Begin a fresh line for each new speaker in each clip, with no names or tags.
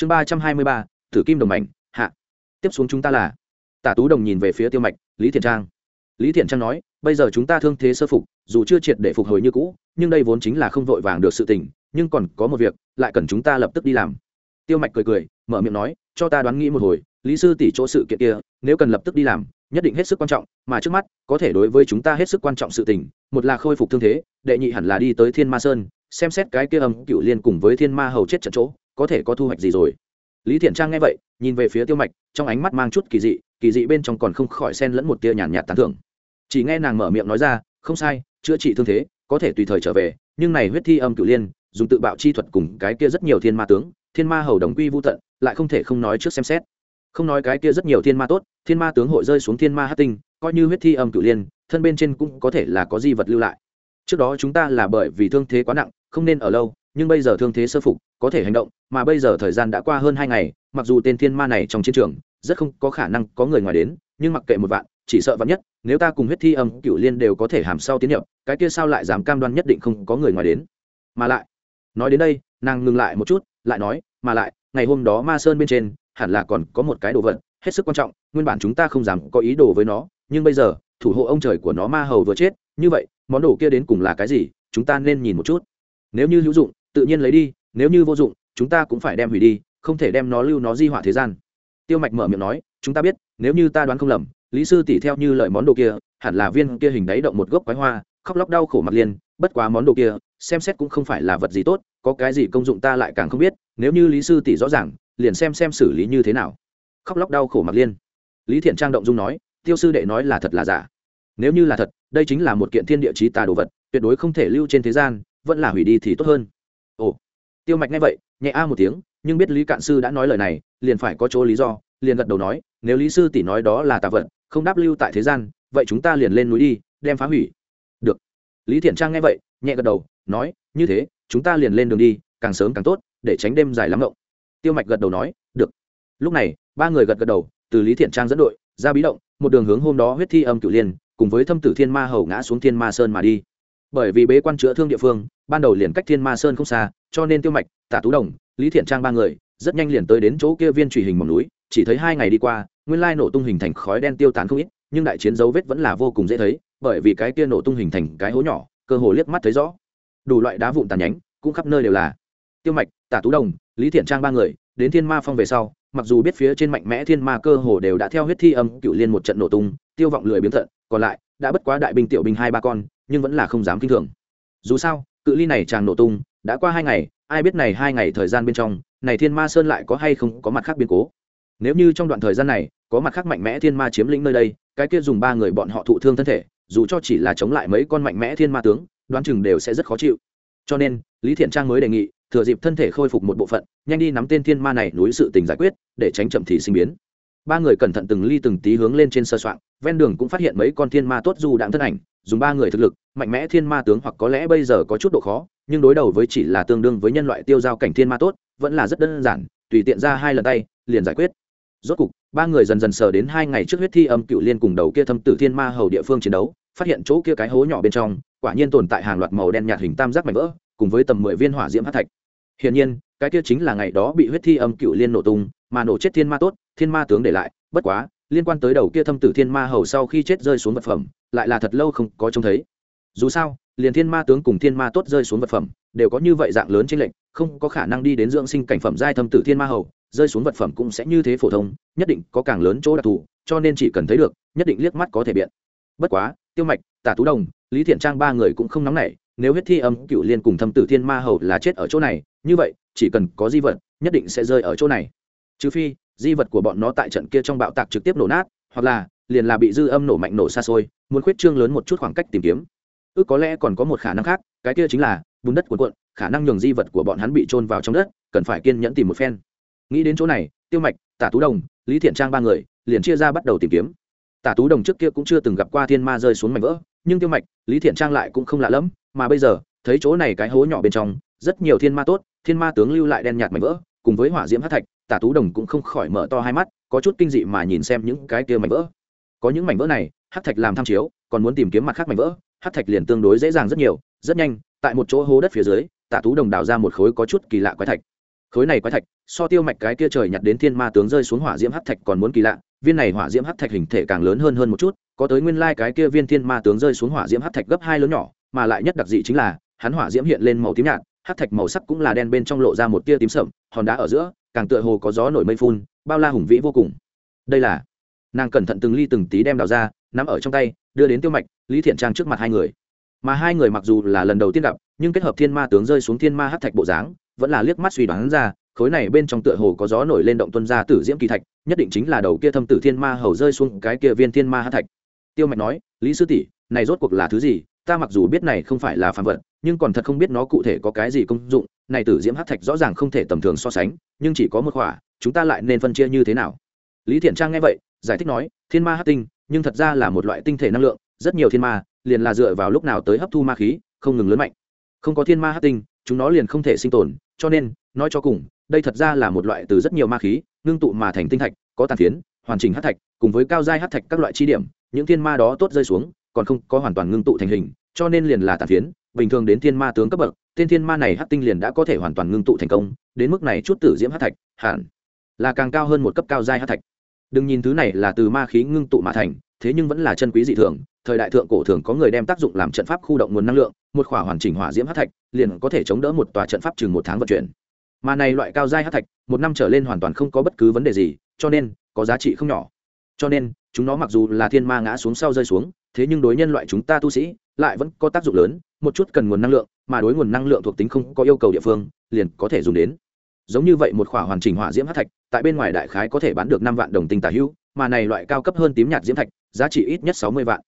chương ba trăm hai mươi ba thử kim đồng mảnh, hạ. Tiếp xuống chúng ta là tả tú đồng nhìn về phía tiêu mạch, lý thiện trang. Lý thiện trang nói, bây giờ chúng ta thương thế sơ phục, dù chưa triệt để phục hồi như cũ, nhưng đây vốn chính là không vội vàng được sự tình, nhưng còn có một việc, lại cần chúng ta lập tức đi làm. Tiêu mạch cười cười, mở miệng nói, cho ta đoán nghĩ một hồi, lý sư tỷ chỗ sự kiện kia, nếu cần lập tức đi làm, nhất định hết sức quan trọng, mà trước mắt, có thể đối với chúng ta hết sức quan trọng sự tình, một là khôi phục thương thế, đệ nhị hẳn là đi tới thiên ma sơn, xem xét cái kia âm cựu liên cùng với thiên ma hầu chết trận chỗ có thể có thu hoạch gì rồi? Lý thiện trang nghe vậy, nhìn về phía tiêu mạch, trong ánh mắt mang chút kỳ dị kỳ dị bên trong còn không khỏi xen lẫn một tia nhàn nhạt tán thưởng. Chỉ nghe nàng mở miệng nói ra, không sai, chữa trị thương thế, có thể tùy thời trở về, nhưng này huyết thi âm cửu liên, dùng tự bạo chi thuật cùng cái kia rất nhiều thiên ma tướng, thiên ma hầu đồng quy vô tận, lại không thể không nói trước xem xét. Không nói cái kia rất nhiều thiên ma tốt, thiên ma tướng hội rơi xuống thiên ma hát tinh, coi như huyết thi âm cửu liên, thân bên trên cũng có thể là có di vật lưu lại. Trước đó chúng ta là bởi vì thương thế quá nặng, không nên ở lâu, nhưng bây giờ thương thế sơ phục có thể hành động, mà bây giờ thời gian đã qua hơn hai ngày, mặc dù tên thiên ma này trong chiến trường rất không có khả năng có người ngoài đến, nhưng mặc kệ một vạn, chỉ sợ vạn nhất, nếu ta cùng huyết thi âm cựu liên đều có thể hàm sau tiến nhập, cái kia sao lại dám cam đoan nhất định không có người ngoài đến? Mà lại, nói đến đây, nàng ngừng lại một chút, lại nói, mà lại, ngày hôm đó ma sơn bên trên, hẳn là còn có một cái đồ vật, hết sức quan trọng, nguyên bản chúng ta không dám có ý đồ với nó, nhưng bây giờ, thủ hộ ông trời của nó ma hầu vừa chết, như vậy, món đồ kia đến cùng là cái gì, chúng ta nên nhìn một chút. Nếu như hữu dụng, tự nhiên lấy đi nếu như vô dụng, chúng ta cũng phải đem hủy đi, không thể đem nó lưu nó di họa thế gian. Tiêu mạch mở miệng nói, chúng ta biết, nếu như ta đoán không lầm, lý sư tỷ theo như lời món đồ kia, hẳn là viên kia hình đáy động một gốc quái hoa, khóc lóc đau khổ mặt liên bất quá món đồ kia, xem xét cũng không phải là vật gì tốt, có cái gì công dụng ta lại càng không biết, nếu như lý sư tỷ rõ ràng, liền xem xem xử lý như thế nào. Khóc lóc đau khổ mặt liên lý thiện trang động dung nói, tiêu sư đệ nói là thật là giả. Nếu như là thật, đây chính là một kiện thiên địa chí tà đồ vật, tuyệt đối không thể lưu trên thế gian, vẫn là hủy đi thì tốt hơn tiêu mạch nghe vậy, nhẹ a một tiếng, nhưng biết lý cạn sư đã nói lời này, liền phải có chỗ lý do, liền gật đầu nói, nếu lý sư tỷ nói đó là tà vật, không đáp lưu tại thế gian, vậy chúng ta liền lên núi đi, đem phá hủy. Được. Lý thiện trang nghe vậy, nhẹ gật đầu, nói, như thế, chúng ta liền lên đường đi, càng sớm càng tốt, để tránh đêm dài lắm ngộng. Tiêu mạch gật đầu nói, được. Lúc này, ba người gật gật đầu, từ lý thiện trang dẫn đội, ra bí động, một đường hướng hôm đó huyết thi âm cửu liên, cùng với thâm tử thiên ma hầu ngã xuống thiên ma sơn mà đi bởi vì bế quan chữa thương địa phương, ban đầu liền cách thiên ma sơn không xa, cho nên tiêu mạch tả tú đồng, lý thiện trang ba người, rất nhanh liền tới đến chỗ kia viên truy hình mỏng núi, chỉ thấy hai ngày đi qua, nguyên lai nổ tung hình thành khói đen tiêu tán không ít, nhưng đại chiến dấu vết vẫn là vô cùng dễ thấy, bởi vì cái kia nổ tung hình thành cái hố nhỏ, cơ hồ liếc mắt thấy rõ. Đủ loại đá vụn tàn nhánh, cũng khắp nơi đều là. Tiêu mạch tả tú đồng, lý thiện trang ba người, đến thiên ma phong về sau, mặc dù biết phía trên mạnh mẽ thiên ma cơ hồ đều đã theo huyết thi âm cựu liên một trận nổ tung, tiêu vọng lười biến thận, còn lại, đã bất quá đại binh tiểu binh hai ba con nhưng vẫn là không dám kinh thường. Dù sao, cự ly này chàng nổ tung, đã qua hai ngày, ai biết này hai ngày thời gian bên trong, này thiên ma sơn lại có hay không có mặt khác biến cố. Nếu như trong đoạn thời gian này, có mặt khác mạnh mẽ thiên ma chiếm lĩnh nơi đây, cái kia dùng ba người bọn họ thụ thương thân thể, dù cho chỉ là chống lại mấy con mạnh mẽ thiên ma tướng, đoán chừng đều sẽ rất khó chịu. Cho nên, lý thiện trang mới đề nghị, thừa dịp thân thể khôi phục một bộ phận, nhanh đi nắm tên thiên ma này núi sự tình giải quyết, để tránh chậm thì sinh biến. Ba người cẩn thận từng ly từng tí hướng lên trên sơ soạn, ven đường cũng phát hiện mấy con thiên ma tốt dù đạn thân ảnh dùng ba người thực lực, mạnh mẽ thiên ma tướng hoặc có lẽ bây giờ có chút độ khó, nhưng đối đầu với chỉ là tương đương với nhân loại tiêu giao cảnh thiên ma tốt, vẫn là rất đơn giản, tùy tiện ra hai lần tay, liền giải quyết. Rốt cục, ba người dần dần sờ đến hai ngày trước huyết thi âm cựu liên cùng đầu kia thâm tử thiên ma hầu địa phương chiến đấu, phát hiện chỗ kia cái hố nhỏ bên trong, quả nhiên tồn tại hàng loạt màu đen nhạt hình tam giác mảnh vỡ, cùng với tầm mười viên hỏa diễm hát thạch. Hiển nhiên, cái kia chính là ngày đó bị huyết thi âm cựu liên nổ tung, mà nổ chết thiên ma tốt, thiên ma tướng để lại, bất quá liên quan tới đầu kia thâm tử thiên ma hầu sau khi chết rơi xuống vật phẩm, lại là thật lâu không có trông thấy. Dù sao, liền thiên ma tướng cùng thiên ma tốt rơi xuống vật phẩm, đều có như vậy dạng lớn trên lệnh không có khả năng đi đến dưỡng sinh cảnh phẩm giai thâm tử thiên ma hầu, rơi xuống vật phẩm cũng sẽ như thế phổ thông, nhất định có càng lớn chỗ đặc thù, cho nên chỉ cần thấy được, nhất định liếc mắt có thể biện. Bất quá, tiêu mạch, tả tú đồng, lý thiện trang ba người cũng không nóng nảy, nếu huyết thi âm cựu liên cùng thâm tử thiên ma hầu là chết ở chỗ này, như vậy, chỉ cần có di vật, nhất định sẽ rơi ở chỗ này. Trừ phi di vật của bọn nó tại trận kia trong bạo tạc trực tiếp nổ nát, hoặc là, liền là bị dư âm nổ mạnh nổ xa xôi, muốn khuyết trương lớn một chút khoảng cách tìm kiếm. Ước có lẽ còn có một khả năng khác, cái kia chính là, bùn đất cuộn cuộn, khả năng nhường di vật của bọn hắn bị trôn vào trong đất, cần phải kiên nhẫn tìm một phen. Nghĩ đến chỗ này, tiêu mạch, tả tú đồng, lý thiện trang ba người, liền chia ra bắt đầu tìm kiếm. Tả tú đồng trước kia cũng chưa từng gặp qua thiên ma rơi xuống mảnh vỡ, nhưng tiêu mạch, lý thiện trang lại cũng không lạ lẫm, mà bây giờ, thấy chỗ này cái hố nhỏ bên trong, rất nhiều thiên ma tốt, thiên ma tướng lưu lại đen nhạt mảnh vỡ, cùng với hỏa diễm hát thạch tả tú đồng cũng không khỏi mở to hai mắt, có chút kinh dị mà nhìn xem những cái kia mảnh vỡ. Có những mảnh vỡ này hát thạch làm tham chiếu, còn muốn tìm kiếm mặt khác mảnh vỡ hát thạch liền tương đối dễ dàng rất nhiều, rất nhanh, tại một chỗ hố đất phía dưới, tả tú đồng đào ra một khối có chút kỳ lạ quái thạch. Khối này quái thạch, so tiêu mạch cái kia trời nhặt đến thiên ma tướng rơi xuống hỏa diễm hắc thạch còn muốn kỳ lạ, viên này hỏa diễm hắc thạch hình thể càng lớn hơn hơn một chút, có tới nguyên lai cái kia viên thiên ma tướng rơi xuống hỏa diễm hắc thạch gấp hai lớn nhỏ, mà lại nhất đặc dị chính là, hắn hỏa diễm hiện lên màu tím nhạt, hắc thạch màu sắc cũng là đen bên trong lộ ra một tia tím sậm, hòn đá ở giữa càng tựa hồ có gió nổi mây phun, bao la hùng vĩ vô cùng. Đây là, nàng cẩn thận từng ly từng tí đem đào ra, nắm ở trong tay, đưa đến tiêu mạch, lý thiện trang trước mặt hai người. Mà hai người mặc dù là lần đầu tiên gặp, nhưng kết hợp thiên ma tướng rơi xuống thiên ma hát thạch bộ dáng, vẫn là liếc mắt suy đoán ra, khối này bên trong tựa hồ có gió nổi lên động tuân ra tử diễm kỳ thạch, nhất định chính là đầu kia thâm tử thiên ma hầu rơi xuống cái kia viên thiên ma hát thạch. Tiêu mạch nói, lý sư tỷ, này rốt cuộc là thứ gì? Ta mặc dù biết này không phải là phàm vật, nhưng còn thật không biết nó cụ thể có cái gì công dụng này tử diễm hắc thạch rõ ràng không thể tầm thường so sánh, nhưng chỉ có một khỏa, chúng ta lại nên phân chia như thế nào? Lý thiện trang nghe vậy, giải thích nói, thiên ma hắc tinh, nhưng thật ra là một loại tinh thể năng lượng, rất nhiều thiên ma, liền là dựa vào lúc nào tới hấp thu ma khí, không ngừng lớn mạnh. Không có thiên ma hắc tinh, chúng nó liền không thể sinh tồn, cho nên, nói cho cùng, đây thật ra là một loại từ rất nhiều ma khí, ngưng tụ mà thành tinh thạch, có tàn phiến, hoàn chỉnh hắc thạch, cùng với cao giai hắc thạch các loại chi điểm, những thiên ma đó tốt rơi xuống, còn không có hoàn toàn ngưng tụ thành hình, cho nên liền là tàn phiến, bình thường đến thiên ma tướng cấp bậc tên thiên ma này hát tinh liền đã có thể hoàn toàn ngưng tụ thành công, đến mức này chút tử diễm hát thạch, hẳn là càng cao hơn một cấp cao giai hát thạch. Đừng nhìn thứ này là từ ma khí ngưng tụ mà thành, thế nhưng vẫn là chân quý dị thường. Thời đại thượng cổ thường có người đem tác dụng làm trận pháp khu động nguồn năng lượng, một khỏa hoàn chỉnh hỏa diễm hát thạch, liền có thể chống đỡ một tòa trận pháp chừng một tháng vận chuyển. Mà này loại cao giai hát thạch, một năm trở lên hoàn toàn không có bất cứ vấn đề gì, cho nên có giá trị không nhỏ. Cho nên, chúng nó mặc dù là thiên ma ngã xuống sau rơi xuống, thế nhưng đối nhân loại chúng ta tu sĩ, lại vẫn có tác dụng lớn một chút cần nguồn năng lượng, mà đối nguồn năng lượng thuộc tính không có yêu cầu địa phương, liền có thể dùng đến. Giống như vậy một khỏa hoàn chỉnh hỏa diễm hát thạch, tại bên ngoài đại khái có thể bán được năm vạn đồng tinh tả hữu, mà này loại cao cấp hơn tím nhạt diễm thạch, giá trị ít nhất sáu mươi vạn.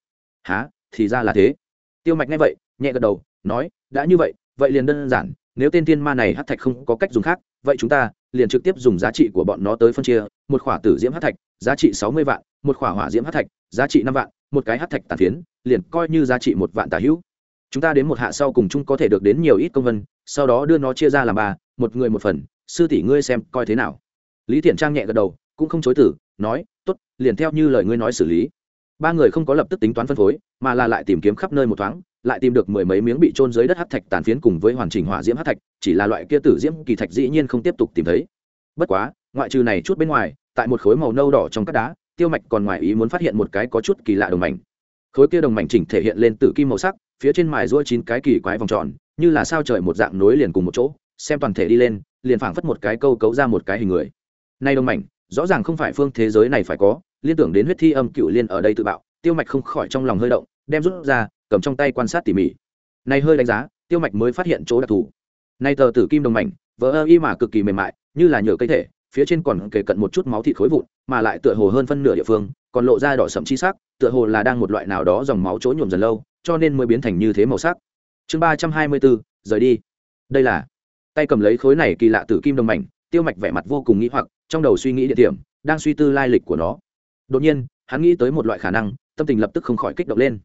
Há thì ra là thế. Tiêu mạch nghe vậy, nhẹ gật đầu, nói, đã như vậy vậy liền đơn giản, nếu tên thiên ma này hát thạch không có cách dùng khác, vậy chúng ta liền trực tiếp dùng giá trị của bọn nó tới phân chia, một khỏa tử diễm hát thạch, giá trị sáu mươi vạn, một khỏa hỏa diễm hát thạch, giá trị năm vạn, một cái hát thạch tàn phiến, liền coi như giá trị một vạn tả hữu chúng ta đến một hạ sau cùng chung có thể được đến nhiều ít công vân, sau đó đưa nó chia ra làm ba, một người một phần, sư tỷ ngươi xem coi thế nào. Lý thiện trang nhẹ gật đầu, cũng không chối tử nói t ố t liền theo như lời ngươi nói xử lý. Ba người không có lập tức tính toán phân phối, mà là lại tìm kiếm khắp nơi một thoáng, lại tìm được mười mấy miếng bị trôn dưới đất hát thạch tàn phiến cùng với hoàn chỉnh hỏa diễm hát thạch, chỉ là loại kia tử diễm kỳ thạch dĩ nhiên không tiếp tục tìm thấy. Bất quá, ngoại trừ này chút bên ngoài, tại một khối màu nâu đỏ trong các đá, tiêu mạch còn ngoài ý muốn phát hiện một cái có chút kỳ lạ đồng mảnh. Khối kia đồng mảnh chỉnh thể hiện lên tử kim màu sắc phía trên mài rũa chín cái kỳ quái vòng tròn, như là sao trời một dạng nối liền cùng một chỗ, xem toàn thể đi lên, liền phảng phất một cái câu cấu ra một cái hình người. Nay đồng mảnh, rõ ràng không phải phương thế giới này phải có, liên tưởng đến huyết thi âm cựu liên ở đây tự bạo, tiêu mạch không khỏi trong lòng hơi động, đem rút ra, cầm trong tay quan sát tỉ mỉ. Nay hơi đánh giá, tiêu mạch mới phát hiện chỗ đặc thù. Nay tờ tử kim đồng mảnh, vỡ ơ y mà cực kỳ mềm mại, như là nhựa cây thể, phía trên còn kề cận một chút máu thịt khối vụn, mà lại tựa hồ hơn phân nửa địa phương, còn lộ ra đỏ sậm chi sắc, tựa hồ là đang một loại nào đó dòng máu chỗ nhuộm dần lâu cho nên mới biến thành như thế màu sắc. Chương ba trăm hai mươi bốn, rời đi. Đây là, tay cầm lấy khối này kỳ lạ tử kim đồng mảnh, tiêu mạch vẻ mặt vô cùng nghĩ hoặc, trong đầu suy nghĩ địa điểm, đang suy tư lai lịch của nó. Đột nhiên, hắn nghĩ tới một loại khả năng, tâm tình lập tức không khỏi kích động lên.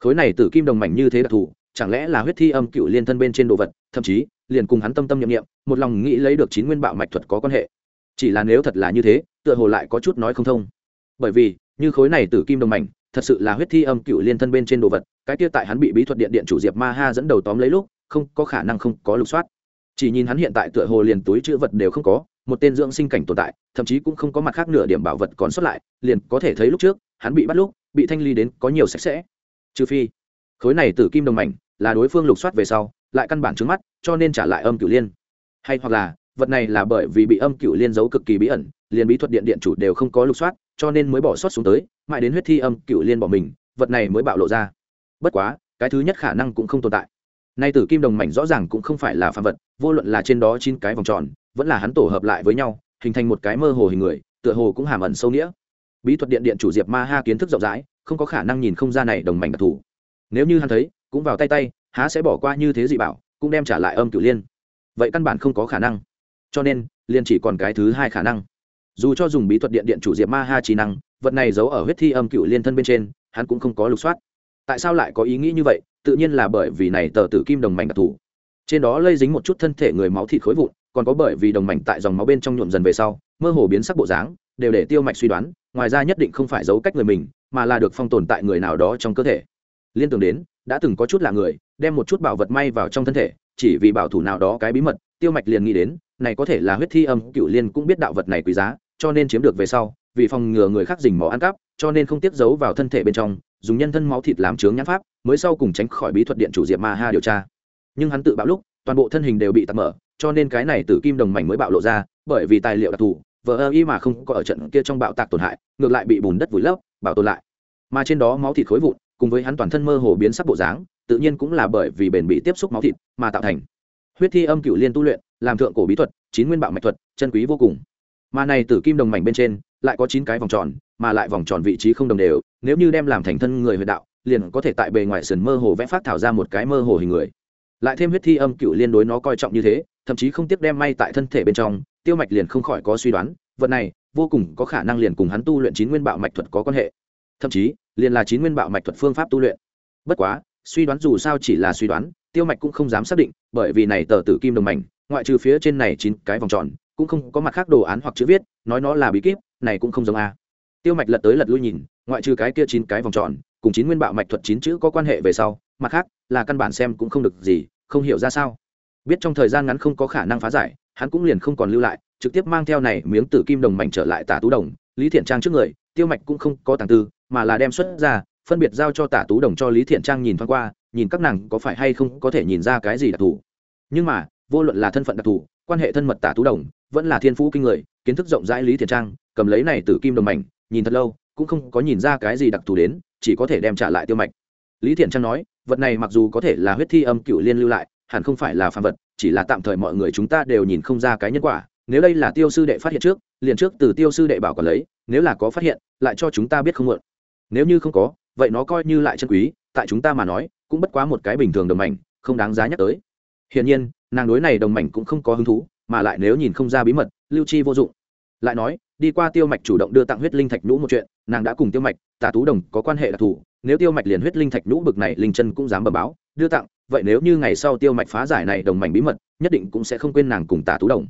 Khối này tử kim đồng mảnh như thế đặc thù, chẳng lẽ là huyết thi âm cựu liên thân bên trên đồ vật, thậm chí, liền cùng hắn tâm tâm nhậm nghiệm một lòng nghĩ lấy được chín nguyên bạo mạch thuật có quan hệ. Chỉ là nếu thật là như thế, tựa hồ lại có chút nói không thông. Bởi vì, như khối này tử kim đồng mảnh, thật sự là huyết thi âm cựu liên thân bên trên đồ vật cái kia tại hắn bị bí thuật điện điện chủ diệp ma ha dẫn đầu tóm lấy lúc, không có khả năng không có lục soát. Chỉ nhìn hắn hiện tại tựa hồ liền túi chữ vật đều không có, một tên dưỡng sinh cảnh tồn tại, thậm chí cũng không có mặt khác nửa điểm bảo vật còn xuất lại, liền có thể thấy lúc trước, hắn bị bắt lúc, bị thanh ly đến có nhiều sạch sẽ. Trừ phi, khối này tử kim đồng mảnh là đối phương lục soát về sau, lại căn bản trước mắt, cho nên trả lại âm cửu liên. Hay hoặc là, vật này là bởi vì bị âm cửu liên giấu cực kỳ bí ẩn, liền bí thuật điện điện chủ đều không có lục soát, cho nên mới bỏ sót xuống tới, mãi đến huyết thi âm cửu liên bỏ mình, vật này mới bạo lộ ra bất quá, cái thứ nhất khả năng cũng không tồn tại. Nay tử kim đồng mảnh rõ ràng cũng không phải là phạm vật, vô luận là trên đó chín cái vòng tròn, vẫn là hắn tổ hợp lại với nhau, hình thành một cái mơ hồ hình người, tựa hồ cũng hàm ẩn sâu nghĩa. Bí thuật điện điện chủ diệp ma ha kiến thức rộng rãi, không có khả năng nhìn không ra này đồng mảnh đặc thù. Nếu như hắn thấy, cũng vào tay tay, há sẽ bỏ qua như thế dị bảo, cũng đem trả lại âm cửu liên. Vậy căn bản không có khả năng. Cho nên liên chỉ còn cái thứ hai khả năng. Dù cho dùng bí thuật điện điện chủ diệp ma ha trí năng, vật này giấu ở huyết thi âm cựu liên thân bên trên, hắn cũng không có lục soát tại sao lại có ý nghĩ như vậy? Tự nhiên là bởi vì này tờ tử kim đồng mảnh đặc thù. Trên đó lây dính một chút thân thể người máu thịt khối vụn, còn có bởi vì đồng mảnh tại dòng máu bên trong nhuộm dần về sau, mơ hồ biến sắc bộ dáng, đều để tiêu mạch suy đoán, ngoài ra nhất định không phải giấu cách người mình, mà là được phong tồn tại người nào đó trong cơ thể. Liên tưởng đến, đã từng có chút là người, đem một chút bảo vật may vào trong thân thể, chỉ vì bảo thủ nào đó cái bí mật, tiêu mạch liền nghĩ đến, này có thể là huyết thi âm cựu liên cũng biết đạo vật này quý giá, cho nên chiếm được về sau, vì phòng ngừa người khác dình mỏ ăn cắp, cho nên không tiếp giấu vào thân thể bên trong dùng nhân thân máu thịt làm chướng nhãn pháp, mới sau cùng tránh khỏi bí thuật điện chủ diệp ma ha điều tra. Nhưng hắn tự bạo lúc, toàn bộ thân hình đều bị tạt mở, cho nên cái này từ kim đồng mảnh mới bạo lộ ra, bởi vì tài liệu đặc thù vừa ơ y mà không có ở trận kia trong bạo tạc tổn hại, ngược lại bị bùn đất vùi lấp, bảo tồn lại. Mà trên đó máu thịt khối vụn, cùng với hắn toàn thân mơ hồ biến sắc bộ dáng, tự nhiên cũng là bởi vì bền bị tiếp xúc máu thịt mà tạo thành. Huyết thi âm cựu liên tu luyện, làm thượng cổ bí thuật, chín nguyên bạo mạch thuật, chân quý vô cùng. Mà này tử kim đồng mảnh bên trên lại có chín cái vòng tròn, mà lại vòng tròn vị trí không đồng đều, nếu như đem làm thành thân người huyệt đạo, liền có thể tại bề ngoài sườn mơ hồ vẽ phát thảo ra một cái mơ hồ hình người. Lại thêm huyết thi âm cựu liên đối nó coi trọng như thế, thậm chí không tiếc đem may tại thân thể bên trong, tiêu mạch liền không khỏi có suy đoán, vật này, vô cùng có khả năng liền cùng hắn tu luyện chín nguyên bạo mạch thuật có quan hệ. Thậm chí, liền là chín nguyên bạo mạch thuật phương pháp tu luyện. Bất quá, suy đoán dù sao chỉ là suy đoán, tiêu mạch cũng không dám xác định, bởi vì này tờ tử kim đồng mảnh, ngoại trừ phía trên này chín cái vòng tròn, cũng không có mặt khác đồ án hoặc chữ viết, nói nó là bí kíp này cũng không giống a. Tiêu mạch lật tới lật lui nhìn, ngoại trừ cái kia chín cái vòng tròn, cùng chín nguyên bạo mạch thuật chín chữ có quan hệ về sau, mặt khác, là căn bản xem cũng không được gì, không hiểu ra sao. Biết trong thời gian ngắn không có khả năng phá giải, hắn cũng liền không còn lưu lại, trực tiếp mang theo này miếng tử kim đồng mảnh trở lại tả tú đồng, lý thiện trang trước người, tiêu mạch cũng không có tàng tư, mà là đem xuất ra, phân biệt giao cho tả tú đồng cho lý thiện trang nhìn thoáng qua, nhìn các nàng có phải hay không có thể nhìn ra cái gì đặc thù. Nhưng mà, vô luận là thân phận đặc thù, quan hệ thân mật tả tú đồng vẫn là thiên phú kinh người, kiến thức rộng rãi lý thiện trang, cầm lấy này từ kim đồng mảnh, nhìn thật lâu, cũng không có nhìn ra cái gì đặc thù đến, chỉ có thể đem trả lại tiêu mạch. Lý thiện trang nói, vật này mặc dù có thể là huyết thi âm cựu liên lưu lại, hẳn không phải là phàm vật, chỉ là tạm thời mọi người chúng ta đều nhìn không ra cái nhân quả, nếu đây là tiêu sư đệ phát hiện trước, liền trước từ tiêu sư đệ bảo còn lấy, nếu là có phát hiện, lại cho chúng ta biết không muộn. Nếu như không có, vậy nó coi như lại chân quý, tại chúng ta mà nói, cũng bất quá một cái bình thường đồng mảnh, không đáng giá nhắc tới. Hiển nhiên, nàng đối này đồng mảnh cũng không có hứng thú mà lại nếu nhìn không ra bí mật, lưu chi vô dụng. Lại nói, đi qua tiêu mạch chủ động đưa tặng huyết linh thạch nhũ một chuyện, nàng đã cùng tiêu mạch, tà tú đồng có quan hệ đặc thù, nếu tiêu mạch liền huyết linh thạch nhũ bực này linh chân cũng dám bờ báo, đưa tặng, vậy nếu như ngày sau tiêu mạch phá giải này đồng mảnh bí mật, nhất định cũng sẽ không quên nàng cùng tà tú đồng.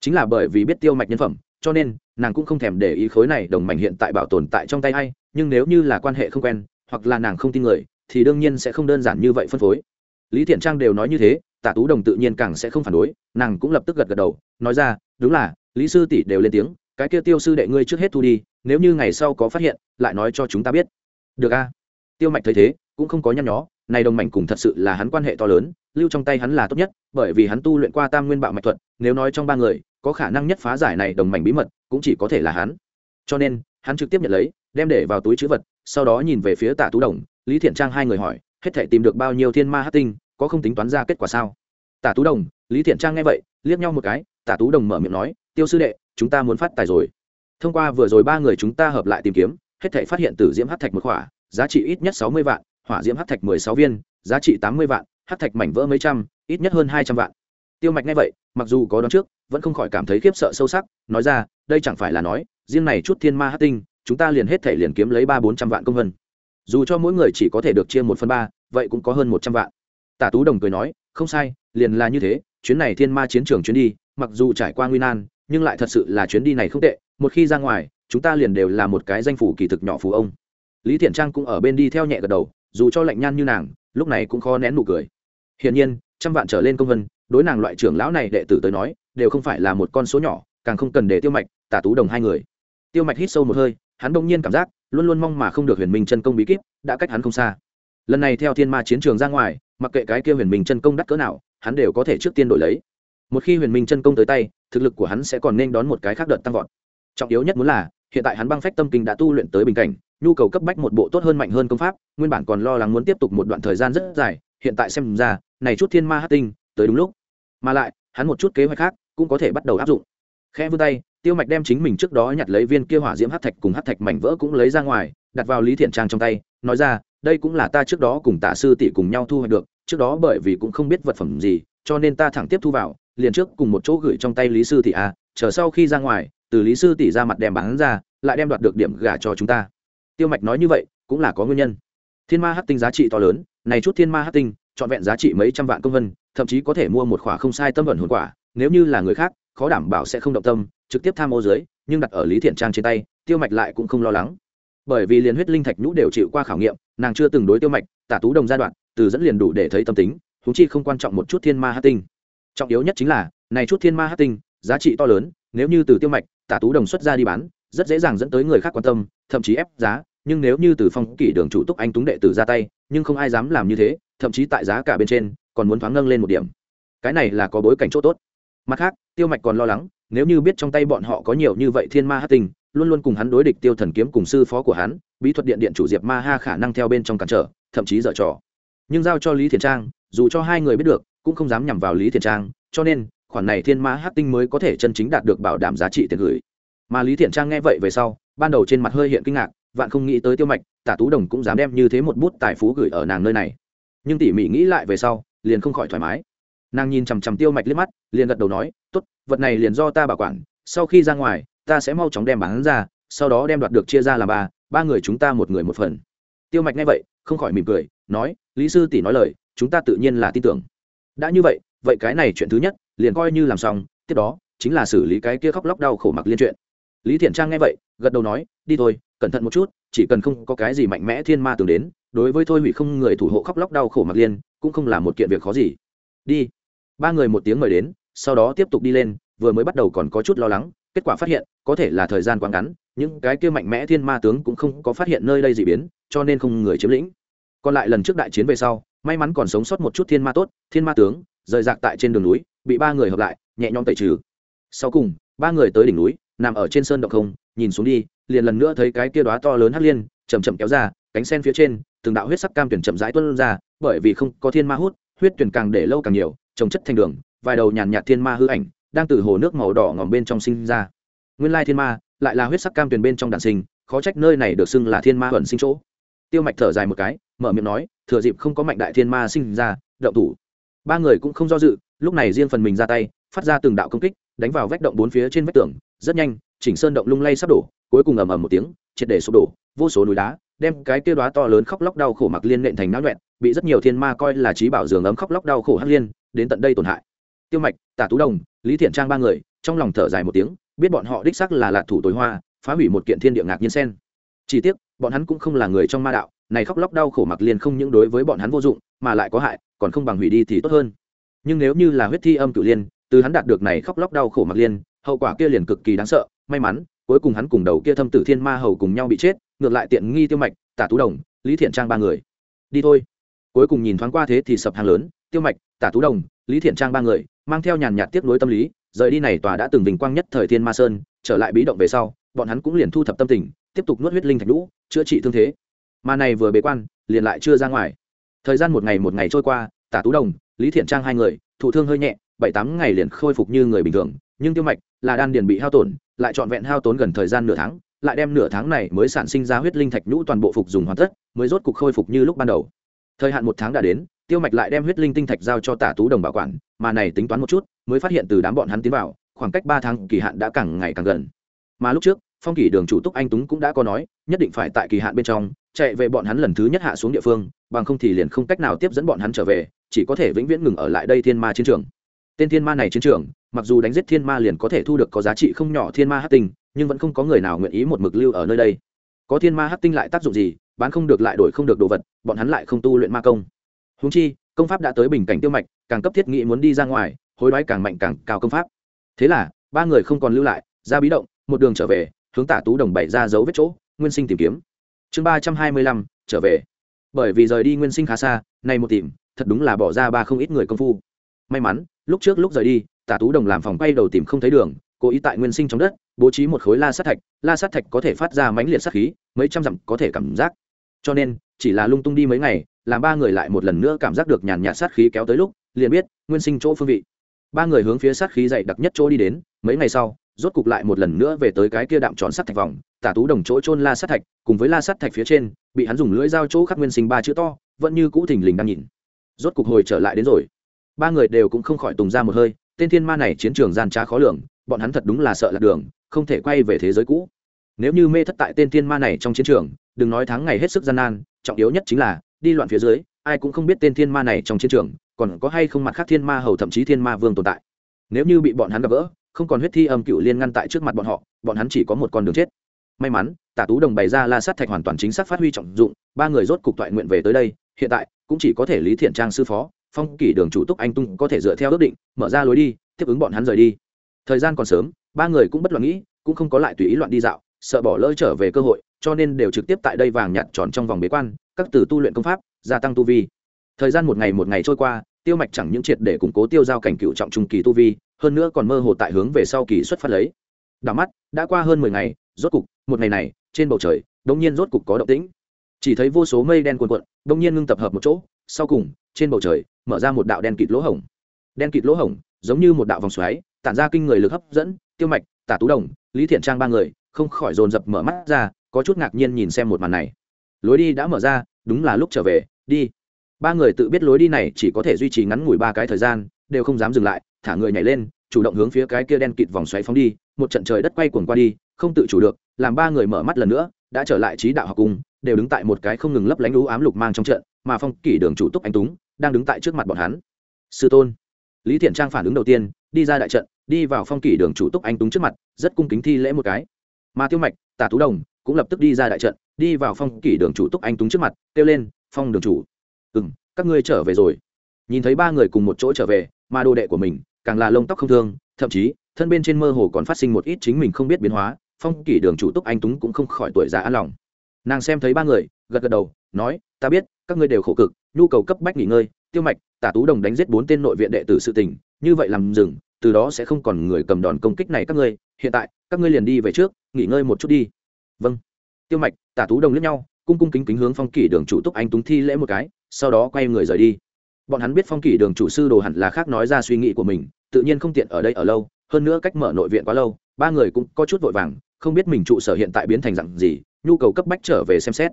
Chính là bởi vì biết tiêu mạch nhân phẩm, cho nên nàng cũng không thèm để ý khối này đồng mảnh hiện tại bảo tồn tại trong tay hay nhưng nếu như là quan hệ không quen, hoặc là nàng không tin người, thì đương nhiên sẽ không đơn giản như vậy phân phối. Lý thiện trang đều nói như thế tả tú đồng tự nhiên càng sẽ không phản đối, nàng cũng lập tức gật gật đầu, nói ra, đúng là, lý sư tỷ đều lên tiếng, cái kia tiêu sư đệ ngươi trước hết thu đi, nếu như ngày sau có phát hiện, lại nói cho chúng ta biết. Được a. Tiêu mạch thấy thế, cũng không có nhăn nhó, này đồng mảnh cùng thật sự là hắn quan hệ to lớn, lưu trong tay hắn là tốt nhất, bởi vì hắn tu luyện qua tam nguyên bạo mạch thuật, nếu nói trong ba người, có khả năng nhất phá giải này đồng mảnh bí mật, cũng chỉ có thể là hắn. Cho nên, hắn trực tiếp nhận lấy, đem để vào túi chữ vật, sau đó nhìn về phía tạ tú đồng, lý thiện trang hai người hỏi, hết thể tìm được bao nhiêu thiên ma hát tinh? Có không tính toán ra kết quả sao? Tả tú đồng, lý thiện trang nghe vậy, liếc nhau một cái, tả tú đồng mở miệng nói, tiêu sư đệ, chúng ta muốn phát tài rồi. Thông qua vừa rồi ba người chúng ta hợp lại tìm kiếm, hết thể phát hiện từ diễm hát thạch một khỏa, giá trị ít nhất sáu mươi vạn, hỏa diễm hát thạch mười sáu viên, giá trị tám mươi vạn hát thạch mảnh vỡ mấy trăm, ít nhất hơn hai trăm vạn. Tiêu mạch nghe vậy, mặc dù có đón trước, vẫn không khỏi cảm thấy khiếp sợ sâu sắc, nói ra, đây chẳng phải là nói, riêng này chút thiên ma hát tinh, chúng ta liền hết thể liền kiếm lấy ba bốn trăm vạn công vân dù cho mỗi người chỉ có thể được chia một phần ba, vậy cũng có hơn một trăm vạn tả tú đồng cười nói, không sai, liền là như thế, chuyến này thiên ma chiến trường chuyến đi, mặc dù trải qua nguy nan, nhưng lại thật sự là chuyến đi này không tệ, một khi ra ngoài, chúng ta liền đều là một cái danh phủ kỳ thực nhỏ phú ông. Lý thiện trang cũng ở bên đi theo nhẹ gật đầu, dù cho lạnh nhan như nàng, lúc này cũng khó nén nụ cười. Hiển nhiên, trăm vạn trở lên công vân, đối nàng loại trưởng lão này đệ tử tới nói, đều không phải là một con số nhỏ, càng không cần để tiêu mạch, tả tú đồng hai người. Tiêu mạch hít sâu một hơi, hắn đông nhiên cảm giác, luôn luôn mong mà không được huyền minh chân công bí kíp, đã cách hắn không xa. Lần này theo thiên ma chiến trường ra ngoài mặc kệ cái kia huyền minh chân công đắt cỡ nào, hắn đều có thể trước tiên đổi lấy. Một khi huyền minh chân công tới tay, thực lực của hắn sẽ còn nên đón một cái khác đợt tăng vọt. Trọng yếu nhất muốn là, hiện tại hắn băng phách tâm kinh đã tu luyện tới bình cảnh, nhu cầu cấp bách một bộ tốt hơn mạnh hơn công pháp, nguyên bản còn lo lắng muốn tiếp tục một đoạn thời gian rất dài, hiện tại xem ra, này chút thiên ma hát tinh, tới đúng lúc. Mà lại, hắn một chút kế hoạch khác cũng có thể bắt đầu áp dụng. Khe vươn tay, tiêu mạch đem chính mình trước đó nhặt lấy viên kia hỏa diễm hát thạch cùng hát thạch mảnh vỡ cũng lấy ra ngoài, đặt vào lý thiện trang trong tay, nói ra đây cũng là ta trước đó cùng tạ sư tỷ cùng nhau thu hoạch được, trước đó bởi vì cũng không biết vật phẩm gì, cho nên ta thẳng tiếp thu vào, liền trước cùng một chỗ gửi trong tay lý sư tỷ a, chờ sau khi ra ngoài, từ lý sư tỷ ra mặt đem bán ra, lại đem đoạt được điểm gà cho chúng ta. Tiêu mạch nói như vậy, cũng là có nguyên nhân. Thiên ma hát tinh giá trị to lớn, này chút thiên ma hát tinh, trọn vẹn giá trị mấy trăm vạn công vân, thậm chí có thể mua một khỏa không sai tâm vận hồn quả, nếu như là người khác, khó đảm bảo sẽ không động tâm, trực tiếp tham ô dưới, nhưng đặt ở lý thiện trang trên tay, tiêu mạch lại cũng không lo lắng. Bởi vì liền huyết linh thạch nhũ đều chịu qua khảo nghiệm nàng chưa từng đối tiêu mạch, tả tú đồng giai đoạn, từ dẫn liền đủ để thấy tâm tính húng chi không quan trọng một chút thiên ma hát tinh. Trọng yếu nhất chính là, này chút thiên ma hát tinh, giá trị to lớn, nếu như từ tiêu mạch, tả tú đồng xuất ra đi bán, rất dễ dàng dẫn tới người khác quan tâm, thậm chí ép giá, nhưng nếu như từ phong kỷ đường chủ túc anh túng đệ tử ra tay, nhưng không ai dám làm như thế, thậm chí tại giá cả bên trên, còn muốn thoáng nâng lên một điểm. Cái này là có bối cảnh chỗ tốt. Mặt khác, tiêu mạch còn lo lắng, nếu như biết trong tay bọn họ có nhiều như vậy thiên ma hát tinh, luôn luôn cùng hắn đối địch tiêu thần kiếm cùng sư phó của hắn bí thuật điện điện chủ diệp ma ha khả năng theo bên trong cản trở, thậm chí dở trò. Nhưng giao cho lý thiền trang, dù cho hai người biết được, cũng không dám nhằm vào lý thiền trang, cho nên, khoản này thiên ma hát tinh mới có thể chân chính đạt được bảo đảm giá trị tiền gửi. Mà lý thiện trang nghe vậy về sau, ban đầu trên mặt hơi hiện kinh ngạc, vạn không nghĩ tới tiêu mạch, tả tú đồng cũng dám đem như thế một bút tài phú gửi ở nàng nơi này. Nhưng tỉ mỉ nghĩ lại về sau, liền không khỏi thoải mái. Nàng nhìn chằm chằm tiêu mạch liếc mắt, liền gật đầu nói, tốt, vật này liền do ta bảo quản, sau khi ra ngoài, ta sẽ mau chóng đem bán ra, sau đó đem đoạt được chia ra làm ba ba người chúng ta một người một phần. Tiêu mạch nghe vậy, không khỏi mỉm cười, nói, lý sư tỷ nói lời, chúng ta tự nhiên là tin tưởng. Đã như vậy vậy cái này chuyện thứ nhất, liền coi như làm xong, tiếp đó, chính là xử lý cái kia khóc lóc đau khổ mặc liên chuyện. Lý thiện trang nghe vậy, gật đầu nói, đi thôi, cẩn thận một chút, chỉ cần không có cái gì mạnh mẽ thiên ma tưởng đến, đối với thôi hủy không người thủ hộ khóc lóc đau khổ mặc liên, cũng không là một kiện việc khó gì. Đi. Ba người một tiếng mời đến, sau đó tiếp tục đi lên, vừa mới bắt đầu còn có chút lo lắng, kết quả phát hiện, có thể là thời gian quá ngắn những cái kia mạnh mẽ thiên ma tướng cũng không có phát hiện nơi đây dị biến, cho nên không người chiếm lĩnh. Còn lại lần trước đại chiến về sau, may mắn còn sống sót một chút thiên ma tốt, thiên ma tướng, rời rạc tại trên đường núi, bị ba người hợp lại, nhẹ nhõm tẩy trừ. Sau cùng, ba người tới đỉnh núi, nằm ở trên sơn động không, nhìn xuống đi, liền lần nữa thấy cái kia đóa to lớn hắc liên, chậm chậm kéo ra, cánh sen phía trên, từng đạo huyết sắc cam tuyển chậm rãi tuôn ra, bởi vì không có thiên ma hút, huyết tuyển càng để lâu càng nhiều, trồng chất thành đường, vài đầu nhàn nhạt thiên ma hư ảnh, đang từ hồ nước màu đỏ ngòm bên trong sinh ra. Nguyên lai thiên ma lại là huyết sắc cam tuyền bên trong đàn sinh, khó trách nơi này được xưng là thiên ma ẩn sinh chỗ. Tiêu mạch thở dài một cái, mở miệng nói, thừa dịp không có mạnh đại thiên ma sinh ra, động thủ. Ba người cũng không do dự, lúc này riêng phần mình ra tay, phát ra từng đạo công kích, đánh vào vách động bốn phía trên vách tường, rất nhanh, chỉnh sơn động lung lay sắp đổ, cuối cùng ầm ầm một tiếng, triệt để sụp đổ, vô số núi đá, đem cái kia đóa to lớn khóc lóc đau khổ mặc liên nện thành náo nhuẹn, bị rất nhiều thiên ma coi là trí bảo giường ấm khóc lóc đau khổ hắc liên, đến tận đây tổn hại. Tiêu mạch, tả tú đồng, lý thiện trang ba người, trong lòng thở dài một tiếng biết bọn họ đích sắc là lạc thủ tối hoa, phá hủy một kiện thiên địa ngạc nhiên sen. Chỉ tiếc, bọn hắn cũng không là người trong ma đạo, này khóc lóc đau khổ mặc liền không những đối với bọn hắn vô dụng, mà lại có hại, còn không bằng hủy đi thì tốt hơn. Nhưng nếu như là huyết thi âm cửu liên, từ hắn đạt được này khóc lóc đau khổ mặc liên, hậu quả kia liền cực kỳ đáng sợ, may mắn, cuối cùng hắn cùng đầu kia thâm tử thiên ma hầu cùng nhau bị chết, ngược lại tiện nghi tiêu mạch, tả tú đồng, lý thiện trang ba người. Đi thôi. Cuối cùng nhìn thoáng qua thế thì sập hàng lớn, tiêu mạch, tả tú đồng, lý thiện trang ba người mang theo nhàn nhạt tiếp nối tâm lý, rời đi này tòa đã từng vinh quang nhất thời thiên ma sơn, trở lại bí động về sau, bọn hắn cũng liền thu thập tâm tình, tiếp tục nuốt huyết linh thạch lũ chữa trị thương thế. Mà này vừa bế quan, liền lại chưa ra ngoài. Thời gian một ngày một ngày trôi qua, tả tú đồng, lý thiện trang hai người, thụ thương hơi nhẹ, bảy tám ngày liền khôi phục như người bình thường, nhưng tiêu mạch là đan điền bị hao tổn, lại trọn vẹn hao tốn gần thời gian nửa tháng, lại đem nửa tháng này mới sản sinh ra huyết linh thạch nhũ toàn bộ phục dùng hoàn tất, mới rốt cục khôi phục như lúc ban đầu. Thời hạn một tháng đã đến tiêu mạch lại đem huyết linh tinh thạch giao cho tả tú đồng bảo quản, mà này tính toán một chút, mới phát hiện từ đám bọn hắn tiến vào, khoảng cách ba tháng kỳ hạn đã càng ngày càng gần. Mà lúc trước, phong kỷ đường chủ túc anh túng cũng đã có nói, nhất định phải tại kỳ hạn bên trong, chạy về bọn hắn lần thứ nhất hạ xuống địa phương, bằng không thì liền không cách nào tiếp dẫn bọn hắn trở về, chỉ có thể vĩnh viễn ngừng ở lại đây thiên ma chiến trường. Tên thiên ma này chiến trường, mặc dù đánh giết thiên ma liền có thể thu được có giá trị không nhỏ thiên ma hát tinh, nhưng vẫn không có người nào nguyện ý một mực lưu ở nơi đây. Có thiên ma hát tinh lại tác dụng gì, bán không được lại đổi không được đồ vật, bọn hắn lại không tu luyện ma công húng chi, công pháp đã tới bình cảnh tiêu mạch, càng cấp thiết nghĩ muốn đi ra ngoài, hối đoái càng mạnh càng cao công pháp. Thế là, ba người không còn lưu lại, ra bí động, một đường trở về, hướng tả tú đồng bày ra dấu vết chỗ, nguyên sinh tìm kiếm. Chương ba trăm hai mươi lăm, trở về. Bởi vì rời đi nguyên sinh khá xa, nay một tìm, thật đúng là bỏ ra ba không ít người công phu. May mắn, lúc trước lúc rời đi, tả tú đồng làm phòng quay đầu tìm không thấy đường, cố ý tại nguyên sinh trong đất, bố trí một khối la sát thạch, la sát thạch có thể phát ra mãnh liệt sát khí, mấy trăm dặm có thể cảm giác. Cho nên, chỉ là lung tung đi mấy ngày làm ba người lại một lần nữa cảm giác được nhàn nhạt sát khí kéo tới lúc, liền biết, nguyên sinh chỗ phương vị. Ba người hướng phía sát khí dày đặc nhất chỗ đi đến, mấy ngày sau, rốt cục lại một lần nữa về tới cái kia đạm tròn sắt thạch vòng, tả tú đồng chỗ trôn la sắt thạch, cùng với la sắt thạch phía trên, bị hắn dùng lưỡi dao chỗ khắc nguyên sinh ba chữ to, vẫn như cũ thình lình đang nhìn. Rốt cục hồi trở lại đến rồi. Ba người đều cũng không khỏi tùng ra một hơi, tên thiên ma này chiến trường gian trá khó lường, bọn hắn thật đúng là sợ lạc đường, không thể quay về thế giới cũ. Nếu như mê thất tại tên thiên ma này trong chiến trường, đừng nói tháng ngày hết sức gian nan, trọng yếu nhất chính là đi loạn phía dưới, ai cũng không biết tên thiên ma này trong chiến trường, còn có hay không mặt khác thiên ma hầu thậm chí thiên ma vương tồn tại. Nếu như bị bọn hắn gặp gỡ, không còn huyết thi âm cựu liên ngăn tại trước mặt bọn họ, bọn hắn chỉ có một con đường chết. May mắn, tả tú đồng bày ra la sát thạch hoàn toàn chính xác phát huy trọng dụng, ba người rốt cục toại nguyện về tới đây, hiện tại cũng chỉ có thể lý thiện trang sư phó, phong kỷ đường chủ túc anh tung có thể dựa theo ước định, mở ra lối đi, tiếp ứng bọn hắn rời đi. Thời gian còn sớm, ba người cũng bất loạn nghĩ, cũng không có lại tùy ý loạn đi dạo, sợ bỏ lỡ trở về cơ hội, cho nên đều trực tiếp tại đây vàng nhặt tròn trong vòng bế quan các từ tu luyện công pháp, gia tăng tu vi. Thời gian một ngày một ngày trôi qua, tiêu mạch chẳng những triệt để củng cố tiêu giao cảnh cựu trọng trung kỳ tu vi, hơn nữa còn mơ hồ tại hướng về sau kỳ xuất phát lấy. Đảo mắt, đã qua hơn mười ngày, rốt cục, một ngày này, trên bầu trời đông nhiên rốt cục có động tĩnh. Chỉ thấy vô số mây đen cuồn cuộn đông nhiên ngưng tập hợp một chỗ, sau cùng, trên bầu trời, mở ra một đạo đen kịt lỗ hổng. Đen kịt lỗ hổng, giống như một đạo vòng xoáy, tản ra kinh người lực hấp dẫn, tiêu mạch, tả tú đồng, lý thiện trang ba người, không khỏi dồn dập mở mắt ra, có chút ngạc nhiên nhìn xem một màn này lối đi đã mở ra, đúng là lúc trở về, đi. Ba người tự biết lối đi này chỉ có thể duy trì ngắn ngủi ba cái thời gian, đều không dám dừng lại, thả người nhảy lên, chủ động hướng phía cái kia đen kịt vòng xoáy phóng đi, một trận trời đất quay cuồng qua đi, không tự chủ được, làm ba người mở mắt lần nữa, đã trở lại trí đạo học cung đều đứng tại một cái không ngừng lấp lánh lũ ám lục mang trong trận, mà phong kỷ đường chủ túc anh túng đang đứng tại trước mặt bọn hắn. Sư tôn, lý thiện trang phản ứng đầu tiên, đi ra đại trận, đi vào phong kỷ đường chủ túc anh túng trước mặt, rất cung kính thi lễ một cái. Mà tiêu mạch, tả tú đồng cũng lập tức đi ra đại trận, đi vào phong kỷ đường chủ túc anh túng trước mặt, kêu lên, phong đường chủ. Ừ m các ngươi trở về rồi. Nhìn thấy ba người cùng một chỗ trở về, mà đồ đệ của mình, càng là lông tóc không thương, thậm chí, thân bên trên mơ hồ còn phát sinh một ít chính mình không biết biến hóa, phong kỷ đường chủ túc anh túng cũng không khỏi tuổi già an lòng. Nàng xem thấy ba người, gật gật đầu, nói, ta biết, các ngươi đều khổ cực, nhu cầu cấp bách nghỉ ngơi, tiêu mạch, tả tú đồng đánh giết bốn tên nội viện đệ tử sự tình, như vậy làm dừng, từ đó sẽ không còn người cầm đòn công kích này các ngươi, hiện tại, các ngươi liền đi về trước, nghỉ ngơi một chút đi vâng. Tiêu mạch, tả tú đồng lướt nhau, cung cung kính kính hướng phong kỷ đường chủ túc anh túng thi lễ một cái, sau đó quay người rời đi. Bọn hắn biết phong kỷ đường chủ sư đồ hẳn là khác nói ra suy nghĩ của mình, tự nhiên không tiện ở đây ở lâu, hơn nữa cách mở nội viện quá lâu, ba người cũng có chút vội vàng, không biết mình trụ sở hiện tại biến thành dặn gì, nhu cầu cấp bách trở về xem xét.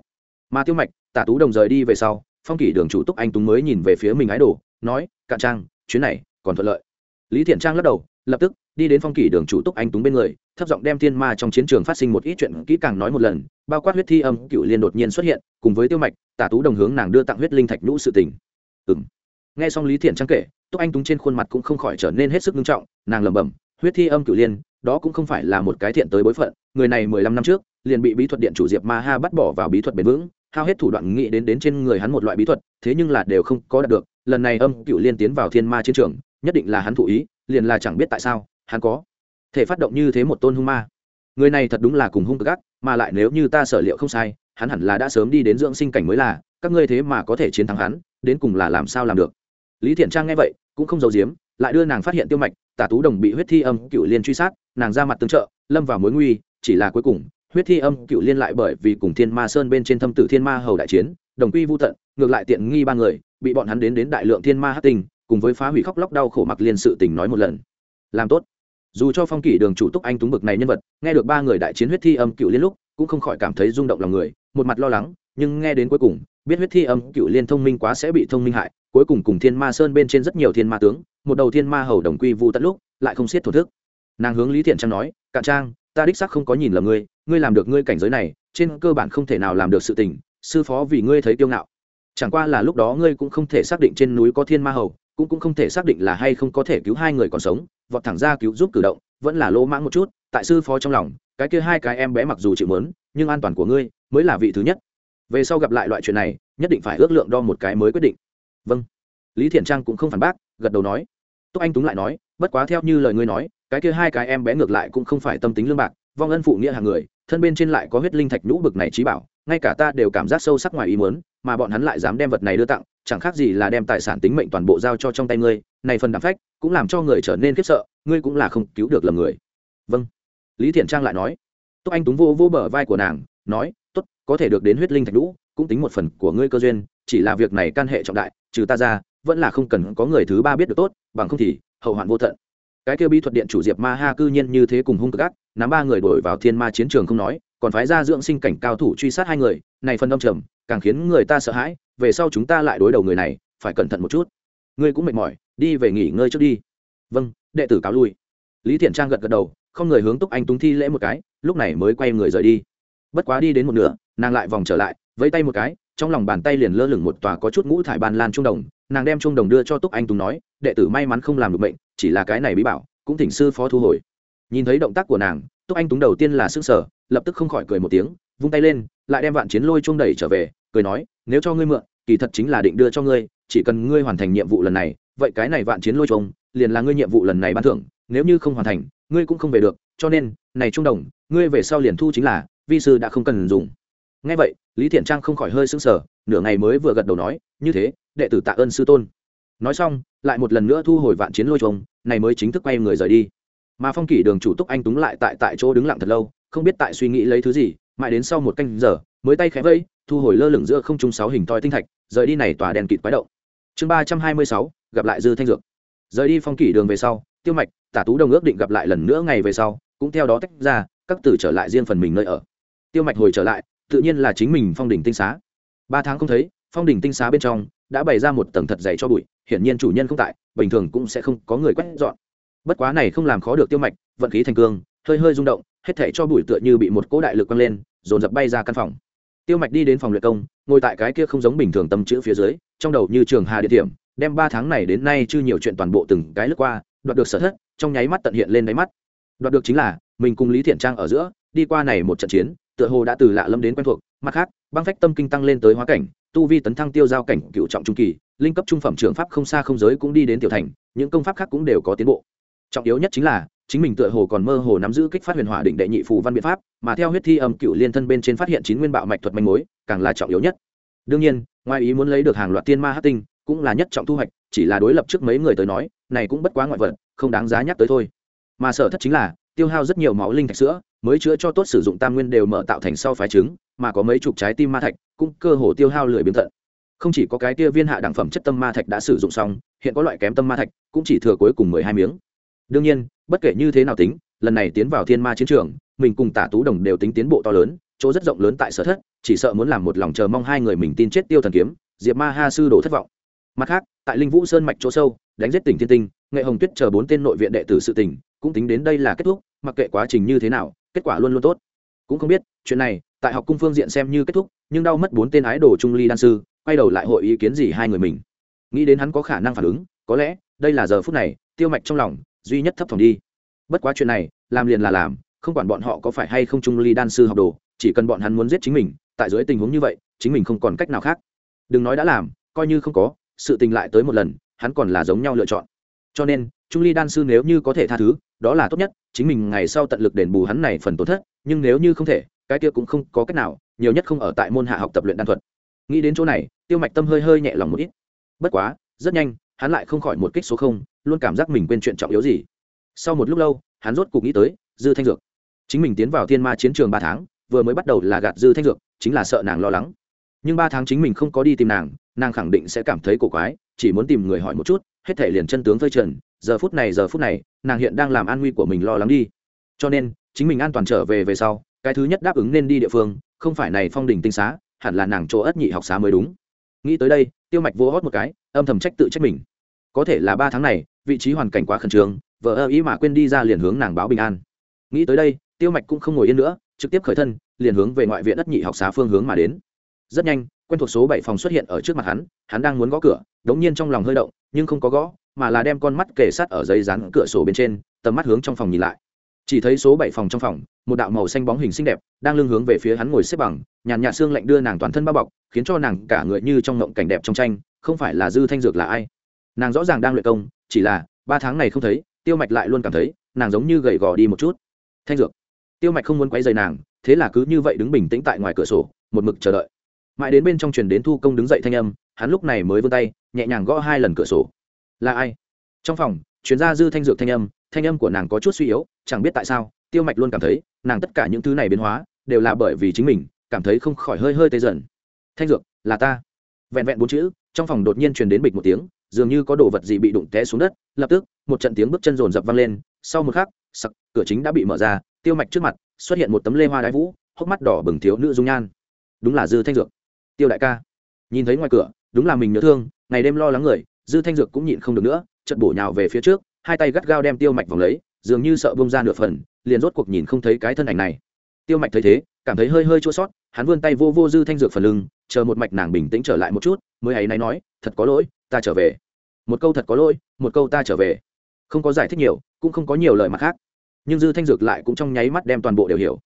Mà tiêu mạch, tả tú đồng rời đi về sau, phong kỷ đường chủ túc anh túng mới nhìn về phía mình ái đồ, nói, cạn trang, chuyến này còn thuận lợi. Lý thiện trang lắc đầu, lập tức đi đến phong kỷ đường chủ túc anh túng bên người, thấp giọng đem thiên ma trong chiến trường phát sinh một ít chuyện kỹ càng nói một lần, bao quát huyết thi âm cựu liên đột nhiên xuất hiện, cùng với tiêu mạch, tả tú đồng hướng nàng đưa tặng huyết linh thạch nhũ sự tình. Ừ nghe xong lý thiện trang kể, túc anh túng trên khuôn mặt cũng không khỏi trở nên hết sức nghiêm trọng, nàng lẩm bẩm, huyết thi âm cựu liên, đó cũng không phải là một cái thiện tới bối phận, người này mười lăm năm trước, liền bị bí thuật điện chủ diệp ma ha bắt bỏ vào bí thuật bền vững, hao hết thủ đoạn nghĩ đến đến trên người hắn một loại bí thuật, thế nhưng là đều không có đạt được, lần này âm cựu liên tiến vào thiên ma chiến trường, nhất định là hắn thụ ý, liền là chẳng biết tại sao hắn có thể phát động như thế một tôn hung ma. Người này thật đúng là cùng hung cực gắt mà lại nếu như ta sở liệu không sai, hắn hẳn là đã sớm đi đến dưỡng sinh cảnh mới là, các ngươi thế mà có thể chiến thắng hắn, đến cùng là làm sao làm được? Lý thiện trang nghe vậy, cũng không giấu giếm, lại đưa nàng phát hiện tiêu mạch, tả tú đồng bị huyết thi âm cựu liên truy sát, nàng ra mặt tương trợ, lâm vào mối nguy, chỉ là cuối cùng, huyết thi âm cựu liên lại bởi vì cùng thiên ma sơn bên trên thâm tử thiên ma hầu đại chiến, đồng quy vô tận, ngược lại tiện nghi ba người, bị bọn hắn đến đến đại lượng thiên ma hát tình cùng với phá hủy khóc lóc đau khổ mặc liên sự tình nói một lần. Làm tốt dù cho phong kỷ đường chủ túc anh túng bực này nhân vật, nghe được ba người đại chiến huyết thi âm cựu liên lúc, cũng không khỏi cảm thấy rung động lòng người, một mặt lo lắng, nhưng nghe đến cuối cùng, biết huyết thi âm cựu liên thông minh quá sẽ bị thông minh hại, cuối cùng cùng thiên ma sơn bên trên rất nhiều thiên ma tướng, một đầu thiên ma hầu đồng quy vu tận lúc, lại không xiết thổ thức. Nàng hướng lý thiện trang nói, cạn trang, ta đích sắc không có nhìn lầm ngươi ngươi làm được ngươi cảnh giới này, trên cơ bản không thể nào làm được sự tình, sư phó vì ngươi thấy kiêu ngạo. Chẳng qua là lúc đó ngươi cũng không thể xác định trên núi có thiên ma hầu, cũng cũng không thể xác định là hay không có thể cứu hai người còn sống vọt thẳng ra cứu giúp cử động, vẫn là lỗ mãng một chút, tại sư phó trong lòng, cái kia hai cái em bé mặc dù chịu mớn, nhưng an toàn của ngươi mới là vị thứ nhất. Về sau gặp lại loại chuyện này, nhất định phải ước lượng đo một cái mới quyết định. Vâng. Lý thiện trang cũng không phản bác, gật đầu nói. Túc anh túng lại nói, bất quá theo như lời ngươi nói, cái kia hai cái em bé ngược lại cũng không phải tâm tính lương bạc, vong ân phụ nghĩa hàng người, thân bên trên lại có huyết linh thạch nhũ bực này trí bảo ngay cả ta đều cảm giác sâu sắc ngoài ý muốn, mà bọn hắn lại dám đem vật này đưa tặng, chẳng khác gì là đem tài sản tính mệnh toàn bộ giao cho trong tay ngươi, này phần đảm phách, cũng làm cho người trở nên khiếp sợ, ngươi cũng là không cứu được lầm người. Vâng. Lý thiện trang lại nói. Túc anh túng vô vô bờ vai của nàng, nói, tốt, có thể được đến huyết linh thạch nhũ, cũng tính một phần của ngươi cơ duyên, chỉ là việc này can hệ trọng đại, trừ ta ra, vẫn là không cần có người thứ ba biết được tốt, bằng không thì, hậu hoạn vô tận. Cái kêu bí thuật điện chủ diệp ma ha cư nhiên như thế cùng hung cực ác, nắm ba người đổi vào thiên ma chiến trường không nói còn phái ra dưỡng sinh cảnh cao thủ truy sát hai người, này phần đông trầm, càng khiến người ta sợ hãi, về sau chúng ta lại đối đầu người này, phải cẩn thận một chút. Ngươi cũng mệt mỏi, đi về nghỉ ngơi trước đi. Vâng đệ tử cáo lui. Lý thiện trang gật gật đầu, không người hướng túc anh túng thi lễ một cái, lúc này mới quay người rời đi. Bất quá đi đến một nửa, nàng lại vòng trở lại, vẫy tay một cái, trong lòng bàn tay liền lơ lửng một tòa có chút ngũ thải bàn lan trung đồng, nàng đem trung đồng đưa cho túc anh tùng nói, đệ tử may mắn không làm được bệnh chỉ là cái này bí bảo, cũng thỉnh sư phó thu hồi. Nhìn thấy động tác của nàng, túc anh túng đầu tiên là s ư sở lập tức không khỏi cười một tiếng, vung tay lên, lại đem vạn chiến lôi chuông đẩy trở về, cười nói, nếu cho ngươi mượn, kỳ thật chính là định đưa cho ngươi, chỉ cần ngươi hoàn thành nhiệm vụ lần này, vậy cái này vạn chiến lôi chuông liền là ngươi nhiệm vụ lần này ban thưởng, nếu như không hoàn thành, ngươi cũng không về được, cho nên, này trung đồng, ngươi về sau liền thu chính là, vi sư đã không cần dùng. Ngay vậy, lý thiện trang không khỏi hơi sững sờ, nửa ngày mới vừa gật đầu nói, như thế, đệ tử tạ ơn sư tôn. Nói xong, lại một lần nữa thu hồi vạn chiến lôi trống này mới chính thức quay người rời đi. Mà phong kỷ đường chủ túc anh túng lại tại tại chỗ đứng lặng thật lâu không biết tại suy nghĩ lấy thứ gì, mãi đến sau một canh giờ, mới tay khẽ vây, thu hồi lơ lửng giữa không trung sáu hình toi tinh thạch, rời đi này tòa đèn kịt quái động. Chương ba trăm hai mươi sáu, gặp lại dư thanh dược. Rời đi phong kỷ đường về sau, tiêu mạch, tả tú đồng ước định gặp lại lần nữa ngày về sau, cũng theo đó tách ra, các tử trở lại riêng phần mình nơi ở. Tiêu mạch hồi trở lại, tự nhiên là chính mình phong đỉnh tinh xá. Ba tháng không thấy, phong đỉnh tinh xá bên trong đã bày ra một tầng thật dày cho bụi, hiển nhiên chủ nhân không tại, bình thường cũng sẽ không có người quét dọn. Bất quá này không làm khó được tiêu mạch, vận khí thành cương, hơi hơi rung động hết thể cho bụi tựa như bị một cỗ đại lực quăng lên, dồn dập bay ra căn phòng. Tiêu mạch đi đến phòng luyện công, ngồi tại cái kia không giống bình thường tâm chữ phía dưới, trong đầu như trường hà địa điểm, đem ba tháng này đến nay chưa nhiều chuyện toàn bộ từng cái lướt qua, đoạt được sở thất, trong nháy mắt tận hiện lên đáy mắt. Đoạt được chính là, mình cùng lý thiện trang ở giữa, đi qua này một trận chiến, tựa hồ đã từ lạ lâm đến quen thuộc, mặt khác, băng phách tâm kinh tăng lên tới hóa cảnh, tu vi tấn thăng tiêu giao cảnh cựu trọng trung kỳ, linh cấp trung phẩm trường pháp không xa không giới cũng đi đến tiểu thành, những công pháp khác cũng đều có tiến bộ. Trọng yếu nhất chính là chính mình tựa hồ còn mơ hồ nắm giữ kích phát huyền hỏa định đệ nhị phù văn biện pháp, mà theo huyết thi âm cựu liên thân bên trên phát hiện chín nguyên bạo mạch thuật manh mối, càng là trọng yếu nhất. Đương nhiên, ngoài ý muốn lấy được hàng loạt tiên ma hát tinh, cũng là nhất trọng thu hoạch, chỉ là đối lập trước mấy người tới nói, này cũng bất quá ngoại vật, không đáng giá nhắc tới thôi. Mà sở thất chính là, tiêu hao rất nhiều máu linh thạch sữa, mới chữa cho tốt sử dụng tam nguyên đều mở tạo thành sau phái trứng, mà có mấy chục trái tim ma thạch, cũng cơ hồ tiêu hao lười biến thận không chỉ có cái tia viên hạ đẳng phẩm chất tâm ma thạch đã sử dụng xong, hiện có loại kém tâm ma thạch, cũng chỉ thừa cuối cùng mười hai miếng. Đương nhiên bất kể như thế nào tính, lần này tiến vào thiên ma chiến trường, mình cùng tả tú đồng đều tính tiến bộ to lớn, chỗ rất rộng lớn tại sở thất, chỉ sợ muốn làm một lòng chờ mong hai người mình tin chết tiêu thần kiếm, diệp ma ha sư đổ thất vọng. Mặt khác, tại linh vũ sơn mạch chỗ sâu, đánh giết tỉnh thiên tinh, nghệ hồng tuyết chờ bốn tên nội viện đệ tử sự tỉnh cũng tính đến đây là kết thúc, mặc kệ quá trình như thế nào, kết quả luôn luôn tốt. Cũng không biết, chuyện này, tại học cung phương diện xem như kết thúc, nhưng đau mất bốn tên ái đồ trung ly đan sư, quay đầu lại hội ý kiến gì hai người mình. Nghĩ đến hắn có khả năng phản ứng, có lẽ, đây là giờ phút này, tiêu mạch trong lòng duy nhất thấp thỏm đi. Bất quá chuyện này, làm liền là làm, không quản bọn họ có phải hay không trung ly đan sư học đồ, chỉ cần bọn hắn muốn giết chính mình, tại dưới tình huống như vậy, chính mình không còn cách nào khác. Đừng nói đã làm, coi như không có, sự tình lại tới một lần, hắn còn là giống nhau lựa chọn. Cho nên, trung ly đan sư nếu như có thể tha thứ, đó là tốt nhất, chính mình ngày sau tận lực đền bù hắn này phần tổn thất, nhưng nếu như không thể, cái kia cũng không có cách nào, nhiều nhất không ở tại môn hạ học tập luyện đan thuật. Nghĩ đến chỗ này, tiêu mạch tâm hơi hơi nhẹ lòng một ít. Bất quá, rất nhanh hắn lại không khỏi một kích số không, luôn cảm giác mình quên chuyện trọng yếu gì. Sau một lúc lâu, hắn rốt cục nghĩ tới, dư thanh dược. Chính mình tiến vào thiên ma chiến trường ba tháng, vừa mới bắt đầu là gạt dư thanh dược, chính là sợ nàng lo lắng. Nhưng ba tháng chính mình không có đi tìm nàng nàng khẳng định sẽ cảm thấy cổ quái, chỉ muốn tìm người hỏi một chút, hết thể liền chân tướng phơi trần, giờ phút này giờ phút này, nàng hiện đang làm an nguy của mình lo lắng đi. Cho nên, chính mình an toàn trở về về sau, cái thứ nhất đáp ứng nên đi địa phương, không phải này phong đỉnh tinh xá, hẳn là nàng chỗ ất nhị học xá mới đúng. Nghĩ tới đây, tiêu mạch vô hót một cái âm thầm trách tự trách mình. Có thể là ba tháng này, vị trí hoàn cảnh quá khẩn trương, vợ ơ ý mà quên đi ra liền hướng nàng báo bình an. Nghĩ tới đây, tiêu mạch cũng không ngồi yên nữa, trực tiếp khởi thân, liền hướng về ngoại viện đất nhị học xá phương hướng mà đến. Rất nhanh, quen thuộc số bảy phòng xuất hiện ở trước mặt hắn hắn đang muốn gõ cửa, đống nhiên trong lòng hơi động, nhưng không có gõ, mà là đem con mắt kề sát ở giấy rán cửa sổ bên trên, tầm mắt hướng trong phòng nhìn lại. Chỉ thấy số bảy phòng trong phòng, một đạo màu xanh bóng hình xinh đẹp, đang lưng hướng về phía hắn ngồi xếp bằng, nhàn nhạt xương lạnh đưa nàng toàn thân bao bọc, khiến cho nàng cả người như trong ngộng cảnh đẹp trong tranh không phải là dư thanh dược là ai? Nàng rõ ràng đang luyện công, chỉ là, ba tháng này không thấy, tiêu mạch lại luôn cảm thấy, nàng giống như gầy gò đi một chút. Thanh dược. Tiêu mạch không muốn quấy rầy nàng, thế là cứ như vậy đứng bình tĩnh tại ngoài cửa sổ, một mực chờ đợi. Mãi đến bên trong truyền đến thu công đứng dậy thanh âm, hắn lúc này mới vươn tay, nhẹ nhàng gõ hai lần cửa sổ. Là ai? Trong phòng chuyên gia dư thanh dược thanh âm thanh âm của nàng có chút suy yếu, chẳng biết tại sao, tiêu mạch luôn cảm thấy, nàng tất cả những thứ này biến hóa, đều là bởi vì chính mình, cảm thấy không khỏi hơi hơi tê dần. Thanh dược, là ta. Vẹn vẹn bốn chữ trong phòng đột nhiên truyền đến bịch một tiếng, dường như có đồ vật gì bị đụng té xuống đất, lập tức, một trận tiếng bước chân rồn rập vang lên, sau một khắc, sặc, cửa chính đã bị mở ra, tiêu mạch trước mặt, xuất hiện một tấm lê hoa đái vũ, hốc mắt đỏ bừng thiếu nữ dung nhan. Đúng là dư thanh dược. Tiêu đại ca. Nhìn thấy ngoài cửa, đúng là mình nhớ thương, ngày đêm lo lắng người, dư thanh dược cũng nhịn không được nữa chật bổ nhào về phía trước, hai tay gắt gao đem tiêu mạch vòng lấy, dường như sợ bông ra nửa phần, liền rốt cuộc nhìn không thấy cái thân ảnh này. Tiêu mạch thấy thế, cảm thấy hơi hơi chua sót hắn vươn tay vô vô dư thanh dược phần lưng chờ một mạch nàng bình tĩnh trở lại một chút, mới ấy náy nói, thật có lỗi, ta trở về. Một câu thật có lỗi, một câu ta trở về. Không có giải thích nhiều, cũng không có nhiều lời mặt khác. Nhưng dư thanh dược lại cũng trong nháy mắt đem toàn bộ đều hiểu.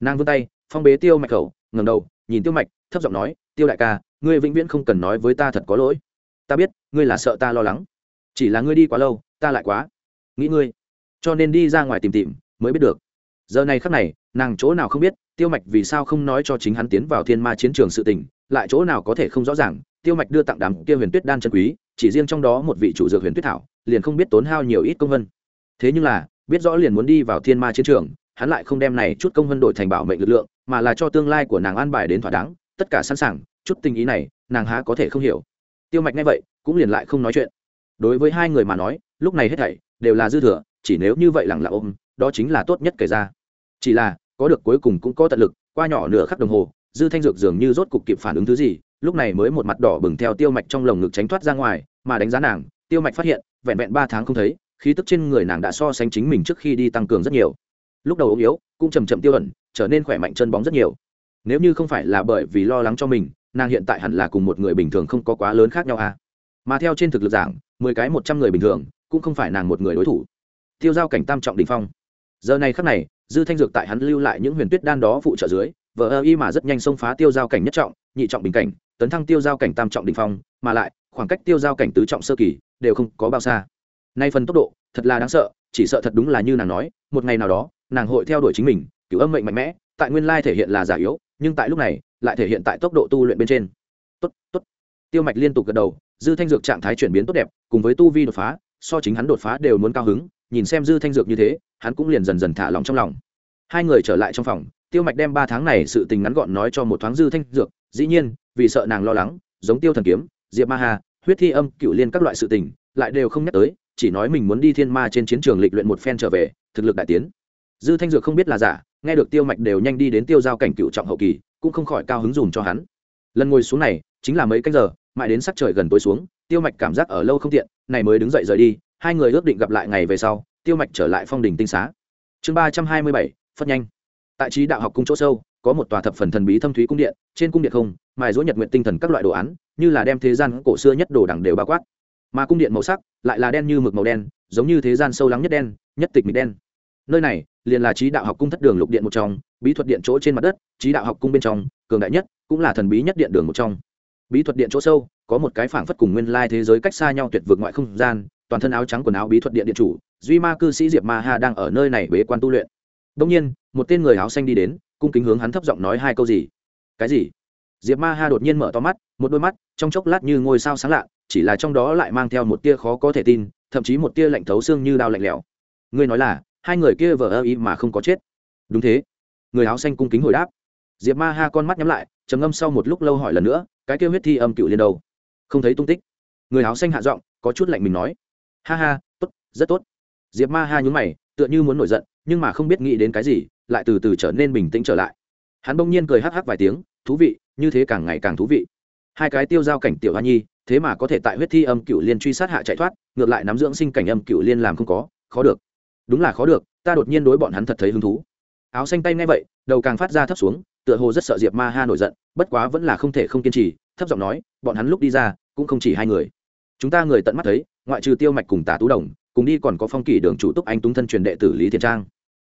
Nàng vươn tay, phong bế tiêu mạch khẩu ngầm đầu, nhìn tiêu mạch, thấp giọng nói, tiêu đại ca, ngươi vĩnh viễn không cần nói với ta thật có lỗi. Ta biết, ngươi là sợ ta lo lắng. Chỉ là ngươi đi quá lâu, ta lại quá nghĩ ngươi. Cho nên đi ra ngoài tìm tìm, mới biết được. Giờ này khắc này, nàng chỗ nào không biết, tiêu mạch vì sao không nói cho chính hắn tiến vào thiên ma chiến trường sự tình lại chỗ nào có thể không rõ ràng, tiêu mạch đưa tặng đám kia huyền tuyết đan chân quý, chỉ riêng trong đó một vị chủ dược huyền tuyết thảo, liền không biết tốn hao nhiều ít công vân. Thế nhưng là, biết rõ liền muốn đi vào thiên ma chiến trường, hắn lại không đem này chút công vân đổi thành bảo mệnh lực lượng, mà là cho tương lai của nàng an bài đến thỏa đáng, tất cả sẵn sàng, chút tình ý này, nàng há có thể không hiểu. Tiêu mạch nghe vậy, cũng liền lại không nói chuyện. Đối với hai người mà nói, lúc này hết thảy đều là dư thừa, chỉ nếu như vậy lặng lặng ôm, đó chính là tốt nhất kể ra. Chỉ là, có được cuối cùng cũng có tận lực, qua nhỏ nửa khắc đồng hồ dư thanh dược dường như rốt cục kịp phản ứng thứ gì, lúc này mới một mặt đỏ bừng theo tiêu mạch trong lồng ngực tránh thoát ra ngoài, mà đánh giá nàng, tiêu mạch phát hiện, vẹn vẹn ba tháng không thấy, khí tức trên người nàng đã so sánh chính mình trước khi đi tăng cường rất nhiều. Lúc đầu ốm yếu, cũng chầm chậm tiêu ẩn, trở nên khỏe mạnh chân bóng rất nhiều. Nếu như không phải là bởi vì lo lắng cho mình, nàng hiện tại hẳn là cùng một người bình thường không có quá lớn khác nhau à. Mà theo trên thực lực giảng, mười cái một trăm người bình thường, cũng không phải nàng một người đối thủ. Tiêu giao cảnh tam trọng đình phong. Giờ này khắc này, dư thanh dược tại hắn lưu lại những huyền tuyết đan đó phụ trợ dưới vợ ơ y mà rất nhanh xông phá tiêu giao cảnh nhất trọng, nhị trọng bình cảnh, tấn thăng tiêu giao cảnh tam trọng đình phong, mà lại, khoảng cách tiêu giao cảnh tứ trọng sơ kỳ đều không có bao xa. Nay phần tốc độ, thật là đáng sợ, chỉ sợ thật đúng là như nàng nói, một ngày nào đó, nàng hội theo đuổi chính mình cứu âm mệnh mạnh mẽ, tại nguyên lai thể hiện là giả yếu, nhưng tại lúc này, lại thể hiện tại tốc độ tu luyện bên trên. Tốt tốt. Tiêu mạch liên tục gật đầu, dư thanh dược trạng thái chuyển biến tốt đẹp, cùng với tu vi đột phá, so chính hắn đột phá đều muốn cao hứng, nhìn xem dư thanh dược như thế, hắn cũng liền dần dần thả lòng trong lòng. Hai người trở lại trong phòng tiêu mạch đem ba tháng này sự tình ngắn gọn nói cho một thoáng dư thanh dược, dĩ nhiên, vì sợ nàng lo lắng, giống tiêu thần kiếm, diệp ma hà, huyết thi âm, cựu liên các loại sự tình, lại đều không nhắc tới, chỉ nói mình muốn đi thiên ma trên chiến trường lịch luyện một phen trở về, thực lực đại tiến. Dư thanh dược không biết là giả, nghe được tiêu mạch đều nhanh đi đến tiêu giao cảnh cựu trọng hậu kỳ, cũng không khỏi cao hứng dùm cho hắn. Lần ngồi xuống này, chính là mấy canh giờ, mãi đến sắc trời gần tối xuống, tiêu mạch cảm giác ở lâu không tiện, này mới đứng dậy rời đi, hai người ước định gặp lại ngày về sau, tiêu mạch trở lại phong đình tinh xá. Chương ba trăm hai mươi bảy, phất nhanh tại trí đạo học cung chỗ sâu, có một tòa thập phần thần bí thâm thúy cung điện, trên cung điện không, mài dối nhật nguyện tinh thần các loại đồ án, như là đem thế gian cổ xưa nhất đồ đẳng đều bao quát. Mà cung điện màu sắc lại là đen như mực màu đen, giống như thế gian sâu lắng nhất đen, nhất tịch mịt đen. Nơi này liền là trí đạo học cung thất đường lục điện một trong, bí thuật điện chỗ trên mặt đất, trí đạo học cung bên trong, cường đại nhất cũng là thần bí nhất điện đường một trong. Bí thuật điện chỗ sâu, có một cái phảng phất cùng nguyên lai thế giới cách xa nhau tuyệt vượt ngoại không gian, toàn thân áo trắng quần áo bí thuật điện điện chủ, duy ma cư sĩ diệp ma ha đang ở nơi này bế quan tu luyện. Đông nhiên một tên người áo xanh đi đến, cung kính hướng hắn thấp giọng nói hai câu gì? Cái gì? Diệp ma ha đột nhiên mở to mắt, một đôi mắt, trong chốc lát như ngôi sao sáng lạ, chỉ là trong đó lại mang theo một tia khó có thể tin, thậm chí một tia lạnh thấu xương như đao lạnh lẽo. Ngươi nói là, hai người kia vờ ơ ý mà không có chết. Đúng thế. Người áo xanh cung kính hồi đáp. Diệp ma ha con mắt nhắm lại, trầm ngâm sau một lúc lâu hỏi lần nữa, cái kêu huyết thi âm cựu liên đầu. không thấy tung tích. Người áo xanh hạ giọng, có chút lạnh mình nói. Ha ha, tốt, rất tốt. Diệp ma ha nhún mày, tựa như muốn nổi giận, nhưng mà không biết nghĩ đến cái gì lại từ từ trở nên bình tĩnh trở lại. Hắn bỗng nhiên cười hắc hắc vài tiếng, thú vị, như thế càng ngày càng thú vị. Hai cái tiêu giao cảnh tiểu hoa nhi, thế mà có thể tại huyết thi âm cựu liên truy sát hạ chạy thoát, ngược lại nắm dưỡng sinh cảnh âm cựu liên làm không có, khó được. Đúng là khó được, ta đột nhiên đối bọn hắn thật thấy hứng thú. Áo xanh tay ngay vậy, đầu càng phát ra thấp xuống, tựa hồ rất sợ diệp ma ha nổi giận, bất quá vẫn là không thể không kiên trì, thấp giọng nói, bọn hắn lúc đi ra, cũng không chỉ hai người. Chúng ta người tận mắt thấy, ngoại trừ tiêu mạch cùng tả tú đồng, cùng đi còn có phong kỷ đường chủ túc anh túng thân truyền đệ tử lý thiền trang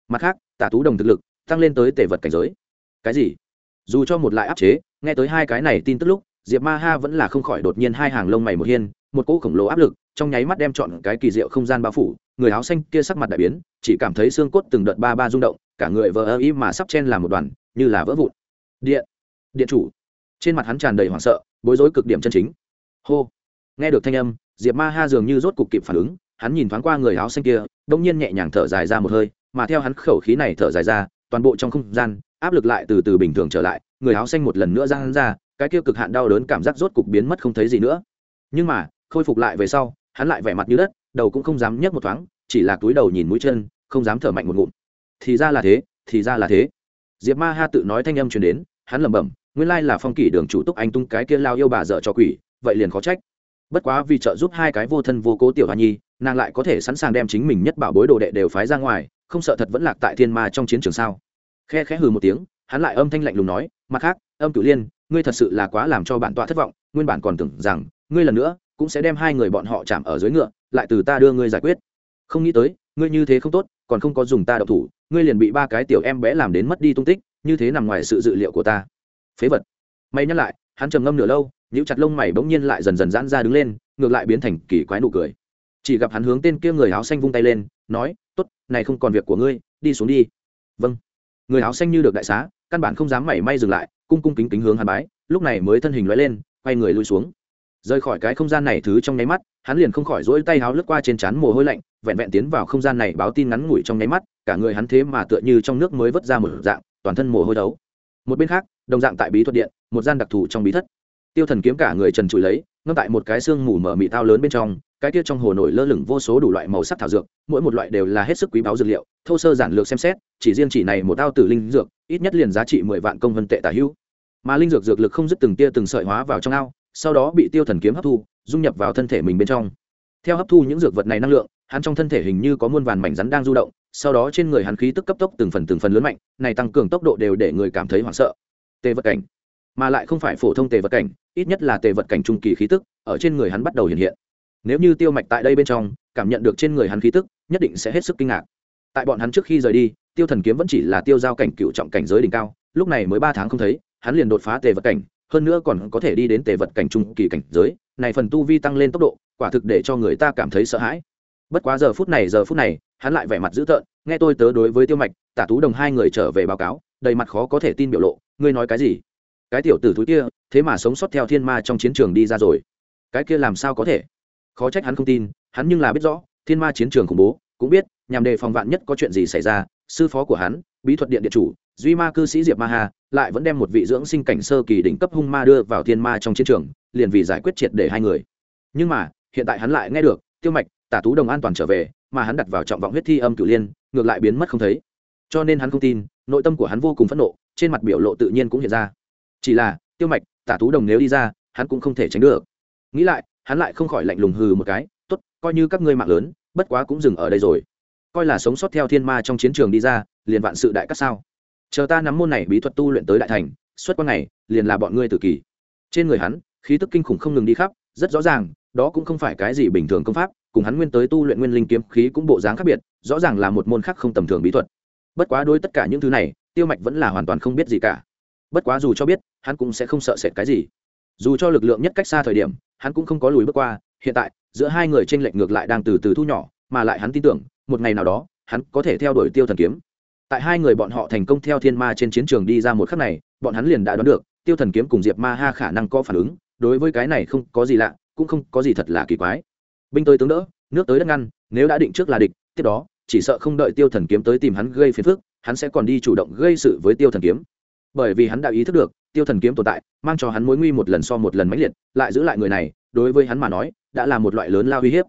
mặt khác, tả tú đồng thực lực tăng lên tới tể vật cảnh giới. Cái gì? Dù cho một lại áp chế, nghe tới hai cái này tin tức lúc, diệp ma ha vẫn là không khỏi đột nhiên hai hàng lông mày một hiên, một cỗ khổng lồ áp lực, trong nháy mắt đem chọn cái kỳ diệu không gian bao phủ, người áo xanh kia sắc mặt đại biến, chỉ cảm thấy xương cốt từng đợt ba ba rung động, cả người vờ ơ ý mà sắp chen làm một đoàn, như là vỡ vụn. Điện! Điện chủ! Trên mặt hắn tràn đầy hoảng sợ, bối rối cực điểm chân chính. Hô! Nghe được thanh âm, diệp ma ha dường như rốt cục kịp phản ứng, hắn nhìn thoáng qua người áo xanh kia đông nhiên nhẹ nhàng thở dài ra một hơi mà theo hắn khẩu khí này thở dài ra, toàn bộ trong không gian, áp lực lại từ từ bình thường trở lại, người áo xanh một lần nữa ra hắn ra, cái kia cực hạn đau đớn cảm giác rốt cục biến mất không thấy gì nữa. Nhưng mà, khôi phục lại về sau, hắn lại vẻ mặt như đất, đầu cũng không dám nhấc một thoáng, chỉ là túi đầu nhìn mũi chân, không dám thở mạnh một ngụm. Thì ra là thế, thì ra là thế. Diệp ma ha tự nói thanh âm truyền đến, hắn lẩm bẩm, nguyên lai là phong kỷ đường chủ túc anh tung cái kia lao yêu bà dợ cho quỷ, vậy liền khó trách. Bất quá vì trợ giúp hai cái vô thân vô cố tiểu hoa nhi, nàng lại có thể sẵn sàng đem chính mình nhất bảo bối đồ đệ đều phái ra ngoài không sợ thật vẫn lạc tại thiên ma trong chiến trường sao? Khe khẽ hừ một tiếng, hắn lại âm thanh lạnh lùng nói, mặt khác, âm cửu liên, ngươi thật sự là quá làm cho bản tọa thất vọng, nguyên bản còn tưởng rằng, ngươi lần nữa cũng sẽ đem hai người bọn họ chạm ở dưới ngựa, lại từ ta đưa ngươi giải quyết. Không nghĩ tới, ngươi như thế không tốt, còn không có dùng ta độc thủ, ngươi liền bị ba cái tiểu em bé làm đến mất đi tung tích, như thế nằm ngoài sự dự liệu của ta. Phế vật. May nhắc lại, hắn trầm ngâm nửa lâu, nhíu chặt lông mày bỗng nhiên lại dần dần giãn ra đứng lên, ngược lại biến thành kỳ quái nụ cười chỉ gặp hắn hướng tên kia người áo xanh vung tay lên, nói t ố t này không còn việc của ngươi, đi xuống đi. Vâng. Người áo xanh như được đại xá, căn bản không dám mảy may dừng lại, cung cung kính kính hướng hắn bái, lúc này mới thân hình loại lên, quay người lui xuống. Rời khỏi cái không gian này thứ trong nháy mắt, hắn liền không khỏi rỗi tay háo lướt qua trên trán mồ hôi lạnh, vẹn vẹn tiến vào không gian này báo tin ngắn ngủi trong nháy mắt, cả người hắn thế mà tựa như trong nước mới vớt ra một dạng, toàn thân mồ hôi đấu. Một bên khác, đồng dạng tại bí thuật điện, một gian đặc thù trong bí thất. Tiêu thần kiếm cả người trần trụi lấy, ngâm tại một cái xương mù mở mị tao lớn bên trong cái kia trong hồ nổi lơ lửng vô số đủ loại màu sắc thảo dược, mỗi một loại đều là hết sức quý báu dược liệu, thô sơ giản lược xem xét, chỉ riêng chỉ này một tao tử linh dược, ít nhất liền giá trị mười vạn công vân tệ tả hữu. Mà linh dược dược lực không dứt từng tia từng sợi hóa vào trong ao, sau đó bị tiêu thần kiếm hấp thu, dung nhập vào thân thể mình bên trong. Theo hấp thu những dược vật này năng lượng, hắn trong thân thể hình như có muôn vàn mảnh rắn đang du động, sau đó trên người hắn khí tức cấp tốc từng phần từng phần lớn mạnh, này tăng cường tốc độ đều để người cảm thấy hoảng sợ. Tề vật cảnh. Mà lại không phải phổ thông tề vật cảnh, ít nhất là tề vật cảnh trung kỳ khí tức, ở trên người hắn bắt đầu hiện hiện nếu như tiêu mạch tại đây bên trong, cảm nhận được trên người hắn khí tức, nhất định sẽ hết sức kinh ngạc. Tại bọn hắn trước khi rời đi, tiêu thần kiếm vẫn chỉ là tiêu giao cảnh cựu trọng cảnh giới đỉnh cao, lúc này mới ba tháng không thấy, hắn liền đột phá tề vật cảnh, hơn nữa còn có thể đi đến tề vật cảnh trung kỳ cảnh giới, này phần tu vi tăng lên tốc độ, quả thực để cho người ta cảm thấy sợ hãi. Bất quá giờ phút này, giờ phút này, hắn lại vẻ mặt dữ tợn, nghe tôi tớ đối với tiêu mạch, tả tú đồng hai người trở về báo cáo, đầy mặt khó có thể tin biểu lộ, ngươi nói cái gì? Cái tiểu tử thú kia, thế mà sống sót theo thiên ma trong chiến trường đi ra rồi. Cái kia làm sao có thể? Khó trách hắn không tin, hắn nhưng là biết rõ, thiên ma chiến trường khủng bố, cũng biết, nhằm đề phòng vạn nhất có chuyện gì xảy ra, sư phó của hắn, bí thuật điện điện chủ, duy ma cư sĩ diệp ma hà lại vẫn đem một vị dưỡng sinh cảnh sơ kỳ đỉnh cấp hung ma đưa vào thiên ma trong chiến trường, liền vì giải quyết triệt để hai người. Nhưng mà, hiện tại hắn lại nghe được, tiêu mạch, tả tú đồng an toàn trở về, mà hắn đặt vào trọng vọng huyết thi âm cửu liên, ngược lại biến mất không thấy. Cho nên hắn không tin, nội tâm của hắn vô cùng phẫn nộ, trên mặt biểu lộ tự nhiên cũng hiện ra. Chỉ là, tiêu mạch, tả tú đồng nếu đi ra, hắn cũng không thể tránh được. Nghĩ lại hắn lại không khỏi lạnh lùng hừ một cái, tốt, coi như các ngươi mạng lớn, bất quá cũng dừng ở đây rồi. Coi là sống sót theo thiên ma trong chiến trường đi ra, liền vạn sự đại các sao. Chờ ta nắm môn này bí thuật tu luyện tới đại thành, suốt qua ngày, liền là bọn ngươi tự kỷ trên người hắn, khí tức kinh khủng không ngừng đi khắp, rất rõ ràng, đó cũng không phải cái gì bình thường công pháp, cùng hắn nguyên tới tu luyện nguyên linh kiếm khí cũng bộ dáng khác biệt, rõ ràng là một môn khác không tầm thường bí thuật. Bất quá đối tất cả những thứ này, tiêu mạch vẫn là hoàn toàn không biết gì cả. Bất quá dù cho biết, hắn cũng sẽ không sợ sệt cái gì. Dù cho lực lượng nhất cách xa thời điểm hắn cũng không có lùi bước qua, hiện tại, giữa hai người tranh lệch ngược lại đang từ từ thu nhỏ, mà lại hắn tin tưởng, một ngày nào đó, hắn có thể theo đuổi tiêu thần kiếm. Tại hai người bọn họ thành công theo thiên ma trên chiến trường đi ra một khắc này, bọn hắn liền đã đoán được, tiêu thần kiếm cùng diệp ma ha khả năng có phản ứng, đối với cái này không có gì lạ, cũng không có gì thật là kỳ quái. Binh tới tướng đỡ, nước tới đất ngăn, nếu đã định trước là địch, tiếp đó, chỉ sợ không đợi tiêu thần kiếm tới tìm hắn gây phiền phức, hắn sẽ còn đi chủ động gây sự với tiêu thần kiếm. Bởi vì hắn đã ý thức được tiêu thần kiếm tồn tại, mang cho hắn mối nguy một lần so một lần mãnh liệt, lại giữ lại người này, đối với hắn mà nói, đã là một loại lớn lao uy hiếp.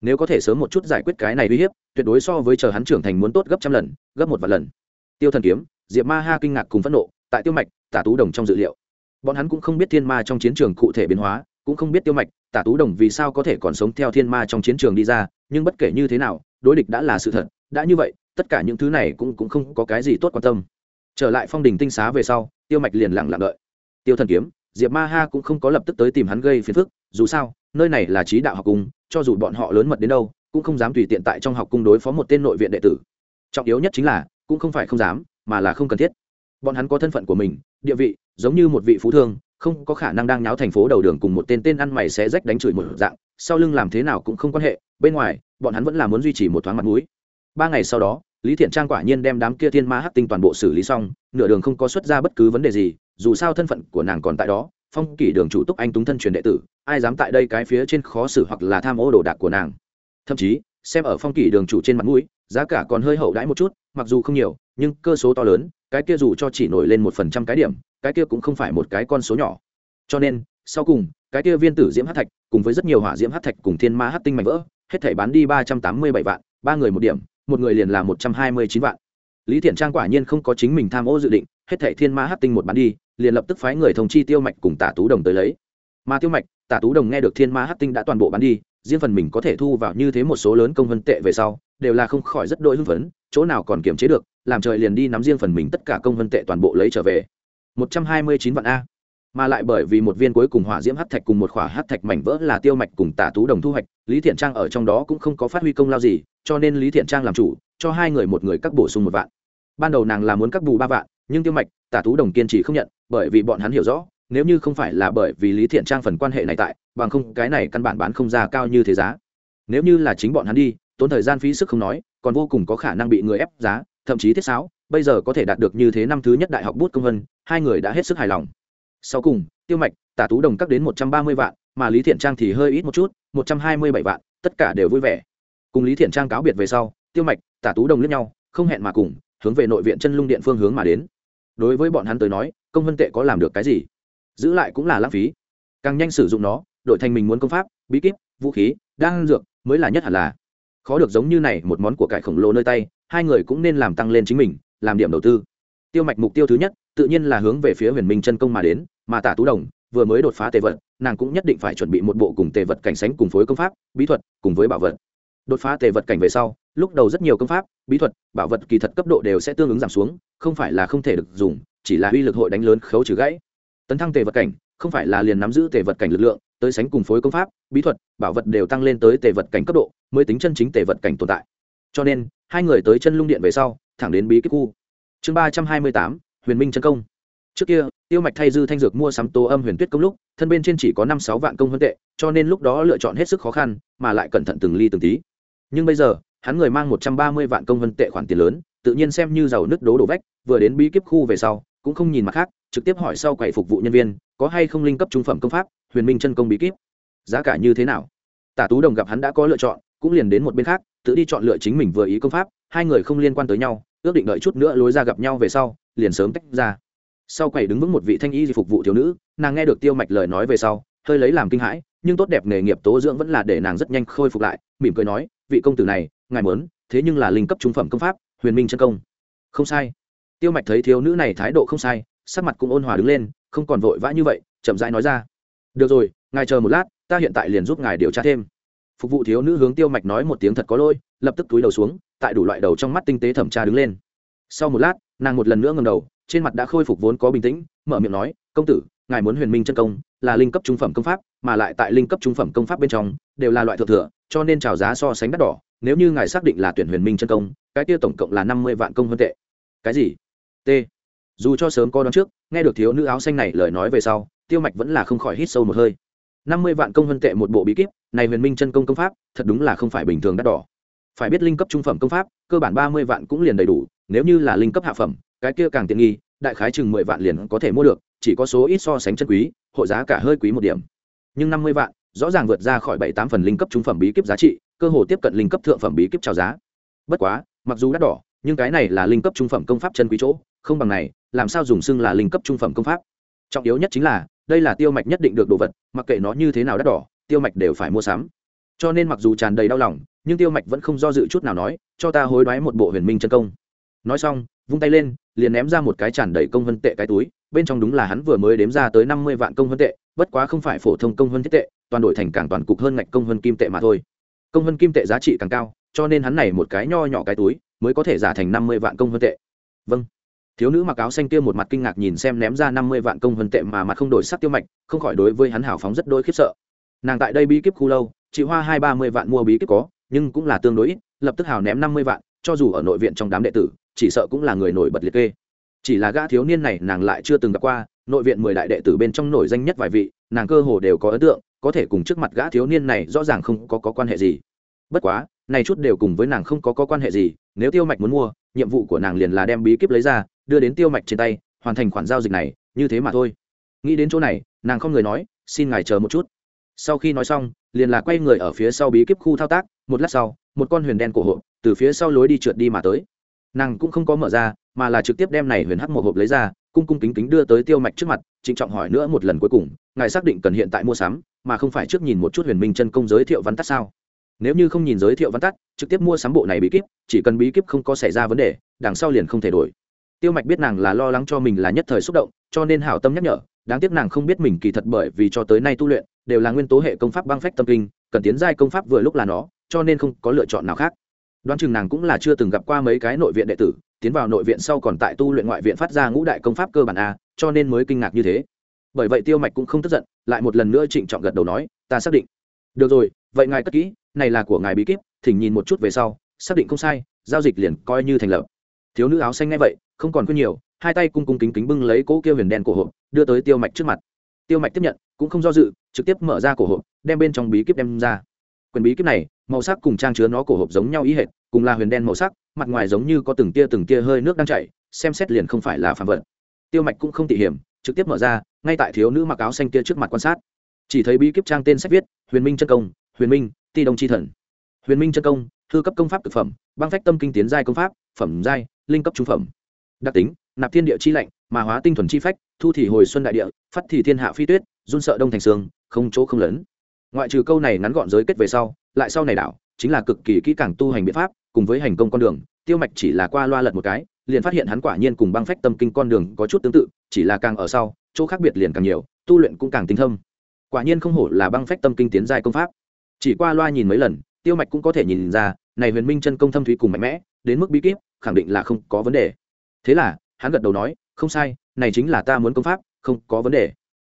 Nếu có thể sớm một chút giải quyết cái này uy hiếp, tuyệt đối so với chờ hắn trưởng thành muốn tốt gấp trăm lần, gấp một vài lần. Tiêu thần kiếm, diệp ma ha kinh ngạc cùng phẫn nộ, tại tiêu mạch, tả tú đồng trong dự liệu. Bọn hắn cũng không biết thiên ma trong chiến trường cụ thể biến hóa, cũng không biết tiêu mạch, tả tú đồng vì sao có thể còn sống theo thiên ma trong chiến trường đi ra, nhưng bất kể như thế nào, đối địch đã là sự thật, đã như vậy, tất cả những thứ này cũng cũng không có cái gì tốt quan tâm trở lại phong đình tinh xá về sau, tiêu mạch liền lặng lặng đợi. Tiêu thần kiếm, diệp ma ha cũng không có lập tức tới tìm hắn gây phiền phức, dù sao, nơi này là trí đạo học cung, cho dù bọn họ lớn mật đến đâu, cũng không dám tùy tiện tại trong học cung đối phó một tên nội viện đệ tử. Trọng yếu nhất chính là, cũng không phải không dám, mà là không cần thiết. Bọn hắn có thân phận của mình, địa vị, giống như một vị phú thương, không có khả năng đang nháo thành phố đầu đường cùng một tên tên ăn mày xé rách đánh chửi một dạng, sau lưng làm thế nào cũng không quan hệ, bên ngoài, bọn hắn vẫn là muốn duy trì một thoáng mặt mũi. Ba ngày sau đó lý thiện trang quả nhiên đem đám kia thiên ma hắc tinh toàn bộ xử lý xong, nửa đường không có xuất ra bất cứ vấn đề gì, dù sao thân phận của nàng còn tại đó, phong kỷ đường chủ túc anh túng thân truyền đệ tử, ai dám tại đây cái phía trên khó xử hoặc là tham ô đồ đạc của nàng. Thậm chí, xem ở phong kỷ đường chủ trên mặt mũi, giá cả còn hơi hậu đãi một chút, mặc dù không nhiều, nhưng cơ số to lớn, cái kia dù cho chỉ nổi lên một phần trăm cái điểm, cái kia cũng không phải một cái con số nhỏ. Cho nên, sau cùng, cái kia viên tử diễm hát thạch cùng với rất nhiều hỏa diễm hát thạch cùng thiên ma hát tinh mạnh vỡ, hết thể bán đi ba trăm tám mươi bảy vạn, ba người một điểm một người liền là một trăm hai mươi chín vạn. Lý thiện trang quả nhiên không có chính mình tham ô dự định, hết thệ thiên ma hát tinh một bán đi, liền lập tức phái người thông chi tiêu mạch cùng tả tú đồng tới lấy. Mà tiêu mạch, tả tú đồng nghe được thiên ma hát tinh đã toàn bộ bán đi, riêng phần mình có thể thu vào như thế một số lớn công vân tệ về sau, đều là không khỏi rất đội hưng phấn, chỗ nào còn kiềm chế được, làm trời liền đi nắm riêng phần mình tất cả công vân tệ toàn bộ lấy trở về. Một trăm hai mươi chín vạn a. Mà lại bởi vì một viên cuối cùng hỏa diễm hắc thạch cùng một khỏa hắc thạch mảnh vỡ là tiêu mạch cùng tả tú đồng thu hoạch, lý thiện trang ở trong đó cũng không có phát huy công lao gì cho nên lý thiện trang làm chủ, cho hai người một người cắt bổ sung một vạn. Ban đầu nàng là muốn cắt bù ba vạn, nhưng tiêu mạch, tả tú đồng kiên trì không nhận, bởi vì bọn hắn hiểu rõ, nếu như không phải là bởi vì lý thiện trang phần quan hệ này tại, bằng không, cái này căn bản bán không ra cao như thế giá. Nếu như là chính bọn hắn đi, tốn thời gian phí sức không nói, còn vô cùng có khả năng bị người ép giá, thậm chí thiết sáo, bây giờ có thể đạt được như thế năm thứ nhất đại học bút công vân, hai người đã hết sức hài lòng. Sau cùng, tiêu mạch, tả tú đồng cắt đến một trăm ba mươi vạn, mà lý thiện trang thì hơi ít một chút, một trăm hai mươi bảy vạn, tất cả đều vui vẻ cùng lý thiện trang cáo biệt về sau tiêu mạch tả tú đồng lướt nhau không hẹn mà cùng hướng về nội viện chân lung điện phương hướng mà đến đối với bọn hắn tới nói công vân tệ có làm được cái gì giữ lại cũng là lãng phí càng nhanh sử dụng nó đội thành mình muốn công pháp bí kíp vũ khí đan dược mới là nhất hẳn là khó được giống như này một món của cải khổng lồ nơi tay hai người cũng nên làm tăng lên chính mình làm điểm đầu tư tiêu mạch mục tiêu thứ nhất tự nhiên là hướng về phía huyền minh chân công mà đến mà tả tú đồng vừa mới đột phá tề vật nàng cũng nhất định phải chuẩn bị một bộ cùng tề vật cảnh sánh cùng phối công pháp bí thuật cùng với bảo vật đột phá tề vật cảnh về sau, lúc đầu rất nhiều công pháp, bí thuật, bảo vật kỳ thật cấp độ đều sẽ tương ứng giảm xuống, không phải là không thể được dùng, chỉ là uy lực hội đánh lớn khấu trừ gãy. Tấn thăng tề vật cảnh, không phải là liền nắm giữ tề vật cảnh lực lượng, tới sánh cùng phối công pháp, bí thuật, bảo vật đều tăng lên tới tề vật cảnh cấp độ, mới tính chân chính tề vật cảnh tồn tại. Cho nên, hai người tới chân lung điện về sau, thẳng đến bí kíp khu. Chương ba trăm hai mươi tám, huyền minh chân công. Trước kia, tiêu mạch thay dư thanh dược mua sắm tô âm huyền tuyết công lúc, thân bên trên chỉ có năm sáu vạn công huân tệ, cho nên lúc đó lựa chọn hết sức khó khăn, mà lại cẩn thận từng ly từng tí nhưng bây giờ, hắn người mang một trăm ba mươi vạn công vân tệ khoản tiền lớn, tự nhiên xem như giàu nứt đố đổ vách, vừa đến bí kíp khu về sau, cũng không nhìn mặt khác, trực tiếp hỏi sau quầy phục vụ nhân viên, có hay không linh cấp trung phẩm công pháp, huyền minh chân công bí kíp. Giá cả như thế nào? Tả tú đồng gặp hắn đã có lựa chọn, cũng liền đến một bên khác, tự đi chọn lựa chính mình vừa ý công pháp, hai người không liên quan tới nhau, ước định đợi chút nữa lối ra gặp nhau về sau, liền sớm tách ra. Sau quầy đứng vững một vị thanh y phục vụ thiếu nữ, nàng nghe được tiêu mạch lời nói về sau, hơi lấy làm kinh hãi, nhưng tốt đẹp nghề nghiệp tố dưỡng vẫn là để nàng rất nhanh khôi phục lại, mỉm cười nói vị công tử này, ngài muốn, thế nhưng là linh cấp trung phẩm công pháp, huyền minh chân công. Không sai. Tiêu mạch thấy thiếu nữ này thái độ không sai, sắc mặt cũng ôn hòa đứng lên, không còn vội vã như vậy, chậm rãi nói ra. Được rồi, ngài chờ một lát, ta hiện tại liền giúp ngài điều tra thêm. Phục vụ thiếu nữ hướng tiêu mạch nói một tiếng thật có lôi lập tức túi đầu xuống, tại đủ loại đầu trong mắt tinh tế thẩm tra đứng lên. Sau một lát, nàng một lần nữa ngầm đầu, trên mặt đã khôi phục vốn có bình tĩnh, mở miệng nói, công tử ngài muốn huyền minh chân công là linh cấp trung phẩm công pháp, mà lại tại linh cấp trung phẩm công pháp bên trong đều là loại thượng thừa, cho nên trào giá so sánh đắt đỏ, nếu như ngài xác định là tuyển huyền minh chân công, cái tiêu tổng cộng là năm mươi vạn công hơn tệ. Cái gì? T. Dù cho sớm có đón trước, nghe được thiếu nữ áo xanh này lời nói về sau, tiêu mạch vẫn là không khỏi hít sâu một hơi. năm mươi vạn công hơn tệ một bộ bí kíp, này huyền minh chân công công pháp, thật đúng là không phải bình thường đắt đỏ. Phải biết linh cấp trung phẩm công pháp, cơ bản ba mươi vạn cũng liền đầy đủ, nếu như là linh cấp hạ phẩm, cái kia càng tiện nghi, đại khái chừng mười vạn liền có thể mua được chỉ có số ít so sánh chân quý hội giá cả hơi quý một điểm. Nhưng năm mươi vạn, rõ ràng vượt ra khỏi bảy tám phần linh cấp trung phẩm bí kíp giá trị, cơ hồ tiếp cận linh cấp thượng phẩm bí kíp trào giá. Bất quá, mặc dù đắt đỏ, nhưng cái này là linh cấp trung phẩm công pháp chân quý chỗ, không bằng này, làm sao dùng xưng là linh cấp trung phẩm công pháp? Trọng yếu nhất chính là, đây là tiêu mạch nhất định được đồ vật, mặc kệ nó như thế nào đắt đỏ, tiêu mạch đều phải mua sắm. Cho nên mặc dù tràn đầy đau lòng, nhưng tiêu mạch vẫn không do dự chút nào nói, cho ta hối đoái một bộ huyền minh chân công. Nói xong, vung tay lên liền ném ra một cái tràn đầy công vân tệ cái túi, bên trong đúng là hắn vừa mới đếm ra tới năm mươi vạn công vân tệ, bất quá không phải phổ thông công vân thiết tệ, toàn đổi thành càng toàn cục hơn ngạch công vân kim tệ mà thôi. Công vân kim tệ giá trị càng cao, cho nên hắn này một cái nho nhỏ cái túi mới có thể giả thành năm mươi vạn công vân tệ. Vâng. Thiếu nữ mặc áo xanh kia một mặt kinh ngạc nhìn xem ném ra năm mươi vạn công vân tệ mà mặt không đổi sắc tiêu mạch, không khỏi đối với hắn hào phóng rất đôi khiếp sợ. Nàng tại đây bí kíp khu lâu, chị hoa hai ba mươi vạn mua bí kíp có, nhưng cũng là tương đối ít, lập tức hào ném năm mươi vạn, cho dù ở nội viện trong đám đệ tử chỉ sợ cũng là người nổi bật liệt kê. Chỉ là gã thiếu niên này nàng lại chưa từng gặp qua nội viện mười đại đệ tử bên trong nổi danh nhất vài vị nàng cơ hồ đều có ấn tượng có thể cùng trước mặt gã thiếu niên này rõ ràng không có, có quan hệ gì. Bất quá này chút đều cùng với nàng không có, có quan hệ gì nếu tiêu mạch muốn mua nhiệm vụ của nàng liền là đem bí kíp lấy ra đưa đến tiêu mạch trên tay hoàn thành khoản giao dịch này như thế mà thôi. Nghĩ đến chỗ này nàng không người nói xin ngài chờ một chút. Sau khi nói xong liền là quay người ở phía sau bí kíp khu thao tác một lát sau một con huyền đen cổ hộ từ phía sau lối đi trượt đi mà tới nàng cũng không có mở ra, mà là trực tiếp đem này huyền hắc một hộp lấy ra, cung cung kính kính đưa tới tiêu mạch trước mặt, trịnh trọng hỏi nữa một lần cuối cùng, ngài xác định cần hiện tại mua sắm, mà không phải trước nhìn một chút huyền minh chân công giới thiệu văn tắt sao? Nếu như không nhìn giới thiệu văn tắt, trực tiếp mua sắm bộ này bí kíp, chỉ cần bí kíp không có xảy ra vấn đề, đằng sau liền không thể đổi. Tiêu mạch biết nàng là lo lắng cho mình là nhất thời xúc động, cho nên hảo tâm nhắc nhở, đáng tiếc nàng không biết mình kỳ thật bởi vì cho tới nay tu luyện, đều là nguyên tố hệ công pháp băng phách tâm kinh, cần tiến giai công pháp vừa lúc là nó, cho nên không có lựa chọn nào khác đoán chừng nàng cũng là chưa từng gặp qua mấy cái nội viện đệ tử, tiến vào nội viện sau còn tại tu luyện ngoại viện phát ra ngũ đại công pháp cơ bản a, cho nên mới kinh ngạc như thế. Bởi vậy tiêu mạch cũng không tức giận, lại một lần nữa trịnh trọng gật đầu nói, ta xác định. Được rồi, vậy ngài cất kỹ, này là của ngài bí kíp, thỉnh nhìn một chút về sau, xác định không sai, giao dịch liền coi như thành lập. Thiếu nữ áo xanh ngay vậy, không còn quên nhiều, hai tay cung cung kính kính bưng lấy cỗ kia huyền đen cổ hộp, đưa tới tiêu mạch trước mặt. Tiêu mạch tiếp nhận, cũng không do dự, trực tiếp mở ra cổ hộp, đem bên trong bí kíp đem ra. Quyền bí kíp này màu sắc cùng trang chứa nó cổ hộp giống nhau ý hệt, cùng là huyền đen màu sắc, mặt ngoài giống như có từng tia từng tia hơi nước đang chảy, xem xét liền không phải là phạm vật. Tiêu mạch cũng không tỉ hiểm, trực tiếp mở ra, ngay tại thiếu nữ mặc áo xanh kia trước mặt quan sát. Chỉ thấy bí kíp trang tên sách viết, huyền minh chân công, huyền minh, ti đông chi thần. Huyền minh chân công, thư cấp công pháp thực phẩm, băng phách tâm kinh tiến giai công pháp, phẩm giai, linh cấp trung phẩm. Đặc tính, nạp thiên địa chi lạnh, mà hóa tinh thuần chi phách, thu thì hồi xuân đại địa, phát thì thiên hạ phi tuyết, run sợ đông thành sương, không chỗ không lớn. Ngoại trừ câu này ngắn gọn giới kết về sau lại sau này đảo, chính là cực kỳ kỹ càng tu hành biện pháp, cùng với hành công con đường, tiêu mạch chỉ là qua loa lật một cái, liền phát hiện hắn quả nhiên cùng băng phách tâm kinh con đường có chút tương tự, chỉ là càng ở sau, chỗ khác biệt liền càng nhiều, tu luyện cũng càng tinh thâm quả nhiên không hổ là băng phách tâm kinh tiến giai công pháp. Chỉ qua loa nhìn mấy lần, tiêu mạch cũng có thể nhìn ra, này huyền minh chân công thâm thúy cùng mạnh mẽ, đến mức bí kíp, khẳng định là không có vấn đề. Thế là, hắn gật đầu nói, không sai, này chính là ta muốn công pháp, không có vấn đề.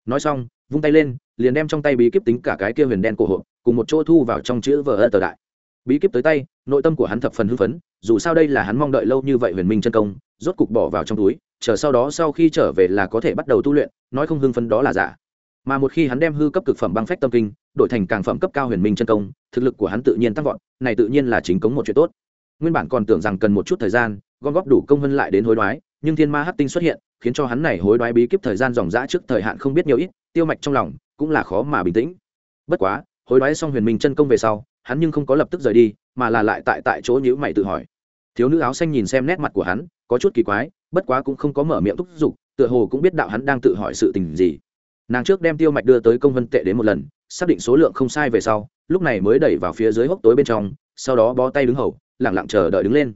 Nói xong, vung tay lên, liền đem trong tay bí kíp tính cả cái kia huyền đen cổ hộ cùng một chỗ thu vào trong chữ vờ ân tờ đại. Bí kíp tới tay, nội tâm của hắn thập phần hưng phấn, dù sao đây là hắn mong đợi lâu như vậy huyền minh chân công, rốt cục bỏ vào trong túi, chờ sau đó sau khi trở về là có thể bắt đầu tu luyện, nói không hưng phấn đó là giả. Mà một khi hắn đem hư cấp cực phẩm băng phách tâm kinh, đổi thành càng phẩm cấp cao huyền minh chân công, thực lực của hắn tự nhiên tăng vọt, này tự nhiên là chính cống một chuyện tốt. Nguyên bản còn tưởng rằng cần một chút thời gian, gom góp đủ công hơn lại đến hối đoái, nhưng thiên ma hắc tinh xuất hiện, khiến cho hắn này hối đoái bí kíp thời gian dòng dã trước thời hạn không biết nhiều ít, tiêu mạch trong lòng cũng là khó mà bình tĩnh. Bất quá hối đoái xong huyền minh chân công về sau, hắn nhưng không có lập tức rời đi, mà là lại tại tại chỗ nhữ mày tự hỏi. Thiếu nữ áo xanh nhìn xem nét mặt của hắn, có chút kỳ quái, bất quá cũng không có mở miệng thúc giục, tựa hồ cũng biết đạo hắn đang tự hỏi sự tình gì. Nàng trước đem tiêu mạch đưa tới công vân tệ đến một lần, xác định số lượng không sai về sau, lúc này mới đẩy vào phía dưới hốc tối bên trong, sau đó bó tay đứng hầu lẳng lặng chờ đợi đứng lên.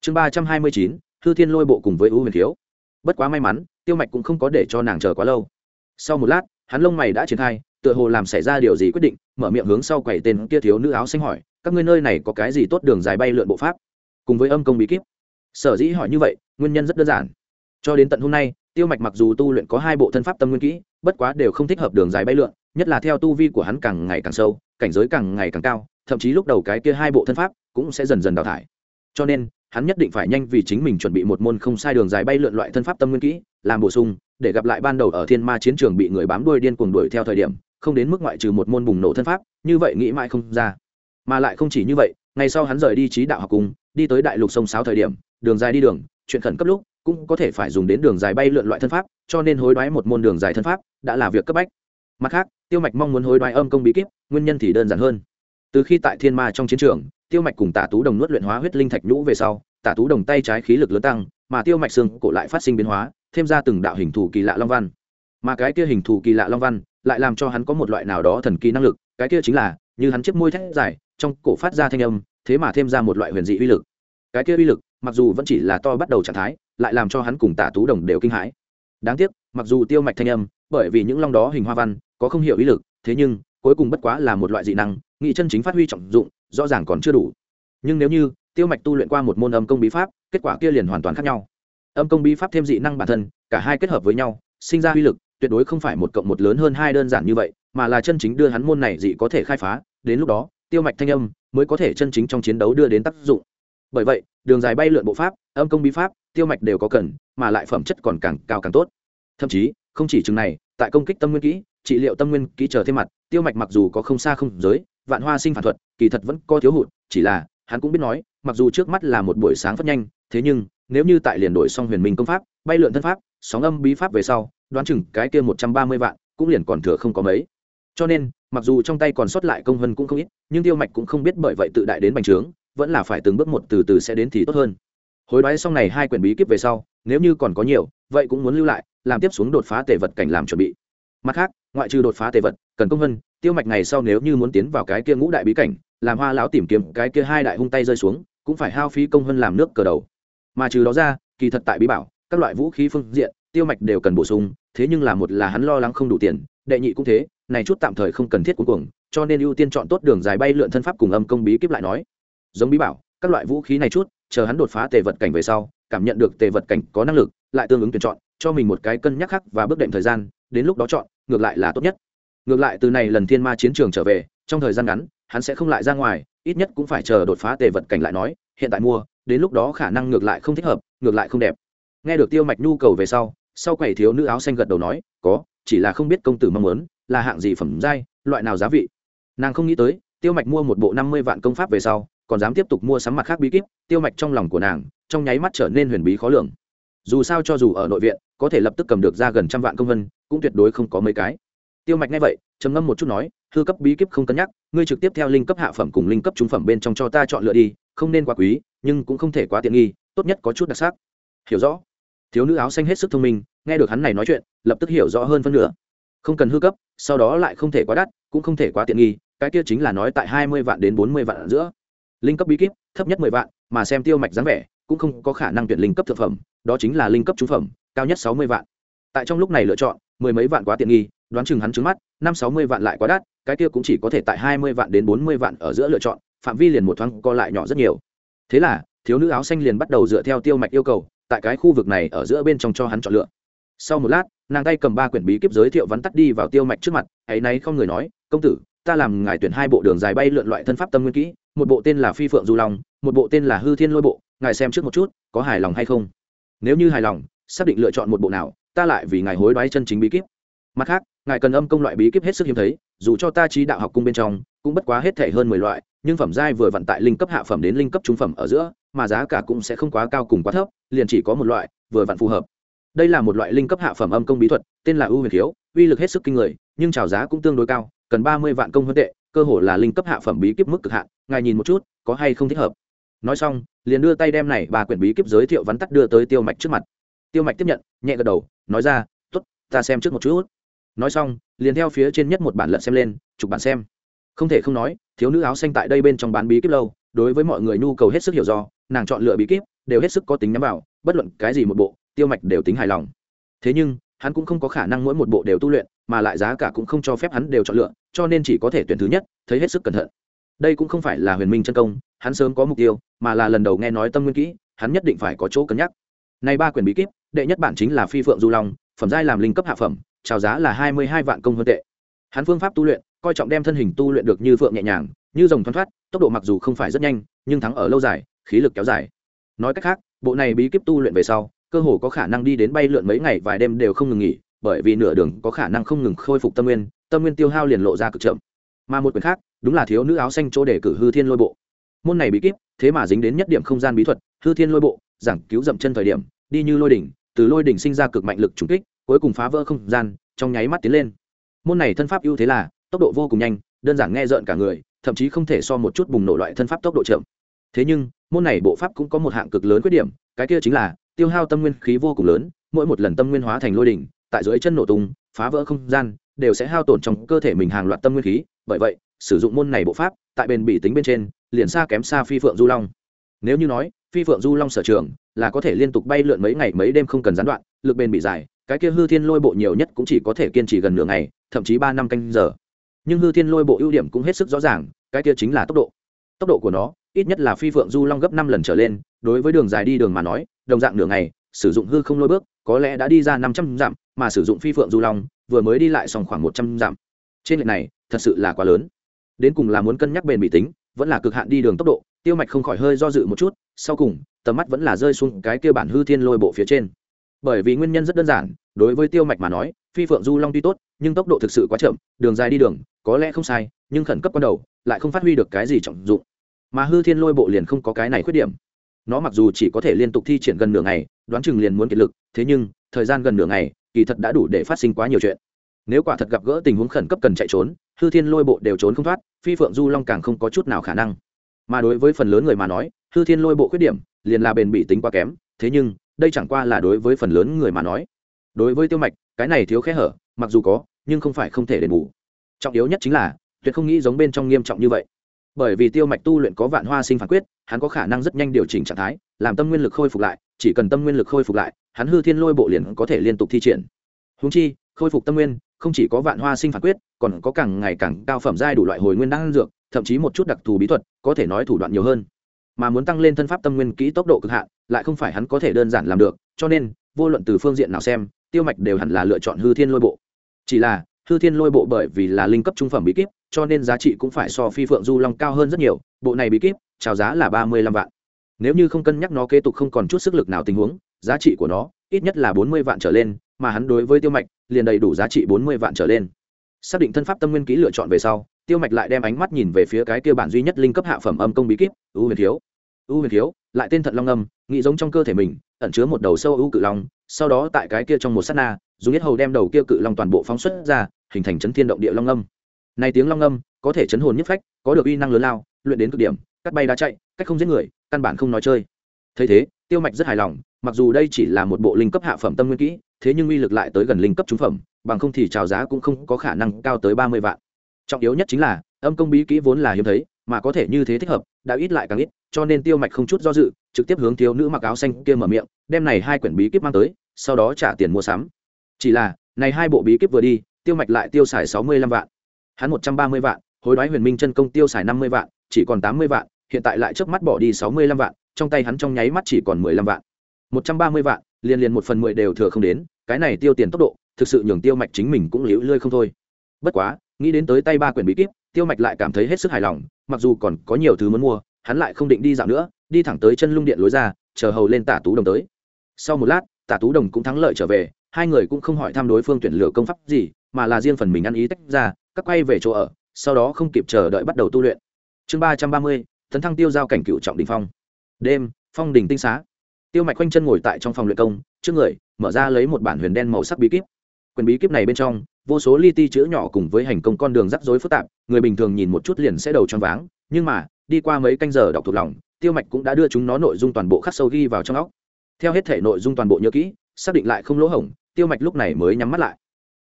Chương ba trăm hai mươi chín thư thiên lôi bộ cùng với ưu huyền thiếu. Bất quá may mắn, tiêu mạch cũng không có để cho nàng chờ quá lâu. Sau một lát, hắn lông mày đã triển khai tựa hồ làm xảy ra điều gì quyết định, mở miệng hướng sau quầy tên kia thiếu nữ áo xanh hỏi, các ngươi nơi này có cái gì tốt đường dài bay lượn bộ pháp? Cùng với âm công bí kíp. Sở dĩ hỏi như vậy, nguyên nhân rất đơn giản. Cho đến tận hôm nay, tiêu mạch mặc dù tu luyện có hai bộ thân pháp tâm nguyên kỹ, bất quá đều không thích hợp đường dài bay lượn, nhất là theo tu vi của hắn càng ngày càng sâu, cảnh giới càng ngày càng cao, thậm chí lúc đầu cái kia hai bộ thân pháp cũng sẽ dần dần đào thải. Cho nên, hắn nhất định phải nhanh vì chính mình chuẩn bị một môn không sai đường dài bay lượn loại thân pháp tâm nguyên kỹ, làm bổ sung, để gặp lại ban đầu ở thiên ma chiến trường bị người bám đuôi điên cuồng đuổi theo thời điểm không đến mức ngoại trừ một môn bùng nổ thân pháp, như vậy nghĩ mãi không ra. Mà lại không chỉ như vậy, ngày sau hắn rời đi trí đạo học cùng, đi tới đại lục sông sáo thời điểm, đường dài đi đường, chuyện khẩn cấp lúc, cũng có thể phải dùng đến đường dài bay lượn loại thân pháp, cho nên hối đoái một môn đường dài thân pháp đã là việc cấp bách. Mặt khác, tiêu mạch mong muốn hối đoái âm công bí kíp, nguyên nhân thì đơn giản hơn. Từ khi tại thiên ma trong chiến trường, tiêu mạch cùng tả tú đồng nuốt luyện hóa huyết linh thạch nhũ về sau, tả tú đồng tay trái khí lực lớn tăng, mà tiêu mạch xương cổ lại phát sinh biến hóa, thêm ra từng đạo hình thù kỳ lạ long văn. Mà cái kia hình thù kỳ lạ long văn lại làm cho hắn có một loại nào đó thần kỳ năng lực, cái kia chính là, như hắn chiếc môi thét dài, trong cổ phát ra thanh âm, thế mà thêm ra một loại huyền dị uy lực. Cái kia uy lực, mặc dù vẫn chỉ là to bắt đầu trạng thái, lại làm cho hắn cùng tả tú đồng đều kinh hãi. Đáng tiếc, mặc dù tiêu mạch thanh âm, bởi vì những long đó hình hoa văn, có không hiểu ý lực, thế nhưng, cuối cùng bất quá là một loại dị năng nghị chân chính phát huy trọng dụng, rõ ràng còn chưa đủ. Nhưng nếu như, tiêu mạch tu luyện qua một môn âm công bí pháp, kết quả kia liền hoàn toàn khác nhau. Âm công bí pháp thêm dị năng bản thân, cả hai kết hợp với nhau, sinh ra uy lực tuyệt đối không phải một cộng một lớn hơn hai đơn giản như vậy, mà là chân chính đưa hắn môn này dị có thể khai phá, đến lúc đó, tiêu mạch thanh âm mới có thể chân chính trong chiến đấu đưa đến tác dụng. Bởi vậy, đường dài bay lượn bộ pháp, âm công bí pháp, tiêu mạch đều có cần, mà lại phẩm chất còn càng cao càng tốt. Thậm chí, không chỉ chừng này, tại công kích tâm nguyên kỹ, trị liệu tâm nguyên kỹ chờ thêm mặt, tiêu mạch mặc dù có không xa không giới, vạn hoa sinh phản thuật, kỳ thật vẫn có thiếu hụt, chỉ là, hắn cũng biết nói, mặc dù trước mắt là một buổi sáng phát nhanh, thế nhưng, nếu như tại liền đổi xong huyền minh công pháp, bay lượn thân pháp, sóng âm bí pháp về sau đoán chừng cái kia một trăm ba mươi vạn, cũng liền còn thừa không có mấy. Cho nên, mặc dù trong tay còn sót lại công hơn cũng không ít, nhưng tiêu mạch cũng không biết bởi vậy tự đại đến bành trướng, vẫn là phải từng bước một từ từ sẽ đến thì tốt hơn. Hối đoái xong này hai quyển bí kíp về sau, nếu như còn có nhiều, vậy cũng muốn lưu lại, làm tiếp xuống đột phá tề vật cảnh làm chuẩn bị. Mặt khác, ngoại trừ đột phá tề vật, cần công hơn, tiêu mạch ngày sau nếu như muốn tiến vào cái kia ngũ đại bí cảnh, làm hoa lão tìm kiếm cái kia hai đại hung tay rơi xuống, cũng phải hao phí công hơn làm nước cờ đầu. Mà trừ đó ra, kỳ thật tại bí bảo, các loại vũ khí phương diện tiêu mạch đều cần bổ sung, thế nhưng là một là hắn lo lắng không đủ tiền, đệ nhị cũng thế, này chút tạm thời không cần thiết cuối cùng cho nên ưu tiên chọn tốt đường dài bay lượn thân pháp cùng âm công bí kíp lại nói. Giống bí bảo, các loại vũ khí này chút, chờ hắn đột phá tề vật cảnh về sau, cảm nhận được tề vật cảnh có năng lực, lại tương ứng tuyển chọn, cho mình một cái cân nhắc khắc và bước đệm thời gian, đến lúc đó chọn, ngược lại là tốt nhất. Ngược lại từ này lần thiên ma chiến trường trở về, trong thời gian ngắn, hắn sẽ không lại ra ngoài, ít nhất cũng phải chờ đột phá tề vật cảnh lại nói, hiện tại mua, đến lúc đó khả năng ngược lại không thích hợp, ngược lại không đẹp. Nghe được tiêu mạch nhu cầu về sau sau quầy thiếu nữ áo xanh gật đầu nói, có, chỉ là không biết công tử mong muốn là hạng gì phẩm giai, loại nào giá vị. Nàng không nghĩ tới, tiêu mạch mua một bộ năm mươi vạn công pháp về sau, còn dám tiếp tục mua sắm mặt khác bí kíp, tiêu mạch trong lòng của nàng, trong nháy mắt trở nên huyền bí khó lường. Dù sao cho dù ở nội viện, có thể lập tức cầm được ra gần trăm vạn công vân, cũng tuyệt đối không có mấy cái. Tiêu mạch nghe vậy, trầm ngâm một chút nói, hư cấp bí kíp không cân nhắc, ngươi trực tiếp theo linh cấp hạ phẩm cùng linh cấp trung phẩm bên trong cho ta chọn lựa đi, không nên quá quý, nhưng cũng không thể quá tiện nghi, tốt nhất có chút đặc sắc. Hiểu rõ thiếu nữ áo xanh hết sức thông minh, nghe được hắn này nói chuyện, lập tức hiểu rõ hơn phân nửa. Không cần hư cấp, sau đó lại không thể quá đắt, cũng không thể quá tiện nghi, cái kia chính là nói tại hai mươi vạn đến bốn mươi vạn ở giữa. Linh cấp bí kíp, thấp nhất mười vạn, mà xem tiêu mạch dáng vẻ, cũng không có khả năng tuyển linh cấp thực phẩm, đó chính là linh cấp trung phẩm, cao nhất sáu mươi vạn. Tại trong lúc này lựa chọn, mười mấy vạn quá tiện nghi, đoán chừng hắn trứng mắt, năm sáu mươi vạn lại quá đắt, cái kia cũng chỉ có thể tại hai mươi vạn đến bốn mươi vạn ở giữa lựa chọn, phạm vi liền một thoáng co lại nhỏ rất nhiều. Thế là, thiếu nữ áo xanh liền bắt đầu dựa theo tiêu mạch yêu cầu tại cái khu vực này ở giữa bên trong cho hắn chọn lựa. Sau một lát, nàng tay cầm ba quyển bí kíp giới thiệu vắn tắt đi vào tiêu mạch trước mặt, ấy nay không người nói, công tử, ta làm ngài tuyển hai bộ đường dài bay lượn loại thân pháp tâm nguyên kỹ, một bộ tên là phi phượng du long, một bộ tên là hư thiên lôi bộ, ngài xem trước một chút, có hài lòng hay không? Nếu như hài lòng, xác định lựa chọn một bộ nào, ta lại vì ngài hối đoái chân chính bí kíp. Mặt khác, ngài cần âm công loại bí kíp hết sức hiếm thấy, dù cho ta trí đạo học cung bên trong, cũng bất quá hết thể hơn mười loại, nhưng phẩm giai vừa vận tại linh cấp hạ phẩm đến linh cấp trung phẩm ở giữa mà giá cả cũng sẽ không quá cao cùng quá thấp, liền chỉ có một loại, vừa vặn phù hợp. Đây là một loại linh cấp hạ phẩm âm công bí thuật, tên là ưu huyền khiếu, uy lực hết sức kinh người, nhưng trào giá cũng tương đối cao, cần ba mươi vạn công huân tệ, cơ hồ là linh cấp hạ phẩm bí kíp mức cực hạn, ngài nhìn một chút, có hay không thích hợp? Nói xong, liền đưa tay đem này ba quyển bí kíp giới thiệu vắn tắt đưa tới tiêu mạch trước mặt. Tiêu mạch tiếp nhận, nhẹ gật đầu, nói ra t ố t ta xem trước một chút. Nói xong, liền theo phía trên nhất một bản lận xem lên, chụp bản xem. Không thể không nói, thiếu nữ áo xanh tại đây bên trong bán bí kíp lâu, đối với mọi người nhu cầu hết sức hiểu do nàng chọn lựa bí kíp, đều hết sức có tính nhắm vào, bất luận cái gì một bộ, tiêu mạch đều tính hài lòng. Thế nhưng, hắn cũng không có khả năng mỗi một bộ đều tu luyện, mà lại giá cả cũng không cho phép hắn đều chọn lựa, cho nên chỉ có thể tuyển thứ nhất, thấy hết sức cẩn thận. Đây cũng không phải là huyền minh chân công, hắn sớm có mục tiêu, mà là lần đầu nghe nói tâm nguyên kỹ, hắn nhất định phải có chỗ cân nhắc. Này ba quyển bí kíp, đệ nhất bản chính là phi phượng du long, phẩm giai làm linh cấp hạ phẩm, chào giá là hai mươi hai vạn công hơn tệ. Hắn phương pháp tu luyện, coi trọng đem thân hình tu luyện được như phượng nhẹ nhàng, như rồng thoăn thoát, tốc độ mặc dù không phải rất nhanh, nhưng thắng ở lâu dài khí lực kéo dài. Nói cách khác, bộ này bí kíp tu luyện về sau, cơ hồ có khả năng đi đến bay lượn mấy ngày vài đêm đều không ngừng nghỉ, bởi vì nửa đường có khả năng không ngừng khôi phục tâm nguyên tâm nguyên tiêu hao liền lộ ra cực chậm. Mà một quyển khác, đúng là thiếu nữ áo xanh chỗ để cử hư thiên lôi bộ. Môn này bí kíp, thế mà dính đến nhất điểm không gian bí thuật, hư thiên lôi bộ, giảng cứu dậm chân thời điểm, đi như lôi đỉnh, từ lôi đỉnh sinh ra cực mạnh lực trùng kích, cuối cùng phá vỡ không gian, trong nháy mắt tiến lên. Môn này thân pháp ưu thế là, tốc độ vô cùng nhanh, đơn giản nghe rợn cả người, thậm chí không thể so một chút bùng nổ loại thân pháp tốc độ chậm. Thế nhưng môn này bộ pháp cũng có một hạng cực lớn khuyết điểm, cái kia chính là tiêu hao tâm nguyên khí vô cùng lớn, mỗi một lần tâm nguyên hóa thành lôi đỉnh, tại dưới chân nổ tung, phá vỡ không gian, đều sẽ hao tổn trong cơ thể mình hàng loạt tâm nguyên khí. Bởi vậy, sử dụng môn này bộ pháp, tại bền bỉ tính bên trên, liền xa kém xa phi phượng du long. Nếu như nói, phi phượng du long sở trường là có thể liên tục bay lượn mấy ngày mấy đêm không cần gián đoạn, lực bền bị dài, cái kia hư thiên lôi bộ nhiều nhất cũng chỉ có thể kiên trì gần nửa ngày, thậm chí ba năm canh giờ. Nhưng hư thiên lôi bộ ưu điểm cũng hết sức rõ ràng, cái kia chính là tốc độ. Tốc độ của nó ít nhất là phi phượng du long gấp năm lần trở lên, đối với đường dài đi đường mà nói, đồng dạng nửa ngày, sử dụng hư không lôi bước, có lẽ đã đi ra năm trăm dặm, mà sử dụng phi phượng du long, vừa mới đi lại xong khoảng một trăm dặm. Trên lệch này, thật sự là quá lớn. Đến cùng là muốn cân nhắc bền bị tính, vẫn là cực hạn đi đường tốc độ, tiêu mạch không khỏi hơi do dự một chút, sau cùng, tầm mắt vẫn là rơi xuống cái kia bản hư thiên lôi bộ phía trên. Bởi vì nguyên nhân rất đơn giản, đối với tiêu mạch mà nói, phi phượng du long tuy tốt, nhưng tốc độ thực sự quá chậm, đường dài đi đường, có lẽ không sai, nhưng khẩn cấp ban đầu, lại không phát huy được cái gì trọng dụng mà hư thiên lôi bộ liền không có cái này khuyết điểm. Nó mặc dù chỉ có thể liên tục thi triển gần nửa ngày, đoán chừng liền muốn kiệt lực, thế nhưng, thời gian gần nửa ngày, kỳ thật đã đủ để phát sinh quá nhiều chuyện. Nếu quả thật gặp gỡ tình huống khẩn cấp cần chạy trốn, hư thiên lôi bộ đều trốn không thoát, phi phượng du long càng không có chút nào khả năng. Mà đối với phần lớn người mà nói, hư thiên lôi bộ khuyết điểm liền là bền bị tính quá kém, thế nhưng, đây chẳng qua là đối với phần lớn người mà nói. Đối với tiêu mạch, cái này thiếu khe hở, mặc dù có, nhưng không phải không thể đền bù. Trọng yếu nhất chính là, tuyệt không nghĩ giống bên trong nghiêm trọng như vậy bởi vì tiêu mạch tu luyện có vạn hoa sinh phản quyết, hắn có khả năng rất nhanh điều chỉnh trạng thái, làm tâm nguyên lực khôi phục lại, chỉ cần tâm nguyên lực khôi phục lại, hắn hư thiên lôi bộ liền có thể liên tục thi triển. Húng chi, khôi phục tâm nguyên, không chỉ có vạn hoa sinh phản quyết, còn có càng ngày càng cao phẩm giai đủ loại hồi nguyên năng dược, thậm chí một chút đặc thù bí thuật, có thể nói thủ đoạn nhiều hơn. Mà muốn tăng lên thân pháp tâm nguyên kỹ tốc độ cực hạn, lại không phải hắn có thể đơn giản làm được, cho nên, vô luận từ phương diện nào xem, tiêu mạch đều hẳn là lựa chọn hư thiên lôi bộ. Chỉ là, hư thiên lôi bộ bởi vì là linh cấp trung phẩm bí kíp cho nên giá trị cũng phải so phi phượng du long cao hơn rất nhiều, bộ này bí kíp, chào giá là ba mươi lăm vạn. Nếu như không cân nhắc nó kế tục không còn chút sức lực nào tình huống, giá trị của nó ít nhất là bốn mươi vạn trở lên, mà hắn đối với tiêu mạch liền đầy đủ giá trị bốn mươi vạn trở lên. Xác định thân pháp tâm nguyên kỹ lựa chọn về sau, tiêu mạch lại đem ánh mắt nhìn về phía cái kia bản duy nhất linh cấp hạ phẩm âm công bí kíp ưu huyền thiếu. Ưu huyền thiếu, lại tên thận long âm, nghĩ giống trong cơ thể mình, ẩn chứa một đầu sâu ưu cự long, sau đó tại cái kia trong một s á t na, dùng nhất hầu đem đầu kia cự long toàn bộ phóng xuất ra, hình thành chấn thiên động địa long âm này tiếng long ngâm có thể chấn hồn nhất phách, có được uy năng lớn lao, luyện đến cực điểm, cắt bay đá chạy, cách không giết người, căn bản không nói chơi. Thấy thế, tiêu mạch rất hài lòng, mặc dù đây chỉ là một bộ linh cấp hạ phẩm tâm nguyên kỹ, thế nhưng uy lực lại tới gần linh cấp trúng phẩm, bằng không thì trào giá cũng không có khả năng cao tới ba mươi vạn. Trọng yếu nhất chính là, âm công bí kỹ vốn là hiếm thấy, mà có thể như thế thích hợp, đã ít lại càng ít, cho nên tiêu mạch không chút do dự, trực tiếp hướng thiếu nữ mặc áo xanh kia mở miệng, đem này hai quyển bí kíp mang tới, sau đó trả tiền mua sắm. Chỉ là, này hai bộ bí kíp vừa đi, tiêu mạch lại tiêu xài sáu mươi lăm vạn hắn một trăm ba mươi vạn, hối đoái huyền minh chân công tiêu xài năm mươi vạn, chỉ còn tám mươi vạn, hiện tại lại trước mắt bỏ đi sáu mươi lăm vạn, trong tay hắn trong nháy mắt chỉ còn mười lăm vạn. một trăm ba mươi vạn, liền liền một phần mười đều thừa không đến, cái này tiêu tiền tốc độ, thực sự nhường tiêu mạch chính mình cũng liễu lơi không thôi. Bất quá, nghĩ đến tới tay ba quyển bí kíp, tiêu mạch lại cảm thấy hết sức hài lòng, mặc dù còn có nhiều thứ muốn mua, hắn lại không định đi dạo nữa, đi thẳng tới chân lung điện lối ra, chờ hầu lên tả tú đồng tới. Sau một lát, tả tú đồng cũng thắng lợi trở về hai người cũng không hỏi thăm đối phương tuyển lựa công pháp gì, mà là riêng phần mình ăn ý tách ra, các quay về chỗ ở, sau đó không kịp chờ đợi bắt đầu tu luyện. Chương ba trăm ba mươi, tấn thăng tiêu giao cảnh cựu trọng đình phong. Đêm, phong đình tinh xá. Tiêu mạch quanh chân ngồi tại trong phòng luyện công, trước người, mở ra lấy một bản huyền đen màu sắc bí kíp. Quyền bí kíp này bên trong, vô số li ti chữ nhỏ cùng với hành công con đường rắc rối phức tạp, người bình thường nhìn một chút liền sẽ đầu choáng váng, nhưng mà, đi qua mấy canh giờ đọc thuộc lòng, tiêu mạch cũng đã đưa chúng nó nội dung toàn bộ khắc sâu ghi vào trong óc. Theo hết thể nội dung toàn bộ nhớ kỹ, xác định lại không lỗ hổng tiêu mạch lúc này mới nhắm mắt lại.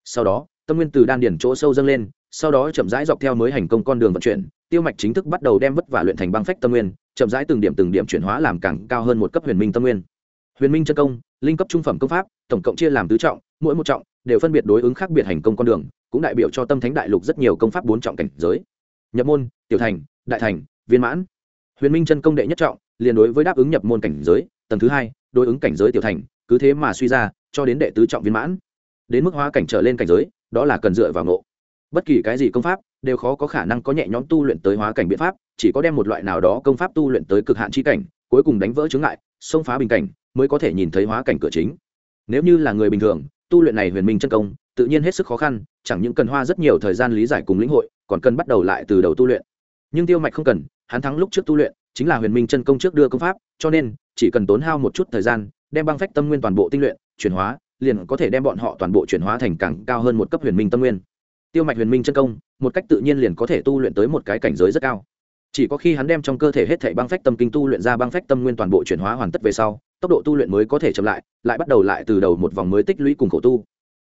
Sau đó, tâm nguyên từ đan điển chỗ sâu dâng lên, sau đó chậm rãi dọc theo mới hành công con đường vận chuyển, tiêu mạch chính thức bắt đầu đem vất vả luyện thành băng phách tâm nguyên, chậm rãi từng điểm từng điểm chuyển hóa làm càng cao hơn một cấp huyền minh tâm nguyên. Huyền minh chân công, linh cấp trung phẩm công pháp, tổng cộng chia làm tứ trọng, mỗi một trọng đều phân biệt đối ứng khác biệt hành công con đường, cũng đại biểu cho tâm thánh đại lục rất nhiều công pháp bốn trọng cảnh giới. Nhập môn, tiểu thành, đại thành, viên mãn. Huyền minh chân công đệ nhất trọng, liền đối với đáp ứng nhập môn cảnh giới, tầng thứ hai, đối ứng cảnh giới tiểu thành, cứ thế mà suy ra cho đến đệ tứ trọng viên mãn. Đến mức hóa cảnh trở lên cảnh giới, đó là cần dựa vào ngộ. Bất kỳ cái gì công pháp đều khó có khả năng có nhẹ nhõm tu luyện tới hóa cảnh biện pháp, chỉ có đem một loại nào đó công pháp tu luyện tới cực hạn chi cảnh, cuối cùng đánh vỡ chướng ngại, xông phá bình cảnh, mới có thể nhìn thấy hóa cảnh cửa chính. Nếu như là người bình thường, tu luyện này huyền minh chân công, tự nhiên hết sức khó khăn, chẳng những cần hoa rất nhiều thời gian lý giải cùng lĩnh hội, còn cần bắt đầu lại từ đầu tu luyện. Nhưng tiêu mạch không cần, hắn thắng lúc trước tu luyện, chính là huyền minh chân công trước đưa công pháp, cho nên chỉ cần tốn hao một chút thời gian đem băng phách tâm nguyên toàn bộ tinh luyện, chuyển hóa, liền có thể đem bọn họ toàn bộ chuyển hóa thành càng cao hơn một cấp huyền minh tâm nguyên. Tiêu mạch huyền minh chân công, một cách tự nhiên liền có thể tu luyện tới một cái cảnh giới rất cao. Chỉ có khi hắn đem trong cơ thể hết thảy băng phách tâm kinh tu luyện ra băng phách tâm nguyên toàn bộ chuyển hóa hoàn tất về sau, tốc độ tu luyện mới có thể chậm lại lại bắt đầu lại từ đầu một vòng mới tích lũy cùng khổ tu.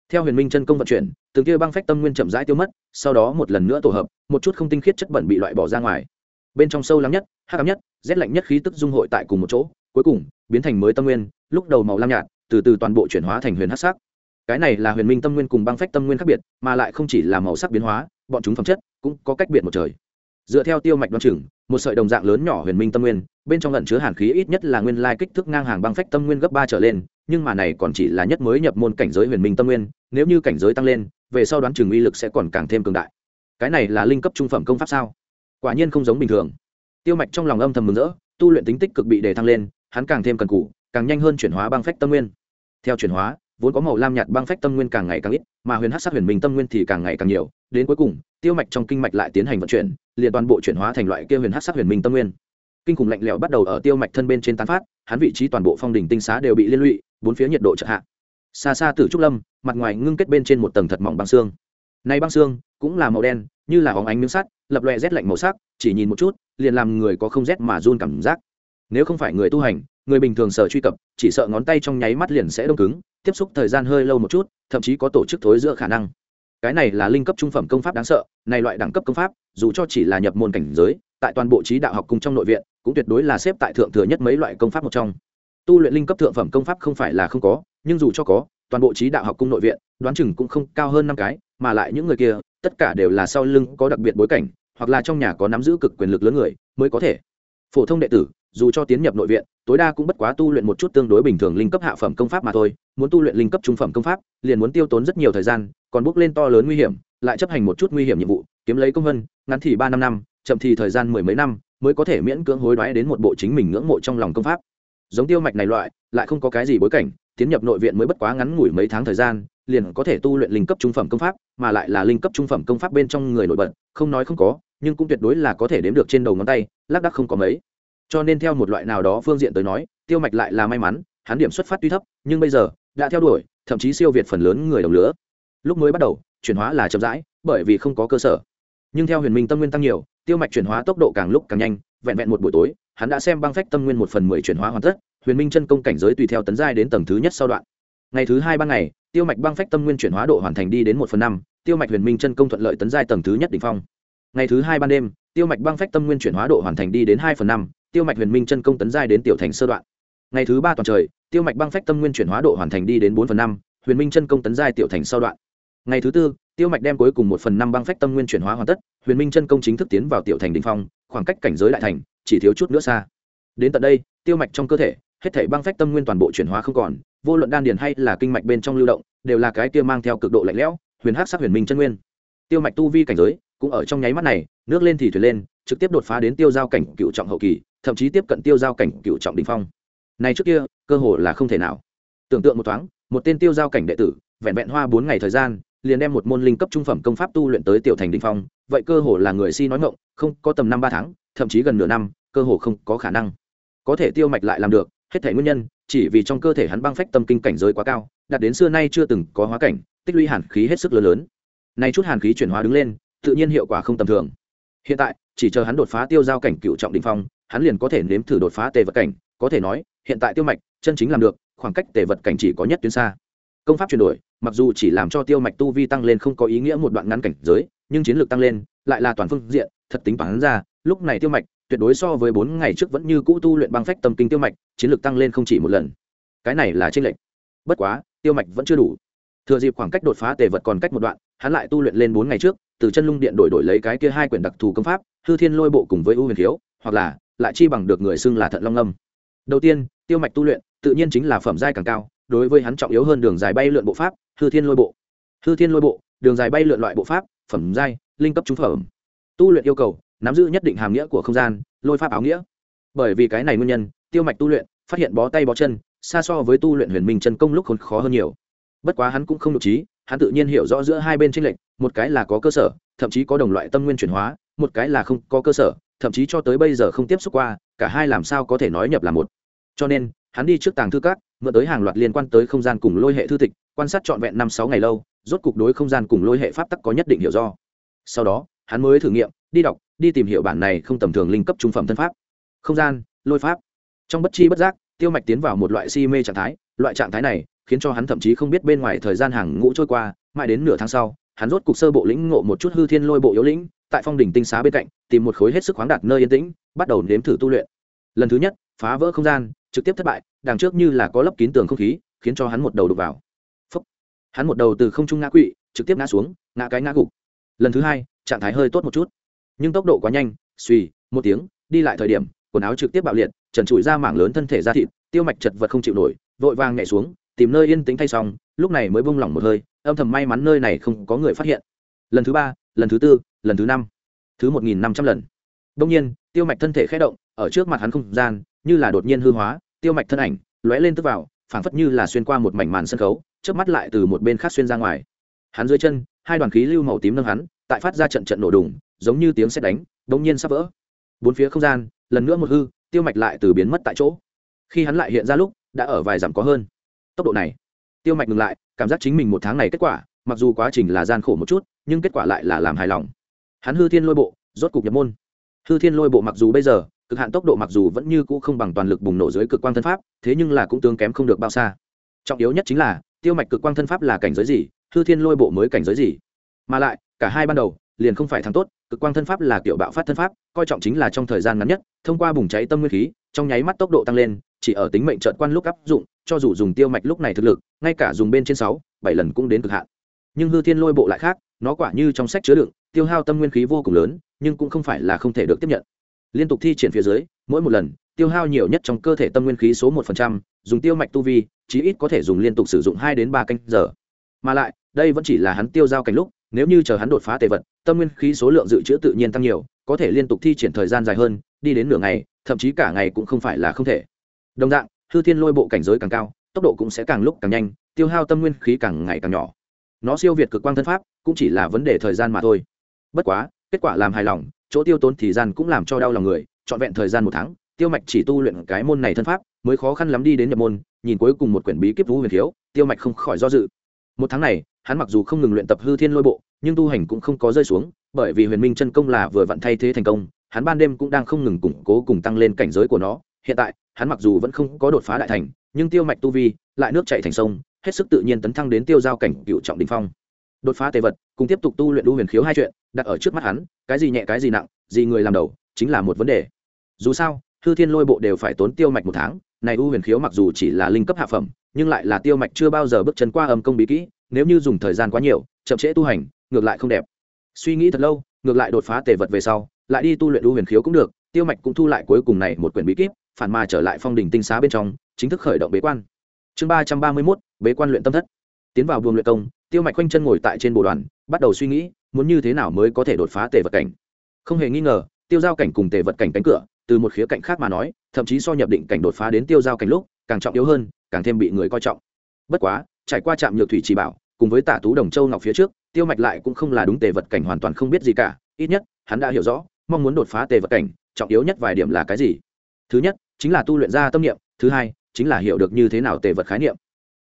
Theo huyền minh chân công vận chuyển, từng kia băng phách tâm nguyên chậm rãi tiêu mất, sau đó một lần nữa tổ hợp, một chút không tinh khiết chất bẩn bị loại bỏ ra ngoài. Bên trong sâu lắng nhất, hắc ám nhất, rét lạnh nhất khí tức dung hội tại cùng một chỗ, cuối cùng biến thành mới tâm nguyên lúc đầu màu lam nhạt, từ từ toàn bộ chuyển hóa thành huyền hắc sắc. Cái này là huyền minh tâm nguyên cùng băng phách tâm nguyên khác biệt, mà lại không chỉ là màu sắc biến hóa, bọn chúng phẩm chất cũng có cách biệt một trời. Dựa theo tiêu mạch đoan chừng, một sợi đồng dạng lớn nhỏ huyền minh tâm nguyên, bên trong lẩn chứa hàn khí ít nhất là nguyên lai kích thước ngang hàng băng phách tâm nguyên gấp ba trở lên, nhưng mà này còn chỉ là nhất mới nhập môn cảnh giới huyền minh tâm nguyên, nếu như cảnh giới tăng lên, về sau đoán chừng uy lực sẽ còn càng thêm cường đại. Cái này là linh cấp trung phẩm công pháp sao? Quả nhiên không giống bình thường. Tiêu mạch trong lòng âm thầm mừng rỡ, tu luyện tính tích cực bị đề thăng lên, hắn càng thêm cần cù càng nhanh hơn chuyển hóa băng phách tâm nguyên. Theo chuyển hóa, vốn có màu lam nhạt băng phách tâm nguyên càng ngày càng ít, mà huyền hát sát huyền minh tâm nguyên thì càng ngày càng nhiều, đến cuối cùng, tiêu mạch trong kinh mạch lại tiến hành vận chuyển, liền toàn bộ chuyển hóa thành loại kia huyền hát sát huyền minh tâm nguyên. Kinh khủng lạnh lẽo bắt đầu ở tiêu mạch thân bên trên tán phát, hắn vị trí toàn bộ phong đỉnh tinh xá đều bị liên lụy, bốn phía nhiệt độ chợt hạ. Xa xa từ trúc lâm, mặt ngoài ngưng kết bên trên một tầng thật mỏng băng xương. Này băng xương cũng là màu đen, như là óng ánh miếng sắt, lập loè rét lạnh màu sắc, chỉ nhìn một chút, liền làm người có không rét mà run cảm giác. Nếu không phải người tu hành người bình thường sở truy cập, chỉ sợ ngón tay trong nháy mắt liền sẽ đông cứng, tiếp xúc thời gian hơi lâu một chút, thậm chí có tổ chức thối giữa khả năng. Cái này là linh cấp trung phẩm công pháp đáng sợ, này loại đẳng cấp công pháp, dù cho chỉ là nhập môn cảnh giới, tại toàn bộ trí đạo học cùng trong nội viện, cũng tuyệt đối là xếp tại thượng thừa nhất mấy loại công pháp một trong. Tu luyện linh cấp thượng phẩm công pháp không phải là không có, nhưng dù cho có, toàn bộ trí đạo học cung nội viện, đoán chừng cũng không cao hơn năm cái, mà lại những người kia, tất cả đều là sau lưng có đặc biệt bối cảnh, hoặc là trong nhà có nắm giữ cực quyền lực lớn người, mới có thể phổ thông đệ tử, dù cho tiến nhập nội viện, tối đa cũng bất quá tu luyện một chút tương đối bình thường linh cấp hạ phẩm công pháp mà thôi. Muốn tu luyện linh cấp trung phẩm công pháp, liền muốn tiêu tốn rất nhiều thời gian, còn bước lên to lớn nguy hiểm, lại chấp hành một chút nguy hiểm nhiệm vụ, kiếm lấy công vân, ngắn thì ba năm năm, chậm thì thời gian mười mấy năm, mới có thể miễn cưỡng hối đoái đến một bộ chính mình ngưỡng mộ trong lòng công pháp. Giống tiêu mạch này loại, lại không có cái gì bối cảnh, tiến nhập nội viện mới bất quá ngắn ngủi mấy tháng thời gian, liền có thể tu luyện linh cấp trung phẩm công pháp, mà lại là linh cấp trung phẩm công pháp bên trong người nổi bật, không nói không có nhưng cũng tuyệt đối là có thể đếm được trên đầu ngón tay, lác đắc không có mấy. Cho nên theo một loại nào đó phương diện tới nói, tiêu mạch lại là may mắn, hắn điểm xuất phát tuy thấp, nhưng bây giờ, đã theo đuổi, thậm chí siêu việt phần lớn người đồng lứa. Lúc mới bắt đầu, chuyển hóa là chậm rãi, bởi vì không có cơ sở. Nhưng theo huyền minh tâm nguyên tăng nhiều, tiêu mạch chuyển hóa tốc độ càng lúc càng nhanh, vẹn vẹn một buổi tối, hắn đã xem băng phách tâm nguyên một phần mười chuyển hóa hoàn tất, huyền minh chân công cảnh giới tùy theo tấn giai đến tầng thứ nhất sau đoạn. Ngày thứ hai ban ngày, tiêu mạch băng phách tâm nguyên chuyển hóa độ hoàn thành đi đến một phần năm, tiêu mạch huyền minh chân công thuận lợi tấn giai tầng thứ nhất đ ỉ n h phong ngày thứ hai ban đêm, tiêu mạch băng phách tâm nguyên chuyển hóa độ hoàn thành đi đến hai phần năm, tiêu mạch huyền minh chân công tấn giai đến tiểu thành sơ đoạn. Ngày thứ ba toàn trời, tiêu mạch băng phách tâm nguyên chuyển hóa độ hoàn thành đi đến bốn phần năm, huyền minh chân công tấn giai tiểu thành sau đoạn. Ngày thứ tư, tiêu mạch đem cuối cùng một phần năm băng phách tâm nguyên chuyển hóa hoàn tất, huyền minh chân công chính thức tiến vào tiểu thành đình phong, khoảng cách cảnh giới đại thành, chỉ thiếu chút nữa xa. Đến tận đây, tiêu mạch trong cơ thể, hết thể băng phách tâm nguyên toàn bộ chuyển hóa không còn, vô luận đan điền hay là kinh mạch bên trong lưu động, đều là cái kia mang theo cực độ lạnh lẽo, huyền Hắc sắc huyền minh chân nguyên. Tiêu mạch tu vi cảnh giới cũng ở trong nháy mắt này, nước lên thì thuyền lên, trực tiếp đột phá đến tiêu giao cảnh cựu trọng hậu kỳ, thậm chí tiếp cận tiêu giao cảnh cựu trọng đình phong. Này trước kia, cơ hồ là không thể nào. Tưởng tượng một thoáng, một tên tiêu giao cảnh đệ tử, vẹn vẹn hoa bốn ngày thời gian, liền đem một môn linh cấp trung phẩm công pháp tu luyện tới tiểu thành đình phong, vậy cơ hồ là người si nói ngộng không có tầm năm ba tháng, thậm chí gần nửa năm, cơ hồ không có khả năng. Có thể tiêu mạch lại làm được, hết thể nguyên nhân, chỉ vì trong cơ thể hắn băng phách tâm kinh cảnh giới quá cao, đạt đến xưa nay chưa từng có hóa cảnh, tích lũy hàn khí hết sức lớn lớn. Nay chút hàn khí chuyển hóa đứng lên tự nhiên hiệu quả không tầm thường. Hiện tại, chỉ chờ hắn đột phá tiêu giao cảnh cựu trọng đình phong, hắn liền có thể nếm thử đột phá tề vật cảnh, có thể nói, hiện tại tiêu mạch, chân chính làm được, khoảng cách tề vật cảnh chỉ có nhất tuyến xa. Công pháp chuyển đổi, mặc dù chỉ làm cho tiêu mạch tu vi tăng lên không có ý nghĩa một đoạn ngắn cảnh giới, nhưng chiến lược tăng lên, lại là toàn phương diện, thật tính toán ra, lúc này tiêu mạch, tuyệt đối so với bốn ngày trước vẫn như cũ tu luyện băng phách tâm kinh tiêu mạch, chiến lược tăng lên không chỉ một lần. Cái này là tranh lệch. Bất quá, tiêu mạch vẫn chưa đủ. Thừa dịp khoảng cách đột phá tề vật còn cách một đoạn, hắn lại tu luyện lên bốn ngày trước từ chân lung điện đổi đổi lấy cái kia hai quyển đặc thù công pháp hư thiên lôi bộ cùng với ưu huyền thiếu, hoặc là lại chi bằng được người xưng là thận long âm. Đầu tiên tiêu mạch tu luyện tự nhiên chính là phẩm giai càng cao đối với hắn trọng yếu hơn đường dài bay lượn bộ pháp hư thiên lôi bộ. Hư thiên lôi bộ đường dài bay lượn loại bộ pháp phẩm giai linh cấp trung phẩm. Tu luyện yêu cầu nắm giữ nhất định hàm nghĩa của không gian lôi pháp áo nghĩa. Bởi vì cái này nguyên nhân tiêu mạch tu luyện phát hiện bó tay bó chân xa so với tu luyện huyền minh chân công lúc khốn khó hơn nhiều. Bất quá hắn cũng không được trí hắn tự nhiên hiểu rõ giữa hai bên tranh lệch, một cái là có cơ sở, thậm chí có đồng loại tâm nguyên chuyển hóa, một cái là không có cơ sở, thậm chí cho tới bây giờ không tiếp xúc qua, cả hai làm sao có thể nói nhập là một. Cho nên, hắn đi trước tàng thư cát mượn tới hàng loạt liên quan tới không gian cùng lôi hệ thư tịch, quan sát trọn vẹn năm sáu ngày lâu, rốt cục đối không gian cùng lôi hệ pháp tắc có nhất định hiểu do sau đó, hắn mới thử nghiệm, đi đọc, đi tìm hiểu bản này không tầm thường linh cấp trung phẩm thân pháp. Không gian, lôi pháp. Trong bất chi bất giác tiêu mạch tiến vào một loại si mê trạng thái, loại trạng thái này khiến cho hắn thậm chí không biết bên ngoài thời gian hàng ngũ trôi qua, mãi đến nửa tháng sau, hắn rốt cục sơ bộ lĩnh ngộ một chút hư thiên lôi bộ yếu lĩnh, tại phong đỉnh tinh xá bên cạnh, tìm một khối hết sức khoáng đạt nơi yên tĩnh, bắt đầu nếm thử tu luyện. Lần thứ nhất, phá vỡ không gian, trực tiếp thất bại, đằng trước như là có lấp kín tường không khí, khiến cho hắn một đầu đục vào. Phúc. hắn một đầu từ không trung ngã quỵ, trực tiếp ngã xuống, ngã cái ngã gục. Lần thứ hai, trạng thái hơi tốt một chút. Nhưng tốc độ quá nhanh suy một tiếng, đi lại thời điểm, quần áo trực tiếp bạo liệt trần trụi ra mảng lớn thân thể ra thịt, tiêu mạch chật vật không chịu nổi, vội vàng nhảy xuống, tìm nơi yên tĩnh thay xong, lúc này mới bông lỏng một hơi, âm thầm may mắn nơi này không có người phát hiện. Lần thứ ba, lần thứ tư, lần thứ năm, thứ một nghìn năm trăm lần. Đông nhiên, tiêu mạch thân thể khé động, ở trước mặt hắn không gian, như là đột nhiên hư hóa, tiêu mạch thân ảnh, lóe lên tức vào, phảng phất như là xuyên qua một mảnh màn sân khấu trước mắt lại từ một bên khác xuyên ra ngoài. Hắn dưới chân, hai đoàn khí lưu màu tím nâng hắn, tại phát ra trận trận nổ đùng, giống như tiếng xét đánh bỗng nhiên sắp vỡ. Bốn phía không gian, lần nữa một hư tiêu mạch lại từ biến mất tại chỗ. Khi hắn lại hiện ra lúc, đã ở vài dặm có hơn. Tốc độ này, tiêu mạch ngừng lại, cảm giác chính mình một tháng này kết quả, mặc dù quá trình là gian khổ một chút, nhưng kết quả lại là làm hài lòng. Hắn hư thiên lôi bộ, rốt cục nhập môn. Hư thiên lôi bộ mặc dù bây giờ, cực hạn tốc độ mặc dù vẫn như cũ không bằng toàn lực bùng nổ dưới cực quang thân pháp, thế nhưng là cũng tương kém không được bao xa. Trọng yếu nhất chính là, tiêu mạch cực quang thân pháp là cảnh giới gì, hư thiên lôi bộ mới cảnh giới gì. Mà lại, cả hai ban đầu liền không phải thắng tốt, cực quang thân pháp là kiểu bạo phát thân pháp, coi trọng chính là trong thời gian ngắn nhất, thông qua bùng cháy tâm nguyên khí, trong nháy mắt tốc độ tăng lên, chỉ ở tính mệnh trợt quan lúc áp dụng, cho dù dùng tiêu mạch lúc này thực lực, ngay cả dùng bên trên sáu, bảy lần cũng đến cực hạn. Nhưng hư thiên lôi bộ lại khác, nó quả như trong sách chứa đựng, tiêu hao tâm nguyên khí vô cùng lớn, nhưng cũng không phải là không thể được tiếp nhận. Liên tục thi triển phía dưới, mỗi một lần, tiêu hao nhiều nhất trong cơ thể tâm nguyên khí số một phần trăm, dùng tiêu mạch tu vi, chí ít có thể dùng liên tục sử dụng hai đến ba canh giờ. Mà lại, đây vẫn chỉ là hắn tiêu giao cảnh lúc nếu như chờ hắn đột phá tề vật, tâm nguyên khí số lượng dự trữ tự nhiên tăng nhiều, có thể liên tục thi triển thời gian dài hơn, đi đến nửa ngày, thậm chí cả ngày cũng không phải là không thể. Đồng dạng, hư thiên lôi bộ cảnh giới càng cao, tốc độ cũng sẽ càng lúc càng nhanh, tiêu hao tâm nguyên khí càng ngày càng nhỏ. Nó siêu việt cực quang thân pháp, cũng chỉ là vấn đề thời gian mà thôi. Bất quá, kết quả làm hài lòng, chỗ tiêu tốn thì gian cũng làm cho đau lòng người, trọn vẹn thời gian một tháng, tiêu mạch chỉ tu luyện cái môn này thân pháp, mới khó khăn lắm đi đến nhập môn, nhìn cuối cùng một quyển bí kíp vũ huyền thiếu, tiêu mạch không khỏi do dự một tháng này, hắn mặc dù không ngừng luyện tập hư thiên lôi bộ, nhưng tu hành cũng không có rơi xuống, bởi vì huyền minh chân công là vừa vặn thay thế thành công, hắn ban đêm cũng đang không ngừng củng cố cùng tăng lên cảnh giới của nó. Hiện tại, hắn mặc dù vẫn không có đột phá đại thành, nhưng tiêu mạch tu vi, lại nước chạy thành sông, hết sức tự nhiên tấn thăng đến tiêu giao cảnh cựu trọng đình phong. Đột phá tề vật, cùng tiếp tục tu luyện đu huyền khiếu hai chuyện, đặt ở trước mắt hắn, cái gì nhẹ cái gì nặng, gì người làm đầu, chính là một vấn đề. Dù sao, hư thiên lôi bộ đều phải tốn tiêu mạch một tháng, này u huyền khiếu mặc dù chỉ là linh cấp hạ phẩm nhưng lại là tiêu mạch chưa bao giờ bước chân qua âm công bí kỹ, nếu như dùng thời gian quá nhiều, chậm trễ tu hành, ngược lại không đẹp. Suy nghĩ thật lâu, ngược lại đột phá tề vật về sau, lại đi tu luyện lưu huyền khiếu cũng được, tiêu mạch cũng thu lại cuối cùng này một quyển bí kíp, phản mà trở lại phong đỉnh tinh xá bên trong, chính thức khởi động bế quan. Chương ba trăm ba mươi mốt, bế quan luyện tâm thất. Tiến vào buồng luyện công, tiêu mạch quanh chân ngồi tại trên bộ đoàn, bắt đầu suy nghĩ, muốn như thế nào mới có thể đột phá tề vật cảnh. Không hề nghi ngờ, tiêu giao cảnh cùng tề vật cảnh cánh cửa, từ một khía cạnh khác mà nói, thậm chí so nhập định cảnh đột phá đến tiêu giao cảnh lúc càng trọng yếu hơn, càng thêm bị người coi trọng. Bất quá, trải qua trạm nhược thủy chỉ bảo, cùng với tả tú đồng châu ngọc phía trước, tiêu mạch lại cũng không là đúng tề vật cảnh hoàn toàn không biết gì cả, ít nhất, hắn đã hiểu rõ, mong muốn đột phá tề vật cảnh, trọng yếu nhất vài điểm là cái gì. Thứ nhất, chính là tu luyện ra tâm niệm, thứ hai, chính là hiểu được như thế nào tề vật khái niệm.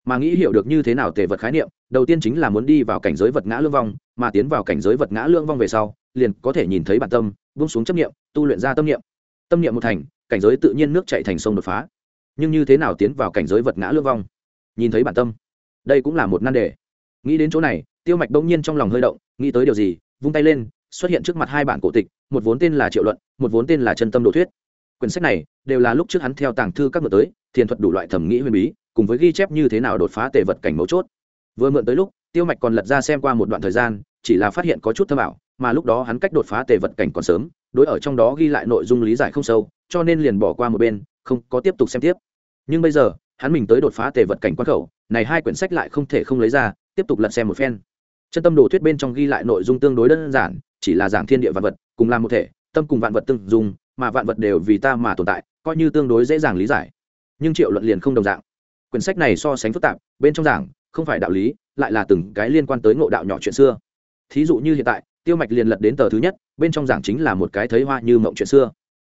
Mà nghĩ hiểu được như thế nào tề vật khái niệm, đầu tiên chính là muốn đi vào cảnh giới vật ngã lương vong, mà tiến vào cảnh giới vật ngã lương vong về sau, liền có thể nhìn thấy bản tâm, buông xuống chấp niệm, tu luyện ra tâm niệm. Tâm niệm một thành, cảnh giới tự nhiên nước chạy thành sông đột phá nhưng như thế nào tiến vào cảnh giới vật ngã lương vong? Nhìn thấy bản tâm, đây cũng là một nan đề. Nghĩ đến chỗ này, tiêu mạch đông nhiên trong lòng hơi động, nghĩ tới điều gì, vung tay lên, xuất hiện trước mặt hai bản cổ tịch, một vốn tên là triệu luận, một vốn tên là chân tâm đồ thuyết. Quyển sách này đều là lúc trước hắn theo tàng thư các ngựa tới, thiền thuật đủ loại thẩm nghĩ huyền bí, cùng với ghi chép như thế nào đột phá tề vật cảnh mấu chốt. Vừa mượn tới lúc, tiêu mạch còn lật ra xem qua một đoạn thời gian, chỉ là phát hiện có chút thơ bảo mà lúc đó hắn cách đột phá tề vật cảnh còn sớm, đối ở trong đó ghi lại nội dung lý giải không sâu cho nên liền bỏ qua một bên, không có tiếp tục xem tiếp. Nhưng bây giờ, hắn mình tới đột phá tề vật cảnh quan khẩu, này hai quyển sách lại không thể không lấy ra, tiếp tục lật xem một phen. Chân tâm đồ thuyết bên trong ghi lại nội dung tương đối đơn giản, chỉ là giảng thiên địa vạn vật, cùng làm một thể, tâm cùng vạn vật tương dùng mà vạn vật đều vì ta mà tồn tại, coi như tương đối dễ dàng lý giải. Nhưng triệu luận liền không đồng dạng. Quyển sách này so sánh phức tạp, bên trong giảng, không phải đạo lý, lại là từng cái liên quan tới ngộ đạo nhỏ chuyện xưa. Thí dụ như hiện tại, tiêu mạch liền lật đến tờ thứ nhất, bên trong giảng chính là một cái thấy hoa như mộng chuyện xưa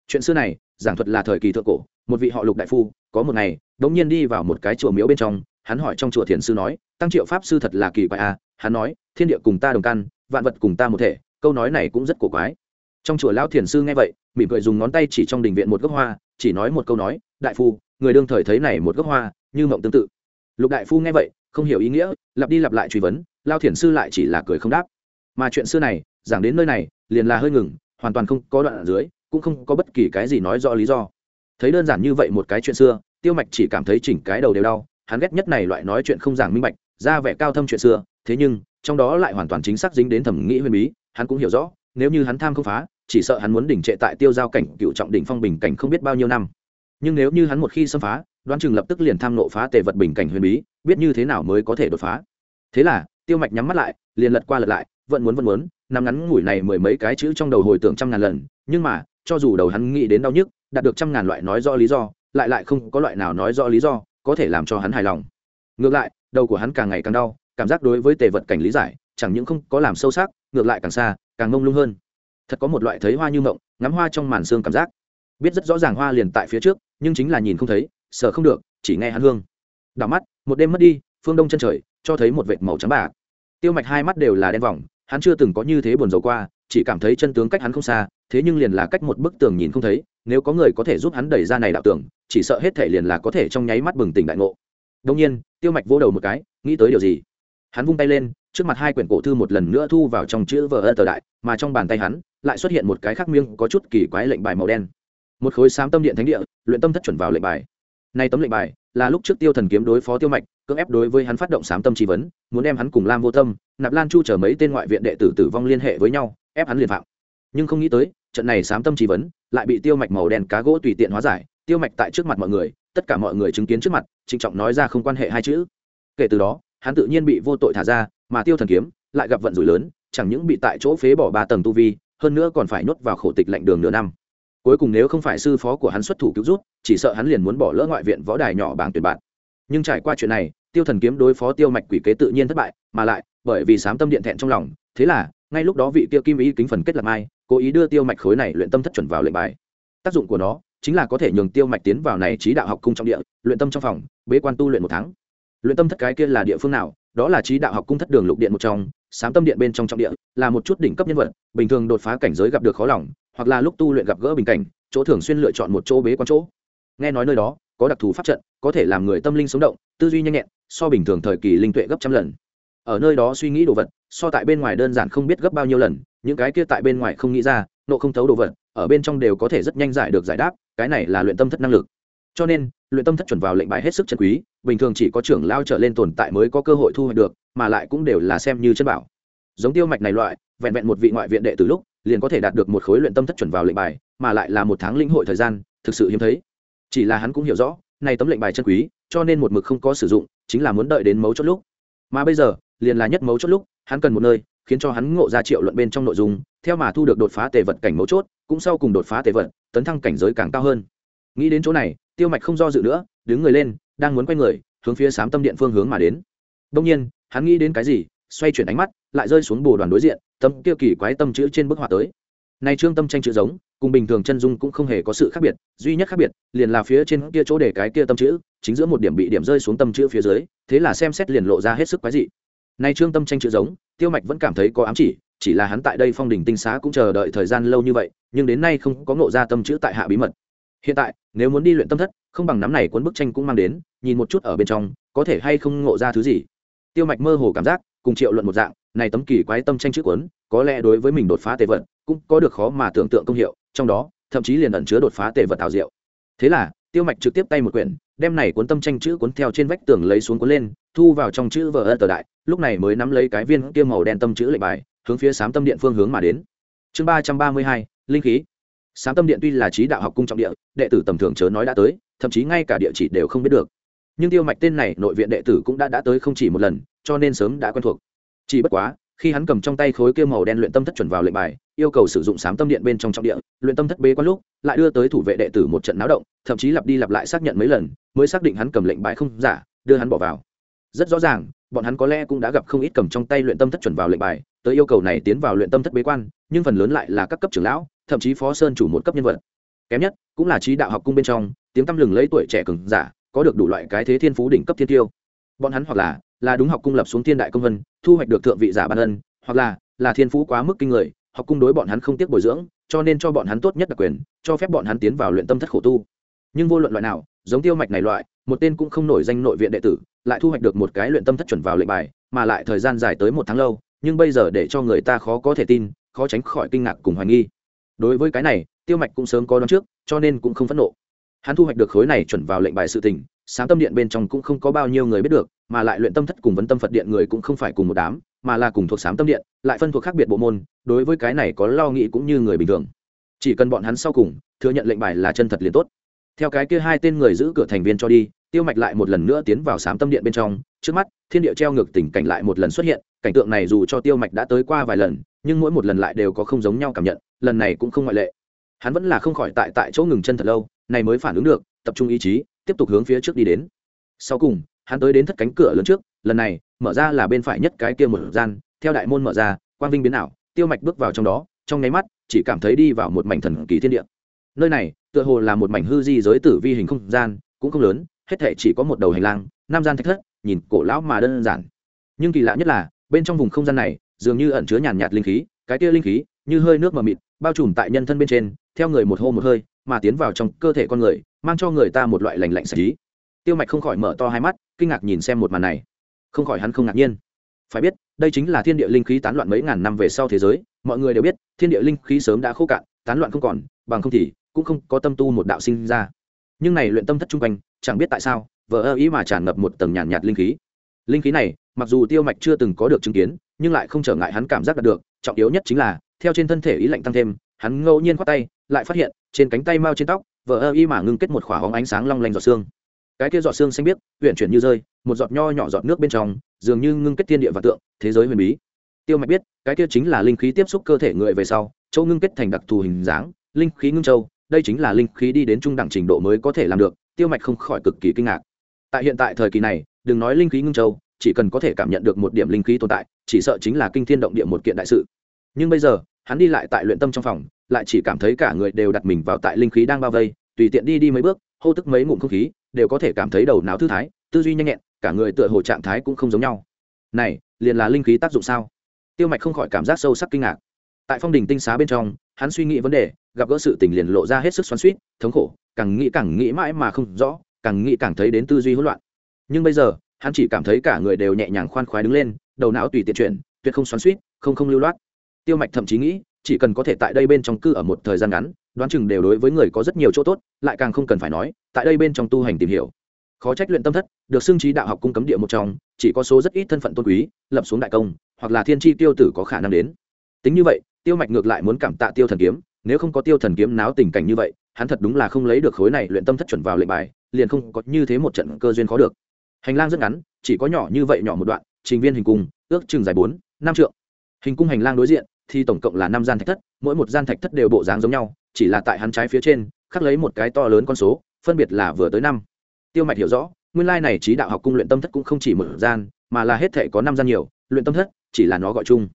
chuyện xưa này, giảng thuật là thời kỳ thượng cổ, một vị họ lục đại phu, có một ngày, đống nhiên đi vào một cái chùa miếu bên trong, hắn hỏi trong chùa thiền sư nói, tăng triệu pháp sư thật là kỳ quái à? Hắn nói, thiên địa cùng ta đồng căn, vạn vật cùng ta một thể, câu nói này cũng rất cổ quái. Trong chùa lão thiền sư nghe vậy, mỉm cười dùng ngón tay chỉ trong đình viện một gốc hoa, chỉ nói một câu nói, đại phu, người đương thời thấy này một gốc hoa, như mộng tương tự. Lục đại phu nghe vậy, không hiểu ý nghĩa, lặp đi lặp lại truy vấn lao thiền sư lại chỉ là cười không đáp. Mà chuyện xưa này, giảng đến nơi này, liền là hơi ngừng, hoàn toàn không có đoạn ở dưới cũng không có bất kỳ cái gì nói rõ lý do. Thấy đơn giản như vậy một cái chuyện xưa, tiêu mạch chỉ cảm thấy chỉnh cái đầu đều đau, hắn ghét nhất này loại nói chuyện không giảng minh bạch, ra vẻ cao thâm chuyện xưa, thế nhưng, trong đó lại hoàn toàn chính xác dính đến thẩm nghĩ huyền bí, hắn cũng hiểu rõ, nếu như hắn tham không phá, chỉ sợ hắn muốn đỉnh trệ tại tiêu giao cảnh cựu trọng đỉnh phong bình cảnh không biết bao nhiêu năm. Nhưng nếu như hắn một khi xâm phá, đoán chừng lập tức liền tham nộ phá tề vật bình cảnh huyền bí, biết như thế nào mới có thể đột phá. Thế là, tiêu mạch nhắm mắt lại, liền lật qua lật lại, vẫn muốn vẫn muốn, nằm ngắn ngủi này mười mấy cái chữ trong đầu hồi tưởng trăm ngàn lần, nhưng mà cho dù đầu hắn nghĩ đến đau nhức, đạt được trăm ngàn loại nói rõ lý do, lại lại không có loại nào nói rõ lý do có thể làm cho hắn hài lòng. Ngược lại, đầu của hắn càng ngày càng đau, cảm giác đối với tề vật cảnh lý giải, chẳng những không có làm sâu sắc, ngược lại càng xa, càng mông lung hơn. Thật có một loại thấy hoa như mộng, ngắm hoa trong màn xương cảm giác. Biết rất rõ ràng hoa liền tại phía trước, nhưng chính là nhìn không thấy sợ không được, chỉ nghe hắn hương. Đảo mắt, một đêm mất đi, phương đông chân trời, cho thấy một vệt màu trắng bạc. Tiêu mạch hai mắt đều là đen vòng, hắn chưa từng có như thế buồn rầu qua, chỉ cảm thấy chân tướng cách hắn không xa thế nhưng liền là cách một bức tường nhìn không thấy, nếu có người có thể giúp hắn đẩy ra này đạo tường, chỉ sợ hết thể liền là có thể trong nháy mắt bừng tỉnh đại ngộ. Đông nhiên, tiêu mạch vỗ đầu một cái, nghĩ tới điều gì? Hắn vung tay lên, trước mặt hai quyển cổ thư một lần nữa thu vào trong chữ vờ ơ tờ đại, mà trong bàn tay hắn, lại xuất hiện một cái khắc miêng có chút kỳ quái lệnh bài màu đen. Một khối sám tâm điện thánh địa, luyện tâm thất chuẩn vào lệnh bài. Nay tấm lệnh bài, là lúc trước tiêu thần kiếm đối phó tiêu mạch, cưỡng ép đối với hắn phát động sám tâm trí vấn, muốn đem hắn cùng lam vô tâm, nạp lan chu chở mấy tên ngoại viện đệ tử tử vong liên hệ với nhau, ép hắn liền phạm. Nhưng không nghĩ tới trận này sám tâm trí vấn lại bị tiêu mạch màu đen cá gỗ tùy tiện hóa giải, tiêu mạch tại trước mặt mọi người, tất cả mọi người chứng kiến trước mặt, trịnh trọng nói ra không quan hệ hai chữ. Kể từ đó, hắn tự nhiên bị vô tội thả ra, mà tiêu thần kiếm lại gặp vận rủi lớn, chẳng những bị tại chỗ phế bỏ ba tầng tu vi, hơn nữa còn phải nhốt vào khổ tịch lạnh đường nửa năm. Cuối cùng nếu không phải sư phó của hắn xuất thủ cứu rút, chỉ sợ hắn liền muốn bỏ lỡ ngoại viện võ đài nhỏ bảng tuyển bạn. Nhưng trải qua chuyện này, tiêu thần kiếm đối phó tiêu mạch quỷ kế tự nhiên thất bại, mà lại, bởi vì sám tâm điện thẹn trong lòng, thế là, ngay lúc đó vị tiêu kim ý kính phần kết lạc mai cố ý đưa tiêu mạch khối này luyện tâm thất chuẩn vào lệnh bài. Tác dụng của nó chính là có thể nhường tiêu mạch tiến vào này trí đạo học cung trong địa, luyện tâm trong phòng, bế quan tu luyện một tháng. Luyện tâm thất cái kia là địa phương nào? Đó là trí đạo học cung thất đường lục điện một trong, sám tâm điện bên trong trọng địa, là một chút đỉnh cấp nhân vật, bình thường đột phá cảnh giới gặp được khó lòng, hoặc là lúc tu luyện gặp gỡ bình cảnh, chỗ thường xuyên lựa chọn một chỗ bế quan chỗ. Nghe nói nơi đó, có đặc thù pháp trận, có thể làm người tâm linh sống động, tư duy nhanh nhẹn, so bình thường thời kỳ linh tuệ gấp trăm lần. Ở nơi đó suy nghĩ đồ vật so tại bên ngoài đơn giản không biết gấp bao nhiêu lần, những cái kia tại bên ngoài không nghĩ ra, nộ không thấu đồ vật, ở bên trong đều có thể rất nhanh giải được giải đáp, cái này là luyện tâm thất năng lực. Cho nên, luyện tâm thất chuẩn vào lệnh bài hết sức chân quý, bình thường chỉ có trưởng lao trở lên tồn tại mới có cơ hội thu hoạch được, mà lại cũng đều là xem như chân bảo. Giống tiêu mạch này loại, vẹn vẹn một vị ngoại viện đệ từ lúc, liền có thể đạt được một khối luyện tâm thất chuẩn vào lệnh bài, mà lại là một tháng lĩnh hội thời gian, thực sự hiếm thấy. Chỉ là hắn cũng hiểu rõ, này tấm lệnh bài chân quý, cho nên một mực không có sử dụng, chính là muốn đợi đến mấu chốt lúc. Mà bây giờ, liền là nhất mấu chốt lúc hắn cần một nơi, khiến cho hắn ngộ ra triệu luận bên trong nội dung, theo mà thu được đột phá tề vật cảnh mấu chốt, cũng sau cùng đột phá tề vật, tấn thăng cảnh giới càng cao hơn. Nghĩ đến chỗ này, tiêu mạch không do dự nữa, đứng người lên, đang muốn quay người, hướng phía sám tâm điện phương hướng mà đến. Đông nhiên, hắn nghĩ đến cái gì, xoay chuyển ánh mắt, lại rơi xuống bồ đoàn đối diện tấm kia kỳ quái tâm chữ trên bức họa tới. Này trương tâm tranh chữ giống, cùng bình thường chân dung cũng không hề có sự khác biệt, duy nhất khác biệt, liền là phía trên kia chỗ để cái kia tâm chữ, chính giữa một điểm bị điểm rơi xuống tâm chữ phía dưới, thế là xem xét liền lộ ra hết sức quái dị nay trương tâm tranh chữ giống, tiêu mạch vẫn cảm thấy có ám chỉ chỉ là hắn tại đây phong đỉnh tinh xá cũng chờ đợi thời gian lâu như vậy, nhưng đến nay không có ngộ ra tâm chữ tại hạ bí mật. Hiện tại, nếu muốn đi luyện tâm thất, không bằng nắm này cuốn bức tranh cũng mang đến, nhìn một chút ở bên trong, có thể hay không ngộ ra thứ gì. Tiêu mạch mơ hồ cảm giác, cùng triệu luận một dạng, này tấm kỳ quái tâm tranh chữ cuốn, có lẽ đối với mình đột phá tề vật cũng có được khó mà tưởng tượng công hiệu, trong đó, thậm chí liền ẩn chứa đột phá tề vật tạo diệu. Thế là, tiêu mạch trực tiếp tay một quyển, đem này cuốn tâm tranh chữ cuốn theo trên vách tường lấy xuống cuốn lên, thu vào trong chữ vở ân tờ đại lúc này mới nắm lấy cái viên kia màu đen tâm chữ lệnh bài, hướng phía sám tâm điện phương hướng mà đến. Chương ba trăm ba mươi hai, linh khí. Sám tâm điện tuy là trí đạo học cung trọng địa, đệ tử tầm thường chớ nói đã tới, thậm chí ngay cả địa chỉ đều không biết được. Nhưng tiêu mạch tên này nội viện đệ tử cũng đã đã tới không chỉ một lần, cho nên sớm đã quen thuộc. Chỉ bất quá, khi hắn cầm trong tay khối kia màu đen luyện tâm thất chuẩn vào lệnh bài, yêu cầu sử dụng sám tâm điện bên trong trọng địa, luyện tâm thất bế quan lúc, lại đưa tới thủ vệ đệ tử một trận náo động, thậm chí lặp đi lặp lại xác nhận mấy lần, mới xác định hắn cầm lệnh bài không giả, đưa hắn bỏ vào. Rất rõ ràng bọn hắn có lẽ cũng đã gặp không ít cầm trong tay luyện tâm thất chuẩn vào lệnh bài, tới yêu cầu này tiến vào luyện tâm thất bế quan, nhưng phần lớn lại là các cấp trưởng lão, thậm chí phó sơn chủ một cấp nhân vật. Kém nhất, cũng là trí đạo học cung bên trong, tiếng tăm lừng lấy tuổi trẻ cường giả, có được đủ loại cái thế thiên phú đỉnh cấp thiên tiêu. Bọn hắn hoặc là là đúng học cung lập xuống thiên đại công vân, thu hoạch được thượng vị giả ban ân hoặc là là thiên phú quá mức kinh người, học cung đối bọn hắn không tiếc bồi dưỡng, cho nên cho bọn hắn tốt nhất đặc quyền, cho phép bọn hắn tiến vào luyện tâm thất khổ tu. Nhưng vô luận loại nào, giống tiêu mạch này loại một tên cũng không nổi danh nội viện đệ tử, lại thu hoạch được một cái luyện tâm thất chuẩn vào lệnh bài, mà lại thời gian dài tới một tháng lâu, nhưng bây giờ để cho người ta khó có thể tin, khó tránh khỏi kinh ngạc cùng hoài nghi. Đối với cái này, tiêu mạch cũng sớm có đón trước, cho nên cũng không phẫn nộ. Hắn thu hoạch được khối này chuẩn vào lệnh bài sự tình, sáng tâm điện bên trong cũng không có bao nhiêu người biết được, mà lại luyện tâm thất cùng vấn tâm phật điện người cũng không phải cùng một đám, mà là cùng thuộc sáng tâm điện, lại phân thuộc khác biệt bộ môn, đối với cái này có lo nghĩ cũng như người bình thường. Chỉ cần bọn hắn sau cùng, thừa nhận lệnh bài là chân thật liền tốt theo cái kia hai tên người giữ cửa thành viên cho đi, tiêu mạch lại một lần nữa tiến vào sám tâm điện bên trong. Trước mắt, thiên địa treo ngược tình cảnh lại một lần xuất hiện, cảnh tượng này dù cho tiêu mạch đã tới qua vài lần, nhưng mỗi một lần lại đều có không giống nhau cảm nhận, lần này cũng không ngoại lệ. Hắn vẫn là không khỏi tại tại chỗ ngừng chân thật lâu, này mới phản ứng được, tập trung ý chí, tiếp tục hướng phía trước đi đến. Sau cùng, hắn tới đến thất cánh cửa lớn trước, lần này, mở ra là bên phải nhất cái kia một gian, theo đại môn mở ra, quang vinh biến ảo, tiêu mạch bước vào trong đó, trong nháy mắt, chỉ cảm thấy đi vào một mảnh thần kỳ thiên địa. Nơi này tựa hồ là một mảnh hư di giới tử vi hình không gian, cũng không lớn, hết thể chỉ có một đầu hành lang nam gian thạch thất, nhìn cổ lão mà đơn giản. Nhưng kỳ lạ nhất là, bên trong vùng không gian này, dường như ẩn chứa nhàn nhạt linh khí, cái kia linh khí, như hơi nước mờ mịt, bao trùm tại nhân thân bên trên, theo người một hô một hơi, mà tiến vào trong cơ thể con người, mang cho người ta một loại lành lạnh sạch trí tiêu mạch không khỏi mở to hai mắt, kinh ngạc nhìn xem một màn này. Không khỏi hắn không ngạc nhiên. Phải biết, đây chính là thiên địa linh khí tán loạn mấy ngàn năm về sau thế giới, mọi người đều biết, thiên địa linh khí sớm đã khô cạn, tán loạn không còn, bằng không thì cũng không có tâm tu một đạo sinh ra. Nhưng này luyện tâm thất trung quanh chẳng biết tại sao vợ ơ ý mà tràn ngập một tầng nhàn nhạt, nhạt linh khí. Linh khí này mặc dù tiêu mạch chưa từng có được chứng kiến nhưng lại không trở ngại hắn cảm giác đạt được trọng yếu nhất chính là theo trên thân thể ý lạnh tăng thêm hắn ngẫu nhiên khoác tay lại phát hiện trên cánh tay mao trên tóc vợ ơ y mà ngưng kết một khỏa hóng ánh sáng long lanh giọt xương cái kia giọt xương xanh biếc huyện chuyển như rơi một giọt nho nhỏ giọt nước bên trong dường như ngưng kết thiên địa và tượng thế giới huyền bí. Tiêu mạch biết cái kia chính là linh khí tiếp xúc cơ thể người về sau châu ngưng kết thành đặc thù hình dáng linh khí ngưng châu đây chính là linh khí đi đến trung đẳng trình độ mới có thể làm được, tiêu mạch không khỏi cực kỳ kinh ngạc. Tại hiện tại thời kỳ này, đừng nói linh khí ngưng châu, chỉ cần có thể cảm nhận được một điểm linh khí tồn tại, chỉ sợ chính là kinh thiên động địa một kiện đại sự. Nhưng bây giờ, hắn đi lại tại luyện tâm trong phòng, lại chỉ cảm thấy cả người đều đặt mình vào tại linh khí đang bao vây, tùy tiện đi đi mấy bước, hô tức mấy ngụm không khí, đều có thể cảm thấy đầu não thư thái, tư duy nhanh nhẹn, cả người tựa hồ trạng thái cũng không giống nhau. Này, liền là linh khí tác dụng sao? Tiêu mạch không khỏi cảm giác sâu sắc kinh ngạc. Tại phong đình tinh xá bên trong hắn suy nghĩ vấn đề, gặp gỡ sự tình liền lộ ra hết sức xoắn suýt thống khổ, càng nghĩ càng nghĩ mãi mà không rõ, càng nghĩ càng thấy đến tư duy hỗn loạn. Nhưng bây giờ, hắn chỉ cảm thấy cả người đều nhẹ nhàng khoan khoái đứng lên, đầu não tùy tiện chuyển, tuyệt không xoắn suýt không không lưu loát. Tiêu mạch thậm chí nghĩ, chỉ cần có thể tại đây bên trong cư ở một thời gian ngắn, đoán chừng đều đối với người có rất nhiều chỗ tốt, lại càng không cần phải nói, tại đây bên trong tu hành tìm hiểu. Khó trách luyện tâm thất, được xưng trí đạo học cung cấm địa một trong, chỉ có số rất ít thân phận tôn quý, lập xuống đại công, hoặc là thiên tri tiêu tử có khả năng đến. Tính như vậy tiêu mạch ngược lại muốn cảm tạ tiêu thần kiếm, nếu không có tiêu thần kiếm náo tình cảnh như vậy, hắn thật đúng là không lấy được khối này luyện tâm thất chuẩn vào lệnh bài, liền không có như thế một trận cơ duyên khó được. Hành lang rất ngắn, chỉ có nhỏ như vậy nhỏ một đoạn, trình viên hình cung, ước chừng dài bốn, năm trượng. Hình cung hành lang đối diện, thì tổng cộng là năm gian thạch thất, mỗi một gian thạch thất đều bộ dáng giống nhau, chỉ là tại hắn trái phía trên, khắc lấy một cái to lớn con số, phân biệt là vừa tới năm. Tiêu mạch hiểu rõ, nguyên lai này trí đạo học cung luyện tâm thất cũng không chỉ một gian, mà là hết thể có năm gian nhiều, luyện tâm thất chỉ là nó gọi chung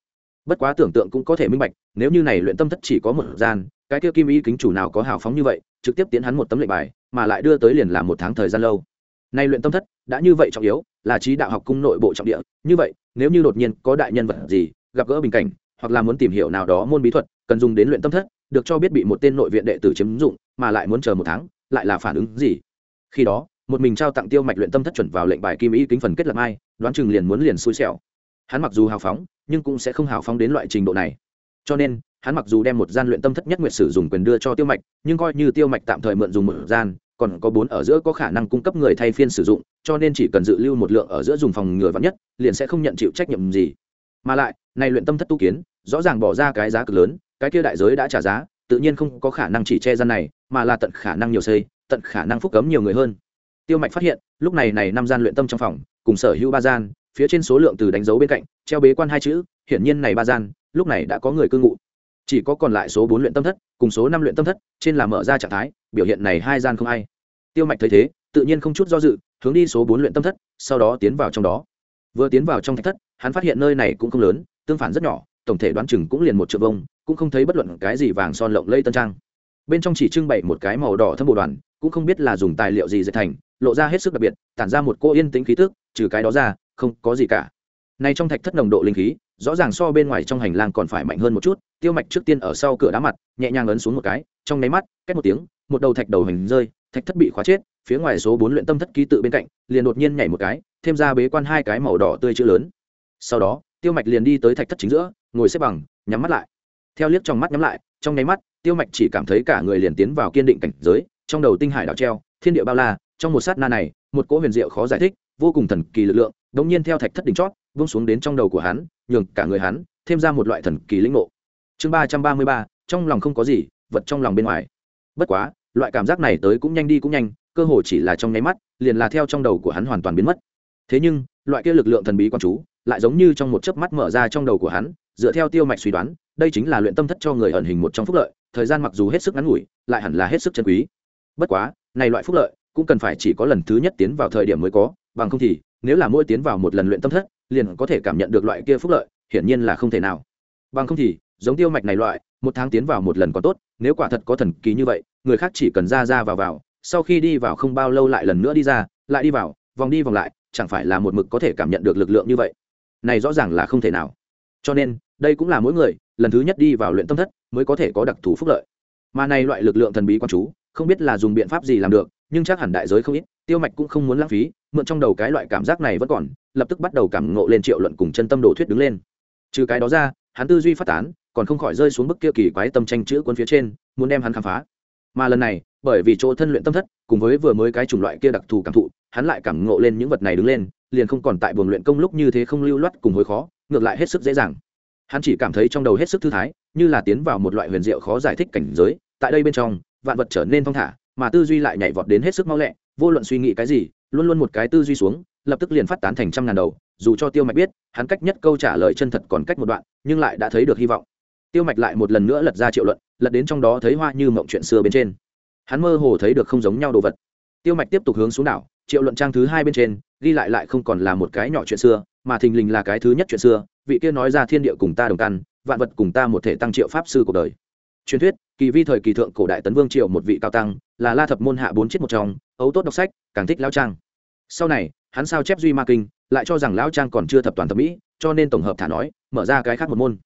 bất quá tưởng tượng cũng có thể minh bạch, nếu như này luyện tâm thất chỉ có một gian, cái kia kim y kính chủ nào có hào phóng như vậy, trực tiếp tiến hắn một tấm lệnh bài, mà lại đưa tới liền làm một tháng thời gian lâu. Nay luyện tâm thất đã như vậy trọng yếu, là trí đạo học cung nội bộ trọng địa, như vậy, nếu như đột nhiên có đại nhân vật gì, gặp gỡ bình cảnh, hoặc là muốn tìm hiểu nào đó môn bí thuật, cần dùng đến luyện tâm thất, được cho biết bị một tên nội viện đệ tử chiếm dụng, mà lại muốn chờ một tháng, lại là phản ứng gì? Khi đó, một mình trao tặng tiêu mạch luyện tâm thất chuẩn vào lệnh bài kim y kính phần kết lập ai, đoán chừng liền muốn liền xui xẻo hắn mặc dù hào phóng, nhưng cũng sẽ không hào phóng đến loại trình độ này. Cho nên, hắn mặc dù đem một gian luyện tâm thất nhất nguyệt sử dùng quyền đưa cho tiêu mạch, nhưng coi như tiêu mạch tạm thời mượn dùng một gian, còn có bốn ở giữa có khả năng cung cấp người thay phiên sử dụng, cho nên chỉ cần dự lưu một lượng ở giữa dùng phòng ngừa vắn nhất, liền sẽ không nhận chịu trách nhiệm gì. Mà lại, này luyện tâm thất tu kiến, rõ ràng bỏ ra cái giá cực lớn, cái kia đại giới đã trả giá, tự nhiên không có khả năng chỉ che gian này, mà là tận khả năng nhiều xây, tận khả năng phúc cấm nhiều người hơn. Tiêu mạch phát hiện, lúc này này năm gian luyện tâm trong phòng, cùng sở hữu ba gian phía trên số lượng từ đánh dấu bên cạnh, treo bế quan hai chữ, hiển nhiên này ba gian, lúc này đã có người cư ngụ. Chỉ có còn lại số bốn luyện tâm thất, cùng số năm luyện tâm thất, trên là mở ra trạng thái, biểu hiện này hai gian không ai. Tiêu mạch thấy thế, tự nhiên không chút do dự, hướng đi số bốn luyện tâm thất, sau đó tiến vào trong đó. Vừa tiến vào trong thạch thất, hắn phát hiện nơi này cũng không lớn, tương phản rất nhỏ, tổng thể đoán chừng cũng liền một triệu vông cũng không thấy bất luận cái gì vàng son lộng lây tân trang. Bên trong chỉ trưng bày một cái màu đỏ thâm bộ đoàn, cũng không biết là dùng tài liệu gì dệt thành, lộ ra hết sức đặc biệt, tản ra một cô yên tĩnh khí tức, trừ cái đó ra không có gì cả. Này trong thạch thất nồng độ linh khí, rõ ràng so bên ngoài trong hành lang còn phải mạnh hơn một chút, tiêu mạch trước tiên ở sau cửa đá mặt, nhẹ nhàng ấn xuống một cái, trong nháy mắt cách một tiếng, một đầu thạch đầu hình rơi, thạch thất bị khóa chết, phía ngoài số bốn luyện tâm thất ký tự bên cạnh, liền đột nhiên nhảy một cái, thêm ra bế quan hai cái màu đỏ tươi chữ lớn. Sau đó, tiêu mạch liền đi tới thạch thất chính giữa, ngồi xếp bằng, nhắm mắt lại. Theo liếc trong mắt nhắm lại, trong nháy mắt, tiêu mạch chỉ cảm thấy cả người liền tiến vào kiên định cảnh giới, trong đầu tinh hải đảo treo, thiên địa bao la, trong một sát na này, một cỗ huyền diệu khó giải thích, vô cùng thần kỳ lực lượng đống nhiên theo thạch thất đỉnh chót, vung xuống đến trong đầu của hắn, nhường cả người hắn thêm ra một loại thần kỳ lĩnh ngộ. Chương ba trăm ba mươi ba, trong lòng không có gì, vật trong lòng bên ngoài. Bất quá, loại cảm giác này tới cũng nhanh đi cũng nhanh, cơ hồ chỉ là trong nháy mắt, liền là theo trong đầu của hắn hoàn toàn biến mất. Thế nhưng, loại kia lực lượng thần bí quan chú, lại giống như trong một chớp mắt mở ra trong đầu của hắn, dựa theo tiêu mạch suy đoán, đây chính là luyện tâm thất cho người ẩn hình một trong phúc lợi, thời gian mặc dù hết sức ngắn ngủi, lại hẳn là hết sức chân quý. Bất quá, này loại phúc lợi cũng cần phải chỉ có lần thứ nhất tiến vào thời điểm mới có, bằng không thì nếu là mỗi tiến vào một lần luyện tâm thất, liền có thể cảm nhận được loại kia phúc lợi, hiển nhiên là không thể nào. Bằng không thì, giống tiêu mạch này loại, một tháng tiến vào một lần còn tốt, nếu quả thật có thần kỳ như vậy, người khác chỉ cần ra ra vào vào, sau khi đi vào không bao lâu lại lần nữa đi ra, lại đi vào, vòng đi vòng lại, chẳng phải là một mực có thể cảm nhận được lực lượng như vậy? Này rõ ràng là không thể nào. Cho nên, đây cũng là mỗi người, lần thứ nhất đi vào luyện tâm thất mới có thể có đặc thù phúc lợi. Mà này loại lực lượng thần bí quan chú, không biết là dùng biện pháp gì làm được, nhưng chắc hẳn đại giới không ít tiêu mạch cũng không muốn lãng phí, mượn trong đầu cái loại cảm giác này vẫn còn, lập tức bắt đầu cảm ngộ lên triệu luận cùng chân tâm đồ thuyết đứng lên. Trừ cái đó ra, hắn tư duy phát tán, còn không khỏi rơi xuống bức kia kỳ quái tâm tranh chữ quân phía trên, muốn đem hắn khám phá. Mà lần này, bởi vì chỗ thân luyện tâm thất, cùng với vừa mới cái chủng loại kia đặc thù cảm thụ, hắn lại cảm ngộ lên những vật này đứng lên, liền không còn tại buồng luyện công lúc như thế không lưu loát cùng hối khó, ngược lại hết sức dễ dàng. Hắn chỉ cảm thấy trong đầu hết sức thư thái, như là tiến vào một loại huyền diệu khó giải thích cảnh giới, tại đây bên trong, vạn vật trở nên thong thả, mà tư duy lại nhảy vọt đến hết sức mau lẹ vô luận suy nghĩ cái gì, luôn luôn một cái tư duy xuống, lập tức liền phát tán thành trăm ngàn đầu, dù cho tiêu mạch biết, hắn cách nhất câu trả lời chân thật còn cách một đoạn, nhưng lại đã thấy được hy vọng. Tiêu mạch lại một lần nữa lật ra triệu luận, lật đến trong đó thấy hoa như mộng chuyện xưa bên trên. Hắn mơ hồ thấy được không giống nhau đồ vật. Tiêu mạch tiếp tục hướng xuống đảo, triệu luận trang thứ hai bên trên, ghi lại lại không còn là một cái nhỏ chuyện xưa, mà thình lình là cái thứ nhất chuyện xưa, vị kia nói ra thiên địa cùng ta đồng căn, vạn vật cùng ta một thể tăng triệu pháp sư cuộc đời. Truyền thuyết, kỳ vi thời kỳ thượng cổ đại tấn vương triệu một vị cao tăng là la thập môn hạ bốn chiếc một trong, ấu tốt đọc sách, càng thích lao trang. Sau này, hắn sao chép duy ma kinh, lại cho rằng lao trang còn chưa thập toàn thẩm mỹ, cho nên tổng hợp thả nói, mở ra cái khác một môn.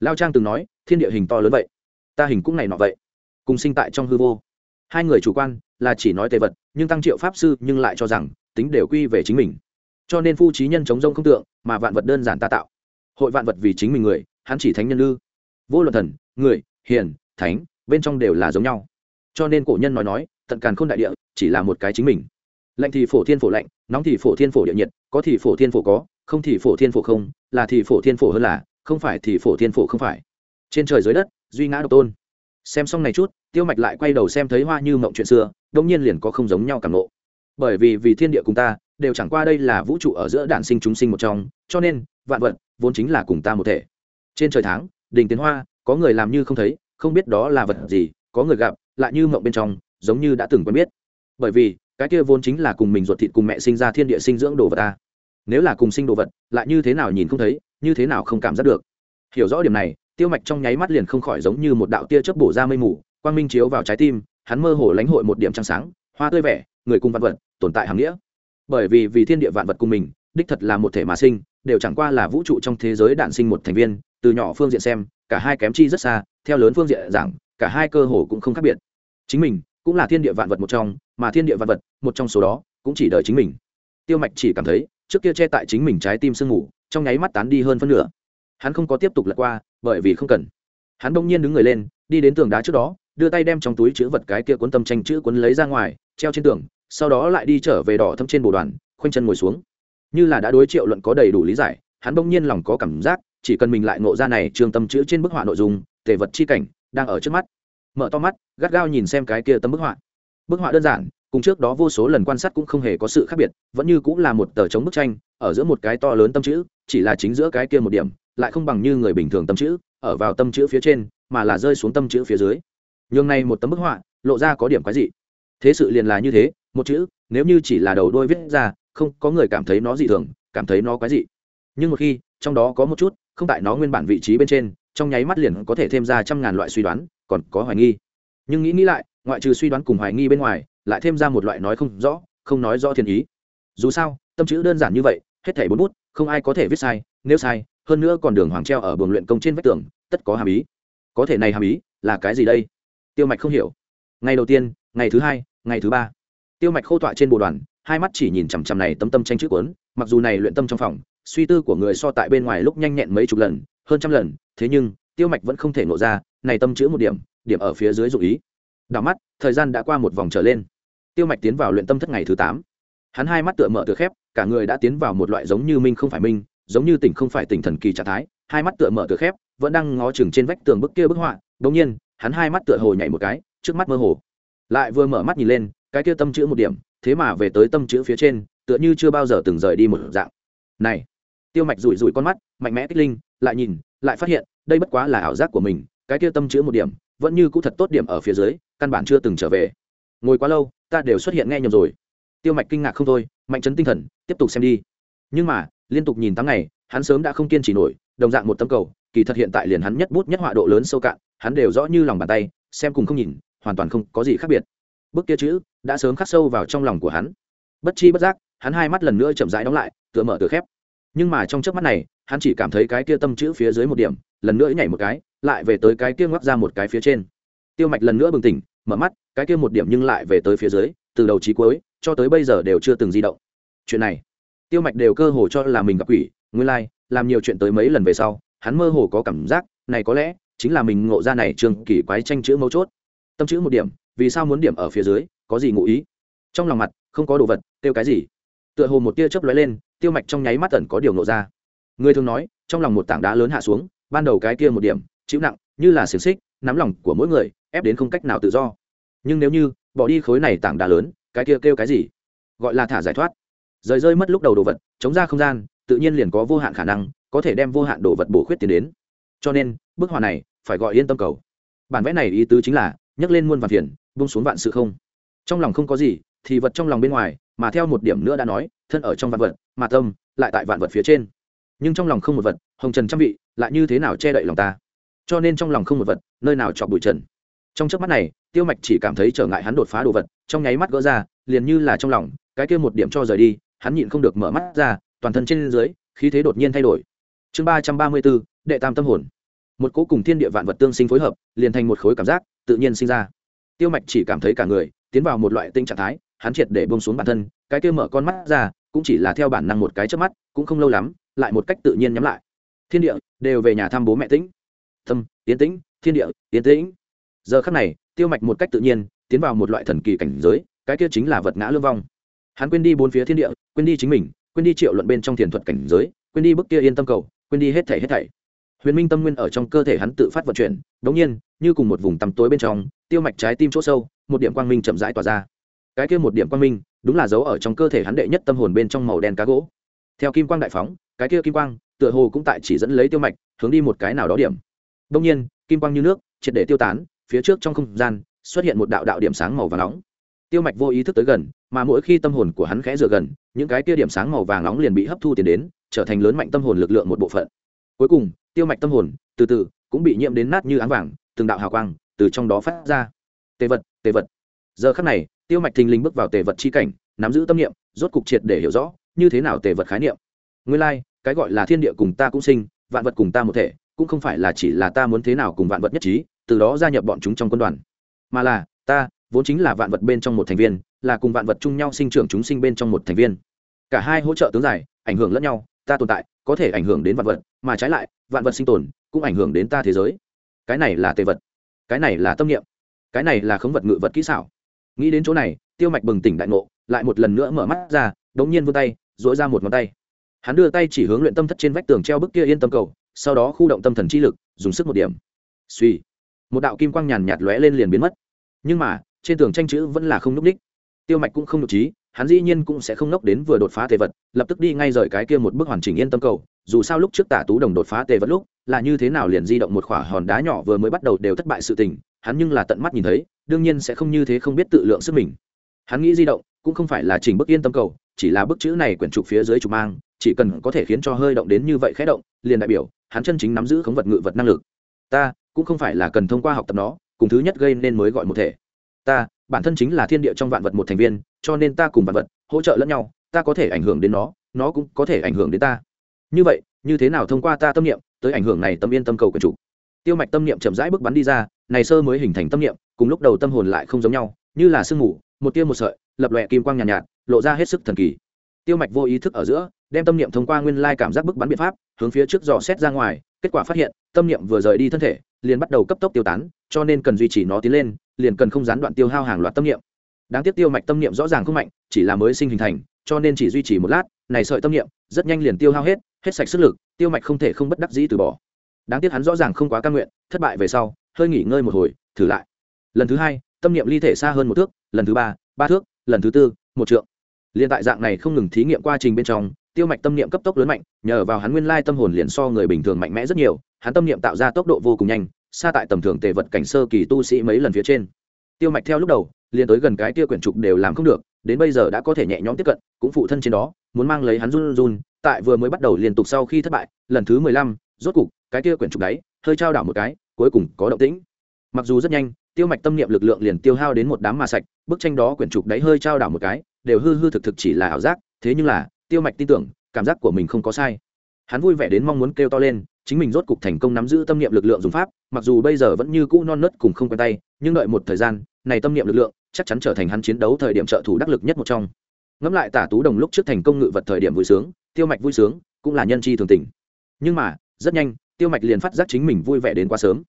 Lao trang từng nói, thiên địa hình to lớn vậy, ta hình cũng này nọ vậy, cùng sinh tại trong hư vô. Hai người chủ quan, là chỉ nói tề vật, nhưng tăng triệu pháp sư nhưng lại cho rằng, tính đều quy về chính mình. Cho nên phu trí nhân chống rông không tượng, mà vạn vật đơn giản ta tạo. Hội vạn vật vì chính mình người, hắn chỉ thánh nhân ư. Vô luận thần, người, hiền, thánh, bên trong đều là giống nhau cho nên cổ nhân nói nói, tận càn khôn đại địa chỉ là một cái chính mình. Lạnh thì phổ thiên phổ lạnh, nóng thì phổ thiên phổ địa nhiệt, có thì phổ thiên phổ có, không thì phổ thiên phổ không, là thì phổ thiên phổ hơn là, không phải thì phổ thiên phổ không phải. Trên trời dưới đất, duy ngã độc tôn. Xem xong này chút, tiêu mạch lại quay đầu xem thấy hoa như mộng chuyện xưa, đông nhiên liền có không giống nhau cảm nộ bởi vì vì thiên địa cùng ta, đều chẳng qua đây là vũ trụ ở giữa đạn sinh chúng sinh một trong, cho nên, vạn vật, vốn chính là cùng ta một thể. Trên trời tháng đình tiến hoa, có người làm như không thấy, không biết đó là vật gì, có người gặp lại như mộng bên trong, giống như đã từng quen biết. Bởi vì, cái kia vốn chính là cùng mình ruột thịt cùng mẹ sinh ra thiên địa sinh dưỡng đồ vật ta. Nếu là cùng sinh đồ vật, lại như thế nào nhìn không thấy, như thế nào không cảm giác được. Hiểu rõ điểm này, tiêu mạch trong nháy mắt liền không khỏi giống như một đạo tia chớp bổ ra mây mù, quang minh chiếu vào trái tim, hắn mơ hồ lãnh hội một điểm trăng sáng, hoa tươi vẻ, người cùng vạn vật, tồn tại hàng nghĩa. Bởi vì vì thiên địa vạn vật cùng mình, đích thật là một thể mà sinh, đều chẳng qua là vũ trụ trong thế giới đạn sinh một thành viên, từ nhỏ phương diện xem, cả hai kém chi rất xa, theo lớn phương diện giảng, cả hai cơ hồ cũng không khác biệt chính mình cũng là thiên địa vạn vật một trong, mà thiên địa vạn vật một trong số đó cũng chỉ đợi chính mình. Tiêu mạch chỉ cảm thấy, trước kia che tại chính mình trái tim sương ngủ trong nháy mắt tán đi hơn phân nửa. Hắn không có tiếp tục lật qua, bởi vì không cần. Hắn đông nhiên đứng người lên, đi đến tường đá trước đó, đưa tay đem trong túi chữ vật cái kia cuốn tâm tranh chữ cuốn lấy ra ngoài, treo trên tường, sau đó lại đi trở về đỏ thâm trên bồ đoàn, khoanh chân ngồi xuống. Như là đã đối triệu luận có đầy đủ lý giải, hắn bỗng nhiên lòng có cảm giác, chỉ cần mình lại ngộ ra này trường tâm chữ trên bức họa nội dung, tề vật chi cảnh đang ở trước mắt mở to mắt, gắt gao nhìn xem cái kia tấm bức họa. Bức họa đơn giản, cùng trước đó vô số lần quan sát cũng không hề có sự khác biệt, vẫn như cũng là một tờ chống bức tranh, ở giữa một cái to lớn tâm chữ, chỉ là chính giữa cái kia một điểm, lại không bằng như người bình thường tâm chữ, ở vào tâm chữ phía trên, mà là rơi xuống tâm chữ phía dưới. Nhường này một tấm bức họa, lộ ra có điểm quái dị. Thế sự liền là như thế, một chữ, nếu như chỉ là đầu đôi viết ra, không có người cảm thấy nó dị thường, cảm thấy nó quái dị. Nhưng một khi, trong đó có một chút, không tại nó nguyên bản vị trí bên trên, trong nháy mắt liền có thể thêm ra trăm ngàn loại suy đoán còn có hoài nghi. Nhưng nghĩ nghĩ lại, ngoại trừ suy đoán cùng hoài nghi bên ngoài, lại thêm ra một loại nói không rõ, không nói rõ thiên ý. Dù sao, tâm chữ đơn giản như vậy, hết thảy bốn bút, không ai có thể viết sai, nếu sai, hơn nữa còn đường hoàng treo ở buồng luyện công trên vách tường, tất có hàm ý. Có thể này hàm ý, là cái gì đây? Tiêu mạch không hiểu. Ngày đầu tiên, ngày thứ hai, ngày thứ ba. Tiêu mạch khô tọa trên bộ đoàn, hai mắt chỉ nhìn chằm chằm này tấm tâm tranh chữ cuốn, mặc dù này luyện tâm trong phòng, suy tư của người so tại bên ngoài lúc nhanh nhẹn mấy chục lần, hơn trăm lần, thế nhưng tiêu mạch vẫn không thể ngộ ra, này tâm chữ một điểm điểm ở phía dưới dụ ý. Đảo mắt, thời gian đã qua một vòng trở lên. Tiêu mạch tiến vào luyện tâm thất ngày thứ tám. Hắn hai mắt tựa mở tựa khép, cả người đã tiến vào một loại giống như minh không phải minh, giống như tỉnh không phải tỉnh thần kỳ trạng thái. Hai mắt tựa mở tựa khép, vẫn đang ngó chừng trên vách tường bức kia bức họa. Đ nhiên, hắn hai mắt tựa hồ nhảy một cái, trước mắt mơ hồ. Lại vừa mở mắt nhìn lên, cái kia tâm chữ một điểm, thế mà về tới tâm chữ phía trên, tựa như chưa bao giờ từng rời đi một dạng. Này! Tiêu mạch rủi rủi con mắt, mạnh mẽ kích linh, lại nhìn lại phát hiện, đây bất quá là ảo giác của mình, cái kia tâm chữ một điểm, vẫn như cũ thật tốt điểm ở phía dưới, căn bản chưa từng trở về. Ngồi quá lâu, ta đều xuất hiện nghe nhầm rồi. Tiêu mạch kinh ngạc không thôi, mạnh chấn tinh thần, tiếp tục xem đi. Nhưng mà, liên tục nhìn tháng ngày, hắn sớm đã không kiên trì nổi, đồng dạng một tấm cầu, kỳ thật hiện tại liền hắn nhất bút nhất họa độ lớn sâu cạn, hắn đều rõ như lòng bàn tay, xem cùng không nhìn, hoàn toàn không có gì khác biệt. Bức kia chữ, đã sớm khắc sâu vào trong lòng của hắn. Bất chi bất giác, hắn hai mắt lần nữa chậm rãi đóng lại, tựa mở tựa khép nhưng mà trong trước mắt này hắn chỉ cảm thấy cái kia tâm chữ phía dưới một điểm lần nữa nhảy một cái lại về tới cái kia ngoắc ra một cái phía trên. Tiêu mạch lần nữa bừng tỉnh mở mắt cái kia một điểm nhưng lại về tới phía dưới từ đầu trí cuối cho tới bây giờ đều chưa từng di động. Chuyện này tiêu mạch đều cơ hồ cho là mình gặp quỷ nguyên lai、like, làm nhiều chuyện tới mấy lần về sau hắn mơ hồ có cảm giác này có lẽ chính là mình ngộ ra này trường kỳ quái tranh chữ mấu chốt. Tâm chữ một điểm vì sao muốn điểm ở phía dưới có gì ngụ ý? Trong lòng mặt không có đồ vật tiêu cái gì? Tựa hồ một tia chớp lóe lên tiêu mạch trong nháy mắt tẩn có điều nộ ra. Người thường nói, trong lòng một tảng đá lớn hạ xuống, ban đầu cái kia một điểm, chịu nặng, như là xiềng xích, nắm lòng của mỗi người, ép đến không cách nào tự do. Nhưng nếu như, bỏ đi khối này tảng đá lớn, cái kia kêu cái gì? Gọi là thả giải thoát. Rời rơi mất lúc đầu đồ vật, chống ra không gian, tự nhiên liền có vô hạn khả năng, có thể đem vô hạn đồ vật bổ khuyết tiến đến. Cho nên, bức họa này, phải gọi yên tâm cầu. Bản vẽ này ý tứ chính là, nhấc lên muôn vạn phiền bung xuống vạn sự không. Trong lòng không có gì, thì vật trong lòng bên ngoài, mà theo một điểm nữa đã nói, thân ở trong vạn vật mà tâm lại tại vạn vật phía trên. Nhưng trong lòng không một vật, hồng trần trăm vị, lại như thế nào che đậy lòng ta? Cho nên trong lòng không một vật, nơi nào chọc bụi trần? Trong trước mắt này, tiêu mạch chỉ cảm thấy trở ngại hắn đột phá đồ vật, trong nháy mắt gỡ ra, liền như là trong lòng, cái kia một điểm cho rời đi, hắn nhịn không được mở mắt ra, toàn thân trên dưới, khí thế đột nhiên thay đổi. Chương ba trăm ba mươi bốn đệ tam tâm hồn. Một cố cùng thiên địa vạn vật tương sinh phối hợp, liền thành một khối cảm giác, tự nhiên sinh ra. Tiêu mạch chỉ cảm thấy cả người, tiến vào một loại tinh trạng thái, hắn triệt để bông xuống bản thân, cái kia mở con mắt ra cũng chỉ là theo bản năng một cái trước mắt, cũng không lâu lắm, lại một cách tự nhiên nhắm lại. Thiên địa đều về nhà thăm bố mẹ tĩnh. Tâm tiến tĩnh, thiên địa, tiến tĩnh. Giờ khắc này, tiêu mạch một cách tự nhiên, tiến vào một loại thần kỳ cảnh giới, cái kia chính là vật ngã lương vong. Hắn quên đi bốn phía thiên địa, quên đi chính mình, quên đi triệu luận bên trong thiền thuật cảnh giới, quên đi bức kia yên tâm cầu, quên đi hết thảy hết thảy. Huyền minh tâm nguyên ở trong cơ thể hắn tự phát vận chuyển đ ỗ n g nhiên, như cùng một vùng tăm tối bên trong, tiêu mạch trái tim chỗ sâu, một điểm quang minh chậm rãi tỏa ra cái kia một điểm quang minh, đúng là dấu ở trong cơ thể hắn đệ nhất tâm hồn bên trong màu đen cá gỗ. Theo kim quang đại phóng, cái kia kim quang, tựa hồ cũng tại chỉ dẫn lấy tiêu mạch, hướng đi một cái nào đó điểm. Đông nhiên, kim quang như nước, triệt để tiêu tán, phía trước trong không gian, xuất hiện một đạo đạo điểm sáng màu vàng nóng. Tiêu mạch vô ý thức tới gần, mà mỗi khi tâm hồn của hắn khẽ dựa gần, những cái kia điểm sáng màu vàng nóng liền bị hấp thu tiền đến, trở thành lớn mạnh tâm hồn lực lượng một bộ phận. Cuối cùng, tiêu mạch tâm hồn, từ từ, cũng bị nhiễm đến nát như áng vàng, từng đạo hào quang từ trong đó phát ra. Tề vật tề vật. Giờ khắc này tiêu mạch thình lình bước vào tề vật chi cảnh, nắm giữ tâm niệm, rốt cục triệt để hiểu rõ, như thế nào tề vật khái niệm. Nguyên lai, cái gọi là thiên địa cùng ta cũng sinh, vạn vật cùng ta một thể, cũng không phải là chỉ là ta muốn thế nào cùng vạn vật nhất trí, từ đó gia nhập bọn chúng trong quân đoàn. Mà là, ta, vốn chính là vạn vật bên trong một thành viên, là cùng vạn vật chung nhau sinh trưởng chúng sinh bên trong một thành viên. Cả hai hỗ trợ tướng giải, ảnh hưởng lẫn nhau, ta tồn tại, có thể ảnh hưởng đến vạn vật, mà trái lại, vạn vật sinh tồn, cũng ảnh hưởng đến ta thế giới. Cái này là tề vật, cái này là tâm niệm, cái này là khống vật ngự vật kỹ xảo nghĩ đến chỗ này, tiêu mạch bừng tỉnh đại ngộ, lại một lần nữa mở mắt ra, đống nhiên vươn tay dỗi ra một ngón tay. Hắn đưa tay chỉ hướng luyện tâm thất trên vách tường treo bức kia yên tâm cầu, sau đó khu động tâm thần chi lực, dùng sức một điểm. Suy một đạo kim quang nhàn nhạt lóe lên liền biến mất. Nhưng mà, trên tường tranh chữ vẫn là không n ú c ních tiêu mạch cũng không nhục trí, hắn dĩ nhiên cũng sẽ không nốc đến vừa đột phá tề vật, lập tức đi ngay rời cái kia một bước hoàn chỉnh yên tâm cầu, dù sao lúc trước tả tú đồng đột phá tề vật lúc, là như thế nào liền di động một khỏa hòn đá nhỏ vừa mới bắt đầu đều thất bại sự tình, hắn nhưng là tận mắt nhìn thấy đương nhiên sẽ không như thế không biết tự lượng sức mình. Hắn nghĩ di động cũng không phải là chỉnh bức yên tâm cầu, chỉ là bức chữ này quyển trục phía dưới trục mang, chỉ cần có thể khiến cho hơi động đến như vậy khẽ động, liền đại biểu hắn chân chính nắm giữ khống vật ngự vật năng lực. Ta cũng không phải là cần thông qua học tập nó, cùng thứ nhất gây nên mới gọi một thể. Ta, bản thân chính là thiên địa trong vạn vật một thành viên, cho nên ta cùng vạn vật hỗ trợ lẫn nhau, ta có thể ảnh hưởng đến nó nó cũng có thể ảnh hưởng đến ta. Như vậy, như thế nào thông qua ta tâm niệm, tới ảnh hưởng này tâm yên tâm cầu quyển chủ tiêu mạch tâm niệm chậm rãi bước bắn đi ra, này sơ mới hình thành tâm niệm cùng lúc đầu tâm hồn lại không giống nhau như là sương mù một tia một sợi lập lòe kim quang nhàn nhạt, nhạt lộ ra hết sức thần kỳ. Tiêu mạch vô ý thức ở giữa đem tâm niệm thông qua nguyên lai cảm giác bức bắn biện pháp hướng phía trước dò xét ra ngoài kết quả phát hiện tâm niệm vừa rời đi thân thể liền bắt đầu cấp tốc tiêu tán cho nên cần duy trì nó tiến lên liền cần không gián đoạn tiêu hao hàng loạt tâm niệm. Đáng tiếc tiêu mạch tâm niệm rõ ràng không mạnh chỉ là mới sinh hình thành cho nên chỉ duy trì một lát này sợi tâm niệm rất nhanh liền tiêu hao hết hết sạch sức lực tiêu mạch không thể không bất đắc dĩ từ bỏ. Đáng tiếc hắn rõ ràng không quá căn nguyện thất bại về sau hơi nghỉ ngơi một hồi thử lại lần thứ hai, tâm niệm ly thể xa hơn một thước, lần thứ ba ba thước, lần thứ tư, một trượng. Liên tại dạng này không ngừng thí nghiệm quá trình bên trong, tiêu mạch tâm niệm cấp tốc lớn mạnh, nhờ vào hắn nguyên lai tâm hồn liền so người bình thường mạnh mẽ rất nhiều, hắn tâm niệm tạo ra tốc độ vô cùng nhanh, xa tại tầm thường tề vật cảnh sơ kỳ tu sĩ mấy lần phía trên. Tiêu mạch theo lúc đầu, liền tới gần cái kia quyển trục đều làm không được, đến bây giờ đã có thể nhẹ nhõm tiếp cận, cũng phụ thân trên đó, muốn mang lấy hắn run run, tại vừa mới bắt đầu liên tục sau khi thất bại, lần thứ mười lăm, rốt cục, cái kia quyển trục đáy hơi trao đảo một cái, cuối cùng có động tĩnh. Mặc dù rất nhanh tiêu mạch tâm niệm lực lượng liền tiêu hao đến một đám mà sạch, bức tranh đó quyển trục đáy hơi trao đảo một cái, đều hư hư thực thực chỉ là ảo giác, thế nhưng là, tiêu mạch tin tưởng, cảm giác của mình không có sai. Hắn vui vẻ đến mong muốn kêu to lên, chính mình rốt cục thành công nắm giữ tâm niệm lực lượng dùng pháp, mặc dù bây giờ vẫn như cũ non nớt cùng không quen tay, nhưng đợi một thời gian, này tâm niệm lực lượng chắc chắn trở thành hắn chiến đấu thời điểm trợ thủ đắc lực nhất một trong. Ngẫm lại tả tú đồng lúc trước thành công ngự vật thời điểm vui sướng, tiêu mạch vui sướng, cũng là nhân chi thường tình. Nhưng mà, rất nhanh, tiêu mạch liền phát giác chính mình vui vẻ đến quá sớm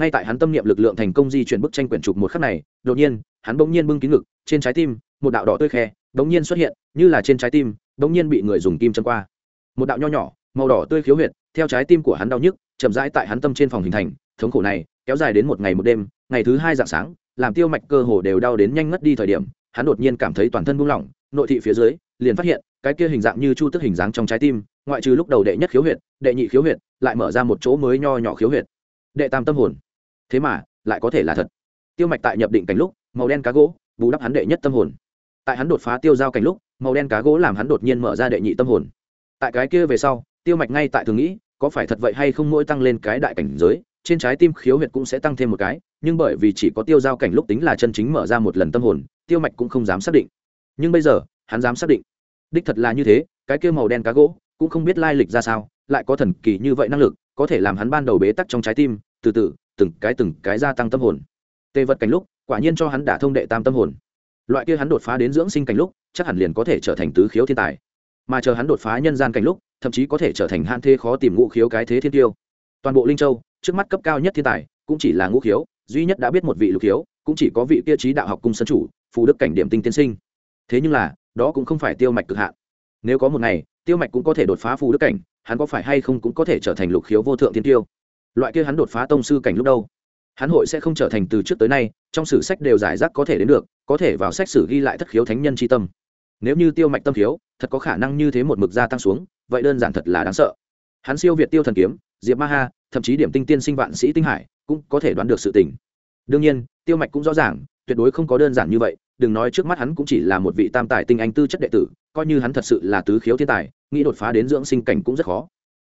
ngay tại hắn tâm niệm lực lượng thành công di chuyển bức tranh quyển trục một khắc này, đột nhiên, hắn bỗng nhiên bưng kín ngực, trên trái tim, một đạo đỏ tươi khe bỗng nhiên xuất hiện, như là trên trái tim bỗng nhiên bị người dùng kim châm qua. Một đạo nho nhỏ, màu đỏ tươi khiếu huyệt, theo trái tim của hắn đau nhức, chậm rãi tại hắn tâm trên phòng hình thành, thống khổ này, kéo dài đến một ngày một đêm, ngày thứ hai dạng sáng, làm tiêu mạch cơ hồ đều đau đến nhanh ngất đi thời điểm, hắn đột nhiên cảm thấy toàn thân buông lỏng, nội thị phía dưới, liền phát hiện, cái kia hình dạng như chu tức hình dáng trong trái tim, ngoại trừ lúc đầu đệ nhất khiếu huyệt, đệ nhị khiếu huyệt, lại mở ra một chỗ mới nho nhỏ khiếu huyệt. Đệ tam tâm hồn thế mà, lại có thể là thật. Tiêu mạch tại nhập định cảnh lúc, màu đen cá gỗ, bù đắp hắn đệ nhất tâm hồn. Tại hắn đột phá tiêu giao cảnh lúc, màu đen cá gỗ làm hắn đột nhiên mở ra đệ nhị tâm hồn. Tại cái kia về sau, tiêu mạch ngay tại thường nghĩ, có phải thật vậy hay không mỗi tăng lên cái đại cảnh giới, trên trái tim khiếu huyệt cũng sẽ tăng thêm một cái, nhưng bởi vì chỉ có tiêu giao cảnh lúc tính là chân chính mở ra một lần tâm hồn, tiêu mạch cũng không dám xác định. Nhưng bây giờ, hắn dám xác định. Đích thật là như thế, cái kia màu đen cá gỗ, cũng không biết lai lịch ra sao, lại có thần kỳ như vậy năng lực, có thể làm hắn ban đầu bế tắc trong trái tim, từ từ từng cái từng cái gia tăng tâm hồn. Tê vật cảnh lúc, quả nhiên cho hắn đả thông đệ tam tâm hồn. Loại kia hắn đột phá đến dưỡng sinh cảnh lúc, chắc hẳn liền có thể trở thành tứ khiếu thiên tài. Mà chờ hắn đột phá nhân gian cảnh lúc, thậm chí có thể trở thành han thê khó tìm ngũ khiếu cái thế thiên tiêu. Toàn bộ linh châu, trước mắt cấp cao nhất thiên tài, cũng chỉ là ngũ khiếu, duy nhất đã biết một vị lục khiếu, cũng chỉ có vị kia trí đạo học cung sân chủ, phù đức cảnh điểm tinh tiên sinh. Thế nhưng là, đó cũng không phải tiêu mạch cực hạn. Nếu có một ngày, tiêu mạch cũng có thể đột phá phù đức cảnh, hắn có phải hay không cũng có thể trở thành lục khiếu vô thượng thiên tiêu? Loại kia hắn đột phá tông sư cảnh lúc đâu. Hắn hội sẽ không trở thành từ trước tới nay, trong sử sách đều giải rác có thể đến được, có thể vào sách sử ghi lại thất khiếu thánh nhân tri tâm. Nếu như tiêu mạch tâm khiếu thật có khả năng như thế một mực gia tăng xuống, vậy đơn giản thật là đáng sợ. Hắn siêu việt tiêu thần kiếm, diệp ma ha, thậm chí điểm tinh tiên sinh vạn sĩ tinh hải, cũng có thể đoán được sự tình. Đương nhiên, tiêu mạch cũng rõ ràng, tuyệt đối không có đơn giản như vậy, đừng nói trước mắt hắn cũng chỉ là một vị tam tài tinh anh tư chất đệ tử, coi như hắn thật sự là tứ khiếu thiên tài, nghĩ đột phá đến dưỡng sinh cảnh cũng rất khó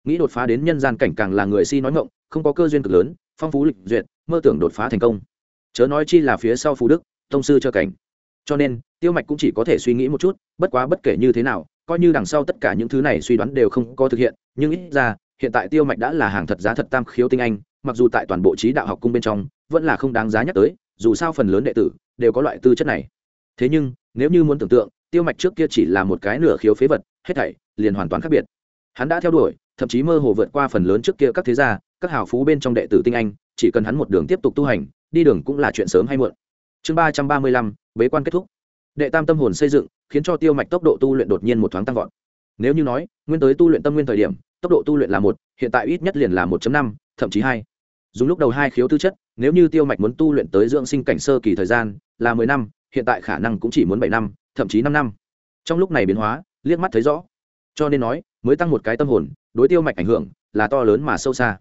nghĩ đột phá đến nhân gian cảnh càng là người si nói ngộng không có cơ duyên cực lớn, phong phú lịch duyệt, mơ tưởng đột phá thành công. Chớ nói chi là phía sau phú đức, tông sư cho cảnh. Cho nên, tiêu mạch cũng chỉ có thể suy nghĩ một chút, bất quá bất kể như thế nào, coi như đằng sau tất cả những thứ này suy đoán đều không có thực hiện, nhưng ít ra, hiện tại tiêu mạch đã là hàng thật giá thật tam khiếu tinh anh, mặc dù tại toàn bộ trí đạo học cung bên trong, vẫn là không đáng giá nhắc tới, dù sao phần lớn đệ tử đều có loại tư chất này. Thế nhưng, nếu như muốn tưởng tượng, tiêu mạch trước kia chỉ là một cái nửa khiếu phế vật, hết thảy liền hoàn toàn khác biệt. Hắn đã theo đuổi thậm chí mơ hồ vượt qua phần lớn trước kia các thế gia, các hào phú bên trong đệ tử tinh anh, chỉ cần hắn một đường tiếp tục tu hành, đi đường cũng là chuyện sớm hay muộn. Chương ba trăm ba mươi lăm, bế quan kết thúc. Đệ tam tâm hồn xây dựng, khiến cho tiêu mạch tốc độ tu luyện đột nhiên một thoáng tăng vọt. Nếu như nói, nguyên tới tu luyện tâm nguyên thời điểm, tốc độ tu luyện là một, hiện tại ít nhất liền là một năm, thậm chí hai. Dùng lúc đầu hai khiếu tư chất, nếu như tiêu mạch muốn tu luyện tới dưỡng sinh cảnh sơ kỳ thời gian, là mười năm, hiện tại khả năng cũng chỉ muốn bảy năm, thậm chí năm năm. Trong lúc này biến hóa, liếc mắt thấy rõ. Cho nên nói, mới tăng một cái tâm hồn đối tiêu mạch ảnh hưởng là to lớn mà sâu xa.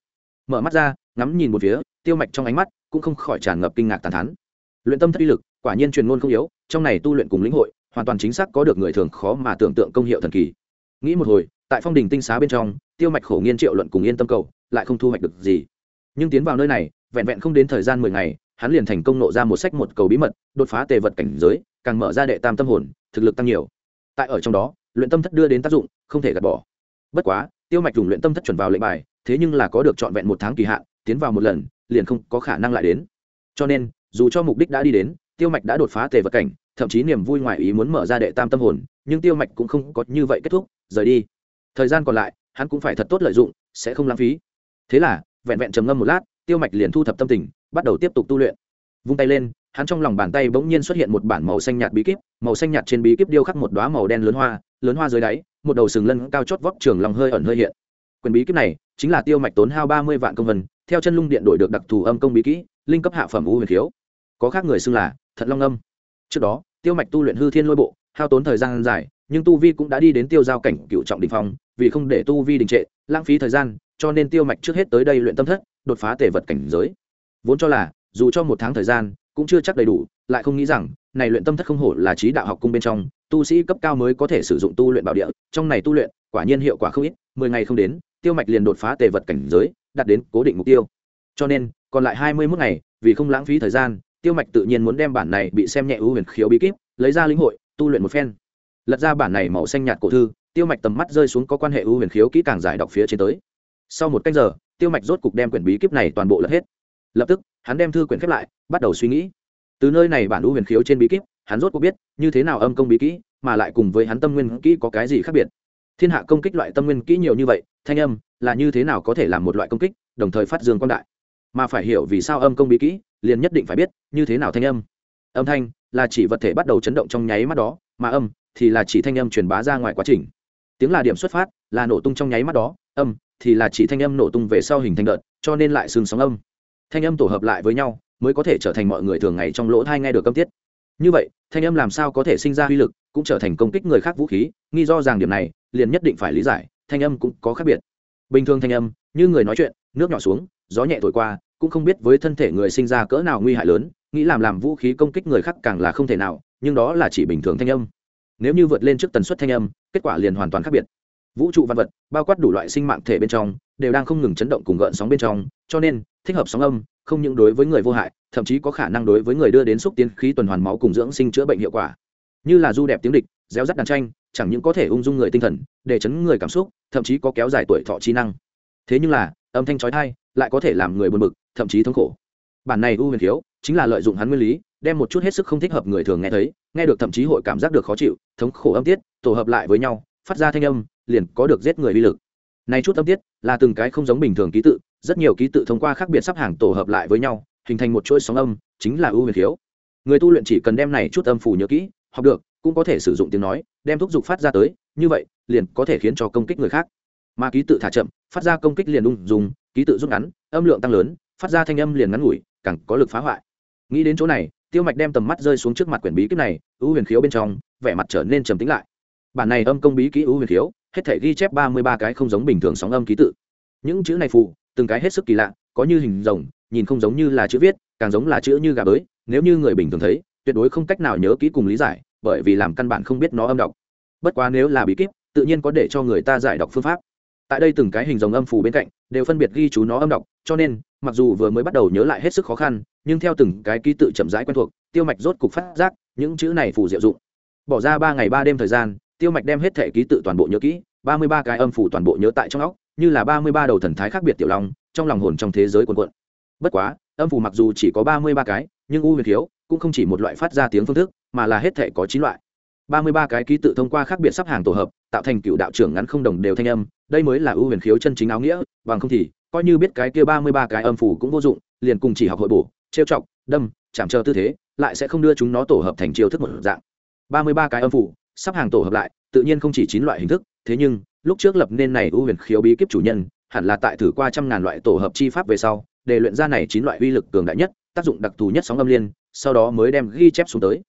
Mở mắt ra, ngắm nhìn một phía, tiêu mạch trong ánh mắt cũng không khỏi tràn ngập kinh ngạc tàn thắn luyện tâm thất uy lực, quả nhiên truyền ngôn không yếu, trong này tu luyện cùng lĩnh hội, hoàn toàn chính xác có được người thường khó mà tưởng tượng công hiệu thần kỳ. Nghĩ một hồi, tại phong đình tinh xá bên trong, tiêu mạch khổ nghiên triệu luận cùng yên tâm cầu, lại không thu hoạch được gì. Nhưng tiến vào nơi này, vẹn vẹn không đến thời gian mười ngày, hắn liền thành công nộ ra một sách một cầu bí mật, đột phá tề vật cảnh giới, càng mở ra đệ tam tâm hồn, thực lực tăng nhiều. Tại ở trong đó, luyện tâm thất đưa đến tác dụng, không thể gạt bỏ. Bất quá tiêu mạch dùng luyện tâm thất chuẩn vào lệnh bài, thế nhưng là có được trọn vẹn một tháng kỳ hạn, tiến vào một lần, liền không có khả năng lại đến. Cho nên, dù cho mục đích đã đi đến, tiêu mạch đã đột phá tề vật cảnh, thậm chí niềm vui ngoài ý muốn mở ra đệ tam tâm hồn, nhưng tiêu mạch cũng không có như vậy kết thúc, rời đi. Thời gian còn lại, hắn cũng phải thật tốt lợi dụng, sẽ không lãng phí. Thế là, vẹn vẹn trầm ngâm một lát, tiêu mạch liền thu thập tâm tình, bắt đầu tiếp tục tu luyện. Vung tay lên, hắn trong lòng bàn tay bỗng nhiên xuất hiện một bản màu xanh nhạt bí kíp, màu xanh nhạt trên bí kíp điêu khắc một đoá màu đen lớn hoa lớn hoa dưới đáy một đầu sừng lân cao chót vóc trường lòng hơi ẩn hơi hiện. Quyền bí kíp này chính là tiêu mạch tốn hao ba mươi vạn công vân, theo chân lung điện đổi được đặc thù âm công bí kỹ, linh cấp hạ phẩm u huyền khiếu. Có khác người xưng là thật long âm. Trước đó, tiêu mạch tu luyện hư thiên lôi bộ, hao tốn thời gian dài, nhưng tu vi cũng đã đi đến tiêu giao cảnh cựu trọng đình phong, vì không để tu vi đình trệ, lãng phí thời gian, cho nên tiêu mạch trước hết tới đây luyện tâm thất, đột phá tề vật cảnh giới. Vốn cho là, dù cho một tháng thời gian, cũng chưa chắc đầy đủ, lại không nghĩ rằng, này luyện tâm thất không hổ là trí đạo học cung bên trong tu sĩ cấp cao mới có thể sử dụng tu luyện bảo địa, trong này tu luyện, quả nhiên hiệu quả không ít, mười ngày không đến, tiêu mạch liền đột phá tề vật cảnh giới, đạt đến cố định mục tiêu. Cho nên, còn lại hai mươi mốt ngày, vì không lãng phí thời gian, tiêu mạch tự nhiên muốn đem bản này bị xem nhẹ ưu huyền khiếu bí kíp, lấy ra lĩnh hội, tu luyện một phen. Lật ra bản này màu xanh nhạt cổ thư, tiêu mạch tầm mắt rơi xuống có quan hệ ưu huyền khiếu kỹ càng giải đọc phía trên tới. Sau một cách giờ, tiêu mạch rốt cục đem quyển bí kíp này toàn bộ lật hết. Lập tức, hắn đem thư quyển khép lại, bắt đầu suy nghĩ. Từ nơi này bản ưu huyền khiếu trên bí kíp hắn rốt cuộc biết như thế nào âm công bí kỹ, mà lại cùng với hắn tâm nguyên kỹ có cái gì khác biệt. Thiên hạ công kích loại tâm nguyên kỹ nhiều như vậy, thanh âm là như thế nào có thể làm một loại công kích, đồng thời phát dương quan đại. Mà phải hiểu vì sao âm công bí kỹ, liền nhất định phải biết như thế nào thanh âm. Âm thanh là chỉ vật thể bắt đầu chấn động trong nháy mắt đó, mà âm thì là chỉ thanh âm truyền bá ra ngoài quá trình. Tiếng là điểm xuất phát, là nổ tung trong nháy mắt đó, âm thì là chỉ thanh âm nổ tung về sau hình thành đợt, cho nên lại xương sóng âm. Thanh âm tổ hợp lại với nhau, mới có thể trở thành mọi người thường ngày trong lỗ thai nghe được âm tiết. Như vậy thanh âm làm sao có thể sinh ra uy lực, cũng trở thành công kích người khác vũ khí, nghi do rằng điểm này, liền nhất định phải lý giải, thanh âm cũng có khác biệt. Bình thường thanh âm, như người nói chuyện, nước nhỏ xuống, gió nhẹ thổi qua, cũng không biết với thân thể người sinh ra cỡ nào nguy hại lớn, nghĩ làm làm vũ khí công kích người khác càng là không thể nào, nhưng đó là chỉ bình thường thanh âm. Nếu như vượt lên trước tần suất thanh âm, kết quả liền hoàn toàn khác biệt. Vũ trụ văn vật, bao quát đủ loại sinh mạng thể bên trong, đều đang không ngừng chấn động cùng gợn sóng bên trong, cho nên, thích hợp sóng âm không những đối với người vô hại, thậm chí có khả năng đối với người đưa đến xúc tiến khí tuần hoàn máu cùng dưỡng sinh chữa bệnh hiệu quả. Như là du đẹp tiếng địch réo rắt đàn tranh, chẳng những có thể ung dung người tinh thần, để chấn người cảm xúc, thậm chí có kéo dài tuổi thọ trí năng. Thế nhưng là, âm thanh trói thai lại có thể làm người buồn bực, thậm chí thống khổ. Bản này u huyền thiếu chính là lợi dụng hắn nguyên lý, đem một chút hết sức không thích hợp người thường nghe thấy, nghe được thậm chí hội cảm giác được khó chịu, thống khổ âm tiết, tổ hợp lại với nhau, phát ra thanh âm, liền có được giết người uy lực. Này chút âm tiết là từng cái không giống bình thường ký tự rất nhiều ký tự thông qua khác biệt sắp hàng tổ hợp lại với nhau, hình thành một chuỗi sóng âm, chính là ưu huyền thiếu người tu luyện chỉ cần đem này chút âm phủ nhớ kỹ, học được, cũng có thể sử dụng tiếng nói, đem thúc giục phát ra tới, như vậy, liền có thể khiến cho công kích người khác. Mà ký tự thả chậm, phát ra công kích liền ung dùng ký tự rút ngắn, âm lượng tăng lớn, phát ra thanh âm liền ngắn ngủi, càng có lực phá hoại. Nghĩ đến chỗ này, tiêu mạch đem tầm mắt rơi xuống trước mặt quyển bí kíp này, ưu huyền khiếu bên trong, vẻ mặt trở nên trầm tính lại. Bản này âm công bí ký ưu huyền khiếu, hết thể ghi chép ba mươi ba cái không giống bình thường sóng âm ký tự. Những chữ này phụ từng cái hết sức kỳ lạ, có như hình rồng, nhìn không giống như là chữ viết, càng giống là chữ như gà bới nếu như người bình thường thấy, tuyệt đối không cách nào nhớ kỹ cùng lý giải, bởi vì làm căn bản không biết nó âm đọc. Bất quá nếu là bí kíp, tự nhiên có để cho người ta giải đọc phương pháp. Tại đây từng cái hình rồng âm phù bên cạnh, đều phân biệt ghi chú nó âm đọc, cho nên, mặc dù vừa mới bắt đầu nhớ lại hết sức khó khăn, nhưng theo từng cái ký tự chậm rãi quen thuộc, tiêu mạch rốt cục phát giác, những chữ này phù diệu dụng. Bỏ ra ba ngày ba đêm thời gian, tiêu mạch đem hết thể ký tự toàn bộ nhớ kỹ, ba mươi ba cái âm phủ toàn bộ nhớ tại trong óc như là ba mươi ba đầu thần thái khác biệt tiểu long, trong lòng hồn trong thế giới quần quận bất quá, âm phủ mặc dù chỉ có ba mươi ba cái, nhưng u huyền thiếu cũng không chỉ một loại phát ra tiếng phương thức, mà là hết thể có chín loại. ba mươi ba cái ký tự thông qua khác biệt sắp hàng tổ hợp, tạo thành cựu đạo trưởng ngắn không đồng đều thanh âm, đây mới là ưu huyền khiếu chân chính áo nghĩa, bằng không thì, coi như biết cái kia ba mươi ba cái âm phủ cũng vô dụng, liền cùng chỉ học hội bổ, trêu chọc, đâm, chạm chờ tư thế, lại sẽ không đưa chúng nó tổ hợp thành chiêu thức một dạng. ba mươi ba cái âm phủ sắp hàng tổ hợp lại, tự nhiên không chỉ chín loại hình thức, thế nhưng lúc trước lập nên này ưu huyền khiếu bí kíp chủ nhân, hẳn là tại thử qua trăm ngàn loại tổ hợp chi pháp về sau, để luyện ra này chín loại uy lực cường đại nhất, tác dụng đặc thù nhất sóng âm liên, sau đó mới đem ghi chép xuống tới.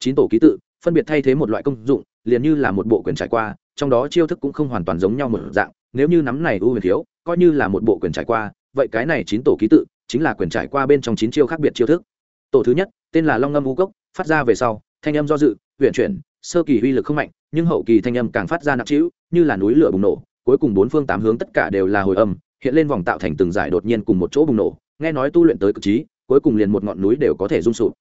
Chín tổ ký tự, phân biệt thay thế một loại công dụng, liền như là một bộ quyền trải qua, trong đó chiêu thức cũng không hoàn toàn giống nhau một dạng, nếu như nắm này ưu huyền thiếu coi như là một bộ quyền trải qua, vậy cái này chín tổ ký tự chính là quyền trải qua bên trong chín chiêu khác biệt chiêu thức. Tổ thứ nhất, tên là long ngâm u cốc, phát ra về sau, thanh âm do dự huyện chuyển, sơ kỳ uy lực không mạnh nhưng hậu kỳ thanh âm càng phát ra nặng trĩu, như là núi lửa bùng nổ, cuối cùng bốn phương tám hướng tất cả đều là hồi âm, hiện lên vòng tạo thành từng giải đột nhiên cùng một chỗ bùng nổ, nghe nói tu luyện tới cực trí, cuối cùng liền một ngọn núi đều có thể rung sụp.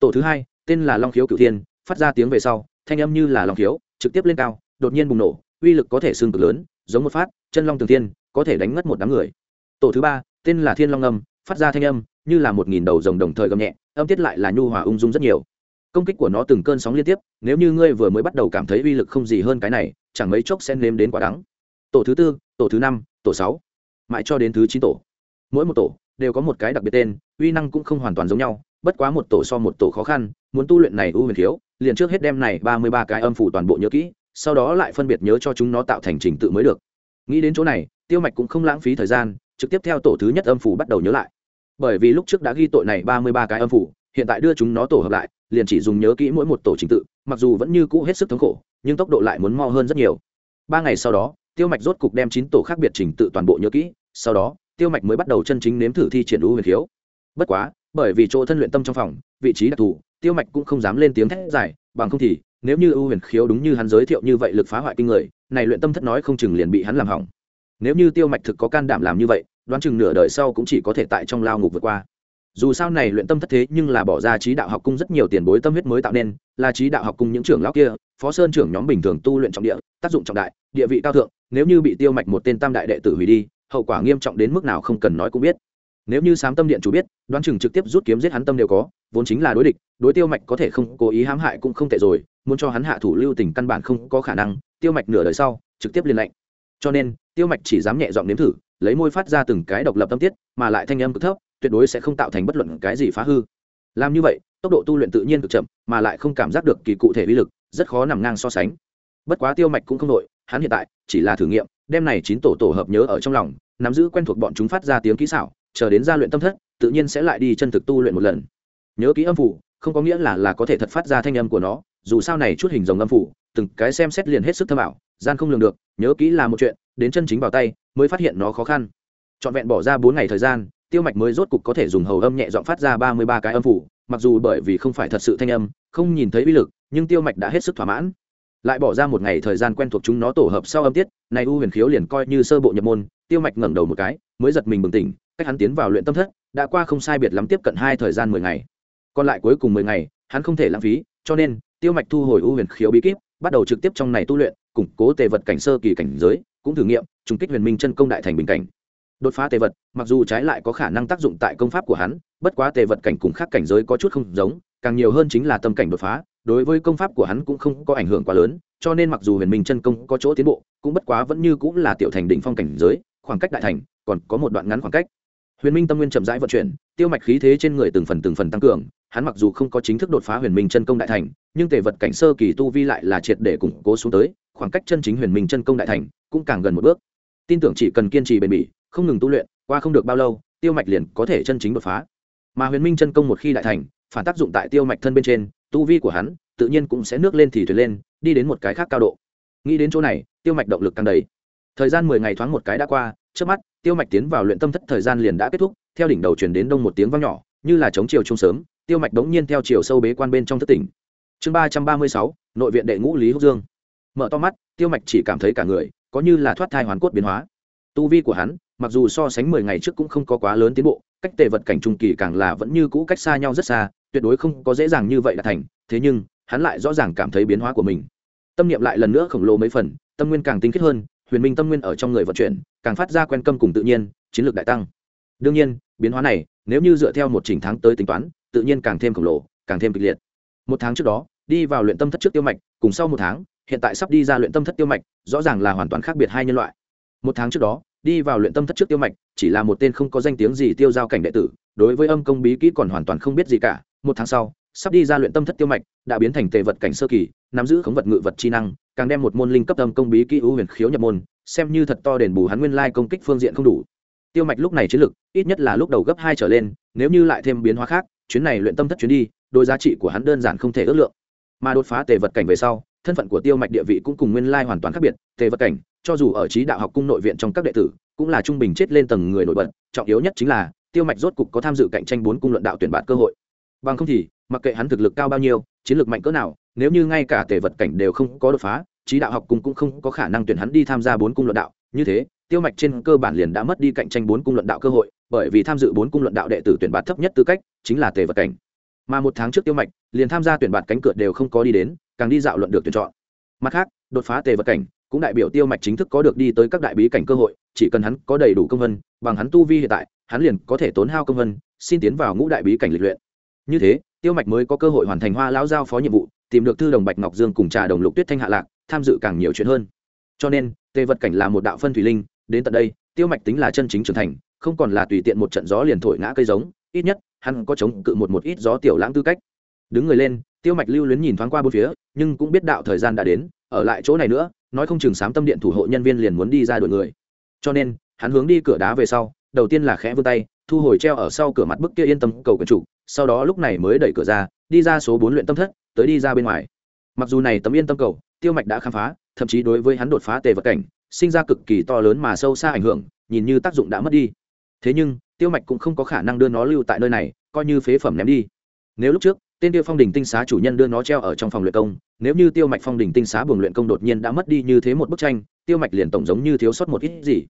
Tổ thứ hai, tên là long khiếu cửu thiên, phát ra tiếng về sau, thanh âm như là long khiếu, trực tiếp lên cao, đột nhiên bùng nổ, uy lực có thể xương cực lớn, giống một phát, chân long tường thiên, có thể đánh ngất một đám người. Tổ thứ ba, tên là thiên long âm, phát ra thanh âm, như là một nghìn đầu rồng đồng thời gầm nhẹ, âm tiết lại là nhu hòa ung dung rất nhiều công kích của nó từng cơn sóng liên tiếp, nếu như ngươi vừa mới bắt đầu cảm thấy uy lực không gì hơn cái này, chẳng mấy chốc sẽ nếm đến quả đắng. Tổ thứ tư, tổ thứ năm, tổ sáu. Mãi cho đến thứ chín tổ. Mỗi một tổ đều có một cái đặc biệt tên, uy năng cũng không hoàn toàn giống nhau, bất quá một tổ so một tổ khó khăn, muốn tu luyện này ưu huyền thiếu, liền trước hết đem này ba mươi ba cái âm phủ toàn bộ nhớ kỹ, sau đó lại phân biệt nhớ cho chúng nó tạo thành trình tự mới được. Nghĩ đến chỗ này, tiêu mạch cũng không lãng phí thời gian, trực tiếp theo tổ thứ nhất âm phủ bắt đầu nhớ lại. Bởi vì lúc trước đã ghi tội này ba mươi ba cái âm phủ, hiện tại đưa chúng nó tổ hợp lại liền chỉ dùng nhớ kỹ mỗi một tổ trình tự, mặc dù vẫn như cũ hết sức thống khổ, nhưng tốc độ lại muốn mo hơn rất nhiều. Ba ngày sau đó, tiêu mạch rốt cục đem chín tổ khác biệt trình tự toàn bộ nhớ kỹ, sau đó, tiêu mạch mới bắt đầu chân chính nếm thử thi triển u huyền khiếu. Bất quá, bởi vì chỗ thân luyện tâm trong phòng, vị trí đặc thù, tiêu mạch cũng không dám lên tiếng thét dài, bằng không thì, nếu như ưu huyền khiếu đúng như hắn giới thiệu như vậy lực phá hoại kinh người, này luyện tâm thất nói không chừng liền bị hắn làm hỏng. Nếu như tiêu mạch thực có can đảm làm như vậy, đoán chừng nửa đời sau cũng chỉ có thể tại trong lao ngục vượt qua dù sao này luyện tâm thất thế nhưng là bỏ ra trí đạo học cung rất nhiều tiền bối tâm huyết mới tạo nên, là trí đạo học cung những trưởng lão kia, phó sơn trưởng nhóm bình thường tu luyện trọng địa, tác dụng trọng đại, địa vị cao thượng, nếu như bị tiêu mạch một tên tam đại đệ tử hủy đi, hậu quả nghiêm trọng đến mức nào không cần nói cũng biết. Nếu như sám tâm điện chủ biết, đoán chừng trực tiếp rút kiếm giết hắn tâm đều có, vốn chính là đối địch, đối tiêu mạch có thể không cố ý hãm hại cũng không tệ rồi, muốn cho hắn hạ thủ lưu tình căn bản không có khả năng, tiêu mạch nửa đời sau, trực tiếp liên lệnh. Cho nên, tiêu mạch chỉ dám nhẹ giọng nếm thử, lấy môi phát ra từng cái độc lập tâm tiết, mà lại thanh âm cực thấp tuyệt đối sẽ không tạo thành bất luận cái gì phá hư. Làm như vậy, tốc độ tu luyện tự nhiên cực chậm, mà lại không cảm giác được kỳ cụ thể uy lực, rất khó nằm ngang so sánh. Bất quá tiêu mạch cũng không đội, hắn hiện tại chỉ là thử nghiệm, đem này chín tổ tổ hợp nhớ ở trong lòng, nắm giữ quen thuộc bọn chúng phát ra tiếng kỹ xảo, chờ đến gia luyện tâm thất, tự nhiên sẽ lại đi chân thực tu luyện một lần. Nhớ kỹ âm phủ, không có nghĩa là là có thể thật phát ra thanh âm của nó, dù sao này chút hình dòng âm phủ, từng cái xem xét liền hết sức thâm ảo, gian không lường được, nhớ kỹ là một chuyện, đến chân chính vào tay, mới phát hiện nó khó khăn. Trọn vẹn bỏ ra bốn ngày thời gian tiêu mạch mới rốt cục có thể dùng hầu âm nhẹ dọn phát ra ba mươi ba cái âm phủ, mặc dù bởi vì không phải thật sự thanh âm, không nhìn thấy uy lực, nhưng tiêu mạch đã hết sức thỏa mãn. Lại bỏ ra một ngày thời gian quen thuộc chúng nó tổ hợp sau âm tiết này u huyền khiếu liền coi như sơ bộ nhập môn, tiêu mạch ngẩng đầu một cái, mới giật mình bừng tỉnh, cách hắn tiến vào luyện tâm thất, đã qua không sai biệt lắm tiếp cận hai thời gian mười ngày. Còn lại cuối cùng mười ngày, hắn không thể lãng phí, cho nên, tiêu mạch thu hồi u huyền khiếu bí kíp, bắt đầu trực tiếp trong này tu luyện, củng cố tề vật cảnh sơ kỳ cảnh giới, cũng thử nghiệm, trùng kích huyền minh chân công đại thành bình cảnh đột phá tề vật, mặc dù trái lại có khả năng tác dụng tại công pháp của hắn, bất quá tề vật cảnh cùng khác cảnh giới có chút không giống, càng nhiều hơn chính là tâm cảnh đột phá, đối với công pháp của hắn cũng không có ảnh hưởng quá lớn, cho nên mặc dù huyền minh chân công có chỗ tiến bộ, cũng bất quá vẫn như cũng là tiểu thành đỉnh phong cảnh giới, khoảng cách đại thành, còn có một đoạn ngắn khoảng cách. Huyền minh tâm nguyên chậm rãi vận chuyển, tiêu mạch khí thế trên người từng phần từng phần tăng cường, hắn mặc dù không có chính thức đột phá huyền minh chân công đại thành, nhưng tề vật cảnh sơ kỳ tu vi lại là triệt để củng cố xuống tới, khoảng cách chân chính huyền minh chân công đại thành cũng càng gần một bước. Tin tưởng chỉ cần kiên trì bền bỉ không ngừng tu luyện, qua không được bao lâu, tiêu mạch liền có thể chân chính đột phá. Mà huyền minh chân công một khi đại thành, phản tác dụng tại tiêu mạch thân bên trên, tu vi của hắn tự nhiên cũng sẽ nước lên thì thuyền lên, đi đến một cái khác cao độ. Nghĩ đến chỗ này, tiêu mạch động lực càng đầy. Thời gian mười ngày thoáng một cái đã qua, trước mắt, tiêu mạch tiến vào luyện tâm thất thời gian liền đã kết thúc, theo đỉnh đầu chuyển đến đông một tiếng vang nhỏ, như là chống chiều chung sớm, tiêu mạch đống nhiên theo chiều sâu bế quan bên trong thất tỉnh. Chương ba trăm ba mươi sáu, nội viện đệ ngũ lý húc dương. Mở to mắt, tiêu mạch chỉ cảm thấy cả người có như là thoát thai hoàn cốt biến hóa tu vi của hắn, mặc dù so sánh mười ngày trước cũng không có quá lớn tiến bộ, cách tề vật cảnh trung kỳ càng là vẫn như cũ cách xa nhau rất xa, tuyệt đối không có dễ dàng như vậy là thành, thế nhưng, hắn lại rõ ràng cảm thấy biến hóa của mình. Tâm niệm lại lần nữa khổng lồ mấy phần, tâm nguyên càng tinh khiết hơn, huyền minh tâm nguyên ở trong người vận chuyển, càng phát ra quen câm cùng tự nhiên, chiến lược đại tăng. Đương nhiên, biến hóa này, nếu như dựa theo một trình tháng tới tính toán, tự nhiên càng thêm khổng lồ, càng thêm kịch liệt. Một tháng trước đó, đi vào luyện tâm thất trước tiêu mạch, cùng sau một tháng, hiện tại sắp đi ra luyện tâm thất tiêu mạch, rõ ràng là hoàn toàn khác biệt hai nhân loại một tháng trước đó, đi vào luyện tâm thất trước tiêu mạch, chỉ là một tên không có danh tiếng gì tiêu giao cảnh đệ tử, đối với âm công bí kỹ còn hoàn toàn không biết gì cả. Một tháng sau, sắp đi ra luyện tâm thất tiêu mạch, đã biến thành tề vật cảnh sơ kỳ, nắm giữ khống vật ngự vật chi năng, càng đem một môn linh cấp âm công bí kỹ ưu huyền khiếu nhập môn, xem như thật to đền bù hắn nguyên lai công kích phương diện không đủ. Tiêu mạch lúc này chiến lực, ít nhất là lúc đầu gấp hai trở lên, nếu như lại thêm biến hóa khác, chuyến này luyện tâm thất chuyến đi đôi giá trị của hắn đơn giản không thể ước lượng. Mà đột phá tề vật cảnh về sau thân phận của tiêu mạch địa vị cũng cùng nguyên lai hoàn toàn khác biệt, tề vật cảnh, cho dù ở trí đạo học cung nội viện trong các đệ tử, cũng là trung bình chết lên tầng người nổi bật, trọng yếu nhất chính là, tiêu mạch rốt cục có tham dự cạnh tranh bốn cung luận đạo tuyển bạt cơ hội. Bằng không thì, mặc kệ hắn thực lực cao bao nhiêu, chiến lược mạnh cỡ nào, nếu như ngay cả tề vật cảnh đều không có đột phá, trí đạo học cung cũng không có khả năng tuyển hắn đi tham gia bốn cung luận đạo. Như thế, tiêu mạch trên cơ bản liền đã mất đi cạnh tranh bốn cung luận đạo cơ hội, bởi vì tham dự bốn cung luận đạo đệ tử tuyển bạt thấp nhất tư cách chính là tề vật cảnh mà một tháng trước tiêu mạch, liền tham gia tuyển bạt cánh cửa đều không có đi đến, càng đi dạo luận được tuyển chọn. Mặt khác, đột phá tề vật cảnh, cũng đại biểu tiêu mạch chính thức có được đi tới các đại bí cảnh cơ hội, chỉ cần hắn có đầy đủ công vân, bằng hắn tu vi hiện tại, hắn liền có thể tốn hao công vân, xin tiến vào ngũ đại bí cảnh lịch luyện. Như thế, tiêu mạch mới có cơ hội hoàn thành hoa lão giao phó nhiệm vụ, tìm được thư đồng bạch ngọc dương cùng trà đồng lục tuyết thanh hạ lạc, tham dự càng nhiều chuyện hơn. Cho nên, tề vật cảnh là một đạo phân thủy linh, đến tận đây, tiêu mạch tính là chân chính trưởng thành, không còn là tùy tiện một trận gió liền thổi ngã cây giống ít nhất, hắn có chống cự một một ít gió tiểu lãng tư cách. Đứng người lên, tiêu mạch lưu luyến nhìn thoáng qua bốn phía, nhưng cũng biết đạo thời gian đã đến, ở lại chỗ này nữa, nói không chừng sám tâm điện thủ hộ nhân viên liền muốn đi ra đuổi người. Cho nên, hắn hướng đi cửa đá về sau, đầu tiên là khẽ vươn tay, thu hồi treo ở sau cửa mặt bức kia yên tâm cầu quyền chủ, sau đó lúc này mới đẩy cửa ra, đi ra số bốn luyện tâm thất, tới đi ra bên ngoài. Mặc dù này tấm yên tâm cầu, tiêu mạch đã khám phá, thậm chí đối với hắn đột phá tề vật cảnh, sinh ra cực kỳ to lớn mà sâu xa ảnh hưởng, nhìn như tác dụng đã mất đi thế nhưng, tiêu mạch cũng không có khả năng đưa nó lưu tại nơi này, coi như phế phẩm ném đi. Nếu lúc trước, tên tiêu phong đình tinh xá chủ nhân đưa nó treo ở trong phòng luyện công, nếu như tiêu mạch phong đình tinh xá buồng luyện công đột nhiên đã mất đi như thế một bức tranh, tiêu mạch liền tổng giống như thiếu sót một ít gì.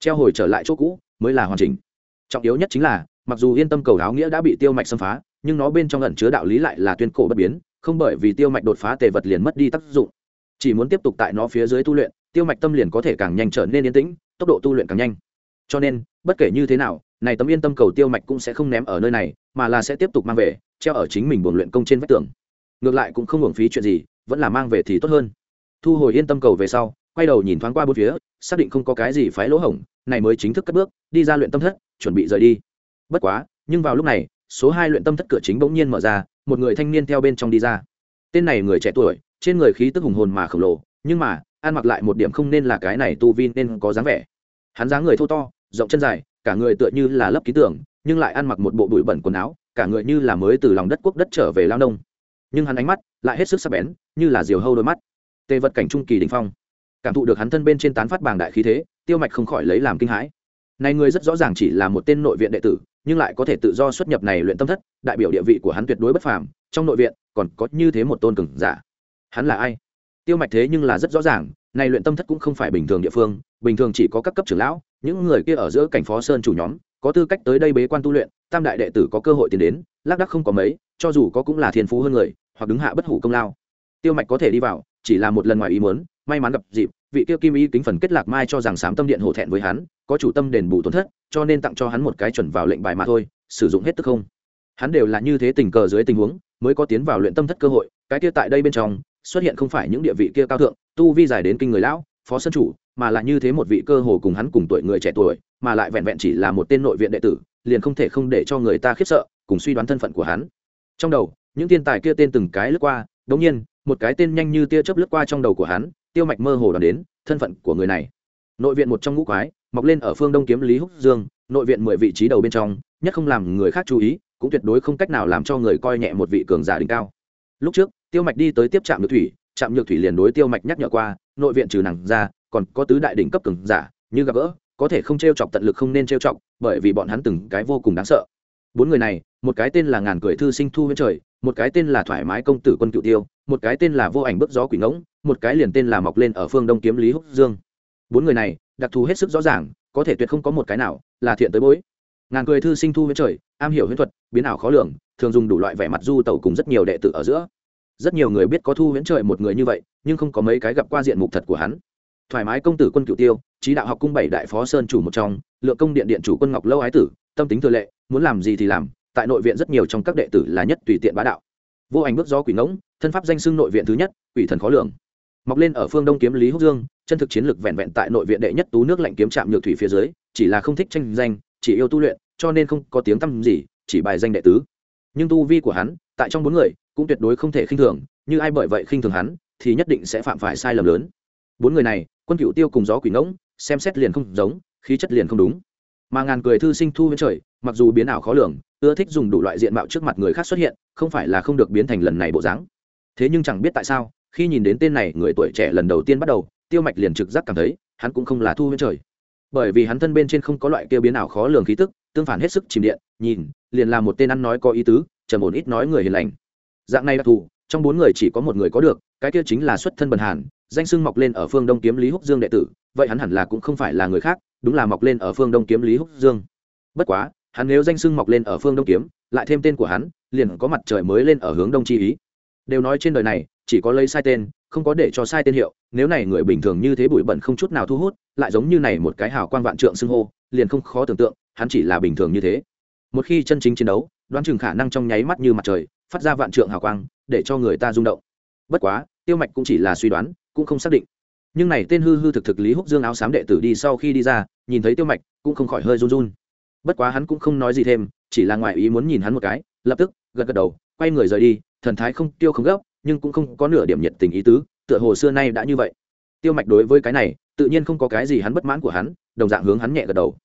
Treo hồi trở lại chỗ cũ, mới là hoàn chỉnh. Trọng yếu nhất chính là, mặc dù yên tâm cầu áo nghĩa đã bị tiêu mạch xâm phá, nhưng nó bên trong ẩn chứa đạo lý lại là tuyên cổ bất biến, không bởi vì tiêu mạch đột phá tề vật liền mất đi tác dụng. Chỉ muốn tiếp tục tại nó phía dưới tu luyện, tiêu mạch tâm liền có thể càng nhanh trở nên yên tĩnh, tốc độ tu luyện càng nhanh. Cho nên bất kể như thế nào, này tấm yên tâm cầu tiêu mạch cũng sẽ không ném ở nơi này, mà là sẽ tiếp tục mang về, treo ở chính mình buồn luyện công trên vách tường. Ngược lại cũng không hưởng phí chuyện gì, vẫn là mang về thì tốt hơn. Thu hồi yên tâm cầu về sau, quay đầu nhìn thoáng qua bốn phía, xác định không có cái gì phái lỗ hổng, này mới chính thức cất bước, đi ra luyện tâm thất, chuẩn bị rời đi. Bất quá, nhưng vào lúc này, số hai luyện tâm thất cửa chính bỗng nhiên mở ra, một người thanh niên theo bên trong đi ra. Tên này người trẻ tuổi, trên người khí tức hùng hồn mà khổng lồ, nhưng mà, ăn mặc lại một điểm không nên là cái này tu vi nên có dáng vẻ. Hắn dáng người thô to rộng chân dài, cả người tựa như là lấp ký tưởng nhưng lại ăn mặc một bộ bụi bẩn quần áo, cả người như là mới từ lòng đất quốc đất trở về lao nông. Nhưng hắn ánh mắt lại hết sức sắc bén, như là diều hâu đôi mắt. Tê vật cảnh trung kỳ đình phong. Cảm thụ được hắn thân bên trên tán phát bàng đại khí thế, tiêu mạch không khỏi lấy làm kinh hãi. Này người rất rõ ràng chỉ là một tên nội viện đệ tử, nhưng lại có thể tự do xuất nhập này luyện tâm thất, đại biểu địa vị của hắn tuyệt đối bất phàm, trong nội viện còn có như thế một tôn cường giả. Hắn là ai? Tiêu mạch thế nhưng là rất rõ ràng này luyện tâm thất cũng không phải bình thường địa phương, bình thường chỉ có các cấp trưởng lão, những người kia ở giữa cảnh phó sơn chủ nhóm, có tư cách tới đây bế quan tu luyện, tam đại đệ tử có cơ hội tiến đến, lác đắc không có mấy, cho dù có cũng là thiên phú hơn người, hoặc đứng hạ bất hủ công lao. Tiêu mạch có thể đi vào, chỉ là một lần ngoài ý muốn, may mắn gặp dịp, vị tiêu kim y kính phần kết lạc mai cho rằng sám tâm điện hổ thẹn với hắn, có chủ tâm đền bù tổn thất, cho nên tặng cho hắn một cái chuẩn vào lệnh bài mà thôi, sử dụng hết tức không. Hắn đều là như thế tình cờ dưới tình huống, mới có tiến vào luyện tâm thất cơ hội, cái kia tại đây bên trong, xuất hiện không phải những địa vị kia cao thượng tu vi dài đến kinh người lão, phó sân chủ, mà lại như thế một vị cơ hồ cùng hắn cùng tuổi người trẻ tuổi, mà lại vẹn vẹn chỉ là một tên nội viện đệ tử, liền không thể không để cho người ta khiếp sợ, cùng suy đoán thân phận của hắn. Trong đầu, những thiên tài kia tên từng cái lướt qua, đống nhiên, một cái tên nhanh như tia chớp lướt qua trong đầu của hắn, tiêu mạch mơ hồ đoán đến thân phận của người này. Nội viện một trong ngũ quái, mọc lên ở phương đông kiếm lý húc dương, nội viện mười vị trí đầu bên trong, nhất không làm người khác chú ý, cũng tuyệt đối không cách nào làm cho người coi nhẹ một vị cường giả đỉnh cao. Lúc trước, tiêu mạch đi tới tiếp trạm nhược thủy trạm nhược thủy liền đối tiêu mạch nhắc nhở qua, nội viện trừ nàng ra, còn có tứ đại đỉnh cấp cường giả, như gặp gỡ, có thể không t r e o chọc tận lực không nên t r e o chọc, bởi vì bọn hắn từng cái vô cùng đáng sợ. Bốn người này, một cái tên là ngàn cười thư sinh thu với trời, một cái tên là thoải mái công tử quân cựu tiêu, một cái tên là vô ảnh bước gió quỷ ngỗng, một cái liền tên là mọc lên ở phương đông kiếm lý húc dương. Bốn người này, đặc thù hết sức rõ ràng, có thể tuyệt không có một cái nào là thiện tới bối. Ngàn cười thư sinh thu với trời, am hiểu huyễn thuật, biến ảo khó lường, thường dùng đủ loại vẻ mặt du tẩu cùng rất nhiều đệ tử ở giữa rất nhiều người biết có thu huyễn trời một người như vậy, nhưng không có mấy cái gặp qua diện mục thật của hắn. Thoải mái công tử quân cựu tiêu, trí đạo học cung bảy đại phó sơn chủ một trong, lượng công điện điện chủ quân ngọc lâu ái tử, tâm tính thừa lệ, muốn làm gì thì làm, tại nội viện rất nhiều trong các đệ tử là nhất tùy tiện bá đạo. Vô ảnh bước gió quỷ ngỗng, thân pháp danh xưng nội viện thứ nhất, quỷ thần khó lường. Mọc lên ở phương đông kiếm lý húc dương, chân thực chiến lực vẹn vẹn tại nội viện đệ nhất tú nước lạnh kiếm trạm nhược thủy phía dưới, chỉ là không thích tranh danh, chỉ yêu tu luyện, cho nên không có tiếng tăm gì, chỉ bài danh đệ tứ. Nhưng tu vi của hắn, tại trong bốn người cũng tuyệt đối không thể khinh thường, như ai bởi vậy khinh thường hắn, thì nhất định sẽ phạm phải sai lầm lớn. Bốn người này, quân cựu tiêu cùng gió quỷ ngỗng, xem xét liền không giống, khí chất liền không đúng. Mà ngàn cười thư sinh thu với trời, mặc dù biến ảo khó lường, ưa thích dùng đủ loại diện mạo trước mặt người khác xuất hiện, không phải là không được biến thành lần này bộ dáng. Thế nhưng chẳng biết tại sao, khi nhìn đến tên này, người tuổi trẻ lần đầu tiên bắt đầu, tiêu mạch liền trực giác cảm thấy, hắn cũng không là thu với trời. Bởi vì hắn thân bên trên không có loại kia biến ảo khó lường khí tức, tương phản hết sức chìm điện, nhìn, liền là một tên ăn nói có ý tứ, trầm ổn ít nói người hiền lành dạng này đặc thù, trong bốn người chỉ có một người có được, cái kia chính là xuất thân bần hàn, danh sưng mọc lên ở phương đông kiếm lý húc dương đệ tử, vậy hắn hẳn là cũng không phải là người khác, đúng là mọc lên ở phương đông kiếm lý húc dương. Bất quá, hắn nếu danh sưng mọc lên ở phương đông kiếm, lại thêm tên của hắn, liền có mặt trời mới lên ở hướng đông chi ý. Đều nói trên đời này, chỉ có lấy sai tên, không có để cho sai tên hiệu, nếu này người bình thường như thế bụi bẩn không chút nào thu hút, lại giống như này một cái hào quang vạn trượng xưng hô, liền không khó tưởng tượng, hắn chỉ là bình thường như thế. Một khi chân chính chiến đấu, đoán chừng khả năng trong nháy mắt như mặt trời phát ra vạn trượng hào quang, để cho người ta rung động. Bất quá, tiêu mạch cũng chỉ là suy đoán, cũng không xác định. Nhưng này tên hư hư thực thực lý húc dương áo xám đệ tử đi sau khi đi ra, nhìn thấy tiêu mạch, cũng không khỏi hơi run run. Bất quá hắn cũng không nói gì thêm, chỉ là ngoài ý muốn nhìn hắn một cái, lập tức, gật gật đầu, quay người rời đi, thần thái không, tiêu không gấp, nhưng cũng không có nửa điểm nhiệt tình ý tứ, tựa hồ xưa nay đã như vậy. Tiêu mạch đối với cái này, tự nhiên không có cái gì hắn bất mãn của hắn, đồng dạng hướng hắn nhẹ gật đầu.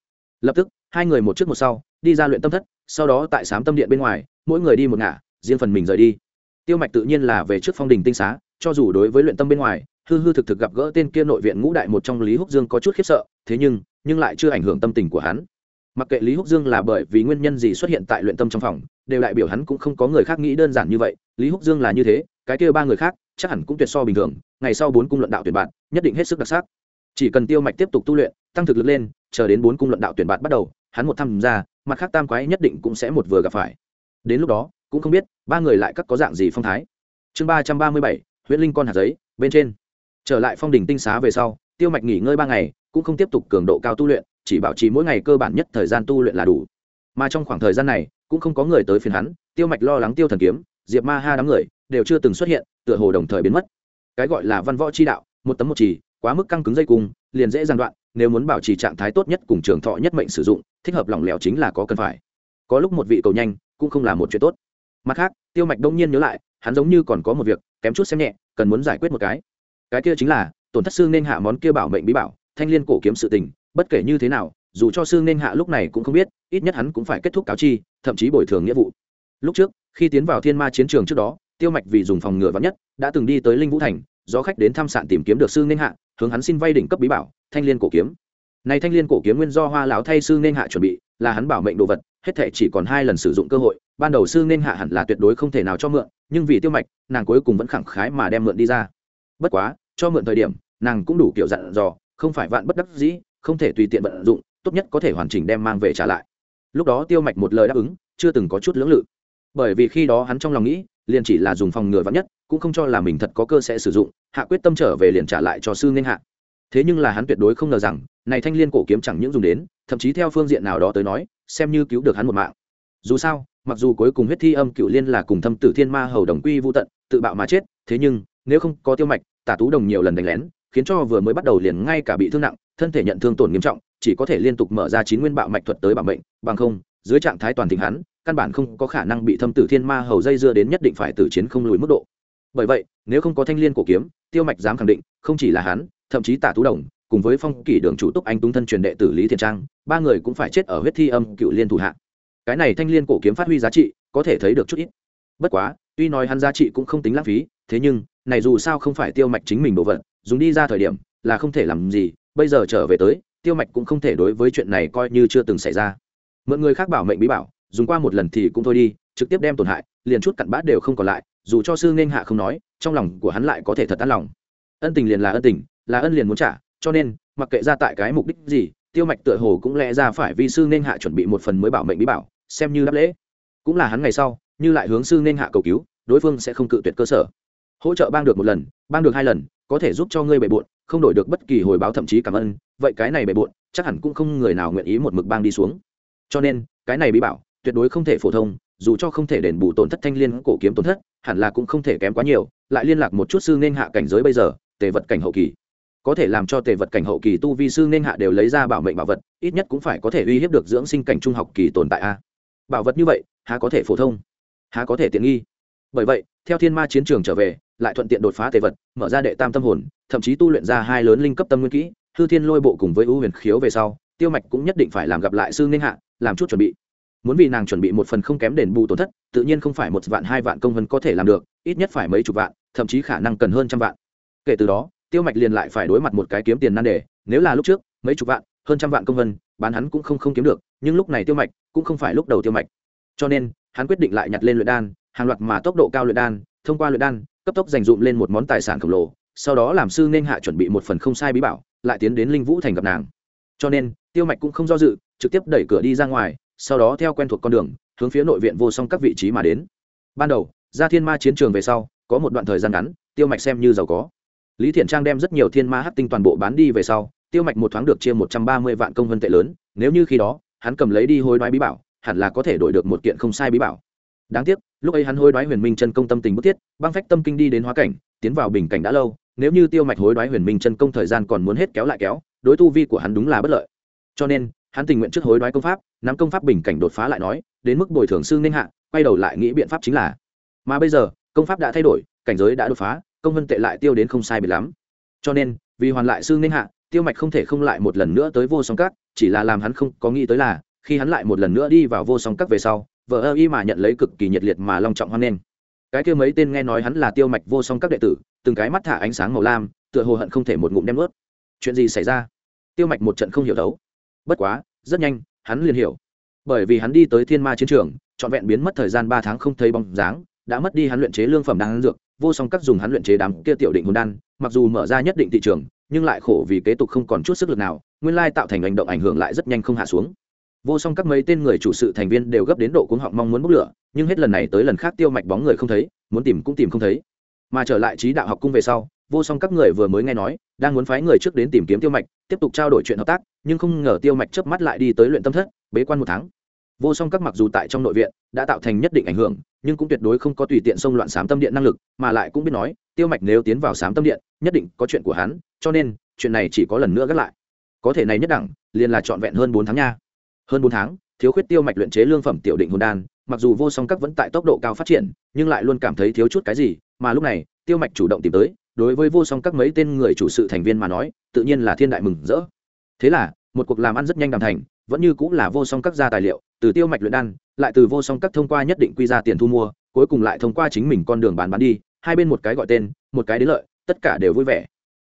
Lập tức, hai người một trước một sau, đi ra luyện tâm thất, sau đó tại sám tâm điện bên ngoài, mỗi người đi một ngả riêng phần mình rời đi. Tiêu mạch tự nhiên là về trước phong đình tinh xá, cho dù đối với luyện tâm bên ngoài, hư hư thực thực gặp gỡ tên kia nội viện ngũ đại một trong lý húc dương có chút khiếp sợ, thế nhưng nhưng lại chưa ảnh hưởng tâm tình của hắn. Mặc kệ lý húc dương là bởi vì nguyên nhân gì xuất hiện tại luyện tâm trong phòng, đều đại biểu hắn cũng không có người khác nghĩ đơn giản như vậy, lý húc dương là như thế, cái kia ba người khác, chắc hẳn cũng tuyệt so bình thường, ngày sau bốn cung luận đạo tuyển bạn, nhất định hết sức đặc sắc. Chỉ cần tiêu mạch tiếp tục tu luyện, tăng thực lực lên, chờ đến bốn cung luận đạo tuyển bạn bắt đầu, hắn một tham gia, mặt khác tam quái nhất định cũng sẽ một vừa gặp phải. Đến lúc đó cũng không biết ba người lại các có dạng gì phong thái. Chương ba trăm ba mươi bảy huyễn linh con hạt giấy, bên trên. Trở lại phong đình tinh xá về sau, tiêu mạch nghỉ ngơi ba ngày, cũng không tiếp tục cường độ cao tu luyện, chỉ bảo trì mỗi ngày cơ bản nhất thời gian tu luyện là đủ. Mà trong khoảng thời gian này, cũng không có người tới phiền hắn, tiêu mạch lo lắng tiêu thần kiếm, diệp ma ha đám người, đều chưa từng xuất hiện, tựa hồ đồng thời biến mất. Cái gọi là văn võ chi đạo, một tấm một chỉ, quá mức căng cứng dây cung, liền dễ giàn đoạn, nếu muốn bảo trì trạng thái tốt nhất cùng trường thọ nhất mệnh sử dụng, thích hợp lỏng lẻo chính là có cần phải. Có lúc một vị cầu nhanh, cũng không là một chuyện tốt mặt khác, tiêu mạch đông nhiên nhớ lại, hắn giống như còn có một việc, kém chút xem nhẹ, cần muốn giải quyết một cái. Cái kia chính là, tổn thất xương nên hạ món kia bảo mệnh bí bảo, thanh liên cổ kiếm sự tình, bất kể như thế nào, dù cho xương nên hạ lúc này cũng không biết, ít nhất hắn cũng phải kết thúc cáo chi, thậm chí bồi thường nghĩa vụ. Lúc trước, khi tiến vào thiên ma chiến trường trước đó, tiêu mạch vì dùng phòng ngừa vắn nhất, đã từng đi tới linh vũ thành, do khách đến thăm sạn tìm kiếm được sư nên hạ, hướng hắn xin vay đỉnh cấp bí bảo, thanh liên cổ kiếm. Này thanh liên cổ kiếm nguyên do hoa lão thay sư nên hạ chuẩn bị là hắn bảo mệnh đồ vật, hết thể chỉ còn hai lần sử dụng cơ hội, ban đầu sư nên hạ hẳn là tuyệt đối không thể nào cho mượn, nhưng vì tiêu mạch, nàng cuối cùng vẫn khẳng khái mà đem mượn đi ra. Bất quá, cho mượn thời điểm, nàng cũng đủ kiểu dặn dò, không phải vạn bất đắc dĩ, không thể tùy tiện vận dụng, tốt nhất có thể hoàn chỉnh đem mang về trả lại. Lúc đó tiêu mạch một lời đáp ứng, chưa từng có chút lưỡng lự. Bởi vì khi đó hắn trong lòng nghĩ, liền chỉ là dùng phòng ngừa vắn nhất, cũng không cho là mình thật có cơ sẽ sử dụng, hạ quyết tâm trở về liền trả lại cho sư nên hạ thế nhưng là hắn tuyệt đối không ngờ rằng, này thanh liên cổ kiếm chẳng những dùng đến, thậm chí theo phương diện nào đó tới nói, xem như cứu được hắn một mạng. Dù sao, mặc dù cuối cùng huyết thi âm cựu liên là cùng thâm tử thiên ma hầu đồng quy vô tận, tự bạo mà chết, thế nhưng, nếu không có tiêu mạch, tả tú đồng nhiều lần đánh lén, khiến cho vừa mới bắt đầu liền ngay cả bị thương nặng, thân thể nhận thương tổn nghiêm trọng, chỉ có thể liên tục mở ra chín nguyên bạo mạch thuật tới bảo mệnh, bằng không, dưới trạng thái toàn thịnh hắn, căn bản không có khả năng bị thâm tử thiên ma hầu dây dưa đến nhất định phải tử chiến không lùi mức độ. Bởi vậy, nếu không có thanh liên cổ kiếm, tiêu mạch dám khẳng định, không chỉ là hắn thậm chí tả tú đồng, cùng với phong kỷ đường chủ túc anh tung thân truyền đệ tử lý thiền trang, ba người cũng phải chết ở huyết thi âm cựu liên thủ hạ. Cái này thanh liên cổ kiếm phát huy giá trị, có thể thấy được chút ít. Bất quá, tuy nói hắn giá trị cũng không tính lãng phí, thế nhưng, này dù sao không phải tiêu mạch chính mình đồ vật, dùng đi ra thời điểm, là không thể làm gì, bây giờ trở về tới, tiêu mạch cũng không thể đối với chuyện này coi như chưa từng xảy ra. Mượn người khác bảo mệnh bí bảo, dùng qua một lần thì cũng thôi đi, trực tiếp đem tổn hại, liền chút cặn bát đều không còn lại, dù cho sư nên hạ không nói, trong lòng của hắn lại có thể thật an lòng ân tình liền là ân tình, là ân liền muốn trả, cho nên, mặc kệ ra tại cái mục đích gì, tiêu mạch tựa hồ cũng lẽ ra phải vi sư nên hạ chuẩn bị một phần mới bảo mệnh bí bảo, xem như đáp lễ. Cũng là hắn ngày sau, như lại hướng sư nên hạ cầu cứu, đối phương sẽ không cự tuyệt cơ sở. Hỗ trợ bang được một lần, bang được hai lần, có thể giúp cho ngươi bề bộn, không đổi được bất kỳ hồi báo thậm chí cảm ơn, vậy cái này bề bộn, chắc hẳn cũng không người nào nguyện ý một mực bang đi xuống. Cho nên, cái này bí bảo, tuyệt đối không thể phổ thông, dù cho không thể đền bù tổn thất thanh liên cổ kiếm tổn thất, hẳn là cũng không thể kém quá nhiều, lại liên lạc một chút sư nên hạ cảnh giới bây giờ tề vật cảnh hậu kỳ. Có thể làm cho tề vật cảnh hậu kỳ tu vi sư nên hạ đều lấy ra bảo mệnh bảo vật, ít nhất cũng phải có thể uy hiếp được dưỡng sinh cảnh trung học kỳ tồn tại a. Bảo vật như vậy, há có thể phổ thông? Há có thể tiện nghi? Bởi vậy, theo thiên ma chiến trường trở về, lại thuận tiện đột phá tề vật, mở ra đệ tam tâm hồn, thậm chí tu luyện ra hai lớn linh cấp tâm nguyên kỹ, hư thiên lôi bộ cùng với ưu huyền khiếu về sau, tiêu mạch cũng nhất định phải làm gặp lại sư ninh hạ, làm chút chuẩn bị. Muốn vì nàng chuẩn bị một phần không kém đền bù tổn thất, tự nhiên không phải một vạn hai vạn công vân có thể làm được, ít nhất phải mấy chục vạn, thậm chí khả năng cần hơn trăm vạn kể từ đó, tiêu mạch liền lại phải đối mặt một cái kiếm tiền nan đề, nếu là lúc trước, mấy chục vạn, hơn trăm vạn công vân, bán hắn cũng không không kiếm được, nhưng lúc này tiêu mạch cũng không phải lúc đầu tiêu mạch. Cho nên, hắn quyết định lại nhặt lên luyện đan, hàng loạt mà tốc độ cao luyện đan, thông qua luyện đan, cấp tốc dành dụm lên một món tài sản khổng lồ, sau đó làm sư nên hạ chuẩn bị một phần không sai bí bảo, lại tiến đến linh vũ thành gặp nàng. Cho nên, tiêu mạch cũng không do dự, trực tiếp đẩy cửa đi ra ngoài, sau đó theo quen thuộc con đường, hướng phía nội viện vô song các vị trí mà đến. Ban đầu ra thiên ma chiến trường về sau, có một đoạn thời gian ngắn, tiêu mạch xem như giàu có lý thiện trang đem rất nhiều thiên ma hát tinh toàn bộ bán đi về sau, tiêu mạch một thoáng được chia một trăm ba mươi vạn công vân tệ lớn, nếu như khi đó, hắn cầm lấy đi hối đoái bí bảo, hẳn là có thể đổi được một kiện không sai bí bảo. Đáng tiếc, lúc ấy hắn hối đoái huyền minh chân công tâm tình bức thiết, băng phách tâm kinh đi đến hóa cảnh, tiến vào bình cảnh đã lâu, nếu như tiêu mạch hối đoái huyền minh chân công thời gian còn muốn hết kéo lại kéo, đối tu vi của hắn đúng là bất lợi. Cho nên, hắn tình nguyện trước hối đoái công pháp, nắm công pháp bình cảnh đột phá lại nói, đến mức bồi thường sư ninh hạ, quay đầu lại nghĩ biện pháp chính là, mà bây giờ, công pháp đã thay đổi, cảnh giới đã đột phá công vân tệ lại tiêu đến không sai bị lắm. Cho nên, vì hoàn lại sư ninh hạ, tiêu mạch không thể không lại một lần nữa tới vô song các, chỉ là làm hắn không có nghĩ tới là, khi hắn lại một lần nữa đi vào vô song các về sau, vợ ơ y mà nhận lấy cực kỳ nhiệt liệt mà long trọng hoan nghênh. Cái kia mấy tên nghe nói hắn là tiêu mạch vô song các đệ tử, từng cái mắt thả ánh sáng màu lam, tựa hồ hận không thể một ngụm đem ướt. Chuyện gì xảy ra? Tiêu mạch một trận không hiểu đấu. Bất quá, rất nhanh, hắn liền hiểu. Bởi vì hắn đi tới thiên ma chiến trường, trọn vẹn biến mất thời gian ba tháng không thấy bóng dáng, đã mất đi hắn luyện chế lương phẩm đang dược vô song các dùng hắn luyện chế đám kia tiểu định hồn đan, mặc dù mở ra nhất định thị trường, nhưng lại khổ vì kế tục không còn chút sức lực nào, nguyên lai tạo thành hành động ảnh hưởng lại rất nhanh không hạ xuống. Vô song các mấy tên người chủ sự thành viên đều gấp đến độ cuống họng mong muốn bốc lửa, nhưng hết lần này tới lần khác tiêu mạch bóng người không thấy, muốn tìm cũng tìm không thấy. Mà trở lại trí đạo học cung về sau, vô song các người vừa mới nghe nói, đang muốn phái người trước đến tìm kiếm tiêu mạch, tiếp tục trao đổi chuyện hợp tác, nhưng không ngờ tiêu mạch chớp mắt lại đi tới luyện tâm thất, bế quan một tháng vô song các mặc dù tại trong nội viện, đã tạo thành nhất định ảnh hưởng, nhưng cũng tuyệt đối không có tùy tiện xông loạn sám tâm điện năng lực, mà lại cũng biết nói, tiêu mạch nếu tiến vào sám tâm điện, nhất định có chuyện của hắn, cho nên, chuyện này chỉ có lần nữa gác lại. Có thể này nhất đẳng, liền là trọn vẹn hơn bốn tháng nha. Hơn bốn tháng, thiếu khuyết tiêu mạch luyện chế lương phẩm tiểu định hồn đan, mặc dù vô song các vẫn tại tốc độ cao phát triển, nhưng lại luôn cảm thấy thiếu chút cái gì, mà lúc này, tiêu mạch chủ động tìm tới, đối với vô song các mấy tên người chủ sự thành viên mà nói, tự nhiên là thiên đại mừng rỡ. Thế là, một cuộc làm ăn rất nhanh đàm thành, vẫn như cũng là vô song các gia tài liệu từ tiêu mạch luyện đan, lại từ vô song các thông qua nhất định quy ra tiền thu mua, cuối cùng lại thông qua chính mình con đường bán bán đi, hai bên một cái gọi tên, một cái đến lợi, tất cả đều vui vẻ.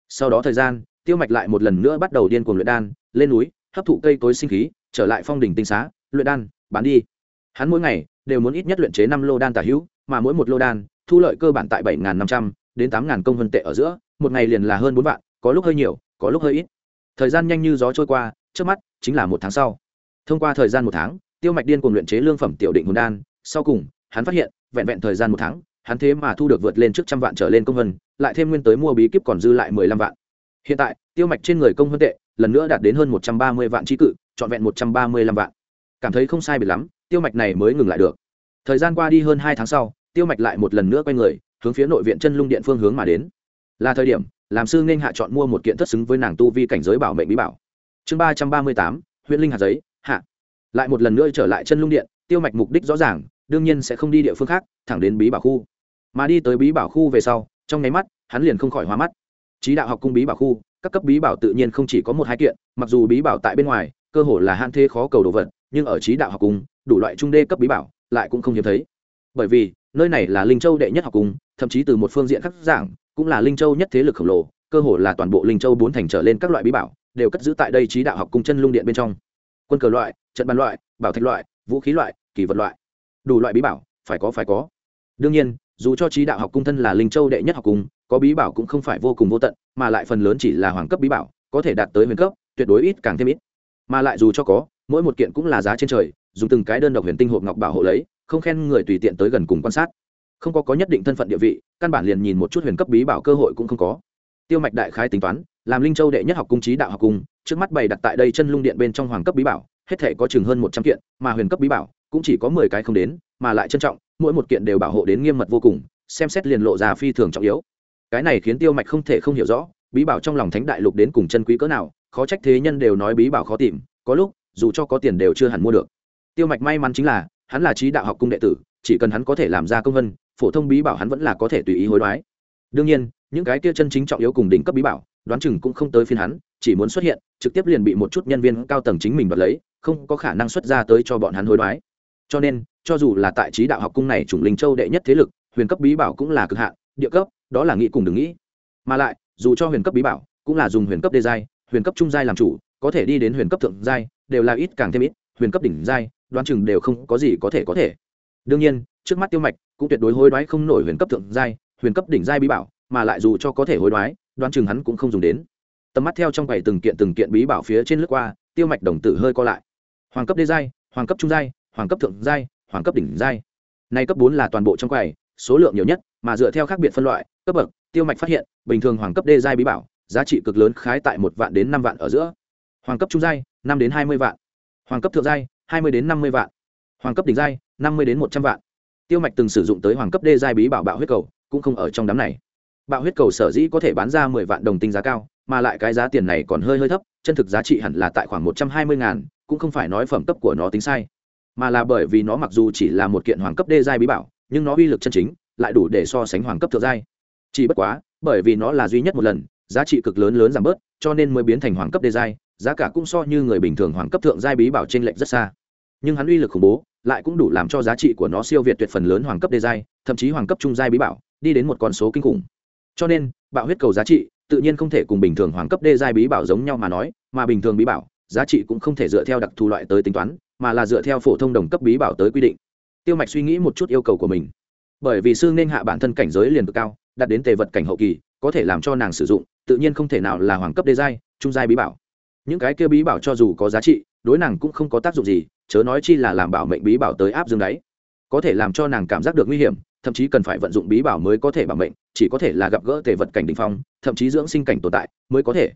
Sau đó thời gian, tiêu mạch lại một lần nữa bắt đầu điên cuồng luyện đan, lên núi, hấp thụ cây cối sinh khí, trở lại phong đỉnh tinh xá, luyện đan, bán đi. Hắn mỗi ngày đều muốn ít nhất luyện chế năm lô đan tả hữu, mà mỗi một lô đan, thu lợi cơ bản tại bảy năm trăm đến tám công vân tệ ở giữa, một ngày liền là hơn bốn vạn, có lúc hơi nhiều, có lúc hơi ít. Thời gian nhanh như gió trôi qua, trước mắt chính là một tháng sau. Thông qua thời gian một tháng tiêu mạch điên cuồng luyện chế lương phẩm tiểu định hồn đan, sau cùng, hắn phát hiện, vẹn vẹn thời gian một tháng, hắn thế mà thu được vượt lên trước trăm vạn trở lên công vân lại thêm nguyên tới mua bí kíp còn dư lại mười lăm vạn. Hiện tại, tiêu mạch trên người công vân tệ, lần nữa đạt đến hơn một trăm ba mươi vạn trí cự, trọn vẹn một trăm ba mươi lăm vạn. Cảm thấy không sai biệt lắm, tiêu mạch này mới ngừng lại được. Thời gian qua đi hơn hai tháng sau, tiêu mạch lại một lần nữa quay người, hướng phía nội viện chân lung điện phương hướng mà đến. Là thời điểm, làm sư nên hạ chọn mua một kiện thất xứng với nàng tu vi cảnh giới bảo mệnh bí bảo. Chương ba trăm ba mươi tám huyện linh hạt giấy, hạ lại một lần nữa trở lại chân lung điện, tiêu mạch mục đích rõ ràng, đương nhiên sẽ không đi địa phương khác, thẳng đến bí bảo khu. Mà đi tới bí bảo khu về sau, trong nháy mắt, hắn liền không khỏi hoa mắt. Trí đạo học cung bí bảo khu, các cấp bí bảo tự nhiên không chỉ có một hai kiện, mặc dù bí bảo tại bên ngoài, cơ hồ là hạn thế khó cầu đồ vật, nhưng ở trí đạo học cung, đủ loại trung đê cấp bí bảo, lại cũng không hiếm thấy. Bởi vì, nơi này là linh châu đệ nhất học cung, thậm chí từ một phương diện khác giảng, cũng là linh châu nhất thế lực khổng lồ, cơ hồ là toàn bộ linh châu bốn thành trở lên các loại bí bảo, đều cất giữ tại đây trí đạo học cung chân lung điện bên trong quân cờ loại, trận bàn loại, bảo thạch loại, vũ khí loại, kỳ vật loại. Đủ loại bí bảo, phải có phải có. Đương nhiên, dù cho trí đạo học cung thân là linh châu đệ nhất học cung, có bí bảo cũng không phải vô cùng vô tận, mà lại phần lớn chỉ là hoàng cấp bí bảo, có thể đạt tới huyền cấp, tuyệt đối ít càng thêm ít. Mà lại dù cho có, mỗi một kiện cũng là giá trên trời, dùng từng cái đơn độc huyền tinh hộp ngọc bảo hộ lấy, không khen người tùy tiện tới gần cùng quan sát. Không có có nhất định thân phận địa vị, căn bản liền nhìn một chút huyền cấp bí bảo cơ hội cũng không có. Tiêu mạch đại khái tính toán làm linh châu đệ nhất học cung trí đạo học cung, trước mắt bày đặt tại đây chân lung điện bên trong hoàng cấp bí bảo, hết thể có chừng hơn một trăm kiện, mà huyền cấp bí bảo cũng chỉ có mười cái không đến, mà lại trân trọng, mỗi một kiện đều bảo hộ đến nghiêm mật vô cùng, xem xét liền lộ ra phi thường trọng yếu. Cái này khiến tiêu mạch không thể không hiểu rõ, bí bảo trong lòng thánh đại lục đến cùng chân quý cỡ nào, khó trách thế nhân đều nói bí bảo khó tìm, có lúc, dù cho có tiền đều chưa hẳn mua được. Tiêu mạch may mắn chính là, hắn là trí đạo học cung đệ tử, chỉ cần hắn có thể làm ra công vân, phổ thông bí bảo hắn vẫn là có thể tùy ý hối đoái. Đương nhiên, những cái kia chân chính trọng yếu cùng đỉnh cấp bí bảo đoán chừng cũng không tới phiên hắn, chỉ muốn xuất hiện, trực tiếp liền bị một chút nhân viên cao tầng chính mình đoạt lấy, không có khả năng xuất ra tới cho bọn hắn hối đoái. Cho nên, cho dù là tại trí đạo học cung này chủng linh châu đệ nhất thế lực, huyền cấp bí bảo cũng là cực hạn, địa cấp, đó là nghĩ cùng đừng nghĩ. Mà lại, dù cho huyền cấp bí bảo, cũng là dùng huyền cấp đê giai, huyền cấp trung giai làm chủ, có thể đi đến huyền cấp thượng giai, đều là ít càng thêm ít, huyền cấp đỉnh giai, đoán chừng đều không có gì có thể có thể. Đương nhiên, trước mắt tiêu mạch cũng tuyệt đối hối đoái không nổi huyền cấp thượng giai, huyền cấp đỉnh giai bí bảo, mà lại dù cho có thể hối đoái đoán chừng hắn cũng không dùng đến. Tầm mắt theo trong quầy từng kiện từng kiện bí bảo phía trên lướt qua, tiêu mạch đồng tử hơi co lại. Hoàng cấp đê giai, hoàng cấp trung giai, hoàng cấp thượng giai, hoàng cấp đỉnh giai. Nay cấp bốn là toàn bộ trong quầy, số lượng nhiều nhất, mà dựa theo khác biệt phân loại, cấp bậc, tiêu mạch phát hiện, bình thường hoàng cấp đê giai bí bảo, giá trị cực lớn khái tại một vạn đến năm vạn ở giữa. Hoàng cấp trung giai, năm đến hai mươi vạn. Hoàng cấp thượng giai, hai mươi đến năm mươi vạn. Hoàng cấp đỉnh giai, năm mươi đến một trăm vạn. Tiêu mạch từng sử dụng tới hoàng cấp đê giai bí bảo bạo huyết cầu, cũng không ở trong đám này bạo huyết cầu sở dĩ có thể bán ra mười vạn đồng tinh giá cao, mà lại cái giá tiền này còn hơi hơi thấp, chân thực giá trị hẳn là tại khoảng một trăm hai mươi ngàn, cũng không phải nói phẩm cấp của nó tính sai. Mà là bởi vì nó mặc dù chỉ là một kiện hoàng cấp đê giai bí bảo, nhưng nó uy lực chân chính, lại đủ để so sánh hoàng cấp thượng giai. Chỉ bất quá, bởi vì nó là duy nhất một lần, giá trị cực lớn lớn giảm bớt, cho nên mới biến thành hoàng cấp đê giai, giá cả cũng so như người bình thường hoàng cấp thượng giai bí bảo trên lệnh rất xa. Nhưng hắn uy lực khủng bố, lại cũng đủ làm cho giá trị của nó siêu việt tuyệt phần lớn hoàng cấp đê giai, thậm chí hoàng cấp trung giai bí bảo, đi đến một con số kinh khủng cho nên, bạo huyết cầu giá trị tự nhiên không thể cùng bình thường hoàng cấp đê giai bí bảo giống nhau mà nói, mà bình thường bí bảo, giá trị cũng không thể dựa theo đặc thù loại tới tính toán, mà là dựa theo phổ thông đồng cấp bí bảo tới quy định. Tiêu mạch suy nghĩ một chút yêu cầu của mình. Bởi vì sư nên hạ bản thân cảnh giới liền cực cao, đạt đến tề vật cảnh hậu kỳ, có thể làm cho nàng sử dụng, tự nhiên không thể nào là hoàng cấp đê giai, trung giai bí bảo. Những cái kia bí bảo cho dù có giá trị, đối nàng cũng không có tác dụng gì, chớ nói chi là làm bảo mệnh bí bảo tới áp dương đáy. Có thể làm cho nàng cảm giác được nguy hiểm thậm chí cần phải vận dụng bí bảo mới có thể bảo mệnh, chỉ có thể là gặp gỡ tề vật cảnh đình phong, thậm chí dưỡng sinh cảnh tồn tại mới có thể.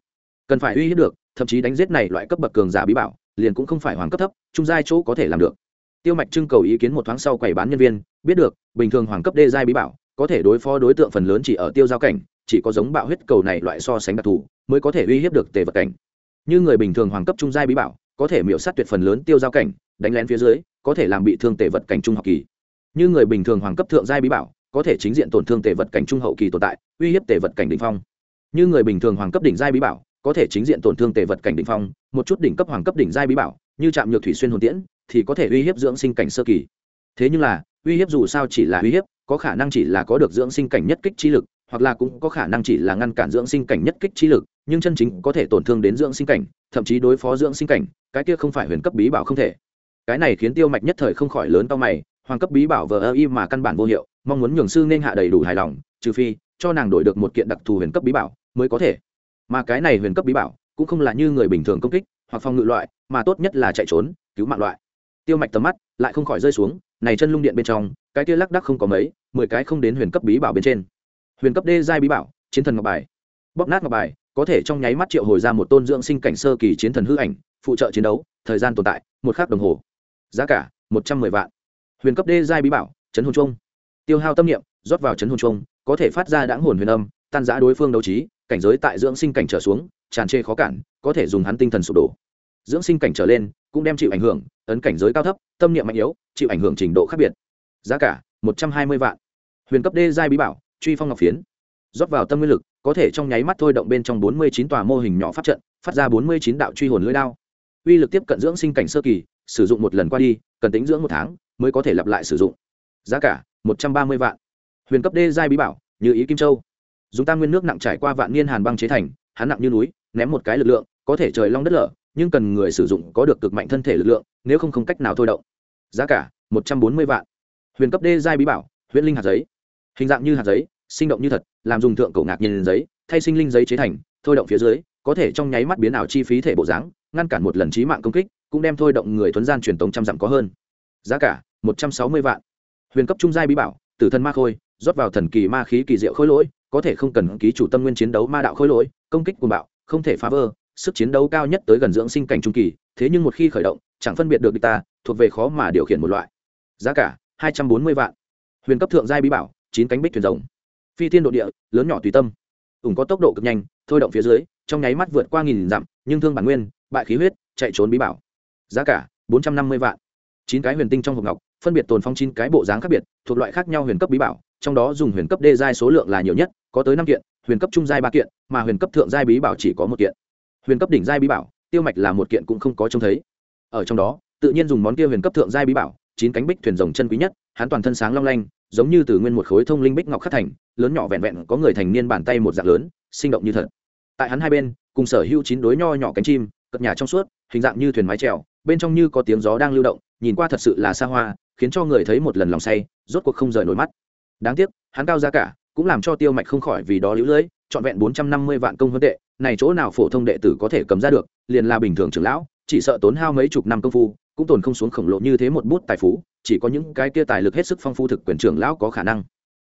Cần phải uy hiếp được, thậm chí đánh giết này loại cấp bậc cường giả bí bảo, liền cũng không phải hoàng cấp thấp, trung giai chỗ có thể làm được. Tiêu mạch trưng cầu ý kiến một thoáng sau quầy bán nhân viên, biết được, bình thường hoàng cấp đê giai bí bảo, có thể đối phó đối tượng phần lớn chỉ ở tiêu giao cảnh, chỉ có giống bạo huyết cầu này loại so sánh đặc thù, mới có thể uy hiếp được tề vật cảnh. Như người bình thường hoàng cấp trung giai bí bảo, có thể miểu sát tuyệt phần lớn tiêu giao cảnh, đánh lén phía dưới, có thể làm bị thương tề vật cảnh trung học kỳ như người bình thường hoàng cấp thượng giai bí bảo, có thể chính diện tổn thương tề vật cảnh trung hậu kỳ tồn tại, uy hiếp tề vật cảnh đỉnh phong. Như người bình thường hoàng cấp đỉnh giai bí bảo, có thể chính diện tổn thương tề vật cảnh đỉnh phong, một chút đỉnh cấp hoàng cấp đỉnh giai bí bảo, như chạm nhược thủy xuyên hồn tiễn, thì có thể uy hiếp dưỡng sinh cảnh sơ kỳ. Thế nhưng là, uy hiếp dù sao chỉ là uy hiếp, có khả năng chỉ là có được dưỡng sinh cảnh nhất kích chi lực, hoặc là cũng có khả năng chỉ là ngăn cản dưỡng sinh cảnh nhất kích chi lực, nhưng chân chính có thể tổn thương đến dưỡng sinh cảnh, thậm chí đối phó dưỡng sinh cảnh, cái kia không phải huyền cấp bí bảo không thể. Cái này khiến tiêu mạch nhất thời không khỏi lớn to mày hoàng cấp bí bảo vờ ơ y mà căn bản vô hiệu, mong muốn nhường sư nên hạ đầy đủ hài lòng, trừ phi cho nàng đổi được một kiện đặc thù huyền cấp bí bảo mới có thể. Mà cái này huyền cấp bí bảo cũng không là như người bình thường công kích hoặc phòng ngự loại, mà tốt nhất là chạy trốn, cứu mạng loại. Tiêu mạch tầm mắt lại không khỏi rơi xuống, này chân lung điện bên trong, cái kia lắc đắc không có mấy, mười cái không đến huyền cấp bí bảo bên trên. Huyền cấp đê giai bí bảo, chiến thần ngọc bài. Bóp nát ngọc bài, có thể trong nháy mắt triệu hồi ra một tôn dưỡng sinh cảnh sơ kỳ chiến thần hư ảnh, phụ trợ chiến đấu, thời gian tồn tại, một khắc đồng hồ. Giá cả, một trăm mười vạn huyền cấp đê giai bí bảo, chấn hồn trung tiêu hao tâm niệm, rót vào chấn hồn trung có thể phát ra đáng hồn huyền âm, tan giã đối phương đấu trí, cảnh giới tại dưỡng sinh cảnh trở xuống, tràn trê khó cản, có thể dùng hắn tinh thần sụp đổ. Dưỡng sinh cảnh trở lên, cũng đem chịu ảnh hưởng, ấn cảnh giới cao thấp, tâm niệm mạnh yếu, chịu ảnh hưởng trình độ khác biệt. Giá cả, một trăm hai mươi vạn. Huyền cấp đê giai bí bảo, truy phong ngọc phiến. Rót vào tâm nguyên lực, có thể trong nháy mắt thôi động bên trong bốn mươi chín tòa mô hình nhỏ phát trận, phát ra bốn mươi chín đạo truy hồn lưỡi đao. Uy lực tiếp cận dưỡng sinh cảnh sơ kỳ, sử dụng một lần qua đi, cần tính dưỡng một tháng mới có thể lặp lại sử dụng. Giá cả, một trăm ba mươi vạn. Huyền cấp đê giai bí bảo, như ý kim châu. Dùng tam nguyên nước nặng trải qua vạn niên hàn băng chế thành, hắn nặng như núi, ném một cái lực lượng, có thể trời long đất lở, nhưng cần người sử dụng có được cực mạnh thân thể lực lượng, nếu không không cách nào thôi động. Giá cả, một trăm bốn mươi vạn. Huyền cấp đê giai bí bảo huyền linh hạt giấy. Hình dạng như hạt giấy, sinh động như thật, làm dùng thượng cổ ngạc nhiên giấy, thay sinh linh giấy chế thành, thôi động phía dưới, có thể trong nháy mắt biến ảo chi phí thể bộ dáng, ngăn cản một lần trí mạng công kích, cũng đem thôi động người thuấn gian truyền tống trăm dặm có hơn. Giá cả một trăm sáu mươi vạn. Huyền cấp trung giai bí bảo, tử thân ma khôi, rót vào thần kỳ ma khí kỳ diệu khối lỗi, có thể không cần ký chủ tâm nguyên chiến đấu ma đạo khối lỗi, công kích cuồng bạo, không thể phá vỡ, sức chiến đấu cao nhất tới gần dưỡng sinh cảnh trung kỳ, thế nhưng một khi khởi động, chẳng phân biệt được địch ta, thuộc về khó mà điều khiển một loại. Giá cả, hai trăm bốn mươi vạn. Huyền cấp thượng giai bí bảo, chín cánh bích thuyền rồng. Phi thiên độ địa, lớn nhỏ tùy tâm. Ủng có tốc độ cực nhanh, thôi động phía dưới, trong nháy mắt vượt qua nghìn dặm, nhưng thương bản nguyên, bại khí huyết, chạy trốn bí bảo. Giá cả, bốn trăm năm mươi vạn. Chín cái huyền tinh trong hộp ngọc phân biệt tồn phong chín cái bộ dáng khác biệt, thuộc loại khác nhau huyền cấp bí bảo, trong đó dùng huyền cấp đê giai số lượng là nhiều nhất, có tới năm kiện, huyền cấp trung giai ba kiện, mà huyền cấp thượng giai bí bảo chỉ có một kiện. Huyền cấp đỉnh giai bí bảo, tiêu mạch là một kiện cũng không có trông thấy. Ở trong đó, tự nhiên dùng món kia huyền cấp thượng giai bí bảo, chín cánh bích thuyền rồng chân quý nhất, hắn toàn thân sáng long lanh, giống như từ nguyên một khối thông linh bích ngọc khắc thành, lớn nhỏ vẹn vẹn, có người thành niên bàn tay một dạng lớn, sinh động như thật. Tại hắn hai bên, cùng sở hữu chín đối nho nhỏ cánh chim, cất nhà trong suốt, hình dạng như thuyền mái trèo bên trong như có tiếng gió đang lưu động, nhìn qua thật sự là xa hoa khiến cho người thấy một lần lòng say, rốt cuộc không rời nổi mắt. Đáng tiếc, hắn cao giá cả, cũng làm cho tiêu mạch không khỏi vì đó lũ lưỡi trọn vẹn bốn trăm năm mươi vạn công huân tệ, này chỗ nào phổ thông đệ tử có thể cầm ra được, liền là bình thường trưởng lão, chỉ sợ tốn hao mấy chục năm công phu, cũng tồn không xuống khổng lồ như thế một bút tài phú, chỉ có những cái kia tài lực hết sức phong phu thực quyền trưởng lão có khả năng.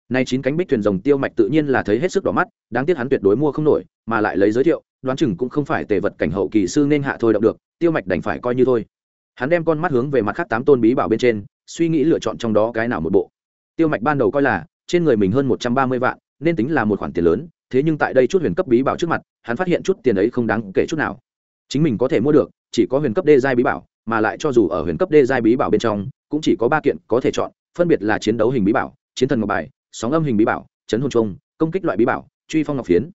Nay chín cánh bích thuyền rồng tiêu mạch tự nhiên là thấy hết sức đỏ mắt, đáng tiếc hắn tuyệt đối mua không nổi, mà lại lấy giới thiệu, đoán chừng cũng không phải tề vật cảnh hậu kỳ sư nên hạ thôi động được, tiêu mạch đành phải coi như thôi hắn đem con mắt hướng về mặt khác tám tôn bí bảo bên trên, suy nghĩ lựa chọn trong đó cái nào một bộ. Tiêu mạch ban đầu coi là, trên người mình hơn một trăm ba mươi vạn, nên tính là một khoản tiền lớn, thế nhưng tại đây chút huyền cấp bí bảo trước mặt, hắn phát hiện chút tiền ấy không đáng kể chút nào. Chính mình có thể mua được, chỉ có huyền cấp đê giai bí bảo, mà lại cho dù ở huyền cấp đê giai bí bảo bên trong, cũng chỉ có ba kiện có thể chọn, phân biệt là chiến đấu hình bí bảo, chiến thần ngọc bài, sóng âm hình bí bảo, chấn hồn trung công kích loại bí bảo, truy phong ngọc phiến.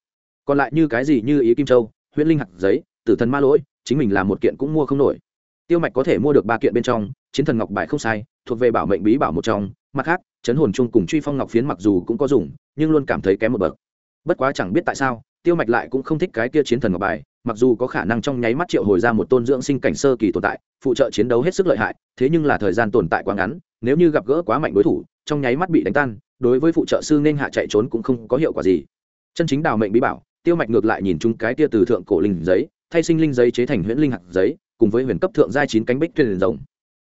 Còn lại như cái gì như ý kim châu huyễn linh hạt giấy, tử thần ma lỗi, chính mình làm một kiện cũng mua không nổi tiêu mạch có thể mua được ba kiện bên trong, chiến thần ngọc bài không sai, thuộc về bảo mệnh bí bảo một trong. Mặt khác chấn hồn chung cùng truy phong ngọc phiến mặc dù cũng có dùng, nhưng luôn cảm thấy kém một bậc. Bất quá chẳng biết tại sao, tiêu mạch lại cũng không thích cái kia chiến thần ngọc bài, mặc dù có khả năng trong nháy mắt triệu hồi ra một tôn dưỡng sinh cảnh sơ kỳ tồn tại, phụ trợ chiến đấu hết sức lợi hại, thế nhưng là thời gian tồn tại quá ngắn, nếu như gặp gỡ quá mạnh đối thủ, trong nháy mắt bị đánh tan, đối với phụ trợ sư nên hạ chạy trốn cũng không có hiệu quả gì. Chân chính đào mệnh bí bảo, tiêu mạch ngược lại nhìn chung cái kia từ thượng cổ linh giấy, thay sinh linh giấy chế thành huyễn linh hạt giấy cùng với huyền cấp thượng giai chín cánh bích thuyền rồng.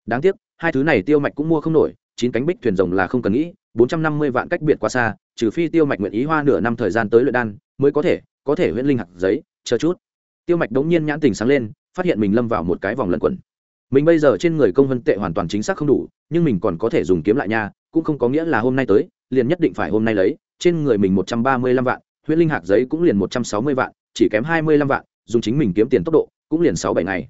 Đáng tiếc, hai thứ này tiêu mạch cũng mua không nổi, chín cánh bích thuyền rồng là không cần nghĩ, bốn trăm năm mươi vạn cách biệt quá xa, trừ phi tiêu mạch nguyện ý hoa nửa năm thời gian tới luyện đan, mới có thể có thể huyễn linh hạt giấy, chờ chút. Tiêu mạch đống nhiên nhãn tình sáng lên, phát hiện mình lâm vào một cái vòng lẩn quẩn. Mình bây giờ trên người công vân tệ hoàn toàn chính xác không đủ, nhưng mình còn có thể dùng kiếm lại nha, cũng không có nghĩa là hôm nay tới, liền nhất định phải hôm nay lấy, trên người mình một trăm ba mươi lăm vạn huyễn linh hạt giấy cũng liền một trăm sáu mươi vạn, chỉ kém hai mươi lăm vạn, dùng chính mình kiếm tiền tốc độ, cũng liền sáu bảy ngày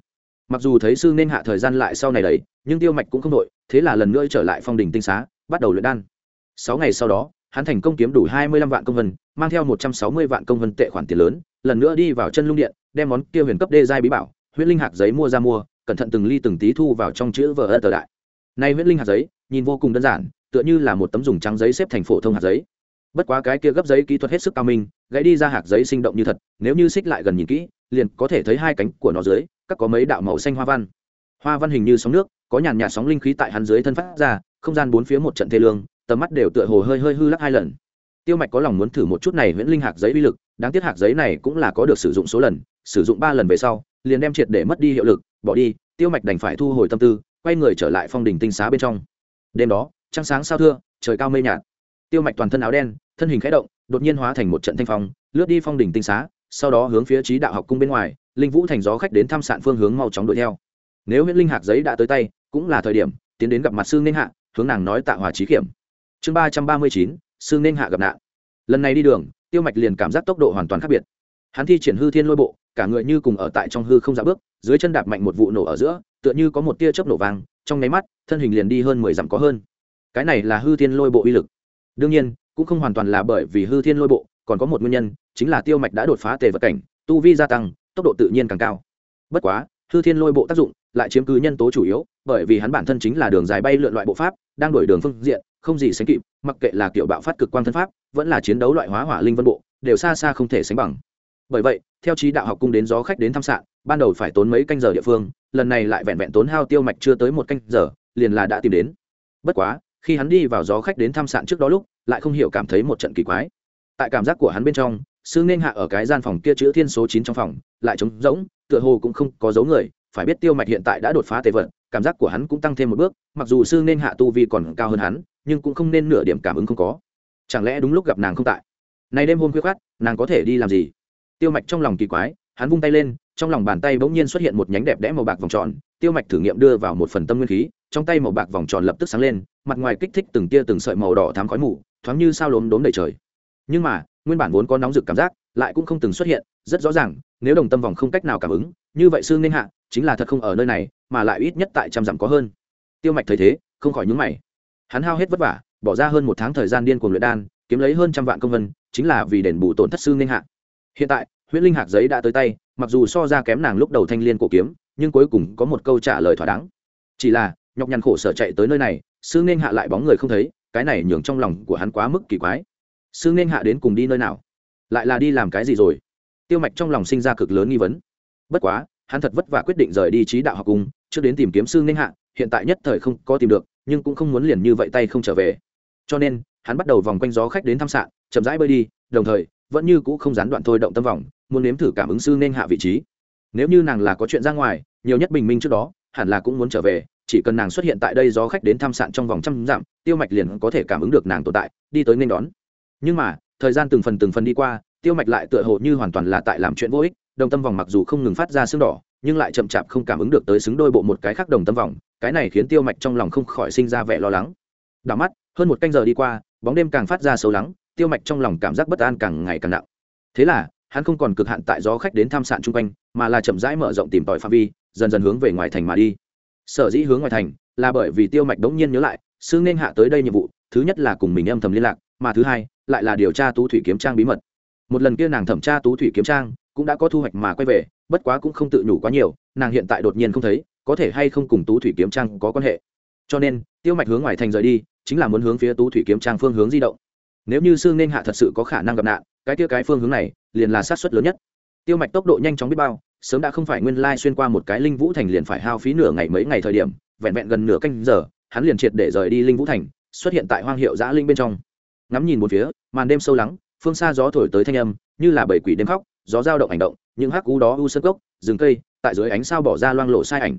mặc dù thấy sư nên hạ thời gian lại sau này đấy nhưng tiêu mạch cũng không đội, thế là lần nữa trở lại phong đình tinh xá, bắt đầu luyện đan. Sáu ngày sau đó, hắn thành công kiếm đủ hai mươi lăm vạn công vân, mang theo một trăm sáu mươi vạn công vân tệ khoản tiền lớn, lần nữa đi vào chân lung điện, đem món kia huyền cấp đê giai bí bảo, huyễn linh hạt giấy mua ra mua, cẩn thận từng ly từng tí thu vào trong chữ vờ ơ tờ đại. Nay huyễn linh hạt giấy, nhìn vô cùng đơn giản, tựa như là một tấm dùng trắng giấy xếp thành phổ thông hạt giấy. Bất quá cái kia gấp giấy kỹ thuật hết sức cao minh, gãy đi ra hạt giấy sinh động như thật, nếu như xích lại gần nhìn kỹ, liền có thể thấy hai cánh của nó dưới các có mấy đạo màu xanh hoa văn. Hoa văn hình như sóng nước, có nhàn nhạt sóng linh khí tại hắn dưới thân phát ra, không gian bốn phía một trận thê lương, tầm mắt đều tựa hồ hơi hơi hư lắc hai lần. Tiêu mạch có lòng muốn thử một chút này huyễn linh hạc giấy uy lực, đáng tiếc hạc giấy này cũng là có được sử dụng số lần, sử dụng ba lần về sau, liền đem triệt để mất đi hiệu lực, bỏ đi, tiêu mạch đành phải thu hồi tâm tư, quay người trở lại phong đỉnh tinh xá bên trong. Đêm đó, trăng sáng sao thưa, trời cao mây nhạt. Tiêu mạch toàn thân áo đen, thân hình khẽ động, đột nhiên hóa thành một trận thanh phong, lướt đi phong đỉnh tinh xá, sau đó hướng phía trí đạo học cung bên ngoài linh vũ thành gió khách đến thăm sạn phương hướng mau chóng đuổi theo. Nếu huyễn linh hạt giấy đã tới tay, cũng là thời điểm, tiến đến gặp mặt sư nên hạ, hướng nàng nói tạ hòa trí kiểm. Chương ba trăm ba mươi chín, sư nên hạ gặp nạn. Lần này đi đường, tiêu mạch liền cảm giác tốc độ hoàn toàn khác biệt. Hắn thi triển hư thiên lôi bộ, cả người như cùng ở tại trong hư không dạ bước, dưới chân đạp mạnh một vụ nổ ở giữa, tựa như có một tia chớp nổ vàng trong nháy mắt, thân hình liền đi hơn mười dặm có hơn. Cái này là hư thiên lôi bộ uy lực. Đương nhiên, cũng không hoàn toàn là bởi vì hư thiên lôi bộ, còn có một nguyên nhân, chính là tiêu mạch đã đột phá tề vật cảnh, tu vi gia tăng tốc độ tự nhiên càng cao. Bất quá, hư thiên lôi bộ tác dụng lại chiếm cứ nhân tố chủ yếu, bởi vì hắn bản thân chính là đường dài bay lượn loại bộ pháp, đang đổi đường phương diện, không gì sánh kịp, mặc kệ là kiểu bạo phát cực quang thân pháp, vẫn là chiến đấu loại hóa hỏa linh vân bộ, đều xa xa không thể sánh bằng. Bởi vậy, theo trí đạo học cung đến gió khách đến thăm sạn, ban đầu phải tốn mấy canh giờ địa phương, lần này lại vẹn vẹn tốn hao tiêu mạch chưa tới một canh giờ, liền là đã tìm đến. Bất quá, khi hắn đi vào gió khách đến thăm sạn trước đó lúc, lại không hiểu cảm thấy một trận kỳ quái. Tại cảm giác của hắn bên trong sư nên hạ ở cái gian phòng kia chữ thiên số chín trong phòng lại trống rỗng, tựa hồ cũng không có dấu người, phải biết tiêu mạch hiện tại đã đột phá tề vật, cảm giác của hắn cũng tăng thêm một bước, mặc dù sư nên hạ tu vi còn cao hơn hắn, nhưng cũng không nên nửa điểm cảm ứng không có. Chẳng lẽ đúng lúc gặp nàng không tại? Này đêm hôm khuya khát nàng có thể đi làm gì? Tiêu mạch trong lòng kỳ quái, hắn vung tay lên, trong lòng bàn tay bỗng nhiên xuất hiện một nhánh đẹp đẽ màu bạc vòng tròn, tiêu mạch thử nghiệm đưa vào một phần tâm nguyên khí, trong tay màu bạc vòng tròn lập tức sáng lên, mặt ngoài kích thích từng tia từng sợi màu đỏ thám khói mù, thoáng như sao lốm đốm đầy trời. Nhưng mà, nguyên bản vốn có nóng rực cảm giác, lại cũng không từng xuất hiện, rất rõ ràng nếu đồng tâm vòng không cách nào cảm ứng, như vậy sư nên hạ chính là thật không ở nơi này, mà lại ít nhất tại trăm dặm có hơn. Tiêu mạch thấy thế, không khỏi nhúng mày. Hắn hao hết vất vả, bỏ ra hơn một tháng thời gian điên cuồng luyện đan, kiếm lấy hơn trăm vạn công vân, chính là vì đền bù tổn thất sư nên hạ. Hiện tại, huyễn linh hạc giấy đã tới tay, mặc dù so ra kém nàng lúc đầu thanh liên cổ kiếm, nhưng cuối cùng có một câu trả lời thỏa đáng. Chỉ là, nhọc nhằn khổ sở chạy tới nơi này, sư nên hạ lại bóng người không thấy, cái này nhường trong lòng của hắn quá mức kỳ quái. Sư nên hạ đến cùng đi nơi nào? Lại là đi làm cái gì rồi? Tiêu mạch trong lòng sinh ra cực lớn nghi vấn. Bất quá, hắn thật vất vả quyết định rời đi trí đạo học cung trước đến tìm kiếm sư nên hạ, hiện tại nhất thời không có tìm được, nhưng cũng không muốn liền như vậy tay không trở về. Cho nên, hắn bắt đầu vòng quanh gió khách đến thăm sạn, chậm rãi bơi đi, đồng thời, vẫn như cũ không gián đoạn thôi động tâm vòng, muốn nếm thử cảm ứng sư nên hạ vị trí. Nếu như nàng là có chuyện ra ngoài, nhiều nhất bình minh trước đó, hẳn là cũng muốn trở về, chỉ cần nàng xuất hiện tại đây gió khách đến thăm sạn trong vòng trăm dặm, tiêu mạch liền có thể cảm ứng được nàng tồn tại, đi tới nên đón. Nhưng mà, thời gian từng phần từng phần đi qua tiêu mạch lại tựa hồ như hoàn toàn là tại làm chuyện vô ích, đồng tâm vòng mặc dù không ngừng phát ra xương đỏ, nhưng lại chậm chạp không cảm ứng được tới xứng đôi bộ một cái khác đồng tâm vòng, cái này khiến tiêu mạch trong lòng không khỏi sinh ra vẻ lo lắng. Đảo mắt, hơn một canh giờ đi qua, bóng đêm càng phát ra sâu lắng, tiêu mạch trong lòng cảm giác bất an càng ngày càng nặng. Thế là, hắn không còn cực hạn tại gió khách đến tham sạn chung quanh, mà là chậm rãi mở rộng tìm tòi phạm vi, dần dần hướng về ngoài thành mà đi. Sở dĩ hướng ngoài thành, là bởi vì tiêu mạch đống nhiên nhớ lại sư nên hạ tới đây nhiệm vụ, thứ nhất là cùng mình âm thầm liên lạc, mà thứ hai, lại là điều tra tú thủy kiếm trang bí mật một lần kia nàng thẩm tra tú thủy kiếm trang, cũng đã có thu hoạch mà quay về, bất quá cũng không tự nhủ quá nhiều, nàng hiện tại đột nhiên không thấy, có thể hay không cùng tú thủy kiếm trang có quan hệ. Cho nên, tiêu mạch hướng ngoài thành rời đi, chính là muốn hướng phía tú thủy kiếm trang phương hướng di động. Nếu như sương nên hạ thật sự có khả năng gặp nạn, cái tiêu cái phương hướng này, liền là sát xuất lớn nhất. Tiêu mạch tốc độ nhanh chóng biết bao, sớm đã không phải nguyên lai xuyên qua một cái linh vũ thành liền phải hao phí nửa ngày mấy ngày thời điểm, vẹn vẹn gần nửa canh giờ, hắn liền triệt để rời đi linh vũ thành, xuất hiện tại hoang hiệu giã linh bên trong. Ngắm nhìn một phía, màn đêm sâu lắng phương xa gió thổi tới thanh âm, như là bầy quỷ đêm khóc, gió dao động hành động, những hắc u đó u sơn gốc rừng cây, tại dưới ánh sao bỏ ra loang lộ sai ảnh.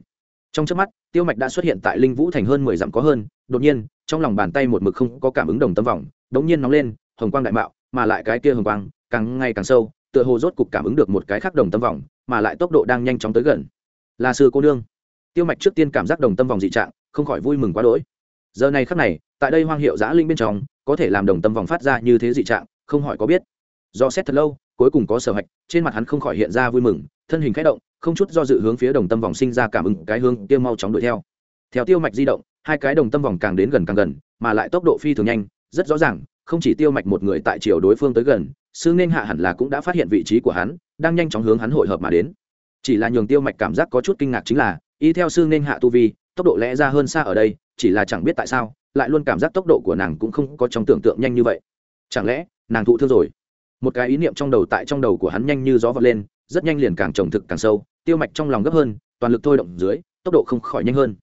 Trong trước mắt, tiêu mạch đã xuất hiện tại linh vũ thành hơn mười dặm có hơn, đột nhiên, trong lòng bàn tay một mực không có cảm ứng đồng tâm vòng đống nhiên nóng lên, hồng quang đại mạo, mà lại cái kia hồng quang, càng ngày càng sâu, tựa hồ rốt cục cảm ứng được một cái khác đồng tâm vòng mà lại tốc độ đang nhanh chóng tới gần. Là sư cô nương. Tiêu mạch trước tiên cảm giác đồng tâm vòng dị trạng, không khỏi vui mừng quá đỗi. Giờ này khắc này, tại đây hoang hiệu giã linh bên trong, có thể làm đồng tâm vòng phát ra như thế dị trạng không hỏi có biết. Do xét thật lâu, cuối cùng có sở hạch trên mặt hắn không khỏi hiện ra vui mừng, thân hình k h ẽ động, không chút do dự hướng phía đồng tâm vòng sinh ra cảm ứng cái hướng tiêu mau chóng đuổi theo. Theo tiêu mạch di động, hai cái đồng tâm vòng càng đến gần càng gần, mà lại tốc độ phi thường nhanh, rất rõ ràng, không chỉ tiêu mạch một người tại chiều đối phương tới gần, sư nên hạ hẳn là cũng đã phát hiện vị trí của hắn, đang nhanh chóng hướng hắn hội hợp mà đến. Chỉ là nhường tiêu mạch cảm giác có chút kinh ngạc chính là, y theo sư nên hạ tu vi, tốc độ lẽ ra hơn xa ở đây, chỉ là chẳng biết tại sao, lại luôn cảm giác tốc độ của nàng cũng không có trong tưởng tượng nhanh như vậy chẳng lẽ, nàng thụ thương rồi? Một cái ý niệm trong đầu tại trong đầu của hắn nhanh như gió vọt lên, rất nhanh liền càng trồng thực càng sâu, tiêu mạch trong lòng gấp hơn, toàn lực thôi động dưới, tốc độ không khỏi nhanh hơn.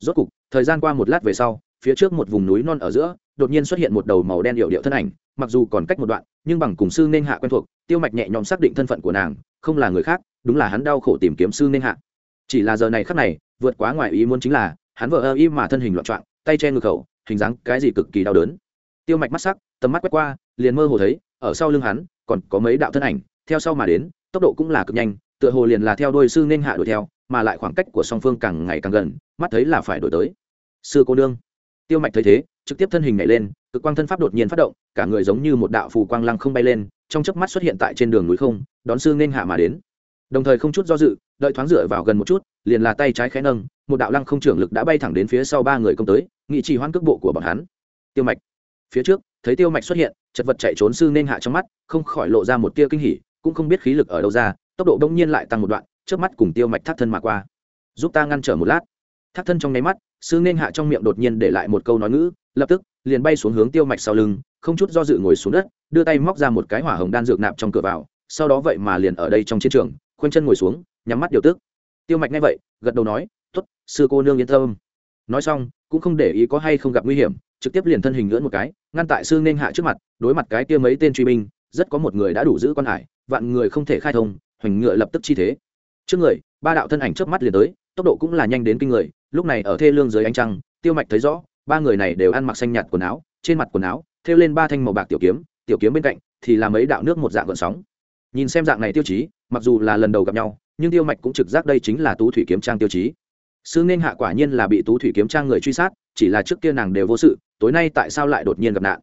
Rốt cục, thời gian qua một lát về sau, phía trước một vùng núi non ở giữa, đột nhiên xuất hiện một đầu màu đen hiệu điệu thân ảnh, mặc dù còn cách một đoạn, nhưng bằng cùng sư nên hạ quen thuộc, tiêu mạch nhẹ nhõm xác định thân phận của nàng, không là người khác, đúng là hắn đau khổ tìm kiếm sư nên hạ. Chỉ là giờ này khắc này, vượt quá ngoài ý muốn chính là, hắn vợ ơ y mà thân hình loạn trọng tay che ngực khẩu, hình dáng cái gì cực kỳ đau đớn. Tiêu mạch mắt sắc tầm mắt quét qua, liền mơ hồ thấy, ở sau lưng hắn, còn có mấy đạo thân ảnh. Theo sau mà đến, tốc độ cũng là cực nhanh, tựa hồ liền là theo đôi sư nên hạ đuổi theo, mà lại khoảng cách của song phương càng ngày càng gần, mắt thấy là phải đổi tới. Sư cô nương. Tiêu mạch thấy thế, trực tiếp thân hình nhảy lên, cực quang thân pháp đột nhiên phát động, cả người giống như một đạo phù quang lăng không bay lên, trong chớp mắt xuất hiện tại trên đường núi không, đón sư nên hạ mà đến. Đồng thời không chút do dự, đợi thoáng dựa vào gần một chút, liền là tay trái khẽ nâng, một đạo lăng không trưởng lực đã bay thẳng đến phía sau ba người công tới, nghị trì hoãn cước bộ của bọn hắn. Tiêu mạch, phía trước thấy tiêu mạch xuất hiện, chật vật chạy trốn sư nên hạ trong mắt, không khỏi lộ ra một tia kinh hỉ, cũng không biết khí lực ở đâu ra, tốc độ đông nhiên lại tăng một đoạn trước mắt cùng tiêu mạch thác thân mà qua. Giúp ta ngăn trở một lát. Thác thân trong nháy mắt, sư nên hạ trong miệng đột nhiên để lại một câu nói ngữ, lập tức, liền bay xuống hướng tiêu mạch sau lưng, không chút do dự ngồi xuống đất, đưa tay móc ra một cái hỏa hồng đan dược nạp trong cửa vào, sau đó vậy mà liền ở đây trong chiến trường, khoanh chân ngồi xuống, nhắm mắt điều tức. Tiêu mạch nghe vậy, gật đầu nói t ố t sư cô nương yên tâm. Nói xong, cũng không để ý có hay không gặp nguy hiểm trực tiếp liền thân hình lưỡn một cái, ngăn tại sư nên hạ trước mặt, đối mặt cái kia mấy tên truy binh, rất có một người đã đủ giữ quan hải, vạn người không thể khai thông, hoành ngựa lập tức chi thế. Trước người, ba đạo thân ảnh trước mắt liền tới, tốc độ cũng là nhanh đến kinh người, lúc này ở thê lương dưới ánh trăng, tiêu mạch thấy rõ, ba người này đều ăn mặc xanh nhạt quần áo, trên mặt quần áo, thêu lên ba thanh màu bạc tiểu kiếm tiểu kiếm bên cạnh thì là mấy đạo nước một dạng gợn sóng. Nhìn xem dạng này tiêu chí, mặc dù là lần đầu gặp nhau, nhưng tiêu mạch cũng trực giác đây chính là tú thủy kiếm trang tiêu chí. Sư nên hạ quả nhiên là bị tú thủy kiếm trang người truy sát chỉ là trước kia nàng đều vô sự, tối nay tại sao lại đột nhiên gặp nạn?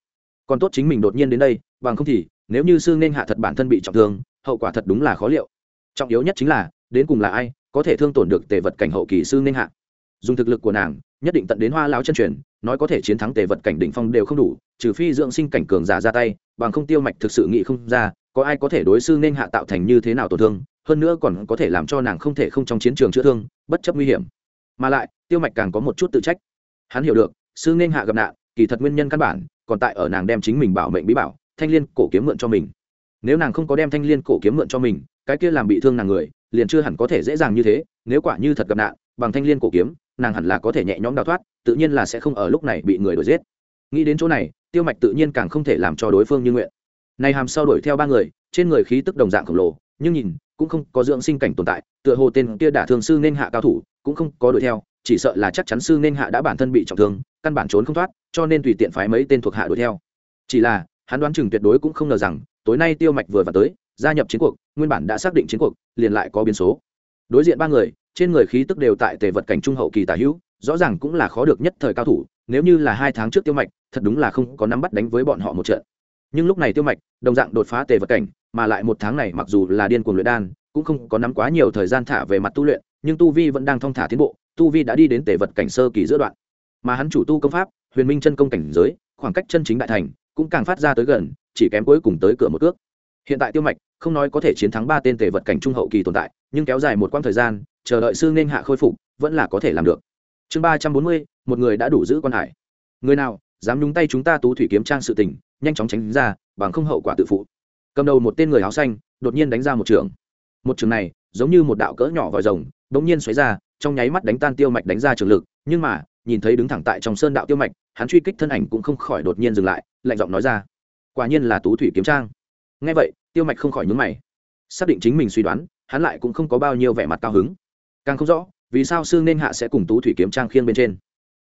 Còn tốt chính mình đột nhiên đến đây, bằng không thì, nếu như sư nên hạ thật bản thân bị trọng thương, hậu quả thật đúng là khó liệu. Trọng yếu nhất chính là, đến cùng là ai, có thể thương tổn được tề vật cảnh hậu kỳ sư nên hạ. Dùng thực lực của nàng, nhất định tận đến hoa lão chân truyền, nói có thể chiến thắng tề vật cảnh đỉnh phong đều không đủ, trừ phi dưỡng sinh cảnh cường giả ra tay, bằng không tiêu mạch thực sự nghĩ không ra, có ai có thể đối sư nên hạ tạo thành như thế nào tổn thương, hơn nữa còn có thể làm cho nàng không thể không trong chiến trường chữa thương, bất chấp nguy hiểm. Mà lại, tiêu mạch càng có một chút tự trách hắn hiểu được, sư nên hạ gặp nạn, kỳ thật nguyên nhân căn bản, còn tại ở nàng đem chính mình bảo mệnh bí bảo, thanh liên cổ kiếm mượn cho mình. Nếu nàng không có đem thanh liên cổ kiếm mượn cho mình, cái kia làm bị thương nàng người, liền chưa hẳn có thể dễ dàng như thế, nếu quả như thật gặp nạn, bằng thanh liên cổ kiếm, nàng hẳn là có thể nhẹ nhõm đào thoát, tự nhiên là sẽ không ở lúc này bị người đuổi giết. Nghĩ đến chỗ này, tiêu mạch tự nhiên càng không thể làm cho đối phương như nguyện. Này hàm sau đuổi theo ba người, trên người khí tức đồng dạng khổng lồ, nhưng nhìn, cũng không có dưỡng sinh cảnh tồn tại, tựa hồ tên kia đả thương sư nên hạ cao thủ, cũng không có đuổi theo chỉ sợ là chắc chắn sư nên hạ đã bản thân bị trọng thương, căn bản trốn không thoát, cho nên tùy tiện phái mấy tên thuộc hạ đuổi theo. Chỉ là, hắn đoán chừng tuyệt đối cũng không ngờ rằng, tối nay tiêu mạch vừa vào tới, gia nhập chiến cuộc, nguyên bản đã xác định chiến cuộc, liền lại có biến số. Đối diện ba người, trên người khí tức đều tại tề vật cảnh trung hậu kỳ tả hữu, rõ ràng cũng là khó được nhất thời cao thủ, nếu như là hai tháng trước tiêu mạch, thật đúng là không có nắm bắt đánh với bọn họ một trận. Nhưng lúc này tiêu mạch, đồng dạng đột phá tề vật cảnh, mà lại một tháng này mặc dù là điên cuồng luyện đan, cũng không có nắm quá nhiều thời gian thả về mặt tu luyện, nhưng tu vi vẫn đang thong thả tiến bộ tu vi đã đi đến tề vật cảnh sơ kỳ giữa đoạn. Mà hắn chủ tu công pháp, huyền minh chân công cảnh giới, khoảng cách chân chính đại thành, cũng càng phát ra tới gần, chỉ kém cuối cùng tới cửa một cước. Hiện tại tiêu mạch, không nói có thể chiến thắng ba tên tề vật cảnh trung hậu kỳ tồn tại, nhưng kéo dài một quãng thời gian, chờ đợi sư nên hạ khôi phục, vẫn là có thể làm được. Chương ba trăm bốn mươi, một người đã đủ giữ quan hải. Người nào, dám nhúng tay chúng ta tú thủy kiếm trang sự tình, nhanh chóng tránh ra, bằng không hậu quả tự phụ. Cầm đầu một tên người áo xanh, đột nhiên đánh ra một trường. Một trường này, giống như một đạo cỡ nhỏ vòi rồng đ ỗ n g nhiên xoáy ra trong nháy mắt đánh tan tiêu mạch đánh ra trường lực, nhưng mà, nhìn thấy đứng thẳng tại trong sơn đạo tiêu mạch, hắn truy kích thân ảnh cũng không khỏi đột nhiên dừng lại, lạnh giọng nói ra, quả nhiên là tú thủy kiếm trang. Ngay vậy, tiêu mạch không khỏi nhúng mày. Xác định chính mình suy đoán, hắn lại cũng không có bao nhiêu vẻ mặt cao hứng. Càng không rõ, vì sao sư nên hạ sẽ cùng tú thủy kiếm trang khiêng bên trên.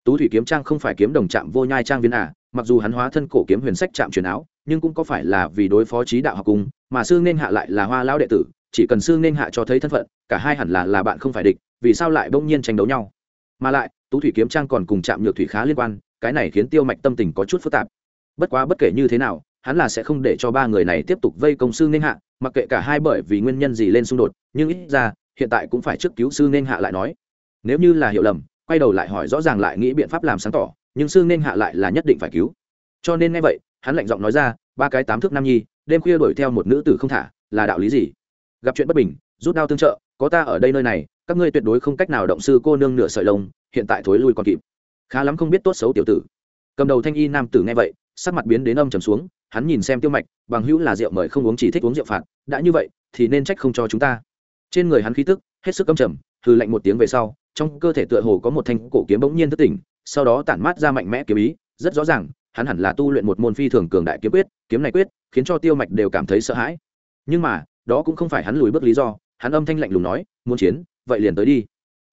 Tú thủy kiếm trang không phải kiếm đồng trạm vô nhai trang viên à mặc dù hắn hóa thân cổ kiếm huyền sách chạm truyền áo, nhưng cũng có phải là vì đối phó trí đạo học cung mà sư nên hạ lại là hoa lão đệ tử, chỉ cần sư nên hạ cho thấy thân phận, cả hai hẳn là là bạn không phải địch vì sao lại bỗng nhiên tranh đấu nhau? Mà lại, tú thủy kiếm trang còn cùng chạm nhược thủy khá liên quan, cái này khiến tiêu mạch tâm tình có chút phức tạp. Bất quá bất kể như thế nào, hắn là sẽ không để cho ba người này tiếp tục vây công sư nên hạ, mặc kệ cả hai bởi vì nguyên nhân gì lên xung đột, nhưng ít ra, hiện tại cũng phải trước cứu sư nên hạ lại nói. Nếu như là hiểu lầm, quay đầu lại hỏi rõ ràng lại nghĩ biện pháp làm sáng tỏ, nhưng sư nên hạ lại là nhất định phải cứu. Cho nên nghe vậy, hắn lạnh giọng nói ra, ba cái tám thước nam nhi, đêm khuya đuổi theo một nữ tử không thả, là đạo lý gì? Gặp chuyện bất bình, rút đao tương trợ, có ta ở đây nơi này các ngươi tuyệt đối không cách nào động sư cô nương nửa sợi lông, hiện tại thối lui còn kịp. Khá lắm không biết tốt xấu tiểu tử. Cầm đầu thanh y nam tử nghe vậy, sắc mặt biến đến âm trầm xuống, hắn nhìn xem tiêu mạch, bằng hữu là rượu mời không uống chỉ thích uống rượu phạt, đã như vậy, thì nên trách không cho chúng ta. Trên người hắn khí tức, hết sức âm trầm hư lạnh một tiếng về sau, trong cơ thể tựa hồ có một thanh cổ kiếm bỗng nhiên thức tỉnh, sau đó tản mát ra mạnh mẽ kiếm ý, rất rõ ràng, hắn hẳn là tu luyện một môn phi thường cường đại kiếm quyết, kiếm này quyết, khiến cho tiêu mạch đều cảm thấy sợ hãi. Nhưng mà, đó cũng không phải hắn lùi bước lý do, hắn âm thanh lạnh lùng nói, muốn chiến vậy liền tới đi.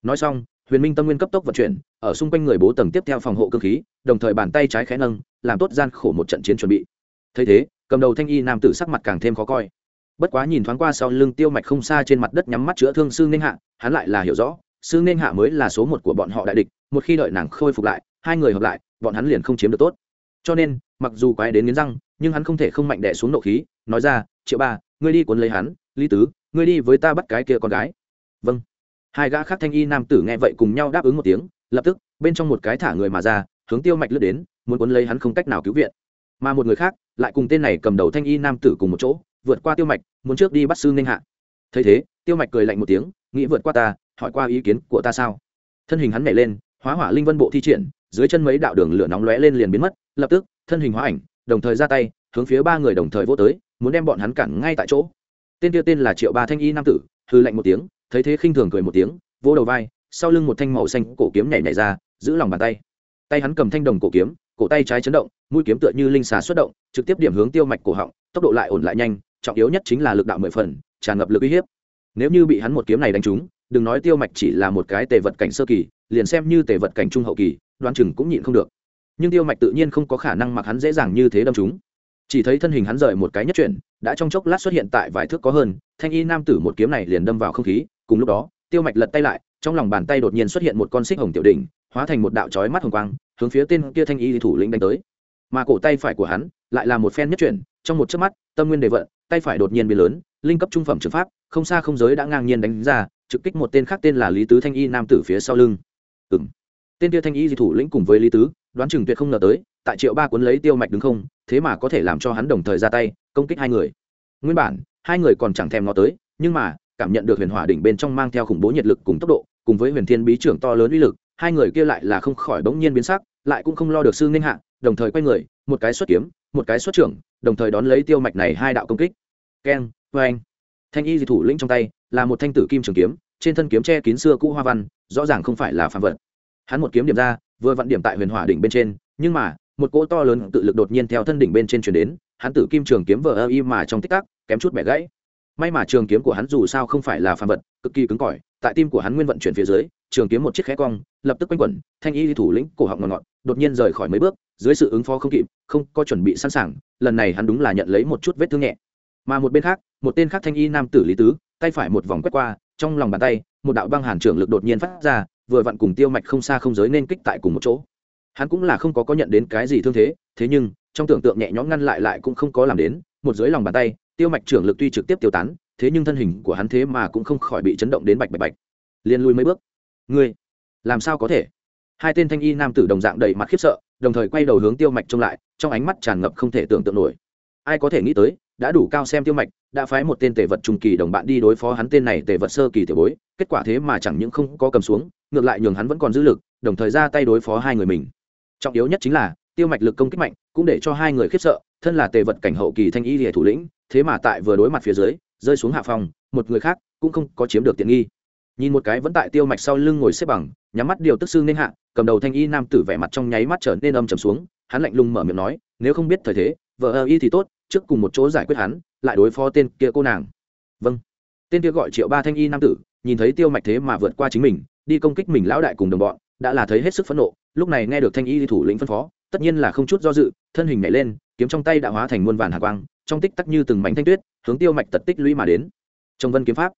Nói xong, huyền minh tâm nguyên cấp tốc vận chuyển, ở xung quanh người bố tầng tiếp theo phòng hộ cơ khí, đồng thời bàn tay trái khẽ nâng, làm tốt gian khổ một trận chiến chuẩn bị. Thấy thế, cầm đầu thanh y nam tử sắc mặt càng thêm khó coi. Bất quá nhìn thoáng qua sau lưng tiêu mạch không xa trên mặt đất nhắm mắt chữa thương sư ninh hạ, hắn lại là hiểu rõ, sư ninh hạ mới là số một của bọn họ đại địch, một khi đợi nàng khôi phục lại, hai người hợp lại, bọn hắn liền không chiếm được tốt. Cho nên, mặc dù quái đến nghiến răng, nhưng hắn không thể không mạnh đẻ xuống nộ khí, nói ra, triệu ba, ngươi đi cuốn lấy hắn, lý tứ, ngươi đi với ta bắt cái kia con gái. Vâng hai gã khác thanh y nam tử nghe vậy cùng nhau đáp ứng một tiếng, lập tức, bên trong một cái thả người mà ra, hướng tiêu mạch lướt đến, muốn cuốn lấy hắn không cách nào cứu viện. Mà một người khác, lại cùng tên này cầm đầu thanh y nam tử cùng một chỗ, vượt qua tiêu mạch, muốn trước đi bắt sư ninh hạ. Thấy thế, tiêu mạch cười lạnh một tiếng, nghĩ vượt qua ta, hỏi qua ý kiến của ta sao? Thân hình hắn nhảy lên, hóa hỏa linh vân bộ thi triển, dưới chân mấy đạo đường lửa nóng lóe lên liền biến mất, lập tức, thân hình hóa ảnh, đồng thời ra tay, hướng phía ba người đồng thời vô tới, muốn đem bọn hắn cản ngay tại chỗ. Tên tiêu tên là triệu ba thanh y nam tử hư lạnh một tiếng thấy thế khinh thường cười một tiếng, vỗ đầu vai, sau lưng một thanh màu xanh cổ kiếm nhảy nhảy ra, giữ lòng bàn tay. Tay hắn cầm thanh đồng cổ kiếm, cổ tay trái chấn động, mũi kiếm tựa như linh xà xuất động, trực tiếp điểm hướng tiêu mạch cổ họng, tốc độ lại ổn lại nhanh, trọng yếu nhất chính là lực đạo mười phần, tràn ngập lực uy hiếp. Nếu như bị hắn một kiếm này đánh trúng, đừng nói tiêu mạch chỉ là một cái tề vật cảnh sơ kỳ, liền xem như tề vật cảnh trung hậu kỳ đoan chừng cũng nhịn không được. Nhưng tiêu mạch tự nhiên không có khả năng mặc hắn dễ dàng như thế đâm chúng chỉ thấy thân hình hắn rời một cái nhất chuyển, đã trong chốc lát xuất hiện tại vài thước có hơn, thanh y nam tử một kiếm này liền đâm vào không khí cùng lúc đó, tiêu mạch lật tay lại, trong lòng bàn tay đột nhiên xuất hiện một con xích hồng tiểu đỉnh, hóa thành một đạo trói mắt hồng quang, hướng phía tên kia thanh y thủ lĩnh đánh tới. Mà cổ tay phải của hắn lại là một phen nhất chuyển, trong một chớp mắt, tâm nguyên đề vận, tay phải đột nhiên biến lớn, linh cấp trung phẩm trừng pháp, không xa không giới đã ngang nhiên đánh ra, trực kích một tên khác tên là lý tứ thanh y nam tử phía sau lưng. Ừng tên kia thanh y di thủ lĩnh cùng với lý tứ, đoán chừng tuyệt không ngờ tới, tại triệu ba cuốn lấy tiêu mạch đứng không, thế mà có thể làm cho hắn đồng thời ra tay, công kích hai người. Nguyên bản, hai người còn chẳng thèm ngó tới, nhưng mà cảm nhận được huyền hỏa đỉnh bên trong mang theo khủng bố nhiệt lực cùng tốc độ, cùng với huyền thiên bí trưởng to lớn uy lực, hai người kia lại là không khỏi bỗng nhiên biến sắc, lại cũng không lo được sư ninh hạ, đồng thời quay người, một cái xuất kiếm, một cái xuất trưởng, đồng thời đón lấy tiêu mạch này hai đạo công kích. Keng vê anh thanh y di thủ lĩnh trong tay, là một thanh tử kim trường kiếm, trên thân kiếm che kín xưa cũ hoa văn, rõ ràng không phải là phạm vật. Hắn một kiếm điểm ra, vừa vặn điểm tại huyền hỏa đỉnh bên trên, nhưng mà, một cỗ to lớn tự lực đột nhiên theo thân đỉnh bên trên chuyển đến, hắn tử kim trường kiếm vờ ơ y mà trong tích tắc, kém chút bẻ gãy may mà trường kiếm của hắn dù sao không phải là phàm vật, cực kỳ cứng cỏi, tại tim của hắn nguyên vận chuyển phía dưới, trường kiếm một chiếc khẽ cong, lập tức quanh quẩn, thanh y thủ lĩnh cổ họng ngọt ngọt, đột nhiên rời khỏi mấy bước, dưới sự ứng phó không kịp, không có chuẩn bị sẵn sàng, lần này hắn đúng là nhận lấy một chút vết thương nhẹ. Mà một bên khác, một tên khác thanh y nam tử lý tứ, tay phải một vòng quét qua, trong lòng bàn tay, một đạo băng hàn trưởng lực đột nhiên phát ra, vừa vặn cùng tiêu mạch không xa không giới nên kích tại cùng một chỗ. Hắn cũng là không có có nhận đến cái gì thương thế thế nhưng, trong tưởng tượng nhẹ nhõm ngăn lại lại cũng không có làm đến, một dưới lòng bàn tay tiêu mạch trưởng lực tuy trực tiếp tiêu tán, thế nhưng thân hình của hắn thế mà cũng không khỏi bị chấn động đến bạch bạch bạch. Liền lui mấy bước. Ngươi, làm sao có thể? Hai tên thanh y nam tử đồng dạng đầy mặt khiếp sợ, đồng thời quay đầu hướng tiêu mạch trông lại, trong ánh mắt tràn ngập không thể tưởng tượng nổi. Ai có thể nghĩ tới, đã đủ cao xem tiêu mạch, đã phái một tên tề vật trung kỳ đồng bạn đi đối phó hắn tên này tề vật sơ kỳ tiểu bối, kết quả thế mà chẳng những không có cầm xuống, ngược lại nhường hắn vẫn còn giữ lực, đồng thời ra tay đối phó hai người mình. Trọng yếu nhất chính là, tiêu mạch lực công kích mạnh, cũng để cho hai người khiếp sợ, thân là tề vật cảnh hậu kỳ thanh y lìa thủ lĩnh thế mà tại vừa đối mặt phía dưới, rơi xuống hạ phòng, một người khác cũng không có chiếm được tiện nghi. Nhìn một cái vẫn tại tiêu mạch sau lưng ngồi xếp bằng, nhắm mắt điều tức sư nên hạ, cầm đầu thanh y nam tử vẻ mặt trong nháy mắt trở nên âm trầm xuống, hắn lạnh lùng mở miệng nói, nếu không biết thời thế, vợ ơ y thì tốt, trước cùng một chỗ giải quyết hắn, lại đối phó tên kia cô nàng. Vâng. Tên kia gọi triệu ba thanh y nam tử, nhìn thấy tiêu mạch thế mà vượt qua chính mình, đi công kích mình lão đại cùng đồng bọn, đã là thấy hết sức phẫn nộ, lúc này nghe được thanh y thủ lĩnh phân phó, tất nhiên là không chút do dự, thân hình nhảy lên, kiếm trong tay đã hóa thành muôn vàn hạ quang trong tích tắc như từng mảnh thanh tuyết, hướng tiêu mạch tật tích lũy mà đến. Trong vân kiếm pháp,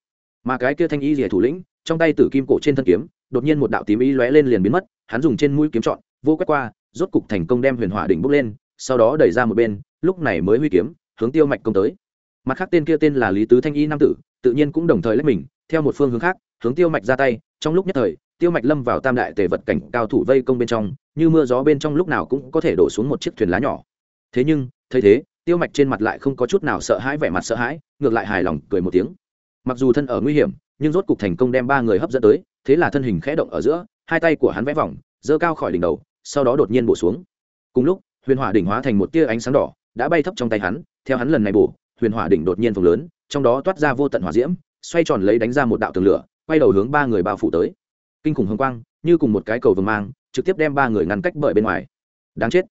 mà cái kia thanh y rìa thủ lĩnh, trong tay tử kim cổ trên thân kiếm, đột nhiên một đạo tím ý lóe lên liền biến mất, hắn dùng trên mũi kiếm chọn, vô quét qua, rốt cục thành công đem huyền hỏa đỉnh bốc lên, sau đó đẩy ra một bên, lúc này mới huy kiếm, hướng tiêu mạch công tới. Mặt khác tên kia tên là lý tứ thanh y nam tử, tự nhiên cũng đồng thời lấy mình, theo một phương hướng khác, hướng tiêu mạch ra tay, trong lúc nhất thời, tiêu mạch lâm vào tam đại tề vật cảnh cao thủ vây công bên trong, như mưa gió bên trong lúc nào cũng có thể đổ xuống một chiếc thuyền lá nhỏ. Thế nhưng, thấy thế tiêu mạch trên mặt lại không có chút nào sợ hãi vẻ mặt sợ hãi, ngược lại hài lòng cười một tiếng. Mặc dù thân ở nguy hiểm, nhưng rốt cục thành công đem ba người hấp dẫn tới, thế là thân hình khẽ động ở giữa, hai tay của hắn vẽ vòng, giơ cao khỏi đỉnh đầu, sau đó đột nhiên bổ xuống. Cùng lúc, huyền hỏa đỉnh hóa thành một tia ánh sáng đỏ, đã bay thấp trong tay hắn, theo hắn lần này bổ, huyền hỏa đỉnh đột nhiên phồng lớn, trong đó toát ra vô tận hỏa diễm, xoay tròn lấy đánh ra một đạo tường lửa, quay đầu hướng ba người bao phủ tới. Kinh khủng hồng quang, như cùng một cái cầu vồng mang, trực tiếp đem ba người ngăn cách bởi bên ngoài. Đáng chết.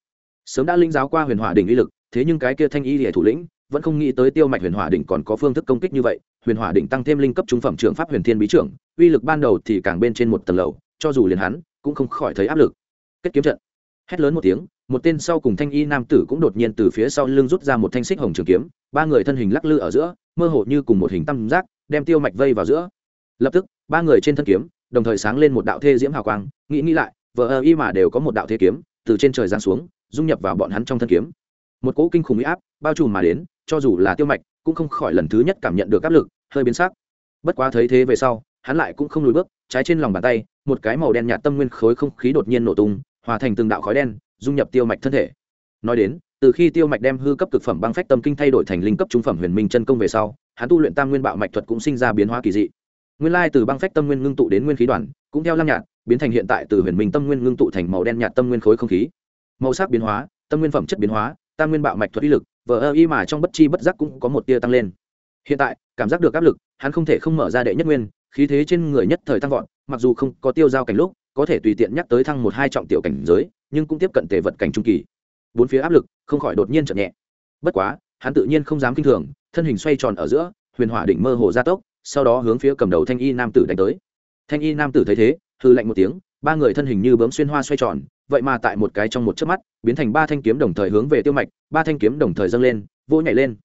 Sớm đã linh giáo qua huyền hỏa đỉnh uy lực thế nhưng cái kia thanh y hệ thủ lĩnh vẫn không nghĩ tới tiêu mạch huyền hỏa đỉnh còn có phương thức công kích như vậy, huyền hỏa đỉnh tăng thêm linh cấp trung phẩm trường pháp huyền thiên bí trưởng, uy lực ban đầu thì càng bên trên một tầng lầu, cho dù liền hắn cũng không khỏi thấy áp lực. Kết kiếm trận. Hét lớn một tiếng, một tên sau cùng thanh y nam tử cũng đột nhiên từ phía sau lưng rút ra một thanh xích hồng trường kiếm, ba người thân hình lắc lư ở giữa, mơ hồ như cùng một hình tam giác, đem tiêu mạch vây vào giữa. Lập tức, ba người trên thân kiếm đồng thời sáng lên một đạo thê diễm hào quang, nghĩ nghĩ lại vợ ơ y mà đều có một đạo thế kiếm từ trên trời giáng xuống, dung nhập vào bọn hắn trong thân kiếm một cỗ kinh khủng huy áp bao trùm mà đến, cho dù là tiêu mạch, cũng không khỏi lần thứ nhất cảm nhận được áp lực, hơi biến sắc. Bất quá thấy thế về sau, hắn lại cũng không lùi bước, trái trên lòng bàn tay, một cái màu đen nhạt tâm nguyên khối không khí đột nhiên nổ tung, hòa thành từng đạo khói đen, dung nhập tiêu mạch thân thể. Nói đến, từ khi tiêu mạch đem hư cấp cực phẩm băng phách tâm kinh thay đổi thành linh cấp trung phẩm huyền minh chân công về sau, hắn tu luyện tam nguyên bạo mạch thuật cũng sinh ra biến hóa kỳ dị. Nguyên lai từ băng phách tâm nguyên ngưng tụ đến nguyên khí đoàn, cũng theo lam nhạt biến thành hiện tại từ huyền minh tâm nguyên ngưng tụ thành màu đen nhạt tâm nguyên khối không khí. Màu sắc biến hóa, tâm nguyên phẩm chất biến hóa tam nguyên bạo mạch thuật uy lực, vờ ơ y mà trong bất chi bất giác cũng có một tia tăng lên. Hiện tại, cảm giác được áp lực, hắn không thể không mở ra đệ nhất nguyên, khí thế trên người nhất thời tăng vọt, mặc dù không có tiêu giao cảnh lúc, có thể tùy tiện nhắc tới thăng một hai trọng tiểu cảnh giới, nhưng cũng tiếp cận tề vật cảnh trung kỳ. Bốn phía áp lực, không khỏi đột nhiên chậm nhẹ. Bất quá, hắn tự nhiên không dám kinh thường, thân hình xoay tròn ở giữa, huyền hỏa đỉnh mơ hồ gia tốc, sau đó hướng phía cầm đầu thanh y nam tử đánh tới. Thanh y nam tử thấy thế hư lạnh một tiếng, ba người thân hình như bấm xuyên hoa xoay tròn vậy mà tại một cái trong một chớp mắt, biến thành ba thanh kiếm đồng thời hướng về tiêu mạch, ba thanh kiếm đồng thời dâng lên, vỗ nhảy lên.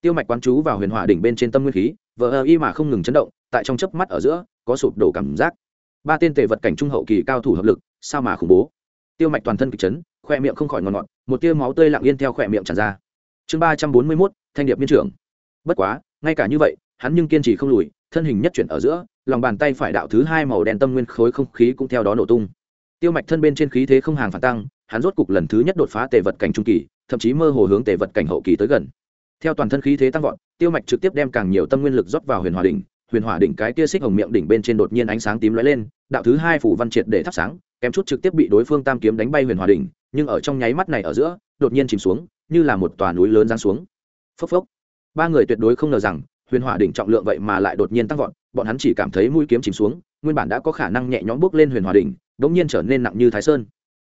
Tiêu mạch quán chú vào huyền hỏa đỉnh bên trên tâm nguyên khí, vờ ơ y mà không ngừng chấn động, tại trong chớp mắt ở giữa, có sụp đổ cảm giác. Ba tên tề vật cảnh trung hậu kỳ cao thủ hợp lực, sao mà khủng bố? Tiêu mạch toàn thân kịch chấn khoe miệng không khỏi ngọt ngọt, một tia máu tươi lặng yên theo khoe miệng tràn ra. Chương ba trăm bốn mươi mốt, thanh điệp biên trưởng. Bất quá, ngay cả như vậy, hắn nhưng kiên trì không lùi, thân hình nhất chuyển ở giữa, lòng bàn tay phải đạo thứ hai màu đen tâm nguyên khối không khí cũng theo đó nổ tung tiêu mạch thân bên trên khí thế không hàng phản tăng, hắn rốt cục lần thứ nhất đột phá tề vật cảnh trung kỳ, thậm chí mơ hồ hướng tề vật cảnh hậu kỳ tới gần. Theo toàn thân khí thế tăng vọt, tiêu mạch trực tiếp đem càng nhiều tâm nguyên lực rót vào huyền hòa đỉnh, huyền hòa đỉnh cái kia xích hồng miệng đỉnh bên trên đột nhiên ánh sáng tím lóe lên, đạo thứ hai phủ văn triệt để thắp sáng, kém chút trực tiếp bị đối phương tam kiếm đánh bay huyền hòa đỉnh, nhưng ở trong nháy mắt này ở giữa, đột nhiên chìm xuống, như là một tòa núi lớn giáng xuống. Phốc phốc. Ba người tuyệt đối không ngờ rằng, huyền hỏa đỉnh trọng lượng vậy mà lại đột nhiên tăng vọt, bọn hắn chỉ cảm thấy mũi kiếm chìm xuống, nguyên bản đã có khả năng nhẹ nhõm bước lên huyền hỏa đỉnh đống nhiên trở nên nặng như thái sơn.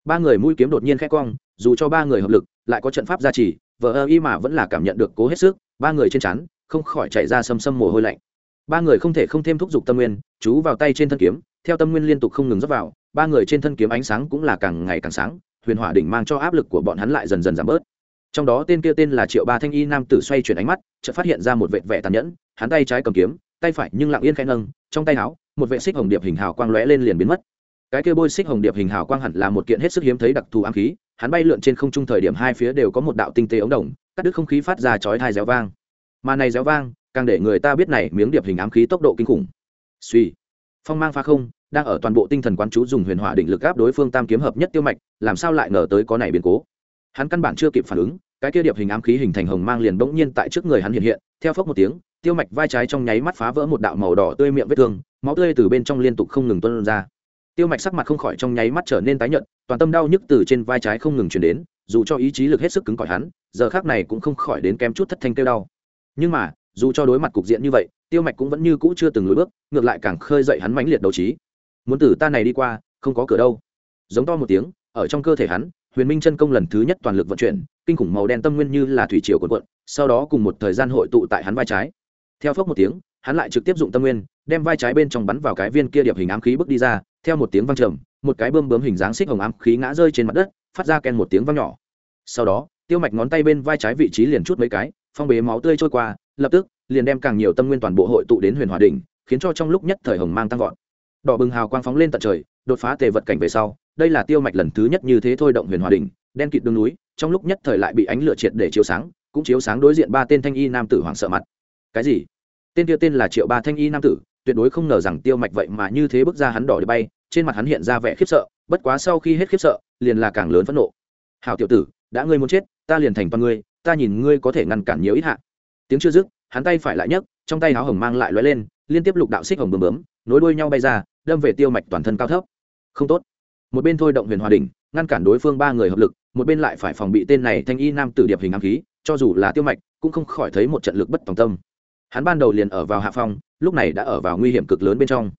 Ba người mũi kiếm đột nhiên khẽ cong, dù cho ba người hợp lực, lại có trận pháp gia trì, vờ ơ y mà vẫn là cảm nhận được cố hết sức, ba người trên chắn không khỏi chạy ra xâm xâm mồ hôi lạnh. Ba người không thể không thêm thúc giục tâm nguyên, chú vào tay trên thân kiếm, theo tâm nguyên liên tục không ngừng dốc vào, ba người trên thân kiếm ánh sáng cũng là càng ngày càng sáng, huyền hỏa đỉnh mang cho áp lực của bọn hắn lại dần dần giảm bớt. Trong đó tên kia tên là triệu ba thanh y nam tử xoay chuyển ánh mắt, chợt phát hiện ra một vệ vẻ tàn nhẫn, hắn tay trái cầm kiếm, tay phải nhưng lặng yên khẽ nâng, trong tay áo, một vệ xích hồng điệp hình hào quang lóe lên liền biến mất cái kia bôi xích hồng điệp hình hào quang hẳn là một kiện hết sức hiếm thấy đặc thù ám khí, hắn bay lượn trên không trung thời điểm hai phía đều có một đạo tinh tế ống đồng, cắt đứt không khí phát ra chói thai réo vang. Mà này réo vang, càng để người ta biết này miếng điệp hình ám khí tốc độ kinh khủng. Suy, phong mang pha không, đang ở toàn bộ tinh thần quán chú dùng huyền hỏa định lực áp đối phương tam kiếm hợp nhất tiêu mạch, làm sao lại ngờ tới có này biến cố? Hắn căn bản chưa kịp phản ứng, cái kia điệp hình ám khí hình thành hồng mang liền bỗng nhiên tại trước người hắn hiện hiện, theo phốc một tiếng, tiêu mạch vai trái trong nháy mắt phá vỡ một đạo màu đỏ tươi miệng vết thương, máu tươi từ bên trong liên tục không ngừng tuôn ra tiêu mạch sắc mặt không khỏi trong nháy mắt trở nên tái nhợt, toàn tâm đau nhức từ trên vai trái không ngừng chuyển đến, dù cho ý chí lực hết sức cứng cỏi hắn, giờ khác này cũng không khỏi đến kém chút thất thanh kêu đau. Nhưng mà, dù cho đối mặt cục diện như vậy, tiêu mạch cũng vẫn như cũ chưa từng lùi bước, ngược lại càng khơi dậy hắn mãnh liệt đấu trí. Muốn tử ta này đi qua, không có cửa đâu. Giống to một tiếng, ở trong cơ thể hắn, huyền minh chân công lần thứ nhất toàn lực vận chuyển, kinh khủng màu đen tâm nguyên như là thủy triều quần quận sau đó cùng một thời gian hội tụ tại hắn vai trái. Theo phốc một tiếng, hắn lại trực tiếp dụng tâm nguyên, đem vai trái bên trong bắn vào cái viên kia điệp hình ám khí bước đi ra theo một tiếng vang trầm, một cái bơm bướm hình dáng xích hồng ám khí ngã rơi trên mặt đất, phát ra ken một tiếng vang nhỏ. Sau đó, tiêu mạch ngón tay bên vai trái vị trí liền chút mấy cái, phong bế máu tươi trôi qua, lập tức, liền đem càng nhiều tâm nguyên toàn bộ hội tụ đến huyền hòa đỉnh, khiến cho trong lúc nhất thời hồng mang tăng vọt. Đỏ bừng hào quang phóng lên tận trời, đột phá tề vật cảnh về sau, đây là tiêu mạch lần thứ nhất như thế thôi động huyền hòa đỉnh, đen kịt đường núi, trong lúc nhất thời lại bị ánh lửa triệt để chiếu sáng, cũng chiếu sáng đối diện ba tên thanh y nam tử hoảng sợ mặt. Cái gì? Tên kia tên là triệu ba thanh y nam tử tuyệt đối không ngờ rằng tiêu mạch vậy mà như thế bước ra hắn đỏ đi bay, trên mặt hắn hiện ra vẻ khiếp sợ, bất quá sau khi hết khiếp sợ, liền là càng lớn phẫn nộ. Hào tiểu tử, đã ngươi muốn chết, ta liền thành toàn ngươi, ta nhìn ngươi có thể ngăn cản nhiều ít hạ. Tiếng chưa dứt, hắn tay phải lại nhấc, trong tay áo hồng mang lại lóe lên, liên tiếp lục đạo xích hồng bướm bướm, nối đuôi nhau bay ra, đâm về tiêu mạch toàn thân cao thấp. Không tốt. Một bên thôi động huyền hòa đình ngăn cản đối phương ba người hợp lực, một bên lại phải phòng bị tên này thanh y nam tử điệp hình ám khí, cho dù là tiêu mạch, cũng không khỏi thấy một trận lực bất tòng tâm hắn ban đầu liền ở vào hạ phong, lúc này đã ở vào nguy hiểm cực lớn bên trong.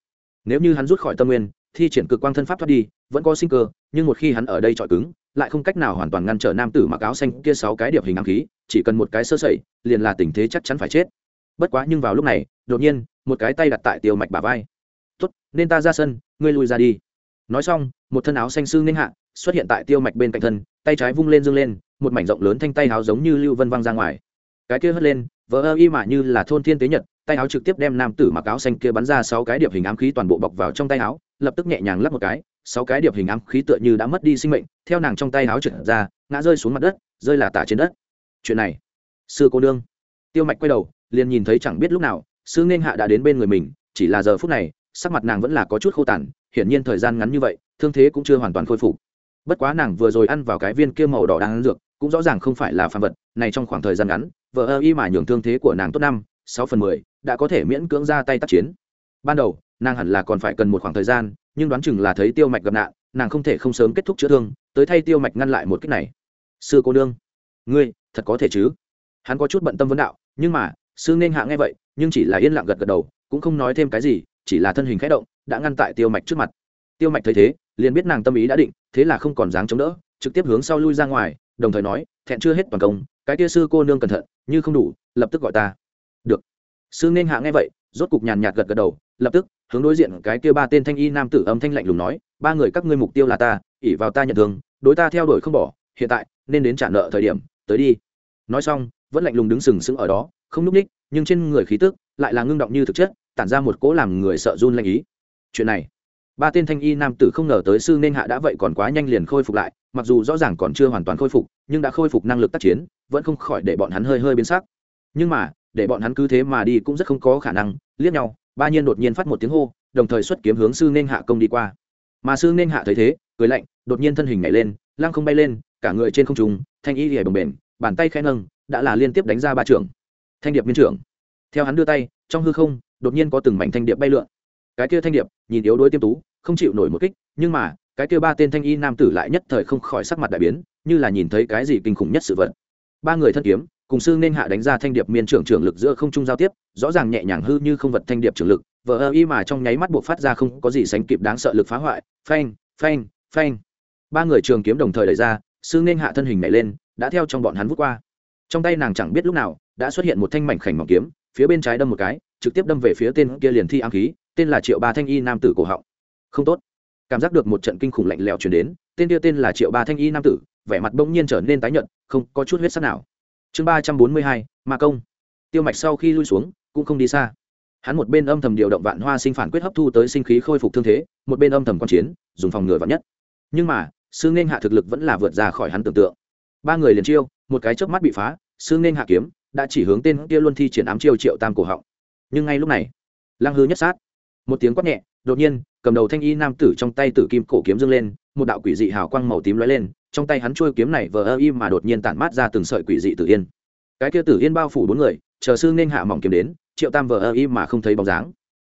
Nếu như hắn rút khỏi tâm nguyên, thi triển cực quang thân pháp thoát đi, vẫn có sinh cơ, nhưng một khi hắn ở đây trọi cứng, lại không cách nào hoàn toàn ngăn trở nam tử mặc áo xanh kia sáu cái điệp hình ám khí, chỉ cần một cái sơ sẩy, liền là tình thế chắc chắn phải chết. Bất quá nhưng vào lúc này, đột nhiên, một cái tay đặt tại tiêu mạch bà vai. Tốt, nên ta ra sân, ngươi lui ra đi. Nói xong, một thân áo xanh sư ninh hạ, xuất hiện tại tiêu mạch bên cạnh thân, tay trái vung lên dương lên, một mảnh rộng lớn thanh tay áo giống như lưu vân văng ra ngoài. Cái kia hất lên vỡ ơ y mà như là thôn thiên tế nhật, tay áo trực tiếp đem nam tử mặc áo xanh kia bắn ra sáu cái điệp hình ám khí toàn bộ bọc vào trong tay áo, lập tức nhẹ nhàng lắp một cái, sáu cái điệp hình ám khí tựa như đã mất đi sinh mệnh, theo nàng trong tay áo trượt ra, ngã rơi xuống mặt đất, rơi là tả trên đất. Chuyện này, sư cô nương. Tiêu mạch quay đầu, liền nhìn thấy chẳng biết lúc nào, sư nên hạ đã đến bên người mình, chỉ là giờ phút này, sắc mặt nàng vẫn là có chút khô tàn, hiển nhiên thời gian ngắn như vậy, thương thế cũng chưa hoàn toàn khôi phục. Bất quá nàng vừa rồi ăn vào cái viên kia màu đỏ đang ăn dược cũng rõ ràng không phải là phàm vật, này trong khoảng thời gian ngắn vợ ơ y mà nhường thương thế của nàng tốt năm, sáu phần mười, đã có thể miễn cưỡng ra tay tác chiến. Ban đầu, nàng hẳn là còn phải cần một khoảng thời gian, nhưng đoán chừng là thấy tiêu mạch gặp nạn, nàng không thể không sớm kết thúc chữa thương, tới thay tiêu mạch ngăn lại một cách này. Sư cô nương, ngươi, thật có thể chứ? Hắn có chút bận tâm vấn đạo, nhưng mà, sư nên hạ nghe vậy, nhưng chỉ là yên lặng gật gật đầu, cũng không nói thêm cái gì, chỉ là thân hình khẽ động, đã ngăn tại tiêu mạch trước mặt. Tiêu mạch thấy thế, liền biết nàng tâm ý đã định, thế là không còn dáng chống đỡ, trực tiếp hướng sau lui ra ngoài đồng thời nói, thẹn chưa hết toàn công, cái kia sư cô nương cẩn thận, như không đủ, lập tức gọi ta. Được. Sư nên hạ nghe vậy, rốt cục nhàn nhạt gật gật đầu, lập tức, hướng đối diện cái kia ba tên thanh y nam tử âm thanh lạnh lùng nói, ba người các ngươi mục tiêu là ta ỉ vào ta nhận thương, đối ta theo đuổi không bỏ, hiện tại, nên đến trả nợ thời điểm, tới đi. Nói xong, vẫn lạnh lùng đứng sừng sững ở đó, không núp ních, nhưng trên người khí tức lại là ngưng động như thực chất, tản ra một cỗ làm người sợ run lanh ý. Chuyện này, ba tên thanh y nam tử không ngờ tới sư nên hạ đã vậy còn quá nhanh liền khôi phục lại mặc dù rõ ràng còn chưa hoàn toàn khôi phục, nhưng đã khôi phục năng lực tác chiến, vẫn không khỏi để bọn hắn hơi hơi biến sắc. Nhưng mà, để bọn hắn cứ thế mà đi cũng rất không có khả năng, liếc nhau, ba nhiên đột nhiên phát một tiếng hô, đồng thời xuất kiếm hướng sư nên hạ công đi qua. Mà sư nên hạ thấy thế, cười lạnh, đột nhiên thân hình nhảy lên, lăng không bay lên, cả người trên không trung, thanh y lìa bồng bềnh, bàn tay khẽ nâng, đã là liên tiếp đánh ra ba trưởng. Thanh điệp miên trưởng. Theo hắn đưa tay, trong hư không, đột nhiên có từng mảnh thanh điệp bay lượn. Cái kia thanh điệp, nhìn yếu đuối tiêm tú, không chịu nổi một kích, nhưng mà cái kia ba tên thanh y nam tử lại nhất thời không khỏi sắc mặt đại biến, như là nhìn thấy cái gì kinh khủng nhất sự vật. Ba người thân kiếm, cùng sư nên hạ đánh ra thanh điệp miên trưởng trưởng lực giữa không trung giao tiếp, rõ ràng nhẹ nhàng hư như không vật thanh điệp trưởng lực, vờ ơ y mà trong nháy mắt buộc phát ra không có gì sánh kịp đáng sợ lực phá hoại, phanh phanh phanh. Ba người trường kiếm đồng thời đẩy ra, sư nên hạ thân hình nhảy lên, đã theo trong bọn hắn vút qua. Trong tay nàng chẳng biết lúc nào, đã xuất hiện một thanh mảnh khảnh mỏng kiếm, phía bên trái đâm một cái, trực tiếp đâm về phía tên kia liền thi ám khí, tên là triệu ba thanh y nam tử cổ họng. Không tốt cảm giác được một trận kinh khủng lạnh lẽo chuyển đến, tên kia tên là triệu ba thanh y nam tử, vẻ mặt bỗng nhiên trở nên tái nhợt, không có chút huyết sắc nào. Chương ba trăm bốn mươi hai, ma công. Tiêu mạch sau khi lui xuống, cũng không đi xa. Hắn một bên âm thầm điều động vạn hoa sinh phản quyết hấp thu tới sinh khí khôi phục thương thế, một bên âm thầm quan chiến, dùng phòng ngừa vạn nhất. Nhưng mà, sư nên hạ thực lực vẫn là vượt ra khỏi hắn tưởng tượng. Ba người liền chiêu, một cái chớp mắt bị phá, sư nên hạ kiếm, đã chỉ hướng tên kia luôn thi triển ám chiêu triệu tam cổ họng. Nhưng ngay lúc này, lăng hư nhất sát một tiếng quát nhẹ, đột nhiên, cầm đầu thanh y nam tử trong tay tử kim cổ kiếm dâng lên, một đạo quỷ dị hào quang màu tím lóe lên, trong tay hắn trôi kiếm này vờ ơ y mà đột nhiên tản mát ra từng sợi quỷ dị tử yên. Cái kia tử yên bao phủ bốn người, chờ sư nên hạ mỏng kiếm đến, triệu tam vờ ơ y mà không thấy bóng dáng.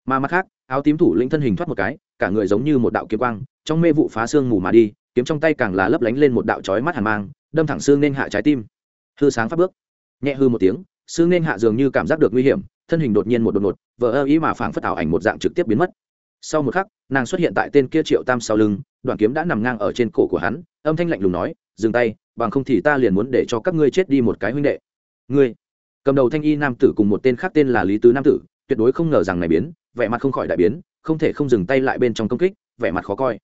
Mà mặt khác, áo tím thủ lĩnh thân hình thoát một cái, cả người giống như một đạo kiếm quang, trong mê vụ phá xương mù mà đi, kiếm trong tay càng là lấp lánh lên một đạo chói mắt hàn mang, đâm thẳng xương nên hạ trái tim. Hư sáng phát bước. Nhẹ hư một tiếng xương nên hạ dường như cảm giác được nguy hiểm thân hình đột nhiên một đột ngột vỡ ơ ý mà phảng phất ảo ảnh một dạng trực tiếp biến mất. Sau một khắc, nàng xuất hiện tại tên kia triệu tam sau lưng đoạn kiếm đã nằm ngang ở trên cổ của hắn, âm thanh lạnh lùng nói, dừng tay, bằng không thì ta liền muốn để cho các ngươi chết đi một cái huynh đệ. Ngươi? Cầm đầu thanh y nam tử cùng một tên khác tên là lý tứ nam tử, tuyệt đối không ngờ rằng này biến, vẻ mặt không khỏi đại biến, không thể không dừng tay lại bên trong công kích, vẻ mặt khó coi.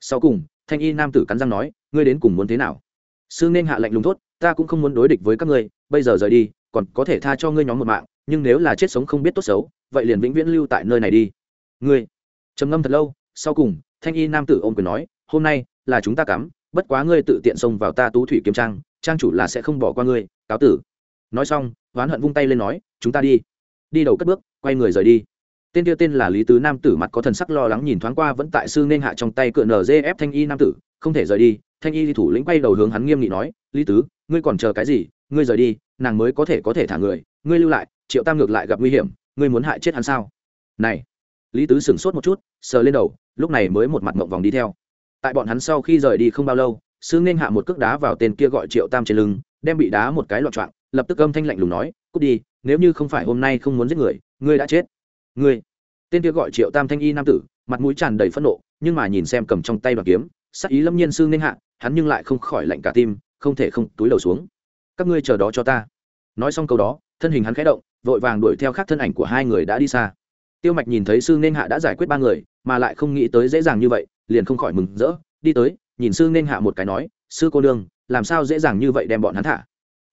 Sau cùng, thanh y nam tử cắn răng nói, ngươi đến cùng muốn thế nào? Sư nên hạ lệnh lùng thốt, ta cũng không muốn đối địch với các ngươi, bây giờ rời đi, còn có thể tha cho ngươi nhóm một mạng nhưng nếu là chết sống không biết tốt xấu, vậy liền vĩnh viễn lưu tại nơi này đi. Ngươi, trầm ngâm thật lâu, sau cùng, thanh y nam tử ôm quyền nói, hôm nay là chúng ta cắm, bất quá ngươi tự tiện xông vào ta tú thủy kiếm trang trang chủ là sẽ không bỏ qua ngươi, cáo tử. Nói xong, oán hận vung tay lên nói, chúng ta đi. Đi đầu cất bước, quay người rời đi. Tên kia tên là lý tứ nam tử mặt có thần sắc lo lắng nhìn thoáng qua vẫn tại sư nên hạ trong tay cựa nzf thanh y nam tử, không thể rời đi. Thanh y thủ lĩnh quay đầu hướng hắn nghiêm nghị nói, lý tứ, ngươi còn chờ cái gì? Ngươi rời đi, nàng mới có thể có thể thả người. Ngươi lưu lại triệu tam ngược lại gặp nguy hiểm, ngươi muốn hại chết hắn sao? Này, lý tứ sửng sốt một chút, sờ lên đầu, lúc này mới một mặt mộng vòng đi theo. Tại bọn hắn sau khi rời đi không bao lâu sư nghênh hạ một cước đá vào tên kia gọi triệu tam trên lưng, đem bị đá một cái loạn trọng lập tức âm thanh lạnh lùng nói, cút đi, nếu như không phải hôm nay không muốn giết người, ngươi đã chết. Ngươi? Tên kia gọi triệu tam thanh y nam tử, mặt mũi tràn đầy phẫn nộ, nhưng mà nhìn xem cầm trong tay đoàn kiếm, sắc ý lâm nhiên sư nghênh hạ, hắn nhưng lại không khỏi lạnh cả tim, không thể không túi đầu xuống. Các ngươi chờ đó cho ta. Nói xong câu đó thân hình hắn khẽ động, vội vàng đuổi theo khác thân ảnh của hai người đã đi xa. Tiêu mạch nhìn thấy sư nên hạ đã giải quyết ba người, mà lại không nghĩ tới dễ dàng như vậy, liền không khỏi mừng rỡ, đi tới, nhìn sư nên hạ một cái nói, sư cô nương, làm sao dễ dàng như vậy đem bọn hắn thả?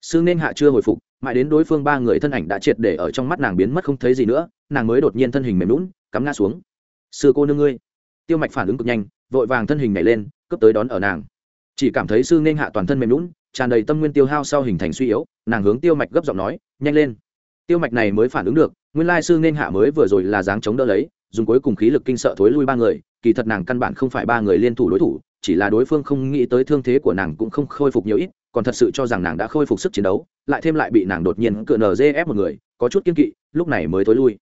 Sư nên hạ chưa hồi phục, mãi đến đối phương ba người thân ảnh đã triệt để ở trong mắt nàng biến mất không thấy gì nữa, nàng mới đột nhiên thân hình mềm lún cắm ngã xuống. Sư cô nương ngươi! Tiêu mạch phản ứng cực nhanh, vội vàng thân hình nhảy lên, cướp tới đón ở nàng. Chỉ cảm thấy sư nên hạ toàn thân mềm lún tràn đầy tâm nguyên tiêu hao sau hình thành suy yếu, nàng hướng tiêu mạch gấp giọng nói, nhanh lên. Tiêu mạch này mới phản ứng được, nguyên lai sư nên hạ mới vừa rồi là dáng chống đỡ lấy, dùng cuối cùng khí lực kinh sợ thối lui ba người, kỳ thật nàng căn bản không phải ba người liên thủ đối thủ, chỉ là đối phương không nghĩ tới thương thế của nàng cũng không khôi phục nhiều ít, còn thật sự cho rằng nàng đã khôi phục sức chiến đấu, lại thêm lại bị nàng đột nhiên cựa nở dê ép một người, có chút kiên kỵ, lúc này mới thối lui.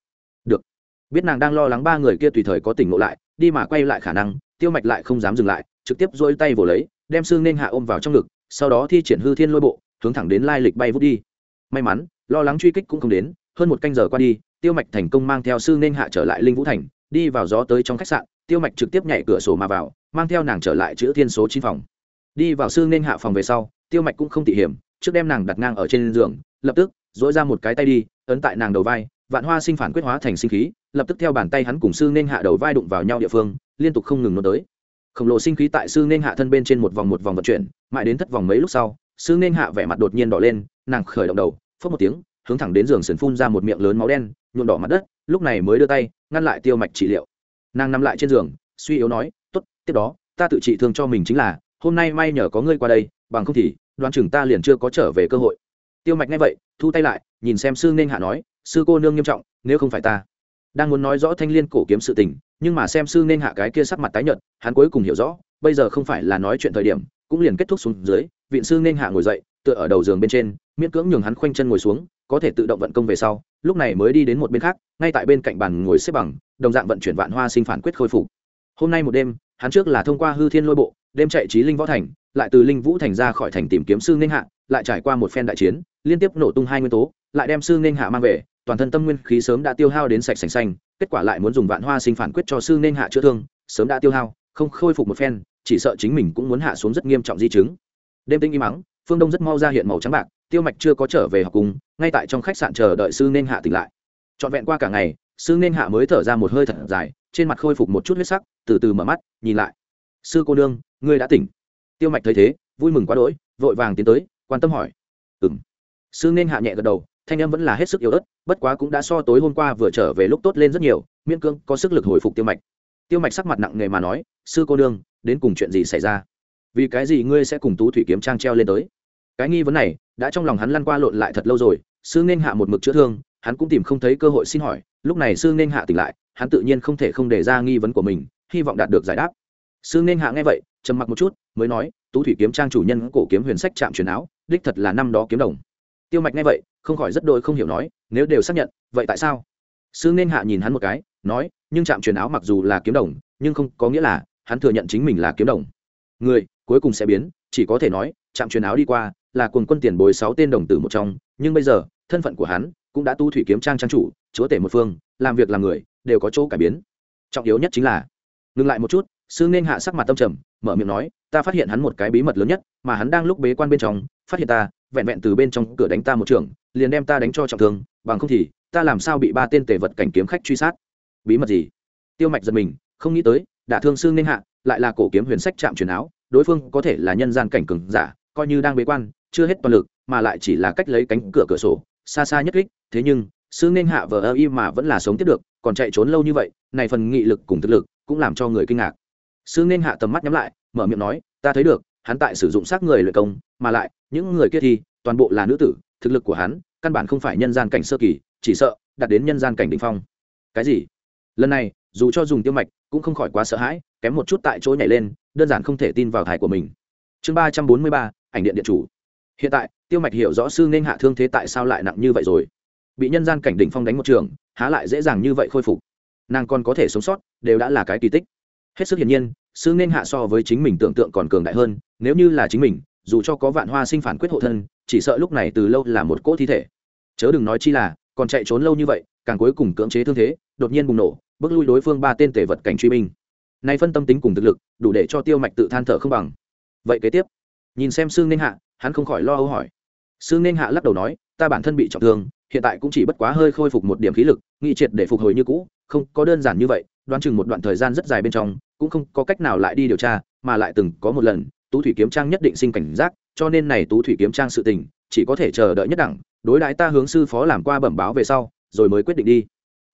Được. Biết nàng đang lo lắng ba người kia tùy thời có tỉnh ngộ lại, đi mà quay lại khả năng, tiêu mạch lại không dám dừng lại, trực tiếp dỗi tay vồ lấy, đem sư nên hạ ôm vào trong ngực sau đó thi triển hư thiên lôi bộ, hướng thẳng đến lai lịch bay vút đi. May mắn, lo lắng truy kích cũng không đến, hơn một canh giờ qua đi, tiêu mạch thành công mang theo sư nên hạ trở lại linh vũ thành, đi vào gió tới trong khách sạn, tiêu mạch trực tiếp nhảy cửa sổ mà vào, mang theo nàng trở lại chữ thiên số chín phòng. Đi vào sư nên hạ phòng về sau, tiêu mạch cũng không tỉ hiểm, trước đem nàng đặt ngang ở trên giường, lập tức dỗi ra một cái tay đi, ấn tại nàng đầu vai, vạn hoa sinh phản quyết hóa thành sinh khí, lập tức theo bàn tay hắn cùng sư nên hạ đầu vai đụng vào nhau địa phương, liên tục không ngừng nó tới. Khổng lồ sinh khí tại sư nên hạ thân bên trên một vòng một vòng vận chuyển mãi đến thất vòng mấy lúc sau sư nên hạ vẻ mặt đột nhiên đỏ lên, nàng khởi động đầu phớt một tiếng, hướng thẳng đến giường sườn phun ra một miệng lớn máu đen, nhuộm đỏ mặt đất, lúc này mới đưa tay, ngăn lại tiêu mạch trị liệu. Nàng nằm lại trên giường, suy yếu nói t ố t tiếp đó, ta tự trị thương cho mình chính là, hôm nay may nhờ có ngươi qua đây, bằng không thì, đoán chừng ta liền chưa có trở về cơ hội. Tiêu mạch nghe vậy, thu tay lại, nhìn xem sư nên hạ nói, sư cô nương nghiêm trọng, nếu không phải ta đang muốn nói rõ thanh liên cổ kiếm sự tình, nhưng mà xem sư nên hạ cái kia sắc mặt tái nhợt, hắn cuối cùng hiểu rõ, bây giờ không phải là nói chuyện thời điểm cũng liền kết thúc xuống dưới, viện sư nên hạ ngồi dậy, tựa ở đầu giường bên trên, miễn cưỡng nhường hắn khoanh chân ngồi xuống, có thể tự động vận công về sau, lúc này mới đi đến một bên khác, ngay tại bên cạnh bàn ngồi xếp bằng, đồng dạng vận chuyển vạn hoa sinh phản quyết khôi phục. Hôm nay một đêm, hắn trước là thông qua hư thiên lôi bộ, đêm chạy trí linh võ thành, lại từ linh vũ thành ra khỏi thành tìm kiếm sư nên hạ, lại trải qua một phen đại chiến, liên tiếp nổ tung hai nguyên tố, lại đem sư nên hạ mang về, toàn thân tâm nguyên khí sớm đã tiêu hao đến sạch sành xanh, kết quả lại muốn dùng vạn hoa sinh phản quyết cho sư nên hạ chữa thương, sớm đã tiêu hao, không khôi phục một phen chỉ sợ chính mình cũng muốn hạ xuống rất nghiêm trọng di chứng. Đêm tinh im mắng, phương đông rất mau ra hiện màu trắng bạc, tiêu mạch chưa có trở về học cùng, ngay tại trong khách sạn chờ đợi sư nên hạ tỉnh lại. Trọn vẹn qua cả ngày, sư nên hạ mới thở ra một hơi thật dài, trên mặt khôi phục một chút huyết sắc, từ từ mở mắt, nhìn lại. Sư cô nương, ngươi đã tỉnh. Tiêu mạch thấy thế, vui mừng quá đỗi, vội vàng tiến tới, quan tâm hỏi. Ừ m sư nên hạ nhẹ gật đầu, thanh em vẫn là hết sức yếu ớt, bất quá cũng đã so tối hôm qua vừa trở về lúc tốt lên rất nhiều, miễn cưỡng có sức lực hồi phục tiêu mạch. Tiêu mạch sắc mặt nặng nề mà nói, sư cô nương đến cùng chuyện gì xảy ra? Vì cái gì ngươi sẽ cùng tú thủy kiếm trang treo lên tới? Cái nghi vấn này đã trong lòng hắn lăn qua lộn lại thật lâu rồi, sư nên hạ một mực chữa thương, hắn cũng tìm không thấy cơ hội xin hỏi, lúc này sư nên hạ tỉnh lại, hắn tự nhiên không thể không đề ra nghi vấn của mình, hy vọng đạt được giải đáp. Sư nên hạ nghe vậy, trầm mặc một chút, mới nói, tú thủy kiếm trang chủ nhân cổ kiếm huyền sách chạm truyền áo, đích thật là năm đó kiếm đồng. Tiêu mạch nghe vậy, không khỏi rất đôi không hiểu nói, nếu đều xác nhận, vậy tại sao? Sư nên hạ nhìn hắn một cái, nói, nhưng chạm truyền áo mặc dù là kiếm đồng, nhưng không, có nghĩa là hắn thừa nhận chính mình là kiếm đồng. Người, cuối cùng sẽ biến, chỉ có thể nói chạm truyền áo đi qua, là cuồng quân tiền bối sáu tên đồng tử một trong, nhưng bây giờ, thân phận của hắn cũng đã tu thủy kiếm trang trang chủ, chúa tể một phương, làm việc làm người, đều có chỗ cải biến. Trọng yếu nhất chính là, ngừng lại một chút, sư nên hạ sắc mặt tâm trầm, mở miệng nói, ta phát hiện hắn một cái bí mật lớn nhất, mà hắn đang lúc bế quan bên trong, phát hiện ta, vẹn vẹn từ bên trong cửa đánh ta một trường, liền đem ta đánh cho trọng thương, bằng không thì, ta làm sao bị ba tên tể vật cảnh kiếm khách truy sát? Bí mật gì? Tiêu mạch giật mình, không nghĩ tới đả thương sư nên hạ, lại là cổ kiếm huyền sách chạm truyền áo, đối phương có thể là nhân gian cảnh cường giả, coi như đang bế quan, chưa hết toàn lực, mà lại chỉ là cách lấy cánh cửa cửa sổ, xa xa nhất kích, thế nhưng sư nên hạ vờ ơ y mà vẫn là sống tiếp được, còn chạy trốn lâu như vậy, này phần nghị lực cùng thực lực, cũng làm cho người kinh ngạc. Sư nên hạ tầm mắt nhắm lại, mở miệng nói, ta thấy được, hắn tại sử dụng xác người luyện công, mà lại, những người kia thì, toàn bộ là nữ tử, thực lực của hắn, căn bản không phải nhân gian cảnh sơ kỳ, chỉ sợ, đạt đến nhân gian cảnh đ ỉ n h phong. Cái gì? Lần này dù cho dùng tiêu mạch, cũng không khỏi quá sợ hãi, kém một chút tại chỗ nhảy lên, đơn giản không thể tin vào thải của mình. Chương ba trăm bốn mươi ba, ảnh điện điện chủ. Hiện tại, tiêu mạch hiểu rõ sư nên hạ thương thế tại sao lại nặng như vậy rồi. Bị nhân gian cảnh đỉnh phong đánh một trường, há lại dễ dàng như vậy khôi phục. Nàng còn có thể sống sót, đều đã là cái kỳ tích. Hết sức hiển nhiên, sư nên hạ so với chính mình tưởng tượng còn cường đại hơn, nếu như là chính mình, dù cho có vạn hoa sinh phản quyết hộ thân, chỉ sợ lúc này từ lâu là một cỗ thi thể. Chớ đừng nói chi là, còn chạy trốn lâu như vậy càng cuối cùng cưỡng chế thương thế, đột nhiên bùng nổ, bước lui đối phương ba tên tể vật cảnh truy binh. Nay phân tâm tính cùng thực lực, đủ để cho tiêu mạch tự than thở không bằng. Vậy kế tiếp, nhìn xem sương nên hạ, hắn không khỏi lo âu hỏi. Sương nên hạ lắc đầu nói, ta bản thân bị trọng thương, hiện tại cũng chỉ bất quá hơi khôi phục một điểm khí lực nghị triệt để phục hồi như cũ, không có đơn giản như vậy, đoán chừng một đoạn thời gian rất dài bên trong, cũng không có cách nào lại đi điều tra, mà lại từng có một lần, tú thủy kiếm trang nhất định sinh cảnh giác, cho nên này tú thủy kiếm trang sự tình, chỉ có thể chờ đợi nhất đẳng, đối đãi ta hướng sư phó làm qua bẩm báo về sau rồi mới quyết định đi.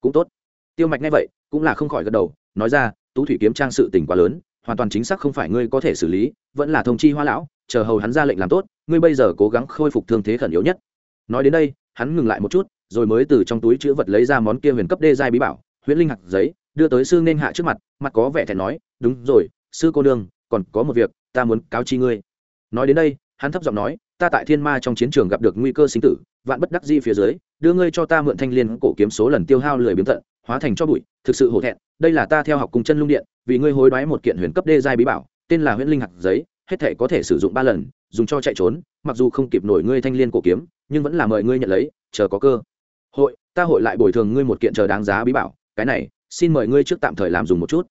Cũng tốt. Tiêu mạch nghe vậy, cũng là không khỏi gật đầu, nói ra, tú thủy kiếm trang sự tình quá lớn, hoàn toàn chính xác không phải ngươi có thể xử lý, vẫn là thông chi hoa lão, chờ hầu hắn ra lệnh làm tốt, ngươi bây giờ cố gắng khôi phục thương thế khẩn yếu nhất. Nói đến đây, hắn ngừng lại một chút, rồi mới từ trong túi chữ vật lấy ra món kia huyền cấp đê giai bí bảo, huyễn linh hạt giấy, đưa tới sư nên hạ trước mặt mặt có vẻ thẹn nói, đúng rồi, sư cô đương còn có một việc, ta muốn cáo chi ngươi. Nói đến đây, hắn thấp giọng nói, ta tại thiên ma trong chiến trường gặp được nguy cơ sinh tử vạn bất đắc di phía dưới, đưa ngươi cho ta mượn thanh liên cổ kiếm số lần tiêu hao lười biếng tận, hóa thành cho bụi, thực sự hổ thẹn, đây là ta theo học cùng chân lung điện, vì ngươi hối đoái một kiện huyền cấp đê giai bí bảo, tên là huyễn linh hạt giấy, hết thể có thể sử dụng ba lần, dùng cho chạy trốn, mặc dù không kịp nổi ngươi thanh liên cổ kiếm, nhưng vẫn là mời ngươi nhận lấy, chờ có cơ. Hội, ta hội lại bồi thường ngươi một kiện chờ đáng giá bí bảo, cái này, xin mời ngươi trước tạm thời làm dùng một chút.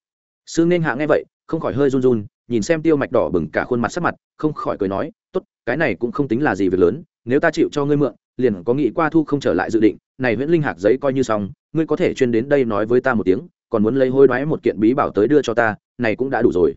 Sư nên hạ nghe vậy, không khỏi hơi run run, nhìn xem tiêu mạch đỏ bừng cả khuôn mặt sắc mặt, không khỏi cười nói, tốt, cái này cũng không tính là gì việc lớn, nếu ta chịu cho ngươi mượn liền có nghĩ qua thu không trở lại dự định, này nguyễn linh hạc giấy coi như xong, ngươi có thể chuyên đến đây nói với ta một tiếng, còn muốn lấy hôi đoái một kiện bí bảo tới đưa cho ta, này cũng đã đủ rồi.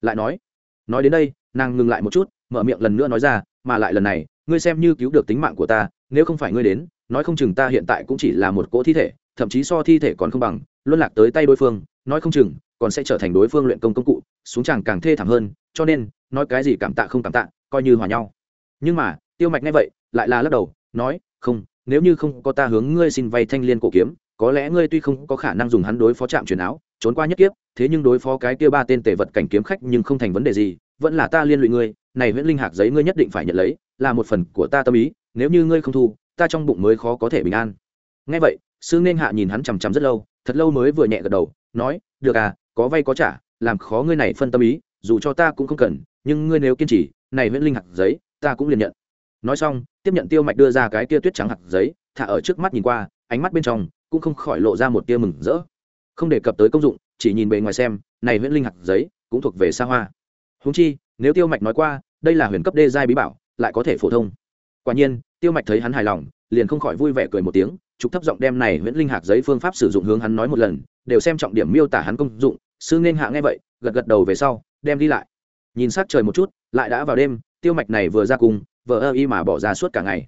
Lại nói nói đến đây, nàng ngừng lại một chút, mở miệng lần nữa nói ra, mà lại lần này, ngươi xem như cứu được tính mạng của ta, nếu không phải ngươi đến, nói không chừng ta hiện tại cũng chỉ là một cỗ thi thể, thậm chí so thi thể còn không bằng, luân lạc tới tay đối phương, nói không chừng, còn sẽ trở thành đối phương luyện công công cụ, xuống chàng càng thê thảm hơn, cho nên, nói cái gì cảm tạ không cảm tạ, coi như hòa nhau. Nhưng mà, tiêu mạch nghe vậy, lại là lắc đầu nói, không, nếu như không có ta hướng ngươi xin vay thanh liên cổ kiếm, có lẽ ngươi tuy không có khả năng dùng hắn đối phó trạm truyền áo, trốn qua nhất kiếp, thế nhưng đối phó cái kia ba tên tề vật cảnh kiếm khách nhưng không thành vấn đề gì, vẫn là ta liên lụy ngươi, này nguyễn linh hạc giấy ngươi nhất định phải nhận lấy, là một phần của ta tâm ý, nếu như ngươi không thu, ta trong bụng mới khó có thể bình an. Ngay vậy sư nên hạ nhìn hắn chằm chằm rất lâu, thật lâu mới vừa nhẹ gật đầu, nói, được à có vay có trả, làm khó ngươi này phân tâm ý, dù cho ta cũng không cần, nhưng ngươi nếu kiên trì, này nguyễn linh hạt giấy, ta cũng liền nhận nói xong, tiếp nhận tiêu mạch đưa ra cái tia tuyết trắng hạt giấy, thả ở trước mắt nhìn qua, ánh mắt bên trong cũng không khỏi lộ ra một tia mừng rỡ. Không đề cập tới công dụng, chỉ nhìn bề ngoài xem, này nguyễn linh hạt giấy cũng thuộc về xa hoa. Húng chi, nếu tiêu mạch nói qua, đây là huyền cấp đê giai bí bảo, lại có thể phổ thông. Quả nhiên, tiêu mạch thấy hắn hài lòng, liền không khỏi vui vẻ cười một tiếng, trục thấp giọng đem này nguyễn linh hạt giấy phương pháp sử dụng hướng hắn nói một lần, đều xem trọng điểm miêu tả hắn công dụng. Sư nên hạ nghe vậy, gật gật đầu về sau, đem đi lại. Nhìn sát trời một chút, lại đã vào đêm, tiêu mạch này vừa ra cùng vợ ơ y mà bỏ ra suốt cả ngày.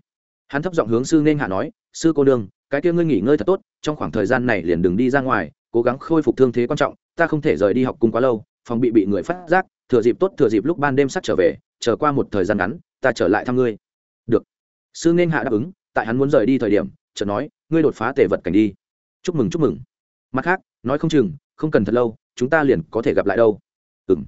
Hắn thấp giọng hướng sư nên hạ nói, sư cô đương cái kia ngươi nghỉ ngơi thật tốt, trong khoảng thời gian này liền đừng đi ra ngoài, cố gắng khôi phục thương thế quan trọng, ta không thể rời đi học cung quá lâu, phòng bị bị người phát giác, thừa dịp tốt, thừa dịp lúc ban đêm sắp trở về, chờ qua một thời gian ngắn, ta trở lại thăm ngươi. Được. Sư nên hạ đáp ứng, tại hắn muốn rời đi thời điểm, chợt nói, ngươi đột phá tề vật cảnh đi. Chúc mừng chúc mừng. Mặt khác, nói không chừng, không cần thật lâu, chúng ta liền có thể gặp lại đâu. Ừ m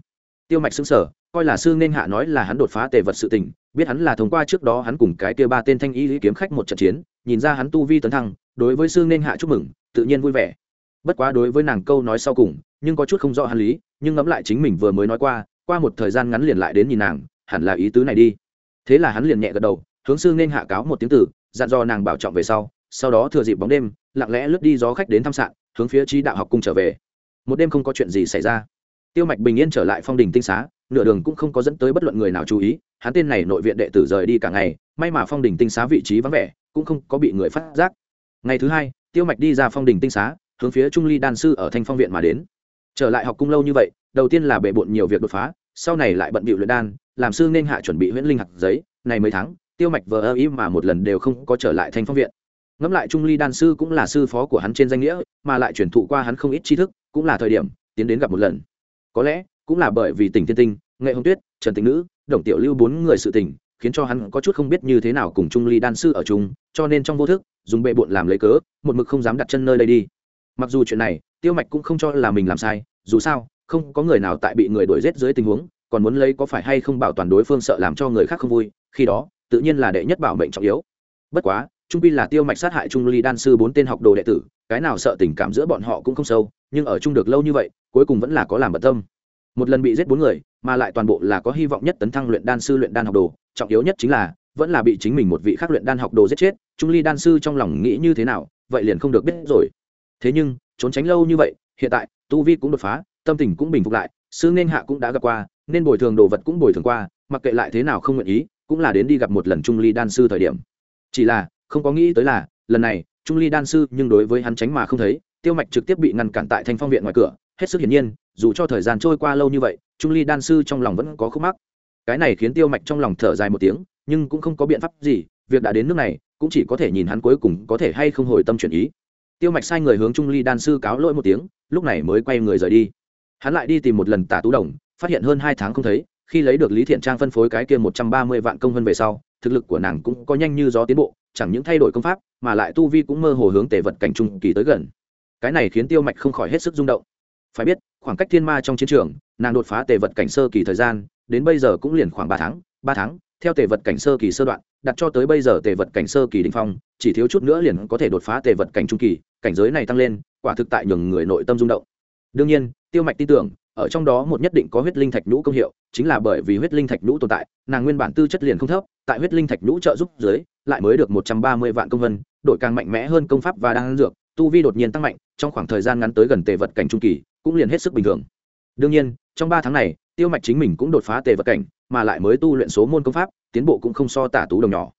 tiêu mạch xứng sở coi là sư nên hạ nói là hắn đột phá tề vật sự tình biết hắn là thông qua trước đó hắn cùng cái kia ba tên thanh y lý kiếm khách một trận chiến, nhìn ra hắn tu vi tấn thăng, đối với sư nên hạ chúc mừng, tự nhiên vui vẻ. Bất quá đối với nàng câu nói sau cùng, nhưng có chút không rõ hắn lý, nhưng ngẫm lại chính mình vừa mới nói qua qua một thời gian ngắn liền lại đến nhìn nàng, hẳn là ý tứ này đi. Thế là hắn liền nhẹ gật đầu, hướng sư nên hạ cáo một tiếng tử, dặn dò nàng bảo trọng về sau sau đó thừa dịp bóng đêm, lặng lẽ lướt đi gió khách đến thăm sạn, hướng phía trí đạo học cung trở về. Một đêm không có chuyện gì xảy ra. Tiêu mạch bình yên trở lại phong đình tinh xá nửa đường cũng không có dẫn tới bất luận người nào chú ý, hắn tên này nội viện đệ tử rời đi cả ngày, may mà phong đình tinh xá vị trí vắng vẻ, cũng không có bị người phát giác. Ngày thứ hai, tiêu mạch đi ra phong đình tinh xá, hướng phía trung ly đan sư ở thanh phong viện mà đến. Trở lại học cung lâu như vậy, đầu tiên là bệ bộn nhiều việc đột phá, sau này lại bận bịu luyện đan, làm sư nên hạ chuẩn bị huyễn linh hạt giấy, này mấy tháng, tiêu mạch vờ ơ ý mà một lần đều không có trở lại thanh phong viện. Ngẫm lại trung ly đan sư cũng là sư phó của hắn trên danh nghĩa, mà lại truyền thụ qua hắn không ít tri thức, cũng là thời điểm, tiến đến gặp một lần. Có lẽ cũng là bởi vì tình thiên tinh, nghệ hồng tuyết, trần tĩnh nữ, đồng tiểu lưu bốn người sự tình, khiến cho hắn có chút không biết như thế nào cùng trung ly đan sư ở chung, cho nên trong vô thức, dùng bệ bộn làm lấy cớ, một mực không dám đặt chân nơi đây đi. Mặc dù chuyện này, tiêu mạch cũng không cho là mình làm sai, dù sao, không có người nào tại bị người đuổi g i ế t dưới tình huống, còn muốn lấy có phải hay không bảo toàn đối phương sợ làm cho người khác không vui, khi đó, tự nhiên là đệ nhất bảo mệnh trọng yếu. Bất quá, trung pi là tiêu mạch sát hại trung ly đan sư bốn tên học đồ đệ tử, cái nào sợ tình cảm giữa bọn họ cũng không sâu, nhưng ở chung được lâu như vậy, cuối cùng vẫn là có làm bận tâm một lần bị giết bốn người, mà lại toàn bộ là có hy vọng nhất tấn thăng luyện đan sư, luyện đan học đồ. Trọng yếu nhất chính là, vẫn là bị chính mình một vị khác luyện đan học đồ giết chết. Trung ly đan sư trong lòng nghĩ như thế nào, vậy liền không được biết rồi. Thế nhưng, trốn tránh lâu như vậy, hiện tại, tu vi cũng đột phá, tâm tình cũng bình phục lại, sư nên hạ cũng đã gặp qua, nên bồi thường đồ vật cũng bồi thường qua, mặc kệ lại thế nào không nguyện ý, cũng là đến đi gặp một lần trung ly đan sư thời điểm. Chỉ là, không có nghĩ tới là, lần này, trung ly đan sư nhưng đối với hắn tránh mà không thấy, tiêu mạch trực tiếp bị ngăn cản tại thanh phong viện ngoài cửa, hết sức hiển nhiên dù cho thời gian trôi qua lâu như vậy, trung ly đan sư trong lòng vẫn có khúc mắc. Cái này khiến tiêu mạch trong lòng thở dài một tiếng, nhưng cũng không có biện pháp gì, việc đã đến nước này, cũng chỉ có thể nhìn hắn cuối cùng có thể hay không hồi tâm chuyển ý. Tiêu mạch sai người hướng trung ly đan sư cáo lỗi một tiếng, lúc này mới quay người rời đi. Hắn lại đi tìm một lần tả tú đồng, phát hiện hơn hai tháng không thấy, khi lấy được lý thiện trang phân phối cái kia một trăm ba mươi vạn công hơn về sau, thực lực của nàng cũng có nhanh như gió tiến bộ, chẳng những thay đổi công pháp, mà lại tu vi cũng mơ hồ hướng tề vật cảnh trung kỳ tới gần. Cái này khiến tiêu mạch không khỏi hết sức rung động. Phải biết khoảng cách thiên ma trong chiến trường, nàng đột phá tề vật cảnh sơ kỳ thời gian, đến bây giờ cũng liền khoảng ba tháng ba tháng, theo tề vật cảnh sơ kỳ sơ đoạn, đặt cho tới bây giờ tề vật cảnh sơ kỳ đình phong, chỉ thiếu chút nữa liền có thể đột phá tề vật cảnh trung kỳ, cảnh giới này tăng lên, quả thực tại nhường người nội tâm rung động. Đương nhiên, tiêu mạch tin tưởng, ở trong đó một nhất định có huyết linh thạch nhũ công hiệu, chính là bởi vì huyết linh thạch nhũ tồn tại, nàng nguyên bản tư chất liền không thấp, tại huyết linh thạch nhũ trợ giúp dưới, lại mới được một trăm ba mươi vạn công vân đội càng mạnh mẽ hơn công pháp và đang dược, tu vi đột nhiên tăng mạnh, trong khoảng thời gian ngắn tới gần tề vật cảnh trung kỳ cũng liền hết sức bình thường. Đương nhiên, trong ba tháng này, tiêu mạch chính mình cũng đột phá tề vật cảnh, mà lại mới tu luyện số môn công pháp, tiến bộ cũng không so tả tú đồng nhỏ.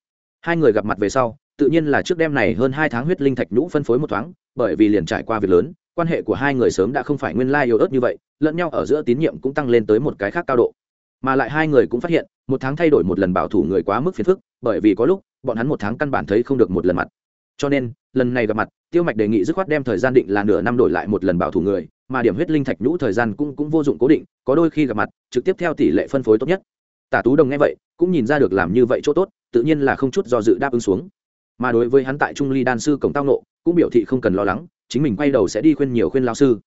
Hai người gặp mặt về sau, tự nhiên là trước đêm này hơn hai tháng huyết linh thạch nhũ phân phối một thoáng, bởi vì liền trải qua việc lớn, quan hệ của hai người sớm đã không phải nguyên lai yếu ớt như vậy, lẫn nhau ở giữa tín nhiệm cũng tăng lên tới một cái khác cao độ. Mà lại hai người cũng phát hiện, một tháng thay đổi một lần bảo thủ người quá mức phiền phức, bởi vì có lúc, bọn hắn một tháng căn bản thấy không được một lần mặt. Cho nên lần này gặp mặt, tiêu mạch đề nghị dứt khoát đem thời gian định là nửa năm đổi lại một lần bảo thủ người, mà điểm huyết linh thạch nhũ thời gian cũng cũng vô dụng cố định, có đôi khi gặp mặt, trực tiếp theo tỷ lệ phân phối tốt nhất. Tả tú đồng nghe vậy, cũng nhìn ra được làm như vậy chỗ tốt, tự nhiên là không chút do dự đáp ứng xuống. Mà đối với hắn tại trung ly đan sư cổng tao nộ cũng biểu thị không cần lo lắng, chính mình quay đầu sẽ đi khuyên nhiều khuyên lao sư.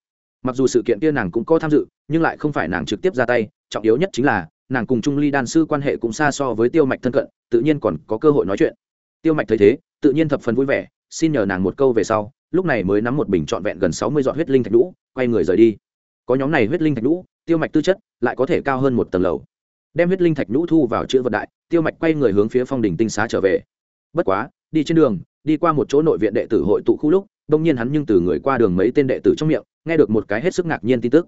Mặc dù sự kiện kia nàng cũng có tham dự, nhưng lại không phải nàng trực tiếp ra tay, trọng yếu nhất chính là, nàng cùng trung ly đan sư quan hệ cũng xa so với tiêu mạch thân cận, tự nhiên còn có cơ hội nói chuyện. Tiêu mạch thấy thế, tự nhiên thập phần vui vẻ xin nhờ nàng một câu về sau, lúc này mới nắm một bình trọn vẹn gần sáu mươi dọn huyết linh thạch lũ quay người rời đi. Có nhóm này huyết linh thạch lũ tiêu mạch tư chất lại có thể cao hơn một tầng lầu. Đem huyết linh thạch lũ thu vào chữ vật đại, tiêu mạch quay người hướng phía phong đình tinh xá trở về. Bất quá, đi trên đường, đi qua một chỗ nội viện đệ tử hội tụ khu lúc, đông nhiên hắn nhưng từ người qua đường mấy tên đệ tử trong miệng, nghe được một cái hết sức ngạc nhiên tin tức.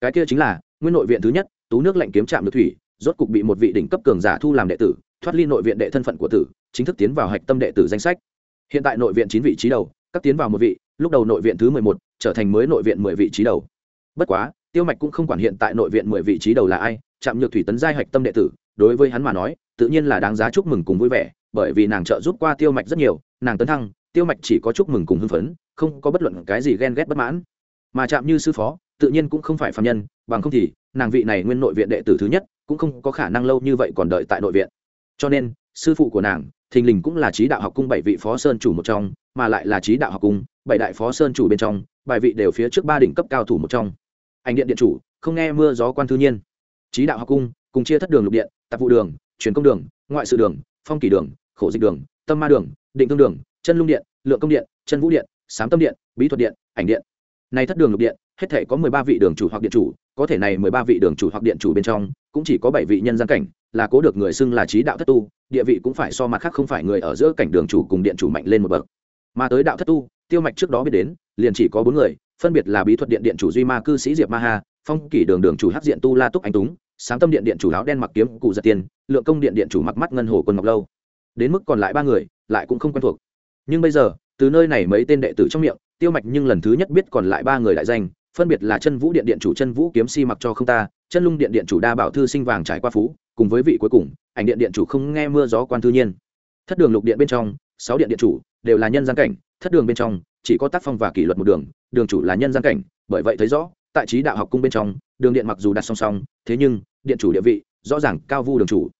Cái kia chính là, nguyên nội viện thứ nhất, tú nước lạnh kiếm trạm được thủy, rốt cục bị một vị đỉnh cấp cường giả thu làm đệ tử, thoát ly nội viện đệ thân phận của tử, chính thức tiến vào hạch tâm đệ tử danh sách hiện tại nội viện chín vị trí đầu, các tiến vào một vị, lúc đầu nội viện thứ mười một, trở thành mới nội viện mười vị trí đầu. Bất quá, tiêu mạch cũng không quản hiện tại nội viện mười vị trí đầu là ai chạm nhược thủy tấn giai hạch tâm đệ tử, đối với hắn mà nói, tự nhiên là đáng giá chúc mừng cùng vui vẻ, bởi vì nàng trợ giúp qua tiêu mạch rất nhiều, nàng tấn thăng, tiêu mạch chỉ có chúc mừng cùng hưng phấn, không có bất luận cái gì ghen ghét bất mãn. Mà chạm như sư phó, tự nhiên cũng không phải phạm nhân, bằng không thì, nàng vị này nguyên nội viện đệ tử thứ nhất, cũng không có khả năng lâu như vậy còn đợi tại nội viện. Cho nên, sư phụ của nàng thình lình cũng là trí đạo học cung bảy vị phó sơn chủ một trong, mà lại là trí đạo học cung, bảy đại phó sơn chủ bên trong, bài vị đều phía trước ba đỉnh cấp cao thủ một trong. Ảnh điện điện chủ, không nghe mưa gió quan thư nhiên. Trí đạo học cung, cùng chia thất đường lục điện, tạp vụ đường, truyền công đường, ngoại sự đường, phong kỷ đường, khổ dịch đường, tâm ma đường, định thương đường, chân lung điện, lượng công điện, chân vũ điện, sám tâm điện, bí thuật điện, ảnh điện. Này thất đường lục điện, hết thể có mười ba vị đường chủ hoặc điện chủ, có thể này mười ba vị đường chủ hoặc điện chủ bên trong, cũng chỉ có bảy vị nhân gian cảnh là cố được người xưng là trí đạo thất tu, địa vị cũng phải so mặt khác không phải người ở giữa cảnh đường chủ cùng điện chủ mạnh lên một bậc. Mà tới đạo thất tu, tiêu mạch trước đó biết đến, liền chỉ có bốn người, phân biệt là bí thuật điện điện chủ duy ma, cư sĩ diệp ma ha, phong kỷ đường đường chủ hắc diện tu la túc anh túng, sáng tâm điện điện chủ áo đen mặc kiếm cụ giật tiền lượng công điện điện chủ mặc mắt ngân hồ quân ngọc lâu. Đến mức còn lại ba người, lại cũng không quen thuộc. Nhưng bây giờ, từ nơi này mấy tên đệ tử trong miệng, tiêu mạch nhưng lần thứ nhất biết còn lại ba người đại danh, phân biệt là chân vũ điện điện chủ chân vũ kiếm si mặc cho không ta, chân lung điện điện chủ đa bảo thư sinh vàng trải qua phú cùng với vị cuối cùng, ảnh điện điện chủ không nghe mưa gió quan thư nhiên. Thất đường lục điện bên trong, sáu điện điện chủ đều là nhân gian cảnh, thất đường bên trong, chỉ có tác phong và kỷ luật một đường đường chủ là nhân gian cảnh, bởi vậy thấy rõ, tại trí đạo học cung bên trong, đường điện mặc dù đặt song song, thế nhưng, điện chủ địa vị, rõ ràng cao vu đường chủ.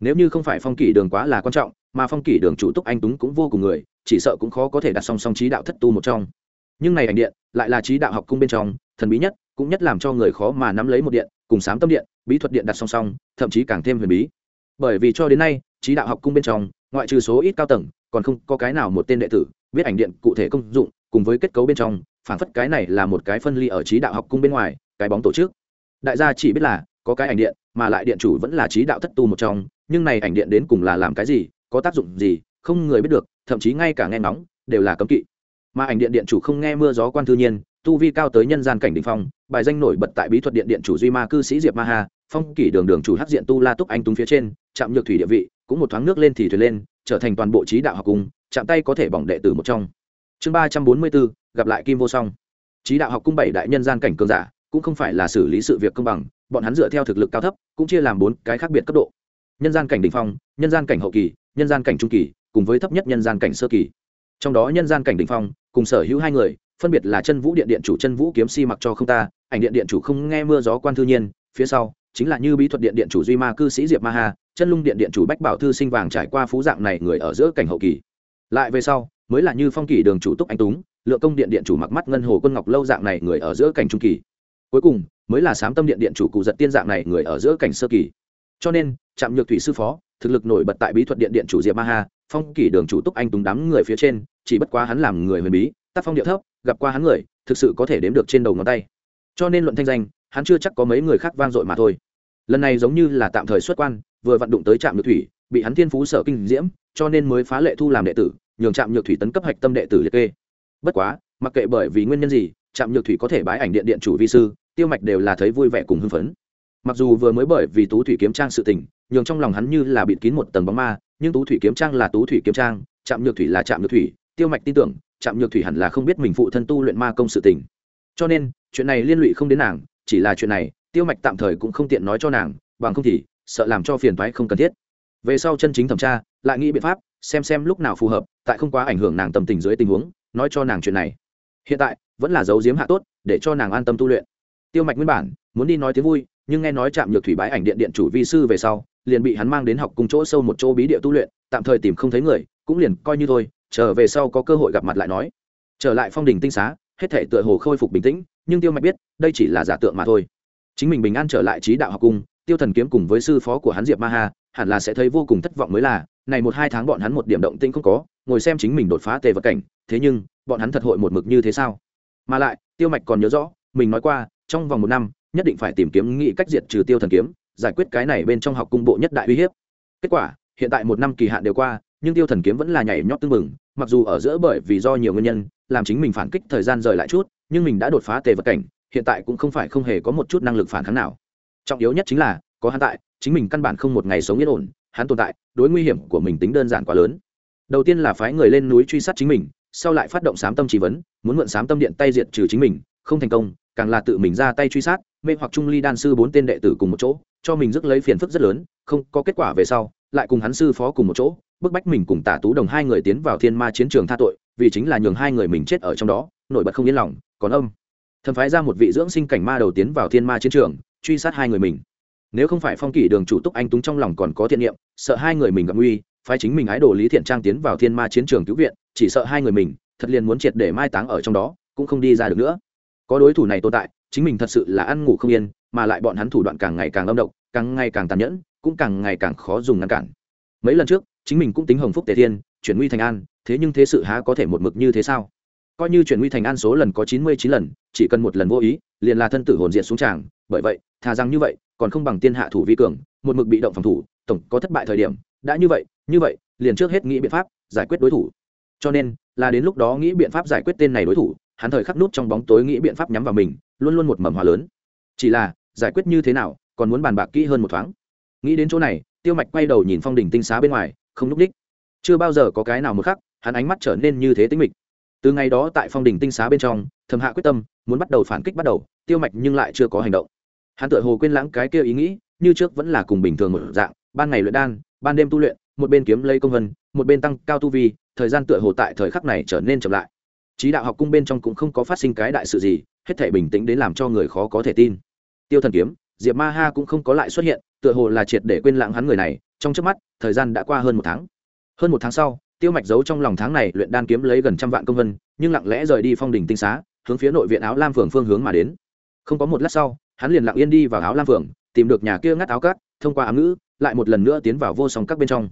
Nếu như không phải phong kỷ đường quá là quan trọng, mà phong kỷ đường chủ túc anh túng cũng vô cùng người, chỉ sợ cũng khó có thể đặt song song trí đạo thất tu một trong. Nhưng này ảnh điện, lại là trí đạo học cung bên trong, thần bí nhất, cũng nhất làm cho người khó mà nắm lấy một điện cùng sám tâm điện, bí thuật điện đặt song song, thậm chí càng thêm huyền bí. Bởi vì cho đến nay, trí đạo học cung bên trong, ngoại trừ số ít cao tầng, còn không có cái nào một tên đệ tử biết ảnh điện cụ thể công dụng, cùng với kết cấu bên trong, phản phất cái này là một cái phân ly ở trí đạo học cung bên ngoài, cái bóng tổ chức. Đại gia chỉ biết là, có cái ảnh điện, mà lại điện chủ vẫn là trí đạo thất tu một trong, nhưng này ảnh điện đến cùng là làm cái gì, có tác dụng gì, không người biết được, thậm chí ngay cả nghe nóng đều là cấm kỵ. Mà ảnh điện điện chủ không nghe mưa gió quan thư nhiên tu vi cao tới nhân gian cảnh đỉnh phong, bài danh nổi bật tại bí thuật điện điện chủ duy ma cư sĩ diệp ma ha, phong kỷ đường đường chủ hát diện tu la túc anh túng phía trên, chạm nhược thủy địa vị, cũng một thoáng nước lên thì thuyền lên, trở thành toàn bộ trí đạo học cung, chạm tay có thể bỏng đệ tử một trong. Chương ba trăm bốn mươi bốn, gặp lại kim vô song. Trí đạo học cung bảy đại nhân gian cảnh cường giả, cũng không phải là xử lý sự việc công bằng, bọn hắn dựa theo thực lực cao thấp, cũng chia làm bốn cái khác biệt cấp độ. Nhân gian cảnh đ ỉ n h phong, nhân gian cảnh hậu kỳ, nhân gian cảnh trung kỳ, cùng với thấp nhất nhân gian cảnh sơ kỳ. Trong đó nhân gian cảnh đ ỉ n h phong, cùng sở hữu hai người phân biệt là chân vũ điện điện chủ chân vũ kiếm si mặc cho không ta, ảnh điện điện chủ không nghe mưa gió quan thư nhiên, phía sau chính là như bí thuật điện điện chủ duy ma cư sĩ diệp ma hà chân lung điện điện chủ bách bảo thư sinh vàng trải qua phú dạng này người ở giữa cảnh hậu kỳ. Lại về sau, mới là như phong kỳ đường chủ túc anh túng, lượng công điện điện chủ mặc mắt ngân hồ quân ngọc lâu dạng này người ở giữa cảnh trung kỳ. Cuối cùng, mới là sám tâm điện điện chủ cụ giật tiên dạng này người ở giữa cảnh sơ kỳ. Cho nên, trạm nhược thủy sư phó, thực lực nổi bật tại bí thuật điện điện chủ diệp ma hà phong kỳ đường chủ túc anh túng đám người phía trên chỉ bất quá hắn làm người huyền bí, tác phong địa thấp, gặp qua hắn người, thực sự có thể đếm được trên đầu ngón tay. Cho nên luận thanh danh, hắn chưa chắc có mấy người khác vang dội mà thôi. Lần này giống như là tạm thời xuất quan, vừa vận động tới trạm nhược thủy, bị hắn thiên phú sở kinh diễm, cho nên mới phá lệ thu làm đệ tử, nhường trạm nhược thủy tấn cấp hạch tâm đệ tử liệt kê. Bất quá, mặc kệ bởi vì nguyên nhân gì, trạm nhược thủy có thể bái ảnh điện điện chủ vi sư, tiêu mạch đều là thấy vui vẻ cùng hưng phấn. Mặc dù vừa mới bởi vì tú thủy kiếm trang sự tình, nhường trong lòng hắn như là bịt kín một tầng bóng ma, nhưng tú thủy kiếm trang là tú thủy kiếm trang, trạm nhược thủy là trạm nhược thủy tiêu mạch tin tưởng, trạm nhược thủy hẳn là không biết mình phụ thân tu luyện ma công sự tình. Cho nên, chuyện này liên lụy không đến nàng, chỉ là chuyện này, tiêu mạch tạm thời cũng không tiện nói cho nàng, bằng không thì, sợ làm cho phiền thoái không cần thiết. Về sau chân chính thẩm tra, lại nghĩ biện pháp, xem xem lúc nào phù hợp, tại không quá ảnh hưởng nàng tâm tình dưới tình huống, nói cho nàng chuyện này. Hiện tại, vẫn là dấu diếm hạ tốt, để cho nàng an tâm tu luyện. Tiêu mạch nguyên bản, muốn đi nói tiếng vui, nhưng nghe nói chạm nhược thủy bái ảnh điện điện chủ vi sư về sau, liền bị hắn mang đến học cùng chỗ sâu một chỗ bí địa tu luyện, tạm thời tìm không thấy người, cũng liền coi như thôi chờ về sau có cơ hội gặp mặt lại nói. Trở lại phong đình tinh xá, hết thể tựa hồ khôi phục bình tĩnh, nhưng tiêu mạch biết, đây chỉ là giả tượng mà thôi. Chính mình bình an trở lại trí đạo học cung tiêu thần kiếm cùng với sư phó của hắn diệp ma ha, hẳn là sẽ thấy vô cùng thất vọng mới là, này một hai tháng bọn hắn một điểm động tĩnh không có, ngồi xem chính mình đột phá tề vật cảnh, thế nhưng, bọn hắn thật hội một mực như thế sao? Mà lại, tiêu mạch còn nhớ rõ, mình nói qua, trong vòng một năm, nhất định phải tìm kiếm nghị cách diệt trừ tiêu thần kiếm, giải quyết cái này bên trong học cung bộ nhất đại uy hiếp. Kết quả, hiện tại một năm kỳ hạn đều qua nhưng tiêu thần kiếm vẫn là nhảy nhót tưng bừng, mặc dù ở giữa bởi vì do nhiều nguyên nhân làm chính mình phản kích thời gian rời lại chút nhưng mình đã đột phá tề vật cảnh hiện tại cũng không phải không hề có một chút năng lực phản kháng nào. Trọng yếu nhất chính là có hắn tại chính mình căn bản không một ngày sống yên ổn hắn tồn tại đối nguy hiểm của mình tính đơn giản quá lớn. Đầu tiên là phái người lên núi truy sát chính mình sau lại phát động sám tâm chỉ vấn muốn mượn sám tâm điện tay diệt trừ chính mình không thành công càng là tự mình ra tay truy sát mê hoặc trung ly đan sư bốn tên đệ tử cùng một chỗ cho mình rước lấy phiền phức rất lớn không có kết quả về sau lại cùng hắn sư phó cùng một chỗ bức bách mình cùng tả tú đồng hai người tiến vào thiên ma chiến trường tha tội, vì chính là nhường hai người mình chết ở trong đó, nổi bật không yên lòng, còn âm. Thần phái ra một vị dưỡng sinh cảnh ma đầu tiến vào thiên ma chiến trường, truy sát hai người mình. Nếu không phải phong kỷ đường chủ túc anh túng trong lòng còn có thiện niệm, sợ hai người mình gặp nguy, phái chính mình ái đồ lý thiện trang tiến vào thiên ma chiến trường cứu viện, chỉ sợ hai người mình, thật liền muốn triệt để mai táng ở trong đó, cũng không đi ra được nữa. Có đối thủ này tồn tại, chính mình thật sự là ăn ngủ không yên, mà lại bọn hắn thủ đoạn càng ngày càng âm độc, càng ngày càng tàn nhẫn, cũng càng ngày càng khó dùng ngăn cản. Mấy lần trước chính mình cũng tính hồng phúc tề thiên, chuyển nguy thành an, thế nhưng thế sự há có thể một mực như thế sao? Coi như chuyển nguy thành an số lần có chín mươi chín lần, chỉ cần một lần vô ý, liền là thân tử hồn diện xuống tràng. Bởi vậy, thà rằng như vậy, còn không bằng tiên hạ thủ vi cường, một mực bị động phòng thủ, tổng có thất bại thời điểm. Đã như vậy như vậy, liền trước hết nghĩ biện pháp giải quyết đối thủ. Cho nên, là đến lúc đó nghĩ biện pháp giải quyết tên này đối thủ, hắn thời khắc nút trong bóng tối nghĩ biện pháp nhắm vào mình, luôn luôn một mầm hòa lớn. Chỉ là, giải quyết như thế nào, còn muốn bàn bạc kỹ hơn một thoáng. Nghĩ đến chỗ này, tiêu mạch quay đầu nhìn phong đỉnh tinh xá bên ngoài không núp đích. Chưa bao giờ có cái nào một khắc, hắn ánh mắt trở nên như thế tính mịch. Từ ngày đó tại phong đỉnh tinh xá bên trong, thầm hạ quyết tâm, muốn bắt đầu phản kích bắt đầu, tiêu mạch nhưng lại chưa có hành động. Hắn tựa hồ quên lãng cái kia ý nghĩ, như trước vẫn là cùng bình thường một dạng, ban ngày luyện đan, ban đêm tu luyện, một bên kiếm lấy công vân, một bên tăng cao tu vi, thời gian tựa hồ tại thời khắc này trở nên chậm lại. Trí đạo học cung bên trong cũng không có phát sinh cái đại sự gì, hết thể bình tĩnh đến làm cho người khó có thể tin. Tiêu thần kiếm, diệp ma ha cũng không có lại xuất hiện, tựa hồ là triệt để quên lãng hắn người này trong trước mắt, thời gian đã qua hơn một tháng. Hơn một tháng sau, tiêu mạch giấu trong lòng tháng này luyện đan kiếm lấy gần trăm vạn công vân, nhưng lặng lẽ rời đi phong đình tinh xá, hướng phía nội viện áo lam phường phương hướng mà đến. Không có một lát sau, hắn liền lặng yên đi vào áo lam phường tìm được nhà kia ngắt áo cát, thông qua ám ngữ, lại một lần nữa tiến vào vô song các bên trong.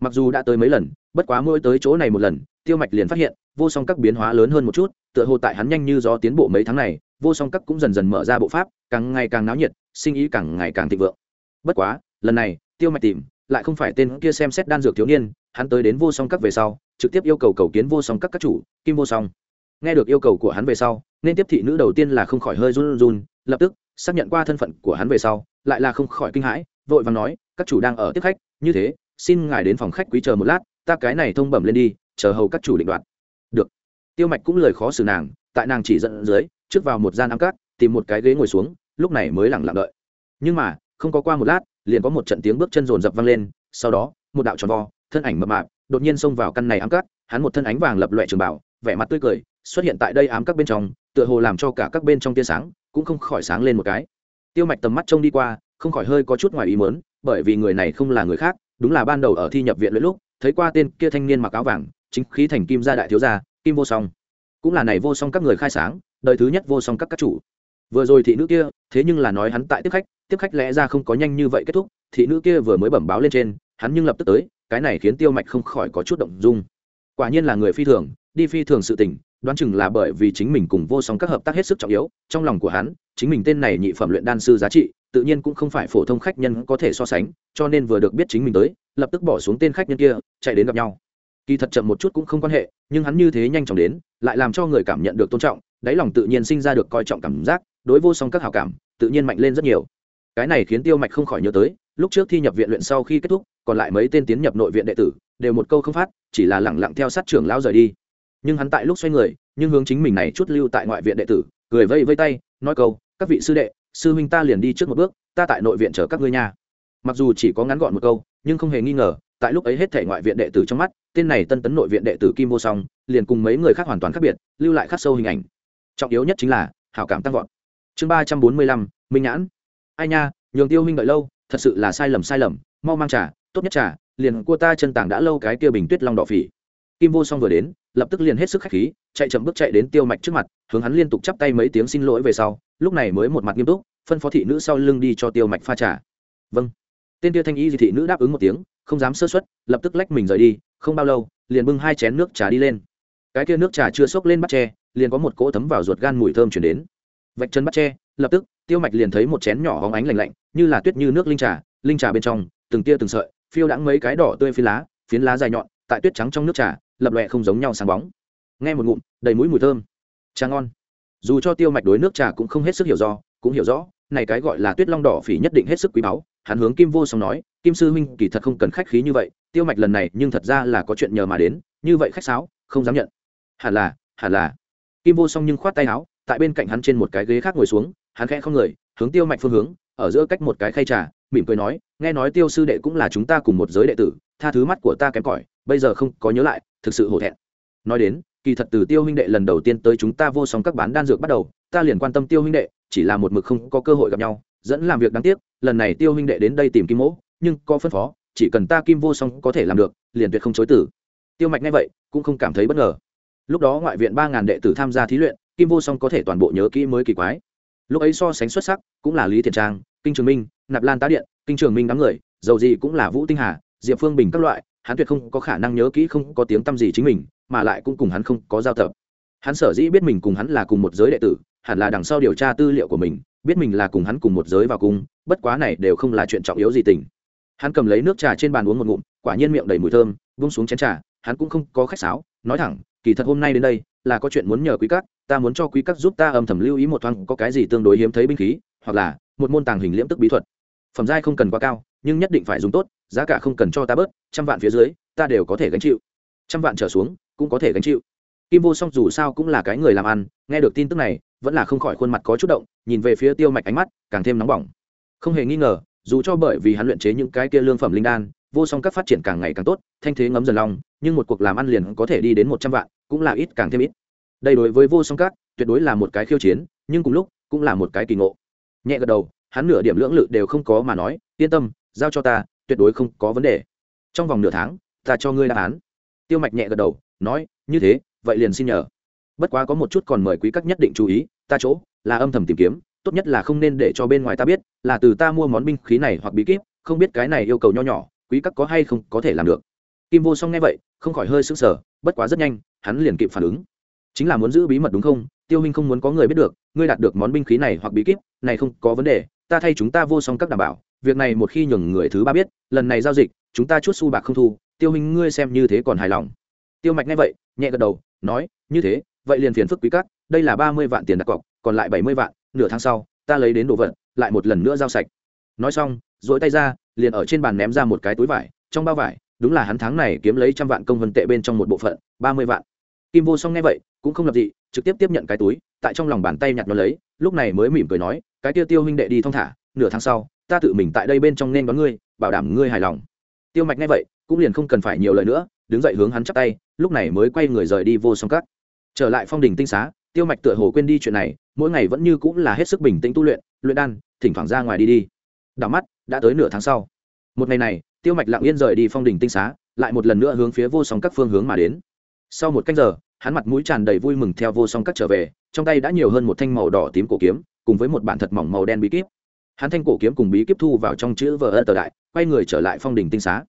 Mặc dù đã tới mấy lần, bất quá mỗi tới chỗ này một lần, tiêu mạch liền phát hiện, vô song các biến hóa lớn hơn một chút, tựa hồ tại hắn nhanh như gió tiến bộ mấy tháng này, vô song các cũng dần dần mở ra bộ pháp, càng ngày càng náo nhiệt, sinh ý càng ngày càng thịnh vượng. Bất quá, lần này, tiêu mạch tìm lại không phải tên kia xem xét đan dược thiếu niên, hắn tới đến vô song các về sau, trực tiếp yêu cầu cầu kiến vô song các các chủ, kim vô song. Nghe được yêu cầu của hắn về sau, nên tiếp thị nữ đầu tiên là không khỏi hơi run run, lập tức, xác nhận qua thân phận của hắn về sau, lại là không khỏi kinh hãi, vội vàng nói, các chủ đang ở tiếp khách, như thế, xin ngài đến phòng khách quý chờ một lát, ta cái này thông bẩm lên đi, chờ hầu các chủ định đoạt. Được. Tiêu mạch cũng lời khó xử nàng, tại nàng chỉ dẫn dưới, trước vào một gian ám cát tìm một cái ghế ngồi xuống, lúc này mới lẳng lặng đợi. Nhưng mà, không có qua một lát liền có một trận tiếng bước chân rồn rập vang lên, sau đó, một đạo tròn vo, thân ảnh mập mạp, đột nhiên xông vào căn này ám cát, hắn một thân ánh vàng lập loẹ trường bảo vẻ mặt tươi cười, xuất hiện tại đây ám các bên trong, tựa hồ làm cho cả các bên trong tia sáng cũng không khỏi sáng lên một cái. Tiêu mạch tầm mắt trông đi qua, không khỏi hơi có chút ngoài ý mớn bởi vì người này không là người khác, đúng là ban đầu ở thi nhập viện lẫn lúc, thấy qua tên kia thanh niên mặc áo vàng, chính khí thành kim gia đại thiếu gia, kim vô song. Cũng là này vô song các người khai sáng, đời thứ nhất vô song các các chủ vừa rồi thị nữ kia, thế nhưng là nói hắn tại tiếp khách tiếp khách lẽ ra không có nhanh như vậy kết thúc, thị nữ kia vừa mới bẩm báo lên trên, hắn nhưng lập tức tới, cái này khiến tiêu mạch không khỏi có chút động dung. Quả nhiên là người phi thường, đi phi thường sự tình, đoán chừng là bởi vì chính mình cùng vô song các hợp tác hết sức trọng yếu, trong lòng của hắn, chính mình tên này nhị phẩm luyện đan sư giá trị, tự nhiên cũng không phải phổ thông khách nhân có thể so sánh, cho nên vừa được biết chính mình tới, lập tức bỏ xuống tên khách nhân kia, chạy đến gặp nhau. Kỳ thật chậm một chút cũng không quan hệ, nhưng hắn như thế nhanh chóng đến, lại làm cho người cảm nhận được tôn trọng đáy lòng tự nhiên sinh ra được coi trọng cảm giác, đối vô song các hào cảm, tự nhiên mạnh lên rất nhiều. Cái này khiến tiêu mạch không khỏi nhớ tới, lúc trước thi nhập viện luyện sau khi kết thúc, còn lại mấy tên tiến nhập nội viện đệ tử, đều một câu không phát, chỉ là lẳng lặng theo sát trưởng lão rời đi. Nhưng hắn tại lúc xoay người, nhưng hướng chính mình này chút lưu tại ngoại viện đệ tử, cười vây vây tay, nói câu, các vị sư đệ, sư huynh ta liền đi trước một bước, ta tại nội viện chở các ngươi nha. Mặc dù chỉ có ngắn gọn một câu, nhưng không hề nghi ngờ, tại lúc ấy hết thể ngoại viện đệ tử trong mắt, tên này tân tấn nội viện đệ tử kim vô song, liền cùng mấy người khác hoàn toàn khác biệt, lưu lại khắc sâu hình ảnh trọng yếu nhất chính là, hảo cảm tăng vọt. Chương ba trăm bốn mươi lăm, minh nhãn. Ai nha, nhường tiêu huynh đợi lâu, thật sự là sai lầm sai lầm. Mau mang trà, tốt nhất trà, liền cua ta chân tảng đã lâu cái kia bình tuyết long đỏ phỉ. Kim vô song vừa đến, lập tức liền hết sức khách khí, chạy chậm bước chạy đến tiêu mạch trước mặt, hướng hắn liên tục chắp tay mấy tiếng xin lỗi về sau, lúc này mới một mặt nghiêm túc, phân phó thị nữ sau lưng đi cho tiêu mạch pha trà. Vâng. Tên tiêu thanh y thì thị nữ đáp ứng một tiếng, không dám sơ xuất lập tức lách mình rời đi, không bao lâu, liền bưng hai chén nước trà đi lên. Cái kia nước trà chưa xốc lên bắt tre liền có một cỗ thấm vào ruột gan mùi thơm chuyển đến. Vạch chân bắt tre lập tức, tiêu mạch liền thấy một chén nhỏ hóng ánh lành lạnh, như là tuyết như nước linh trà linh trà bên trong, từng tia từng sợi, phiêu đãng mấy cái đỏ tươi phi lá, phiến lá dài nhọn, tại tuyết trắng trong nước trà, lập lòe không giống nhau sáng bóng. Nghe một ngụm, đầy mũi mùi thơm. Trà ngon. Dù cho tiêu mạch đối nước trà cũng không hết sức hiểu do cũng hiểu rõ, này cái gọi là tuyết long đỏ phỉ nhất định hết sức quý báu, hắn hướng kim vô song nói, kim sư huynh, kỳ thật không cần khách khí như vậy, tiêu mạch lần này nhưng thật ra là có chuyện nhờ mà đến, như vậy khách sáo, không dám nhận. Hẳn là hẳn là kim vô song nhưng khoát tay áo, tại bên cạnh hắn trên một cái ghế khác ngồi xuống, hắn khẽ không người, hướng tiêu mạch phương hướng, ở giữa cách một cái khay trà, mỉm cười nói, nghe nói tiêu sư đệ cũng là chúng ta cùng một giới đệ tử, tha thứ mắt của ta kém cỏi, bây giờ không có nhớ lại, thực sự hổ thẹn. Nói đến, kỳ thật từ tiêu huynh đệ lần đầu tiên tới chúng ta vô song các bán đan dược bắt đầu, ta liền quan tâm tiêu huynh đệ, chỉ là một mực không có cơ hội gặp nhau, dẫn làm việc đáng tiếc, lần này tiêu huynh đệ đến đây tìm kim mỗ, nhưng có phân phó, chỉ cần ta kim vô song có thể làm được, liền tuyệt không chối tử tiêu mạch nghe vậy, cũng không cảm thấy bất ngờ lúc đó ngoại viện ba ngàn đệ tử tham gia thí luyện, kim vô song có thể toàn bộ nhớ kỹ mới kỳ quái. Lúc ấy so sánh xuất sắc cũng là lý thiện trang, kinh trường minh, nạp lan tá điện, kinh trường minh đám người, dầu gì cũng là vũ tinh hà, diệp phương bình các loại, hắn tuyệt không có khả năng nhớ kỹ không có tiếng t gì chính mình, mà lại cũng cùng hắn không có giao tập. Hắn sở dĩ biết mình cùng hắn là cùng một giới đệ tử, hẳn là đằng sau điều tra tư liệu của mình, biết mình là cùng hắn cùng một giới vào cung bất quá này đều không là chuyện trọng yếu gì tình. Hắn cầm lấy nước trà trên bàn uống một ngụm, quả nhiên miệng đầy mùi thơm vung xuống chén trà, hắn cũng không có khách sáo, nói thẳng kỳ thật hôm nay đến đây, là có chuyện muốn nhờ quý các, ta muốn cho quý các giúp ta âm thầm lưu ý một thoáng có cái gì tương đối hiếm thấy binh khí, hoặc là một môn tàng hình liễm tức bí thuật. Phẩm giai không cần quá cao, nhưng nhất định phải dùng tốt, giá cả không cần cho ta bớt, trăm vạn phía dưới, ta đều có thể gánh chịu. Trăm vạn trở xuống, cũng có thể gánh chịu. Kim vô song dù sao cũng là cái người làm ăn, nghe được tin tức này, vẫn là không khỏi khuôn mặt có chút động, nhìn về phía tiêu mạch ánh mắt càng thêm nóng bỏng. Không hề nghi ngờ, dù cho bởi vì hắn luyện chế những cái kia lương phẩm linh đan vô song các phát triển càng ngày càng tốt, thanh thế ngấm dần long, nhưng một cuộc làm ăn liền có thể đi đến một trăm vạn, cũng là ít càng thêm ít. Đây đối với vô song các, tuyệt đối là một cái khiêu chiến, nhưng cùng lúc, cũng là một cái kỳ ngộ. Nhẹ gật đầu, hắn nửa điểm lưỡng lự đều không có mà nói, yên tâm, giao cho ta, tuyệt đối không có vấn đề. Trong vòng nửa tháng, ta cho ngươi đáp án. Tiêu mạch nhẹ gật đầu, nói, như thế, vậy liền xin nhờ. Bất quá có một chút còn mời quý các nhất định chú ý, ta chỗ là âm thầm tìm kiếm, tốt nhất là không nên để cho bên ngoài ta biết, là từ ta mua món binh khí này hoặc bí kíp, không biết cái này yêu cầu nho nhỏ quý các có hay không có thể làm được. Kim vô song nghe vậy, không khỏi hơi sững sờ, bất quá rất nhanh, hắn liền kịp phản ứng. Chính là muốn giữ bí mật đúng không? Tiêu huynh không muốn có người biết được, ngươi đạt được món binh khí này hoặc bí kíp, này không có vấn đề, ta thay chúng ta vô song các đảm bảo, việc này một khi nhường người thứ ba biết, lần này giao dịch, chúng ta chút xu bạc không thu, tiêu huynh ngươi xem như thế còn hài lòng. Tiêu mạch nghe vậy, nhẹ gật đầu, nói, như thế, vậy liền phiền phức quý các, đây là ba mươi vạn tiền đặt cọc, còn lại bảy mươi vạn, nửa tháng sau, ta lấy đến đồ vật, lại một lần nữa giao sạch. Nói xong dỗi tay ra, liền ở trên bàn ném ra một cái túi vải, trong bao vải, đúng là hắn tháng này kiếm lấy trăm vạn công vân tệ bên trong một bộ phận, ba mươi vạn. Kim vô song nghe vậy, cũng không lập dị, trực tiếp tiếp nhận cái túi, tại trong lòng bàn tay nhặt nó lấy, lúc này mới mỉm cười nói, cái tiêu tiêu huynh đệ đi thong thả, nửa tháng sau, ta tự mình tại đây bên trong nên đón ngươi, bảo đảm ngươi hài lòng. Tiêu mạch nghe vậy, cũng liền không cần phải nhiều lời nữa, đứng dậy hướng hắn chắp tay, lúc này mới quay người rời đi vô song cắt trở lại phong đình tinh xá, tiêu mạch tựa hồ quên đi chuyện này, mỗi ngày vẫn như cũng là hết sức bình tĩnh tu luyện luyện đan, thỉnh thoảng ra ngoài đi đi. Đảo mắt đã tới nửa tháng sau. Một ngày này, tiêu mạch lặng yên rời đi phong đình tinh xá, lại một lần nữa hướng phía vô song các phương hướng mà đến. Sau một cách giờ, hắn mặt mũi tràn đầy vui mừng theo vô song các trở về, trong tay đã nhiều hơn một thanh màu đỏ tím cổ kiếm, cùng với một bản thật mỏng màu đen bí kíp. Hắn thanh cổ kiếm cùng bí kíp thu vào trong chữ vờ ơ tờ đại, quay người trở lại phong đình tinh xá.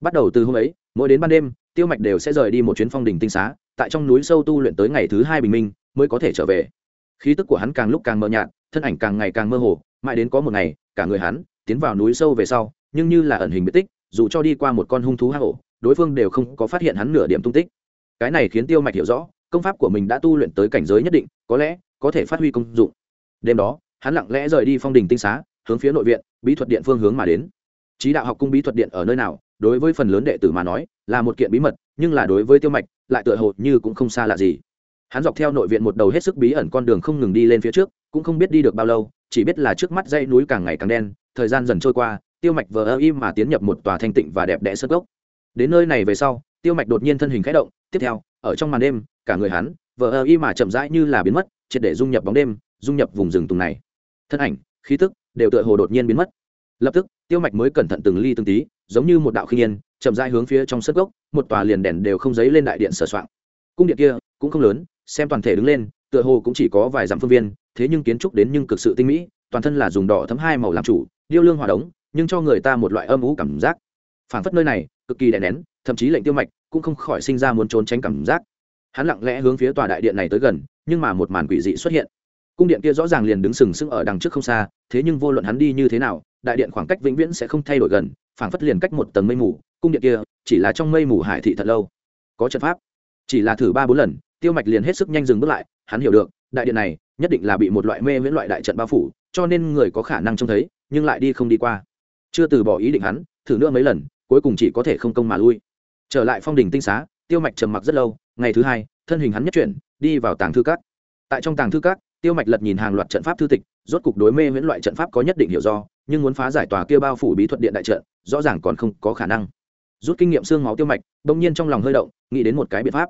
Bắt đầu từ hôm ấy, mỗi đến ban đêm, tiêu mạch đều sẽ rời đi một chuyến phong đình tinh xá, tại trong núi sâu tu luyện tới ngày thứ hai bình minh, mới có thể trở về. Khí tức của hắn càng lúc càng mờ nhạt, thân ảnh càng ngày càng mơ hồ, mãi đến có một ngày, cả người hắn tiến vào núi sâu về sau, nhưng như là ẩn hình biệt tích, dù cho đi qua một con hung thú hang ổ, đối phương đều không có phát hiện hắn nửa điểm tung tích. Cái này khiến tiêu mạch hiểu rõ, công pháp của mình đã tu luyện tới cảnh giới nhất định, có lẽ có thể phát huy công dụng. Đêm đó, hắn lặng lẽ rời đi phong đình tinh xá, hướng phía nội viện, bí thuật điện phương hướng mà đến. Trí đạo học cung bí thuật điện ở nơi nào, đối với phần lớn đệ tử mà nói, là một kiện bí mật, nhưng là đối với tiêu mạch, lại tựa hồ như cũng không xa lạ gì. Hắn dọc theo nội viện một đầu hết sức bí ẩn con đường không ngừng đi lên phía trước, cũng không biết đi được bao lâu, chỉ biết là trước mắt dây núi càng ngày càng đen thời gian dần trôi qua, tiêu mạch vờ ơ im mà tiến nhập một tòa thanh tịnh và đẹp đẽ sơ gốc đến nơi này về sau, tiêu mạch đột nhiên thân hình khẽ động, tiếp theo, ở trong màn đêm, cả người hắn vờ ơ im mà chậm rãi như là biến mất, triệt để dung nhập bóng đêm, dung nhập vùng rừng tùng này. Thân ảnh, khí tức đều tựa hồ đột nhiên biến mất. Lập tức, tiêu mạch mới cẩn thận từng ly từng tí, giống như một đạo khi nhiên chậm rãi hướng phía trong sân gốc một tòa liền đèn đều không dấy lên đại điện sửa soạn. Cung điện kia cũng không lớn, xem toàn thể đứng lên, tựa hồ cũng chỉ có vài dặm phương viên, thế nhưng kiến trúc đến nhưng cực sự tinh mỹ, toàn thân là dùng đỏ thấm hai màu làm chủ điêu lương hòa đống, nhưng cho người ta một loại âm ú cảm giác. Phản phất nơi này, cực kỳ đè nén, thậm chí lệnh tiêu mạch cũng không khỏi sinh ra muốn trốn tránh cảm giác. Hắn lặng lẽ hướng phía tòa đại điện này tới gần, nhưng mà một màn quỷ dị xuất hiện. Cung điện kia rõ ràng liền đứng sừng sững ở đằng trước không xa, thế nhưng vô luận hắn đi như thế nào, đại điện khoảng cách vĩnh viễn sẽ không thay đổi gần, phảng phất liền cách một tầng mây mù, cung điện kia chỉ là trong mây mù hải thị thật lâu. Có trận pháp. Chỉ là thử ba bốn lần, tiêu mạch liền hết sức nhanh dừng bước lại, hắn hiểu được, đại điện này nhất định là bị một loại mê viễn loại đại trận bao phủ, cho nên người có khả năng trông thấy nhưng lại đi không đi qua. Chưa từ bỏ ý định hắn thử nữa mấy lần cuối cùng chỉ có thể không công mà lui. Trở lại phong đình tinh xá tiêu mạch trầm mặc rất lâu ngày thứ hai thân hình hắn nhất chuyển đi vào tàng thư cát, tại trong tàng thư cát, tiêu mạch lật nhìn hàng loạt trận pháp thư tịch rốt cục đối mê miễn loại trận pháp có nhất định hiểu do nhưng muốn phá giải tòa kia bao phủ bí thuật điện đại trận rõ ràng còn không có khả năng. Rút kinh nghiệm xương máu tiêu mạch bỗng nhiên trong lòng hơi động nghĩ đến một cái biện pháp.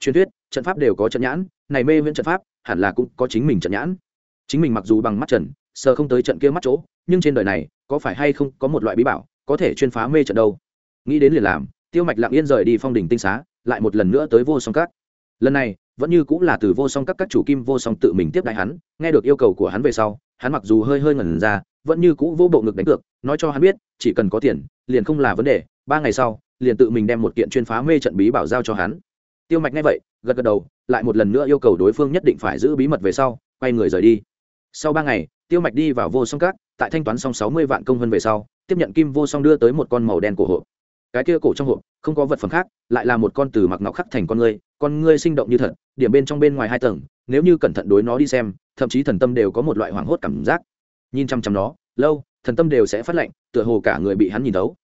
Truyền thuyết trận pháp đều có trận nhãn này mê viễn trận pháp hẳn là cũng có chính mình trận nhãn. Chính mình mặc dù bằng mắt trần sờ không tới trận kia mắt chỗ nhưng trên đời này, có phải hay không có một loại bí bảo có thể chuyên phá mê trận đâu? Nghĩ đến liền làm, tiêu mạch lặng yên rời đi phong đỉnh tinh xá, lại một lần nữa tới vô song các. Lần này, vẫn như cũng là từ vô song các các chủ kim vô song tự mình tiếp đại hắn, nghe được yêu cầu của hắn về sau, hắn mặc dù hơi hơi ngẩn ra, vẫn như cũ vô bộ ngực đánh cược, nói cho hắn biết, chỉ cần có tiền, liền không là vấn đề, ba ngày sau, liền tự mình đem một kiện chuyên phá mê trận bí bảo giao cho hắn. Tiêu mạch nghe vậy, gật gật đầu, lại một lần nữa yêu cầu đối phương nhất định phải giữ bí mật về sau, quay người rời đi. Sau ba ngày tiêu mạch đi vào vô song cát tại thanh toán xong sáu mươi vạn công hơn về sau tiếp nhận kim vô song đưa tới một con màu đen cổ hộp. Cái kia cổ trong hộp không có vật phẩm khác lại là một con từ mặc ngọc khắc thành con ngươi con ngươi sinh động như thật điểm bên trong bên ngoài hai tầng nếu như cẩn thận đối nó đi xem thậm chí thần tâm đều có một loại hoảng hốt cảm giác. Nhìn chăm chăm nó lâu thần tâm đều sẽ phát lạnh, tựa hồ cả người bị hắn nhìn thấu.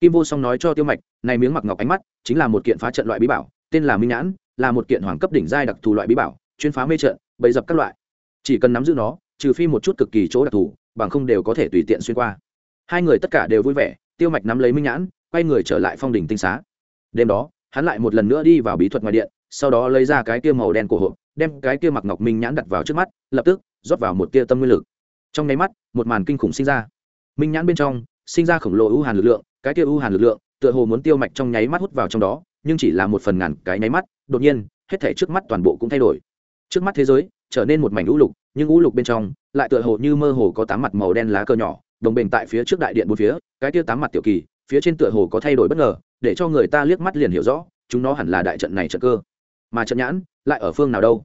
Kim vô song nói cho tiêu mạch này miếng mặc ngọc ánh mắt chính là một kiện phá trận loại bí bảo tên là minh nhãn là một kiện hoàng cấp đỉnh giai đặc thù loại bí bảo chuyên phá mê trận bày dập các loại. Chỉ cần nắm giữ nó trừ phi một chút cực kỳ chỗ đặc thù, bằng không đều có thể tùy tiện xuyên qua. Hai người tất cả đều vui vẻ, tiêu mạch nắm lấy minh nhãn, quay người trở lại phong đỉnh tinh xá. Đêm đó, hắn lại một lần nữa đi vào bí thuật ngoài điện, sau đó lấy ra cái kia màu đen cổ hộp, đem cái kia mặc ngọc minh nhãn đặt vào trước mắt, lập tức, rót vào một tia tâm nguyên lực. Trong nháy mắt, một màn kinh khủng sinh ra. Minh nhãn bên trong, sinh ra khổng lồ ưu hàn lực lượng, cái kia ưu hàn lực lượng, tựa hồ muốn tiêu mạch trong nháy mắt hút vào trong đó, nhưng chỉ là một phần ngàn cái nháy mắt, đột nhiên, hết thể trước mắt toàn bộ cũng thay đổi. Trước mắt thế giới, trở nên một mảnh ưu lục nhưng ngũ lục bên trong lại tựa hồ như mơ hồ có tám mặt màu đen lá cờ nhỏ, đồng bình tại phía trước đại điện bốn phía, cái kia tám mặt tiểu kỳ, phía trên tựa hồ có thay đổi bất ngờ, để cho người ta liếc mắt liền hiểu rõ, chúng nó hẳn là đại trận này trận cơ. Mà trận nhãn lại ở phương nào đâu?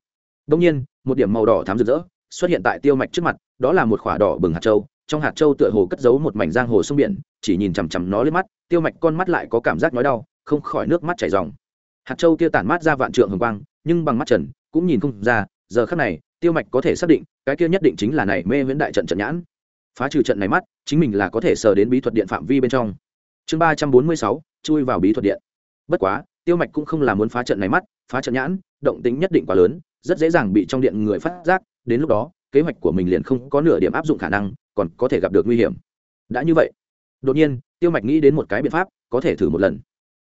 Đông nhiên, một điểm màu đỏ thám rực rỡ xuất hiện tại tiêu mạch trước mặt, đó là một khỏa đỏ bừng hạt châu, trong hạt châu tựa hồ cất giấu một mảnh giang hồ sông biển, chỉ nhìn chằm chằm nó lên mắt, tiêu mạch con mắt lại có cảm giác nói đau, không khỏi nước mắt chảy dòng hạt châu kia tản mát ra vạn trượng hồng quang, nhưng bằng mắt trần, cũng nhìn không ra, giờ khắc này tiêu mạch có thể xác định, cái kia nhất định chính là này mê viễn đại trận trận nhãn. Phá trừ trận này mắt, chính mình là có thể sờ đến bí thuật điện phạm vi bên trong. Chương ba trăm bốn mươi sáu, chui vào bí thuật điện. Bất quá, tiêu mạch cũng không là muốn phá trận này mắt, phá trận nhãn, động tính nhất định quá lớn, rất dễ dàng bị trong điện người phát giác, đến lúc đó, kế hoạch của mình liền không có nửa điểm áp dụng khả năng, còn có thể gặp được nguy hiểm. Đã như vậy, đột nhiên, tiêu mạch nghĩ đến một cái biện pháp, có thể thử một lần.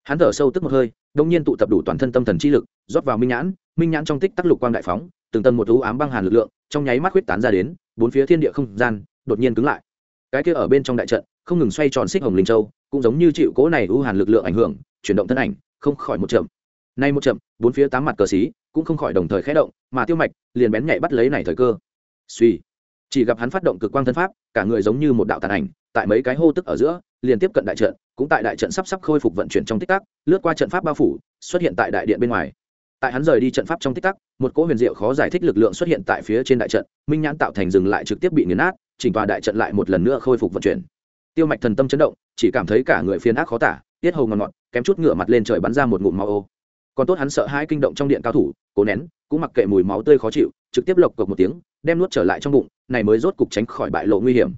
Hắn thở sâu tức một hơi đông nhiên tụ tập đủ toàn thân tâm thần chi lực, rót vào minh nhãn minh nhãn trong tích tắc lục quang đại phóng từng tầng một u ám băng hàn lực lượng, trong nháy mắt huyết tán ra đến, bốn phía thiên địa không gian đột nhiên cứng lại. Cái kia ở bên trong đại trận, không ngừng xoay tròn xích hồng linh châu, cũng giống như chịu cố này u hàn lực lượng ảnh hưởng, chuyển động thân ảnh, không khỏi một chậm. Nay một chậm, bốn phía tám mặt cờ xí cũng không khỏi đồng thời khẽ động, mà tiêu mạch liền bén nhạy bắt lấy này thời cơ. Suy, chỉ gặp hắn phát động cực quang thân pháp, cả người giống như một đạo tàn ảnh, tại mấy cái hô tức ở giữa, liền tiếp cận đại trận, cũng tại đại trận sắp sắp khôi phục vận chuyển trong tích tắc, lướt qua trận pháp bao phủ, xuất hiện tại đại điện bên ngoài tại hắn rời đi trận pháp trong tích tắc, một cỗ huyền diệu khó giải thích lực lượng xuất hiện tại phía trên đại trận, minh nhãn tạo thành dừng lại trực tiếp bị nghiền nát, chỉnh tòa đại trận lại một lần nữa khôi phục vận chuyển. Tiêu mạch thần tâm chấn động, chỉ cảm thấy cả người phiền ác khó tả, tiết hầu ngọt ngọt, kém chút ngửa mặt lên trời bắn ra một ngụm máu ô. Còn tốt hắn sợ hai kinh động trong điện cao thủ, cố nén, cũng mặc kệ mùi máu tươi khó chịu, trực tiếp lộc cộc một tiếng, đem nuốt trở lại trong bụng, này mới rốt cục tránh khỏi bại lộ nguy hiểm.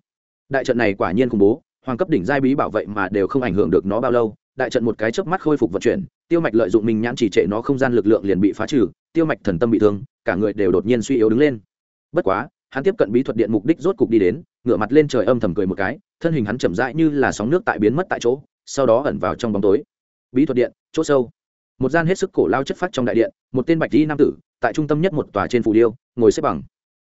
Đại trận này quả nhiên khủng bố, hoàng cấp đỉnh giai bí bảo vệ mà đều không ảnh hưởng được nó bao lâu đại trận một cái chớp mắt khôi phục vận chuyển, tiêu mạch lợi dụng mình nhãn chỉ trệ nó không gian lực lượng liền bị phá trừ, tiêu mạch thần tâm bị thương, cả người đều đột nhiên suy yếu đứng lên. Bất quá, hắn tiếp cận bí thuật điện mục đích rốt cục đi đến, ngửa mặt lên trời âm thầm cười một cái, thân hình hắn chậm rãi như là sóng nước tại biến mất tại chỗ, sau đó ẩn vào trong bóng tối. Bí thuật điện, chỗ sâu. Một gian hết sức cổ lao chất phát trong đại điện, một tên bạch di nam tử, tại trung tâm nhất một tòa trên phù điêu, ngồi xếp bằng.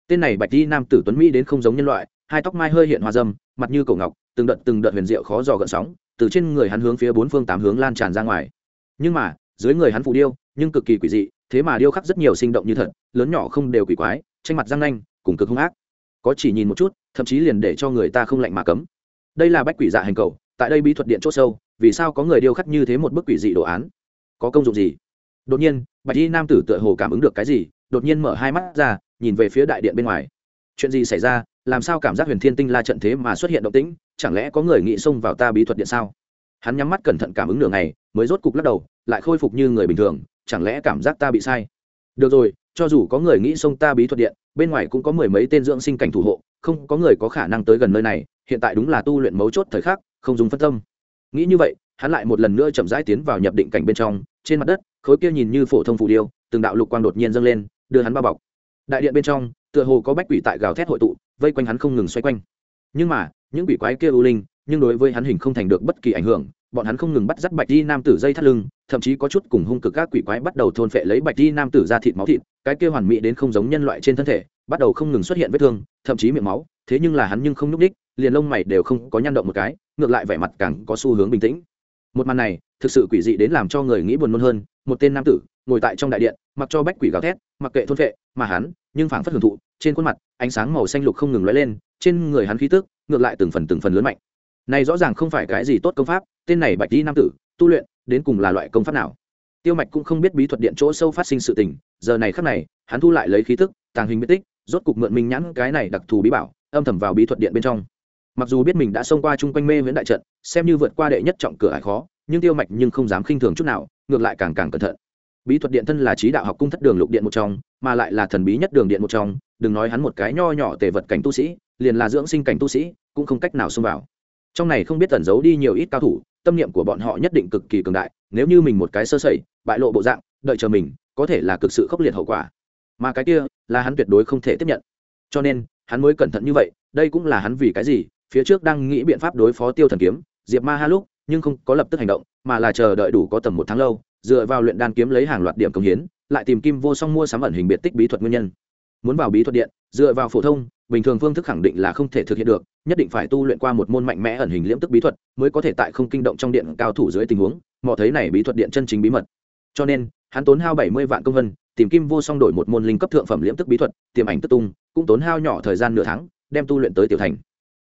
Tên này bạch di nam tử tuấn mỹ đến không giống nhân loại, hai tóc mai hơi hiện hoa dâm, mặt như cổ ngọc, từng đợt từng đợt huyền diệu khó dò gợn sóng từ trên người hắn hướng phía bốn phương tám hướng lan tràn ra ngoài. Nhưng mà, dưới người hắn phù điêu, nhưng cực kỳ quỷ dị, thế mà điêu khắc rất nhiều sinh động như thật, lớn nhỏ không đều quỷ quái, tranh mặt răng nanh, cùng cực hung ác. Có chỉ nhìn một chút, thậm chí liền để cho người ta không lạnh mà cấm. Đây là bách quỷ dạ hành cầu, tại đây bí thuật điện c h ỗ sâu, vì sao có người điêu khắc như thế một bức quỷ dị đồ án? Có công dụng gì? Đột nhiên, bạch y nam tử tựa hồ cảm ứng được cái gì, đột nhiên mở hai mắt ra, nhìn về phía đại điện bên ngoài. Chuyện gì xảy ra? Làm sao cảm giác huyền thiên tinh la trận thế mà xuất hiện động tĩnh? Chẳng lẽ có người nghĩ xông vào ta bí thuật điện sao? Hắn nhắm mắt cẩn thận cảm ứng nửa ngày, mới rốt cục lắc đầu, lại khôi phục như người bình thường, chẳng lẽ cảm giác ta bị sai? Được rồi, cho dù có người nghĩ xông ta bí thuật điện, bên ngoài cũng có mười mấy tên dưỡng sinh cảnh thủ hộ, không có người có khả năng tới gần nơi này, hiện tại đúng là tu luyện mấu chốt thời khắc, không dùng phân tâm. Nghĩ như vậy, hắn lại một lần nữa chậm rãi tiến vào nhập định cảnh bên trong, trên mặt đất, khối kia nhìn như phổ thông phù điêu, từng đạo lục quang đột nhiên dâng lên, đưa hắn bao bọc. Đại điện bên trong, tựa hồ có bách quỷ tại gào thét hội tụ, vây quanh hắn không ngừng xoay quanh. Nhưng mà những quỷ quái kia u linh, nhưng đối với hắn hình không thành được bất kỳ ảnh hưởng, bọn hắn không ngừng bắt dắt bạch di nam tử dây thắt lưng, thậm chí có chút cùng hung cực các quỷ quái bắt đầu thôn phệ lấy bạch di nam tử ra thịt máu thịt, cái kia hoàn mỹ đến không giống nhân loại trên thân thể, bắt đầu không ngừng xuất hiện vết thương, thậm chí miệng máu, thế nhưng là hắn nhưng không nhúc đích liền lông mày đều không có nhăn động một cái, ngược lại vẻ mặt càng có xu hướng bình tĩnh. Một màn này, thực sự quỷ dị đến làm cho người nghĩ buồn nôn hơn, một tên nam tử, ngồi tại trong đại điện, mặc cho bách quỷ gào thét, mặc kệ thôn phệ, mà hắn, nhưng phảng phất hưởng thụ, trên khuôn mặt, ánh sáng màu xanh lục không ngừng lóe lên trên người hắn khí tức, ngược lại từng phần từng phần lớn mạnh. Này rõ ràng không phải cái gì tốt công pháp, tên này bạch đi nam tử, tu luyện, đến cùng là loại công pháp nào? Tiêu mạch cũng không biết bí thuật điện chỗ sâu phát sinh sự tình, giờ này khắc này, hắn thu lại lấy khí tức, tàng hình biết tích rốt cục mượn mình nhãn cái này đặc thù bí bảo, âm thầm vào bí thuật điện bên trong. Mặc dù biết mình đã xông qua chung quanh mê viễn đại trận, xem như vượt qua đệ nhất trọng cửa ải khó, nhưng tiêu mạch nhưng không dám khinh thường chút nào, ngược lại càng càng cẩn thận bí thuật điện thân là trí đạo học cung thất đường lục điện một trong, mà lại là thần bí nhất đường điện một trong. Đừng nói hắn một cái nho nhỏ tề vật cảnh tu sĩ, liền là dưỡng sinh cảnh tu sĩ, cũng không cách nào xông vào. Trong này không biết tẩn giấu đi nhiều ít cao thủ, tâm niệm của bọn họ nhất định cực kỳ cường đại, nếu như mình một cái sơ sẩy, bại lộ bộ dạng, đợi chờ mình, có thể là cực sự khốc liệt hậu quả. Mà cái kia, là hắn tuyệt đối không thể tiếp nhận. Cho nên, hắn mới cẩn thận như vậy, đây cũng là hắn vì cái gì, phía trước đang nghĩ biện pháp đối phó tiêu thần kiếm, diệp ma ha lúc, nhưng không có lập tức hành động, mà là chờ đợi đủ có tầm một tháng lâu dựa vào luyện đan kiếm lấy hàng loạt điểm công hiến, lại tìm kim vô song mua sắm ẩn hình biệt tích bí thuật nguyên nhân. Muốn vào bí thuật điện, dựa vào phổ thông, bình thường phương thức khẳng định là không thể thực hiện được, nhất định phải tu luyện qua một môn mạnh mẽ ẩn hình liễm tức bí thuật mới có thể tại không kinh động trong điện cao thủ dưới tình huống, mò thấy này bí thuật điện chân chính bí mật. Cho nên, hắn tốn hao bảy mươi vạn công vân, tìm kim vô song đổi một môn linh cấp thượng phẩm liễm tức bí thuật, tiềm ảnh tức tung, cũng tốn hao nhỏ thời gian nửa tháng, đem tu luyện tới tiểu thành.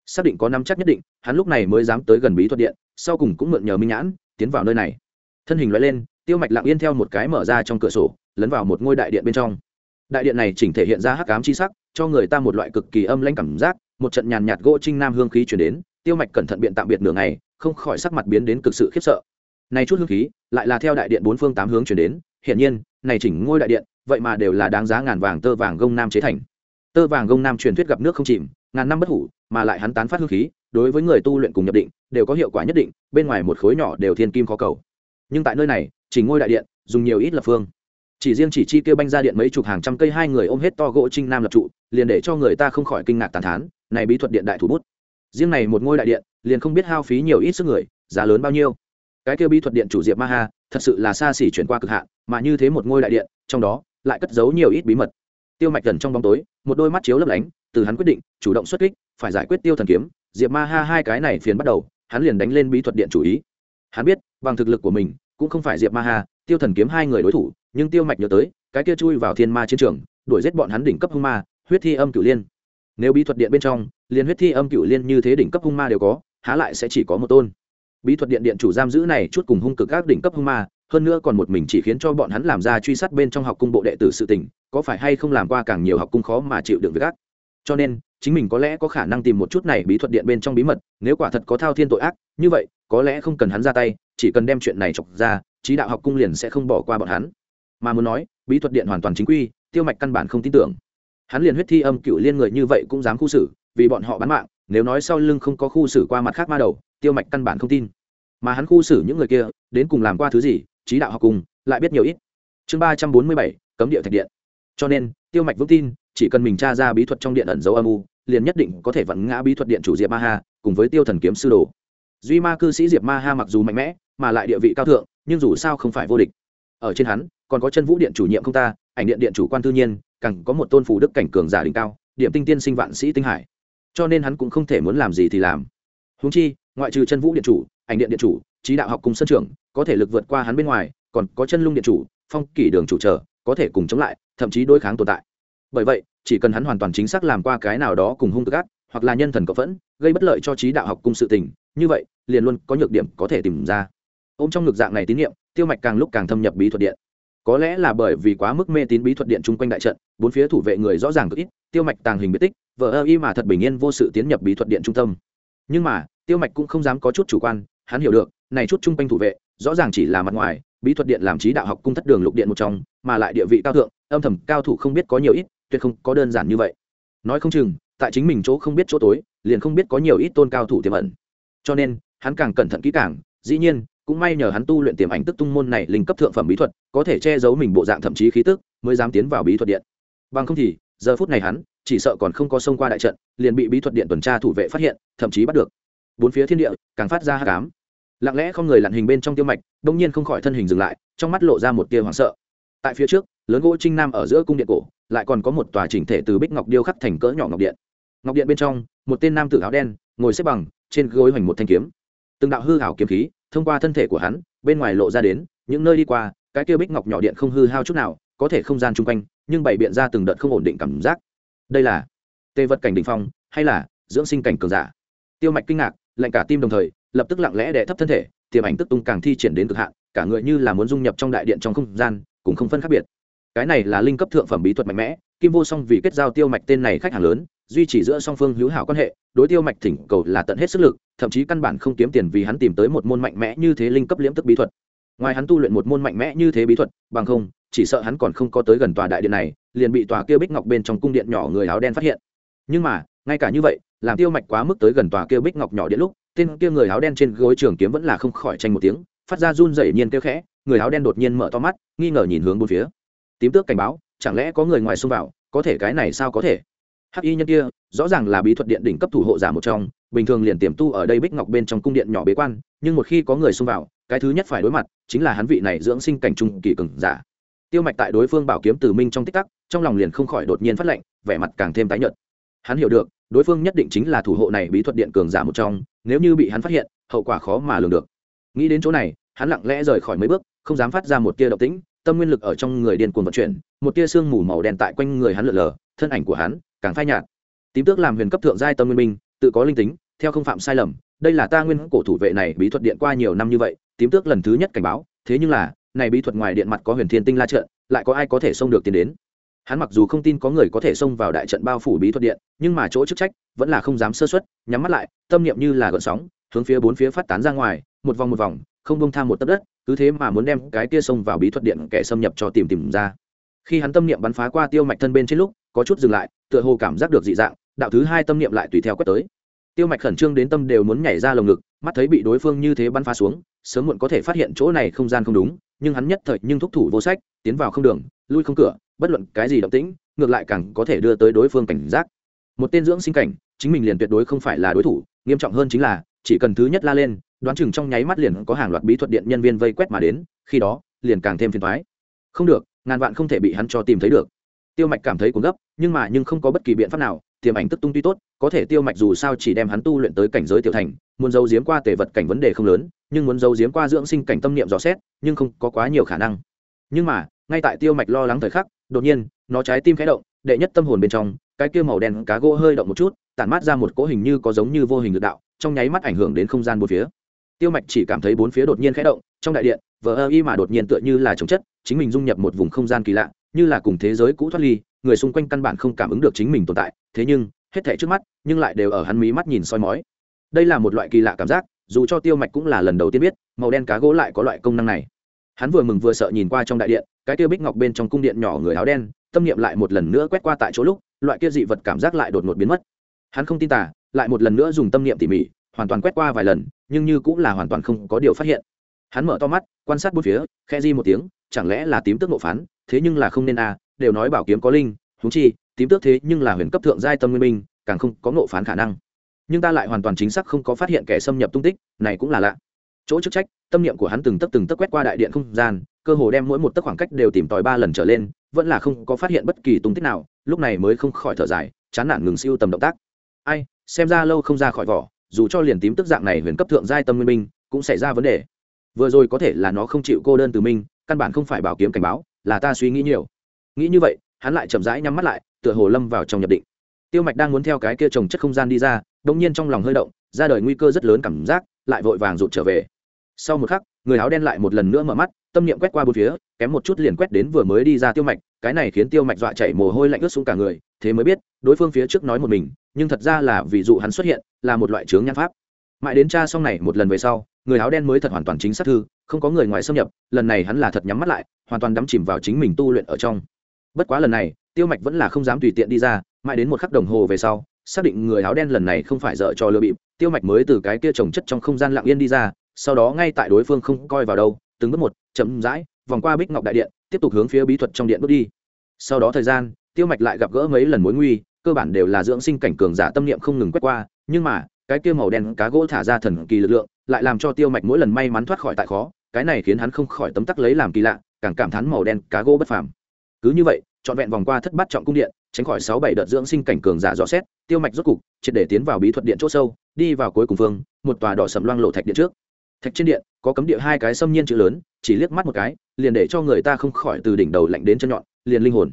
Xác định có năm chắc nhất định, hắn lúc này mới dám tới gần bí thuật điện, sau cùng cũng mượn nhờ minh nhãn, tiến vào nơi này. Thân hình loại lên tiêu mạch lặng yên theo một cái mở ra trong cửa sổ, lấn vào một ngôi đại điện bên trong. Đại điện này chỉnh thể hiện ra hắc ám chi sắc, cho người ta một loại cực kỳ âm lãnh cảm giác, một trận nhàn nhạt gỗ trinh nam hương khí chuyển đến, tiêu mạch cẩn thận biện tạm biệt nửa ngày, không khỏi sắc mặt biến đến cực sự khiếp sợ. Này chút hương khí, lại là theo đại điện bốn phương tám hướng chuyển đến hiện nhiên, này chỉnh ngôi đại điện, vậy mà đều là đáng giá ngàn vàng tơ vàng gông nam chế thành. Tơ vàng gông nam truyền thuyết gặp nước không chìm, ngàn năm bất hủ, mà lại hắn tán phát hương khí, đối với người tu luyện cùng nhập định, đều có hiệu quả nhất định, bên ngoài một khối nhỏ đều thiên kim khó cầu. Nhưng tại nơi này chỉ ngôi đại điện, dùng nhiều ít lập phương. Chỉ riêng chỉ chi kêu banh ra điện mấy chục hàng trăm cây, hai người ôm hết to gỗ trinh nam lập trụ, liền để cho người ta không khỏi kinh ngạc tàn thán, này bí thuật điện đại thủ bút. Riêng này một ngôi đại điện, liền không biết hao phí nhiều ít sức người, giá lớn bao nhiêu. Cái kêu bí thuật điện chủ diệp ma ha, thật sự là xa xỉ chuyển qua cực hạn, mà như thế một ngôi đại điện, trong đó lại cất giấu nhiều ít bí mật. Tiêu mạch gần trong bóng tối, một đôi mắt chiếu lấp lánh, từ hắn quyết định, chủ động xuất kích, phải giải quyết tiêu thần kiếm, diệp ma ha hai cái này phiền bắt đầu, hắn liền đánh lên bí thuật điện chủ ý. Hắn biết, bằng thực lực của mình cũng không phải diệp ma Hà, tiêu thần kiếm hai người đối thủ nhưng tiêu mạch nhớ tới cái kia chui vào thiên ma chiến trường đuổi giết bọn hắn đỉnh cấp hung ma huyết thi âm cửu liên. Nếu bí thuật điện bên trong liền huyết thi âm cửu liên như thế đỉnh cấp hung ma đều có há lại sẽ chỉ có một tôn. Bí thuật điện điện chủ giam giữ này chút cùng hung cực các đỉnh cấp hung ma hơn nữa còn một mình chỉ khiến cho bọn hắn làm ra truy sát bên trong học cung bộ đệ tử sự tình có phải hay không làm qua càng nhiều học cung khó mà chịu đựng việc ác? Cho nên chính mình có lẽ có khả năng tìm một chút này bí thuật điện bên trong bí mật, nếu quả thật có thao thiên tội ác, như vậy, có lẽ không cần hắn ra tay, chỉ cần đem chuyện này chọc ra trí đạo học cung liền sẽ không bỏ qua bọn hắn. Mà muốn nói, bí thuật điện hoàn toàn chính quy, tiêu mạch căn bản không tin tưởng. Hắn liền huyết thi âm cựu liên người như vậy cũng dám khu xử, vì bọn họ bán mạng, nếu nói sau lưng không có khu xử qua mặt khác ma đầu, tiêu mạch căn bản không tin. Mà hắn khu xử những người kia, đến cùng làm qua thứ gì trí đạo học cùng lại biết nhiều ít. Chương ba trăm bốn mươi bảy, cấm địa thạch điện. Cho nên, tiêu mạch vững tin chỉ cần mình tra ra bí thuật trong điện ẩn dấu âm u, liền nhất định có thể vặn ngã bí thuật điện chủ diệp ma ha, cùng với tiêu thần kiếm sư đồ. Duy ma cư sĩ diệp ma ha mặc dù mạnh mẽ, mà lại địa vị cao thượng, nhưng dù sao không phải vô địch. Ở trên hắn, còn có chân vũ điện chủ nhiệm không ta, ảnh điện điện chủ quan tư nhiên, càng có một tôn phủ đức cảnh cường giả đỉnh cao, điểm tinh tiên sinh vạn sĩ tinh hải. Cho nên hắn cũng không thể muốn làm gì thì làm. Húng chi, ngoại trừ chân vũ điện chủ, ảnh điện điện chủ trí đạo học cùng sân trưởng, có thể lực vượt qua hắn bên ngoài, còn có chân lung điện chủ, phong kỷ đường chủ trở có thể cùng chống lại, thậm chí đối kháng tồn tại bởi vậy, chỉ cần hắn hoàn toàn chính xác làm qua cái nào đó cùng hung tức ác, hoặc là nhân thần cộng phẫn, gây bất lợi cho trí đạo học cung sự tình, như vậy, liền luôn có nhược điểm có thể tìm ra. Ô m trong ngược dạng này tín nhiệm tiêu mạch càng lúc càng thâm nhập bí thuật điện. Có lẽ là bởi vì quá mức mê tín bí thuật điện chung quanh đại trận, bốn phía thủ vệ người rõ ràng cực ít, tiêu mạch tàng hình biệt tích vợ ơ y mà thật bình yên vô sự tiến nhập bí thuật điện trung tâm. Nhưng mà, tiêu mạch cũng không dám có chút chủ quan, hắn hiểu được, này chút chung quanh thủ vệ, rõ ràng chỉ là mặt ngoài, bí thuật điện làm trí đạo học cung thất đường lục điện một trong, mà lại địa vị cao thượng, âm thầm cao thủ không biết có nhiều ít tuyệt không có đơn giản như vậy. Nói không chừng, tại chính mình chỗ không biết chỗ tối, liền không biết có nhiều ít tôn cao thủ tiềm ẩn. Cho nên, hắn càng cẩn thận kỹ càng, dĩ nhiên, cũng may nhờ hắn tu luyện tiềm ảnh tức tung môn này linh cấp thượng phẩm bí thuật, có thể che giấu mình bộ dạng thậm chí khí tức, mới dám tiến vào bí thuật điện. Bằng không thì, giờ phút này hắn, chỉ sợ còn không có xông qua đại trận, liền bị bí thuật điện tuần tra thủ vệ phát hiện, thậm chí bắt được. Bốn phía thiên địa, càng phát ra hát cám lặng lẽ không người lặn hình bên trong tiêu mạch đông nhiên không khỏi thân hình dừng lại, trong mắt lộ ra một tia hoảng sợ. Tại phía trước lớn gỗ trinh nam ở giữa cung điện cổ, lại còn có một tòa chỉnh thể từ bích ngọc điêu khắc thành cỡ nhỏ ngọc điện. Ngọc điện bên trong, một tên nam tử áo đen, ngồi xếp bằng, trên gối hoành một thanh kiếm. Từng đạo hư hảo kiếm khí, thông qua thân thể của hắn, bên ngoài lộ ra đến, những nơi đi qua, cái kia bích ngọc nhỏ điện không hư hao chút nào, có thể không gian chung quanh, nhưng bày biện ra từng đợt không ổn định cảm giác. Đây là tê vật cảnh đ ỉ n h phong, hay là dưỡng sinh cảnh cường giả? Tiêu mạch kinh ngạc, lạnh cả tim đồng thời, lập tức lặng lẽ đẻ thấp thân thể, tiềm ảnh tức tung càng thi triển đến cực hạn, cả người như là muốn dung nhập trong đại điện trong không gian, cũng không phân khác biệt cái này là linh cấp thượng phẩm bí thuật mạnh mẽ, kim vô song vì kết giao tiêu mạch tên này khách hàng lớn, duy trì giữa song phương hữu hảo quan hệ, đối tiêu mạch thỉnh cầu là tận hết sức lực, thậm chí căn bản không kiếm tiền vì hắn tìm tới một môn mạnh mẽ như thế linh cấp liễm tức bí thuật. Ngoài hắn tu luyện một môn mạnh mẽ như thế bí thuật, bằng không, chỉ sợ hắn còn không có tới gần tòa đại điện này, liền bị tòa kia bích ngọc bên trong cung điện nhỏ người áo đen phát hiện. Nhưng mà, ngay cả như vậy, làm tiêu mạch quá mức tới gần tòa kia bích ngọc nhỏ điện lúc, tên kia người áo đen trên gối trường kiếm vẫn là không khỏi tranh một tiếng, phát ra run rẩy nhiên kêu khẽ, người áo đen đột nhiên mở to mắt, nghi ngờ nhìn hướng bốn phía tím tước cảnh báo, chẳng lẽ có người ngoài xông vào, có thể cái này sao có thể? Hắc y nhân kia, rõ ràng là bí thuật điện đỉnh cấp thủ hộ giả một trong, bình thường liền tiềm tu ở đây bích ngọc bên trong cung điện nhỏ bế quan, nhưng một khi có người xông vào, cái thứ nhất phải đối mặt, chính là hắn vị này dưỡng sinh cảnh trung kỳ cường giả. Tiêu mạch tại đối phương bảo kiếm từ minh trong tích tắc, trong lòng liền không khỏi đột nhiên phát lệnh, vẻ mặt càng thêm tái nhợt. Hắn hiểu được, đối phương nhất định chính là thủ hộ này bí thuật điện cường giả một trong, nếu như bị hắn phát hiện, hậu quả khó mà lường được. Nghĩ đến chỗ này, hắn lặng lẽ rời khỏi mấy bước, không dám phát ra một tia động tĩnh tâm nguyên lực ở trong người điên cuồng vận chuyển, một tia sương mù màu đen tại quanh người hắn lượn lờ, thân ảnh của hắn càng phai nhạt. Tím tước làm huyền cấp thượng giai tâm nguyên minh tự có linh tính, theo không phạm sai lầm, đây là ta nguyên cổ thủ vệ này bí thuật điện qua nhiều năm như vậy, tím tước lần thứ nhất cảnh báo, thế nhưng là, này bí thuật ngoài điện mặt có huyền thiên tinh la trận, lại có ai có thể xông được tiến đến? Hắn mặc dù không tin có người có thể xông vào đại trận bao phủ bí thuật điện, nhưng mà chỗ chức trách vẫn là không dám sơ xuất nhắm mắt lại, tâm niệm như là gợn sóng, hướng phía bốn phía phát tán ra ngoài, một vòng một vòng, không bông tham một tấc đất cứ thế mà muốn đem cái kia xông vào bí thuật điện kẻ xâm nhập cho tìm tìm ra. Khi hắn tâm niệm bắn phá qua tiêu mạch thân bên trên lúc, có chút dừng lại, tựa hồ cảm giác được dị dạng, đạo thứ hai tâm niệm lại tùy theo quét tới. Tiêu mạch khẩn trương đến tâm đều muốn nhảy ra lồng ngực, mắt thấy bị đối phương như thế bắn phá xuống, sớm muộn có thể phát hiện chỗ này không gian không đúng, nhưng hắn nhất thời nhưng thúc thủ vô sách, tiến vào không đường, lui không cửa, bất luận cái gì động tĩnh, ngược lại càng có thể đưa tới đối phương cảnh giác. Một tên dưỡng sinh cảnh, chính mình liền tuyệt đối không phải là đối thủ, nghiêm trọng hơn chính là, chỉ cần thứ nhất la lên đoán chừng trong nháy mắt liền có hàng loạt bí thuật điện nhân viên vây quét mà đến, khi đó, liền càng thêm phiền thoái không được, ngàn vạn không thể bị hắn cho tìm thấy được. Tiêu mạch cảm thấy cuốn gấp, nhưng mà nhưng không có bất kỳ biện pháp nào, tiềm ảnh tức tung tuy tốt, có thể tiêu mạch dù sao chỉ đem hắn tu luyện tới cảnh giới tiểu thành, muốn giấu giếm qua tề vật cảnh vấn đề không lớn, nhưng muốn giấu giếm qua dưỡng sinh cảnh tâm niệm dò xét, nhưng không có quá nhiều khả năng. Nhưng mà, ngay tại tiêu mạch lo lắng thời khắc, đột nhiên, nó trái tim khẽ động, đệ nhất tâm hồn bên trong, cái kia màu đen cá gỗ hơi động một chút, tản mát ra một cỗ hình như có giống như vô hình lực đạo, trong nháy mắt ảnh hưởng đến không gian một phía tiêu mạch chỉ cảm thấy bốn phía đột nhiên khẽ động, trong đại điện, vờ ơ y mà đột nhiên tựa như là chống chất, chính mình dung nhập một vùng không gian kỳ lạ, như là cùng thế giới cũ thoát ly, người xung quanh căn bản không cảm ứng được chính mình tồn tại, thế nhưng, hết thảy trước mắt, nhưng lại đều ở hắn mí mắt nhìn soi mói. Đây là một loại kỳ lạ cảm giác, dù cho tiêu mạch cũng là lần đầu tiên biết, màu đen cá gỗ lại có loại công năng này. Hắn vừa mừng vừa sợ nhìn qua trong đại điện, cái tiêu bích ngọc bên trong cung điện nhỏ người áo đen, tâm niệm lại một lần nữa quét qua tại chỗ lúc, loại kia dị vật cảm giác lại đột ngột biến mất. Hắn không tin tả lại một lần nữa dùng tâm niệm tỉ mỉ hoàn toàn quét qua vài lần, nhưng như cũng là hoàn toàn không có điều phát hiện. Hắn mở to mắt, quan sát bốn phía khe di một tiếng, chẳng lẽ là tím tước nộ phán, thế nhưng là không nên à đều nói bảo kiếm có linh thú chi, tím tước thế nhưng là huyền cấp thượng giai tâm nguyên minh, càng không có nộ phán khả năng. Nhưng ta lại hoàn toàn chính xác không có phát hiện kẻ xâm nhập tung tích, này cũng là lạ. Chỗ chức trách, tâm niệm của hắn từng tấc từng tấc quét qua đại điện không gian, cơ hồ đem mỗi một tấc khoảng cách đều tìm tòi ba lần trở lên, vẫn là không có phát hiện bất kỳ tung tích nào, lúc này mới không khỏi thở dài, chán nản ngừng siêu tầm động tác. Ai, xem ra lâu không ra khỏi vỏ dù cho liền tím tức dạng này huyền cấp thượng giai tâm nguyên minh cũng xảy ra vấn đề. Vừa rồi có thể là nó không chịu cô đơn từ minh căn bản không phải bảo kiếm cảnh báo, là ta suy nghĩ nhiều. Nghĩ như vậy, hắn lại chậm rãi nhắm mắt lại, tựa hồ lâm vào trong nhập định. Tiêu mạch đang muốn theo cái kia trồng chất không gian đi ra đông nhiên trong lòng hơi động, ra đời nguy cơ rất lớn cảm giác, lại vội vàng rụt trở về. Sau một khắc, người áo đen lại một lần nữa mở mắt, tâm niệm quét qua bốn phía, kém một chút liền quét đến vừa mới đi ra tiêu mạch, cái này khiến tiêu mạch dọa chảy mồ hôi lạnh ướt xuống cả người, thế mới biết, đối phương phía trước nói một mình, nhưng thật ra là ví dụ hắn xuất hiện là một loại chướng nhãn pháp. Mãi đến cha xong này một lần về sau, người áo đen mới thật hoàn toàn chính xác thư, không có người ngoài xâm nhập, lần này hắn là thật nhắm mắt lại, hoàn toàn đắm chìm vào chính mình tu luyện ở trong. Bất quá lần này, tiêu mạch vẫn là không dám tùy tiện đi ra, mãi đến một khắc đồng hồ về sau, xác định người áo đen lần này không phải dợ cho lừa bịp, tiêu mạch mới từ cái kia trồng chất trong không gian lặng yên đi ra, sau đó ngay tại đối phương không coi vào đâu, từng bước một, chậm rãi, vòng qua bích ngọc đại điện, tiếp tục hướng phía bí thuật trong điện bước đi. Sau đó thời gian, tiêu mạch lại gặp gỡ mấy lần mối nguy, cơ bản đều là dưỡng sinh cảnh cường giả tâm niệm không ngừng quét qua nhưng mà, cái kia màu đen cá gỗ thả ra thần kỳ lực lượng, lại làm cho tiêu mạch mỗi lần may mắn thoát khỏi tại khó, cái này khiến hắn không khỏi tấm tắc lấy làm kỳ lạ, càng cảm thán màu đen cá gỗ bất phàm. Cứ như vậy, trọn vẹn vòng qua thất bát trọng cung điện, tránh khỏi sáu bảy đợt dưỡng sinh cảnh cường giả dò xét, tiêu mạch rốt cục triệt để tiến vào bí thuật điện chỗ sâu, đi vào cuối cùng phương, một tòa đỏ sầm loang lộ thạch điện trước. Thạch trên điện, có cấm địa hai cái xâm nhiên chữ lớn, chỉ liếc mắt một cái, liền để cho người ta không khỏi từ đỉnh đầu lạnh đến chân nhọn, liền linh hồn.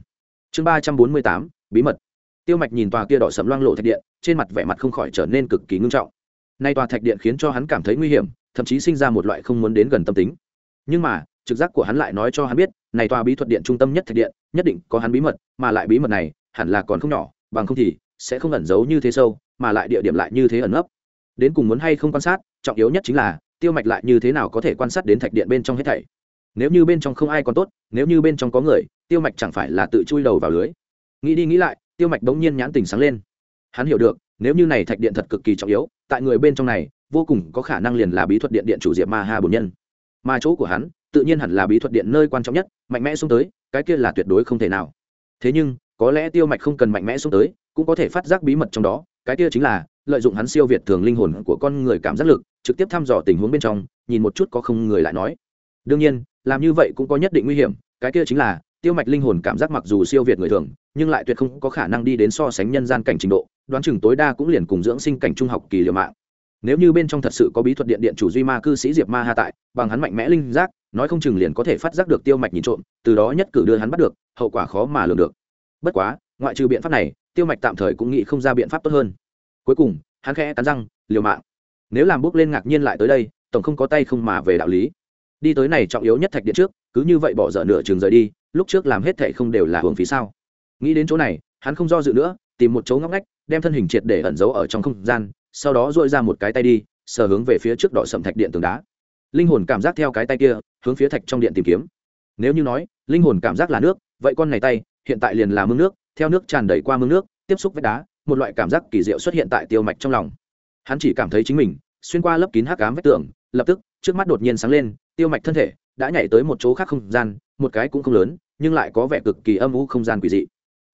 Chương ba trăm bốn mươi tám, bí mật tiêu mạch nhìn tòa kia đỏ sầm loang lộ thạch điện, trên mặt vẻ mặt không khỏi trở nên cực kỳ ngưng trọng. Nay tòa thạch điện khiến cho hắn cảm thấy nguy hiểm, thậm chí sinh ra một loại không muốn đến gần tâm tính. Nhưng mà, trực giác của hắn lại nói cho hắn biết, này tòa bí thuật điện trung tâm nhất thạch điện, nhất định có hắn bí mật, mà lại bí mật này hẳn là còn không nhỏ, bằng không thì sẽ không ẩn giấu như thế sâu, mà lại địa điểm lại như thế ẩn nấp. Đến cùng muốn hay không quan sát, trọng yếu nhất chính là, tiêu mạch lại như thế nào có thể quan sát đến thạch điện bên trong hết thảy. Nếu như bên trong không ai còn tốt, nếu như bên trong có người, tiêu mạch chẳng phải là tự chui đầu vào lưới. Nghĩ đi nghĩ lại tiêu mạch bỗng nhiên nhãn tình sáng lên. Hắn hiểu được, nếu như này thạch điện thật cực kỳ trọng yếu, tại người bên trong này, vô cùng có khả năng liền là bí thuật điện điện chủ diệp ma ha bổn nhân. Mà chỗ của hắn, tự nhiên hẳn là bí thuật điện nơi quan trọng nhất, mạnh mẽ xuống tới, cái kia là tuyệt đối không thể nào. Thế nhưng, có lẽ tiêu mạch không cần mạnh mẽ xuống tới, cũng có thể phát giác bí mật trong đó, cái kia chính là, lợi dụng hắn siêu việt thường linh hồn của con người cảm giác lực, trực tiếp thăm dò tình huống bên trong, nhìn một chút có không người lại nói. Đương nhiên, làm như vậy cũng có nhất định nguy hiểm, cái kia chính là tiêu mạch linh hồn cảm giác mặc dù siêu việt người thường, nhưng lại tuyệt không có khả năng đi đến so sánh nhân gian cảnh trình độ, đoán chừng tối đa cũng liền cùng dưỡng sinh cảnh trung học kỳ liều mạng. Nếu như bên trong thật sự có bí thuật điện điện chủ duy ma cư sĩ diệp ma ha tại, bằng hắn mạnh mẽ linh giác, nói không chừng liền có thể phát giác được tiêu mạch nhìn trộm, từ đó nhất cử đưa hắn bắt được, hậu quả khó mà lường được. Bất quá, ngoại trừ biện pháp này, tiêu mạch tạm thời cũng nghĩ không ra biện pháp tốt hơn. Cuối cùng, hắn khẽ cắn răng, liều mạng. Nếu làm bước lên ngạc nhiên lại tới đây, tổng không có tay không mà về đạo lý. Đi tới này trọng yếu nhất thạch điện trước cứ như vậy bỏ dở nửa trường rời đi, lúc trước làm hết thệ không đều là hưởng phí sao? Nghĩ đến chỗ này, hắn không do dự nữa, tìm một chỗ ngóc ngách, đem thân hình triệt để ẩn giấu ở trong không gian, sau đó dội ra một cái tay đi, sờ hướng về phía trước đỏ sầm thạch điện tường đá. Linh hồn cảm giác theo cái tay kia, hướng phía thạch trong điện tìm kiếm. Nếu như nói, linh hồn cảm giác là nước, vậy con này tay, hiện tại liền là mương nước, theo nước tràn đầy qua mương nước, tiếp xúc với đá, một loại cảm giác kỳ diệu xuất hiện tại tiêu mạch trong lòng. Hắn chỉ cảm thấy chính mình, xuyên qua lớp kín hắc ám vách tường, lập tức, trước mắt đột nhiên sáng lên, tiêu mạch thân thể đã nhảy tới một chỗ khác không gian, một cái cũng không lớn, nhưng lại có vẻ cực kỳ âm u không gian quỷ dị.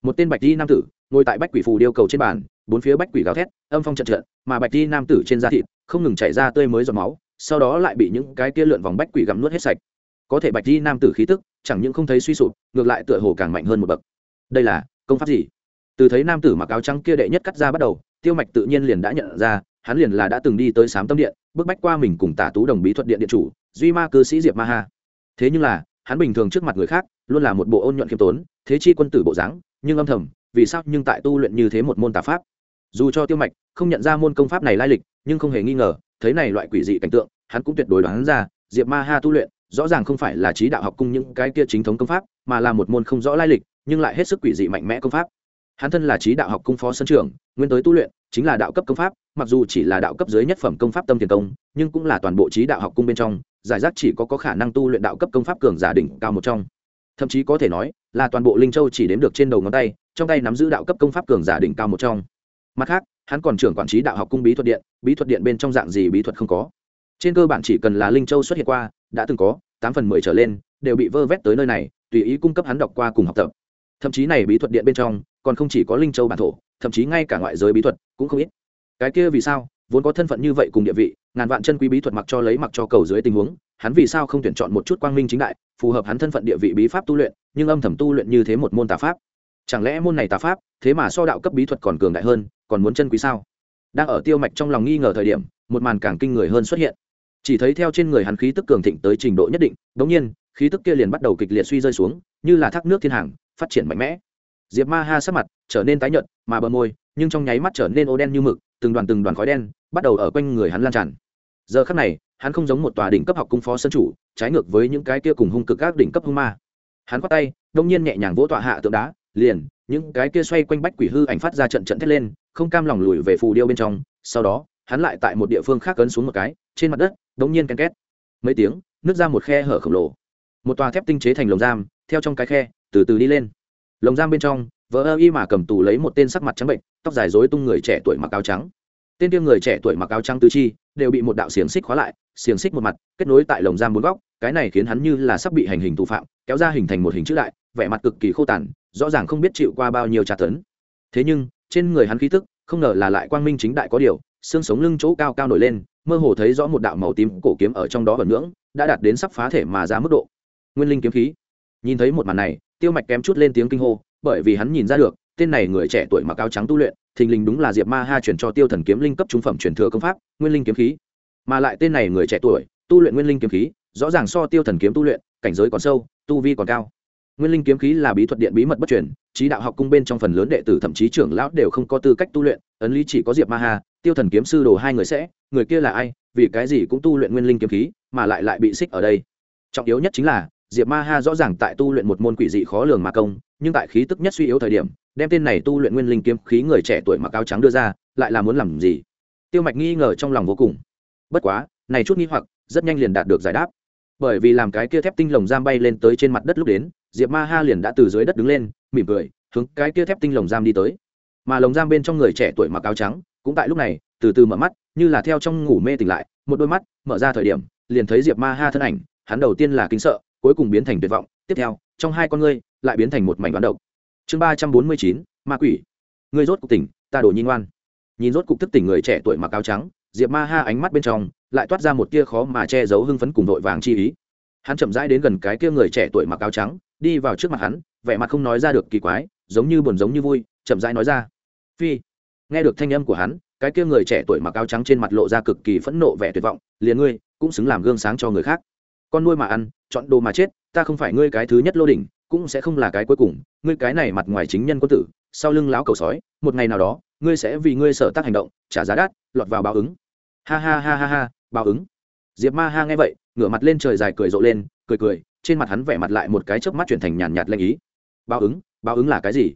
Một tên bạch di nam tử, ngồi tại bách quỷ phù điêu cầu trên bàn, bốn phía bách quỷ gào thét, âm phong trận trận, mà bạch di nam tử trên da thịt không ngừng chảy ra tươi mới giọt máu, sau đó lại bị những cái kia lượn vòng bách quỷ gặm nuốt hết sạch. Có thể bạch di nam tử khí tức, chẳng những không thấy suy sụp, ngược lại tựa hồ càng mạnh hơn một bậc. Đây là công pháp gì? Từ thấy nam tử mặc áo trắng kia đệ nhất cắt ra bắt đầu, tiêu mạch tự nhiên liền đã nhận ra, hắn liền là đã từng đi tới sám tâm điện bước bách qua mình cùng tả tú đồng bí thuật điện điện chủ, duy ma cư sĩ diệp ma ha. Thế nhưng là, hắn bình thường trước mặt người khác, luôn là một bộ ôn nhuận khiêm tốn, thế chi quân tử bộ dáng, nhưng âm thầm, vì sao nhưng tại tu luyện như thế một môn tà pháp? Dù cho tiêu mạch không nhận ra môn công pháp này lai lịch, nhưng không hề nghi ngờ, thấy này loại quỷ dị cảnh tượng, hắn cũng tuyệt đối đoán ra, diệp ma ha tu luyện, rõ ràng không phải là trí đạo học cung những cái kia chính thống công pháp, mà là một môn không rõ lai lịch, nhưng lại hết sức quỷ dị mạnh mẽ công pháp. Hắn thân là trí đạo học cung phó sân trưởng nguyên tới tu luyện chính là đạo cấp công pháp mặc dù chỉ là đạo cấp dưới nhất phẩm công pháp tâm tiền công nhưng cũng là toàn bộ trí đạo học cung bên trong giải rác chỉ có, có khả năng tu luyện đạo cấp công pháp cường giả đỉnh cao một trong. Thậm chí có thể nói là toàn bộ linh châu chỉ đếm được trên đầu ngón tay trong tay nắm giữ đạo cấp công pháp cường giả đỉnh cao một trong. Mặt khác hắn còn trưởng quản trí đạo học cung bí thuật điện bí thuật điện bên trong dạng gì bí thuật không có. Trên cơ bản chỉ cần là linh châu xuất hiện qua đã từng có tám phần mười trở lên đều bị vơ vét tới nơi này tùy ý cung cấp hắn đọc qua cùng học tập. Thậm chí này bí thuật điện bên trong còn không chỉ có linh châu bản thổ thậm chí ngay cả ngoại giới bí thuật cũng không ít. Cái kia vì sao? Vốn có thân phận như vậy cùng địa vị, ngàn vạn chân quý bí thuật mặc cho lấy mặc cho cầu dưới tình huống, hắn vì sao không tuyển chọn một chút quang minh chính đại, phù hợp hắn thân phận địa vị bí pháp tu luyện, nhưng âm thầm tu luyện như thế một môn tà pháp? Chẳng lẽ môn này tà pháp, thế mà so đạo cấp bí thuật còn cường đại hơn, còn muốn chân quý sao? Đang ở tiêu mạch trong lòng nghi ngờ thời điểm, một màn càng kinh người hơn xuất hiện. Chỉ thấy theo trên người hắn khí tức cường thịnh tới trình độ nhất định đ ỗ n g nhiên, khí tức kia liền bắt đầu kịch liệt suy rơi xuống, như là thác nước thiên hàng, phát triển mạnh mẽ diệp ma ha sắc mặt trở nên tái nhợt, mà bờ môi, nhưng trong nháy mắt trở nên ô đen như mực, từng đoàn từng đoàn khói đen bắt đầu ở quanh người hắn lan tràn. Giờ khắc này, hắn không giống một tòa đỉnh cấp học cung phó sân chủ, trái ngược với những cái kia cùng hung cực các đỉnh cấp hung ma. Hắn khoát tay, đông nhiên nhẹ nhàng vỗ tọa hạ tượng đá, liền, những cái kia xoay quanh bách quỷ hư ảnh phát ra trận trận thét lên, không cam lòng lùi về phù điêu bên trong. Sau đó, hắn lại tại một địa phương khác cấn xuống một cái, trên mặt đất đống nhiên ken két. Mấy tiếng nước ra một khe hở khổng lồ. Một tòa thép tinh chế thành lồng giam, theo trong cái khe, từ từ đi lên lồng giam bên trong vợ ơ y mà cầm tù lấy một tên sắc mặt trắng bệnh, tóc dài dối tung người trẻ tuổi mặc áo trắng. Tên tiêm người trẻ tuổi mặc áo trắng tứ chi, đều bị một đạo xiềng xích khóa lại, xiềng xích một mặt, kết nối tại lồng giam bốn góc, cái này khiến hắn như là sắp bị hành hình thủ phạm, kéo ra hình thành một hình chữ đại, vẻ mặt cực kỳ khô tàn, rõ ràng không biết chịu qua bao nhiêu tra tấn. Thế nhưng, trên người hắn khí tức, không ngờ là lại quang minh chính đại có điều, xương sống lưng chỗ cao cao nổi lên, mơ hồ thấy rõ một đạo màu tím cổ kiếm ở trong đó vẩn ngưỡng, đã đạt đến sắp phá thể mà ra mức độ. Nguyên linh kiếm khí. Nhìn thấy một màn này tiêu mạch kém chút lên tiếng kinh hô, bởi vì hắn nhìn ra được, tên này người trẻ tuổi mặc áo trắng tu luyện, thình lình đúng là diệp ma ha chuyển cho tiêu thần kiếm linh cấp trung phẩm truyền thừa công pháp, nguyên linh kiếm khí. Mà lại tên này người trẻ tuổi, tu luyện nguyên linh kiếm khí, rõ ràng so tiêu thần kiếm tu luyện, cảnh giới còn sâu, tu vi còn cao. Nguyên linh kiếm khí là bí thuật điện bí mật bất truyền, trí đạo học cung bên trong phần lớn đệ tử thậm chí trưởng lão đều không có tư cách tu luyện, ấn lý chỉ có diệp ma ha, tiêu thần kiếm sư đồ hai người sẽ, người kia là ai, vì cái gì cũng tu luyện nguyên linh kiếm khí, mà lại lại bị xích ở đây. Trọng yếu nhất chính là diệp ma ha rõ ràng tại tu luyện một môn quỷ dị khó lường mà công, nhưng tại khí tức nhất suy yếu thời điểm, đem tên này tu luyện nguyên linh kiếm khí người trẻ tuổi mặc áo trắng đưa ra, lại là muốn làm gì? Tiêu mạch nghi ngờ trong lòng vô cùng. Bất quá, này chút nghi hoặc, rất nhanh liền đạt được giải đáp. Bởi vì làm cái kia thép tinh lồng giam bay lên tới trên mặt đất lúc đến, diệp ma ha liền đã từ dưới đất đứng lên, mỉm cười, hướng cái kia thép tinh lồng giam đi tới. Mà lồng giam bên trong người trẻ tuổi mặc áo trắng, cũng tại lúc này, từ từ mở mắt, như là theo trong ngủ mê tỉnh lại, một đôi mắt mở ra thời điểm, liền thấy diệp ma ha thân ảnh, hắn đầu tiên là kính sợ cuối cùng biến thành tuyệt vọng. Tiếp theo, trong hai con ngươi lại biến thành một mảnh bán độc. Chương ba trăm bốn mươi chín, ma quỷ. Ngươi rốt cục tỉnh, ta đổ nhìn ngoan. Nhìn rốt cục thức tỉnh người trẻ tuổi mặc áo trắng, diệp ma ha ánh mắt bên trong lại toát ra một tia khó mà che giấu hưng phấn cùng đội vàng chi ý. Hắn chậm rãi đến gần cái kia người trẻ tuổi mặc áo trắng, đi vào trước mặt hắn, vẻ mặt không nói ra được kỳ quái, giống như buồn giống như vui, chậm rãi nói ra. Phi. Nghe được thanh âm của hắn, cái kia người trẻ tuổi mặc áo trắng trên mặt lộ ra cực kỳ phẫn nộ vẻ tuyệt vọng, liền ngươi cũng xứng làm gương sáng cho người khác. Con nuôi mà ăn chọn đồ mà chết, ta không phải ngươi cái thứ nhất lô đỉnh, cũng sẽ không là cái cuối cùng, ngươi cái này mặt ngoài chính nhân quân tử, sau lưng láo cầu sói, một ngày nào đó, ngươi sẽ vì ngươi sở tác hành động, trả giá đắt, lọt vào báo ứng. Ha ha ha ha ha, báo ứng. Diệp ma ha nghe vậy, ngửa mặt lên trời dài cười rộ lên, cười cười, trên mặt hắn vẻ mặt lại một cái chớp mắt chuyển thành nhàn nhạt lanh ý. Báo ứng báo ứng là cái gì?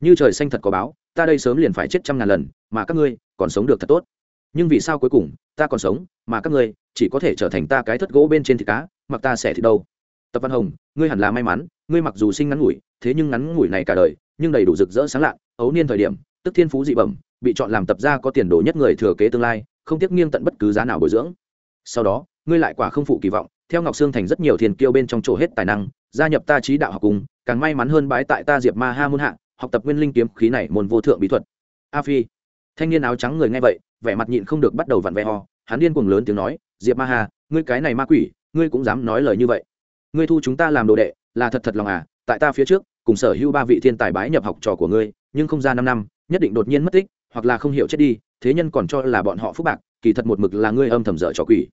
Như trời xanh thật có báo, ta đây sớm liền phải chết trăm ngàn lần, mà các ngươi còn sống được thật tốt. Nhưng vì sao cuối cùng ta còn sống, mà các ngươi chỉ có thể trở thành ta cái thất gỗ bên trên thịt cá? Mặc ta sẽ thì đâu? Tập văn hồng, ngươi hẳn là may mắn, ngươi mặc dù sinh ngắn ngủi, thế nhưng ngắn ngủi này cả đời, nhưng đầy đủ rực rỡ sáng lạ ấu niên thời điểm, tức thiên phú dị bẩm, bị chọn làm tập gia có tiền đồ nhất người thừa kế tương lai, không tiếc nghiêng tận bất cứ giá nào bồi dưỡng. Sau đó, ngươi lại quả không phụ kỳ vọng, theo ngọc sương thành rất nhiều thiền kiêu bên trong chỗ hết tài năng, gia nhập ta trí đạo học cùng, càng may mắn hơn bái tại ta diệp ma ha môn hạ, học tập nguyên linh kiếm khí này môn vô thượng bí thuật. A phi. Thanh niên áo trắng người nghe vậy, vẻ mặt nhịn không được bắt đầu vặn vẹ ho hắn điên cuồng lớn tiếng nói, diệp ma ha, ngươi cái này ma quỷ ngươi cũng dám nói lời như vậy. Ngươi thu chúng ta làm đồ đệ, là thật thật lòng à tại ta phía trước, cùng sở hữu ba vị thiên tài bái nhập học trò của ngươi, nhưng không ra năm năm, nhất định đột nhiên mất tích, hoặc là không hiểu chết đi, thế nhân còn cho là bọn họ phúc bạc, kỳ thật một mực là ngươi âm thầm dở trò quỷ.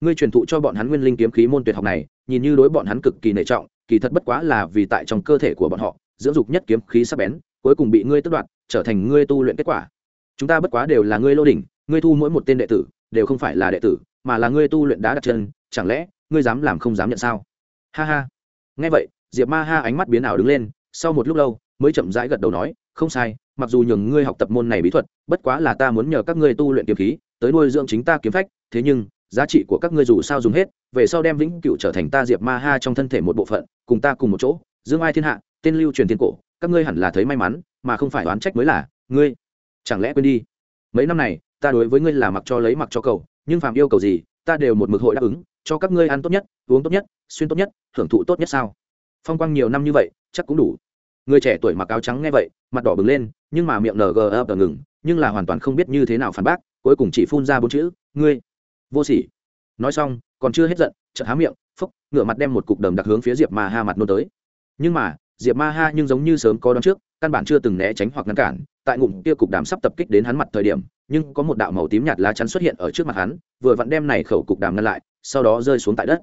Ngươi truyền thụ cho bọn hắn nguyên linh kiếm khí môn tuyệt học này, nhìn như đối bọn hắn cực kỳ nể trọng, kỳ thật bất quá là vì tại trong cơ thể của bọn họ, dưỡng dục nhất kiếm khí sắc bén, cuối cùng bị ngươi tước đoạt, trở thành ngươi tu luyện kết quả. Chúng ta bất quá đều là ngươi lô đỉnh, ngươi thu mỗi một tên đệ tử, đều không phải là đệ tử, mà là ngươi tu luyện đá đặt chân, chẳng lẽ ngươi dám làm không dám nhận sao? Ha ha. Nghe vậy, diệp ma ha ánh mắt biến ảo đứng lên, sau một lúc lâu, mới chậm rãi gật đầu nói, không sai, mặc dù nhường ngươi học tập môn này bí thuật, bất quá là ta muốn nhờ các ngươi tu luyện kiếm khí, tới nuôi dưỡng chính ta kiếm phách, thế nhưng, giá trị của các ngươi dù sao dùng hết, về sau đem vĩnh cựu trở thành ta diệp ma ha trong thân thể một bộ phận, cùng ta cùng một chỗ, dương ai thiên hạ, tên lưu truyền thiên cổ, các ngươi hẳn là thấy may mắn, mà không phải oán trách mới là, ngươi, chẳng lẽ quên đi? Mấy năm này, ta đối với ngươi là mặc cho lấy mặc cho cầu, nhưng phạm yêu cầu gì, ta đều một mực hội đáp ứng cho các ngươi ăn tốt nhất, uống tốt nhất, xuyên tốt nhất hưởng thụ tốt nhất sao? Phong quang nhiều năm như vậy, chắc cũng đủ. Người trẻ tuổi mặc áo trắng nghe vậy, mặt đỏ bừng lên, nhưng mà miệng ng ập ngừng, nhưng là hoàn toàn không biết như thế nào phản bác, cuối cùng chỉ phun ra bốn chữ, ngươi, vô sỉ. Nói xong, còn chưa hết giận, chợt há miệng phốc ngửa mặt đem một cục đầm đặc hướng phía diệp ma ha mặt nôn tới. Nhưng mà, diệp ma ha nhưng giống như sớm có đón trước, căn bản chưa từng né tránh hoặc ngăn cản, tại ngụm kia cục đàm sắp tập kích đến hắn mặt thời điểm, nhưng có một đạo màu tím nhạt lá chắn xuất hiện ở trước mặt hắn, vừa vặn đem này khẩu cục đàm ngăn lại sau đó rơi xuống tại đất.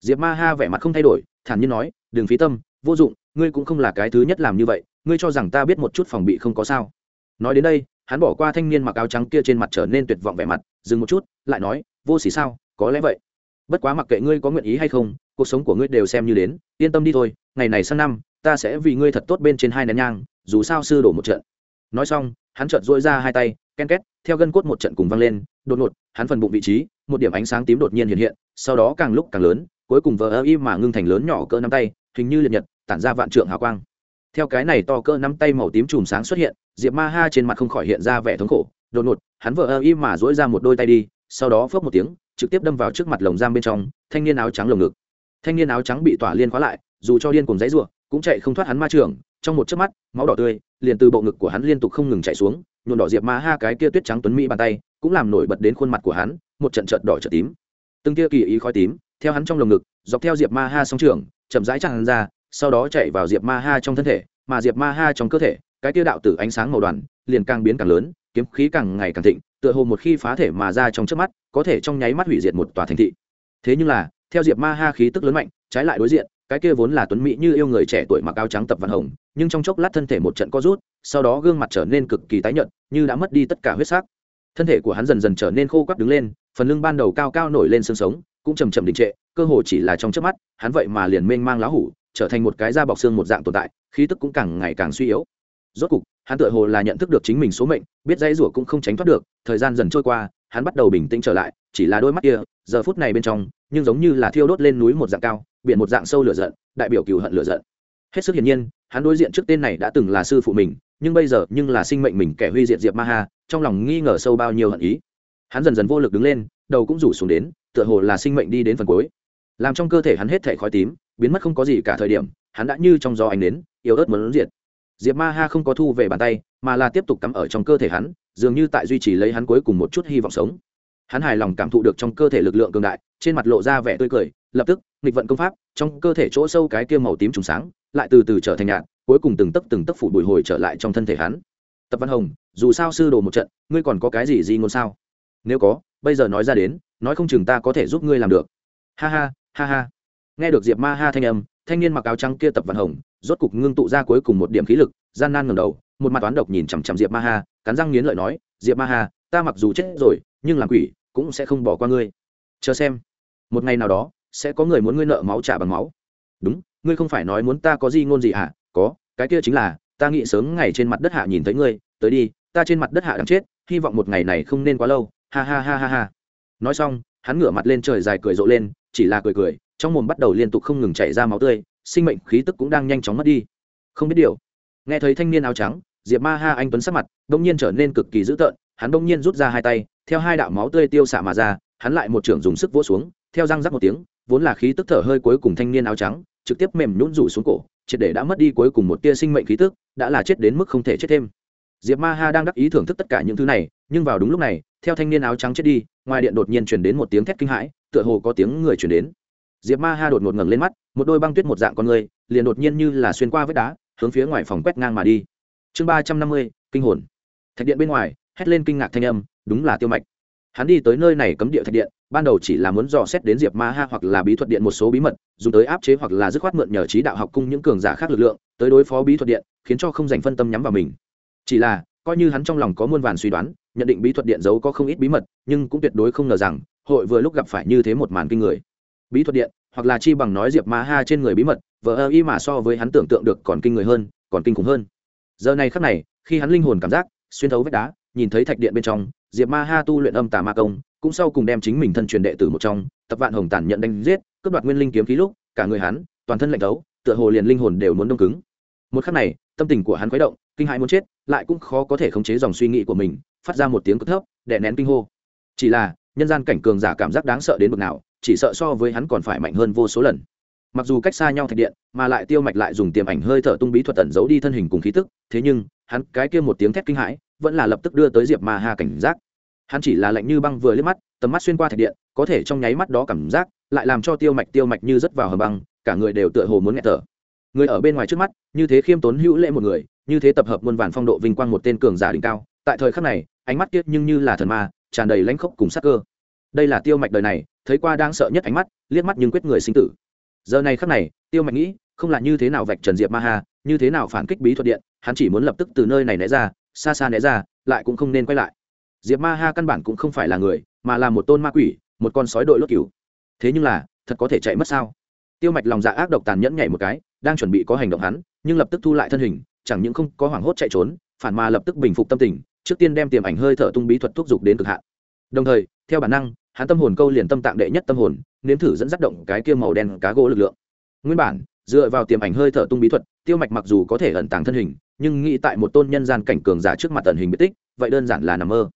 Diệp ma ha vẻ mặt không thay đổi, thản nhiên nói đừng phí tâm, vô dụng, ngươi cũng không là cái thứ nhất làm như vậy, ngươi cho rằng ta biết một chút phòng bị không có sao? Nói đến đây, hắn bỏ qua thanh niên mặc áo trắng kia trên mặt trở nên tuyệt vọng vẻ mặt, dừng một chút, lại nói, vô xỉ sao, có lẽ vậy. Bất quá mặc kệ ngươi có nguyện ý hay không, cuộc sống của ngươi đều xem như đến, yên tâm đi thôi, ngày này sang năm, ta sẽ vì ngươi thật tốt bên trên hai nén nhang, dù sao sư đổ một trận. Nói xong, hắn chợt dỗi ra hai tay, ken két, theo gân cốt một trận cùng văng lên đột ngột, hắn phần bụng vị trí, một điểm ánh sáng tím đột nhiên hiện hiện, sau đó càng lúc càng lớn, cuối cùng vờ ơ y mà ngưng thành lớn nhỏ cỡ nắm tay, hình như liệt nhật, tản ra vạn trượng hào quang. Theo cái này to cỡ nắm tay màu tím chùm sáng xuất hiện, diệp ma ha trên mặt không khỏi hiện ra vẻ thống khổ, đột ngột, hắn vờ ơ y mà dỗi ra một đôi tay đi, sau đó phớp một tiếng, trực tiếp đâm vào trước mặt lồng giam bên trong, thanh niên áo trắng lồng ngực. Thanh niên áo trắng bị tỏa liên khóa lại, dù cho điên cùng dãy ruộng cũng chạy không thoát hắn ma trường, trong một chớp mắt, máu đỏ tươi, liền từ bộ ngực của hắn liên tục không ngừng chạy xuống nhuộm đỏ diệp ma ha cái kia tuyết trắng tuấn mỹ bàn tay, cũng làm nổi bật đến khuôn mặt của hắn, một trận trận đỏ trợ tím. Từng tia kỳ ý khói tím, theo hắn trong lồng ngực, dọc theo diệp ma ha song trường, chậm rãi tràn ra, sau đó chạy vào diệp ma ha trong thân thể, mà diệp ma ha trong cơ thể, cái tia đạo tử ánh sáng màu đoàn liền càng biến càng lớn, kiếm khí càng ngày càng thịnh, tựa hồ một khi phá thể mà ra trong trước mắt, có thể trong nháy mắt hủy diệt một tòa thành thị. Thế nhưng là, theo diệp ma ha khí tức lớn mạnh, trái lại đối diện, cái kia vốn là tuấn mỹ như yêu người trẻ tuổi mặc áo trắng tập văn hồng, nhưng trong chốc lát thân thể một trận co rút sau đó gương mặt trở nên cực kỳ tái nhợt, như đã mất đi tất cả huyết sắc. Thân thể của hắn dần dần trở nên khô quắp đứng lên, phần lưng ban đầu cao cao nổi lên xương sống, cũng chầm chậm đình trệ, cơ hồ chỉ là trong trước mắt, hắn vậy mà liền mênh mang lá hủ, trở thành một cái da bọc xương một dạng tồn tại, khí tức cũng càng ngày càng suy yếu. Rốt cục, hắn tựa hồ là nhận thức được chính mình số mệnh, biết dãy rủa cũng không tránh thoát được, thời gian dần trôi qua, hắn bắt đầu bình tĩnh trở lại, chỉ là đôi mắt kia, giờ phút này bên trong, nhưng giống như là thiêu đốt lên núi một dạng cao, biển một dạng sâu lửa giận, đại biểu cừu hận lửa giận. Hết sức hiển nhiên, hắn đối diện trước tên này đã từng là sư phụ mình nhưng bây giờ nhưng là sinh mệnh mình kẻ huy diệt diệp ma ha, trong lòng nghi ngờ sâu bao nhiêu hận ý. Hắn dần dần vô lực đứng lên, đầu cũng rủ xuống đến, tựa hồ là sinh mệnh đi đến phần cuối. Làm trong cơ thể hắn hết thể khói tím, biến mất không có gì cả thời điểm, hắn đã như trong gió ánh đến yếu ớt muốn diệt. Diệp ma ha không có thu về bàn tay, mà là tiếp tục cắm ở trong cơ thể hắn, dường như tại duy trì lấy hắn cuối cùng một chút hy vọng sống. Hắn hài lòng cảm thụ được trong cơ thể lực lượng cường đại, trên mặt lộ ra vẻ tươi cười, lập tức, nghịch vận công pháp, trong cơ thể chỗ sâu cái kia màu tím trùng sáng, lại từ từ trở thành nhạt cuối cùng từng tấc từng tấc phủ bùi hồi trở lại trong thân thể hắn. Tập văn hồng, dù sao sư đồ một trận, ngươi còn có cái gì gì ngôn sao? Nếu có, bây giờ nói ra đến, nói không chừng ta có thể giúp ngươi làm được. Ha ha ha ha. Nghe được diệp ma ha thanh âm, thanh niên mặc áo trắng kia tập văn hồng, rốt cục ngưng tụ ra cuối cùng một điểm khí lực, gian nan ngầm đầu, một mặt toán độc nhìn chằm chằm diệp ma ha, cắn răng nghiến lợi nói, diệp ma ha, ta mặc dù chết rồi, nhưng làm quỷ cũng sẽ không bỏ qua ngươi. Chờ xem, một ngày nào đó sẽ có người muốn ngươi nợ máu trả bằng máu. Đúng, ngươi không phải nói muốn ta có gì ngôn gì hả? Có, cái kia chính là, ta nghĩ sớm ngày trên mặt đất hạ nhìn thấy ngươi, tới đi, ta trên mặt đất hạ đang chết, hy vọng một ngày này không nên quá lâu, ha ha ha ha ha. Nói xong, hắn ngửa mặt lên trời dài cười rộ lên, chỉ là cười cười, trong mồm bắt đầu liên tục không ngừng chảy ra máu tươi, sinh mệnh khí tức cũng đang nhanh chóng mất đi. Không biết điều, nghe thấy thanh niên áo trắng, diệp ma ha anh tuấn sắc mặt đ ỗ n g nhiên trở nên cực kỳ dữ tợn, hắn đ ỗ n g nhiên rút ra hai tay, theo hai đạo máu tươi tiêu xạ mà ra, hắn lại một trưởng dùng sức vỗ xuống, theo răng rắc một tiếng, vốn là khí tức thở hơi cuối cùng thanh niên áo trắng, trực tiếp mềm nhún rủ xuống cổ triệt để đã mất đi cuối cùng một tia sinh mệnh khí tức, đã là chết đến mức không thể chết thêm. Diệp ma ha đang đắc ý thưởng thức tất cả những thứ này, nhưng vào đúng lúc này, theo thanh niên áo trắng chết đi, ngoài điện đột nhiên truyền đến một tiếng thét kinh hãi, tựa hồ có tiếng người truyền đến. Diệp ma ha đột ngột ngẩng lên mắt, một đôi băng tuyết một dạng con người, liền đột nhiên như là xuyên qua vết đá, hướng phía ngoài phòng quét ngang mà đi. Chương ba trăm năm mươi, kinh hồn. Thạch điện bên ngoài, hét lên kinh ngạc thanh âm, đúng là tiêu mạch hắn đi tới nơi này cấm địa thạch điện, ban đầu chỉ là muốn dò xét đến diệp ma ha hoặc là bí thuật điện một số bí mật, dùng tới áp chế hoặc là dứt khoát mượn nhờ trí đạo học cung những cường giả khác lực lượng, tới đối phó bí thuật điện, khiến cho không dành phân tâm nhắm vào mình. Chỉ là, coi như hắn trong lòng có muôn vàn suy đoán, nhận định bí thuật điện giấu có không ít bí mật, nhưng cũng tuyệt đối không ngờ rằng, hội vừa lúc gặp phải như thế một màn kinh người. Bí thuật điện, hoặc là chi bằng nói diệp ma ha trên người bí mật, vờ ơ y mà so với hắn tưởng tượng được còn kinh người hơn, còn kinh khủng hơn. Giờ này khắc này, khi hắn linh hồn cảm giác, xuyên thấu vách đá nhìn thấy thạch điện bên trong, diệp ma ha tu luyện âm tà ma công, cũng sau cùng đem chính mình thân truyền đệ tử một trong, tập vạn hồng tản nhận đánh giết, cướp đoạt nguyên linh kiếm khí lúc, cả người hắn, toàn thân lạnh thấu, tựa hồ liền linh hồn đều muốn đông cứng. Một khắc này, tâm tình của hắn khuấy động, kinh hãi muốn chết, lại cũng khó có thể khống chế dòng suy nghĩ của mình, phát ra một tiếng cực thấp, đè nén kinh hô. Chỉ là, nhân gian cảnh cường giả cảm giác đáng sợ đến bực nào, chỉ sợ so với hắn còn phải mạnh hơn vô số lần. Mặc dù cách xa nhau thạch điện, mà lại tiêu mạch lại dùng tiềm ảnh hơi thở tung bí thuật tẩn giấu đi thân hình cùng khí tức, thế nhưng, hắn cái kia một tiếng thét kinh hãi vẫn là lập tức đưa tới diệp ma ha cảnh giác. Hắn chỉ là lạnh như băng vừa liếc mắt, tầm mắt xuyên qua thạch điện, có thể trong nháy mắt đó cảm giác, lại làm cho tiêu mạch tiêu mạch như rất vào hầm băng, cả người đều tựa hồ muốn nghẹt thở. Người ở bên ngoài trước mắt, như thế khiêm tốn hữu lễ một người, như thế tập hợp muôn vàn phong độ vinh quang một tên cường giả đỉnh cao, tại thời khắc này, ánh mắt kiết nhưng như là thần ma, tràn đầy lãnh khốc cùng sắc cơ. Đây là tiêu mạch đời này, thấy qua đang sợ nhất ánh mắt, liếc mắt nhưng quyết người sinh tử. Giờ này khắc này, tiêu mạch nghĩ, không là như thế nào vạch trần diệp ma ha, như thế nào phản kích bí thuật điện, hắn chỉ muốn lập tức từ nơi này né ra xa xa né ra, lại cũng không nên quay lại. Diệp ma ha căn bản cũng không phải là người, mà là một tôn ma quỷ, một con sói đội lốt cửu thế nhưng là, thật có thể chạy mất sao? Tiêu mạch lòng dạ ác độc tàn nhẫn nhảy một cái, đang chuẩn bị có hành động hắn, nhưng lập tức thu lại thân hình, chẳng những không có hoảng hốt chạy trốn, phản mà lập tức bình phục tâm tình, trước tiên đem tiềm ảnh hơi thở tung bí thuật thúc giục đến cực hạn. Đồng thời, theo bản năng, hắn tâm hồn câu liền tâm tạng đệ nhất tâm hồn, nếm thử dẫn dắt động cái kia màu đen cá gỗ lực lượng. Nguyên bản dựa vào tiềm ảnh hơi thở tung bí thuật, tiêu mạch mặc dù có thể ẩn tàng thân hình, nhưng nghĩ tại một tôn nhân gian cảnh cường giả trước mặt ẩn hình biệt tích, vậy đơn giản là nằm mơ.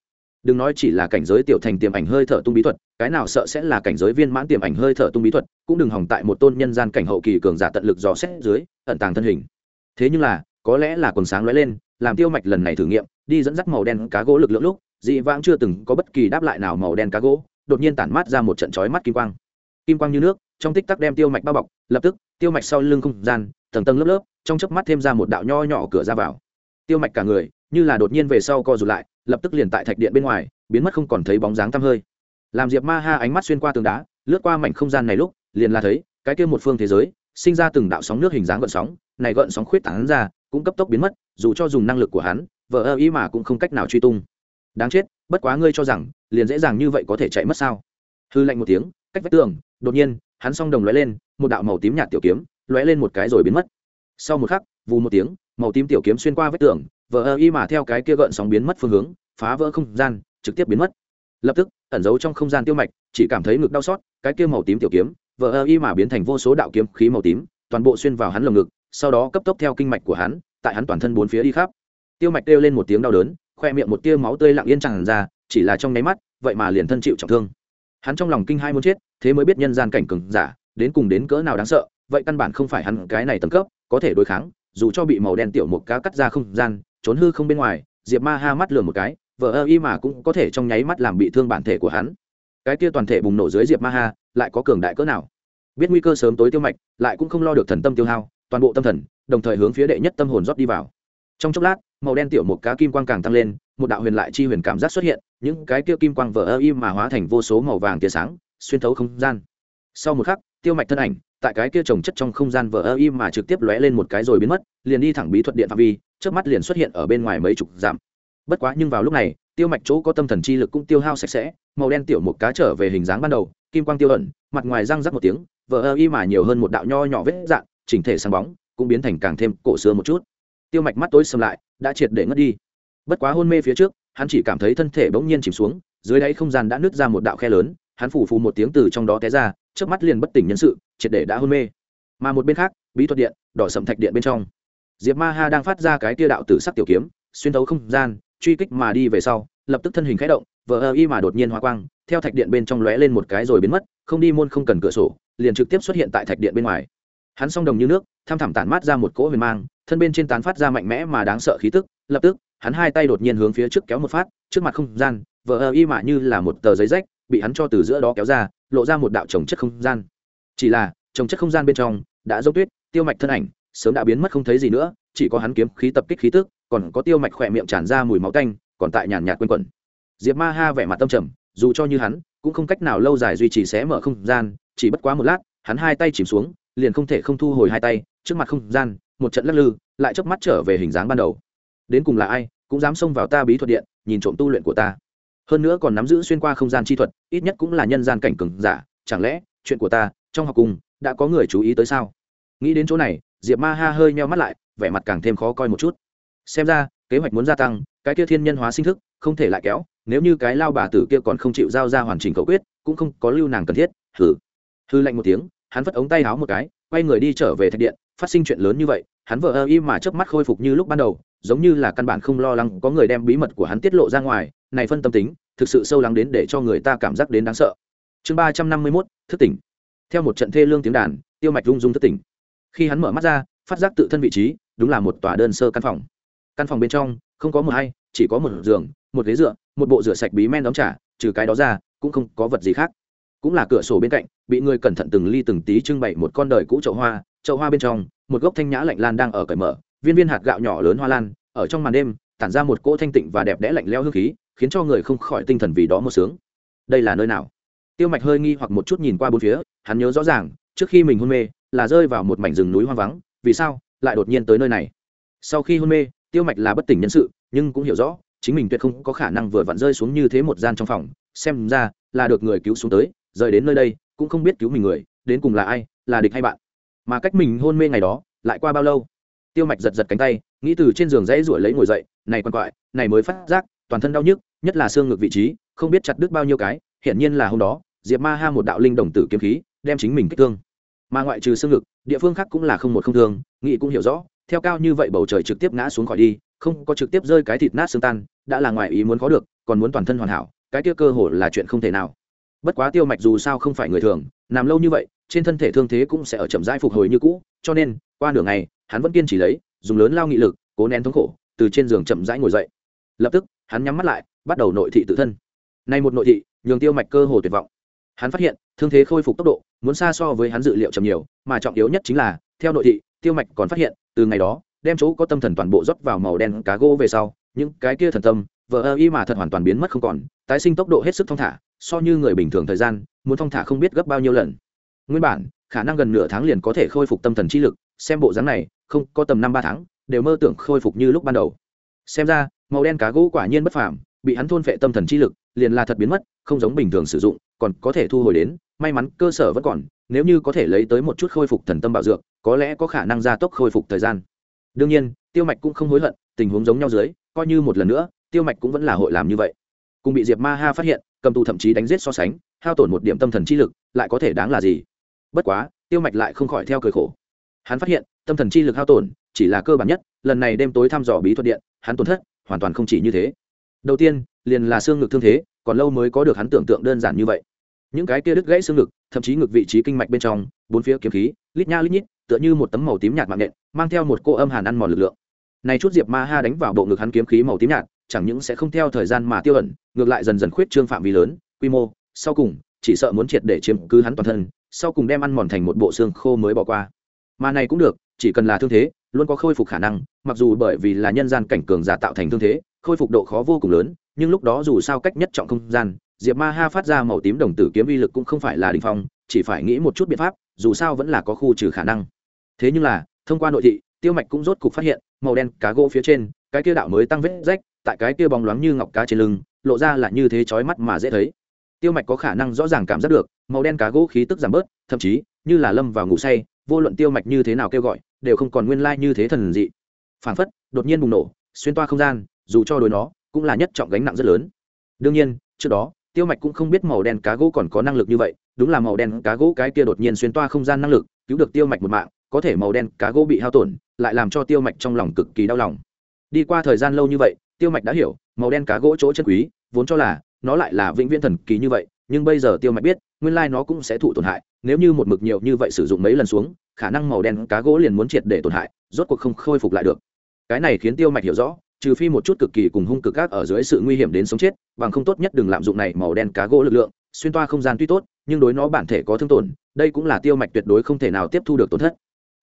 Đừng nói chỉ là cảnh giới tiểu thành tiềm ảnh hơi thở tung bí thuật, cái nào sợ sẽ là cảnh giới viên mãn tiềm ảnh hơi thở tung bí thuật, cũng đừng hỏng tại một tôn nhân gian cảnh hậu kỳ cường giả tận lực dò xét dưới, ẩn tàng thân hình. Thế nhưng là, có lẽ là quần sáng lóe lên, làm tiêu mạch lần này thử nghiệm, đi dẫn dắt màu đen cá gỗ lực lượng lúc, dị vãng chưa từng có bất kỳ đáp lại nào màu đen cá gỗ, đột nhiên tản mát ra một trận chói mắt kim quang. Kim quang như nước trong tích tắc đem tiêu mạch bao bọc, lập tức, tiêu mạch sau lưng không gian, tầng tầng lớp lớp, trong chớp mắt thêm ra một đạo nho nhỏ cửa ra vào. Tiêu mạch cả người, như là đột nhiên về sau co rụt lại, lập tức liền tại thạch điện bên ngoài, biến mất không còn thấy bóng dáng tăm hơi. Làm diệp ma ha ánh mắt xuyên qua tường đá, lướt qua mảnh không gian này lúc, liền là thấy, cái kia một phương thế giới, sinh ra từng đạo sóng nước hình dáng gợn sóng, này gợn sóng khuyết tán ra, cũng cấp tốc biến mất, dù cho dùng năng lực của hắn vợ ơ ý mà cũng không cách nào truy tung. Đáng chết, bất quá ngươi cho rằng, liền dễ dàng như vậy có thể chạy mất sao? Hư lạnh một tiếng, cách vách tường, đột nhiên hắn song đồng lóe lên, một đạo màu tím nhạt tiểu kiếm, lóe lên một cái rồi biến mất. Sau một khắc, vù một tiếng, màu tím tiểu kiếm xuyên qua vách tường vợ ơ y mà theo cái kia gợn sóng biến mất phương hướng, phá vỡ không gian, trực tiếp biến mất. Lập tức, ẩn giấu trong không gian tiêu mạch, chỉ cảm thấy ngực đau xót, cái kia màu tím tiểu kiếm vợ ơ y mà biến thành vô số đạo kiếm khí màu tím, toàn bộ xuyên vào hắn lồng ngực, sau đó cấp tốc theo kinh mạch của hắn, tại hắn toàn thân bốn phía đi khắp. Tiêu mạch kêu lên một tiếng đau đớn, khoe miệng một tia máu tươi lặng yên tràn ra, chỉ là trong nháy mắt, vậy mà liền thân chịu trọng thương. Hắn trong lòng kinh hai muốn chết thế mới biết nhân gian cảnh cường giả, đến cùng đến cỡ nào đáng sợ, vậy căn bản không phải hắn cái này tầng cấp, có thể đối kháng, dù cho bị màu đen tiểu một cá cắt ra không gian, trốn hư không bên ngoài, diệp ma ha mắt lừa một cái vợ ơ y mà cũng có thể trong nháy mắt làm bị thương bản thể của hắn. Cái kia toàn thể bùng nổ dưới diệp ma ha, lại có cường đại cỡ nào? Biết nguy cơ sớm tối tiêu mạch, lại cũng không lo được thần tâm tiêu hao, toàn bộ tâm thần, đồng thời hướng phía đệ nhất tâm hồn rót đi vào. Trong chốc lát, màu đen tiểu một cá kim quang càng tăng lên, một đạo huyền lại chi huyền cảm giác xuất hiện, những cái kia kim quang vỡ ơ im mà hóa thành vô số màu vàng tia sáng xuyên thấu không gian. Sau một khắc, tiêu mạch thân ảnh, tại cái kia trồng chất trong không gian vỡ ơ y mà trực tiếp lóe lên một cái rồi biến mất, liền đi thẳng bí thuật điện phạm vi trước mắt liền xuất hiện ở bên ngoài mấy chục dặm. Bất quá nhưng vào lúc này, tiêu mạch chỗ có tâm thần chi lực cũng tiêu hao sạch sẽ, màu đen tiểu một cá trở về hình dáng ban đầu, kim quang tiêu ẩn, mặt ngoài răng rắc một tiếng vỡ ơ y mà nhiều hơn một đạo nho nhỏ vết dạng, chỉnh thể sáng bóng, cũng biến thành càng thêm cổ xưa một chút. Tiêu mạch mắt tối sầm lại, đã triệt để ngất đi. Bất quá hôn mê phía trước, hắn chỉ cảm thấy thân thể bỗng nhiên chìm xuống, dưới đáy không gian đã nứt ra một đạo khe lớn hắn phủ phù một tiếng từ trong đó té ra trước mắt liền bất tỉnh nhân sự, triệt để đã hôn mê. Mà một bên khác, bí thuật điện, đỏ sầm thạch điện bên trong. Diệp ma ha đang phát ra cái tia đạo tử sắc tiểu kiếm, xuyên thấu không gian, truy kích mà đi về sau, lập tức thân hình khẽ động, vờ ơ y mà đột nhiên hoa quang, theo thạch điện bên trong lóe lên một cái rồi biến mất, không đi môn không cần cửa sổ, liền trực tiếp xuất hiện tại thạch điện bên ngoài. Hắn song đồng như nước, tham thẳm tản mát ra một cỗ huyền mang, thân bên trên tán phát ra mạnh mẽ mà đáng sợ khí tức, lập tức, hắn hai tay đột nhiên hướng phía trước kéo một phát, trước mặt không gian, vờ ơ y mà như là một tờ giấy rách bị hắn cho từ giữa đó kéo ra, lộ ra một đạo trồng chất không gian. Chỉ là, trồng chất không gian bên trong, đã dốc tuyết, tiêu mạch thân ảnh, sớm đã biến mất không thấy gì nữa, chỉ có hắn kiếm khí tập kích khí tức, còn có tiêu mạch khỏe miệng tràn ra mùi máu tanh, còn tại nhàn nhạt quên quẩn. Diệp ma ha vẻ mặt tâm trầm, dù cho như hắn, cũng không cách nào lâu dài duy trì xé mở không gian, chỉ bất quá một lát, hắn hai tay chìm xuống, liền không thể không thu hồi hai tay, trước mặt không gian, một trận lắc lư, lại chớp mắt trở về hình dáng ban đầu. Đến cùng là ai, cũng dám xông vào ta bí thuật điện, nhìn trộm tu luyện của ta hơn nữa còn nắm giữ xuyên qua không gian chi thuật, ít nhất cũng là nhân gian cảnh cường giả. Chẳng lẽ, chuyện của ta, trong học cùng, đã có người chú ý tới sao? Nghĩ đến chỗ này, diệp ma ha hơi meo mắt lại, vẻ mặt càng thêm khó coi một chút. Xem ra, kế hoạch muốn gia tăng, cái kia thiên nhân hóa sinh thức, không thể lại kéo, nếu như cái lao bà tử kia còn không chịu giao ra hoàn chỉnh cầu quyết, cũng không có lưu nàng cần thiết, hừ. Hư lạnh một tiếng, hắn vất ống tay háo một cái, quay người đi trở về thạch điện, phát sinh chuyện lớn như vậy, hắn vợ ơ im mà chớp mắt khôi phục như lúc ban đầu, giống như là căn bản không lo lắng có người đem bí mật của hắn tiết lộ ra ngoài này phân tâm tính, thực sự sâu lắng đến để cho người ta cảm giác đến đáng sợ. Chương ba trăm năm mươi mốt, thức tỉnh. Theo một trận thê lương tiếng đàn, tiêu mạch rung rung thức tỉnh. Khi hắn mở mắt ra, phát giác tự thân vị trí, đúng là một tòa đơn sơ căn phòng. Căn phòng bên trong, không có một hay, chỉ có một giường, một ghế dựa, một bộ rửa sạch bí men đóng trả trừ cái đó ra, cũng không có vật gì khác. Cũng là cửa sổ bên cạnh, bị người cẩn thận từng ly từng tí trưng bày một con đời cũ chậu hoa chậu hoa bên trong, một gốc thanh nhã lạnh lan đang ở cởi mở, viên viên hạt gạo nhỏ lớn hoa lan, ở trong màn đêm, tản ra một cỗ thanh tịnh và đẹp đẽ lạnh leo hương khí khiến cho người không khỏi tinh thần vì đó một sướng. Đây là nơi nào? Tiêu mạch hơi nghi hoặc một chút nhìn qua bốn phía, hắn nhớ rõ ràng, trước khi mình hôn mê, là rơi vào một mảnh rừng núi hoang vắng, vì sao lại đột nhiên tới nơi này? Sau khi hôn mê, tiêu mạch là bất tỉnh nhân sự, nhưng cũng hiểu rõ, chính mình tuyệt không có khả năng vừa vặn rơi xuống như thế một gian trong phòng, xem ra là được người cứu xuống tới, rời đến nơi đây, cũng không biết cứu mình người, đến cùng là ai, là địch hay bạn. Mà cách mình hôn mê ngày đó, lại qua bao lâu? Tiêu mạch giật giật cánh tay, nghĩ từ trên giường dãy ruổi lấy ngồi dậy, này quan quại, này mới phát giác, toàn thân đau nhức nhất là xương ngực vị trí, không biết chặt đứt bao nhiêu cái, hiển nhiên là hôm đó, diệp ma ha một đạo linh đồng tử kiếm khí, đem chính mình kích thương. Mà ngoại trừ xương ngực, địa phương khác cũng là không một không thương nghị cũng hiểu rõ, theo cao như vậy bầu trời trực tiếp ngã xuống khỏi đi, không có trực tiếp rơi cái thịt nát xương tan, đã là ngoài ý muốn có được, còn muốn toàn thân hoàn hảo, cái kia cơ hồ là chuyện không thể nào. Bất quá tiêu mạch dù sao không phải người thường, nằm lâu như vậy, trên thân thể thương thế cũng sẽ ở chậm rãi phục hồi như cũ, cho nên, qua nửa ngày, hắn vẫn kiên trì lấy, dùng lớn lao nghị lực, cố nén thống khổ, từ trên giường chậm rãi ngồi dậy. Lập tức, hắn nhắm mắt lại bắt đầu nội thị tự thân. Nay một nội thị, nhường tiêu mạch cơ hồ tuyệt vọng. Hắn phát hiện, thương thế khôi phục tốc độ, muốn xa so với hắn dự liệu chậm nhiều, mà trọng yếu nhất chính là, theo nội thị, tiêu mạch còn phát hiện, từ ngày đó, đem chỗ có tâm thần toàn bộ rót vào màu đen cá gỗ về sau, những cái kia thần tâm, vờ ơ y mà thật hoàn toàn biến mất không còn, tái sinh tốc độ hết sức thong thả, so như người bình thường thời gian, muốn thong thả không biết gấp bao nhiêu lần. Nguyên bản, khả năng gần nửa tháng liền có thể khôi phục tâm thần chi lực, xem bộ dáng này, không, có tầm năm ba tháng, đều mơ tưởng khôi phục như lúc ban đầu. Xem ra, màu đen cá gỗ quả nhiên bất phàm bị hắn thôn phệ tâm thần chi lực, liền là thật biến mất, không giống bình thường sử dụng, còn có thể thu hồi đến, may mắn cơ sở vẫn còn, nếu như có thể lấy tới một chút khôi phục thần tâm bảo dược, có lẽ có khả năng gia tốc khôi phục thời gian. Đương nhiên, tiêu mạch cũng không hối hận, tình huống giống nhau dưới, coi như một lần nữa, tiêu mạch cũng vẫn là hội làm như vậy. Cùng bị diệp ma ha phát hiện, cầm tù thậm chí đánh giết so sánh, hao tổn một điểm tâm thần chi lực, lại có thể đáng là gì? Bất quá, tiêu mạch lại không khỏi theo cười khổ. Hắn phát hiện, tâm thần chi lực hao tổn, chỉ là cơ bản nhất, lần này đêm tối thăm dò bí thuật điện, hắn tổn thất, hoàn toàn không chỉ như thế đầu tiên, liền là xương ngực thương thế, còn lâu mới có được hắn tưởng tượng đơn giản như vậy. Những cái kia đứt gãy xương ngực, thậm chí ngực vị trí kinh mạch bên trong, bốn phía kiếm khí, lít nha lít nhít, tựa như một tấm màu tím nhạt mạng nện mang theo một cô âm hàn ăn mòn lực lượng. Này chút diệp ma ha đánh vào bộ ngực hắn kiếm khí màu tím nhạt, chẳng những sẽ không theo thời gian mà tiêu ẩn, ngược lại dần dần khuyết trương phạm vi lớn, quy mô, sau cùng, chỉ sợ muốn triệt để chiếm cứ hắn toàn thân, sau cùng đem ăn mòn thành một bộ xương khô mới bỏ qua. Mà này cũng được, chỉ cần là thương thế, luôn có khôi phục khả năng, mặc dù bởi vì là nhân gian cảnh cường giả tạo thành thương thế khôi phục độ khó vô cùng lớn, nhưng lúc đó dù sao cách nhất trọng không gian, diệp ma ha phát ra màu tím đồng tử kiếm uy lực cũng không phải là đình phong, chỉ phải nghĩ một chút biện pháp, dù sao vẫn là có khu trừ khả năng. Thế nhưng là, thông qua nội thị, tiêu mạch cũng rốt cục phát hiện, màu đen cá gỗ phía trên, cái kia đạo mới tăng vết rách, tại cái kia bóng loáng như ngọc cá trên lưng, lộ ra là như thế chói mắt mà dễ thấy. Tiêu mạch có khả năng rõ ràng cảm giác được, màu đen cá gỗ khí tức giảm bớt, thậm chí, như là lâm vào ngủ say, vô luận tiêu mạch như thế nào kêu gọi, đều không còn nguyên lai như thế thần dị. Phản phất, đột nhiên bùng nổ, xuyên toa không gian dù cho đối nó cũng là nhất trọng gánh nặng rất lớn. Đương nhiên, trước đó, tiêu mạch cũng không biết màu đen cá gỗ còn có năng lực như vậy, đúng là màu đen cá gỗ cái kia đột nhiên xuyên toa không gian năng lực, cứu được tiêu mạch một mạng, có thể màu đen cá gỗ bị hao tổn, lại làm cho tiêu mạch trong lòng cực kỳ đau lòng. Đi qua thời gian lâu như vậy, tiêu mạch đã hiểu, màu đen cá gỗ chỗ chân quý, vốn cho là nó lại là vĩnh viễn thần kỳ như vậy, nhưng bây giờ tiêu mạch biết, nguyên lai nó cũng sẽ thụ tổn hại, nếu như một mực nhiều như vậy sử dụng mấy lần xuống, khả năng màu đen cá gỗ liền muốn triệt để tổn hại, rốt cuộc không khôi phục lại được. Cái này khiến tiêu mạch hiểu rõ trừ phi một chút cực kỳ cùng hung cực gác ở dưới sự nguy hiểm đến sống chết, bằng không tốt nhất đừng lạm dụng này màu đen cá gỗ lực lượng, xuyên toa không gian tuy tốt, nhưng đối nó bản thể có thương tổn, đây cũng là tiêu mạch tuyệt đối không thể nào tiếp thu được tổn thất.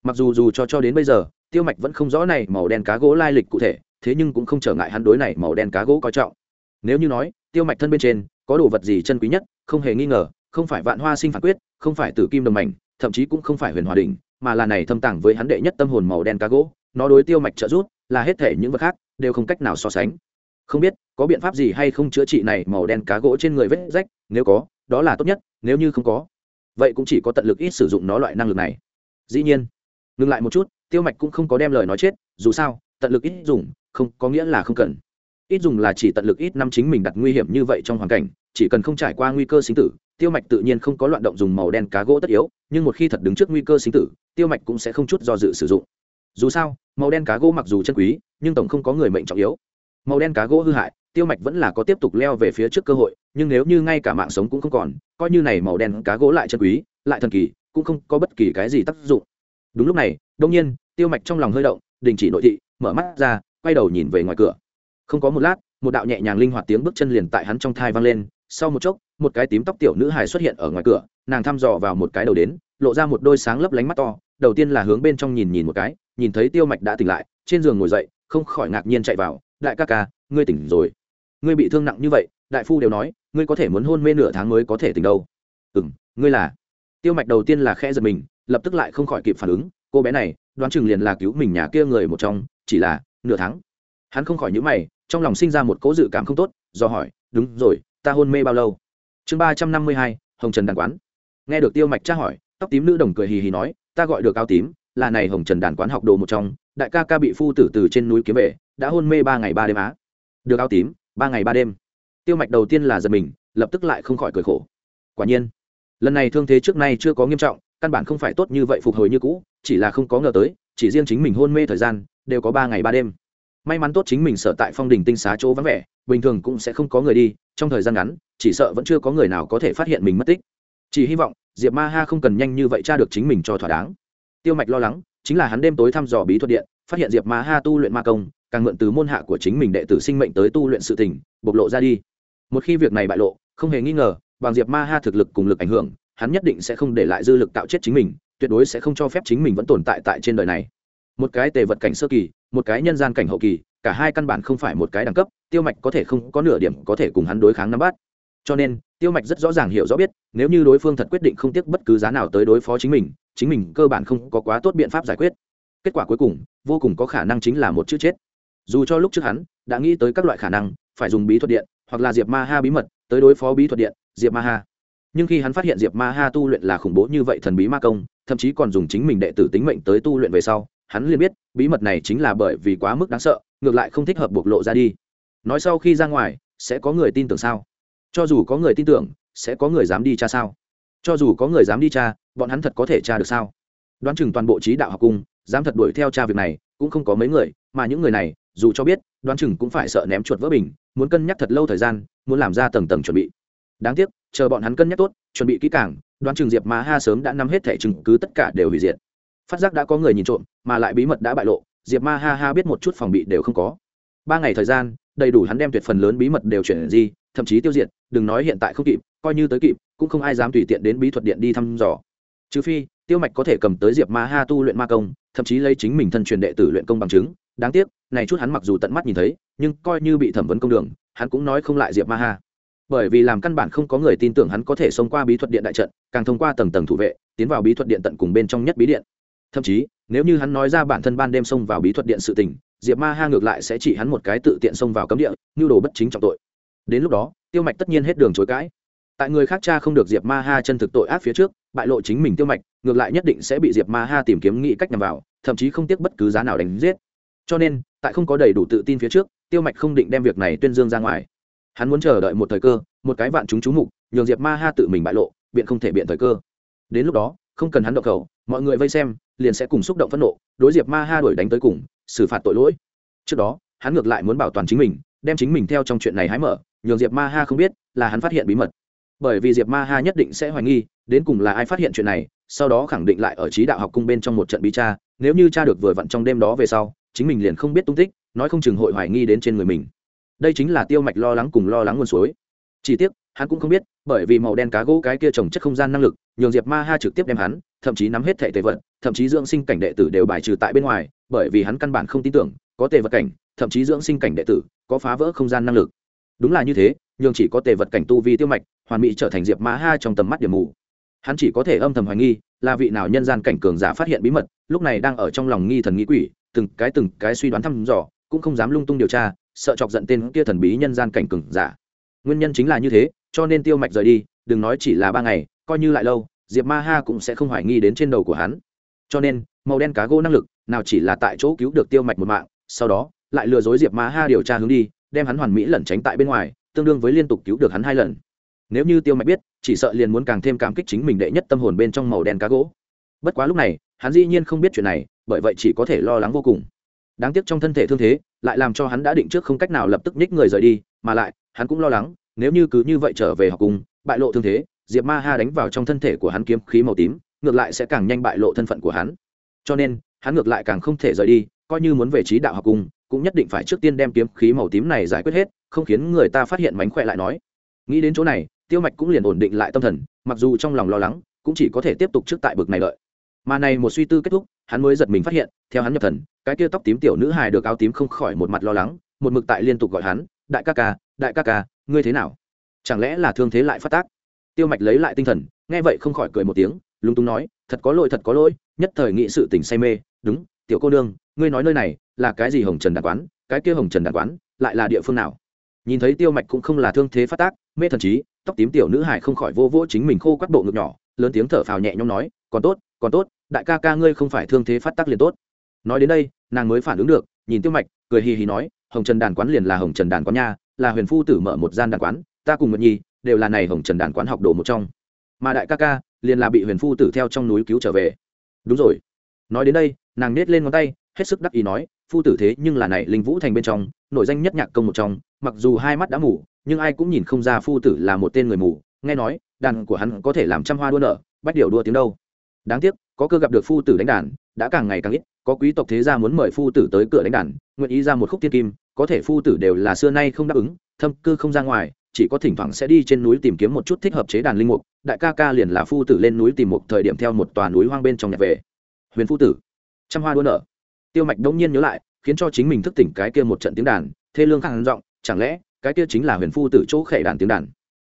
Mặc dù dù cho cho đến bây giờ, tiêu mạch vẫn không rõ này màu đen cá gỗ lai lịch cụ thể, thế nhưng cũng không trở ngại hắn đối này màu đen cá gỗ coi trọng. Nếu như nói, tiêu mạch thân bên trên, có đồ vật gì chân quý nhất, không hề nghi ngờ, không phải vạn hoa sinh phản quyết, không phải tử kim đồng mảnh, thậm chí cũng không phải huyền hòa đình mà là này thâm tàng với hắn đệ nhất tâm hồn màu đen cá gỗ, nó đối tiêu mạch trợ rút là hết thể những vật khác đều không cách nào so sánh. Không biết, có biện pháp gì hay không chữa trị này màu đen cá gỗ trên người vết rách? Nếu có, đó là tốt nhất, nếu như không có, vậy cũng chỉ có tận lực ít sử dụng nó loại năng lực này. Dĩ nhiên, ngừng lại một chút, tiêu mạch cũng không có đem lời nói chết, dù sao, tận lực ít dùng, không, có nghĩa là không cần. Ít dùng là chỉ tận lực ít năm chính mình đặt nguy hiểm như vậy trong hoàn cảnh, chỉ cần không trải qua nguy cơ sinh tử, tiêu mạch tự nhiên không có loạn động dùng màu đen cá gỗ tất yếu, nhưng một khi thật đứng trước nguy cơ sinh tử, tiêu mạch cũng sẽ không chút do dự sử dụng dù sao, màu đen cá gỗ mặc dù chân quý, nhưng tổng không có người mệnh trọng yếu. Màu đen cá gỗ hư hại, tiêu mạch vẫn là có tiếp tục leo về phía trước cơ hội, nhưng nếu như ngay cả mạng sống cũng không còn, coi như này màu đen cá gỗ lại chân quý, lại thần kỳ, cũng không có bất kỳ cái gì tác dụng. Đúng lúc này đông nhiên, tiêu mạch trong lòng hơi động, đình chỉ nội thị, mở mắt ra, quay đầu nhìn về ngoài cửa. Không có một lát, một đạo nhẹ nhàng linh hoạt tiếng bước chân liền tại hắn trong thai vang lên. Sau một chốc, một cái tím tóc tiểu nữ hài xuất hiện ở ngoài cửa, nàng thăm dò vào một cái đầu đến, lộ ra một đôi sáng lấp lánh mắt to, đầu tiên là hướng bên trong nhìn nhìn một cái nhìn thấy tiêu mạch đã tỉnh lại, trên giường ngồi dậy, không khỏi ngạc nhiên chạy vào, đại ca ca, ngươi tỉnh rồi. Ngươi bị thương nặng như vậy, đại phu đều nói, ngươi có thể muốn hôn mê nửa tháng mới có thể tỉnh đâu. Ừ m ngươi là. Tiêu mạch đầu tiên là khe giật mình, lập tức lại không khỏi kịp phản ứng, cô bé này, đoán chừng liền là cứu mình nhà kia người một trong, chỉ là nửa tháng. Hắn không khỏi nhữ mày, trong lòng sinh ra một cố dự cảm không tốt, do hỏi, đúng rồi, ta hôn mê bao lâu? Chương ba trăm năm mươi hai, hồng trần đàn quán. Nghe được tiêu mạch tra hỏi, tóc tím nữ đồng cười hì hì nói, ta gọi được áo tím là này hồng trần đàn quán học đồ một trong, đại ca ca bị phu tử từ trên núi kiếm về, đã hôn mê ba ngày ba đêm á. Được áo tím, ba ngày ba đêm. Tiêu mạch đầu tiên là giật mình, lập tức lại không khỏi cười khổ. Quả nhiên, lần này thương thế trước nay chưa có nghiêm trọng, căn bản không phải tốt như vậy phục hồi như cũ, chỉ là không có ngờ tới, chỉ riêng chính mình hôn mê thời gian, đều có ba ngày ba đêm. May mắn tốt chính mình sở tại phong đình tinh xá chỗ vắng vẻ, bình thường cũng sẽ không có người đi, trong thời gian ngắn, chỉ sợ vẫn chưa có người nào có thể phát hiện mình mất tích. Chỉ hy vọng, diệp ma ha không cần nhanh như vậy tra được chính mình cho thỏa đáng tiêu mạch lo lắng, chính là hắn đêm tối thăm dò bí thuật điện, phát hiện diệp ma ha tu luyện ma công, càng mượn từ môn hạ của chính mình đệ tử sinh mệnh tới tu luyện sự tình, bộc lộ ra đi. Một khi việc này bại lộ, không hề nghi ngờ, bằng diệp ma ha thực lực cùng lực ảnh hưởng, hắn nhất định sẽ không để lại dư lực tạo chết chính mình, tuyệt đối sẽ không cho phép chính mình vẫn tồn tại tại trên đời này. Một cái tề vật cảnh sơ kỳ, một cái nhân gian cảnh hậu kỳ, cả hai căn bản không phải một cái đẳng cấp, tiêu mạch có thể không có nửa điểm có thể cùng hắn đối kháng nắm bắt. Cho nên, tiêu mạch rất rõ ràng hiểu rõ biết, nếu như đối phương thật quyết định không tiếc bất cứ giá nào tới đối phó chính mình chính mình cơ bản không có quá tốt biện pháp giải quyết. Kết quả cuối cùng, vô cùng có khả năng chính là một chữ chết. Dù cho lúc trước hắn đã nghĩ tới các loại khả năng, phải dùng bí thuật điện, hoặc là diệp ma ha bí mật, tới đối phó bí thuật điện, diệp ma ha. Nhưng khi hắn phát hiện diệp ma ha tu luyện là khủng bố như vậy thần bí ma công, thậm chí còn dùng chính mình đệ tử tính mệnh tới tu luyện về sau, hắn liền biết bí mật này chính là bởi vì quá mức đáng sợ, ngược lại không thích hợp bộc lộ ra đi. Nói sau khi ra ngoài, sẽ có người tin tưởng sao? Cho dù có người tin tưởng, sẽ có người dám đi cha sao? Cho dù có người dám đi cha bọn hắn thật có thể tra được sao? Đoán chừng toàn bộ trí đạo học cung, dám thật đuổi theo tra việc này, cũng không có mấy người, mà những người này, dù cho biết, đoán chừng cũng phải sợ ném chuột vỡ bình, muốn cân nhắc thật lâu thời gian, muốn làm ra tầng tầng chuẩn bị. Đáng tiếc, chờ bọn hắn cân nhắc tốt, chuẩn bị kỹ càng, đoán chừng diệp ma ha sớm đã nắm hết thẻ chứng cứ tất cả đều hủy diệt. Phát giác đã có người nhìn trộm, mà lại bí mật đã bại lộ, diệp ma ha ha biết một chút phòng bị đều không có. Ba ngày thời gian, đầy đủ hắn đem tuyệt phần lớn bí mật đều chuyển di, thậm chí tiêu diệt, đừng nói hiện tại không kịp, coi như tới kịp, cũng không ai dám tùy tiện đến bí thuật điện đi thăm dò trừ phi, tiêu mạch có thể cầm tới diệp ma ha tu luyện ma công, thậm chí lấy chính mình thân truyền đệ tử luyện công bằng chứng. Đáng tiếc, này chút hắn mặc dù tận mắt nhìn thấy, nhưng coi như bị thẩm vấn công đường, hắn cũng nói không lại diệp ma ha. Bởi vì làm căn bản không có người tin tưởng hắn có thể xông qua bí thuật điện đại trận, càng thông qua tầng tầng thủ vệ, tiến vào bí thuật điện tận cùng bên trong nhất bí điện. Thậm chí, nếu như hắn nói ra bản thân ban đêm xông vào bí thuật điện sự tình, diệp ma ha ngược lại sẽ chỉ hắn một cái tự tiện xông vào cấm địa như đồ bất chính trọng tội. Đến lúc đó, tiêu mạch tất nhiên hết đường chối cãi tại người khác cha không được diệp ma ha chân thực tội ác phía trước, bại lộ chính mình tiêu mạch, ngược lại nhất định sẽ bị diệp ma ha tìm kiếm nghĩ cách nhằm vào, thậm chí không tiếc bất cứ giá nào đánh giết. Cho nên, tại không có đầy đủ tự tin phía trước, tiêu mạch không định đem việc này tuyên dương ra ngoài. Hắn muốn chờ đợi một thời cơ, một cái vạn chúng chú mục, nhường diệp ma ha tự mình bại lộ, biện không thể biện thời cơ. Đến lúc đó, không cần hắn động khẩu, mọi người vây xem, liền sẽ cùng xúc động phẫn nộ, đối diệp ma ha đuổi đánh tới cùng, xử phạt tội lỗi. Trước đó, hắn ngược lại muốn bảo toàn chính mình, đem chính mình theo trong chuyện này hái mở, nhường diệp ma ha không biết là hắn phát hiện bí mật bởi vì diệp ma ha nhất định sẽ hoài nghi, đến cùng là ai phát hiện chuyện này, sau đó khẳng định lại ở trí đạo học cung bên trong một trận bi cha nếu như cha được vừa vặn trong đêm đó về sau, chính mình liền không biết tung tích, nói không chừng hội hoài nghi đến trên người mình. Đây chính là tiêu mạch lo lắng cùng lo lắng nguồn suối. Chỉ tiếc, hắn cũng không biết, bởi vì màu đen cá gỗ cái kia trồng chất không gian năng lực, nhường diệp ma ha trực tiếp đem hắn, thậm chí nắm hết thệ tề vật, thậm chí dưỡng sinh cảnh đệ tử đều bài trừ tại bên ngoài, bởi vì hắn căn bản không tin tưởng, có tề vật cảnh, thậm chí dưỡng sinh cảnh đệ tử, có phá vỡ không gian năng lực. Đúng là như thế nhưng chỉ có tề vật cảnh tu vi tiêu mạch hoàn mỹ trở thành diệp ma ha trong tầm mắt điểm mù. Hắn chỉ có thể âm thầm hoài nghi, là vị nào nhân gian cảnh cường giả phát hiện bí mật, lúc này đang ở trong lòng nghi thần nghĩ quỷ, từng cái từng cái suy đoán thăm dò, cũng không dám lung tung điều tra, sợ chọc giận tên kia thần bí nhân gian cảnh cường giả. Nguyên nhân chính là như thế, cho nên tiêu mạch rời đi, đừng nói chỉ là ba ngày, coi như lại lâu, diệp ma ha cũng sẽ không hoài nghi đến trên đầu của hắn. Cho nên, màu đen cá gỗ năng lực, nào chỉ là tại chỗ cứu được tiêu mạch một mạng, sau đó, lại lừa dối diệp ma ha điều tra hướng đi, đem hắn hoàn mỹ lẩn tránh tại bên ngoài, tương đương với liên tục cứu được hắn hai lần nếu như tiêu mạch biết, chỉ sợ liền muốn càng thêm cảm kích chính mình đệ nhất tâm hồn bên trong màu đen cá gỗ. Bất quá lúc này, hắn dĩ nhiên không biết chuyện này, bởi vậy chỉ có thể lo lắng vô cùng. Đáng tiếc trong thân thể thương thế, lại làm cho hắn đã định trước không cách nào lập tức nhích người rời đi, mà lại, hắn cũng lo lắng, nếu như cứ như vậy trở về học cùng, bại lộ thương thế, diệp ma ha đánh vào trong thân thể của hắn kiếm khí màu tím, ngược lại sẽ càng nhanh bại lộ thân phận của hắn. Cho nên, hắn ngược lại càng không thể rời đi, coi như muốn về trí đạo học cùng, cũng nhất định phải trước tiên đem kiếm khí màu tím này giải quyết hết, không khiến người ta phát hiện mánh khỏe lại nói. Nghĩ đến chỗ này tiêu mạch cũng liền ổn định lại tâm thần, mặc dù trong lòng lo lắng, cũng chỉ có thể tiếp tục trước tại bực này đợi. Mà này một suy tư kết thúc, hắn mới giật mình phát hiện, theo hắn nhập thần, cái kia tóc tím tiểu nữ hài được áo tím không khỏi một mặt lo lắng, một mực tại liên tục gọi hắn, đại ca ca, đại ca ca, ngươi thế nào? Chẳng lẽ là thương thế lại phát tác? Tiêu mạch lấy lại tinh thần, nghe vậy không khỏi cười một tiếng, lúng túng nói, thật có lỗi, thật có lỗi, nhất thời nghị sự tình say mê, đúng, tiểu cô nương, ngươi nói nơi này là cái gì hồng trần đàn quán, cái kia hồng trần đàn quán lại là địa phương nào? Nhìn thấy tiêu mạch cũng không là thương thế phát tác, mê thần trí, tóc tím tiểu nữ hải không khỏi vô vỗ chính mình khô quắt bộ ngực nhỏ, lớn tiếng thở phào nhẹ nhõm nói, còn tốt còn tốt, đại ca ca ngươi không phải thương thế phát tác liền tốt. Nói đến đây, nàng mới phản ứng được, nhìn tiêu mạch, cười hì hì nói, hồng trần đàn quán liền là hồng trần đàn quán nha, là huyền phu tử mở một gian đàn quán, ta cùng mật nhi đều là này hồng trần đàn quán học đồ một trong. Mà đại ca ca liền là bị huyền phu tử theo trong núi cứu trở về. Đúng rồi. Nói đến đây, nàng nết lên ngón tay, hết sức đắc ý nói, phu tử thế nhưng là này linh vũ thành bên trong nội danh nhất nhạc công một trong mặc dù hai mắt đã mù, nhưng ai cũng nhìn không ra phu tử là một tên người mù. Nghe nói, đàn của hắn có thể làm trăm hoa đua nở bắt điều đua tiếng đâu. Đáng tiếc, có cơ gặp được phu tử đánh đàn, đã càng ngày càng ít, có quý tộc thế gia muốn mời phu tử tới cửa đánh đàn, nguyện ý ra một khúc tiên kim, có thể phu tử đều là xưa nay không đáp ứng, thâm cư không ra ngoài, chỉ có thỉnh thoảng sẽ đi trên núi tìm kiếm một chút thích hợp chế đàn linh mục. Đại ca ca liền là phu tử lên núi tìm một thời điểm theo một tòa núi hoang bên trong nhặt về. Huyền phu tử, trăm hoa đua nở. Tiêu mạch đông nhiên nhớ lại, khiến cho chính mình thức tỉnh cái kia một trận tiếng đàn, thê lương khang giọng chẳng lẽ, cái kia chính là huyền phu tử chỗ khệ đàn tiếng đàn?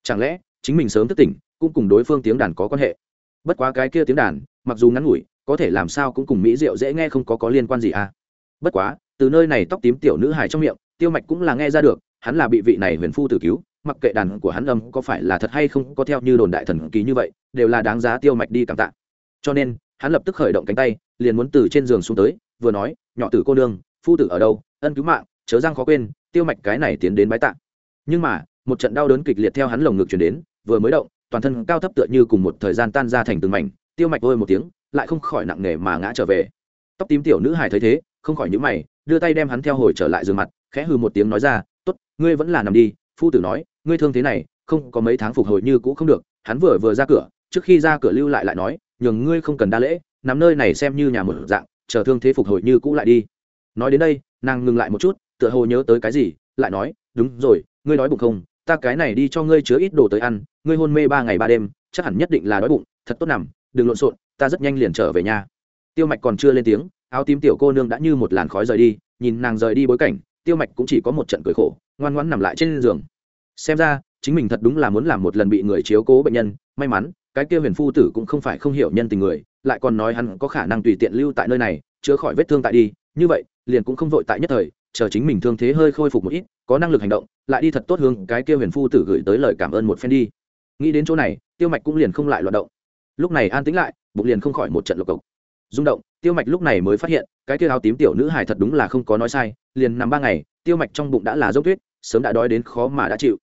Chẳng lẽ, chính mình sớm thức tỉnh, cũng cùng đối phương tiếng đàn có quan hệ? Bất quá cái kia tiếng đàn, mặc dù ngắn ngủi, có thể làm sao cũng cùng mỹ diệu dễ nghe không có có liên quan gì à? Bất quá, từ nơi này tóc tím tiểu nữ hài trong miệng, tiêu mạch cũng là nghe ra được, hắn là bị vị này huyền phu tử cứu, mặc kệ đàn của hắn âm có phải là thật hay không có theo như đồn đại thần ký như vậy, đều là đáng giá tiêu mạch đi cảm tạ. Cho nên, hắn lập tức khởi động cánh tay, liền muốn từ trên giường xuống tới, vừa nói, nhỏ tử cô nương, phu tử ở đâu? Ân cứu mạng, chớ răng khó quên tiêu mạch cái này tiến đến bái tạ. Nhưng mà, một trận đau đớn kịch liệt theo hắn lồng ngực chuyển đến, vừa mới động, toàn thân cao thấp tựa như cùng một thời gian tan ra thành từng mảnh, tiêu mạch vôi một tiếng, lại không khỏi nặng nề mà ngã trở về. Tóc tím tiểu nữ hài thấy thế, không khỏi nhữ mày, đưa tay đem hắn theo hồi trở lại giường mặt, khẽ hư một tiếng nói ra, tốt, ngươi vẫn là nằm đi. Phu tử nói, ngươi thương thế này, không có mấy tháng phục hồi như cũ không được. Hắn vừa vừa ra cửa, trước khi ra cửa lưu lại lại nói, nhường ngươi không cần đa lễ, nằm nơi này xem như nhà một dạng, chờ thương thế phục hồi như cũ lại đi. Nói đến đây, nàng ngừng lại một chút tựa hồ nhớ tới cái gì, lại nói, đúng rồi, ngươi đói bụng không? Ta cái này đi cho ngươi chứa ít đồ tới ăn, ngươi hôn mê ba ngày ba đêm, chắc hẳn nhất định là đói bụng, thật tốt nằm, đừng lộn xộn, ta rất nhanh liền trở về nhà. Tiêu mạch còn chưa lên tiếng, áo tím tiểu cô nương đã như một làn khói rời đi, nhìn nàng rời đi bối cảnh, tiêu mạch cũng chỉ có một trận cười khổ, ngoan ngoãn nằm lại trên giường. Xem ra, chính mình thật đúng là muốn làm một lần bị người chiếu cố bệnh nhân, may mắn, cái kia huyền phu tử cũng không phải không hiểu nhân tình người, lại còn nói hắn có khả năng tùy tiện lưu tại nơi này, chữa khỏi vết thương tại đi, như vậy, liền cũng không vội tại nhất thời chờ chính mình thương thế hơi khôi phục một ít, có năng lực hành động, lại đi thật tốt hướng cái kia huyền phu tử gửi tới lời cảm ơn một phen đi. Nghĩ đến chỗ này, tiêu mạch cũng liền không lại loạt động. Lúc này an tĩnh lại, bụng liền không khỏi một trận lộc cộc. Rung động, tiêu mạch lúc này mới phát hiện, cái kia áo tím tiểu nữ hài thật đúng là không có nói sai, liền nằm ba ngày, tiêu mạch trong bụng đã là dốc tuyết, sớm đã đói đến khó mà đã chịu.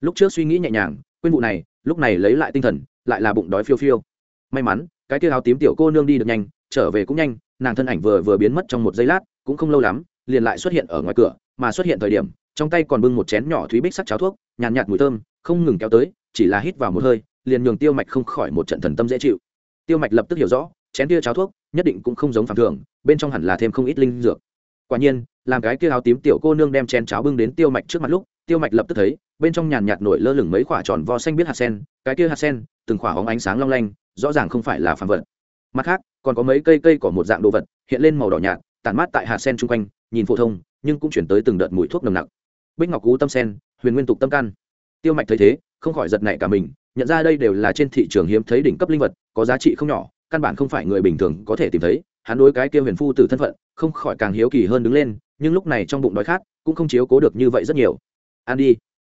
Lúc trước suy nghĩ nhẹ nhàng, quên vụ này, lúc này lấy lại tinh thần, lại là bụng đói phiêu phiêu. May mắn, cái kia áo tím tiểu cô nương đi được nhanh, trở về cũng nhanh, nàng thân ảnh vừa vừa biến mất trong một giây lát, cũng không lâu lắm liền lại xuất hiện ở ngoài cửa mà xuất hiện thời điểm trong tay còn bưng một chén nhỏ thúy bích sắc cháo thuốc nhàn nhạt, nhạt mùi thơm không ngừng kéo tới chỉ là hít vào một hơi liền nhường tiêu mạch không khỏi một trận thần tâm dễ chịu. Tiêu mạch lập tức hiểu rõ chén kia cháo thuốc nhất định cũng không giống phản thường bên trong hẳn là thêm không ít linh dược. Quả nhiên làm cái kia áo tím tiểu cô nương đem chén cháo bưng đến tiêu mạch trước mặt lúc tiêu mạch lập tức thấy bên trong nhàn nhạt nổi lơ lửng mấy quả tròn vo xanh biết hạt sen cái kia hạt sen từng quả hóng ánh sáng long lanh rõ ràng không phải là phản vật. Mặt khác còn có mấy cây cây cỏ một dạng đồ vật hiện lên màu đỏ nhạt tản mát tại hạt sen chung quanh nhìn phổ thông, nhưng cũng chuyển tới từng đợt mùi thuốc nồng nặc. Bích ngọc cú tâm sen, huyền nguyên tục tâm căn tiêu mạch thấy thế, không khỏi giật nảy cả mình, nhận ra đây đều là trên thị trường hiếm thấy đỉnh cấp linh vật, có giá trị không nhỏ, căn bản không phải người bình thường có thể tìm thấy, hắn đối cái kia huyền phu tử thân phận, không khỏi càng hiếu kỳ hơn đứng lên, nhưng lúc này trong bụng đói khát, cũng không chiếu cố được như vậy rất nhiều. Ăn đi.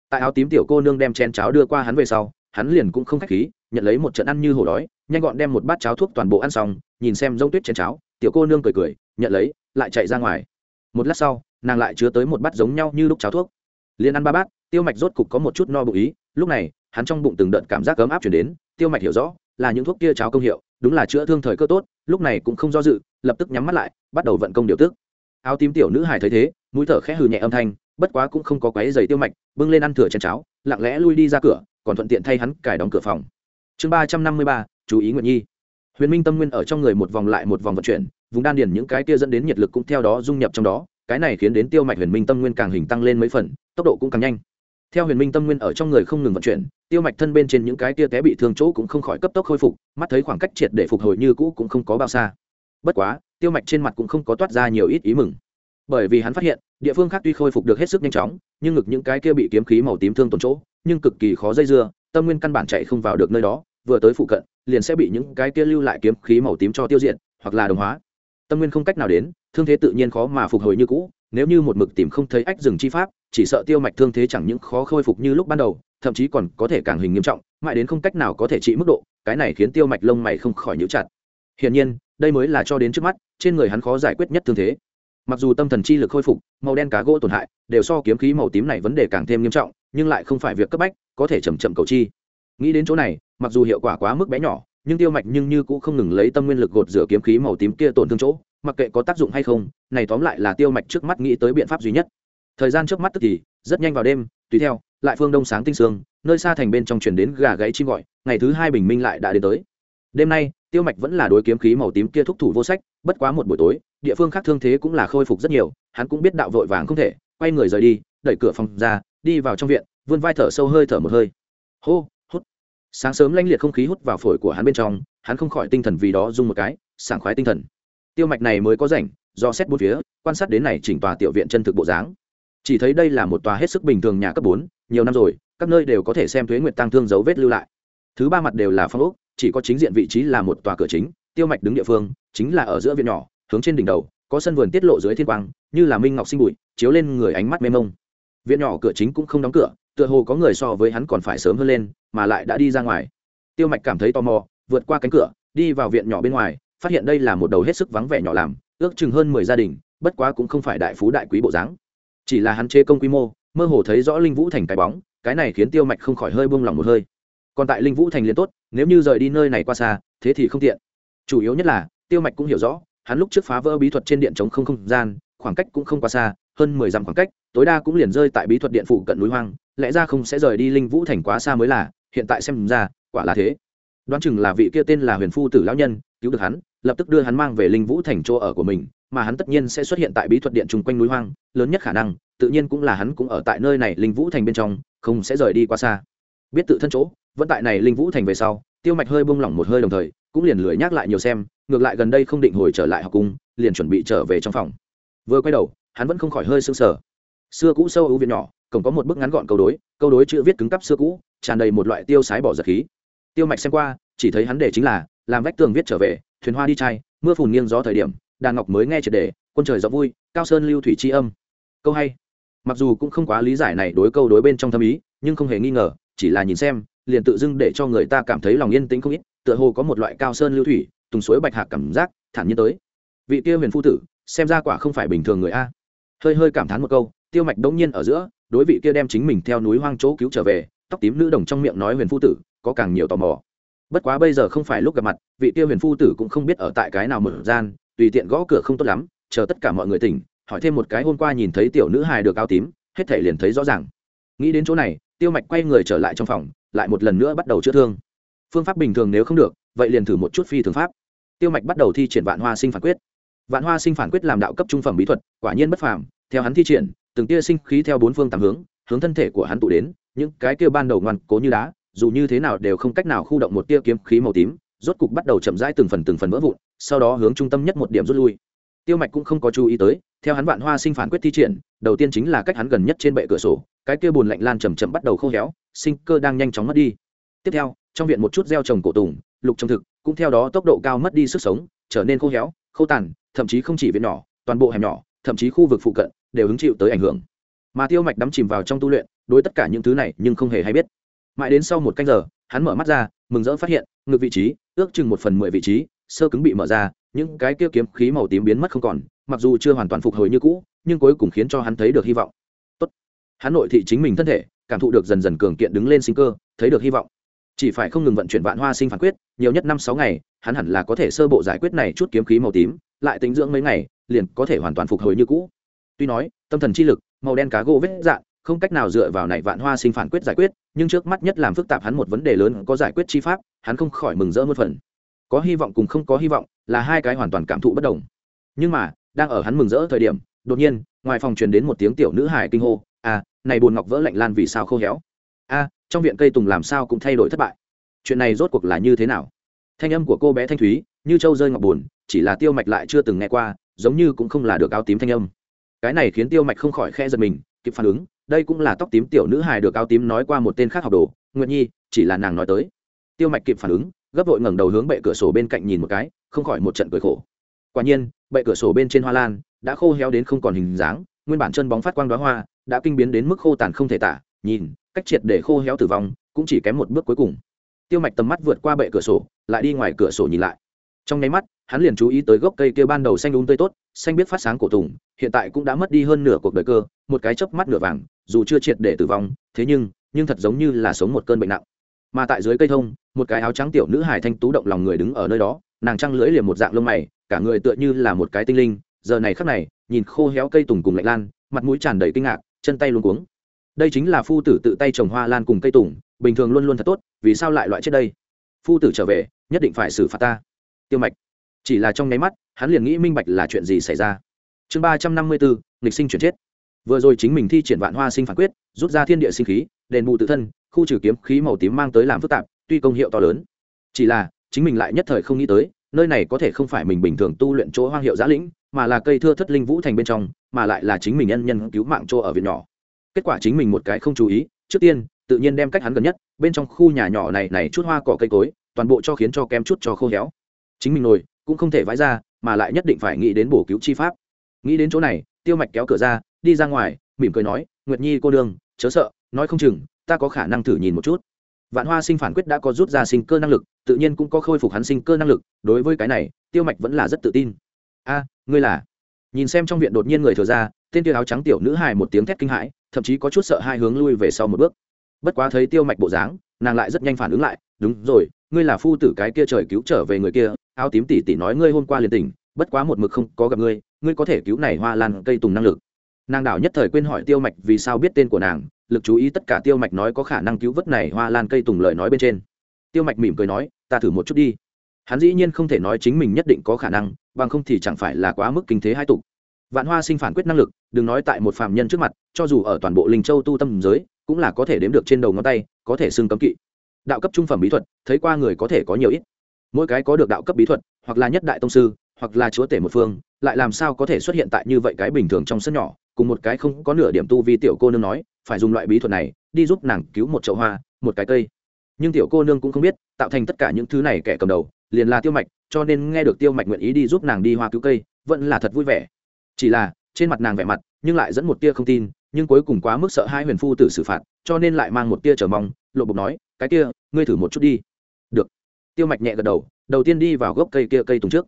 Tại áo tím tiểu cô nương đem chén cháo đưa qua hắn về sau, hắn liền cũng không khách khí, nhận lấy một trận ăn như hổ đói, nhanh gọn đem một bát cháo thuốc toàn bộ ăn xong, nhìn xem rông tuyết chen cháo, tiểu cô nương cười cười, nhận lấy, lại chạy ra ngoài một lát sau, nàng lại chứa tới một bát giống nhau như lúc cháo thuốc. Liền ăn ba bát, tiêu mạch rốt cục có một chút no bụng ý. Lúc này, hắn trong bụng từng đợt cảm giác ấm áp chuyển đến. Tiêu mạch hiểu rõ, là những thuốc kia cháo công hiệu, đúng là chữa thương thời cơ tốt, lúc này cũng không do dự, lập tức nhắm mắt lại, bắt đầu vận công điều tức. Áo tím tiểu nữ hài thấy thế, mũi thở khẽ hừ nhẹ âm thanh, bất quá cũng không có quáy giày tiêu mạch, bưng lên ăn thừa chén cháo, lặng lẽ lui đi ra cửa, còn thuận tiện thay hắn cài đóng cửa phòng. Chương ba trăm năm mươi ba, chú ý nguyện nhi. Huyền minh tâm nguyên ở trong người một vòng lại một vòng vận chuyển vùng đan điền những cái kia dẫn đến nhiệt lực cũng theo đó dung nhập trong đó, cái này khiến đến tiêu mạch huyền minh tâm nguyên càng hình tăng lên mấy phần, tốc độ cũng càng nhanh. Theo huyền minh tâm nguyên ở trong người không ngừng vận chuyển, tiêu mạch thân bên trên những cái kia té bị thương chỗ cũng không khỏi cấp tốc khôi phục, mắt thấy khoảng cách triệt để phục hồi như cũ cũng không có bao xa. Bất quá, tiêu mạch trên mặt cũng không có toát ra nhiều ít ý mừng. Bởi vì hắn phát hiện, địa phương khác tuy khôi phục được hết sức nhanh chóng, nhưng ngực những cái kia bị kiếm khí màu tím thương tổn chỗ, nhưng cực kỳ khó dây dưa, tâm nguyên căn bản chạy không vào được nơi đó, vừa tới phụ cận, liền sẽ bị những cái kia lưu lại kiếm khí màu tím cho tiêu diệt, hoặc là đồng hóa tâm nguyên không cách nào đến, thương thế tự nhiên khó mà phục hồi như cũ, nếu như một mực tìm không thấy ách rừng chi pháp, chỉ sợ tiêu mạch thương thế chẳng những khó khôi phục như lúc ban đầu, thậm chí còn có thể càng hình nghiêm trọng, mãi đến không cách nào có thể trị mức độ, cái này khiến tiêu mạch lông mày không khỏi nhíu chặt. Hiển nhiên, đây mới là cho đến trước mắt, trên người hắn khó giải quyết nhất thương thế. Mặc dù tâm thần chi lực khôi phục, màu đen cá gỗ tổn hại, đều so kiếm khí màu tím này vấn đề càng thêm nghiêm trọng, nhưng lại không phải việc cấp bách, có thể chầm chậm cầu chi. Nghĩ đến chỗ này, mặc dù hiệu quả quá mức bé nhỏ nhưng tiêu mạch nhưng như cũng không ngừng lấy tâm nguyên lực gột rửa kiếm khí màu tím kia tổn thương chỗ, mặc kệ có tác dụng hay không, này tóm lại là tiêu mạch trước mắt nghĩ tới biện pháp duy nhất. Thời gian trước mắt tức thì, rất nhanh vào đêm, tùy theo, lại phương đông sáng tinh sương, nơi xa thành bên trong chuyển đến gà gáy chim gọi, ngày thứ hai bình minh lại đã đến tới. Đêm nay, tiêu mạch vẫn là đối kiếm khí màu tím kia thúc thủ vô sách, bất quá một buổi tối, địa phương khác thương thế cũng là khôi phục rất nhiều, hắn cũng biết đạo vội vàng không thể, quay người rời đi, đẩy cửa phòng ra, đi vào trong viện, vươn vai thở sâu hơi thở một hơi. Hô! Sáng sớm lanh liệt không khí hút vào phổi của hắn bên trong, hắn không khỏi tinh thần vì đó rung một cái, sảng khoái tinh thần. Tiêu mạch này mới có rảnh, do xét bốn phía, quan sát đến này chỉnh tòa tiểu viện chân thực bộ dáng. Chỉ thấy đây là một tòa hết sức bình thường nhà cấp bốn, nhiều năm rồi, các nơi đều có thể xem thuế nguyệt tăng thương dấu vết lưu lại. Thứ ba mặt đều là phong ốc, chỉ có chính diện vị trí là một tòa cửa chính, tiêu mạch đứng địa phương, chính là ở giữa viện nhỏ, hướng trên đỉnh đầu, có sân vườn tiết lộ dưới thiên quang, như là minh ngọc sinh bụi, chiếu lên người ánh mắt mê mông. Viện nhỏ cửa chính cũng không đóng cửa tựa hồ có người so với hắn còn phải sớm hơn lên, mà lại đã đi ra ngoài. Tiêu mạch cảm thấy tò mò, vượt qua cánh cửa, đi vào viện nhỏ bên ngoài, phát hiện đây là một đầu hết sức vắng vẻ nhỏ làm, ước chừng hơn mười gia đình, bất quá cũng không phải đại phú đại quý bộ dáng. Chỉ là hắn chế công quy mô, mơ hồ thấy rõ linh vũ thành cái bóng, cái này khiến tiêu mạch không khỏi hơi buông lỏng một hơi. Còn tại linh vũ thành liền tốt, nếu như rời đi nơi này qua xa, thế thì không tiện. Chủ yếu nhất là, tiêu mạch cũng hiểu rõ, hắn lúc trước phá vỡ bí thuật trên điện chống không không gian, khoảng cách cũng không quá xa, hơn mười dặm khoảng cách, tối đa cũng liền rơi tại bí thuật điện phủ cận núi hoang lẽ ra không sẽ rời đi linh vũ thành quá xa mới là, hiện tại xem ra, quả là thế. Đoán chừng là vị kia tên là huyền phu tử lão nhân, cứu được hắn, lập tức đưa hắn mang về linh vũ thành chỗ ở của mình, mà hắn tất nhiên sẽ xuất hiện tại bí thuật điện chung quanh núi hoang, lớn nhất khả năng, tự nhiên cũng là hắn cũng ở tại nơi này linh vũ thành bên trong, không sẽ rời đi quá xa. Biết tự thân chỗ, vẫn tại này linh vũ thành về sau, tiêu mạch hơi bông lỏng một hơi đồng thời, cũng liền lười nhắc lại nhiều xem, ngược lại gần đây không định hồi trở lại học cung, liền chuẩn bị trở về trong phòng. Vừa quay đầu, hắn vẫn không khỏi hơi sưng sờ. Xưa cũ sâu ưu viện nhỏ cổng có một bức ngắn gọn câu đối câu đối chữ viết cứng cắp xưa cũ, tràn đầy một loại tiêu sái bỏ giật khí. Tiêu mạch xem qua, chỉ thấy hắn để chính là, làm vách tường viết trở về, thuyền hoa đi chai, mưa phùn nghiêng gió thời điểm đàn ngọc mới nghe triệt đề, quân trời gió vui, cao sơn lưu thủy tri âm. Câu hay. Mặc dù cũng không quá lý giải này đối câu đối bên trong thâm ý, nhưng không hề nghi ngờ, chỉ là nhìn xem, liền tự dưng để cho người ta cảm thấy lòng yên tĩnh không ít, tựa hồ có một loại cao sơn lưu thủy, tùng suối bạch hạc cảm giác, thản nhiên tới. Vị kia huyền phu tử, xem ra quả không phải bình thường người a. Hơi hơi cảm thán một câu, tiêu mạch đống nhiên ở giữa đối vị kia đem chính mình theo núi hoang chỗ cứu trở về, tóc tím nữ đồng trong miệng nói huyền phu tử, có càng nhiều tò mò. Bất quá bây giờ không phải lúc gặp mặt, vị tiêu huyền phu tử cũng không biết ở tại cái nào mở gian, tùy tiện gõ cửa không tốt lắm, chờ tất cả mọi người tỉnh, hỏi thêm một cái hôm qua nhìn thấy tiểu nữ hài được áo tím, hết thể liền thấy rõ ràng. Nghĩ đến chỗ này, tiêu mạch quay người trở lại trong phòng, lại một lần nữa bắt đầu chữa thương. Phương pháp bình thường nếu không được, vậy liền thử một chút phi thường pháp. Tiêu mạch bắt đầu thi triển vạn hoa sinh phản quyết. Vạn hoa sinh phản quyết làm đạo cấp trung phẩm bí thuật, quả nhiên bất phàm, theo hắn thi triển từng tia sinh khí theo bốn phương tám hướng hướng thân thể của hắn tụ đến, những cái kia ban đầu ngoan cố như đá, dù như thế nào đều không cách nào khu động một tia kiếm khí màu tím, rốt cục bắt đầu chậm rãi từng phần từng phần vỡ vụn, sau đó hướng trung tâm nhất một điểm rút lui. Tiêu mạch cũng không có chú ý tới, theo hắn vạn hoa sinh phản quyết thi triển, đầu tiên chính là cách hắn gần nhất trên bệ cửa sổ, cái kia bùn lạnh lan chầm chậm bắt đầu khô héo, sinh cơ đang nhanh chóng mất đi. Tiếp theo, trong viện một chút gieo trồng cổ tùng, lục trồng thực, cũng theo đó tốc độ cao mất đi sức sống, trở nên khô héo, khô tàn, thậm chí không chỉ viện nhỏ, toàn bộ hẻm nhỏ, thậm chí khu vực phụ cận đều hứng chịu tới ảnh hưởng. Mà tiêu mạch đắm chìm vào trong tu luyện, đối tất cả những thứ này nhưng không hề hay biết. Mãi đến sau một canh giờ, hắn mở mắt ra, mừng rỡ phát hiện ngược vị trí, ước chừng một phần mười vị trí, sơ cứng bị mở ra, những cái kia kiếm khí màu tím biến mất không còn, mặc dù chưa hoàn toàn phục hồi như cũ, nhưng cuối cùng khiến cho hắn thấy được hy vọng. Tốt. hắn nội thị chính mình thân thể, cảm thụ được dần dần cường kiện đứng lên sinh cơ, thấy được hy vọng. Chỉ phải không ngừng vận chuyển vạn hoa sinh phản quyết, nhiều nhất năm sáu ngày, hắn hẳn là có thể sơ bộ giải quyết này chút kiếm khí màu tím, lại tính dưỡng mấy ngày, liền có thể hoàn toàn phục hồi như cũ tuy nói, tâm thần chi lực, màu đen cá gỗ vết dạn không cách nào dựa vào này vạn hoa sinh phản quyết giải quyết, nhưng trước mắt nhất làm phức tạp hắn một vấn đề lớn có giải quyết chi pháp, hắn không khỏi mừng rỡ một phần. Có hy vọng cùng không có hy vọng là hai cái hoàn toàn cảm thụ bất đồng. Nhưng mà, đang ở hắn mừng rỡ thời điểm, đột nhiên, ngoài phòng truyền đến một tiếng tiểu nữ hải kinh hô à này bồn ngọc vỡ lạnh lan vì sao khô héo? A, trong viện cây tùng làm sao cũng thay đổi thất bại. Chuyện này rốt cuộc là như thế nào? Thanh âm của cô bé thanh thúy, như trâu rơi ngọc buồn chỉ là tiêu mạch lại chưa từng nghe qua, giống như cũng không là được áo tím thanh âm cái này khiến tiêu mạch không khỏi khe giật mình, kịp phản ứng, đây cũng là tóc tím tiểu nữ hài được áo tím nói qua một tên khác học đồ, nguyệt nhi, chỉ là nàng nói tới. Tiêu mạch kịp phản ứng, gấp vội ngẩng đầu hướng bệ cửa sổ bên cạnh nhìn một cái, không khỏi một trận cười khổ. Quả nhiên, bệ cửa sổ bên trên hoa lan, đã khô héo đến không còn hình dáng, nguyên bản chân bóng phát quang đoá hoa, đã kinh biến đến mức khô tàn không thể tả, nhìn, cách triệt để khô héo tử vong, cũng chỉ kém một bước cuối cùng. Tiêu mạch tầm mắt vượt qua bệ cửa sổ, lại đi ngoài cửa sổ nhìn lại trong nháy mắt, hắn liền chú ý tới gốc cây kia ban đầu xanh đúng tươi tốt, xanh biết phát sáng cổ tùng, hiện tại cũng đã mất đi hơn nửa cuộc đời cơ, một cái chớp mắt nửa vàng, dù chưa triệt để tử vong, thế nhưng nhưng thật giống như là sống một cơn bệnh nặng. Mà tại dưới cây thông, một cái áo trắng tiểu nữ hải thanh tú động lòng người đứng ở nơi đó, nàng trăng lưỡi liền một dạng lông mày, cả người tựa như là một cái tinh linh, giờ này khắc này, nhìn khô héo cây tùng cùng lạnh lan, mặt mũi tràn đầy kinh ngạc, chân tay luôn cuống. Đây chính là phu tử tự tay trồng hoa lan cùng cây tùng, bình thường luôn luôn thật tốt, vì sao lại loại chết đây? Phu tử trở về, nhất định phải xử phạt ta tiêu mạch. Chỉ là trong nháy mắt, hắn liền nghĩ minh bạch là chuyện gì xảy ra. Chương ba trăm năm mươi bốn, nghịch sinh chuyển chết. Vừa rồi chính mình thi triển vạn hoa sinh phản quyết, rút ra thiên địa sinh khí, đền bù tự thân, khu trừ kiếm khí màu tím mang tới làm phức tạp, tuy công hiệu to lớn. Chỉ là, chính mình lại nhất thời không nghĩ tới, nơi này có thể không phải mình bình thường tu luyện chỗ hoang hiệu giã lĩnh, mà là cây thưa thất linh vũ thành bên trong, mà lại là chính mình nhân nhân cứu mạng chỗ ở viện nhỏ. Kết quả chính mình một cái không chú ý, trước tiên, tự nhiên đem cách hắn gần nhất, bên trong khu nhà nhỏ này này chút hoa cỏ cây cối, toàn bộ cho khiến cho kém chút cho khô héo chính mình nổi, cũng không thể vãi ra, mà lại nhất định phải nghĩ đến bổ cứu chi pháp. Nghĩ đến chỗ này, tiêu mạch kéo cửa ra, đi ra ngoài, mỉm cười nói, nguyệt nhi cô đương, chớ sợ, nói không chừng, ta có khả năng thử nhìn một chút. Vạn hoa sinh phản quyết đã có rút ra sinh cơ năng lực, tự nhiên cũng có khôi phục hắn sinh cơ năng lực, đối với cái này, tiêu mạch vẫn là rất tự tin. A, ngươi là? Nhìn xem trong viện đột nhiên người thừa ra, tên tiêu áo trắng tiểu nữ hài một tiếng thét kinh hãi, thậm chí có chút sợ hai hướng lui về sau một bước. Bất quá thấy tiêu mạch bộ dáng, nàng lại rất nhanh phản ứng lại, đúng rồi, ngươi là phu tử cái kia trời cứu trở về người kia áo tím tỉ tỉ nói ngươi hôm qua liền tỉnh, bất quá một mực không có gặp ngươi ngươi có thể cứu này hoa lan cây tùng năng lực. Nàng đảo nhất thời quên hỏi tiêu mạch vì sao biết tên của nàng, lực chú ý tất cả tiêu mạch nói có khả năng cứu vớt này hoa lan cây tùng lời nói bên trên. Tiêu mạch mỉm cười nói, ta thử một chút đi. Hắn dĩ nhiên không thể nói chính mình nhất định có khả năng, bằng không thì chẳng phải là quá mức kinh thế hai tục. Vạn hoa sinh phản quyết năng lực, đừng nói tại một phạm nhân trước mặt, cho dù ở toàn bộ linh châu tu tâm giới, cũng là có thể đếm được trên đầu ngón tay, có thể xưng cấm kỵ. Đạo cấp trung phẩm bí thuật, thấy qua người có thể có nhiều ít mỗi cái có được đạo cấp bí thuật, hoặc là nhất đại tông sư, hoặc là chúa tể một phương, lại làm sao có thể xuất hiện tại như vậy cái bình thường trong sân nhỏ? Cùng một cái không có nửa điểm tu vi tiểu cô nương nói, phải dùng loại bí thuật này, đi giúp nàng cứu một chậu hoa, một cái cây. Nhưng tiểu cô nương cũng không biết, tạo thành tất cả những thứ này kẻ cầm đầu, liền là tiêu mạch, cho nên nghe được tiêu mạch nguyện ý đi giúp nàng đi hoa cứu cây, vẫn là thật vui vẻ. Chỉ là, trên mặt nàng vẻ mặt, nhưng lại dẫn một tia không tin, nhưng cuối cùng quá mức sợ hai huyền phu tử xử phạt, cho nên lại mang một tia chờ mong, lộ bục nói, cái kia, ngươi thử một chút đi. Được tiêu mạch nhẹ gật đầu đầu tiên đi vào gốc cây kia cây tùng trước.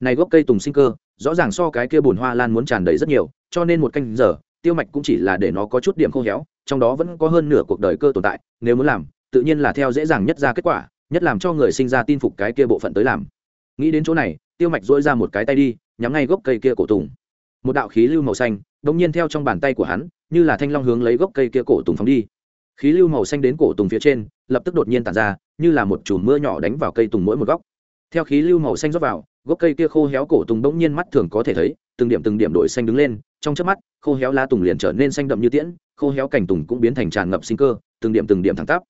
Này gốc cây tùng sinh cơ, rõ ràng so cái kia bùn hoa lan muốn tràn đầy rất nhiều, cho nên một canh giờ, tiêu mạch cũng chỉ là để nó có chút điểm khô héo, trong đó vẫn có hơn nửa cuộc đời cơ tồn tại, nếu muốn làm, tự nhiên là theo dễ dàng nhất ra kết quả, nhất làm cho người sinh ra tin phục cái kia bộ phận tới làm. Nghĩ đến chỗ này, tiêu mạch dỗi ra một cái tay đi, nhắm ngay gốc cây kia cổ tùng. Một đạo khí lưu màu xanh đ ỗ n g nhiên theo trong bàn tay của hắn, như là thanh long hướng lấy gốc cây kia cổ tùng phóng đi. Khí lưu màu xanh đến cổ tùng phía trên lập tức đột nhiên tàn ra, như là một chùm mưa nhỏ đánh vào cây tùng mỗi một góc. Theo khí lưu màu xanh rót vào, gốc cây kia khô héo cổ tùng bỗng nhiên mắt thường có thể thấy, từng điểm từng điểm đổi xanh đứng lên, trong chớp mắt, khô héo lá tùng liền trở nên xanh đậm như tiễn, khô héo cành tùng cũng biến thành tràn ngập sinh cơ, từng điểm từng điểm thẳng tắp.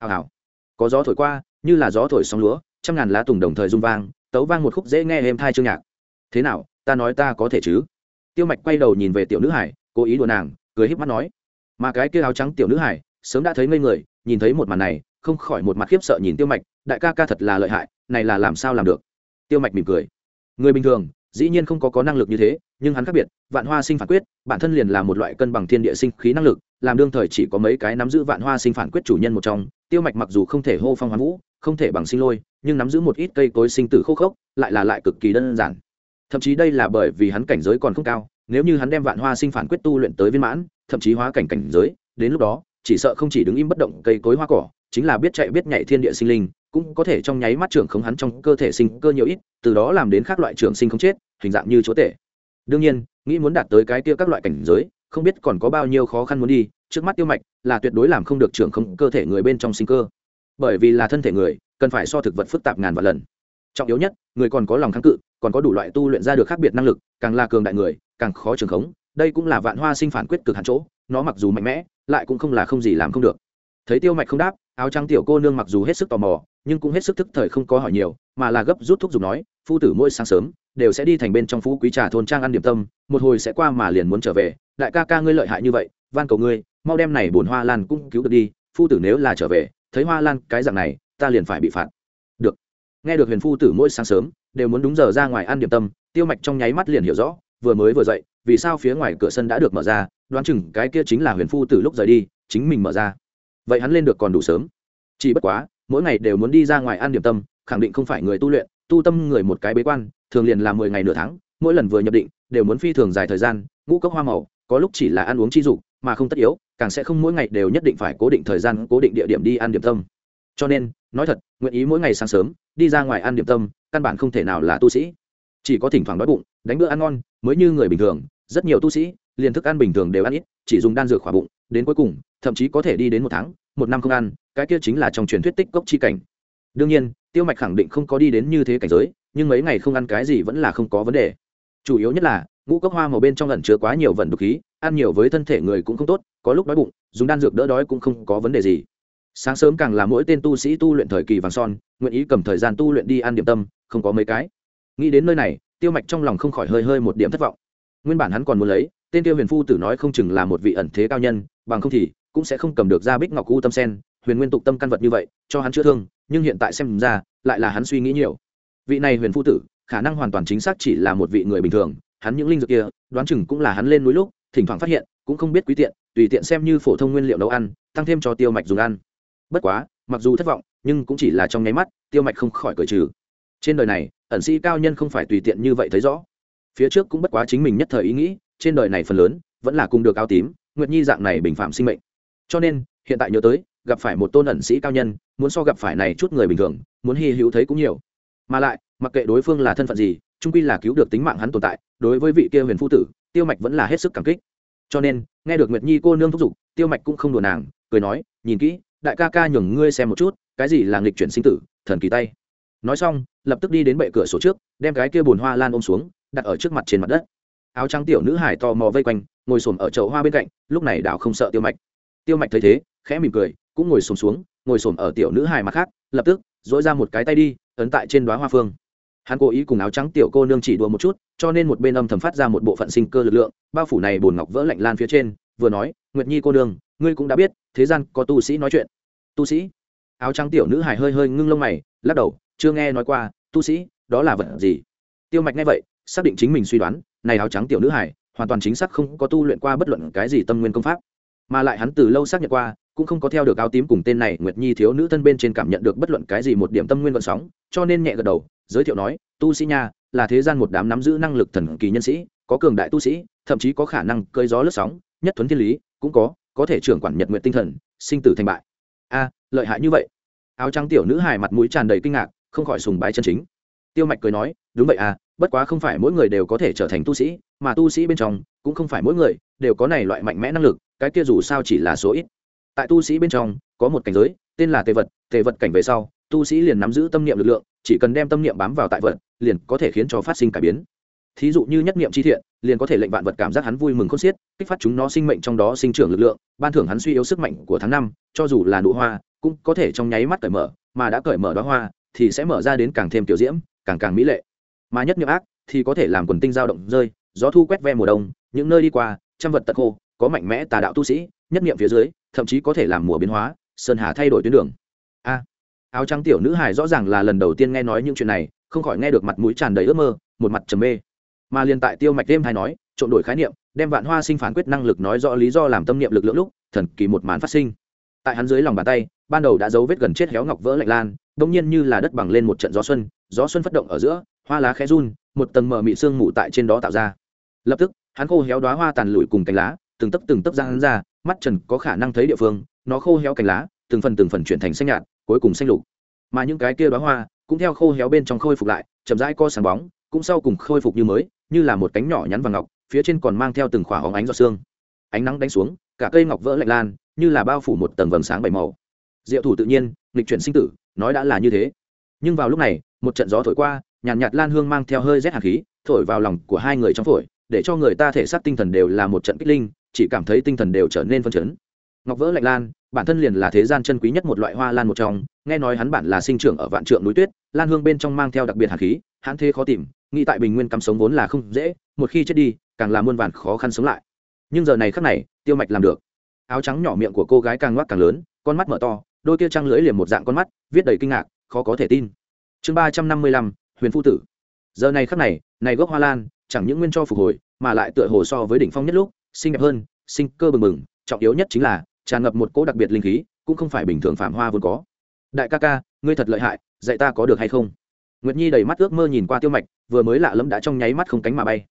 Hào hào. Có gió thổi qua, như là gió thổi sóng lúa, trăm ngàn lá tùng đồng thời rung vang, tấu vang một khúc dễ nghe êm thai chương nhạc. Thế nào, ta nói ta có thể chứ? Tiêu mạch quay đầu nhìn về tiểu nữ hải, cố ý đùa nàng, cười híp mắt nói, mà cái kia áo trắng tiểu nữ hải, sớm đã thấy ngây người, nhìn thấy một màn này không khỏi một mặt khiếp sợ nhìn tiêu mạch, đại ca ca thật là lợi hại, này là làm sao làm được? Tiêu mạch mỉm cười. Người bình thường, dĩ nhiên không có có năng lực như thế, nhưng hắn khác biệt, vạn hoa sinh phản quyết, bản thân liền là một loại cân bằng thiên địa sinh khí năng lực, làm đương thời chỉ có mấy cái nắm giữ vạn hoa sinh phản quyết chủ nhân một trong, tiêu mạch mặc dù không thể hô phong hoán vũ, không thể bằng sinh lôi, nhưng nắm giữ một ít cây cối sinh tử khô khốc, lại là lại cực kỳ đơn giản. Thậm chí đây là bởi vì hắn cảnh giới còn không cao, nếu như hắn đem vạn hoa sinh phản quyết tu luyện tới viên mãn, thậm chí hóa cảnh cảnh giới, đến lúc đó chỉ sợ không chỉ đứng im bất động cây cối hoa cỏ, chính là biết chạy biết nhảy thiên địa sinh linh, cũng có thể trong nháy mắt trưởng không hắn trong cơ thể sinh cơ nhiều ít, từ đó làm đến các loại trưởng sinh không chết, hình dạng như chúa tể. Đương nhiên, nghĩ muốn đạt tới cái kia các loại cảnh giới, không biết còn có bao nhiêu khó khăn muốn đi, trước mắt tiêu mạch là tuyệt đối làm không được trưởng không cơ thể người bên trong sinh cơ. Bởi vì là thân thể người, cần phải so thực vật phức tạp ngàn vạn lần. Trọng yếu nhất, người còn có lòng kháng cự, còn có đủ loại tu luyện ra được khác biệt năng lực, càng là cường đại người, càng khó trường khống, đây cũng là vạn hoa sinh phản quyết cực hạn chỗ, nó mặc dù mạnh mẽ lại cũng không là không gì làm không được. Thấy tiêu mạch không đáp, áo trắng tiểu cô nương mặc dù hết sức tò mò, nhưng cũng hết sức thức thời không có hỏi nhiều, mà là gấp rút thuốc dùng nói, phu tử mỗi sáng sớm, đều sẽ đi thành bên trong phú quý trà thôn trang ăn điểm tâm, một hồi sẽ qua mà liền muốn trở về. Đại ca ca ngươi lợi hại như vậy, van cầu ngươi, mau đem này bồn hoa lan cũng cứu được đi, phu tử nếu là trở về, thấy hoa lan cái dạng này, ta liền phải bị phạt. Được. Nghe được huyền phu tử mỗi sáng sớm, đều muốn đúng giờ ra ngoài ăn điểm tâm, tiêu mạch trong nháy mắt liền hiểu rõ, vừa mới vừa dậy, vì sao phía ngoài cửa sân đã được mở ra đoán chừng cái kia chính là huyền phu từ lúc rời đi, chính mình mở ra. Vậy hắn lên được còn đủ sớm. Chỉ bất quá, mỗi ngày đều muốn đi ra ngoài ăn điểm tâm, khẳng định không phải người tu luyện, tu tâm người một cái bế quan, thường liền là mười ngày nửa tháng, mỗi lần vừa nhập định, đều muốn phi thường dài thời gian, ngũ cốc hoa màu, có lúc chỉ là ăn uống chi dục, mà không tất yếu, càng sẽ không mỗi ngày đều nhất định phải cố định thời gian, cố định địa điểm đi ăn điểm tâm. Cho nên, nói thật, nguyện ý mỗi ngày sáng sớm, đi ra ngoài ăn điểm tâm, căn bản không thể nào là tu sĩ. Chỉ có thỉnh thoảng đói bụng, đánh bữa ăn ngon, mới như người bình thường, rất nhiều tu sĩ liền thức ăn bình thường đều ăn ít, chỉ dùng đan dược khỏa bụng, đến cuối cùng, thậm chí có thể đi đến một tháng, một năm không ăn, cái kia chính là trong truyền thuyết tích cốc chi cảnh. Đương nhiên, tiêu mạch khẳng định không có đi đến như thế cảnh giới, nhưng mấy ngày không ăn cái gì vẫn là không có vấn đề. Chủ yếu nhất là, ngũ cốc hoa màu bên trong lẩn chứa quá nhiều vẩn đục khí, ăn nhiều với thân thể người cũng không tốt, có lúc đói bụng, dùng đan dược đỡ đói cũng không có vấn đề gì. Sáng sớm càng là mỗi tên tu sĩ tu luyện thời kỳ vàng son, nguyện ý cầm thời gian tu luyện đi ăn điểm tâm, không có mấy cái. Nghĩ đến nơi này, tiêu mạch trong lòng không khỏi hơi hơi một điểm thất vọng. Nguyên bản hắn còn muốn lấy tên tiêu huyền phu tử nói không chừng là một vị ẩn thế cao nhân, bằng không thì cũng sẽ không cầm được ra bích ngọc u tâm sen, huyền nguyên tục tâm căn vật như vậy, cho hắn chữa thương, nhưng hiện tại xem ra, lại là hắn suy nghĩ nhiều. Vị này huyền phu tử, khả năng hoàn toàn chính xác chỉ là một vị người bình thường, hắn những linh dược kia, đoán chừng cũng là hắn lên núi lúc, thỉnh thoảng phát hiện, cũng không biết quý tiện, tùy tiện xem như phổ thông nguyên liệu nấu ăn, tăng thêm cho tiêu mạch dùng ăn. Bất quá, mặc dù thất vọng, nhưng cũng chỉ là trong nháy mắt, tiêu mạch không khỏi cởi trừ. Trên đời này, ẩn sĩ cao nhân không phải tùy tiện như vậy thấy rõ. Phía trước cũng bất quá chính mình nhất thời ý nghĩ trên đời này phần lớn vẫn là cùng được áo tím, nguyệt nhi dạng này bình phạm sinh mệnh. Cho nên, hiện tại nhớ tới, gặp phải một tôn ẩn sĩ cao nhân, muốn so gặp phải này chút người bình thường, muốn hy hữu thấy cũng nhiều. Mà lại, mặc kệ đối phương là thân phận gì trung quy là cứu được tính mạng hắn tồn tại, đối với vị kia huyền phu tử, tiêu mạch vẫn là hết sức cảm kích. Cho nên, nghe được nguyệt nhi cô nương thúc giục, tiêu mạch cũng không đùa nàng, cười nói, nhìn kỹ, đại ca ca nhường ngươi xem một chút, cái gì là nghịch chuyển sinh tử, thần kỳ tay. Nói xong, lập tức đi đến bệ cửa sổ trước, đem cái kia bùn hoa lan ôm xuống, đặt ở trước mặt trên mặt đất áo trắng tiểu nữ hải tò mò vây quanh, ngồi xổm ở chậu hoa bên cạnh, lúc này đảo không sợ tiêu mạch. Tiêu mạch thấy thế, khẽ mỉm cười, cũng ngồi xổm xuống, ngồi xổm ở tiểu nữ hải mặt khác, lập tức dỗi ra một cái tay đi, ấn tại trên đoá hoa phương. Hắn cố ý cùng áo trắng tiểu cô nương chỉ đùa một chút, cho nên một bên âm thầm phát ra một bộ phận sinh cơ lực lượng, bao phủ này bồn ngọc vỡ lạnh lan phía trên, vừa nói, nguyệt nhi cô nương, ngươi cũng đã biết, thế gian có tu sĩ nói chuyện. Tu sĩ? Áo trắng tiểu nữ hải hơi hơi ngưng lông mày, lắc đầu, chưa nghe nói qua, tu sĩ, đó là vật gì? Tiêu mạch nghe vậy, xác định chính mình suy đoán này áo trắng tiểu nữ hải, hoàn toàn chính xác không có tu luyện qua bất luận cái gì tâm nguyên công pháp. Mà lại hắn từ lâu xác nhận qua, cũng không có theo được áo tím cùng tên này nguyệt nhi thiếu nữ thân bên trên cảm nhận được bất luận cái gì một điểm tâm nguyên vận sóng, cho nên nhẹ gật đầu, giới thiệu nói, tu sĩ nha, là thế gian một đám nắm giữ năng lực thần kỳ nhân sĩ, có cường đại tu sĩ, thậm chí có khả năng cơi gió lướt sóng, nhất thuấn thiên lý, cũng có có thể trưởng quản nhật nguyện tinh thần, sinh tử thành bại. A, lợi hại như vậy. Áo trắng tiểu nữ hài mặt mũi tràn đầy kinh ngạc, không khỏi sùng bái chân chính. Tiêu mạch cười nói, đúng vậy à bất quá không phải mỗi người đều có thể trở thành tu sĩ, mà tu sĩ bên trong cũng không phải mỗi người đều có này loại mạnh mẽ năng lực, cái kia dù sao chỉ là số ít. Tại tu sĩ bên trong, có một cảnh giới, tên là tề vật tề vật cảnh về sau, tu sĩ liền nắm giữ tâm niệm lực lượng, chỉ cần đem tâm niệm bám vào tại vật, liền có thể khiến cho phát sinh cải biến. Thí dụ như nhất niệm chi thiện, liền có thể lệnh vạn vật cảm giác hắn vui mừng khôn xiết, kích phát chúng nó sinh mệnh trong đó sinh trưởng lực lượng, ban thưởng hắn suy yếu sức mạnh của tháng năm, cho dù là nụ hoa, cũng có thể trong nháy mắt cởi mở, mà đã cởi mở đó hoa, thì sẽ mở ra đến càng thêm tiểu diễm, càng càng mỹ lệ mà nhất niệm ác thì có thể làm quần tinh dao động rơi, gió thu quét ve mùa đông, những nơi đi qua, trăm vật tật khô, có mạnh mẽ tà đạo tu sĩ, nhất niệm phía dưới, thậm chí có thể làm mùa biến hóa, sơn hà thay đổi tuyến đường. A, áo trắng tiểu nữ hài rõ ràng là lần đầu tiên nghe nói những chuyện này, không khỏi nghe được mặt mũi tràn đầy ước mơ, một mặt trầm mê. Mà liền tại tiêu mạch đêm hay nói, trộn đổi khái niệm, đem vạn hoa sinh phán quyết năng lực nói rõ lý do làm tâm niệm lực lượng lúc, thần kỳ một màn phát sinh. Tại hắn dưới lòng bàn tay, ban đầu đã dấu vết gần chết héo ngọc vỡ lạnh lan, đông nhiên như là đất bằng lên một trận gió xuân gió xuân phát động ở giữa hoa lá khẽ run, một tầng mờ mị sương mù tại trên đó tạo ra. Lập tức, hắn khô héo đoá hoa tàn lụi cùng cánh lá, từng tấc từng tấc ra hắn ra, mắt trần có khả năng thấy địa phương, nó khô héo cánh lá, từng phần từng phần chuyển thành xanh nhạt, cuối cùng xanh lục. Mà những cái kia đoá hoa, cũng theo khô héo bên trong khôi phục lại, chậm rãi co sáng bóng, cũng sau cùng khôi phục như mới, như là một cánh nhỏ nhắn vàng ngọc, phía trên còn mang theo từng khỏa hóng ánh giọt xương ánh nắng đánh xuống, cả cây ngọc vỡ lạnh lan, như là bao phủ một tầng vầng sáng bảy màu. Diệu thủ tự nhiên, nghịch chuyển sinh tử, nói đã là như thế. Nhưng vào lúc này, một trận gió thổi qua nhàn nhạt, nhạt lan hương mang theo hơi rét hạt khí thổi vào lòng của hai người trong phổi để cho người ta thể xác tinh thần đều là một trận kích linh chỉ cảm thấy tinh thần đều trở nên phân chấn. Ngọc vỡ lạnh lan bản thân liền là thế gian chân quý nhất một loại hoa lan một trong nghe nói hắn bản là sinh trưởng ở vạn trượng núi tuyết lan hương bên trong mang theo đặc biệt hạt khí hãn thế khó tìm nghĩ tại bình nguyên cắm sống vốn là không dễ một khi chết đi càng là muôn vàn khó khăn sống lại. Nhưng giờ này khắc này tiêu mạch làm được. Áo trắng nhỏ miệng của cô gái càng ngoác càng lớn con mắt mở to đôi kia trăng lưỡi liềm một dạng con mắt viết đầy kinh ngạc khó có thể tin. Chương ba trăm năm mươi lăm huyền phu tử. Giờ này khắc này này gốc hoa lan, chẳng những nguyên cho phục hồi, mà lại tựa hồ so với đỉnh phong nhất lúc, xinh đẹp hơn, sinh cơ bừng bừng, trọng yếu nhất chính là, tràn ngập một cỗ đặc biệt linh khí, cũng không phải bình thường phạm hoa vốn có. Đại ca ca, ngươi thật lợi hại, dạy ta có được hay không? Nguyệt nhi đầy mắt ước mơ nhìn qua tiêu mạch, vừa mới lạ lẫm đã trong nháy mắt không cánh mà bay.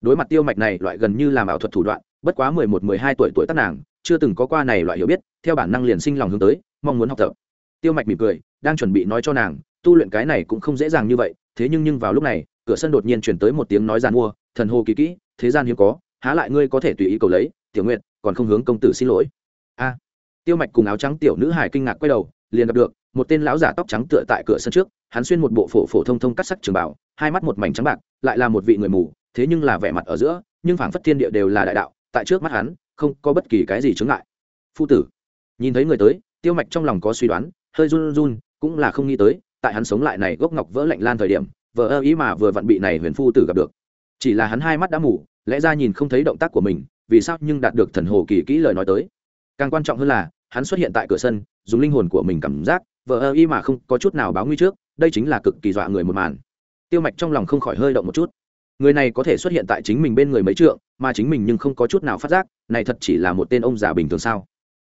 Đối mặt tiêu mạch này loại gần như làm ảo thuật thủ đoạn, bất quá mười một, mười hai tuổi tuổi tác nàng, chưa từng có qua này loại hiểu biết, theo bản năng liền sinh lòng hướng tới, mong muốn học tập. Tiêu mạch mỉm cười, đang chuẩn bị nói cho nàng, tu luyện cái này cũng không dễ dàng như vậy thế nhưng nhưng vào lúc này, cửa sân đột nhiên chuyển tới một tiếng nói giàn mua, thần hồ kỳ kỹ, thế gian hiếm có, há lại ngươi có thể tùy ý cầu lấy, tiểu nguyện còn không hướng công tử xin lỗi. A. Tiêu mạch cùng áo trắng tiểu nữ hải kinh ngạc quay đầu, liền gặp được, một tên lão giả tóc trắng tựa tại cửa sân trước, hắn xuyên một bộ phổ phổ thông thông cắt sắc trường bảo, hai mắt một mảnh trắng bạc, lại là một vị người mù, thế nhưng là vẻ mặt ở giữa, nhưng phảng phất thiên địa đều là đại đạo, tại trước mắt hắn, không có bất kỳ cái gì chướng ngại. Phu tử. Nhìn thấy người tới, tiêu mạch trong lòng có suy đoán, hơi run run, cũng là không nghĩ tới tại hắn sống lại này gốc ngọc vỡ lạnh lan thời điểm vợ ơ ý mà vừa vặn bị này huyền phu tử gặp được. Chỉ là hắn hai mắt đã mù, lẽ ra nhìn không thấy động tác của mình, vì sao nhưng đạt được thần hồ kỳ kỹ lời nói tới. Càng quan trọng hơn là, hắn xuất hiện tại cửa sân, dùng linh hồn của mình cảm giác vợ ơ y mà không có chút nào báo nguy trước, đây chính là cực kỳ dọa người một màn. Tiêu mạch trong lòng không khỏi hơi động một chút. Người này có thể xuất hiện tại chính mình bên người mấy trượng, mà chính mình nhưng không có chút nào phát giác, này thật chỉ là một tên ông già bình thường sao?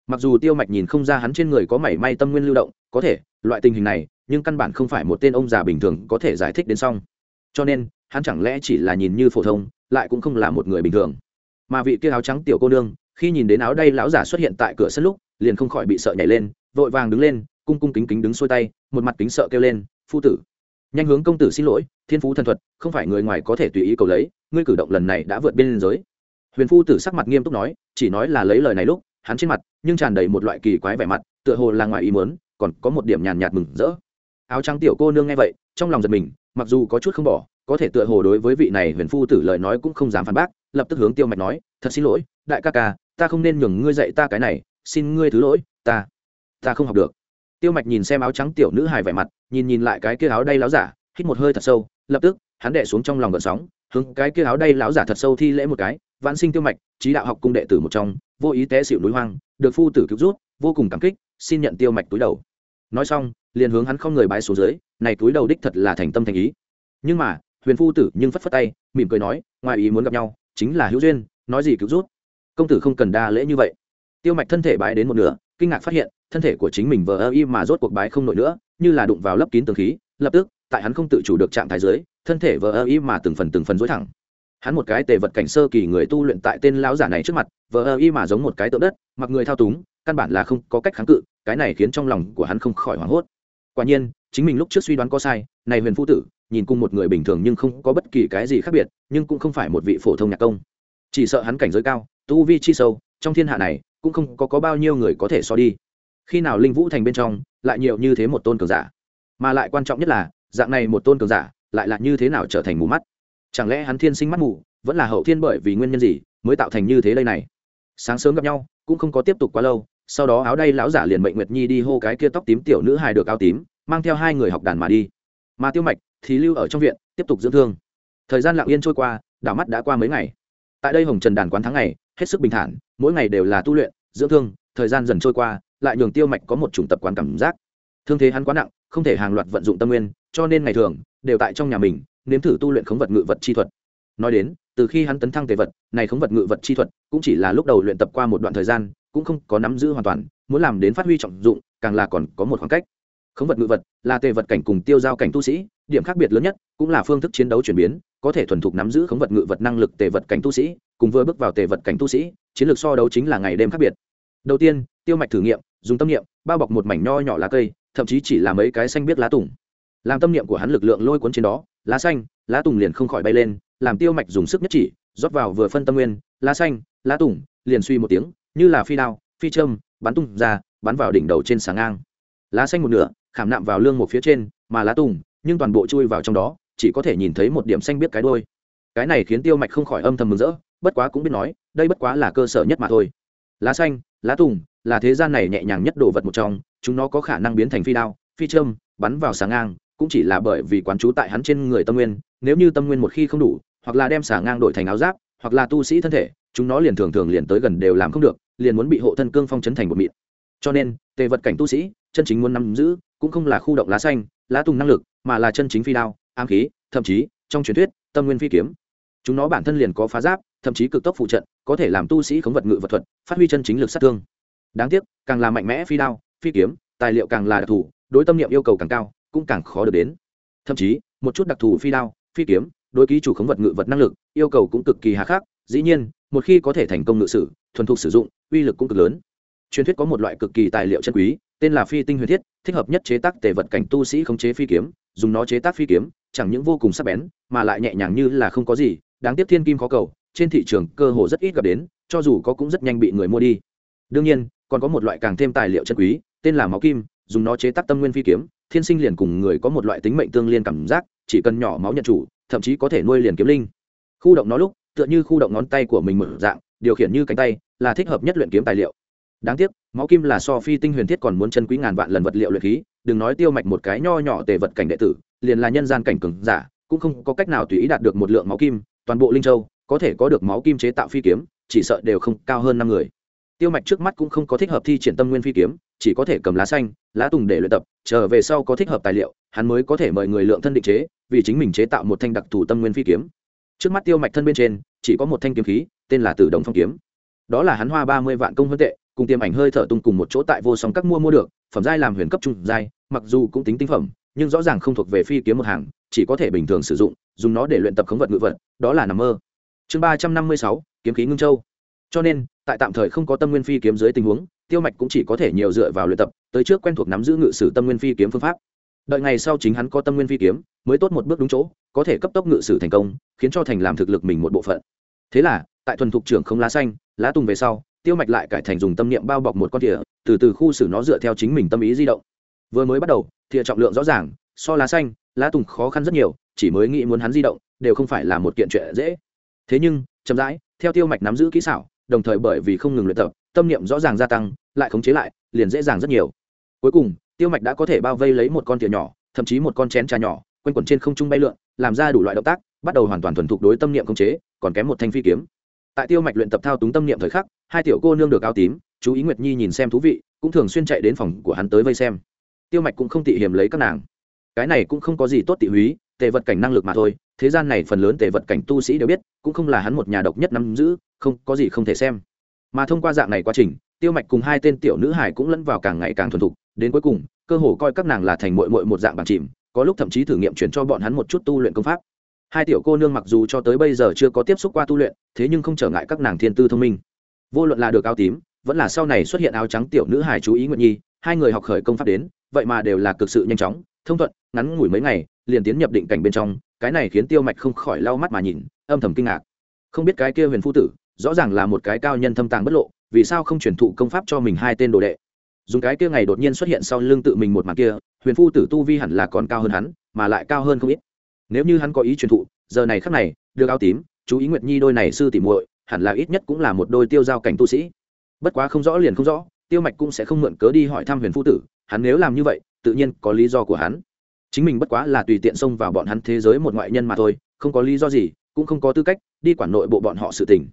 Mặc dù tiêu mạch nhìn không ra hắn trên người có mảy may tâm nguyên lưu động, có thể, loại tình hình này nhưng căn bản không phải một tên ông già bình thường có thể giải thích đến xong. Cho nên, hắn chẳng lẽ chỉ là nhìn như phổ thông, lại cũng không là một người bình thường. Mà vị kia áo trắng tiểu cô nương, khi nhìn đến áo đây lão giả xuất hiện tại cửa sân lúc, liền không khỏi bị sợ nhảy lên, vội vàng đứng lên, cung cung kính kính đứng xuôi tay, một mặt kính sợ kêu lên, phu tử. Nhanh hướng công tử xin lỗi, thiên phú thần thuật, không phải người ngoài có thể tùy ý cầu lấy, ngươi cử động lần này đã vượt biên giới. Huyền phu tử sắc mặt nghiêm túc nói, chỉ nói là lấy lời này lúc, hắn trên mặt, nhưng tràn đầy một loại kỳ quái vẻ mặt, tựa hồ là ngoài ý muốn, còn có một điểm nhàn nhạt mừng rỡ áo trắng tiểu cô nương nghe vậy, trong lòng giật mình, mặc dù có chút không bỏ, có thể tựa hồ đối với vị này huyền phu tử lời nói cũng không dám phản bác, lập tức hướng tiêu mạch nói, thật xin lỗi, đại ca ca, ta không nên nhường ngươi dạy ta cái này, xin ngươi thứ lỗi, ta ta không học được. Tiêu mạch nhìn xem áo trắng tiểu nữ hài vẻ mặt, nhìn nhìn lại cái kia áo đay láo giả, hít một hơi thật sâu, lập tức, hắn đệ xuống trong lòng gợn sóng, hướng cái kia áo đay láo giả thật sâu thi lễ một cái, vãn sinh tiêu mạch, trí đạo học cung đệ tử một trong, vô ý té xịu núi hoang, được phu tử cứu rút vô cùng cảm kích, xin nhận tiêu mạch túi đầu. Nói xong liền hướng hắn không người bái xuống dưới, này túi đầu đích thật là thành tâm thành ý. Nhưng mà, huyền phu tử nhưng phất phất tay, mỉm cười nói, ngoài ý muốn gặp nhau, chính là hữu duyên, nói gì cứu rút. Công tử không cần đa lễ như vậy. Tiêu mạch thân thể bái đến một nửa, kinh ngạc phát hiện, thân thể của chính mình vờ ơ y mà rốt cuộc bái không nổi nữa, như là đụng vào lấp kín tường khí, lập tức, tại hắn không tự chủ được trạng thái dưới, thân thể vờ ơ y mà từng phần từng phần dối thẳng. Hắn một cái tề vật cảnh sơ kỳ người tu luyện tại tên lão giả này trước mặt, vờ ơ y mà giống một cái tượng đất, mặc người thao túng, căn bản là không có cách kháng cự, cái này khiến trong lòng của hắn không khỏi hoảng hốt quả nhiên chính mình lúc trước suy đoán có sai này huyền phu tử nhìn cùng một người bình thường nhưng không có bất kỳ cái gì khác biệt nhưng cũng không phải một vị phổ thông nhạc công. Chỉ sợ hắn cảnh giới cao tu vi chi sâu trong thiên hạ này cũng không có, có bao nhiêu người có thể so đi. Khi nào linh vũ thành bên trong lại nhiều như thế một tôn cường giả? Mà lại quan trọng nhất là dạng này một tôn cường giả lại là như thế nào trở thành mù mắt? Chẳng lẽ hắn thiên sinh mắt mù vẫn là hậu thiên bởi vì nguyên nhân gì mới tạo thành như thế đây này? Sáng sớm gặp nhau cũng không có tiếp tục quá lâu sau đó áo đay lão giả liền mệnh nguyệt nhi đi hô cái kia tóc tím tiểu nữ hài được áo tím, mang theo hai người học đàn mà đi. Mà tiêu mạch thì lưu ở trong viện, tiếp tục dưỡng thương. Thời gian lặng yên trôi qua, đảo mắt đã qua mấy ngày. Tại đây hồng trần đàn quán tháng ngày, hết sức bình thản, mỗi ngày đều là tu luyện, dưỡng thương, thời gian dần trôi qua, lại nhường tiêu mạch có một chủng tập quán cảm giác. Thương thế hắn quá nặng, không thể hàng loạt vận dụng tâm nguyên, cho nên ngày thường, đều tại trong nhà mình, nếm thử tu luyện khống vật ngự vật chi thuật. Nói đến, từ khi hắn tấn thăng tề vật, này khống vật ngự vật chi thuật cũng chỉ là lúc đầu luyện tập qua một đoạn thời gian cũng không có nắm giữ hoàn toàn, muốn làm đến phát huy trọng dụng, càng là còn có một khoảng cách. Khống vật ngự vật là tề vật cảnh cùng tiêu giao cảnh tu sĩ, điểm khác biệt lớn nhất cũng là phương thức chiến đấu chuyển biến, có thể thuần thục nắm giữ khống vật ngự vật năng lực tề vật cảnh tu sĩ, cùng vừa bước vào tề vật cảnh tu sĩ, chiến lược so đấu chính là ngày đêm khác biệt. Đầu tiên, tiêu mạch thử nghiệm, dùng tâm niệm, bao bọc một mảnh nho nhỏ lá cây, thậm chí chỉ là mấy cái xanh biết lá tùng. Làm tâm niệm của hắn lực lượng lôi cuốn trên đó, lá xanh, lá tùng liền không khỏi bay lên, làm tiêu mạch dùng sức nhất chỉ, rót vào vừa phân tâm nguyên, lá xanh, lá tùng, liền suy một tiếng như là phi đao, phi châm, bắn tung ra, bắn vào đỉnh đầu trên sáng ngang. Lá xanh một nửa, khảm nạm vào lương một phía trên, mà lá tùng, nhưng toàn bộ chui vào trong đó, chỉ có thể nhìn thấy một điểm xanh biết cái đôi cái này khiến tiêu mạch không khỏi âm thầm mừng rỡ, bất quá cũng biết nói, đây bất quá là cơ sở nhất mà thôi. Lá xanh, lá tùng, là thế gian này nhẹ nhàng nhất đồ vật một trong, chúng nó có khả năng biến thành phi đao, phi châm, bắn vào sáng ngang, cũng chỉ là bởi vì quán trú tại hắn trên người tâm nguyên, nếu như tâm nguyên một khi không đủ, hoặc là đem xả ngang đổi thành áo giáp, hoặc là tu sĩ thân thể, chúng nó liền thường thường liền tới gần đều làm không được liền muốn bị hộ thân cương phong chấn thành một mịn. Cho nên, tề vật cảnh tu sĩ, chân chính muốn nắm giữ, cũng không là khu động lá xanh, lá tùng năng lực, mà là chân chính phi đao, ám khí, thậm chí, trong truyền thuyết, tâm nguyên phi kiếm. Chúng nó bản thân liền có phá giáp, thậm chí cực tốc phụ trận, có thể làm tu sĩ khống vật ngự vật thuật, phát huy chân chính lực sát thương. Đáng tiếc, càng là mạnh mẽ phi đao, phi kiếm, tài liệu càng là đặc thù, đối tâm niệm yêu cầu càng cao, cũng càng khó được đến. Thậm chí, một chút đặc thù phi đao, phi kiếm, đối ký chủ khống vật ngự vật năng lực, yêu cầu cũng cực kỳ hà khắc, dĩ nhiên một khi có thể thành công ngự sử, thuần thục sử dụng, uy lực cũng cực lớn. Truyền thuyết có một loại cực kỳ tài liệu chân quý, tên là phi tinh huyền thiết, thích hợp nhất chế tác tề vật cảnh tu sĩ khống chế phi kiếm, dùng nó chế tác phi kiếm, chẳng những vô cùng sắc bén, mà lại nhẹ nhàng như là không có gì, đáng tiếc thiên kim khó cầu, trên thị trường cơ hồ rất ít gặp đến, cho dù có cũng rất nhanh bị người mua đi. Đương nhiên, còn có một loại càng thêm tài liệu chân quý, tên là máu kim, dùng nó chế tác tâm nguyên phi kiếm, thiên sinh liền cùng người có một loại tính mệnh tương liên cảm giác, chỉ cần nhỏ máu nhận chủ, thậm chí có thể nuôi liền kiếm linh. Khu động nó lúc tựa như khu động ngón tay của mình mở dạng, điều khiển như cánh tay, là thích hợp nhất luyện kiếm tài liệu. Đáng tiếc, máu kim là so phi tinh huyền thiết còn muốn chân quý ngàn vạn lần vật liệu luyện khí, đừng nói tiêu mạch một cái nho nhỏ tề vật cảnh đệ tử, liền là nhân gian cảnh cường giả, cũng không có cách nào tùy ý đạt được một lượng máu kim, toàn bộ linh châu có thể có được máu kim chế tạo phi kiếm, chỉ sợ đều không cao hơn năm người. Tiêu mạch trước mắt cũng không có thích hợp thi triển tâm nguyên phi kiếm, chỉ có thể cầm lá xanh, lá tùng để luyện tập, chờ về sau có thích hợp tài liệu, hắn mới có thể mời người lượng thân định chế, vì chính mình chế tạo một thanh đặc thù tâm nguyên phi kiếm. Trước mắt tiêu mạch thân bên trên chỉ có một thanh kiếm khí, tên là tử đồng phong kiếm. Đó là hắn hoa ba mươi vạn công hơn tệ, cùng tiêm ảnh hơi thở tung cùng một chỗ tại vô song các mua mua được, phẩm giai làm huyền cấp trung giai, mặc dù cũng tính tinh phẩm, nhưng rõ ràng không thuộc về phi kiếm một hàng, chỉ có thể bình thường sử dụng, dùng nó để luyện tập khống vật ngự vật, đó là nằm mơ. Chương ba trăm năm mươi sáu, kiếm khí ngưng châu. Cho nên, tại tạm thời không có tâm nguyên phi kiếm dưới tình huống, tiêu mạch cũng chỉ có thể nhiều dựa vào luyện tập, tới trước quen thuộc nắm giữ ngự sử tâm nguyên phi kiếm phương pháp đợi ngày sau chính hắn có tâm nguyên phi kiếm, mới tốt một bước đúng chỗ, có thể cấp tốc ngự sử thành công, khiến cho thành làm thực lực mình một bộ phận. Thế là, tại thuần thục trưởng không lá xanh, lá tùng về sau, tiêu mạch lại cải thành dùng tâm niệm bao bọc một con thìa, từ từ khu xử nó dựa theo chính mình tâm ý di động. Vừa mới bắt đầu, thìa trọng lượng rõ ràng, so lá xanh, lá tùng khó khăn rất nhiều, chỉ mới nghĩ muốn hắn di động, đều không phải là một kiện chuyện dễ. Thế nhưng, chậm rãi, theo tiêu mạch nắm giữ kỹ xảo, đồng thời bởi vì không ngừng luyện tập, tâm niệm rõ ràng gia tăng, lại khống chế lại, liền dễ dàng rất nhiều. Cuối cùng tiêu mạch đã có thể bao vây lấy một con thìa nhỏ, thậm chí một con chén trà nhỏ, quanh quẩn trên không trung bay lượn, làm ra đủ loại động tác, bắt đầu hoàn toàn thuần thục đối tâm niệm khống chế, còn kém một thanh phi kiếm. Tại tiêu mạch luyện tập thao túng tâm niệm thời khắc, hai tiểu cô nương được áo tím, chú ý nguyệt nhi nhìn xem thú vị, cũng thường xuyên chạy đến phòng của hắn tới vây xem. Tiêu mạch cũng không tị hiểm lấy các nàng. Cái này cũng không có gì tốt tị húy, tề vật cảnh năng lực mà thôi, thế gian này phần lớn tề vật cảnh tu sĩ đều biết, cũng không là hắn một nhà độc nhất nắm giữ, không, có gì không thể xem. Mà thông qua dạng này quá trình, tiêu mạch cùng hai tên tiểu nữ hải cũng lẫn vào càng ngày càng thuần thục đến cuối cùng, cơ hồ coi các nàng là thành mội mội một dạng bằng chìm, có lúc thậm chí thử nghiệm chuyển cho bọn hắn một chút tu luyện công pháp. Hai tiểu cô nương mặc dù cho tới bây giờ chưa có tiếp xúc qua tu luyện, thế nhưng không trở ngại các nàng thiên tư thông minh. Vô luận là được áo tím, vẫn là sau này xuất hiện áo trắng tiểu nữ hải chú ý nguyện nhi, hai người học khởi công pháp đến, vậy mà đều là cực sự nhanh chóng, thông thuận, ngắn ngủi mấy ngày, liền tiến nhập định cảnh bên trong, cái này khiến tiêu mạch không khỏi lau mắt mà nhìn, âm thầm kinh ngạc. Không biết cái kia huyền phu tử, rõ ràng là một cái cao nhân thâm tàng bất lộ, vì sao không truyền thụ công pháp cho mình hai tên đồ đệ? Dùng cái kia ngày đột nhiên xuất hiện sau lưng tự mình một màn kia, huyền phu tử tu vi hẳn là còn cao hơn hắn, mà lại cao hơn không ít. Nếu như hắn có ý truyền thụ, giờ này khắc này, được áo tím, chú ý nguyệt nhi đôi này sư tỉ muội, hẳn là ít nhất cũng là một đôi tiêu giao cảnh tu sĩ. Bất quá không rõ liền không rõ, tiêu mạch cũng sẽ không mượn cớ đi hỏi thăm huyền phu tử, hắn nếu làm như vậy, tự nhiên có lý do của hắn. Chính mình bất quá là tùy tiện xông vào bọn hắn thế giới một ngoại nhân mà thôi, không có lý do gì, cũng không có tư cách đi quản nội bộ bọn họ sự tình.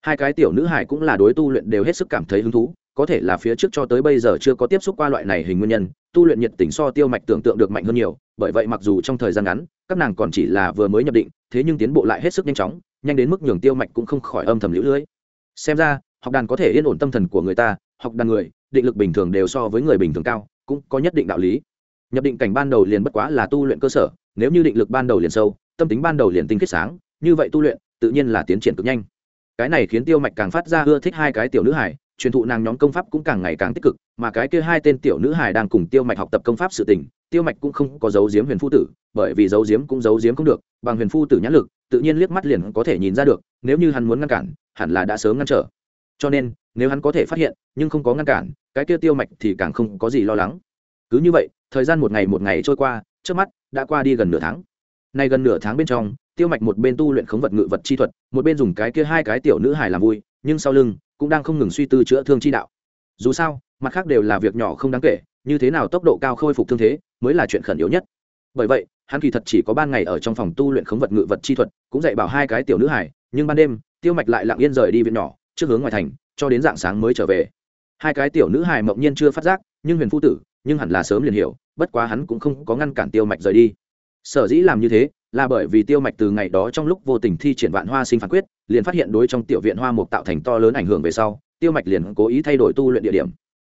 Hai cái tiểu nữ hải cũng là đối tu luyện đều hết sức cảm thấy hứng thú có thể là phía trước cho tới bây giờ chưa có tiếp xúc qua loại này hình nguyên nhân, tu luyện nhiệt tình so tiêu mạch tưởng tượng được mạnh hơn nhiều, bởi vậy mặc dù trong thời gian ngắn, các nàng còn chỉ là vừa mới nhập định, thế nhưng tiến bộ lại hết sức nhanh chóng, nhanh đến mức nhường tiêu mạch cũng không khỏi âm thầm lũ lưỡi xem ra, học đàn có thể yên ổn tâm thần của người ta, học đàn người, định lực bình thường đều so với người bình thường cao, cũng có nhất định đạo lý. Nhập định cảnh ban đầu liền bất quá là tu luyện cơ sở, nếu như định lực ban đầu liền sâu, tâm tính ban đầu liền tinh khiết sáng, như vậy tu luyện, tự nhiên là tiến triển cực nhanh. Cái này khiến tiêu mạch càng phát ra ưa thích hai cái tiểu nữ hải truyền thụ nàng nhóm công pháp cũng càng ngày càng tích cực, mà cái kia hai tên tiểu nữ hài đang cùng tiêu mạch học tập công pháp sự tình, tiêu mạch cũng không có dấu diếm huyền phu tử, bởi vì dấu diếm cũng dấu diếm không được, bằng huyền phu tử nhãn lực, tự nhiên liếc mắt liền có thể nhìn ra được, nếu như hắn muốn ngăn cản, hẳn là đã sớm ngăn trở. Cho nên, nếu hắn có thể phát hiện, nhưng không có ngăn cản, cái kia tiêu mạch thì càng không có gì lo lắng. Cứ như vậy, thời gian một ngày một ngày trôi qua, trước mắt đã qua đi gần nửa tháng. Nay gần nửa tháng bên trong, tiêu mạch một bên tu luyện khống vật ngự vật chi thuật, một bên dùng cái kia hai cái tiểu nữ hài làm vui, nhưng sau lưng cũng đang không ngừng suy tư chữa thương chi đạo. Dù sao, mặt khác đều là việc nhỏ không đáng kể, như thế nào tốc độ cao khôi phục thương thế mới là chuyện khẩn yếu nhất. Bởi vậy, hắn kỳ thật chỉ có ban ngày ở trong phòng tu luyện khống vật ngự vật chi thuật, cũng dạy bảo hai cái tiểu nữ hải nhưng ban đêm, tiêu mạch lại lặng yên rời đi viện nhỏ, trước hướng ngoài thành, cho đến dạng sáng mới trở về. Hai cái tiểu nữ hải mộng nhiên chưa phát giác, nhưng huyền phu tử, nhưng hẳn là sớm liền hiểu, bất quá hắn cũng không có ngăn cản tiêu mạch rời đi. Sở dĩ làm như thế, là bởi vì tiêu mạch từ ngày đó trong lúc vô tình thi triển vạn hoa sinh phản quyết liền phát hiện đối trong tiểu viện hoa mục tạo thành to lớn ảnh hưởng về sau, tiêu mạch liền cố ý thay đổi tu luyện địa điểm.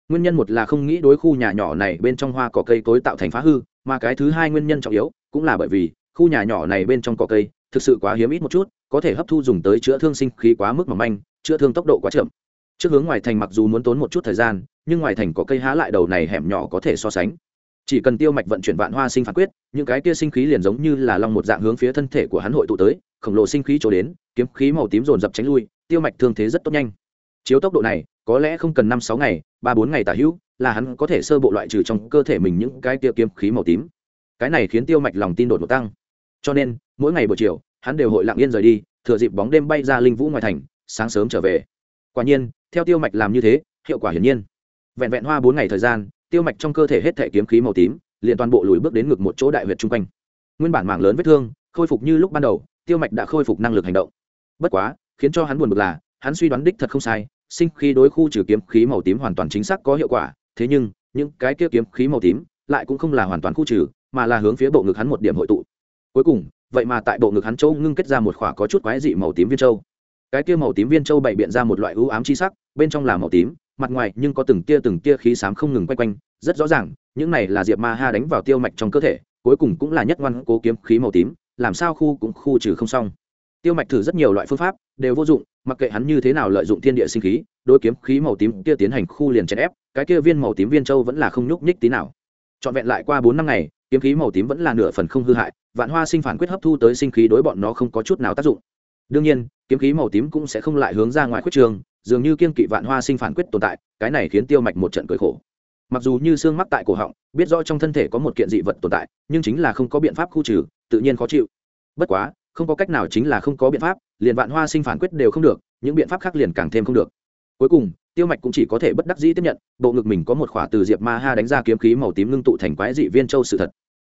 Nguyên nhân một là không nghĩ đối khu nhà nhỏ này bên trong hoa cỏ cây cối tạo thành phá hư, mà cái thứ hai nguyên nhân trọng yếu cũng là bởi vì khu nhà nhỏ này bên trong cỏ cây thực sự quá hiếm ít một chút, có thể hấp thu dùng tới chữa thương sinh khí quá mức mỏng manh, chữa thương tốc độ quá chậm. Trước hướng ngoài thành mặc dù muốn tốn một chút thời gian, nhưng ngoài thành có cây há lại đầu này hẻm nhỏ có thể so sánh. Chỉ cần tiêu mạch vận chuyển vạn hoa sinh phản quyết, những cái kia sinh khí liền giống như là long một dạng hướng phía thân thể của hắn hội tụ tới, khổng lồ sinh khí trổ đến kiếm khí màu tím dồn dập tránh lui, tiêu mạch thương thế rất tốt nhanh. Chiếu tốc độ này, có lẽ không cần năm sáu ngày, ba bốn ngày tả hữu, là hắn có thể sơ bộ loại trừ trong cơ thể mình những cái tiêu kiếm khí màu tím. Cái này khiến tiêu mạch lòng tin đột ngột tăng. Cho nên, mỗi ngày buổi chiều, hắn đều hội lặng yên rời đi, thừa dịp bóng đêm bay ra linh vũ ngoài thành, sáng sớm trở về. Quả nhiên, theo tiêu mạch làm như thế, hiệu quả hiển nhiên. Vẹn vẹn hoa bốn ngày thời gian, tiêu mạch trong cơ thể hết thể kiếm khí màu tím, liền toàn bộ lùi bước đến ngực một chỗ đại huyệt chung quanh. Nguyên bản mảng lớn vết thương, khôi phục như lúc ban đầu, tiêu mạch đã khôi phục năng lực hành động bất quá, khiến cho hắn buồn bực là, hắn suy đoán đích thật không sai, sinh khí đối khu trừ kiếm khí màu tím hoàn toàn chính xác có hiệu quả, thế nhưng, những cái kia kiếm khí màu tím lại cũng không là hoàn toàn khu trừ, mà là hướng phía bộ ngực hắn một điểm hội tụ. Cuối cùng, vậy mà tại bộ ngực hắn châu ngưng kết ra một khỏa có chút quái dị màu tím viên châu. Cái kia màu tím viên châu bày biện ra một loại ưu ám chi sắc, bên trong là màu tím, mặt ngoài nhưng có từng tia từng tia khí xám không ngừng quay quanh, rất rõ ràng, những này là diệp ma ha đánh vào tiêu mạch trong cơ thể, cuối cùng cũng là nhất ngoan cố kiếm khí màu tím, làm sao khu cũng khu trừ không xong tiêu mạch thử rất nhiều loại phương pháp, đều vô dụng, mặc kệ hắn như thế nào lợi dụng thiên địa sinh khí đôi kiếm khí màu tím kia tiến hành khu liền chèn ép, cái kia viên màu tím viên châu vẫn là không nhúc nhích tí nào. Trọn vẹn lại qua bốn năm ngày, kiếm khí màu tím vẫn là nửa phần không hư hại, vạn hoa sinh phản quyết hấp thu tới sinh khí đối bọn nó không có chút nào tác dụng. Đương nhiên, kiếm khí màu tím cũng sẽ không lại hướng ra ngoài khuyết trường, dường như kiên kỵ vạn hoa sinh phản quyết tồn tại, cái này khiến tiêu mạch một trận cười khổ. Mặc dù như xương mắc tại cổ họng, biết rõ trong thân thể có một kiện dị vật tồn tại, nhưng chính là không có biện pháp khu trừ, tự nhiên khó chịu. Bất quá không có cách nào chính là không có biện pháp, liền vạn hoa sinh phản quyết đều không được, những biện pháp khác liền càng thêm không được. Cuối cùng, tiêu mạch cũng chỉ có thể bất đắc dĩ tiếp nhận, bộ ngực mình có một khỏa từ diệp ma ha đánh ra kiếm khí màu tím ngưng tụ thành quái dị viên châu sự thật.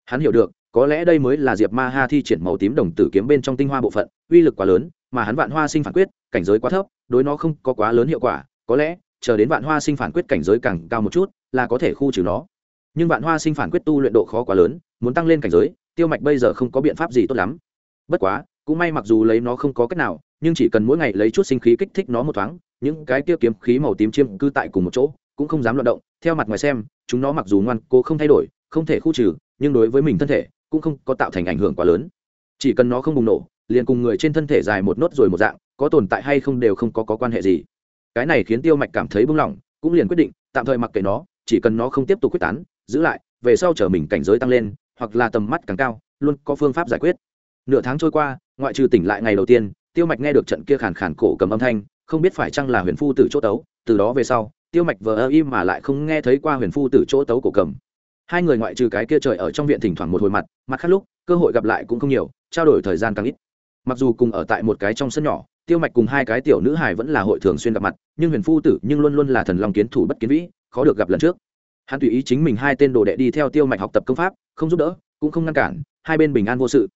Hắn hiểu được, có lẽ đây mới là diệp ma ha thi triển màu tím đồng tử kiếm bên trong tinh hoa bộ phận, uy lực quá lớn, mà hắn vạn hoa sinh phản quyết, cảnh giới quá thấp, đối nó không có quá lớn hiệu quả, có lẽ, chờ đến vạn hoa sinh phản quyết cảnh giới càng cao một chút, là có thể khu trừ nó. Nhưng vạn hoa sinh phản quyết tu luyện độ khó quá lớn, muốn tăng lên cảnh giới, tiêu mạch bây giờ không có biện pháp gì tốt lắm bất quá cũng may mặc dù lấy nó không có cách nào nhưng chỉ cần mỗi ngày lấy chút sinh khí kích thích nó một thoáng những cái tiêu kiếm khí màu tím chiêm cư tại cùng một chỗ cũng không dám loạt động. Theo mặt ngoài xem chúng nó mặc dù ngoan cố không thay đổi không thể khu trừ nhưng đối với mình thân thể cũng không có tạo thành ảnh hưởng quá lớn. Chỉ cần nó không bùng nổ liền cùng người trên thân thể dài một nốt rồi một dạng có tồn tại hay không đều không có, có quan hệ gì. Cái này khiến tiêu mạch cảm thấy bung lỏng cũng liền quyết định tạm thời mặc kệ nó chỉ cần nó không tiếp tục quyết tán giữ lại về sau chở mình cảnh giới tăng lên hoặc là tầm mắt càng cao luôn có phương pháp giải quyết nửa tháng trôi qua, ngoại trừ tỉnh lại ngày đầu tiên, tiêu mạch nghe được trận kia khàn khàn cổ cầm âm thanh, không biết phải chăng là huyền phu tử chỗ tấu, từ đó về sau, tiêu mạch vờ ơ im mà lại không nghe thấy qua huyền phu tử chỗ tấu cổ cầm. Hai người ngoại trừ cái kia trời ở trong viện thỉnh thoảng một hồi mặt mặt khác lúc, cơ hội gặp lại cũng không nhiều, trao đổi thời gian càng ít. Mặc dù cùng ở tại một cái trong sân nhỏ, tiêu mạch cùng hai cái tiểu nữ hài vẫn là hội thường xuyên gặp mặt, nhưng huyền phu tử nhưng luôn luôn là thần long kiến thủ bất kiến vĩ, khó được gặp lần trước. Hắn tùy ý chính mình hai tên đồ đệ đi theo tiêu mạch học tập công pháp, không giúp đỡ, cũng không ngăn cản, hai bên bình an vô sự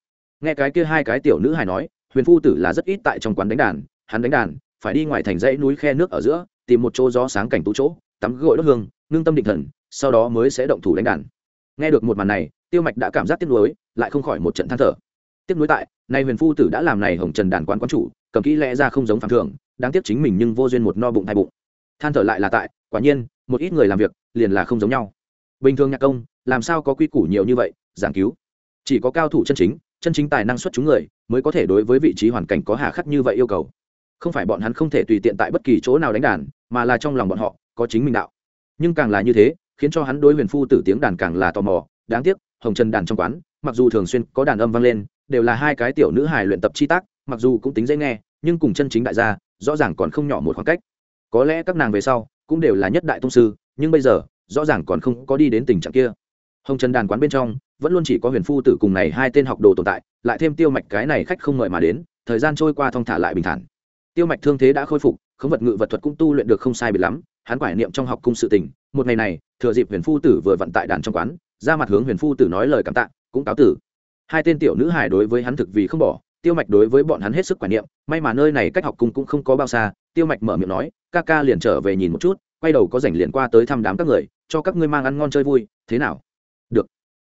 nghe cái kia hai cái tiểu nữ hài nói, huyền phu tử là rất ít tại trong quán đánh đàn, hắn đánh đàn, phải đi ngoài thành dãy núi khe nước ở giữa, tìm một chỗ gió sáng cảnh tú chỗ, tắm gội đốt hương ngưng tâm định thần, sau đó mới sẽ động thủ đánh đàn. Nghe được một màn này, tiêu mạch đã cảm giác tiếc nuối, lại không khỏi một trận than thở. Tiếc nuối tại, nay huyền phu tử đã làm này hồng trần đàn quán quán chủ, cầm kỹ lẽ ra không giống phạm thường đáng tiếc chính mình nhưng vô duyên một no bụng hai bụng. Than thở lại là tại, quả nhiên, một ít người làm việc, liền là không giống nhau. Bình thường nhạc công, làm sao có quy củ nhiều như vậy, giảng cứu? Chỉ có cao thủ chân chính chân chính tài năng xuất chúng người, mới có thể đối với vị trí hoàn cảnh có hà khắc như vậy yêu cầu. Không phải bọn hắn không thể tùy tiện tại bất kỳ chỗ nào đánh đàn, mà là trong lòng bọn họ, có chính mình đạo. Nhưng càng là như thế, khiến cho hắn đối huyền phu tử tiếng đàn càng là tò mò. Đáng tiếc, hồng trần đàn trong quán, mặc dù thường xuyên có đàn âm vang lên, đều là hai cái tiểu nữ hài luyện tập chi tác, mặc dù cũng tính dễ nghe, nhưng cùng chân chính đại gia, rõ ràng còn không nhỏ một khoảng cách. Có lẽ các nàng về sau, cũng đều là nhất đại tông sư, nhưng bây giờ, rõ ràng còn không có đi đến tình trạng kia. Hồng trần đàn quán bên trong vẫn luôn chỉ có huyền phu tử cùng này hai tên học đồ tồn tại, lại thêm tiêu mạch cái này khách không mời mà đến, thời gian trôi qua thong thả lại bình thản. Tiêu mạch thương thế đã khôi phục, khống vật ngự vật thuật cũng tu luyện được không sai biệt lắm, hắn quải niệm trong học cung sự tình, một ngày này, thừa dịp huyền phu tử vừa vận tại đàn trong quán, ra mặt hướng huyền phu tử nói lời cảm tạ, cũng cáo tử. Hai tên tiểu nữ hài đối với hắn thực vì không bỏ, tiêu mạch đối với bọn hắn hết sức quản niệm, may mà nơi này cách học cung cũng không có bao xa, tiêu mạch mở miệng nói, ca ca liền trở về nhìn một chút, quay đầu có rảnh liền qua tới thăm đám các người, cho các ngươi mang ăn ngon chơi vui, thế nào?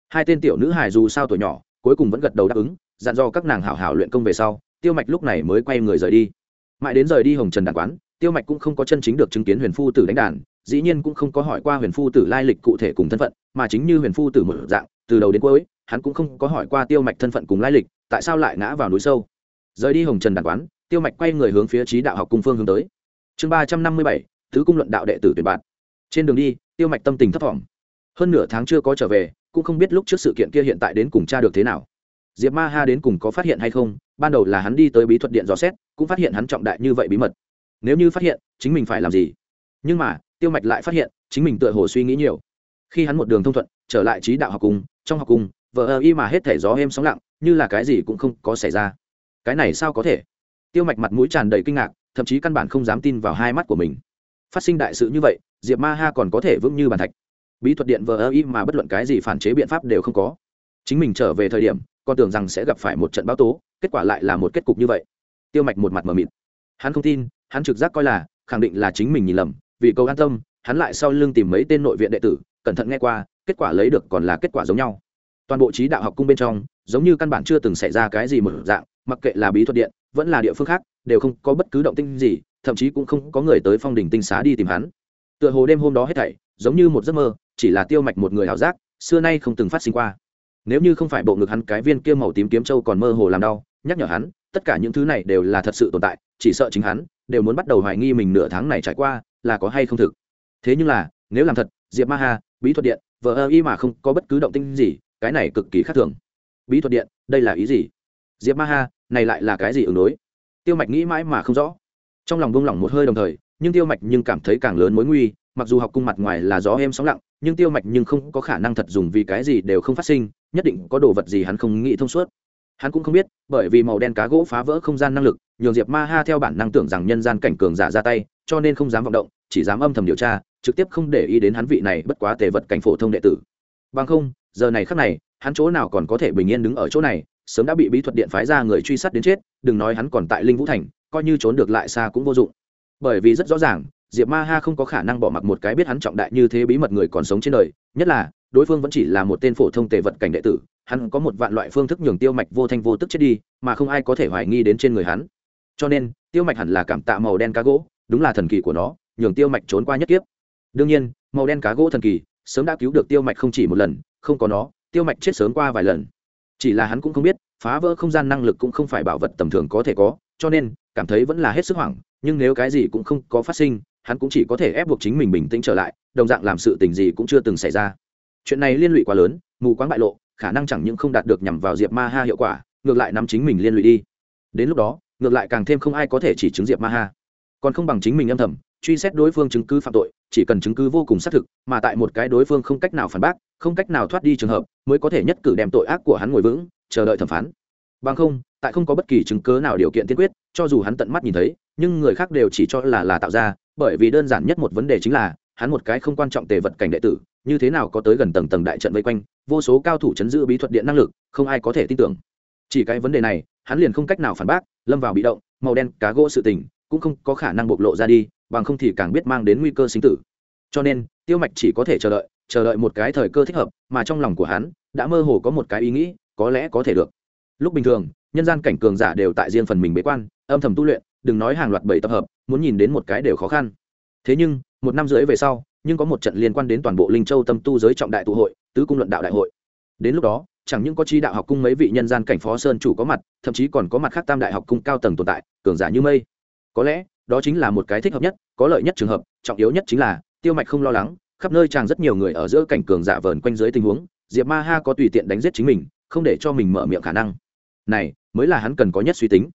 Hai tên tiểu nữ hài dù sao tuổi nhỏ, cuối cùng vẫn gật đầu đáp ứng, dặn do các nàng hảo hảo luyện công về sau, tiêu mạch lúc này mới quay người rời đi. Mãi đến rời đi hồng trần đàn quán, tiêu mạch cũng không có chân chính được chứng kiến huyền phu tử đánh đàn, dĩ nhiên cũng không có hỏi qua huyền phu tử lai lịch cụ thể cùng thân phận, mà chính như huyền phu tử một dạng, từ đầu đến cuối, hắn cũng không có hỏi qua tiêu mạch thân phận cùng lai lịch, tại sao lại ngã vào núi sâu. Rời đi hồng trần đàn quán, tiêu mạch quay người hướng phía trí đạo học cung phương hướng tới. Chương ba trăm năm mươi bảy thứ cung luận đạo đệ tử tuyển bạn. Trên đường đi, tiêu mạch tâm tình thấp t hơn nửa tháng chưa có trở về cũng không biết lúc trước sự kiện kia hiện tại đến cùng cha được thế nào. Diệp ma ha đến cùng có phát hiện hay không, ban đầu là hắn đi tới bí thuật điện dò xét, cũng phát hiện hắn trọng đại như vậy bí mật. Nếu như phát hiện, chính mình phải làm gì? Nhưng mà, tiêu mạch lại phát hiện, chính mình tựa hồ suy nghĩ nhiều. Khi hắn một đường thông thuận, trở lại trí đạo học cùng, trong học cùng vợ ơ y mà hết thể gió êm sóng lặng, như là cái gì cũng không có xảy ra. Cái này sao có thể? Tiêu mạch mặt mũi tràn đầy kinh ngạc, thậm chí căn bản không dám tin vào hai mắt của mình. Phát sinh đại sự như vậy, diệp ma ha còn có thể vững như bàn thạch bí thuật điện vờ ơ y mà bất luận cái gì phản chế biện pháp đều không có. Chính mình trở về thời điểm còn tưởng rằng sẽ gặp phải một trận báo tố, kết quả lại là một kết cục như vậy. Tiêu mạch một mặt mờ mịt. Hắn không tin, hắn trực giác coi là, khẳng định là chính mình nhìn lầm, vì cầu an tâm, hắn lại sau lưng tìm mấy tên nội viện đệ tử, cẩn thận nghe qua, kết quả lấy được còn là kết quả giống nhau. Toàn bộ trí đạo học cung bên trong, giống như căn bản chưa từng xảy ra cái gì một dạng, mặc kệ là bí thuật điện, vẫn là địa phương khác, đều không có bất cứ động tinh gì, thậm chí cũng không có người tới phong đỉnh tinh xá đi tìm hắn. Tựa hồ đêm hôm đó hết thảy giống như một giấc mơ, chỉ là tiêu mạch một người ảo giác, xưa nay không từng phát sinh qua. Nếu như không phải bộ ngực hắn cái viên kia màu tím kiếm châu còn mơ hồ làm đau, nhắc nhở hắn, tất cả những thứ này đều là thật sự tồn tại, chỉ sợ chính hắn đều muốn bắt đầu hoài nghi mình nửa tháng này trải qua là có hay không thực. Thế nhưng là, nếu làm thật, diệp ma ha, bí thuật điện, vờ ơ y mà không có bất cứ động tinh gì, cái này cực kỳ khác thường. Bí thuật điện, đây là ý gì? Diệp ma ha, này lại là cái gì ứng đối? Tiêu mạch nghĩ mãi mà không rõ. Trong lòng buông lỏng một hơi đồng thời, nhưng tiêu mạch nhưng cảm thấy càng lớn mối nguy mặc dù học cung mặt ngoài là gió êm sóng lặng, nhưng tiêu mạch nhưng không có khả năng thật dùng vì cái gì đều không phát sinh, nhất định có đồ vật gì hắn không nghĩ thông suốt. Hắn cũng không biết, bởi vì màu đen cá gỗ phá vỡ không gian năng lực, nhường diệp ma ha theo bản năng tưởng rằng nhân gian cảnh cường giả ra tay, cho nên không dám vọng động, chỉ dám âm thầm điều tra, trực tiếp không để ý đến hắn vị này bất quá tề vật cảnh phổ thông đệ tử. Bằng không, giờ này khắc này, hắn chỗ nào còn có thể bình yên đứng ở chỗ này, sớm đã bị bí thuật điện phái ra người truy sát đến chết, đừng nói hắn còn tại linh vũ thành, coi như trốn được lại xa cũng vô dụng. Bởi vì rất rõ ràng diệp ma ha không có khả năng bỏ mặc một cái biết hắn trọng đại như thế bí mật người còn sống trên đời, nhất là, đối phương vẫn chỉ là một tên phổ thông tề vật cảnh đệ tử, hắn có một vạn loại phương thức nhường tiêu mạch vô thanh vô tức chết đi, mà không ai có thể hoài nghi đến trên người hắn. Cho nên, tiêu mạch hẳn là cảm tạ màu đen cá gỗ, đúng là thần kỳ của nó, nhường tiêu mạch trốn qua nhất kiếp. Đương nhiên, màu đen cá gỗ thần kỳ, sớm đã cứu được tiêu mạch không chỉ một lần, không có nó, tiêu mạch chết sớm qua vài lần. Chỉ là hắn cũng không biết, phá vỡ không gian năng lực cũng không phải bảo vật tầm thường có thể có, cho nên, cảm thấy vẫn là hết sức hoảng, nhưng nếu cái gì cũng không có phát sinh hắn cũng chỉ có thể ép buộc chính mình bình tĩnh trở lại, đồng dạng làm sự tình gì cũng chưa từng xảy ra. Chuyện này liên lụy quá lớn, mù quáng bại lộ, khả năng chẳng những không đạt được nhằm vào diệp ma ha hiệu quả, ngược lại nắm chính mình liên lụy đi. Đến lúc đó, ngược lại càng thêm không ai có thể chỉ chứng diệp ma ha. Còn không bằng chính mình âm thầm, truy xét đối phương chứng cứ phạm tội, chỉ cần chứng cứ vô cùng xác thực, mà tại một cái đối phương không cách nào phản bác, không cách nào thoát đi trường hợp, mới có thể nhất cử đem tội ác của hắn ngồi vững, chờ đợi thẩm phán. Bằng không, tại không có bất kỳ chứng cớ nào điều kiện tiên quyết, cho dù hắn tận mắt nhìn thấy nhưng người khác đều chỉ cho là là tạo ra, bởi vì đơn giản nhất một vấn đề chính là, hắn một cái không quan trọng tề vật cảnh đệ tử, như thế nào có tới gần tầng tầng đại trận vây quanh, vô số cao thủ chấn giữ bí thuật điện năng lực, không ai có thể tin tưởng. Chỉ cái vấn đề này, hắn liền không cách nào phản bác, lâm vào bị động, màu đen cá gỗ sự tình, cũng không có khả năng bộc lộ ra đi, bằng không thì càng biết mang đến nguy cơ sinh tử. Cho nên, tiêu mạch chỉ có thể chờ đợi chờ đợi một cái thời cơ thích hợp, mà trong lòng của hắn, đã mơ hồ có một cái ý nghĩ, có lẽ có thể được. Lúc bình thường, nhân gian cảnh cường giả đều tại riêng phần mình bế quan, âm thầm tu luyện đừng nói hàng loạt bảy tập hợp, muốn nhìn đến một cái đều khó khăn. Thế nhưng, một năm rưỡi về sau, nhưng có một trận liên quan đến toàn bộ linh châu tâm tu giới trọng đại tụ hội, tứ cung luận đạo đại hội. Đến lúc đó, chẳng những có chi đạo học cung mấy vị nhân gian cảnh phó sơn chủ có mặt, thậm chí còn có mặt khác tam đại học cung cao tầng tồn tại, cường giả như mây. Có lẽ, đó chính là một cái thích hợp nhất, có lợi nhất trường hợp, trọng yếu nhất chính là, tiêu mạch không lo lắng, khắp nơi chàng rất nhiều người ở giữa cảnh cường giả vờn quanh dưới tình huống, diệp ma ha có tùy tiện đánh giết chính mình, không để cho mình mở miệng khả năng. Này, mới là hắn cần có nhất suy tính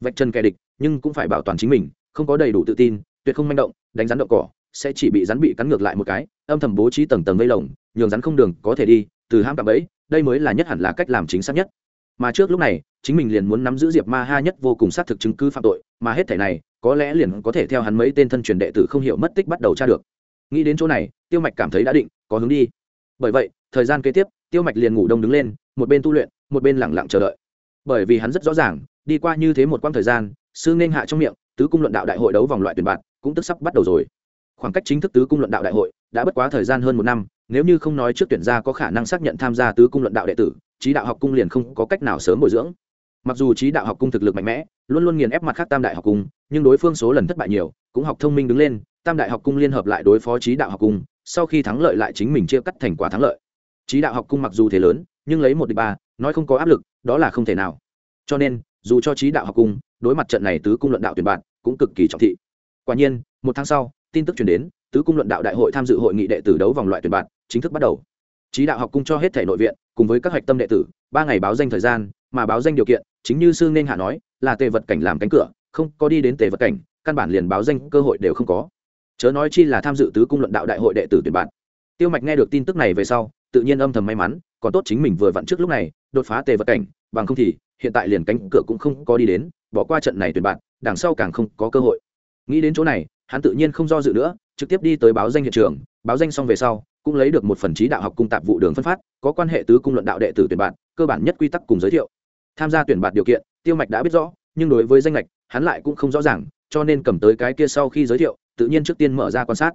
vạch chân kẻ địch, nhưng cũng phải bảo toàn chính mình, không có đầy đủ tự tin, tuyệt không manh động, đánh rắn đậu cỏ, sẽ chỉ bị rắn bị cắn ngược lại một cái, âm thầm bố trí tầng tầng vây lồng, nhường rắn không đường có thể đi, từ ham cạm ấy đây mới là nhất hẳn là cách làm chính xác nhất. Mà trước lúc này, chính mình liền muốn nắm giữ diệp ma ha nhất vô cùng xác thực chứng cứ phạm tội, mà hết thể này, có lẽ liền có thể theo hắn mấy tên thân truyền đệ tử không hiểu mất tích bắt đầu tra được. Nghĩ đến chỗ này, tiêu mạch cảm thấy đã định, có hướng đi. Bởi vậy, thời gian kế tiếp, tiêu mạch liền ngủ đông đứng lên, một bên tu luyện, một bên lẳng lặng chờ đợi. Bởi vì hắn rất rõ ràng đi qua như thế một quãng thời gian, sư nên hạ trong miệng, tứ cung luận đạo đại hội đấu vòng loại tuyển bạn cũng tức sắp bắt đầu rồi. Khoảng cách chính thức tứ cung luận đạo đại hội đã bất quá thời gian hơn một năm, nếu như không nói trước tuyển gia có khả năng xác nhận tham gia tứ cung luận đạo đệ tử, trí đạo học cung liền không có cách nào sớm bồi dưỡng. Mặc dù trí đạo học cung thực lực mạnh mẽ, luôn luôn nghiền ép mặt khác tam đại học cung, nhưng đối phương số lần thất bại nhiều, cũng học thông minh đứng lên, tam đại học cung liên hợp lại đối phó trí đạo học cung, sau khi thắng lợi lại chính mình chia cắt thành quả thắng lợi. Trí đạo học cung mặc dù thế lớn, nhưng lấy một địch ba, nói không có áp lực, đó là không thể nào. Cho nên dù cho trí đạo học cung, đối mặt trận này tứ cung luận đạo tuyển bạn, cũng cực kỳ trọng thị. Quả nhiên, một tháng sau, tin tức chuyển đến, tứ cung luận đạo đại hội tham dự hội nghị đệ tử đấu vòng loại tuyển bạn chính thức bắt đầu. Trí đạo học cung cho hết thể nội viện, cùng với các hạch tâm đệ tử, ba ngày báo danh thời gian, mà báo danh điều kiện, chính như sư nên hạ nói, là tề vật cảnh làm cánh cửa, không có đi đến tề vật cảnh, căn bản liền báo danh cơ hội đều không có. Chớ nói chi là tham dự tứ cung luận đạo đại hội đệ tử tuyển bạn. Tiêu mạch nghe được tin tức này về sau tự nhiên âm thầm may mắn, còn tốt chính mình vừa vặn trước lúc này, đột phá tề vật cảnh, bằng không thì, hiện tại liền cánh cửa cũng không có đi đến, bỏ qua trận này tuyển bạn, đằng sau càng không có cơ hội. Nghĩ đến chỗ này, hắn tự nhiên không do dự nữa, trực tiếp đi tới báo danh hiện trường, báo danh xong về sau, cũng lấy được một phần trí đạo học cung tạp vụ đường phân phát, có quan hệ tứ cung luận đạo đệ tử tuyển bạn, cơ bản nhất quy tắc cùng giới thiệu. Tham gia tuyển bạn điều kiện, tiêu mạch đã biết rõ, nhưng đối với danh lệch, hắn lại cũng không rõ ràng, cho nên cầm tới cái kia sau khi giới thiệu, tự nhiên trước tiên mở ra quan sát.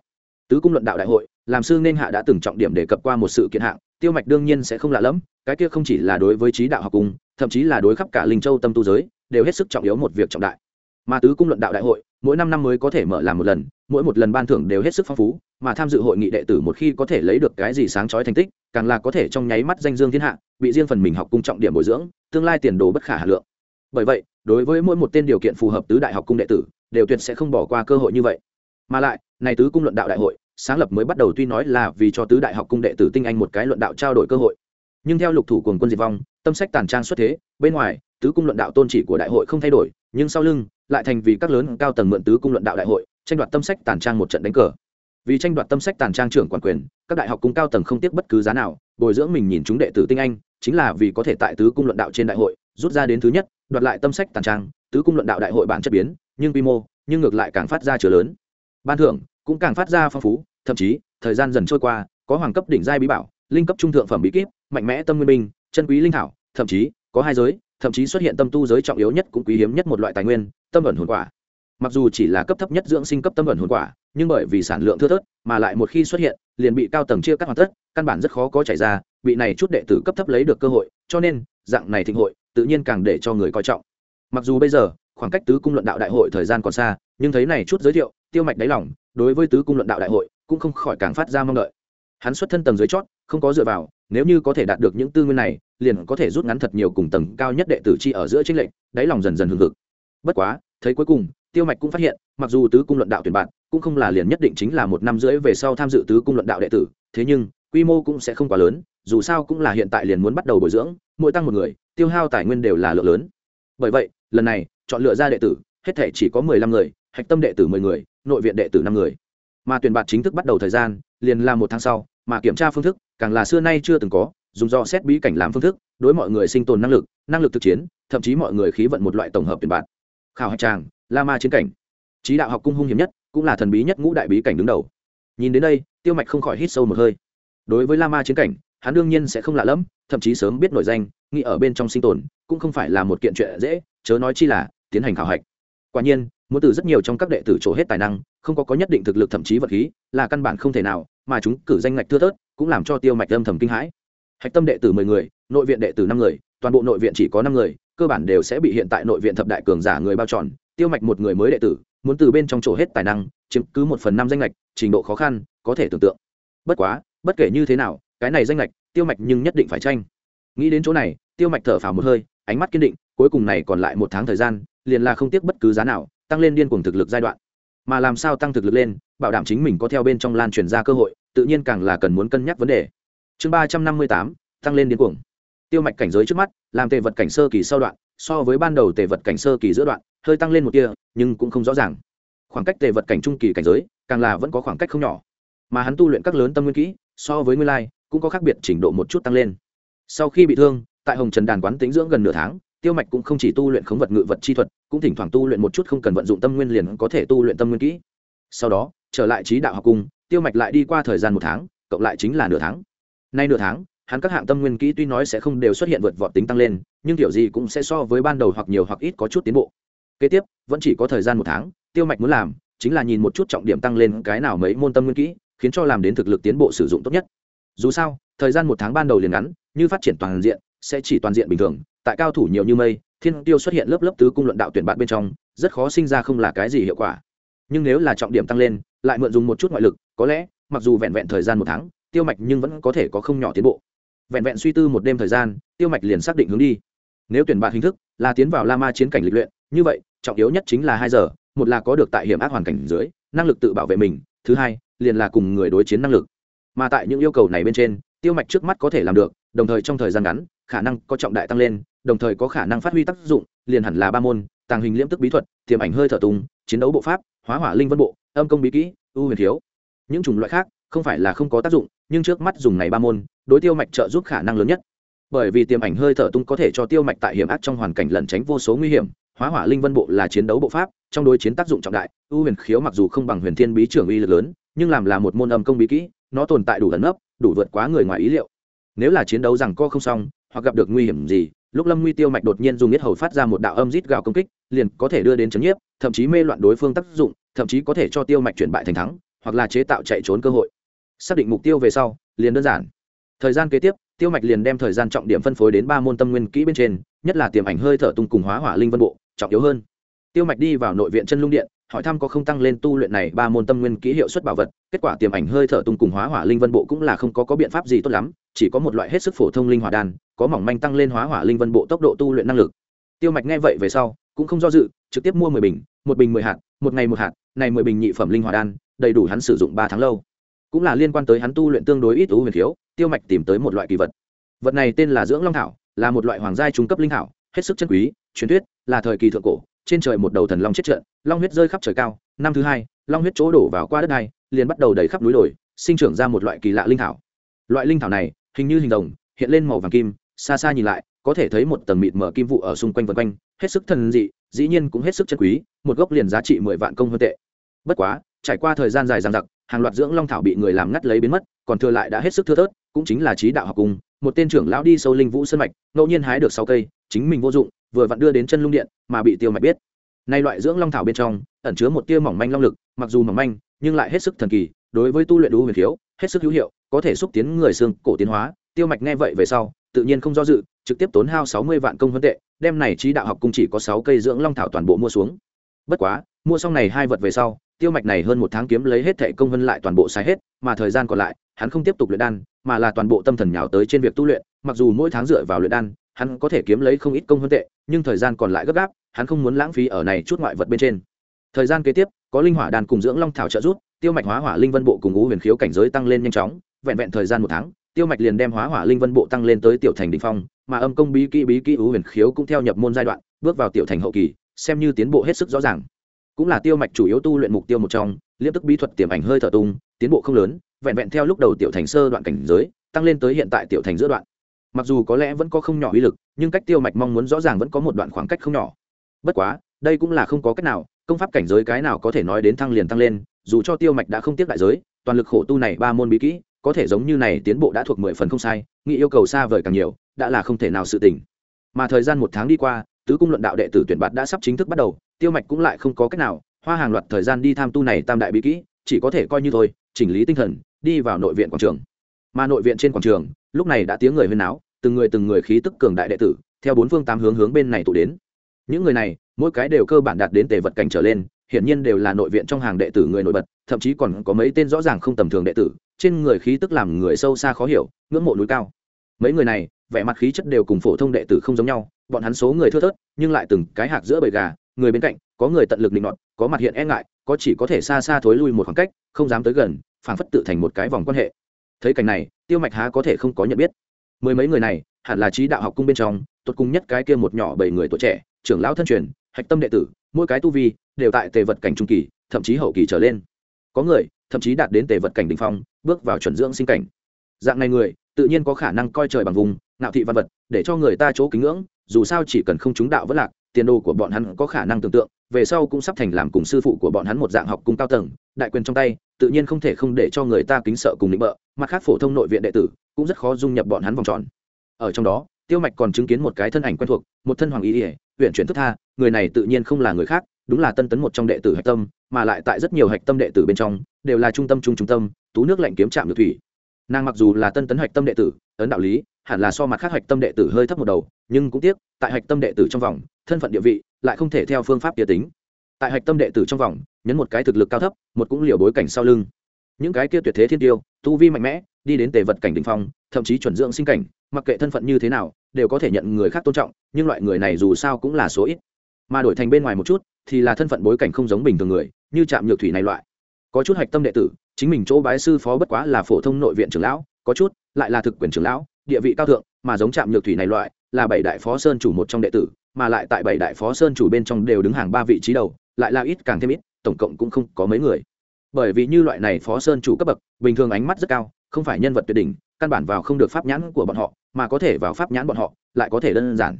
Tứ cung luận đạo đại hội làm sư nên hạ đã từng trọng điểm đề cập qua một sự kiện hạng, tiêu mạch đương nhiên sẽ không lạ lẫm, cái kia không chỉ là đối với trí đạo học cung thậm chí là đối khắp cả linh châu tâm tu giới, đều hết sức trọng yếu một việc trọng đại. Mà tứ cung luận đạo đại hội, mỗi năm năm mới có thể mở làm một lần, mỗi một lần ban thưởng đều hết sức phong phú, mà tham dự hội nghị đệ tử một khi có thể lấy được cái gì sáng chói thành tích, càng là có thể trong nháy mắt danh dương thiên hạ, bị riêng phần mình học cung trọng điểm bồi dưỡng, tương lai tiền đồ bất khả hà lượng. Bởi vậy, đối với mỗi một tên điều kiện phù hợp tứ đại học cung đệ tử, đều tuyệt sẽ không bỏ qua cơ hội như vậy. Mà lại, này tứ cung luận đạo đại hội sáng lập mới bắt đầu tuy nói là vì cho tứ đại học cung đệ tử tinh anh một cái luận đạo trao đổi cơ hội. Nhưng theo lục thủ cùng quân diệt vong, tâm sách tàn trang xuất thế, bên ngoài, tứ cung luận đạo tôn chỉ của đại hội không thay đổi, nhưng sau lưng, lại thành vì các lớn cao tầng mượn tứ cung luận đạo đại hội, tranh đoạt tâm sách tàn trang một trận đánh cờ. Vì tranh đoạt tâm sách tàn trang trưởng quản quyền, các đại học cung cao tầng không tiếc bất cứ giá nào, bồi dưỡng mình nhìn chúng đệ tử tinh anh, chính là vì có thể tại tứ cung luận đạo trên đại hội, rút ra đến thứ nhất, đoạt lại tâm sách tàn trang, tứ cung luận đạo đại hội bản chất biến, nhưng quy mô, nhưng ngược lại càng phát ra chứa lớn. Ban thưởng cũng càng phát ra phong phú thậm chí, thời gian dần trôi qua, có hoàng cấp đỉnh giai bí bảo, linh cấp trung thượng phẩm bí kíp, mạnh mẽ tâm nguyên minh, chân quý linh thảo, thậm chí, có hai giới, thậm chí xuất hiện tâm tu giới trọng yếu nhất cũng quý hiếm nhất một loại tài nguyên, tâm ẩn hồn quả. Mặc dù chỉ là cấp thấp nhất dưỡng sinh cấp tâm ẩn hồn quả, nhưng bởi vì sản lượng thưa thớt, mà lại một khi xuất hiện, liền bị cao tầng chia cắt hoàn tất, căn bản rất khó có chảy ra bị này chút đệ tử cấp thấp lấy được cơ hội, cho nên, dạng này thịnh hội, tự nhiên càng để cho người coi trọng. Mặc dù bây giờ, khoảng cách tứ cung luận đạo đại hội thời gian còn xa, nhưng thấy này chút giới thiệu, tiêu mạch đáy lòng, đối với tứ cung luận đạo đại hội cũng không khỏi càng phát ra mong đợi. Hắn xuất thân tầng dưới chót, không có dựa vào, nếu như có thể đạt được những tư nguyên này, liền có thể rút ngắn thật nhiều cùng tầng cao nhất đệ tử chi ở giữa chính lệnh đáy lòng dần dần hừng hực. Bất quá, thấy cuối cùng, tiêu mạch cũng phát hiện, mặc dù tứ cung luận đạo tuyển bạn, cũng không là liền nhất định chính là một năm rưỡi về sau tham dự tứ cung luận đạo đệ tử, thế nhưng, quy mô cũng sẽ không quá lớn, dù sao cũng là hiện tại liền muốn bắt đầu bồi dưỡng, mỗi tăng một người, tiêu hao tài nguyên đều là lượng lớn. Bởi vậy, lần này, chọn lựa ra đệ tử, hết thể chỉ có mười lăm người, hạch tâm đệ tử mười người, nội viện đệ tử năm người mà tuyển bạt chính thức bắt đầu thời gian, liền là một tháng sau, mà kiểm tra phương thức, càng là xưa nay chưa từng có, dùng do xét bí cảnh làm phương thức, đối mọi người sinh tồn năng lực năng lực thực chiến, thậm chí mọi người khí vận một loại tổng hợp tuyển bạt. Khảo hạch tràng, la ma chiến cảnh. Trí đạo học cung hung hiểm nhất, cũng là thần bí nhất ngũ đại bí cảnh đứng đầu. Nhìn đến đây, tiêu mạch không khỏi hít sâu một hơi. Đối với la ma chiến cảnh, hắn đương nhiên sẽ không lạ lẫm, thậm chí sớm biết nổi danh, nghĩ ở bên trong sinh tồn, cũng không phải là một kiện chuyện dễ, chớ nói chi là, tiến hành khảo hạch. Quả nhiên muốn từ rất nhiều trong các đệ tử trổ hết tài năng, không có có nhất định thực lực thậm chí vật khí, là căn bản không thể nào, mà chúng cử danh ngạch thưa thớt, cũng làm cho tiêu mạch âm thầm kinh hãi. Hạch tâm đệ tử mười người, nội viện đệ tử năm người, toàn bộ nội viện chỉ có năm người, cơ bản đều sẽ bị hiện tại nội viện thập đại cường giả người bao tròn tiêu mạch một người mới đệ tử, muốn từ bên trong chỗ hết tài năng, chiếm cứ một phần năm danh lệch trình độ khó khăn, có thể tưởng tượng. Bất quá, bất kể như thế nào, cái này danh lệch tiêu mạch nhưng nhất định phải tranh. Nghĩ đến chỗ này, tiêu mạch thở phào một hơi, ánh mắt kiên định, cuối cùng này còn lại một tháng thời gian, liền là không tiếc bất cứ giá nào tăng lên điên cuồng thực lực giai đoạn. Mà làm sao tăng thực lực lên, bảo đảm chính mình có theo bên trong lan truyền ra cơ hội, tự nhiên càng là cần muốn cân nhắc vấn đề. Chương ba trăm năm mươi tám, tăng lên điên cuồng. Tiêu mạch cảnh giới trước mắt, làm tề vật cảnh sơ kỳ sau đoạn, so với ban đầu tề vật cảnh sơ kỳ giữa đoạn, hơi tăng lên một kia nhưng cũng không rõ ràng. Khoảng cách tề vật cảnh trung kỳ cảnh giới, càng là vẫn có khoảng cách không nhỏ. Mà hắn tu luyện các lớn tâm nguyên kỹ, so với nguyên lai, cũng có khác biệt trình độ một chút tăng lên. Sau khi bị thương, tại hồng trần đàn quán tính dưỡng gần nửa tháng tiêu mạch cũng không chỉ tu luyện khống vật ngự vật chi thuật, cũng thỉnh thoảng tu luyện một chút không cần vận dụng tâm nguyên liền có thể tu luyện tâm nguyên kỹ. Sau đó, trở lại trí đạo học cung tiêu mạch lại đi qua thời gian một tháng, cộng lại chính là nửa tháng. Nay nửa tháng, hắn các hạng tâm nguyên kỹ tuy nói sẽ không đều xuất hiện vượt vọt tính tăng lên, nhưng kiểu gì cũng sẽ so với ban đầu hoặc nhiều hoặc ít có chút tiến bộ. Kế tiếp, vẫn chỉ có thời gian một tháng, tiêu mạch muốn làm chính là nhìn một chút trọng điểm tăng lên cái nào mấy môn tâm nguyên kỹ, khiến cho làm đến thực lực tiến bộ sử dụng tốt nhất. Dù sao, thời gian một tháng ban đầu liền ngắn, như phát triển toàn diện, sẽ chỉ toàn diện bình thường tại cao thủ nhiều như mây, thiên tiêu xuất hiện lớp lớp tứ cung luận đạo tuyển bạn bên trong, rất khó sinh ra không là cái gì hiệu quả. Nhưng nếu là trọng điểm tăng lên, lại mượn dùng một chút ngoại lực, có lẽ, mặc dù vẹn vẹn thời gian một tháng, tiêu mạch nhưng vẫn có thể có không nhỏ tiến bộ. Vẹn vẹn suy tư một đêm thời gian, tiêu mạch liền xác định hướng đi. Nếu tuyển bạn hình thức là tiến vào la ma chiến cảnh lịch luyện, như vậy, trọng yếu nhất chính là hai giờ, một là có được tại hiểm ác hoàn cảnh dưới, năng lực tự bảo vệ mình, thứ hai, liền là cùng người đối chiến năng lực. Mà tại những yêu cầu này bên trên, tiêu mạch trước mắt có thể làm được, đồng thời trong thời gian ngắn, khả năng có trọng đại tăng lên đồng thời có khả năng phát huy tác dụng, liền hẳn là ba môn, tàng hình liễm tức bí thuật, tiềm ảnh hơi thở tùng, chiến đấu bộ pháp, hóa hỏa linh vân bộ, âm công bí kỹ, ưu huyền thiếu. Những chủng loại khác không phải là không có tác dụng, nhưng trước mắt dùng này ba môn, đối tiêu mạch trợ giúp khả năng lớn nhất. Bởi vì tiềm ảnh hơi thở tung có thể cho tiêu mạch tại hiểm ác trong hoàn cảnh lẩn tránh vô số nguy hiểm, hóa hỏa linh vân bộ là chiến đấu bộ pháp, trong đối chiến tác dụng trọng đại, ưu huyền khiếu mặc dù không bằng huyền thiên bí trưởng uy lực lớn, nhưng làm là một môn âm công bí kỹ, nó tồn tại đủ ẩn nấp, đủ vượt quá người ngoài ý liệu. Nếu là chiến đấu rằng co không xong, hoặc gặp được nguy hiểm gì lúc lâm nguy tiêu mạch đột nhiên dùng yết hầu phát ra một đạo âm rít gào công kích, liền có thể đưa đến chấn nhiếp, thậm chí mê loạn đối phương tác dụng, thậm chí có thể cho tiêu mạch chuyển bại thành thắng, hoặc là chế tạo chạy trốn cơ hội. Xác định mục tiêu về sau, liền đơn giản. Thời gian kế tiếp, tiêu mạch liền đem thời gian trọng điểm phân phối đến ba môn tâm nguyên kỹ bên trên, nhất là tiềm ảnh hơi thở tung cùng hóa hỏa linh vân bộ, trọng yếu hơn. Tiêu mạch đi vào nội viện chân lung điện hỏi thăm có không tăng lên tu luyện này ba môn tâm nguyên kỹ hiệu suất bảo vật, kết quả tiềm ảnh hơi thở tung cùng hóa hỏa linh vân bộ cũng là không có có biện pháp gì tốt lắm, chỉ có một loại hết sức phổ thông linh hỏa đan, có mỏng manh tăng lên hóa hỏa linh vân bộ tốc độ tu luyện năng lực. Tiêu mạch nghe vậy về sau, cũng không do dự, trực tiếp mua mười bình, một bình mười hạt, một ngày một hạt, này mười bình nhị phẩm linh hỏa đan, đầy đủ hắn sử dụng ba tháng lâu. Cũng là liên quan tới hắn tu luyện tương đối ít tú huyền thiếu, tiêu mạch tìm tới một loại kỳ vật. Vật này tên là dưỡng long thảo, là một loại hoàng gia trung cấp linh thảo, hết sức chân quý, truyền thuyết, là thời kỳ thượng cổ trên trời một đầu thần long chết trận long huyết rơi khắp trời cao, năm thứ hai, long huyết chỗ đổ vào qua đất này, liền bắt đầu đầy khắp núi đồi, sinh trưởng ra một loại kỳ lạ linh thảo. Loại linh thảo này, hình như hình đồng, hiện lên màu vàng kim, xa xa nhìn lại, có thể thấy một tầng mịt mở kim vụ ở xung quanh vân quanh, hết sức thần dị, dĩ nhiên cũng hết sức chân quý, một gốc liền giá trị mười vạn công hơn tệ. Bất quá, trải qua thời gian dài dằng dặc, hàng loạt dưỡng long thảo bị người làm ngắt lấy biến mất, còn thừa lại đã hết sức thưa thớt, cũng chính là trí đạo học cung, một tên trưởng lão đi sâu linh vũ sơn mạch, ngẫu nhiên hái được sáu cây, chính mình vô dụng vừa vặn đưa đến chân lung điện, mà bị tiêu mạch biết. Nay loại dưỡng long thảo bên trong, ẩn chứa một tia mỏng manh long lực, mặc dù mỏng manh, nhưng lại hết sức thần kỳ, đối với tu luyện đũ huyền thiếu hết sức hữu hiệu, có thể xúc tiến người xương cổ tiến hóa. Tiêu mạch nghe vậy về sau, tự nhiên không do dự, trực tiếp tốn hao sáu mươi vạn công vân tệ, đem này trí đạo học cung chỉ có sáu cây dưỡng long thảo toàn bộ mua xuống. Bất quá, mua xong này hai vật về sau, tiêu mạch này hơn một tháng kiếm lấy hết thẻ công vân lại toàn bộ sai hết, mà thời gian còn lại, hắn không tiếp tục luyện đan, mà là toàn bộ tâm thần nhào tới trên việc tu luyện, mặc dù mỗi tháng dựa vào luyện đan hắn có thể kiếm lấy không ít công hơn tệ, nhưng thời gian còn lại gấp gáp, hắn không muốn lãng phí ở này chút ngoại vật bên trên. Thời gian kế tiếp, có linh hỏa đan cùng dưỡng long thảo trợ giúp, tiêu mạch hóa hỏa linh vân bộ cùng ngũ huyền khiếu cảnh giới tăng lên nhanh chóng, vẹn vẹn thời gian một tháng, tiêu mạch liền đem hóa hỏa linh vân bộ tăng lên tới tiểu thành đ ỉ n h phong, mà âm công bí kỹ bí kỹ ngũ huyền khiếu cũng theo nhập môn giai đoạn, bước vào tiểu thành hậu kỳ, xem như tiến bộ hết sức rõ ràng. Cũng là tiêu mạch chủ yếu tu luyện mục tiêu một trong, liếp tức bí thuật tiềm ảnh hơi thở tung, tiến bộ không lớn, vẹn vẹn theo lúc đầu tiểu thành sơ đoạn cảnh giới, tăng lên tới hiện tại tiểu thành giữa đoạn mặc dù có lẽ vẫn có không nhỏ uy lực, nhưng cách tiêu mạch mong muốn rõ ràng vẫn có một đoạn khoảng cách không nhỏ. Bất quá, đây cũng là không có cách nào, công pháp cảnh giới cái nào có thể nói đến thăng liền tăng lên, dù cho tiêu mạch đã không tiếp đại giới, toàn lực khổ tu này ba môn bí kỹ, có thể giống như này tiến bộ đã thuộc mười phần không sai, nghĩ yêu cầu xa vời càng nhiều, đã là không thể nào sự tỉnh. Mà thời gian một tháng đi qua, tứ cung luận đạo đệ tử tuyển bạt đã sắp chính thức bắt đầu, tiêu mạch cũng lại không có cách nào, hoa hàng loạt thời gian đi tham tu này tam đại bí kỹ, chỉ có thể coi như thôi, chỉnh lý tinh thần, đi vào nội viện quảng trường. Mà nội viện trên quảng trường lúc này đã tiếng người huyên náo, từng người từng người khí tức cường đại đệ tử theo bốn phương tám hướng hướng bên này tụ đến. Những người này mỗi cái đều cơ bản đạt đến tề vật cảnh trở lên hiển nhiên đều là nội viện trong hàng đệ tử người nổi bật thậm chí còn có mấy tên rõ ràng không tầm thường đệ tử trên người khí tức làm người sâu xa khó hiểu ngưỡng mộ núi cao. Mấy người này vẻ mặt khí chất đều cùng phổ thông đệ tử không giống nhau bọn hắn số người thưa thớt nhưng lại từng cái hạc giữa bầy gà người bên cạnh có người tận lực định nọt có mặt hiện e ngại có chỉ có thể xa xa thối lui một khoảng cách không dám tới gần phảng phất tự thành một cái vòng quan hệ thấy cảnh này, tiêu mạch há có thể không có nhận biết. Mười mấy người này, hẳn là trí đạo học cung bên trong, tột cung nhất cái kia một nhỏ bảy người tuổi trẻ, trưởng lão thân truyền, hạch tâm đệ tử, mỗi cái tu vi đều tại tề vật cảnh trung kỳ, thậm chí hậu kỳ trở lên. Có người, thậm chí đạt đến tề vật cảnh đ ỉ n h phong, bước vào chuẩn dưỡng sinh cảnh. Dạng này người, tự nhiên có khả năng coi trời bằng vùng nạo thị văn vật, để cho người ta chỗ kính ngưỡng, dù sao chỉ cần không chúng đạo vất lạc, tiền đồ của bọn hắn có khả năng tưởng tượng, về sau cũng sắp thành làm cùng sư phụ của bọn hắn một dạng học cung cao tầng, đại quyền trong tay tự nhiên không thể không để cho người ta kính sợ cùng định bợ, mặt khác phổ thông nội viện đệ tử cũng rất khó dung nhập bọn hắn vòng tròn. Ở trong đó, tiêu mạch còn chứng kiến một cái thân ảnh quen thuộc, một thân hoàng ý ỉa huyện chuyển thức tha, người này tự nhiên không là người khác, đúng là tân tấn một trong đệ tử hạch tâm, mà lại tại rất nhiều hạch tâm đệ tử bên trong, đều là trung tâm trung trung tâm, tú nước lạnh kiếm trạm được thủy. Nàng mặc dù là tân tấn hạch tâm đệ tử, ấn đạo lý, hẳn là so mặt khác hạch tâm đệ tử hơi thấp một đầu, nhưng cũng tiếc, tại hạch tâm đệ tử trong vòng, thân phận địa vị lại không thể theo phương pháp địa tính tại hạch tâm đệ tử trong vòng, nhấn một cái thực lực cao thấp, một cũng liều bối cảnh sau lưng. Những cái kia tuyệt thế thiên tiêu, tu vi mạnh mẽ, đi đến tề vật cảnh đình phong, thậm chí chuẩn dưỡng sinh cảnh, mặc kệ thân phận như thế nào, đều có thể nhận người khác tôn trọng, nhưng loại người này dù sao cũng là số ít. Mà đổi thành bên ngoài một chút, thì là thân phận bối cảnh không giống bình thường người, như trạm nhược thủy này loại. Có chút hạch tâm đệ tử, chính mình chỗ bái sư phó bất quá là phổ thông nội viện trưởng lão, có chút, lại là thực quyền trưởng lão, địa vị cao thượng, mà giống trạm nhược thủy này loại, là bảy đại phó sơn chủ một trong đệ tử, mà lại tại bảy đại phó sơn chủ bên trong đều đứng hàng ba vị trí đầu lại là ít càng thêm ít, tổng cộng cũng không có mấy người. Bởi vì như loại này phó sơn chủ cấp bậc, bình thường ánh mắt rất cao, không phải nhân vật tuyệt đỉnh, căn bản vào không được pháp nhãn của bọn họ, mà có thể vào pháp nhãn bọn họ, lại có thể đơn giản.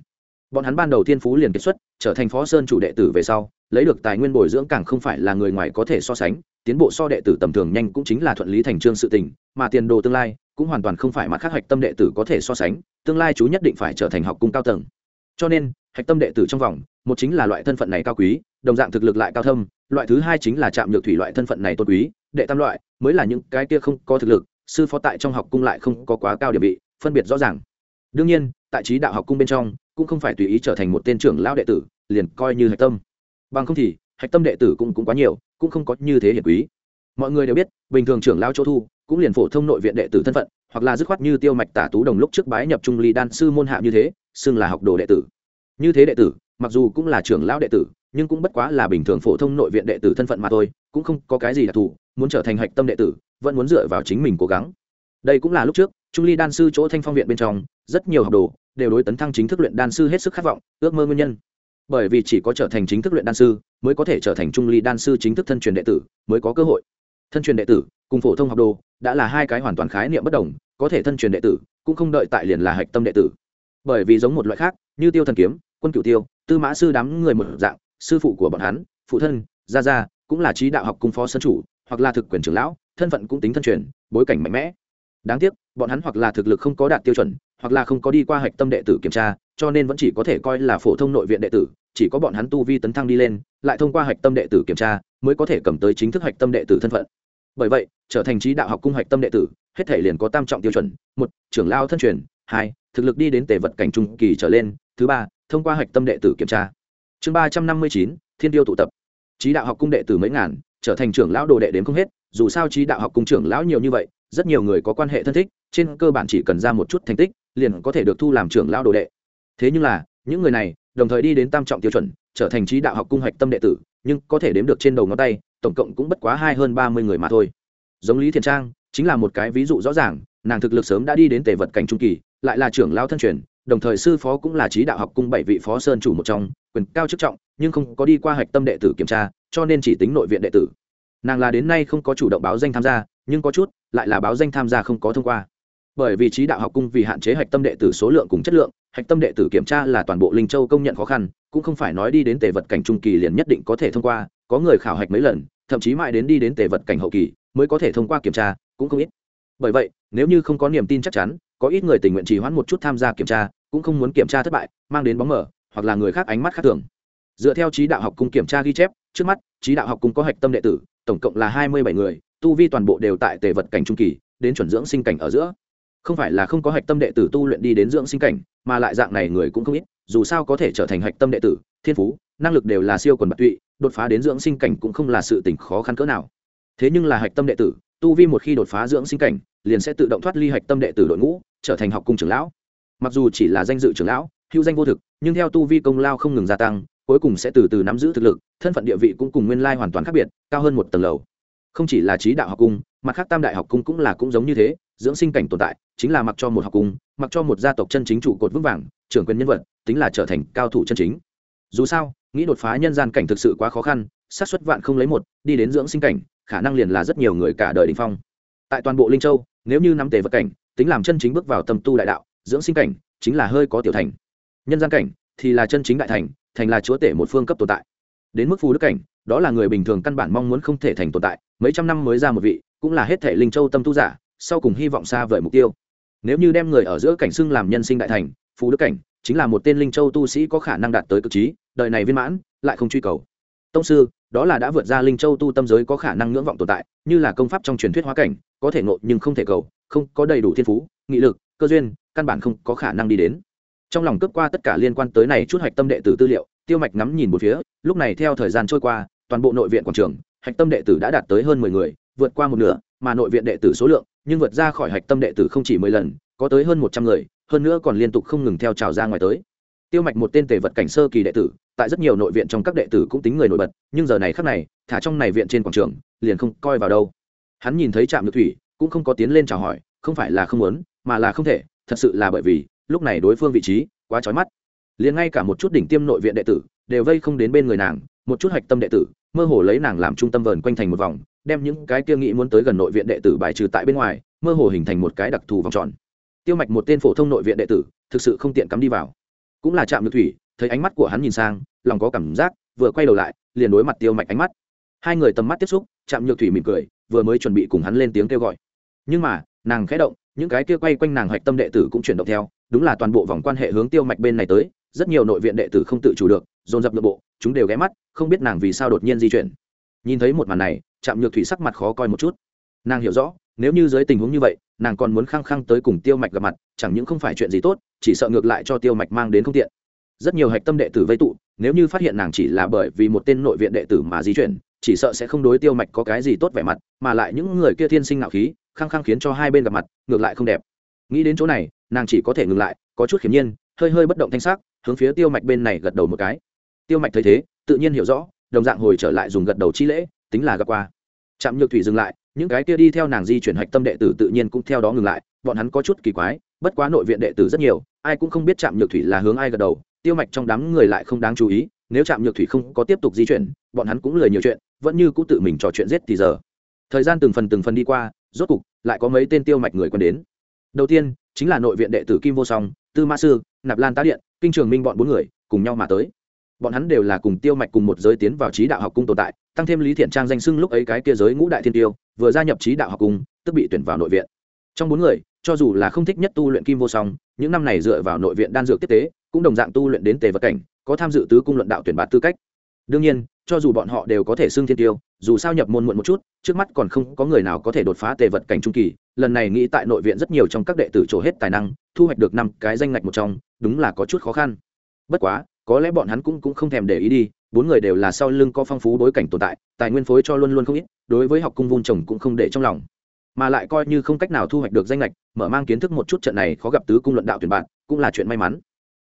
Bọn hắn ban đầu thiên phú liền kết xuất, trở thành phó sơn chủ đệ tử về sau, lấy được tài nguyên bồi dưỡng càng không phải là người ngoài có thể so sánh, tiến bộ so đệ tử tầm thường nhanh cũng chính là thuận lý thành trương sự tình, mà tiền đồ tương lai cũng hoàn toàn không phải mặt khác hạch tâm đệ tử có thể so sánh, tương lai chú nhất định phải trở thành học cung cao tầng. Cho nên, hạch tâm đệ tử trong vòng, một chính là loại thân phận này cao quý đồng dạng thực lực lại cao thâm loại thứ hai chính là chạm nhược thủy loại thân phận này tôn quý đệ tam loại mới là những cái kia không có thực lực sư phó tại trong học cung lại không có quá cao địa vị phân biệt rõ ràng. Đương nhiên tại trí đạo học cung bên trong cũng không phải tùy ý trở thành một tên trưởng lão đệ tử liền coi như hạch tâm. Bằng không thì hạch tâm đệ tử cũng, cũng quá nhiều cũng không có như thế hiển quý. Mọi người đều biết bình thường trưởng lão chỗ thu cũng liền phổ thông nội viện đệ tử thân phận hoặc là dứt khoát như tiêu mạch tả tú đồng lúc trước bái nhập trung ly đan sư môn hạ như thế xưng là học đồ đệ tử. Như thế đệ tử mặc dù cũng là trưởng lão đệ tử nhưng cũng bất quá là bình thường phổ thông nội viện đệ tử thân phận mà thôi, cũng không có cái gì đặc thù, muốn trở thành hạch tâm đệ tử, vẫn muốn dựa vào chính mình cố gắng. Đây cũng là lúc trước, trung ly đan sư chỗ thanh phong viện bên trong, rất nhiều học đồ đều đối tấn thăng chính thức luyện đan sư hết sức khát vọng, ước mơ nguyên nhân. Bởi vì chỉ có trở thành chính thức luyện đan sư, mới có thể trở thành trung ly đan sư chính thức thân truyền đệ tử, mới có cơ hội. Thân truyền đệ tử, cùng phổ thông học đồ, đã là hai cái hoàn toàn khái niệm bất đồng, có thể thân truyền đệ tử, cũng không đợi tại liền là hạch tâm đệ tử. Bởi vì giống một loại khác, như tiêu thần kiếm, quân cửu tiêu, tư mã sư đám người một dạng sư phụ của bọn hắn, phụ thân, gia gia, cũng là trí đạo học cung phó sân chủ, hoặc là thực quyền trưởng lão, thân phận cũng tính thân truyền, bối cảnh mạnh mẽ. Đáng tiếc, bọn hắn hoặc là thực lực không có đạt tiêu chuẩn, hoặc là không có đi qua hạch tâm đệ tử kiểm tra, cho nên vẫn chỉ có thể coi là phổ thông nội viện đệ tử, chỉ có bọn hắn tu vi tấn thăng đi lên, lại thông qua hạch tâm đệ tử kiểm tra, mới có thể cầm tới chính thức hạch tâm đệ tử thân phận. Bởi vậy, trở thành trí đạo học cung hạch tâm đệ tử, hết thể liền có tam trọng tiêu chuẩn, một, trưởng lao thân truyền, hai, thực lực đi đến tề vật cảnh trung kỳ trở lên, thứ ba, thông qua hạch tâm đệ tử kiểm tra chương ba trăm năm mươi chín, thiên tiêu tụ tập. Trí đạo học cung đệ từ mấy ngàn, trở thành trưởng lão đồ đệ đến không hết, dù sao trí đạo học cung trưởng lão nhiều như vậy, rất nhiều người có quan hệ thân thích, trên cơ bản chỉ cần ra một chút thành tích, liền có thể được thu làm trưởng lão đồ đệ. Thế nhưng là, những người này, đồng thời đi đến tam trọng tiêu chuẩn, trở thành trí đạo học cung hạch tâm đệ tử, nhưng có thể đếm được trên đầu ngón tay, tổng cộng cũng bất quá hai hơn ba mươi người mà thôi. Giống lý thiền trang, chính là một cái ví dụ rõ ràng, nàng thực lực sớm đã đi đến tề vật cảnh trung kỳ, lại là trưởng lao thân truyền đồng thời sư phó cũng là trí đạo học cung bảy vị phó sơn chủ một trong, quyền cao chức trọng, nhưng không có đi qua hạch tâm đệ tử kiểm tra, cho nên chỉ tính nội viện đệ tử. Nàng là đến nay không có chủ động báo danh tham gia, nhưng có chút, lại là báo danh tham gia không có thông qua. Bởi vì trí đạo học cung vì hạn chế hạch tâm đệ tử số lượng cùng chất lượng, hạch tâm đệ tử kiểm tra là toàn bộ linh châu công nhận khó khăn, cũng không phải nói đi đến tề vật cảnh trung kỳ liền nhất định có thể thông qua, có người khảo hạch mấy lần, thậm chí mãi đến đi đến tề vật cảnh hậu kỳ mới có thể thông qua kiểm tra, cũng không ít. Bởi vậy, nếu như không có niềm tin chắc chắn, có ít người tình nguyện trì hoãn một chút tham gia kiểm tra cũng không muốn kiểm tra thất bại, mang đến bóng mở, hoặc là người khác ánh mắt khác thường. Dựa theo trí đạo học cung kiểm tra ghi chép, trước mắt, trí đạo học cung có hạch tâm đệ tử, tổng cộng là hai mươi bảy người, tu vi toàn bộ đều tại tề vật cảnh trung kỳ, đến chuẩn dưỡng sinh cảnh ở giữa. Không phải là không có hạch tâm đệ tử tu luyện đi đến dưỡng sinh cảnh, mà lại dạng này người cũng không ít, dù sao có thể trở thành hạch tâm đệ tử, thiên phú, năng lực đều là siêu quần bạc tụy, đột phá đến dưỡng sinh cảnh cũng không là sự tỉnh khó khăn cỡ nào. Thế nhưng là hạch tâm đệ tử, tu vi một khi đột phá dưỡng sinh cảnh, liền sẽ tự động thoát ly hạch tâm đệ tử đội ngũ, trở thành học cung trưởng lão mặc dù chỉ là danh dự trưởng lão, hữu danh vô thực, nhưng theo tu vi công lao không ngừng gia tăng, cuối cùng sẽ từ từ nắm giữ thực lực, thân phận địa vị cũng cùng nguyên lai hoàn toàn khác biệt, cao hơn một tầng lầu. Không chỉ là trí đạo học cung, mặt khác tam đại học cung cũng là cũng giống như thế, dưỡng sinh cảnh tồn tại, chính là mặc cho một học cung, mặc cho một gia tộc chân chính trụ cột vững vàng, trưởng quyền nhân vật, tính là trở thành cao thủ chân chính. Dù sao, nghĩ đột phá nhân gian cảnh thực sự quá khó khăn, xác suất vạn không lấy một, đi đến dưỡng sinh cảnh, khả năng liền là rất nhiều người cả đời đình phong. Tại toàn bộ linh châu, nếu như nắm tề vật cảnh, tính làm chân chính bước vào tâm tu đại đạo dưỡng sinh cảnh chính là hơi có tiểu thành. Nhân gian cảnh thì là chân chính đại thành thành là chúa tể một phương cấp tồn tại. Đến mức phù đức cảnh, đó là người bình thường căn bản mong muốn không thể thành tồn tại, mấy trăm năm mới ra một vị, cũng là hết thể linh châu tâm tu giả, sau cùng hy vọng xa vời mục tiêu. Nếu như đem người ở giữa cảnh xưng làm nhân sinh đại thành, phù đức cảnh chính là một tên linh châu tu sĩ có khả năng đạt tới cực trí, đời này viên mãn, lại không truy cầu. Tông sư, đó là đã vượt ra linh châu tu tâm giới có khả năng ngưỡng vọng tồn tại, như là công pháp trong truyền thuyết hóa cảnh, có thể ngộ nhưng không thể cầu, không có đầy đủ thiên phú, nghị lực cơ duyên, căn bản không có khả năng đi đến. Trong lòng cướp qua tất cả liên quan tới này chút hạch tâm đệ tử tư liệu, tiêu mạch ngắm nhìn một phía, lúc này theo thời gian trôi qua, toàn bộ nội viện quảng trường, hạch tâm đệ tử đã đạt tới hơn mười người, vượt qua một nửa, mà nội viện đệ tử số lượng, nhưng vượt ra khỏi hạch tâm đệ tử không chỉ mười lần, có tới hơn một trăm người, hơn nữa còn liên tục không ngừng theo trào ra ngoài tới. Tiêu mạch một tên tề vật cảnh sơ kỳ đệ tử, tại rất nhiều nội viện trong các đệ tử cũng tính người nổi bật, nhưng giờ này khác này, thả trong này viện trên quảng trường, liền không coi vào đâu. Hắn nhìn thấy trạm nhược thủy, cũng không có tiến lên chào hỏi, không phải là không muốn mà là không thể, thật sự là bởi vì, lúc này đối phương vị trí quá trói mắt. Liền ngay cả một chút đỉnh tiêm nội viện đệ tử đều vây không đến bên người nàng, một chút hạch tâm đệ tử mơ hồ lấy nàng làm trung tâm vờn quanh thành một vòng, đem những cái kia nghĩ muốn tới gần nội viện đệ tử bài trừ tại bên ngoài, mơ hồ hình thành một cái đặc thù vòng tròn. Tiêu mạch một tên phổ thông nội viện đệ tử, thực sự không tiện cắm đi vào. Cũng là chạm được thủy, thấy ánh mắt của hắn nhìn sang, lòng có cảm giác, vừa quay đầu lại, liền đối mặt tiêu mạch ánh mắt. Hai người tầm mắt tiếp xúc, chạm nhược thủy mỉm cười, vừa mới chuẩn bị cùng hắn lên tiếng kêu gọi. Nhưng mà, nàng khẽ động những cái kia quay quanh nàng hạch tâm đệ tử cũng chuyển động theo, đúng là toàn bộ vòng quan hệ hướng tiêu mạch bên này tới, rất nhiều nội viện đệ tử không tự chủ được, dồn dập nội bộ, chúng đều ghé mắt, không biết nàng vì sao đột nhiên di chuyển. Nhìn thấy một màn này chạm nhược thủy sắc mặt khó coi một chút. Nàng hiểu rõ, nếu như dưới tình huống như vậy, nàng còn muốn khăng khăng tới cùng tiêu mạch gặp mặt, chẳng những không phải chuyện gì tốt, chỉ sợ ngược lại cho tiêu mạch mang đến không tiện. Rất nhiều hạch tâm đệ tử vây tụ, nếu như phát hiện nàng chỉ là bởi vì một tên nội viện đệ tử mà di chuyển, chỉ sợ sẽ không đối tiêu mạch có cái gì tốt vẻ mặt, mà lại những người kia thiên sinh ngạo khí khăng khăng khiến cho hai bên gặp mặt, ngược lại không đẹp. Nghĩ đến chỗ này, nàng chỉ có thể ngừng lại, có chút hiển nhiên, hơi hơi bất động thanh sắc, hướng phía tiêu mạch bên này gật đầu một cái. Tiêu mạch thấy thế, tự nhiên hiểu rõ, đồng dạng hồi trở lại dùng gật đầu chi lễ, tính là gặp qua. Trạm nhược thủy dừng lại, những cái kia đi theo nàng di chuyển hạch tâm đệ tử tự nhiên cũng theo đó ngừng lại, bọn hắn có chút kỳ quái, bất quá nội viện đệ tử rất nhiều, ai cũng không biết trạm nhược thủy là hướng ai gật đầu, tiêu mạch trong đám người lại không đáng chú ý, nếu trạm nhược thủy không có tiếp tục di chuyển, bọn hắn cũng lười nhiều chuyện, vẫn như cũng tự mình trò chuyện giết thì giờ. Thời gian từng phần từng phần đi qua rốt cục lại có mấy tên tiêu mạch người quen đến. Đầu tiên, chính là nội viện đệ tử kim vô song, tư ma sư, nạp lan tá điện, kinh trường minh bọn bốn người cùng nhau mà tới. Bọn hắn đều là cùng tiêu mạch cùng một giới tiến vào trí đạo học cung tồn tại, tăng thêm lý thiện trang danh sưng lúc ấy cái kia giới ngũ đại thiên tiêu, vừa gia nhập trí đạo học cung, tức bị tuyển vào nội viện. Trong bốn người, cho dù là không thích nhất tu luyện kim vô song, những năm này dựa vào nội viện đan dược tiếp tế, cũng đồng dạng tu luyện đến tề vật cảnh, có tham dự tứ cung luận đạo tuyển bạt tư cách. Đương nhiên, cho dù bọn họ đều có thể xưng thiên tiêu dù sao nhập môn muộn một chút, trước mắt còn không có người nào có thể đột phá tề vật cảnh trung kỳ, lần này nghĩ tại nội viện rất nhiều trong các đệ tử trổ hết tài năng, thu hoạch được năm cái danh ngạch một trong, đúng là có chút khó khăn. Bất quá, có lẽ bọn hắn cũng cũng không thèm để ý đi, bốn người đều là sau lưng có phong phú bối cảnh tồn tại, tài nguyên phối cho luôn luôn không ít, đối với học cung vun trồng cũng không để trong lòng. Mà lại coi như không cách nào thu hoạch được danh lệch mở mang kiến thức một chút trận này khó gặp tứ cung luận đạo tuyển bạn, cũng là chuyện may mắn.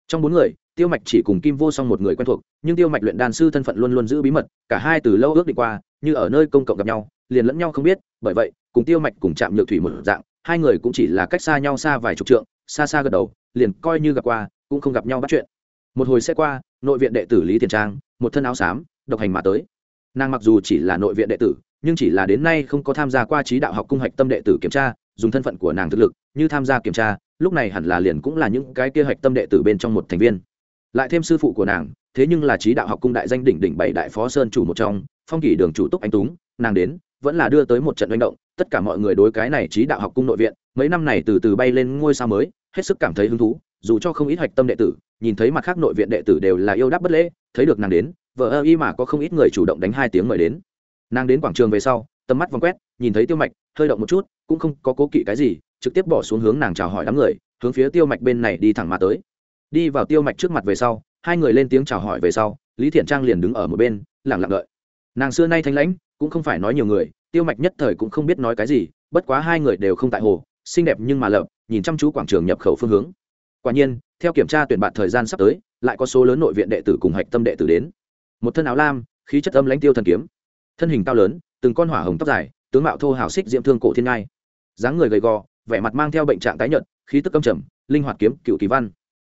Trong bốn người, tiêu mạch chỉ cùng kim vô song một người quen thuộc, nhưng tiêu mạch luyện đàn sư thân phận luôn luôn giữ bí mật, cả hai từ lâu ước đi qua như ở nơi công cộng gặp nhau, liền lẫn nhau không biết, bởi vậy, cùng tiêu mạch cùng chạm nhược thủy một dạng, hai người cũng chỉ là cách xa nhau xa vài chục trượng, xa xa gật đầu, liền coi như gặp qua, cũng không gặp nhau bắt chuyện. Một hồi xe qua, nội viện đệ tử lý tiền trang, một thân áo xám, độc hành mà tới. Nàng mặc dù chỉ là nội viện đệ tử, nhưng chỉ là đến nay không có tham gia qua trí đạo học cung hạch tâm đệ tử kiểm tra, dùng thân phận của nàng thực lực, như tham gia kiểm tra, lúc này hẳn là liền cũng là những cái kia hạch tâm đệ tử bên trong một thành viên. Lại thêm sư phụ của nàng, thế nhưng là trí đạo học cung đại danh đỉnh đỉnh bảy đại phó sơn chủ một trong phong kỷ đường chủ túc anh túng, nàng đến, vẫn là đưa tới một trận manh động, tất cả mọi người đối cái này trí đạo học cung nội viện, mấy năm này từ từ bay lên ngôi sao mới, hết sức cảm thấy hứng thú, dù cho không ít hạch tâm đệ tử, nhìn thấy mặt khác nội viện đệ tử đều là yêu đáp bất lễ, thấy được nàng đến vợ ơ y mà có không ít người chủ động đánh hai tiếng mời đến. Nàng đến quảng trường về sau, tầm mắt vòng quét, nhìn thấy tiêu mạch, hơi động một chút, cũng không có cố kỵ cái gì, trực tiếp bỏ xuống hướng nàng chào hỏi đám người, hướng phía tiêu mạch bên này đi thẳng mà tới. Đi vào tiêu mạch trước mặt về sau, hai người lên tiếng chào hỏi về sau, lý thiện trang liền đứng ở một bên lẳng lặng đợi nàng xưa nay thanh lãnh, cũng không phải nói nhiều người, tiêu mạch nhất thời cũng không biết nói cái gì, bất quá hai người đều không tại hồ, xinh đẹp nhưng mà lợp nhìn chăm chú quảng trường nhập khẩu phương hướng. Quả nhiên, theo kiểm tra tuyển bạn thời gian sắp tới, lại có số lớn nội viện đệ tử cùng hạch tâm đệ tử đến. Một thân áo lam, khí chất âm lãnh tiêu thần kiếm. Thân hình cao lớn, từng con hỏa hồng tóc dài, tướng mạo thô hào xích diễm thương cổ thiên ngai. Dáng người gầy gò, vẻ mặt mang theo bệnh trạng tái nhợt, khí tức âm trầm, linh hoạt kiếm, cựu kỳ văn.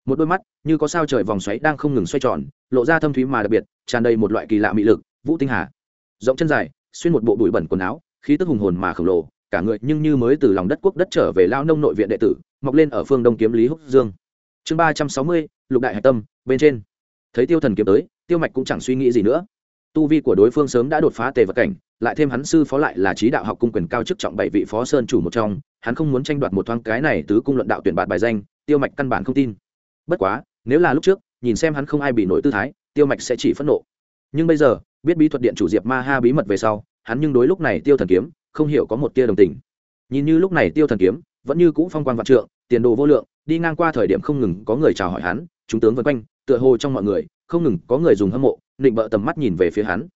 Một đôi mắt như có sao trời vòng xoáy đang không ngừng xoay tròn, lộ ra thâm thúy mà đặc biệt, tràn đầy một loại kỳ lạ mị lực vũ tinh hà. Rộng chân dài, xuyên một bộ bụi bẩn quần áo, khí tức hùng hồn mà khổng lồ, cả người nhưng như mới từ lòng đất quốc đất trở về lao nông nội viện đệ tử, mọc lên ở phương đông kiếm lý húc dương. Chương ba trăm sáu mươi, lục đại hạch tâm, bên trên. Thấy tiêu thần kiếm tới, tiêu mạch cũng chẳng suy nghĩ gì nữa. Tu vi của đối phương sớm đã đột phá tề vật cảnh, lại thêm hắn sư phó lại là trí đạo học cung quyền cao chức trọng bảy vị phó sơn chủ một trong, hắn không muốn tranh đoạt một thoáng cái này tứ cung luận đạo tuyển bạt bài danh, tiêu mạch căn bản không tin. Bất quá, nếu là lúc trước, nhìn xem hắn không ai bị nổi tư thái, tiêu mạch sẽ chỉ phẫn nộ nhưng bây giờ, biết bí thuật điện chủ diệp ma ha bí mật về sau, hắn nhưng đối lúc này tiêu thần kiếm, không hiểu có một tia đồng tình. Nhìn như lúc này tiêu thần kiếm, vẫn như cũ phong quan vạn trượng, tiền đồ vô lượng, đi ngang qua thời điểm không ngừng có người chào hỏi hắn, chúng tướng vân quanh, tựa hồ trong mọi người, không ngừng có người dùng hâm mộ định bợ tầm mắt nhìn về phía hắn.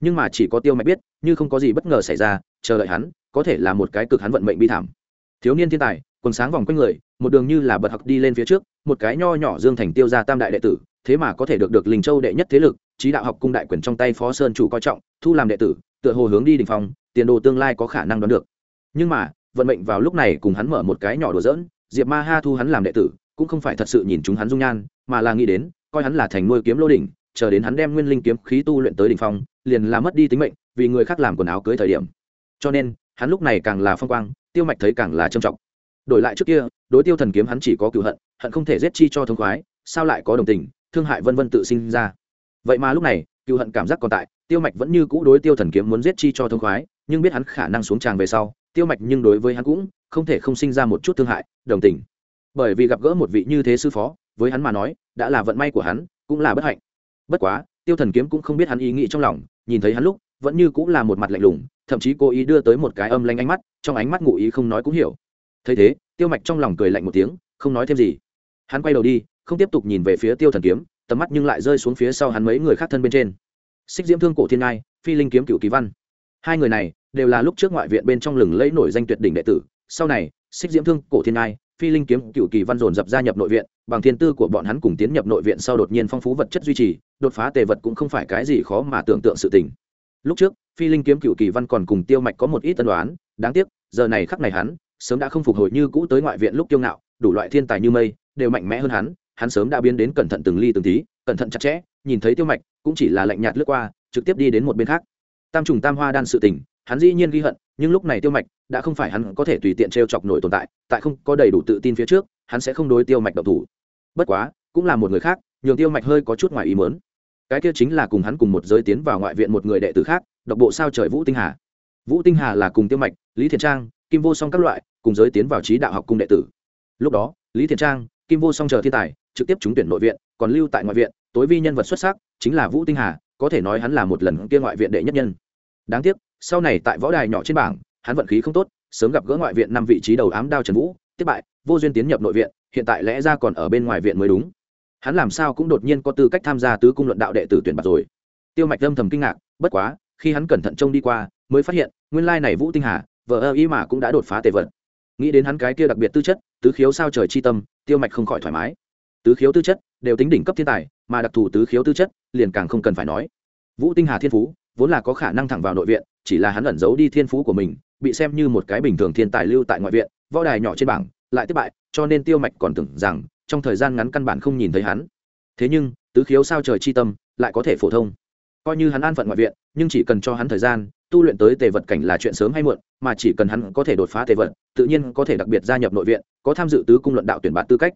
Nhưng mà chỉ có tiêu mạch biết, như không có gì bất ngờ xảy ra, chờ đợi hắn, có thể là một cái cực hắn vận mệnh bi thảm. Thiếu niên thiên tài, quần sáng vòng quanh người, một đường như là bật học đi lên phía trước, một cái nho nhỏ dương thành tiêu ra tam đại đệ tử, thế mà có thể được được linh châu đệ nhất thế lực trí đạo học cung đại quyền trong tay phó sơn chủ coi trọng thu làm đệ tử tựa hồ hướng đi đình phong, tiền đồ tương lai có khả năng đoán được. Nhưng mà vận mệnh vào lúc này cùng hắn mở một cái nhỏ đùa dỡn diệp ma ha thu hắn làm đệ tử cũng không phải thật sự nhìn chúng hắn dung nhan mà là nghĩ đến coi hắn là thành nuôi kiếm lô đỉnh chờ đến hắn đem nguyên linh kiếm khí tu luyện tới đỉnh phong liền là mất đi tính mệnh vì người khác làm quần áo cưới thời điểm. Cho nên hắn lúc này càng là phong quang tiêu mạch thấy càng là trầm trọng. Đổi lại trước kia đối tiêu thần kiếm hắn chỉ có cựu hận hận không thể giết chi cho thông khoái sao lại có đồng tình thương hại vân vân tự sinh ra vậy mà lúc này, cựu hận cảm giác còn tại, tiêu mạch vẫn như cũ đối tiêu thần kiếm muốn giết chi cho thông khoái, nhưng biết hắn khả năng xuống tràng về sau, tiêu mạch nhưng đối với hắn cũng không thể không sinh ra một chút thương hại, đồng tình. Bởi vì gặp gỡ một vị như thế sư phó, với hắn mà nói, đã là vận may của hắn, cũng là bất hạnh. Bất quá, tiêu thần kiếm cũng không biết hắn ý nghĩ trong lòng, nhìn thấy hắn lúc, vẫn như cũng là một mặt lạnh lùng, thậm chí cố ý đưa tới một cái âm lanh ánh mắt, trong ánh mắt ngụ ý không nói cũng hiểu. Thấy thế, tiêu mạch trong lòng cười lạnh một tiếng, không nói thêm gì. Hắn quay đầu đi, không tiếp tục nhìn về phía tiêu thần kiếm tầm mắt nhưng lại rơi xuống phía sau hắn mấy người khác thân bên trên. Xích diễm thương cổ thiên ngai, phi linh kiếm cựu kỳ văn. Hai người này đều là lúc trước ngoại viện bên trong lừng lẫy nổi danh tuyệt đỉnh đệ tử. Sau này, xích diễm thương cổ thiên ngai, phi linh kiếm cựu kỳ văn dồn dập gia nhập nội viện, bằng thiên tư của bọn hắn cùng tiến nhập nội viện sau đột nhiên phong phú vật chất duy trì, đột phá tề vật cũng không phải cái gì khó mà tưởng tượng sự tình. Lúc trước, phi linh kiếm cựu kỳ văn còn cùng tiêu mạch có một ít tân đoán đáng tiếc, giờ này khắc này hắn sớm đã không phục hồi như cũ tới ngoại viện lúc kiêu ngạo, đủ loại thiên tài như mây, đều mạnh mẽ hơn hắn hắn sớm đã biến đến cẩn thận từng ly từng tí, cẩn thận chặt chẽ, nhìn thấy tiêu mạch, cũng chỉ là lạnh nhạt lướt qua, trực tiếp đi đến một bên khác. Tam trùng tam hoa đan sự tình, hắn dĩ nhiên ghi hận, nhưng lúc này tiêu mạch, đã không phải hắn có thể tùy tiện t r e o chọc nổi tồn tại tại không có đầy đủ tự tin phía trước, hắn sẽ không đối tiêu mạch độc thủ. Bất quá, cũng là một người khác, nhường tiêu mạch hơi có chút ngoài ý mớn cái kia chính là cùng hắn cùng một giới tiến vào ngoại viện một người đệ tử khác, độc bộ sao trời vũ tinh hà. Vũ tinh hà là cùng tiêu mạch, lý thiện trang, kim vô song các loại, cùng giới tiến vào trí đạo học cung đệ tử. Lúc đó, lý thiện trang, kim vô song chờ thiên tài trực tiếp trúng tuyển nội viện, còn lưu tại ngoại viện, tối vi nhân vật xuất sắc chính là vũ tinh hà, có thể nói hắn là một lần kia ngoại viện đệ nhất nhân. Đáng tiếc, sau này tại võ đài nhỏ trên bảng, hắn vận khí không tốt, sớm gặp gỡ ngoại viện năm vị trí đầu ám đao trần vũ, tiếp bại, vô duyên tiến nhập nội viện, hiện tại lẽ ra còn ở bên ngoài viện mới đúng. Hắn làm sao cũng đột nhiên có tư cách tham gia tứ cung luận đạo đệ tử tuyển bạc rồi. Tiêu mạch âm thầm kinh ngạc, bất quá, khi hắn cẩn thận trông đi qua, mới phát hiện, nguyên lai này vũ tinh hà vợ ơ ý mà cũng đã đột phá tề vật. Nghĩ đến hắn cái kia đặc biệt tư chất, tứ khiếu sao trời chi tâm, tiêu mạch không khỏi thoải mái tứ khiếu tư chất, đều tính đỉnh cấp thiên tài, mà đặc thù tứ khiếu tư chất, liền càng không cần phải nói. Vũ tinh hà thiên phú, vốn là có khả năng thẳng vào nội viện, chỉ là hắn ẩn giấu đi thiên phú của mình, bị xem như một cái bình thường thiên tài lưu tại ngoại viện, võ đài nhỏ trên bảng, lại thất bại, cho nên tiêu mạch còn tưởng rằng, trong thời gian ngắn căn bản không nhìn thấy hắn. Thế nhưng, tứ khiếu sao trời chi tâm, lại có thể phổ thông. Coi như hắn an phận ngoại viện, nhưng chỉ cần cho hắn thời gian, tu luyện tới tề vật cảnh là chuyện sớm hay muộn, mà chỉ cần hắn có thể đột phá tề vật, tự nhiên có thể đặc biệt gia nhập nội viện, có tham dự tứ cung luận đạo tuyển bạt tư cách.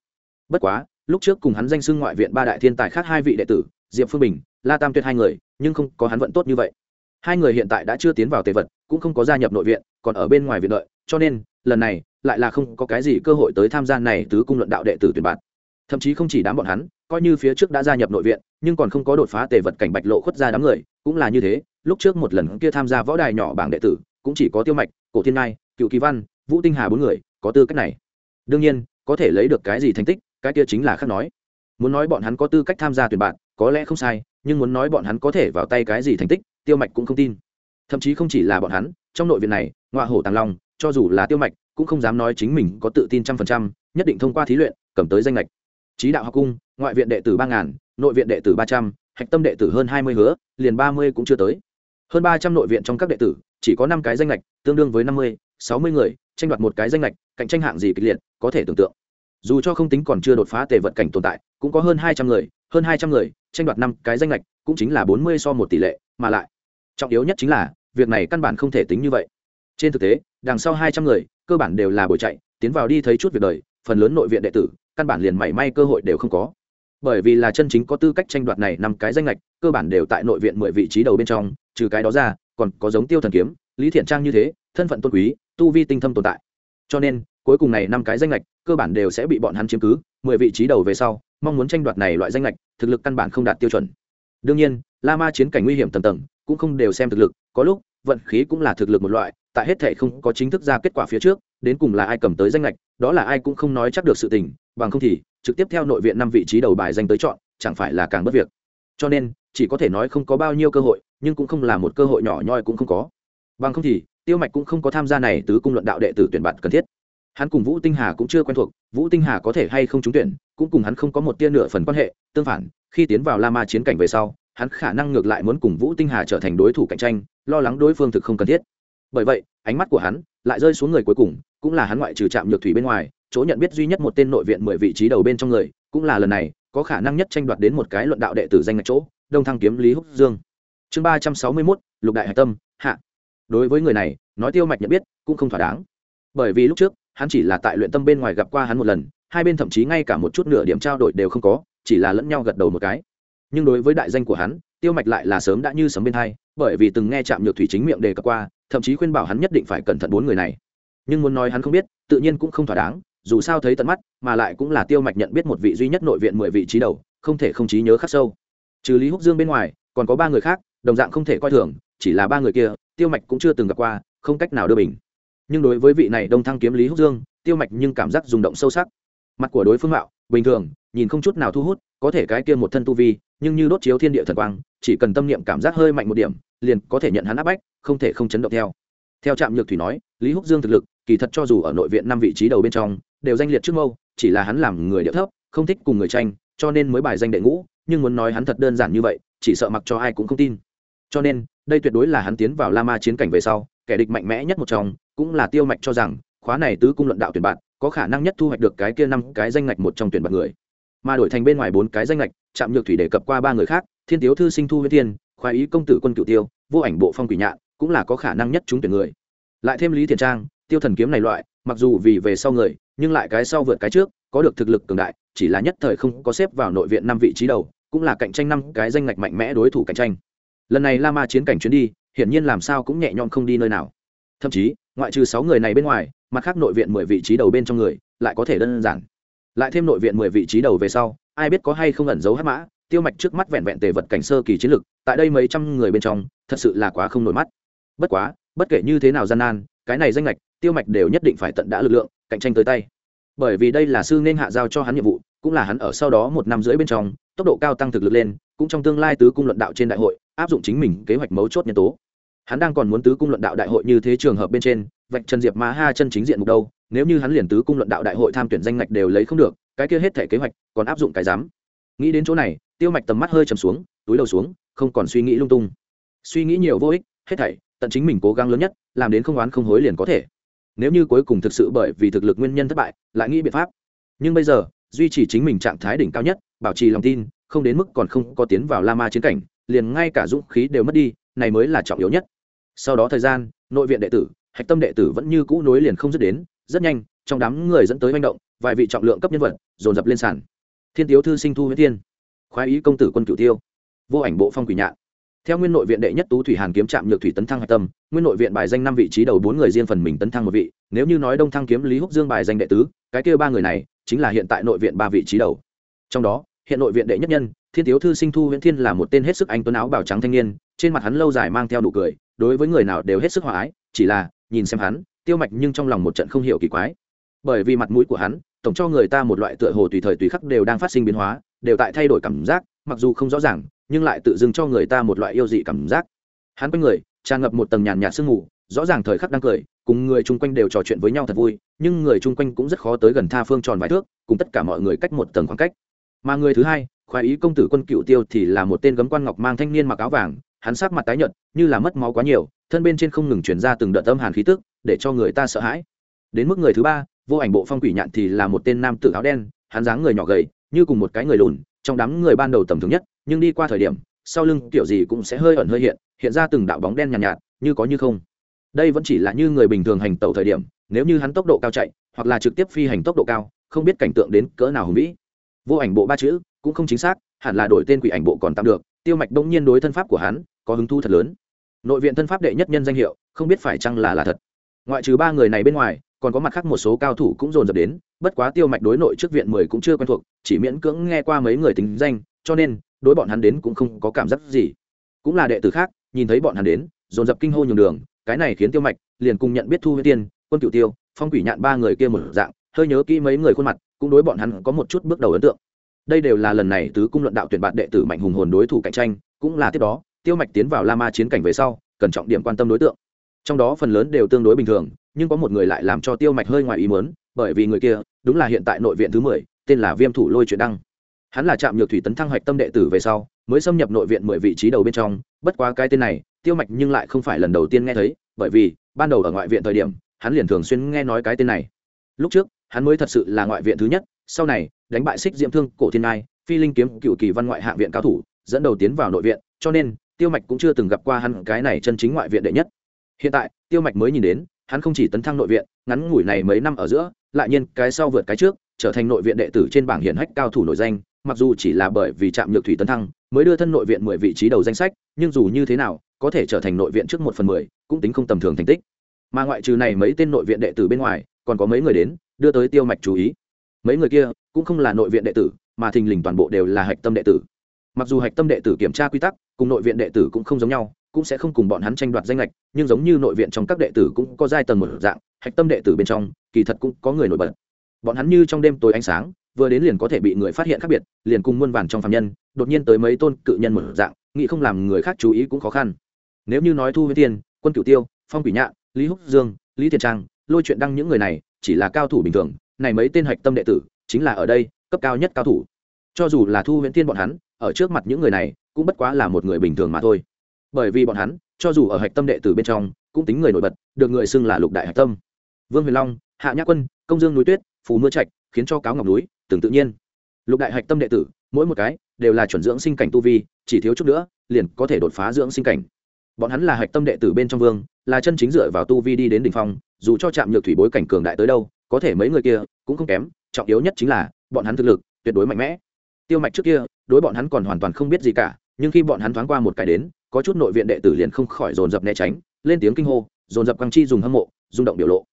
Bất quá lúc trước cùng hắn danh xưng ngoại viện ba đại thiên tài khác hai vị đệ tử, diệp phương bình, la tam tuyệt hai người, nhưng không có hắn vận tốt như vậy hai người hiện tại đã chưa tiến vào tề vật, cũng không có gia nhập nội viện, còn ở bên ngoài viện đợi, cho nên, lần này lại là không có cái gì cơ hội tới tham gia này tứ cung luận đạo đệ tử tuyển bạn. thậm chí không chỉ đám bọn hắn, coi như phía trước đã gia nhập nội viện, nhưng còn không có đột phá tề vật cảnh bạch lộ khuất ra đám người, cũng là như thế, lúc trước một lần kia tham gia võ đài nhỏ bảng đệ tử, cũng chỉ có tiêu mạch, cổ thiên nai cựu kỳ văn, vũ tinh hà bốn người, có tư cách này đương nhiên, có thể lấy được cái gì thành tích cái kia chính là khác nói. Muốn nói bọn hắn có tư cách tham gia tuyển bạn, có lẽ không sai, nhưng muốn nói bọn hắn có thể vào tay cái gì thành tích, tiêu mạch cũng không tin. Thậm chí không chỉ là bọn hắn, trong nội viện này ngoại hổ tàng long, cho dù là tiêu mạch, cũng không dám nói chính mình có tự tin trăm phần trăm, nhất định thông qua thí luyện, cầm tới danh lệch trí đạo học cung, ngoại viện đệ tử ba ngàn, nội viện đệ tử ba trăm, hạch tâm đệ tử hơn hai mươi hứa, liền ba mươi cũng chưa tới. Hơn ba trăm nội viện trong các đệ tử, chỉ có năm cái danh lệch tương đương với năm mươi, sáu mươi người, tranh đoạt một cái danh lệch cạnh tranh hạng gì kịch liệt, có thể tưởng tượng dù cho không tính còn chưa đột phá tề vận cảnh tồn tại, cũng có hơn hai trăm người, hơn hai trăm người, tranh đoạt năm cái danh lệch, cũng chính là bốn mươi so một tỷ lệ, mà lại, trọng yếu nhất chính là, việc này căn bản không thể tính như vậy. Trên thực tế, đằng sau hai trăm người, cơ bản đều là buổi chạy, tiến vào đi thấy chút việc đời, phần lớn nội viện đệ tử, căn bản liền mảy may cơ hội đều không có. Bởi vì là chân chính có tư cách tranh đoạt này năm cái danh lệch, cơ bản đều tại nội viện mười vị trí đầu bên trong, trừ cái đó ra, còn có giống tiêu thần kiếm, lý thiện trang như thế, thân phận tôn quý, tu vi tinh thâm tồn tại. Cho nên cuối cùng này năm cái danh lệch, cơ bản đều sẽ bị bọn hắn chiếm cứ, mười vị trí đầu về sau, mong muốn tranh đoạt này loại danh lệch, thực lực căn bản không đạt tiêu chuẩn. Đương nhiên, la ma chiến cảnh nguy hiểm tầm tầng, cũng không đều xem thực lực, có lúc, vận khí cũng là thực lực một loại, tại hết thể không có chính thức ra kết quả phía trước, đến cùng là ai cầm tới danh lệch, đó là ai cũng không nói chắc được sự tình, bằng không thì, trực tiếp theo nội viện năm vị trí đầu bài danh tới chọn, chẳng phải là càng bất việc. Cho nên, chỉ có thể nói không có bao nhiêu cơ hội, nhưng cũng không là một cơ hội nhỏ nhoi cũng không có. Bằng không thì, tiêu mạch cũng không có tham gia này tứ cung luận đạo đệ tử tuyển bạn cần thiết hắn cùng vũ tinh hà cũng chưa quen thuộc, vũ tinh hà có thể hay không trúng tuyển, cũng cùng hắn không có một tia nửa phần quan hệ, tương phản, khi tiến vào la ma chiến cảnh về sau, hắn khả năng ngược lại muốn cùng vũ tinh hà trở thành đối thủ cạnh tranh, lo lắng đối phương thực không cần thiết. Bởi vậy, ánh mắt của hắn lại rơi xuống người cuối cùng, cũng là hắn ngoại trừ trạm nhược thủy bên ngoài, chỗ nhận biết duy nhất một tên nội viện mười vị trí đầu bên trong người, cũng là lần này, có khả năng nhất tranh đoạt đến một cái luận đạo đệ tử danh ngạch chỗ, đông thăng kiếm lý húc dương. Chương ba trăm sáu mươi mốt, lục đại hạch tâm, hạ. Đối với người này, nói tiêu mạch nhận biết cũng không thỏa đáng. Bởi vì lúc trước hắn chỉ là tại luyện tâm bên ngoài gặp qua hắn một lần hai bên thậm chí ngay cả một chút nửa điểm trao đổi đều không có chỉ là lẫn nhau gật đầu một cái. Nhưng đối với đại danh của hắn tiêu mạch lại là sớm đã như sấm bên thay, bởi vì từng nghe chạm nhược thủy chính miệng đề cập qua thậm chí khuyên bảo hắn nhất định phải cẩn thận bốn người này. Nhưng muốn nói hắn không biết tự nhiên cũng không thỏa đáng dù sao thấy tận mắt mà lại cũng là tiêu mạch nhận biết một vị duy nhất nội viện mười vị trí đầu không thể không trí nhớ khắc sâu. Trừ lý húc dương bên ngoài còn có ba người khác đồng dạng không thể coi thường chỉ là ba người kia tiêu mạch cũng chưa từng gặp qua không cách nào đưa bình nhưng đối với vị này đông thăng kiếm lý húc dương, tiêu mạch nhưng cảm giác rung động sâu sắc. Mặt của đối phương mạo, bình thường, nhìn không chút nào thu hút, có thể cái kia một thân tu vi, nhưng như đốt chiếu thiên địa thần quang, chỉ cần tâm niệm cảm giác hơi mạnh một điểm, liền có thể nhận hắn áp bách, không thể không chấn động theo. Theo trạm nhược thủy nói, lý húc dương thực lực, kỳ thật cho dù ở nội viện năm vị trí đầu bên trong, đều danh liệt trước mâu, chỉ là hắn làm người địa thấp, không thích cùng người tranh, cho nên mới bài danh đệ ngũ, nhưng muốn nói hắn thật đơn giản như vậy, chỉ sợ mặc cho ai cũng không tin. Cho nên, đây tuyệt đối là hắn tiến vào la ma chiến cảnh về sau, kẻ địch mạnh mẽ nhất một trong cũng là tiêu mạch cho rằng, khóa này tứ cung luận đạo tuyển bạn, có khả năng nhất thu hoạch được cái kia năm cái danh ngạch một trong tuyển bạn người. Mà đổi thành bên ngoài bốn cái danh ngạch chạm nhược thủy đề cập qua ba người khác, thiên tiếu thư sinh thu huyết thiên, khoái ý công tử quân cựu tiêu, vô ảnh bộ phong quỷ nhạn, cũng là có khả năng nhất trúng tuyển người. Lại thêm lý thiền trang, tiêu thần kiếm này loại, mặc dù vì về sau người, nhưng lại cái sau vượt cái trước, có được thực lực cường đại, chỉ là nhất thời không có xếp vào nội viện năm vị trí đầu, cũng là cạnh tranh năm cái danh ngạch mạnh mẽ đối thủ cạnh tranh. Lần này la ma chiến cảnh chuyến đi, hiển nhiên làm sao cũng nhẹ nhõm không đi nơi nào. Thậm chí ngoại trừ sáu người này bên ngoài, mặt khác nội viện mười vị trí đầu bên trong người lại có thể đơn giản. Lại thêm nội viện mười vị trí đầu về sau, ai biết có hay không ẩn giấu hát mã, tiêu mạch trước mắt vẹn vẹn tề vật cảnh sơ kỳ chiến lực, tại đây mấy trăm người bên trong, thật sự là quá không nổi mắt. Bất quá, bất kể như thế nào gian nan, cái này danh lệch tiêu mạch đều nhất định phải tận đã lực lượng, cạnh tranh tới tay. Bởi vì đây là sư nên hạ giao cho hắn nhiệm vụ, cũng là hắn ở sau đó một năm rưỡi bên trong, tốc độ cao tăng thực lực lên, cũng trong tương lai tứ cung luận đạo trên đại hội, áp dụng chính mình kế hoạch mấu chốt nhân tố hắn đang còn muốn tứ cung luận đạo đại hội như thế trường hợp bên trên, vạch trần diệp ma ha chân chính diện mục đâu, nếu như hắn liền tứ cung luận đạo đại hội tham tuyển danh ngạch đều lấy không được, cái kia hết thể kế hoạch còn áp dụng cái dám. Nghĩ đến chỗ này, tiêu mạch tầm mắt hơi trầm xuống, túi đầu xuống, không còn suy nghĩ lung tung. Suy nghĩ nhiều vô ích, hết thảy, tận chính mình cố gắng lớn nhất, làm đến không oán không hối liền có thể. Nếu như cuối cùng thực sự bởi vì thực lực nguyên nhân thất bại, lại nghĩ biện pháp. Nhưng bây giờ, duy trì chính mình trạng thái đỉnh cao nhất, bảo trì lòng tin, không đến mức còn không có tiến vào la ma chiến cảnh, liền ngay cả dũng khí đều mất đi, này mới là trọng yếu nhất sau đó thời gian, nội viện đệ tử, hạch tâm đệ tử vẫn như cũ nối liền không dứt đến, rất nhanh, trong đám người dẫn tới manh động, vài vị trọng lượng cấp nhân vật, dồn dập lên sàn. Thiên tiếu thư sinh thu huyết thiên, khoái ý công tử quân cửu tiêu, vô ảnh bộ phong quỷ nhạn. Theo nguyên nội viện đệ nhất tú thủy hàn kiếm trạm nhược thủy tấn thăng hạch tâm, nguyên nội viện bài danh năm vị trí đầu bốn người riêng phần mình tấn thăng một vị, nếu như nói đông thăng kiếm lý húc dương bài danh đệ tứ, cái kia ba người này chính là hiện tại nội viện ba vị trí đầu. Trong đó hiện nội viện đệ nhất nhân, thiên tiếu thư sinh thu huyễn thiên là một tên hết sức anh tuấn áo bào trắng thanh niên, trên mặt hắn lâu dài mang theo nụ cười, đối với người nào đều hết sức hòa ái, chỉ là, nhìn xem hắn, tiêu mạch nhưng trong lòng một trận không hiểu kỳ quái. Bởi vì mặt mũi của hắn, tổng cho người ta một loại tựa hồ tùy thời tùy khắc đều đang phát sinh biến hóa, đều tại thay đổi cảm giác, mặc dù không rõ ràng, nhưng lại tự dưng cho người ta một loại yêu dị cảm giác. Hắn quanh người, tràn ngập một tầng nhàn nhạt sương mù, rõ ràng thời khắc đang cười, cùng người chung quanh đều trò chuyện với nhau thật vui, nhưng người chung quanh cũng rất khó tới gần tha phương tròn vài thước, cùng tất cả mọi người cách một tầng khoảng cách mà người thứ hai khoái ý công tử quân cựu tiêu thì là một tên gấm quan ngọc mang thanh niên mặc áo vàng hắn sát mặt tái nhợt như là mất máu quá nhiều thân bên trên không ngừng chuyển ra từng đợt âm hàn khí tức để cho người ta sợ hãi. Đến mức người thứ ba vô ảnh bộ phong quỷ nhạn thì là một tên nam tử áo đen hắn dáng người nhỏ gầy như cùng một cái người lùn trong đám người ban đầu tầm thường nhất nhưng đi qua thời điểm sau lưng kiểu gì cũng sẽ hơi ẩn hơi hiện hiện ra từng đạo bóng đen nhàn nhạt, nhạt như có như không. Đây vẫn chỉ là như người bình thường hành tẩu thời điểm nếu như hắn tốc độ cao chạy hoặc là trực tiếp phi hành tốc độ cao không biết cảnh tượng đến cỡ nào hùng vĩ vô ảnh bộ ba chữ, cũng không chính xác, hẳn là đổi tên quỷ ảnh bộ còn tạm được, tiêu mạch đông nhiên đối thân pháp của hắn có hứng thu thật lớn. Nội viện thân pháp đệ nhất nhân danh hiệu, không biết phải chăng là là thật. Ngoại trừ ba người này bên ngoài, còn có mặt khác một số cao thủ cũng dồn dập đến, bất quá tiêu mạch đối nội trước viện mười cũng chưa quen thuộc, chỉ miễn cưỡng nghe qua mấy người tính danh, cho nên, đối bọn hắn đến cũng không có cảm giác gì. Cũng là đệ tử khác, nhìn thấy bọn hắn đến, dồn dập kinh hô nhường đường, cái này khiến tiêu mạch liền cùng nhận biết thu huyết tiên, quân cửu tiêu, phong quỷ nhạn ba người kia một dạng, hơi nhớ kỹ mấy người khuôn mặt cũng đối bọn hắn có một chút bước đầu ấn tượng. Đây đều là lần này tứ cung luận đạo tuyển bạn đệ tử mạnh hùng hồn đối thủ cạnh tranh, cũng là tiếp đó, tiêu mạch tiến vào la ma chiến cảnh về sau, cần trọng điểm quan tâm đối tượng. Trong đó phần lớn đều tương đối bình thường, nhưng có một người lại làm cho tiêu mạch hơi ngoài ý mớn bởi vì người kia, đúng là hiện tại nội viện thứ mười, tên là viêm thủ lôi chuyện đăng. Hắn là trạm nhược thủy tấn thăng hoạch tâm đệ tử về sau, mới xâm nhập nội viện mười vị trí đầu bên trong, bất quá cái tên này, tiêu mạch nhưng lại không phải lần đầu tiên nghe thấy, bởi vì, ban đầu ở ngoại viện thời điểm, hắn liền thường xuyên nghe nói cái tên này. Lúc trước hắn mới thật sự là ngoại viện thứ nhất, sau này, đánh bại xích diễm thương, cổ thiên nai phi linh kiếm cựu kỳ văn ngoại hạng viện cao thủ, dẫn đầu tiến vào nội viện, cho nên, tiêu mạch cũng chưa từng gặp qua hắn cái này chân chính ngoại viện đệ nhất. Hiện tại, tiêu mạch mới nhìn đến, hắn không chỉ tấn thăng nội viện, ngắn ngủi này mấy năm ở giữa, lại nhiên cái sau vượt cái trước, trở thành nội viện đệ tử trên bảng hiển hách cao thủ nổi danh, mặc dù chỉ là bởi vì trạm nhược thủy tấn thăng, mới đưa thân nội viện mười vị trí đầu danh sách, nhưng dù như thế nào, có thể trở thành nội viện trước một phần mười, cũng tính không tầm thường thành tích. Mà ngoại trừ này mấy tên nội viện đệ tử bên ngoài, còn có mấy người đến đưa tới tiêu mạch chú ý. Mấy người kia cũng không là nội viện đệ tử, mà thình lình toàn bộ đều là hạch tâm đệ tử. Mặc dù hạch tâm đệ tử kiểm tra quy tắc cùng nội viện đệ tử cũng không giống nhau, cũng sẽ không cùng bọn hắn tranh đoạt danh lệch, nhưng giống như nội viện trong các đệ tử cũng có giai tầng một dạng, hạch tâm đệ tử bên trong, kỳ thật cũng có người nổi bật. Bọn hắn như trong đêm tối ánh sáng, vừa đến liền có thể bị người phát hiện khác biệt, liền cùng muôn vàn trong phạm nhân, đột nhiên tới mấy tôn cự nhân một dạng, nghĩ không làm người khác chú ý cũng khó khăn. Nếu như nói thu với tiền quân cửu tiêu, phong quỷ nhạ lý húc dương, lý thiền trang, lôi chuyện đăng những người này chỉ là cao thủ bình thường, này mấy tên hạch tâm đệ tử, chính là ở đây, cấp cao nhất cao thủ. Cho dù là thu huyễn tiên bọn hắn, ở trước mặt những người này, cũng bất quá là một người bình thường mà thôi. Bởi vì bọn hắn, cho dù ở hạch tâm đệ tử bên trong, cũng tính người nổi bật, được người xưng là lục đại hạch tâm. Vương huyền long, hạ nhã quân, công dương núi tuyết, phù mưa trạch, khiến cho cáo ngọc núi, tưởng tự nhiên. Lục đại hạch tâm đệ tử, mỗi một cái, đều là chuẩn dưỡng sinh cảnh tu vi, chỉ thiếu chút nữa, liền có thể đột phá dưỡng sinh cảnh bọn hắn là hạch tâm đệ tử bên trong vương, là chân chính dựa vào tu vi đi đến đ ỉ n h phong, dù cho chạm nhược thủy bối cảnh cường đại tới đâu, có thể mấy người kia cũng không kém, trọng yếu nhất chính là, bọn hắn thực lực tuyệt đối mạnh mẽ. Tiêu mạch trước kia, đối bọn hắn còn hoàn toàn không biết gì cả, nhưng khi bọn hắn thoáng qua một cái đến, có chút nội viện đệ tử liền không khỏi dồn dập né tránh, lên tiếng kinh hô, dồn dập quang chi dùng hâm mộ, rung động biểu lộ.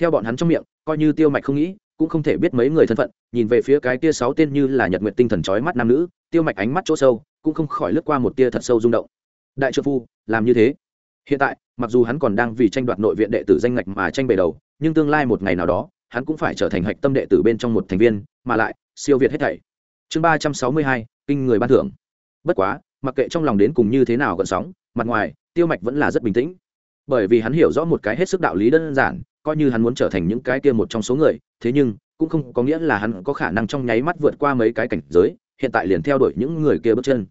Theo bọn hắn trong miệng, coi như tiêu mạch không nghĩ, cũng không thể biết mấy người thân phận, nhìn về phía cái tia sáu tên như là nhật nguyện tinh thần trói mắt nam nữ, tiêu mạch ánh mắt chỗ sâu, cũng không khỏi lướt qua một tia thật sâu rung động đại trợ phu, làm như thế. Hiện tại, mặc dù hắn còn đang vì tranh đoạt nội viện đệ tử danh ngạch mà tranh bề đầu, nhưng tương lai một ngày nào đó, hắn cũng phải trở thành hạch tâm đệ tử bên trong một thành viên, mà lại, siêu việt hết thảy. Chương ba trăm sáu mươi hai, kinh người ban thưởng. Bất quá, mặc kệ trong lòng đến cùng như thế nào gợn sóng, mặt ngoài, tiêu mạch vẫn là rất bình tĩnh. Bởi vì hắn hiểu rõ một cái hết sức đạo lý đơn giản, coi như hắn muốn trở thành những cái kia một trong số người, thế nhưng, cũng không có nghĩa là hắn có khả năng trong nháy mắt vượt qua mấy cái cảnh giới, hiện tại liền theo đuổi những người kia bước chân.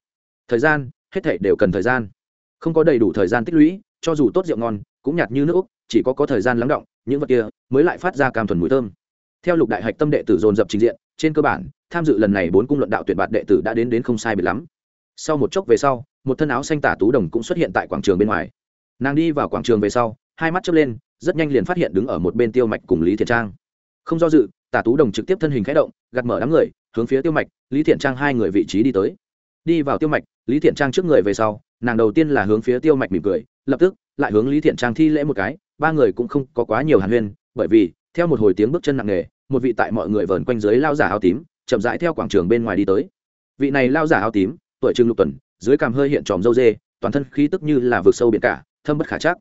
Thời gian hết thảy đều cần thời gian. Không có đầy đủ thời gian tích lũy, cho dù tốt rượu ngon, cũng nhạt như nước úc, chỉ có có thời gian lắng động, những vật kia mới lại phát ra cam thuần mùi thơm. Theo lục đại hạch tâm đệ tử dồn dập trình diện, trên cơ bản, tham dự lần này bốn cung luận đạo tuyển bạt đệ tử đã đến đến không sai biệt lắm. Sau một chốc về sau, một thân áo xanh tả tú đồng cũng xuất hiện tại quảng trường bên ngoài. Nàng đi vào quảng trường về sau, hai mắt chớp lên, rất nhanh liền phát hiện đứng ở một bên tiêu mạch cùng lý thiện trang. Không do dự, tả tú đồng trực tiếp thân hình khẽ động, gạt mở đám người, hướng phía tiêu mạch, lý thiện trang hai người vị trí đi tới đi vào tiêu mạch, lý thiện trang trước người về sau, nàng đầu tiên là hướng phía tiêu mạch mỉm cười, lập tức lại hướng lý thiện trang thi lễ một cái, ba người cũng không có quá nhiều hàn huyên, bởi vì, theo một hồi tiếng bước chân nặng nề, một vị tại mọi người vờn quanh dưới lao giả áo tím, chậm rãi theo quảng trường bên ngoài đi tới. Vị này lao giả áo tím, tuổi trưng lục tuần, dưới cằm hơi hiện tròm dâu dê, toàn thân khí tức như là vực sâu biển cả, thâm bất khả chắc.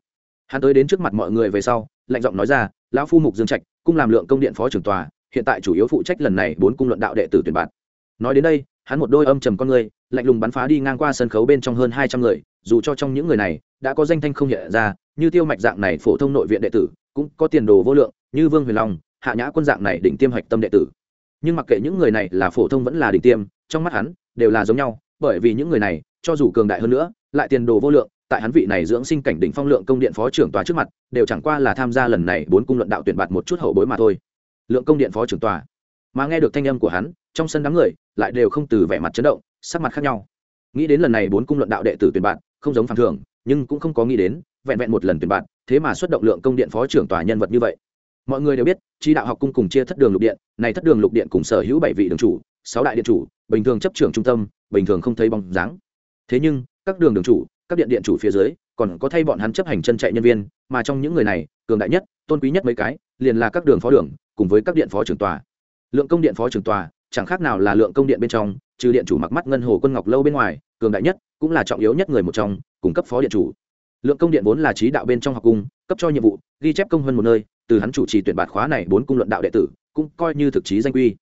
Hắn tới đến trước mặt mọi người về sau, lạnh giọng nói ra, lão phu mục dương trạch, cung làm lượng công điện phó trưởng tòa, hiện tại chủ yếu phụ trách lần này bốn cung luận đạo đệ tử tuyển bạn. Nói đến đây hắn một đôi âm trầm con người, lạnh lùng bắn phá đi ngang qua sân khấu bên trong hơn hai trăm người, dù cho trong những người này đã có danh thanh không hiện ra, như tiêu mạch dạng này phổ thông nội viện đệ tử, cũng có tiền đồ vô lượng, như vương huyền long, hạ nhã quân dạng này đỉnh tiêm hạch tâm đệ tử. Nhưng mặc kệ những người này là phổ thông vẫn là đỉnh tiêm, trong mắt hắn đều là giống nhau, bởi vì những người này, cho dù cường đại hơn nữa, lại tiền đồ vô lượng, tại hắn vị này dưỡng sinh cảnh đỉnh phong lượng công điện phó trưởng tòa trước mặt, đều chẳng qua là tham gia lần này bốn cung luận đạo tuyển bạt một chút hậu bối mà thôi. Lượng công điện phó trưởng tòa. Mà nghe được thanh âm của hắn, trong sân đám người lại đều không từ vẻ mặt chấn động, sắc mặt khác nhau. Nghĩ đến lần này bốn cung luận đạo đệ tử tuyển bạn, không giống phản thường, nhưng cũng không có nghĩ đến, vẹn vẹn một lần tuyển bạn, thế mà xuất động lượng công điện phó trưởng tòa nhân vật như vậy. Mọi người đều biết, chi đạo học cung cùng chia thất đường lục điện, này thất đường lục điện cùng sở hữu bảy vị đường chủ, sáu đại điện chủ, bình thường chấp trưởng trung tâm, bình thường không thấy bóng dáng. Thế nhưng, các đường đường chủ, các điện điện chủ phía dưới, còn có thay bọn hắn chấp hành chân chạy nhân viên, mà trong những người này, cường đại nhất, tôn quý nhất mấy cái, liền là các đường phó đường, cùng với các điện phó trưởng tòa. Lượng công điện phó trưởng tòa chẳng khác nào là lượng công điện bên trong, trừ điện chủ mặc mắt ngân hồ quân ngọc lâu bên ngoài, cường đại nhất cũng là trọng yếu nhất người một trong, cung cấp phó điện chủ. Lượng công điện vốn là trí đạo bên trong học cung, cấp cho nhiệm vụ, ghi chép công hơn một nơi, từ hắn chủ trì tuyển bạt khóa này bốn cung luận đạo đệ tử, cũng coi như thực chí danh quy.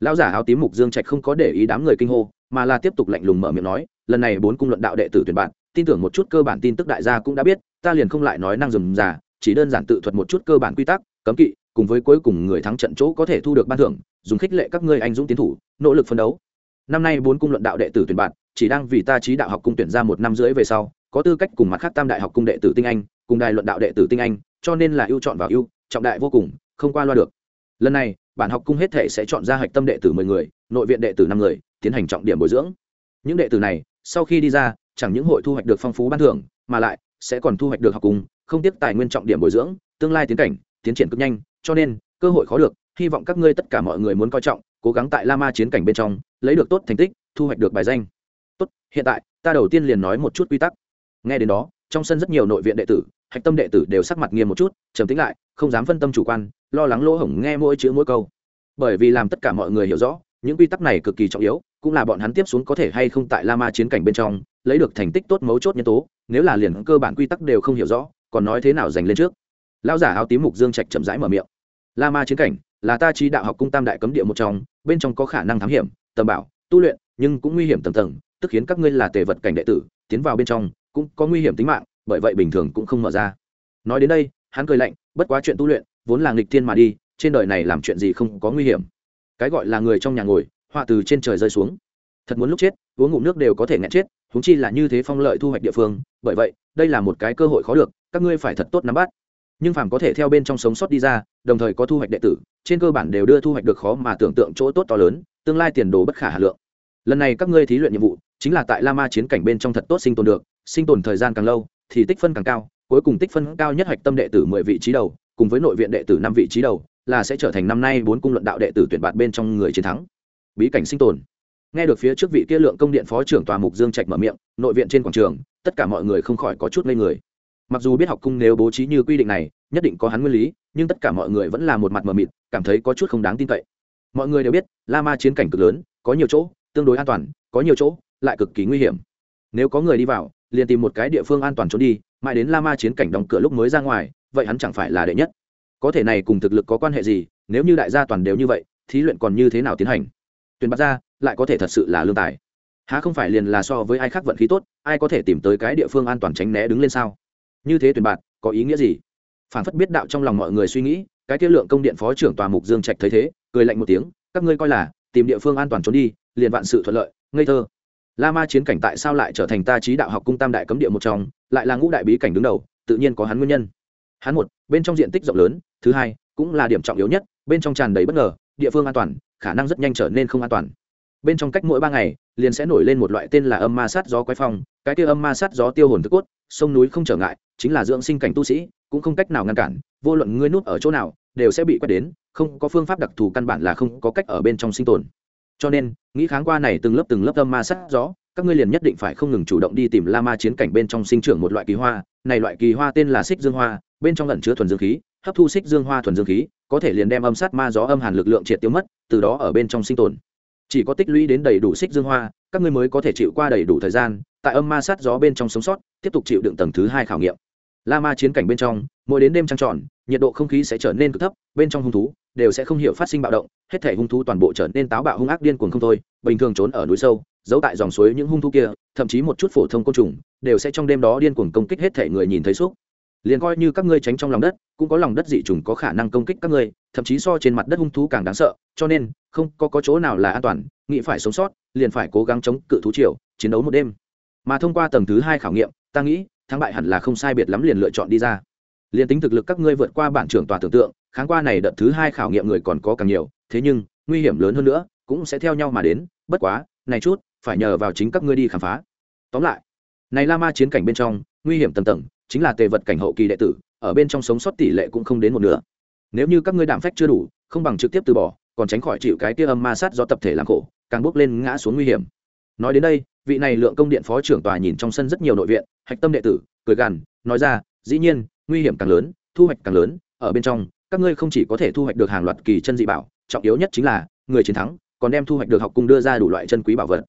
Lão giả áo tím mục dương trạch không có để ý đám người kinh hô, mà là tiếp tục lạnh lùng mở miệng nói, lần này bốn cung luận đạo đệ tử tuyển bạn tin tưởng một chút cơ bản tin tức đại gia cũng đã biết, ta liền không lại nói năng dườm già chỉ đơn giản tự thuật một chút cơ bản quy tắc, cấm kỵ, cùng với cuối cùng người thắng trận chỗ có thể thu được ban thưởng dùng khích lệ các ngươi anh dũng tiến thủ, nỗ lực phấn đấu. Năm nay bốn cung luận đạo đệ tử tuyển bạn, chỉ đang vì ta trí đạo học cung tuyển ra một năm rưỡi về sau, có tư cách cùng mặt khác tam đại học cung đệ tử tinh anh, cùng đài luận đạo đệ tử tinh anh, cho nên là ưu chọn vào ưu, trọng đại vô cùng, không qua loa được. Lần này, bản học cung hết thể sẽ chọn ra hạch tâm đệ tử mười người, nội viện đệ tử năm người, tiến hành trọng điểm bồi dưỡng. Những đệ tử này, sau khi đi ra, chẳng những hội thu hoạch được phong phú ban thưởng, mà lại sẽ còn thu hoạch được học cung, không tiếc tài nguyên trọng điểm bồi dưỡng, tương lai tiến cảnh, tiến triển cực nhanh, cho nên, cơ hội khó được hy vọng các ngươi tất cả mọi người muốn coi trọng, cố gắng tại la ma chiến cảnh bên trong, lấy được tốt thành tích, thu hoạch được bài danh. Tốt, hiện tại, ta đầu tiên liền nói một chút quy tắc. Nghe đến đó, trong sân rất nhiều nội viện đệ tử, hạch tâm đệ tử đều sắc mặt nghiêm một chút, trầm tính lại, không dám phân tâm chủ quan, lo lắng lỗ hổng nghe mỗi chữ mỗi câu. Bởi vì làm tất cả mọi người hiểu rõ, những quy tắc này cực kỳ trọng yếu, cũng là bọn hắn tiếp xuống có thể hay không tại la ma chiến cảnh bên trong, lấy được thành tích tốt mấu chốt nhân tố, nếu là liền cơ bản quy tắc đều không hiểu rõ, còn nói thế nào giành lên trước? Lao giả áo tím mục dương trạch chậm rãi mở miệng. La ma chiến cảnh là ta trí đạo học cung tam đại cấm địa một trong, bên trong có khả năng thám hiểm, tầm bảo, tu luyện, nhưng cũng nguy hiểm tầm tầng, tức khiến các ngươi là tề vật cảnh đệ tử, tiến vào bên trong cũng có nguy hiểm tính mạng, bởi vậy bình thường cũng không mở ra. Nói đến đây, hắn cười lạnh, bất quá chuyện tu luyện vốn là nghịch thiên mà đi, trên đời này làm chuyện gì không có nguy hiểm. Cái gọi là người trong nhà ngồi, họa từ trên trời rơi xuống. Thật muốn lúc chết, uống ngụm nước đều có thể nghẹn chết húng chi là như thế phong lợi thu hoạch địa phương, bởi vậy, đây là một cái cơ hội khó được, các ngươi phải thật tốt nắm bắt nhưng phàm có thể theo bên trong sống sót đi ra, đồng thời có thu hoạch đệ tử, trên cơ bản đều đưa thu hoạch được khó mà tưởng tượng chỗ tốt to lớn, tương lai tiền đồ bất khả hà lượng. Lần này các ngươi thí luyện nhiệm vụ, chính là tại la ma chiến cảnh bên trong thật tốt sinh tồn được, sinh tồn thời gian càng lâu, thì tích phân càng cao, cuối cùng tích phân cao nhất hoạch tâm đệ tử mười vị trí đầu, cùng với nội viện đệ tử năm vị trí đầu, là sẽ trở thành năm nay bốn cung luận đạo đệ tử tuyển bạt bên trong người chiến thắng. Bí cảnh sinh tồn. Nghe được phía trước vị kia lượng công điện phó trưởng tòa mục dương trạch mở miệng, nội viện trên quảng trường, tất cả mọi người không khỏi có chút ngây người mặc dù biết học cung nếu bố trí như quy định này, nhất định có hắn nguyên lý, nhưng tất cả mọi người vẫn là một mặt mờ mịt, cảm thấy có chút không đáng tin cậy. Mọi người đều biết, la ma chiến cảnh cực lớn, có nhiều chỗ, tương đối an toàn, có nhiều chỗ, lại cực kỳ nguy hiểm. Nếu có người đi vào, liền tìm một cái địa phương an toàn trốn đi, mãi đến la ma chiến cảnh đóng cửa lúc mới ra ngoài, vậy hắn chẳng phải là đệ nhất. Có thể này cùng thực lực có quan hệ gì, nếu như đại gia toàn đều như vậy, thí luyện còn như thế nào tiến hành? Tuyển bắt ra lại có thể thật sự là lương tài. Há không phải liền là so với ai khác vận khí tốt, ai có thể tìm tới cái địa phương an toàn tránh né đứng lên sao? Như thế tuyển bạn, có ý nghĩa gì? Phản phất biết đạo trong lòng mọi người suy nghĩ, cái tiết lượng công điện phó trưởng tòa mục dương trạch thấy thế, cười lạnh một tiếng, các ngươi coi là, tìm địa phương an toàn trốn đi, liền vạn sự thuận lợi, ngây thơ. La ma chiến cảnh tại sao lại trở thành ta trí đạo học cung tam đại cấm địa một trong, lại là ngũ đại bí cảnh đứng đầu, tự nhiên có hắn nguyên nhân. Hắn một, bên trong diện tích rộng lớn, thứ hai, cũng là điểm trọng yếu nhất, bên trong tràn đầy bất ngờ, địa phương an toàn, khả năng rất nhanh trở nên không an toàn. Bên trong cách mỗi ba ngày, liền sẽ nổi lên một loại tên là âm ma sát gió quái phong, cái kia âm ma sát gió tiêu hồn thức cốt, sông núi không trở ngại chính là dưỡng sinh cảnh tu sĩ, cũng không cách nào ngăn cản, vô luận ngươi nút ở chỗ nào, đều sẽ bị quét đến, không có phương pháp đặc thù căn bản là không có cách ở bên trong sinh tồn. Cho nên, nghĩ kháng qua này từng lớp từng lớp âm ma sát gió, các ngươi liền nhất định phải không ngừng chủ động đi tìm la ma chiến cảnh bên trong sinh trưởng một loại kỳ hoa. Này loại kỳ hoa tên là xích dương hoa, bên trong lẩn chứa thuần dương khí, hấp thu xích dương hoa thuần dương khí, có thể liền đem âm sát ma gió âm hàn lực lượng triệt tiêu mất, từ đó ở bên trong sinh tồn. Chỉ có tích lũy đến đầy đủ xích dương hoa, các ngươi mới có thể chịu qua đầy đủ thời gian, tại âm ma sát gió bên trong sống sót, tiếp tục chịu đựng tầng thứ hai khảo nghiệm la ma chiến cảnh bên trong mỗi đến đêm trăng tròn nhiệt độ không khí sẽ trở nên cực thấp bên trong hung thú đều sẽ không hiểu phát sinh bạo động hết thể hung thú toàn bộ trở nên táo bạo hung ác điên cuồng không thôi bình thường trốn ở núi sâu giấu tại dòng suối những hung thú kia thậm chí một chút phổ thông côn trùng đều sẽ trong đêm đó điên cuồng công kích hết thể người nhìn thấy xúc liền coi như các ngươi tránh trong lòng đất cũng có lòng đất dị trùng có khả năng công kích các ngươi thậm chí so trên mặt đất hung thú càng đáng sợ cho nên không có, có chỗ nào là an toàn nghĩ phải sống sót liền phải cố gắng chống cự thú triều chiến đấu một đêm. Mà thông qua tầng thứ hai khảo nghiệm ta nghĩ thắng bại hẳn là không sai biệt lắm liền lựa chọn đi ra. Liền tính thực lực các ngươi vượt qua bản trưởng tòa tưởng tượng, kháng qua này đợt thứ hai khảo nghiệm người còn có càng nhiều, thế nhưng, nguy hiểm lớn hơn nữa, cũng sẽ theo nhau mà đến, bất quá, này chút, phải nhờ vào chính các ngươi đi khám phá. Tóm lại, này la ma chiến cảnh bên trong, nguy hiểm tầm tầng, chính là tề vật cảnh hậu kỳ đệ tử, ở bên trong sống sót tỷ lệ cũng không đến một nửa. Nếu như các ngươi đạm phách chưa đủ, không bằng trực tiếp từ bỏ, còn tránh khỏi chịu cái kia âm ma sát do tập thể làm khổ, càng bước lên ngã xuống nguy hiểm. Nói đến đây vị này lượng công điện phó trưởng tòa nhìn trong sân rất nhiều nội viện, hạch tâm đệ tử, cười gằn, nói ra, dĩ nhiên, nguy hiểm càng lớn, thu hoạch càng lớn, ở bên trong, các ngươi không chỉ có thể thu hoạch được hàng loạt kỳ chân dị bảo, trọng yếu nhất chính là, người chiến thắng, còn đem thu hoạch được học cung đưa ra đủ loại chân quý bảo vật.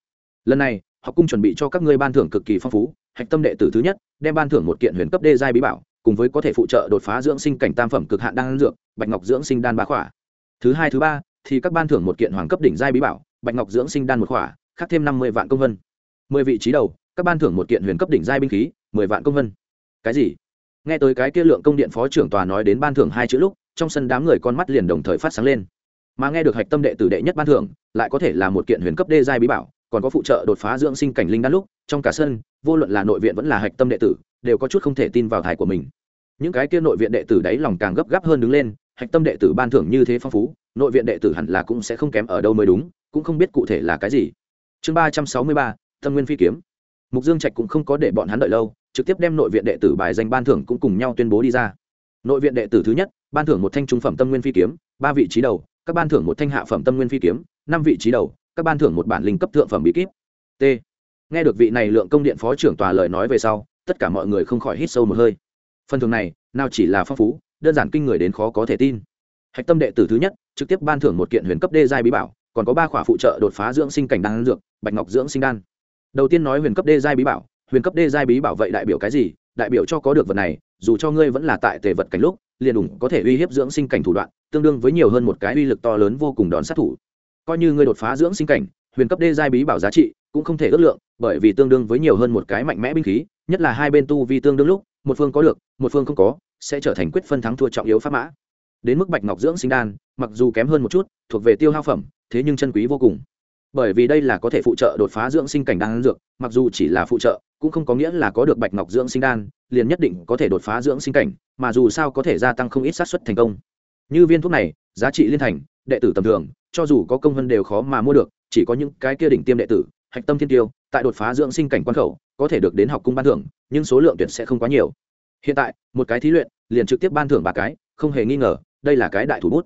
Lần này, học cung chuẩn bị cho các ngươi ban thưởng cực kỳ phong phú, hạch tâm đệ tử thứ nhất, đem ban thưởng một kiện huyền cấp đê giai bí bảo, cùng với có thể phụ trợ đột phá dưỡng sinh cảnh tam phẩm cực hạn đan dược, bạch ngọc dưỡng sinh đan ba khỏa. Thứ hai, thứ ba, thì các ban thưởng một kiện hoàng cấp đỉnh giai bí bảo, bạch ngọc dưỡng sinh đan một khỏa, khác thêm năm mươi vạn công vân mười vị trí đầu, các ban thưởng một kiện huyền cấp đỉnh giai binh khí, mười vạn công vân. Cái gì? Nghe tới cái kia lượng công điện phó trưởng tòa nói đến ban thưởng hai chữ lúc, trong sân đám người con mắt liền đồng thời phát sáng lên. Mà nghe được hạch tâm đệ tử đệ nhất ban thưởng, lại có thể là một kiện huyền cấp đê giai bí bảo, còn có phụ trợ đột phá dưỡng sinh cảnh linh đan lúc, trong cả sân, vô luận là nội viện vẫn là hạch tâm đệ tử, đều có chút không thể tin vào thải của mình. Những cái kia nội viện đệ tử đấy lòng càng gấp gáp hơn đứng lên, hạch tâm đệ tử ban thưởng như thế phong phú, nội viện đệ tử hẳn là cũng sẽ không kém ở đâu mới đúng, cũng không biết cụ thể là cái gì. Chương ba trăm sáu mươi ba tâm nguyên phi kiếm. Mục dương trạch cũng không có để bọn hắn đợi lâu, trực tiếp đem nội viện đệ tử bài danh ban thưởng cũng cùng nhau tuyên bố đi ra. Nội viện đệ tử thứ nhất, ban thưởng một thanh trung phẩm tâm nguyên phi kiếm, ba vị trí đầu, các ban thưởng một thanh hạ phẩm tâm nguyên phi kiếm, năm vị trí đầu, các ban thưởng một bản linh cấp thượng phẩm bí kíp. T. Nghe được vị này lượng công điện phó trưởng tòa lời nói về sau, tất cả mọi người không khỏi hít sâu một hơi. Phần thưởng này, nào chỉ là phong phú, đơn giản kinh người đến khó có thể tin. Hạch tâm đệ tử thứ nhất, trực tiếp ban thưởng một kiện huyền cấp đê giai bí bảo, còn có ba khỏa phụ trợ đột phá dưỡng sinh cảnh đan dược, bạch ngọc dưỡng sinh đan đầu tiên nói huyền cấp đê giai bí bảo, huyền cấp đê giai bí bảo vậy đại biểu cái gì? Đại biểu cho có được vật này, dù cho ngươi vẫn là tại tề vật cảnh lúc, liền đủ có thể uy hiếp dưỡng sinh cảnh thủ đoạn, tương đương với nhiều hơn một cái uy lực to lớn vô cùng đón sát thủ. Coi như ngươi đột phá dưỡng sinh cảnh, huyền cấp đê giai bí bảo giá trị cũng không thể ước lượng, bởi vì tương đương với nhiều hơn một cái mạnh mẽ binh khí, nhất là hai bên tu vi tương đương lúc, một phương có được, một phương không có, sẽ trở thành quyết phân thắng thua trọng yếu pháp mã. Đến mức bạch ngọc dưỡng sinh đan, mặc dù kém hơn một chút, thuộc về tiêu hao phẩm, thế nhưng chân quý vô cùng bởi vì đây là có thể phụ trợ đột phá dưỡng sinh cảnh đan dược mặc dù chỉ là phụ trợ cũng không có nghĩa là có được bạch ngọc dưỡng sinh đan liền nhất định có thể đột phá dưỡng sinh cảnh mà dù sao có thể gia tăng không ít xác suất thành công. Như viên thuốc này giá trị liên thành đệ tử tầm thường cho dù có công hơn đều khó mà mua được chỉ có những cái kia đỉnh tiêm đệ tử hạch tâm thiên tiêu tại đột phá dưỡng sinh cảnh quan khẩu có thể được đến học cung ban thưởng nhưng số lượng tuyệt sẽ không quá nhiều. Hiện tại một cái thí luyện liền trực tiếp ban thưởng ba cái không hề nghi ngờ đây là cái đại thủ bút.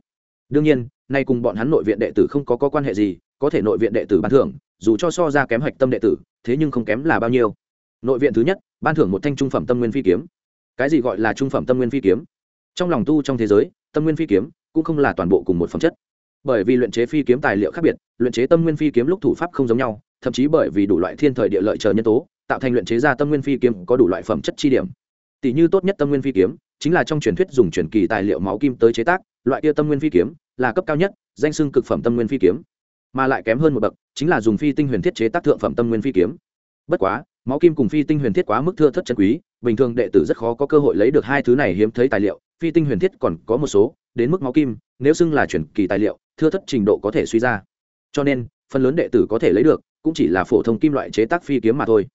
Đương nhiên nay cùng bọn hắn nội viện đệ tử không có, có quan hệ gì có thể nội viện đệ tử ban thưởng, dù cho so ra kém hạch tâm đệ tử, thế nhưng không kém là bao nhiêu. Nội viện thứ nhất, ban thưởng một thanh trung phẩm tâm nguyên phi kiếm. Cái gì gọi là trung phẩm tâm nguyên phi kiếm? Trong lòng tu trong thế giới, tâm nguyên phi kiếm cũng không là toàn bộ cùng một phẩm chất. Bởi vì luyện chế phi kiếm tài liệu khác biệt, luyện chế tâm nguyên phi kiếm lúc thủ pháp không giống nhau, thậm chí bởi vì đủ loại thiên thời địa lợi chờ nhân tố, tạo thành luyện chế ra tâm nguyên phi kiếm có đủ loại phẩm chất chi điểm. Tỷ như tốt nhất tâm nguyên phi kiếm chính là trong truyền thuyết dùng truyền kỳ tài liệu máu kim tới chế tác, loại kia tâm nguyên phi kiếm là cấp cao nhất, danh xưng cực phẩm tâm nguyên phi kiếm mà lại kém hơn một bậc, chính là dùng phi tinh huyền thiết chế tác thượng phẩm tâm nguyên phi kiếm. Bất quá, máu kim cùng phi tinh huyền thiết quá mức thưa thất chân quý, bình thường đệ tử rất khó có cơ hội lấy được hai thứ này hiếm thấy tài liệu, phi tinh huyền thiết còn có một số, đến mức máu kim, nếu xưng là chuyển kỳ tài liệu, thưa thất trình độ có thể suy ra. Cho nên, phần lớn đệ tử có thể lấy được, cũng chỉ là phổ thông kim loại chế tác phi kiếm mà thôi.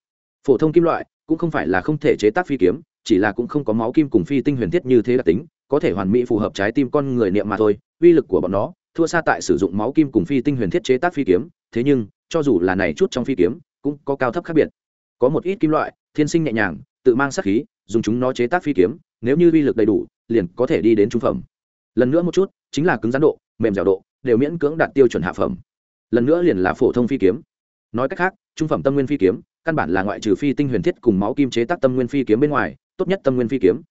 Phổ thông kim loại cũng không phải là không thể chế tác phi kiếm, chỉ là cũng không có máu kim cùng phi tinh huyền thiết như thế đặc tính, có thể hoàn mỹ phù hợp trái tim con người niệm mà thôi, uy lực của bọn nó thua xa tại sử dụng máu kim cùng phi tinh huyền thiết chế tác phi kiếm, thế nhưng, cho dù là này chút trong phi kiếm, cũng có cao thấp khác biệt. Có một ít kim loại, thiên sinh nhẹ nhàng, tự mang sát khí, dùng chúng nó chế tác phi kiếm, nếu như uy lực đầy đủ, liền có thể đi đến trung phẩm. Lần nữa một chút, chính là cứng rắn độ, mềm dẻo độ, đều miễn cưỡng đạt tiêu chuẩn hạ phẩm. Lần nữa liền là phổ thông phi kiếm. Nói cách khác, trung phẩm tâm nguyên phi kiếm, căn bản là ngoại trừ phi tinh huyền thiết cùng máu kim chế tác tâm nguyên phi kiếm bên ngoài, tốt nhất tâm nguyên phi kiếm.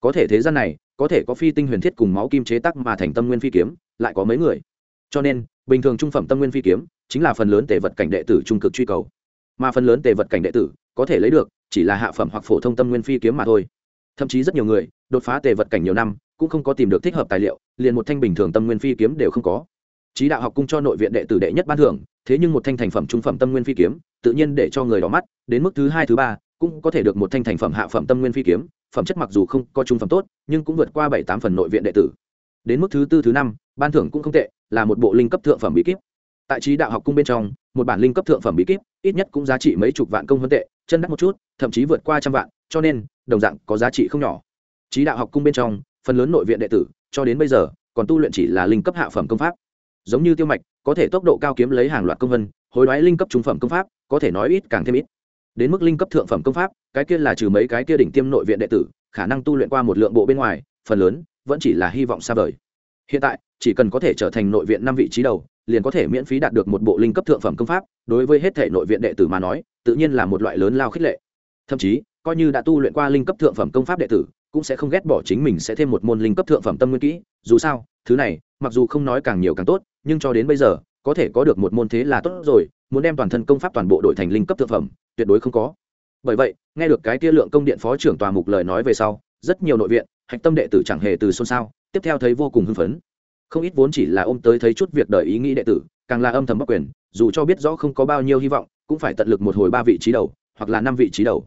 Có thể thế gian này, có thể có phi tinh huyền thiết cùng máu kim chế tác mà thành tâm nguyên phi kiếm lại có mấy người. Cho nên, bình thường trung phẩm tâm nguyên phi kiếm chính là phần lớn tề vật cảnh đệ tử trung cực truy cầu. Mà phần lớn tề vật cảnh đệ tử có thể lấy được, chỉ là hạ phẩm hoặc phổ thông tâm nguyên phi kiếm mà thôi. Thậm chí rất nhiều người đột phá tề vật cảnh nhiều năm, cũng không có tìm được thích hợp tài liệu, liền một thanh bình thường tâm nguyên phi kiếm đều không có. Trí đạo học cung cho nội viện đệ tử đệ nhất ban thưởng, thế nhưng một thanh thành phẩm trung phẩm tâm nguyên phi kiếm, tự nhiên để cho người đỏ mắt, đến mức thứ hai, thứ ba, cũng có thể được một thanh thành phẩm hạ phẩm tâm nguyên phi kiếm, phẩm chất mặc dù không có trung phẩm tốt, nhưng cũng vượt qua bảy, tám phần nội viện đệ tử. Đến mức thứ tư, thứ năm ban thưởng cũng không tệ, là một bộ linh cấp thượng phẩm bí kíp. Tại trí đạo học cung bên trong, một bản linh cấp thượng phẩm bí kíp, ít nhất cũng giá trị mấy chục vạn công hơn tệ, chân đắt một chút, thậm chí vượt qua trăm vạn, cho nên, đồng dạng có giá trị không nhỏ. Trí đạo học cung bên trong, phần lớn nội viện đệ tử, cho đến bây giờ, còn tu luyện chỉ là linh cấp hạ phẩm công pháp. Giống như tiêu mạch, có thể tốc độ cao kiếm lấy hàng loạt công vân, hối đoái linh cấp trung phẩm công pháp, có thể nói ít càng thêm ít. Đến mức linh cấp thượng phẩm công pháp, cái kia là trừ mấy cái kia đỉnh tiêm nội viện đệ tử, khả năng tu luyện qua một lượng bộ bên ngoài, phần lớn vẫn chỉ là hy vọng xa vời hiện tại, chỉ cần có thể trở thành nội viện năm vị trí đầu, liền có thể miễn phí đạt được một bộ linh cấp thượng phẩm công pháp, đối với hết thể nội viện đệ tử mà nói, tự nhiên là một loại lớn lao khích lệ. Thậm chí, coi như đã tu luyện qua linh cấp thượng phẩm công pháp đệ tử, cũng sẽ không ghét bỏ chính mình sẽ thêm một môn linh cấp thượng phẩm tâm nguyên kỹ. Dù sao, thứ này, mặc dù không nói càng nhiều càng tốt, nhưng cho đến bây giờ, có thể có được một môn thế là tốt rồi, muốn đem toàn thân công pháp toàn bộ đổi thành linh cấp thượng phẩm, tuyệt đối không có. Bởi vậy, nghe được cái tia lượng công điện phó trưởng tòa mục lời nói về sau, rất nhiều nội viện, hạch tâm đệ tử chẳng hề từ xôn xao tiếp theo thấy vô cùng hưng phấn. Không ít vốn chỉ là ôm tới thấy chút việc đời ý nghĩ đệ tử, càng là âm thầm bắc quyền, dù cho biết rõ không có bao nhiêu hy vọng, cũng phải tận lực một hồi ba vị trí đầu, hoặc là năm vị trí đầu.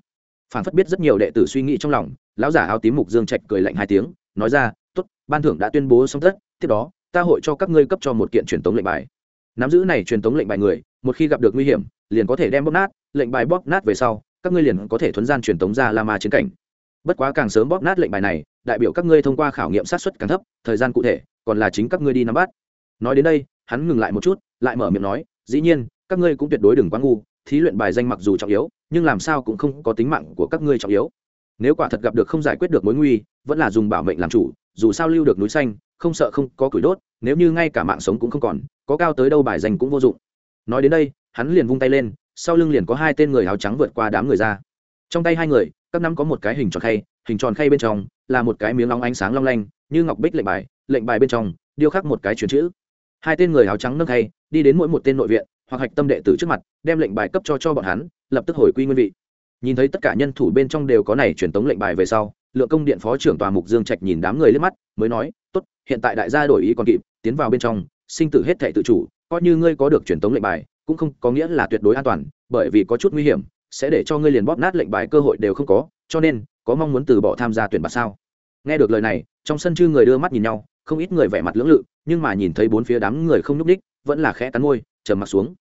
Phản phất biết rất nhiều đệ tử suy nghĩ trong lòng, lão giả áo tím mục dương trạch cười lạnh hai tiếng, nói ra t ố t ban thưởng đã tuyên bố xong tất, tiếp đó, ta hội cho các ngươi cấp cho một kiện truyền tống lệnh bài. Nắm giữ này truyền tống lệnh bài người, một khi gặp được nguy hiểm, liền có thể đem bóp nát, lệnh bài bóp nát về sau, các ngươi liền có thể thuấn gian truyền tống ra la ma chiến cảnh. Bất quá càng sớm bóp nát lệnh bài này đại biểu các ngươi thông qua khảo nghiệm sát xuất càng thấp, thời gian cụ thể còn là chính các ngươi đi nắm bắt. Nói đến đây, hắn ngừng lại một chút, lại mở miệng nói, dĩ nhiên, các ngươi cũng tuyệt đối đừng quá ngu, thí luyện bài danh mặc dù trọng yếu, nhưng làm sao cũng không có tính mạng của các ngươi trọng yếu. Nếu quả thật gặp được không giải quyết được mối nguy, vẫn là dùng bảo mệnh làm chủ, dù sao lưu được núi xanh, không sợ không có củi đốt, nếu như ngay cả mạng sống cũng không còn, có cao tới đâu bài danh cũng vô dụng. Nói đến đây, hắn liền vung tay lên, sau lưng liền có hai tên người áo trắng vượt qua đám người ra. Trong tay hai người, các năm có một cái hình tròn khay hình tròn khay bên trong, là một cái miếng long ánh sáng long lanh, như ngọc bích lệnh bài lệnh bài bên trong, điêu khắc một cái truyền chữ. Hai tên người áo trắng nâng khay, đi đến mỗi một tên nội viện, hoặc hạch tâm đệ tử trước mặt, đem lệnh bài cấp cho cho bọn hắn, lập tức hồi quy nguyên vị. Nhìn thấy tất cả nhân thủ bên trong đều có này truyền tống lệnh bài về sau, lượng công điện phó trưởng tòa mục dương trạch nhìn đám người lên mắt, mới nói, tốt, hiện tại đại gia đổi ý còn kịp, tiến vào bên trong, sinh tử hết thệ tự chủ, coi như ngươi có được truyền tống lệnh bài, cũng không có nghĩa là tuyệt đối an toàn, bởi vì có chút nguy hiểm, sẽ để cho ngươi liền bóp nát lệnh bài cơ hội đều không có, cho nên có mong muốn từ bỏ tham gia tuyển bạt sao? Nghe được lời này, trong sân chư người đưa mắt nhìn nhau, không ít người vẻ mặt lưỡng lự, nhưng mà nhìn thấy bốn phía đám người không nhúc ních vẫn là khẽ cắn môi, trầm mặt xuống.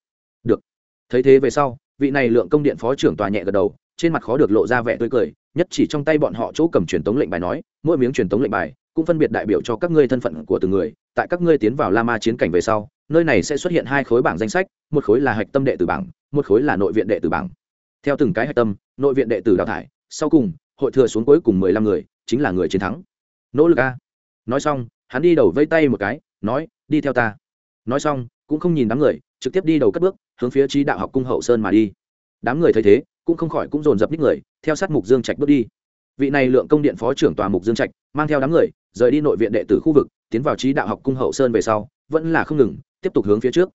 Được. Thấy thế về sau, vị này lượng công điện phó trưởng tòa nhẹ gật đầu, trên mặt khó được lộ ra vẻ tươi cười, nhất chỉ trong tay bọn họ chỗ cầm truyền tống lệnh bài nói, mỗi miếng truyền tống lệnh bài cũng phân biệt đại biểu cho các ngươi thân phận của từng người, tại các ngươi tiến vào la ma chiến cảnh về sau, nơi này sẽ xuất hiện hai khối bảng danh sách, một khối là hạch tâm đệ tử bảng, một khối là nội viện đệ tử bảng. Theo từng cái hạch tâm, nội viện đệ tử đào thải, sau cùng hội thừa xuống cuối cùng mười lăm người, chính là người chiến thắng. Nỗ lực a. Nói xong, hắn đi đầu vây tay một cái, nói, đi theo ta. Nói xong, cũng không nhìn đám người, trực tiếp đi đầu cất bước, hướng phía trí đạo học cung hậu sơn mà đi. Đám người thấy thế, cũng không khỏi cũng dồn dập ních người, theo sát mục dương trạch bước đi. Vị này lượng công điện phó trưởng tòa mục dương trạch, mang theo đám người, rời đi nội viện đệ tử khu vực, tiến vào trí đạo học cung hậu sơn về sau, vẫn là không ngừng, tiếp tục hướng phía trước.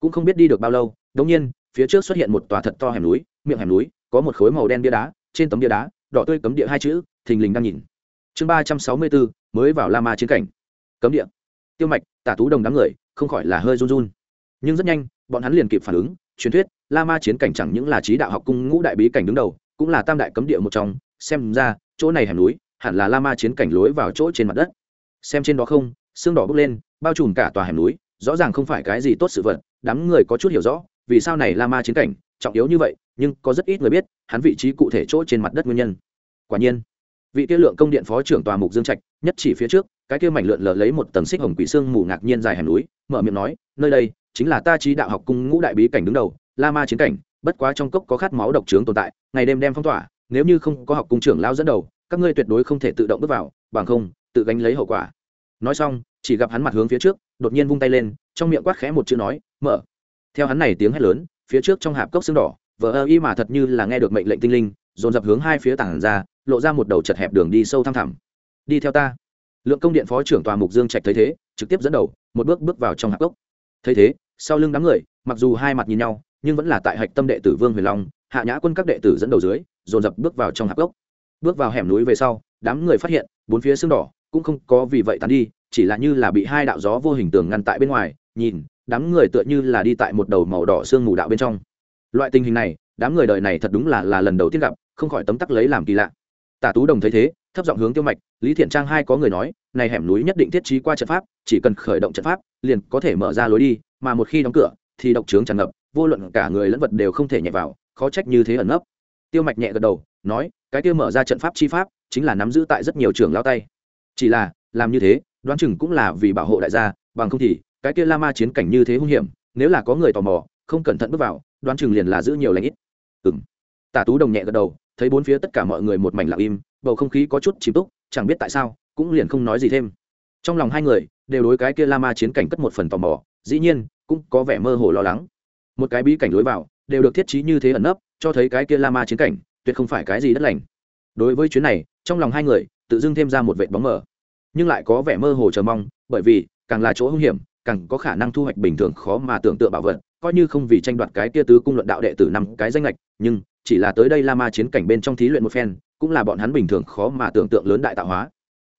Cũng không biết đi được bao lâu đống nhiên, phía trước xuất hiện một tòa thật to hẻm núi, miệng hẻm núi, có một khối màu đen bia đá, trên tấm bia đá đỏ tươi cấm địa hai chữ, thình lình đang nhìn. Chương ba trăm sáu mươi bốn, mới vào la ma chiến cảnh. Cấm địa. Tiêu mạch, tả tú đồng đám người, không khỏi là hơi run run. Nhưng rất nhanh, bọn hắn liền kịp phản ứng, truyền thuyết, la ma chiến cảnh chẳng những là trí đạo học cung ngũ đại bí cảnh đứng đầu, cũng là tam đại cấm địa một trong. Xem ra, chỗ này hẻm núi, hẳn là la ma chiến cảnh lối vào chỗ trên mặt đất. Xem trên đó không, xương đỏ bốc lên, bao trùm cả tòa hẻm núi, rõ ràng không phải cái gì tốt sự vật, đám người có chút hiểu rõ, vì sao này la ma chiến cảnh trọng yếu như vậy, nhưng có rất ít người biết, hắn vị trí cụ thể chỗ trên mặt đất nguyên nhân. Quả nhiên, vị kia lượng công điện phó trưởng tòa mục dương trạch, nhất chỉ phía trước, cái kia mảnh lượn lờ lấy một tầng xích hồng quỷ xương mù ngạc nhiên dài hẻm núi, mở miệng nói, nơi đây chính là ta trí đạo học cung ngũ đại bí cảnh đứng đầu, la ma chiến cảnh, bất quá trong cốc có khát máu độc trướng tồn tại, ngày đêm đem phong tỏa, nếu như không có học cung trưởng lao dẫn đầu, các ngươi tuyệt đối không thể tự động bước vào, bằng không, tự gánh lấy hậu quả. Nói xong, chỉ gặp hắn mặt hướng phía trước, đột nhiên vung tay lên, trong miệng quát khẽ một chữ nói, mở. Theo hắn này tiếng hét lớn phía trước trong hạp cốc xương đỏ, vờ ơ y mà thật như là nghe được mệnh lệnh tinh linh, dồn dập hướng hai phía tảng ra, lộ ra một đầu chật hẹp đường đi sâu thăm thẳm. Đi theo ta. Lượng công điện phó trưởng tòa mục dương trạch thấy thế, trực tiếp dẫn đầu, một bước bước vào trong hạp cốc. Thấy thế, sau lưng đám người, mặc dù hai mặt nhìn nhau, nhưng vẫn là tại hạch tâm đệ tử vương huyền long, hạ nhã quân các đệ tử dẫn đầu dưới, dồn dập bước vào trong hạp cốc. Bước vào hẻm núi về sau, đám người phát hiện, bốn phía xương đỏ cũng không có vì vậy tàn đi, chỉ là như là bị hai đạo gió vô hình tường ngăn tại bên ngoài, nhìn đám người tựa như là đi tại một đầu màu đỏ sương mù đạo bên trong. Loại tình hình này, đám người đời này thật đúng là là lần đầu tiên gặp, không khỏi tấm tắc lấy làm kỳ lạ. Tả tú đồng thấy thế, thấp giọng hướng tiêu mạch, lý thiện trang hai có người nói, này hẻm núi nhất định thiết trí qua trận pháp, chỉ cần khởi động trận pháp, liền có thể mở ra lối đi, mà một khi đóng cửa, thì độc trướng tràn ngập, vô luận cả người lẫn vật đều không thể nhẹ vào, khó trách như thế ẩn nấp. Tiêu mạch nhẹ gật đầu, nói, cái kia mở ra trận pháp chi pháp, chính là nắm giữ tại rất nhiều trường lao tay. Chỉ là, làm như thế, đoán chừng cũng là vì bảo hộ đại gia, bằng không thì cái kia la ma chiến cảnh như thế hung hiểm, nếu là có người tò mò, không cẩn thận bước vào, đoán chừng liền là giữ nhiều lãnh ít. Ừng tả tú đồng nhẹ gật đầu, thấy bốn phía tất cả mọi người một mảnh lặng im, bầu không khí có chút chìm túc, chẳng biết tại sao, cũng liền không nói gì thêm. Trong lòng hai người, đều đối cái kia la ma chiến cảnh cất một phần tò mò, dĩ nhiên, cũng có vẻ mơ hồ lo lắng. Một cái bí cảnh lối vào, đều được thiết trí như thế ẩn nấp, cho thấy cái kia la ma chiến cảnh, tuyệt không phải cái gì đất lành. Đối với chuyến này, trong lòng hai người, tự dưng thêm ra một vệt bóng mờ. Nhưng lại có vẻ mơ hồ chờ mong, bởi vì, càng là chỗ hung hiểm càng có khả năng thu hoạch bình thường khó mà tưởng tượng bảo vật, coi như không vì tranh đoạt cái kia tứ cung luận đạo đệ tử năm cái danh lệch nhưng chỉ là tới đây la ma chiến cảnh bên trong thí luyện một phen, cũng là bọn hắn bình thường khó mà tưởng tượng lớn đại tạo hóa.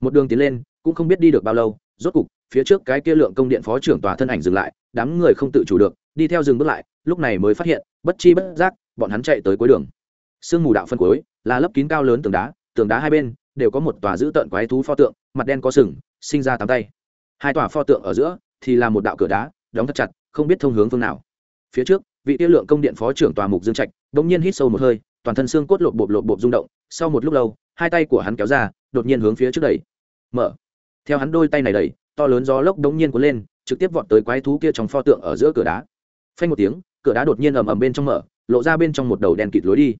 Một đường tiến lên, cũng không biết đi được bao lâu, rốt cục, phía trước cái kia lượng công điện phó trưởng tòa thân ảnh dừng lại, đám người không tự chủ được, đi theo dừng bước lại, lúc này mới phát hiện, bất chi bất giác, bọn hắn chạy tới cuối đường. Sương mù đạo phân cuối, là lấp kín cao lớn tường đá tường đá hai bên, đều có một tòa giữ tợn quái thú pho tượng, mặt đen có sừng, sinh ra tám tay. Hai tòa pho tượng ở giữa thì là một đạo cửa đá, đóng thật chặt, không biết thông hướng phương nào. Phía trước, vị tiêu lượng công điện phó trưởng tòa mục dương trạch đ ỗ n g nhiên hít sâu một hơi, toàn thân xương cốt lộp bộp lộp bộp rung động, sau một lúc lâu, hai tay của hắn kéo ra, đột nhiên hướng phía trước đẩy. Mở. Theo hắn đôi tay này đẩy, to lớn gió lốc đống nhiên cuốn lên, trực tiếp vọt tới quái thú kia trong pho tượng ở giữa cửa đá. Phanh một tiếng, cửa đá đột nhiên ầm ầm bên trong mở, lộ ra bên trong một đầu đèn kịt lối đi.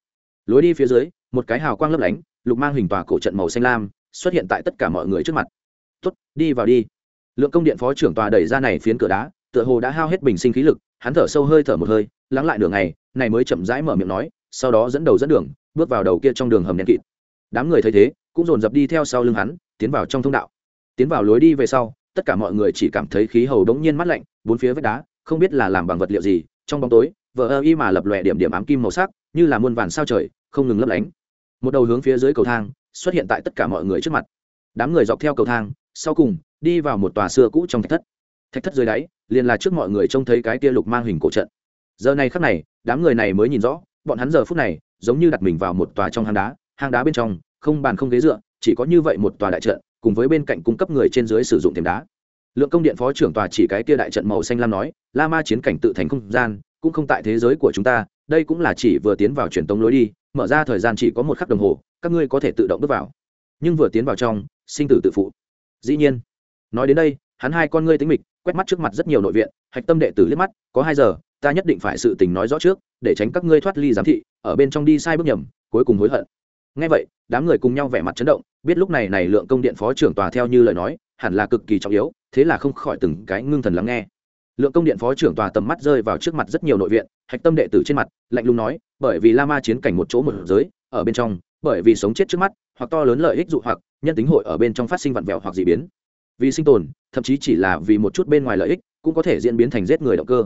Lối đi phía dưới, một cái hào quang lấp lánh, lục mang hình tòa cổ trận màu xanh lam, xuất hiện tại tất cả mọi người trước mặt. Tuất đi vào đi lượng công điện phó trưởng tòa đẩy ra này phiến cửa đá, tựa hồ đã hao hết bình sinh khí lực, hắn thở sâu hơi thở một hơi, lắng lại đường này này mới chậm rãi mở miệng nói, sau đó dẫn đầu dẫn đường, bước vào đầu kia trong đường hầm đen kịt. Đám người thấy thế, cũng dồn dập đi theo sau lưng hắn, tiến vào trong thông đạo. Tiến vào lối đi về sau, tất cả mọi người chỉ cảm thấy khí hầu đống nhiên mát lạnh, bốn phía vách đá, không biết là làm bằng vật liệu gì, trong bóng tối, vờ ơ y mà lập lòe điểm điểm ám kim màu sắc, như là muôn vàn sao trời, không ngừng lấp lánh. Một đầu hướng phía dưới cầu thang, xuất hiện tại tất cả mọi người trước mặt. Đám người dọc theo cầu thang, sau cùng đi vào một tòa xưa cũ trong thạch thất. Thạch thất dưới đáy, liền là trước mọi người trông thấy cái kia lục mang hình cổ trận. Giờ này khắc này, đám người này mới nhìn rõ, bọn hắn giờ phút này, giống như đặt mình vào một tòa trong hang đá hang đá bên trong, không bàn không ghế dựa, chỉ có như vậy một tòa đại trận, cùng với bên cạnh cung cấp người trên dưới sử dụng thềm đá. Lượng công điện phó trưởng tòa chỉ cái kia đại trận màu xanh lam nói, la ma chiến cảnh tự thành không gian, cũng không tại thế giới của chúng ta, đây cũng là chỉ vừa tiến vào truyền tống lối đi, mở ra thời gian chỉ có một khắc đồng hồ, các ngươi có thể tự động bước vào. Nhưng vừa tiến vào trong, sinh tử tự phụ. Dĩ nhiên nói đến đây, hắn hai con ngươi tính mịch, quét mắt trước mặt rất nhiều nội viện, hạch tâm đệ tử liếc mắt, có hai giờ, ta nhất định phải sự tình nói rõ trước, để tránh các ngươi thoát ly giám thị, ở bên trong đi sai bước nhầm, cuối cùng hối hận. Ngay vậy, đám người cùng nhau vẻ mặt chấn động, biết lúc này này lượng công điện phó trưởng tòa theo như lời nói, hẳn là cực kỳ trọng yếu, thế là không khỏi từng cái ngưng thần lắng nghe. Lượng công điện phó trưởng tòa tầm mắt rơi vào trước mặt rất nhiều nội viện, hạch tâm đệ tử trên mặt, lạnh lùng nói, bởi vì la ma chiến cảnh một chỗ một giới, ở bên trong, bởi vì sống chết trước mắt, hoặc to lớn lợi ích dụ hoặc, nhân tính hội ở bên trong phát sinh vặn vẹo hoặc dị biến vì sinh tồn, thậm chí chỉ là vì một chút bên ngoài lợi ích, cũng có thể diễn biến thành giết người động cơ.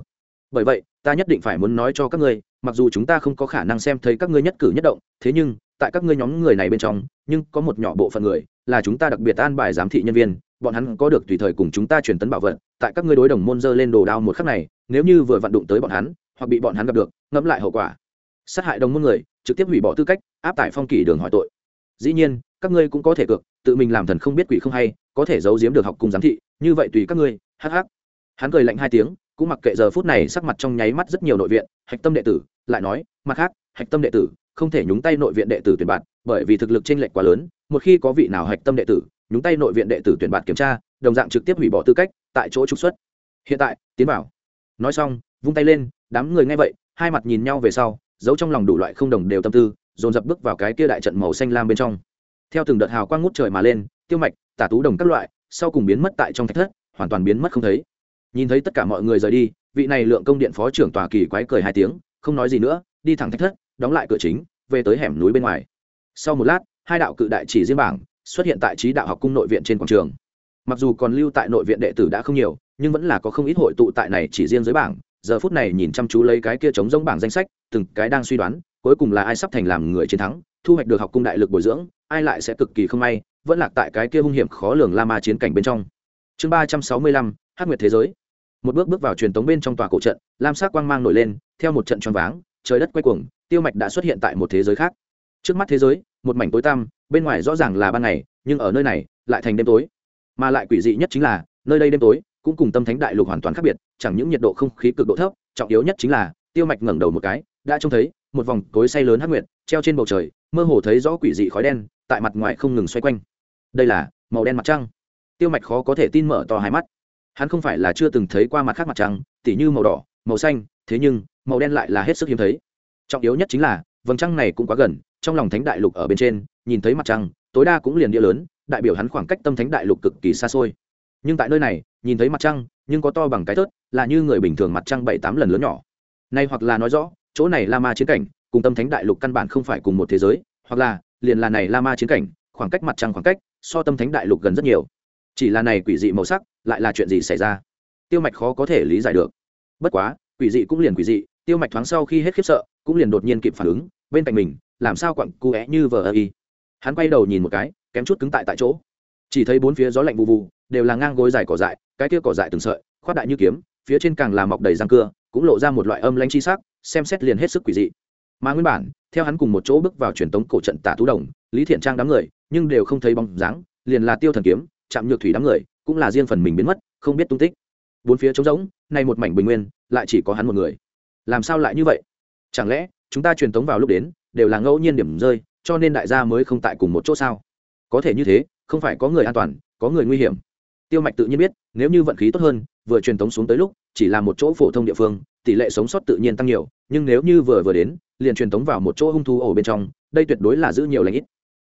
Bởi vậy, ta nhất định phải muốn nói cho các ngươi, mặc dù chúng ta không có khả năng xem thấy các ngươi nhất cử nhất động, thế nhưng, tại các ngươi nhóm người này bên trong, nhưng có một nhỏ bộ phận người, là chúng ta đặc biệt an bài giám thị nhân viên, bọn hắn có được tùy thời cùng chúng ta truyền tấn bảo vật, tại các ngươi đối đồng môn dơ lên đồ đao một khắc này, nếu như vừa vặn đụng tới bọn hắn, hoặc bị bọn hắn gặp được, ngẫm lại hậu quả. Sát hại đồng môn người, trực tiếp hủy bỏ tư cách, áp tải phong kỷ đường hỏi tội. Dĩ nhiên, các ngươi cũng có thể cược tự mình làm thần không biết quỷ không hay, có thể giấu giếm được học cùng giám thị, như vậy tùy các ngươi hh hắn cười lạnh hai tiếng, cũng mặc kệ giờ phút này sắc mặt trong nháy mắt rất nhiều nội viện, hạch tâm đệ tử, lại nói, mặt khác, hạch tâm đệ tử, không thể nhúng tay nội viện đệ tử tuyển bạn, bởi vì thực lực chênh lệch quá lớn, một khi có vị nào hạch tâm đệ tử, nhúng tay nội viện đệ tử tuyển bạn kiểm tra, đồng dạng trực tiếp hủy bỏ tư cách, tại chỗ trục xuất. Hiện tại, tiến bảo. nói xong, vung tay lên, đám người nghe vậy, hai mặt nhìn nhau về sau, giấu trong lòng đủ loại không đồng đều tâm tư, dồn dập bước vào cái kia đại trận màu xanh lam bên trong theo từng đợt hào quang ngút trời mà lên, tiêu mạch, tả tú đồng các loại, sau cùng biến mất tại trong thạch thất, hoàn toàn biến mất không thấy. Nhìn thấy tất cả mọi người rời đi, vị này lượng công điện phó trưởng tòa kỳ quái cười hai tiếng, không nói gì nữa, đi thẳng thạch thất, đóng lại cửa chính, về tới hẻm núi bên ngoài. Sau một lát, hai đạo cự đại chỉ riêng bảng xuất hiện tại trí đạo học cung nội viện trên quảng trường. Mặc dù còn lưu tại nội viện đệ tử đã không nhiều, nhưng vẫn là có không ít hội tụ tại này chỉ riêng dưới bảng. Giờ phút này nhìn chăm chú lấy cái kia chống giống bảng danh sách, từng cái đang suy đoán, cuối cùng là ai sắp thành làm người chiến thắng thu hoạch được học cung đại lực bồi dưỡng, ai lại sẽ cực kỳ không may, vẫn lạc tại cái kia hung hiểm khó lường la ma chiến cảnh bên trong. Chương ba trăm sáu mươi lăm hát nguyệt thế giới. Một bước bước vào truyền tống bên trong tòa cổ trận, lam sắc quang mang nổi lên, theo một trận choáng váng, trời đất quay cuồng, tiêu mạch đã xuất hiện tại một thế giới khác. Trước mắt thế giới, một mảnh tối tăm, bên ngoài rõ ràng là ban ngày, nhưng ở nơi này, lại thành đêm tối. Mà lại quỷ dị nhất chính là, nơi đây đêm tối, cũng cùng tâm thánh đại lục hoàn toàn khác biệt, chẳng những nhiệt độ không khí cực độ thấp, trọng yếu nhất chính là, tiêu mạch ngẩng đầu một cái, đã trông thấy, một vòng cối say lớn hắc nguyệt, treo trên bầu trời mơ hồ thấy rõ quỷ dị khói đen tại mặt ngoài không ngừng xoay quanh. Đây là màu đen mặt trăng. Tiêu mạch khó có thể tin mở to hai mắt. Hắn không phải là chưa từng thấy qua mặt khác mặt trăng, tỉ như màu đỏ, màu xanh, thế nhưng màu đen lại là hết sức hiếm thấy. Trọng yếu nhất chính là, vầng trăng này cũng quá gần, trong lòng thánh đại lục ở bên trên, nhìn thấy mặt trăng, tối đa cũng liền địa lớn, đại biểu hắn khoảng cách tâm thánh đại lục cực kỳ xa xôi. Nhưng tại nơi này, nhìn thấy mặt trăng, nhưng có to bằng cái thớt, là như người bình thường mặt trăng bảy tám lần lớn nhỏ. Nay hoặc là nói rõ, chỗ này la ma chiến cảnh cùng tâm thánh đại lục căn bản không phải cùng một thế giới, hoặc là, liền là này la ma chiến cảnh, khoảng cách mặt trăng khoảng cách, so tâm thánh đại lục gần rất nhiều. Chỉ là này quỷ dị màu sắc, lại là chuyện gì xảy ra? Tiêu mạch khó có thể lý giải được. Bất quá, quỷ dị cũng liền quỷ dị, tiêu mạch thoáng sau khi hết khiếp sợ, cũng liền đột nhiên kịp phản ứng, bên cạnh mình, làm sao quặng cu é như vờ ơ y. Hắn quay đầu nhìn một cái, kém chút cứng tại tại chỗ. Chỉ thấy bốn phía gió lạnh vụ vụ đều là ngang gối dài cỏ dại, cái kia cỏ dại từng sợi khoát đại như kiếm, phía trên càng là mọc đầy răng cưa, cũng lộ ra một loại âm lanh chi sắc, xem xét liền hết sức quỷ dị mà nguyên bản, theo hắn cùng một chỗ bước vào truyền tống cổ trận tả tú đồng, lý thiện trang đám người, nhưng đều không thấy bóng dáng, liền là tiêu thần kiếm chạm nhược thủy đám người, cũng là riêng phần mình biến mất, không biết tung tích. Bốn phía trống rỗng, nay một mảnh bình nguyên, lại chỉ có hắn một người. Làm sao lại như vậy? Chẳng lẽ, chúng ta truyền tống vào lúc đến, đều là ngẫu nhiên điểm rơi, cho nên đại gia mới không tại cùng một chỗ sao? Có thể như thế, không phải có người an toàn, có người nguy hiểm. Tiêu mạch tự nhiên biết, nếu như vận khí tốt hơn, vừa truyền tống xuống tới lúc, chỉ là một chỗ phổ thông địa phương, tỷ lệ sống sót tự nhiên tăng nhiều, nhưng nếu như vừa vừa đến liền truyền tống vào một chỗ hung thu ổ bên trong, đây tuyệt đối là giữ nhiều lãnh ít.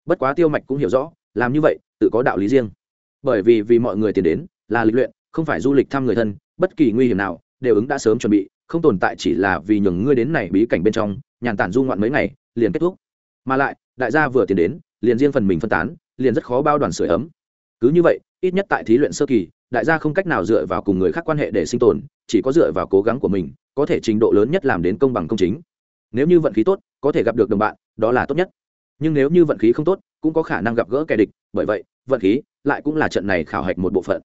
Bất quá tiêu mạch cũng hiểu rõ, làm như vậy, tự có đạo lý riêng. Bởi vì vì mọi người tiền đến, là lịch luyện, không phải du lịch thăm người thân, bất kỳ nguy hiểm nào, đều ứng đã sớm chuẩn bị, không tồn tại chỉ là vì nhường ngươi đến này bí cảnh bên trong, nhàn tản du ngoạn mấy ngày, liền kết thúc. Mà lại, đại gia vừa tiền đến, liền riêng phần mình phân tán, liền rất khó bao đoàn sửa ấm. Cứ như vậy, ít nhất tại thí luyện sơ kỳ, đại gia không cách nào dựa vào cùng người khác quan hệ để sinh tồn, chỉ có dựa vào cố gắng của mình, có thể trình độ lớn nhất làm đến công bằng công chính nếu như vận khí tốt, có thể gặp được đồng bạn, đó là tốt nhất. Nhưng nếu như vận khí không tốt, cũng có khả năng gặp gỡ kẻ địch, bởi vậy, vận khí lại cũng là trận này khảo hạch một bộ phận.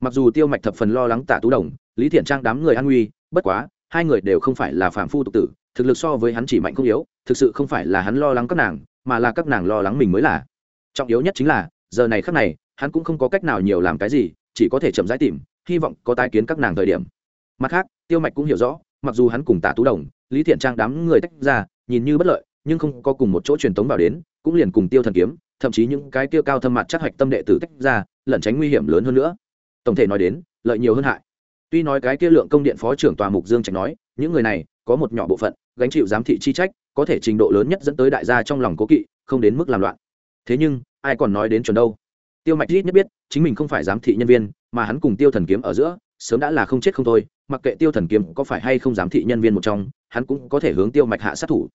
Mặc dù tiêu mạch thập phần lo lắng tả tú đồng, lý thiện trang đám người an nguy, bất quá, hai người đều không phải là phạm phu tục tử, thực lực so với hắn chỉ mạnh không yếu, thực sự không phải là hắn lo lắng các nàng, mà là các nàng lo lắng mình mới là. Trọng yếu nhất chính là, giờ này khắc này, hắn cũng không có cách nào nhiều làm cái gì, chỉ có thể chậm rãi tìm, hy vọng có tai kiến các nàng thời điểm. Mặt khác, tiêu mạch cũng hiểu rõ, mặc dù hắn cùng tả tú đồng lý thiện trang đám người tách ra, nhìn như bất lợi, nhưng không có cùng một chỗ truyền tống vào đến, cũng liền cùng tiêu thần kiếm, thậm chí những cái tiêu cao thâm mặt chắc hoạch tâm đệ tử tách ra, lẩn tránh nguy hiểm lớn hơn nữa. Tổng thể nói đến, lợi nhiều hơn hại. Tuy nói cái kia lượng công điện phó trưởng tòa mục dương trạch nói, những người này có một nhỏ bộ phận, gánh chịu giám thị chi trách, có thể trình độ lớn nhất dẫn tới đại gia trong lòng cố kỵ, không đến mức làm loạn. Thế nhưng, ai còn nói đến chuẩn đâu? Tiêu mạch ít nhất biết, chính mình không phải giám thị nhân viên, mà hắn cùng tiêu thần kiếm ở giữa, sớm đã là không chết không thôi, mặc kệ tiêu thần kiếm có phải hay không giám thị nhân viên một trong hắn cũng có thể hướng tiêu mạch hạ sát thủ.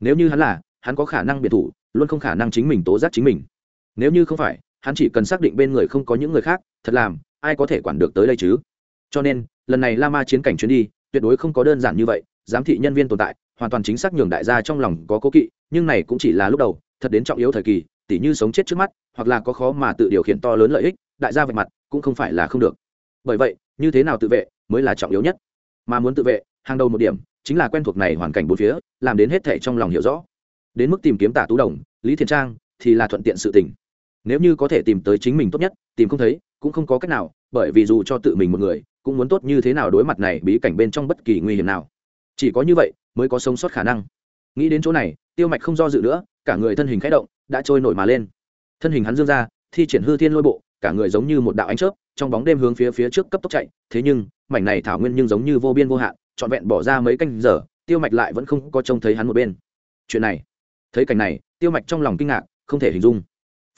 Nếu như hắn là, hắn có khả năng biệt thủ, luôn không khả năng chính mình tố giác chính mình. Nếu như không phải, hắn chỉ cần xác định bên người không có những người khác, thật làm, ai có thể quản được tới đây chứ? Cho nên, lần này la ma chiến cảnh chuyến đi, tuyệt đối không có đơn giản như vậy, giám thị nhân viên tồn tại, hoàn toàn chính xác nhường đại gia trong lòng có cố kỵ, nhưng này cũng chỉ là lúc đầu, thật đến trọng yếu thời kỳ, tỉ như sống chết trước mắt, hoặc là có khó mà tự điều khiển to lớn lợi ích, đại gia vạch mặt, cũng không phải là không được. Bởi vậy, như thế nào tự vệ, mới là trọng yếu nhất. Mà muốn tự vệ, hàng đầu một điểm chính là quen thuộc này hoàn cảnh bốn phía, làm đến hết thể trong lòng hiểu rõ. Đến mức tìm kiếm tả tú đồng, lý thiền trang thì là thuận tiện sự tình. Nếu như có thể tìm tới chính mình tốt nhất, tìm không thấy cũng không có cách nào, bởi vì dù cho tự mình một người, cũng muốn tốt như thế nào đối mặt này bí cảnh bên trong bất kỳ nguy hiểm nào. Chỉ có như vậy mới có sống sót khả năng. Nghĩ đến chỗ này, tiêu mạch không do dự nữa, cả người thân hình khẽ động, đã trôi nổi mà lên. Thân hình hắn dương ra, thi triển hư thiên lôi bộ, cả người giống như một đạo ánh chớp, trong bóng đêm hướng phía phía trước cấp tốc chạy, thế nhưng, mảnh này thảo nguyên nhưng giống như vô biên vô hạn trọn vẹn bỏ ra mấy canh giờ, tiêu mạch lại vẫn không có trông thấy hắn một bên. Chuyện này, thấy cảnh này, tiêu mạch trong lòng kinh ngạc, không thể hình dung.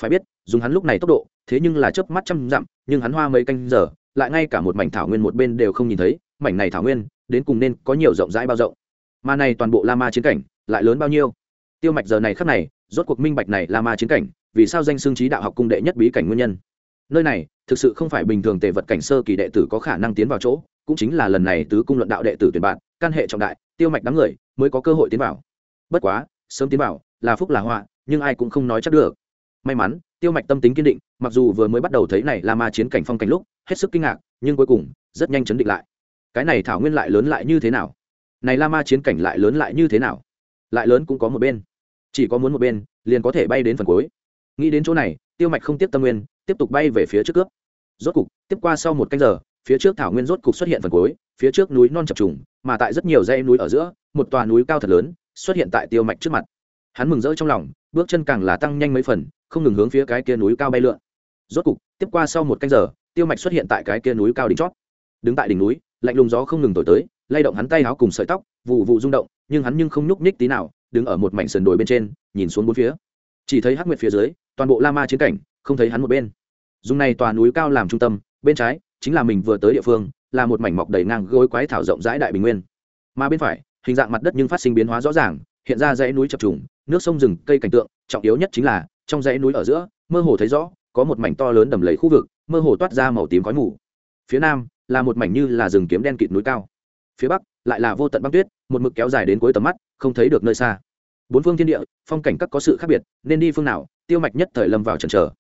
Phải biết, dùng hắn lúc này tốc độ, thế nhưng là chớp mắt trăm dặm, nhưng hắn hoa mấy canh giờ, lại ngay cả một mảnh thảo nguyên một bên đều không nhìn thấy, mảnh này thảo nguyên, đến cùng nên có nhiều rộng rãi bao rộng. Mà này toàn bộ la ma chiến cảnh, lại lớn bao nhiêu? Tiêu mạch giờ này khắc này, rốt cuộc minh bạch này la ma chiến cảnh, vì sao danh xương trí đạo học cung đệ nhất bí cảnh nguyên nhân. Nơi này thực sự không phải bình thường tề vật cảnh sơ kỳ đệ tử có khả năng tiến vào chỗ, cũng chính là lần này tứ cung luận đạo đệ tử tuyển bạn, căn hệ trọng đại, tiêu mạch đám người mới có cơ hội tiến vào. Bất quá, sớm tiến vào, là phúc là họa, nhưng ai cũng không nói chắc được. May mắn, tiêu mạch tâm tính kiên định, mặc dù vừa mới bắt đầu thấy này là ma chiến cảnh phong cảnh lúc, hết sức kinh ngạc, nhưng cuối cùng, rất nhanh chấn định lại. Cái này thảo nguyên lại lớn lại như thế nào? Này la ma chiến cảnh lại lớn lại như thế nào? Lại lớn cũng có một bên. Chỉ có muốn một bên, liền có thể bay đến phần cuối. Nghĩ đến chỗ này, tiêu mạch không tiếp tâm nguyên tiếp tục bay về phía trước cướp. Rốt cục, tiếp qua sau một canh giờ, phía trước thảo nguyên rốt cục xuất hiện phần cuối, phía trước núi non chập trùng, mà tại rất nhiều dãy núi ở giữa, một tòa núi cao thật lớn xuất hiện tại tiêu mạch trước mặt. Hắn mừng rỡ trong lòng, bước chân càng là tăng nhanh mấy phần, không ngừng hướng phía cái kia núi cao bay lượn. Rốt cục, tiếp qua sau một canh giờ, tiêu mạch xuất hiện tại cái kia núi cao đỉnh chót. Đứng tại đỉnh núi, lạnh lùng gió không ngừng thổi tới, lay động hắn tay áo cùng sợi tóc, vụ vụ rung động, nhưng hắn nhưng không nhúc nhích tí nào, đứng ở một mảnh sườn đồi bên trên, nhìn xuống bốn phía. Chỉ thấy hắc nguyệt phía dưới toàn bộ la ma chiến cảnh, không thấy hắn một bên. Dùng này tòa núi cao làm trung tâm, bên trái chính là mình vừa tới địa phương, là một mảnh mọc đầy ngang gối quái thảo rộng rãi đại bình nguyên. Mà bên phải, hình dạng mặt đất nhưng phát sinh biến hóa rõ ràng, hiện ra dãy núi chập trùng, nước sông rừng, cây cảnh tượng, trọng yếu nhất chính là, trong dãy núi ở giữa, mơ hồ thấy rõ, có một mảnh to lớn đầm lầy khu vực, mơ hồ toát ra màu tím khói mù. Phía nam, là một mảnh như là rừng kiếm đen kịt núi cao. Phía bắc, lại là vô tận băng tuyết, một mực kéo dài đến cuối tầm mắt, không thấy được nơi xa bốn phương thiên địa, phong cảnh các có sự khác biệt, nên đi phương nào, tiêu mạch nhất thời lâm vào trần trở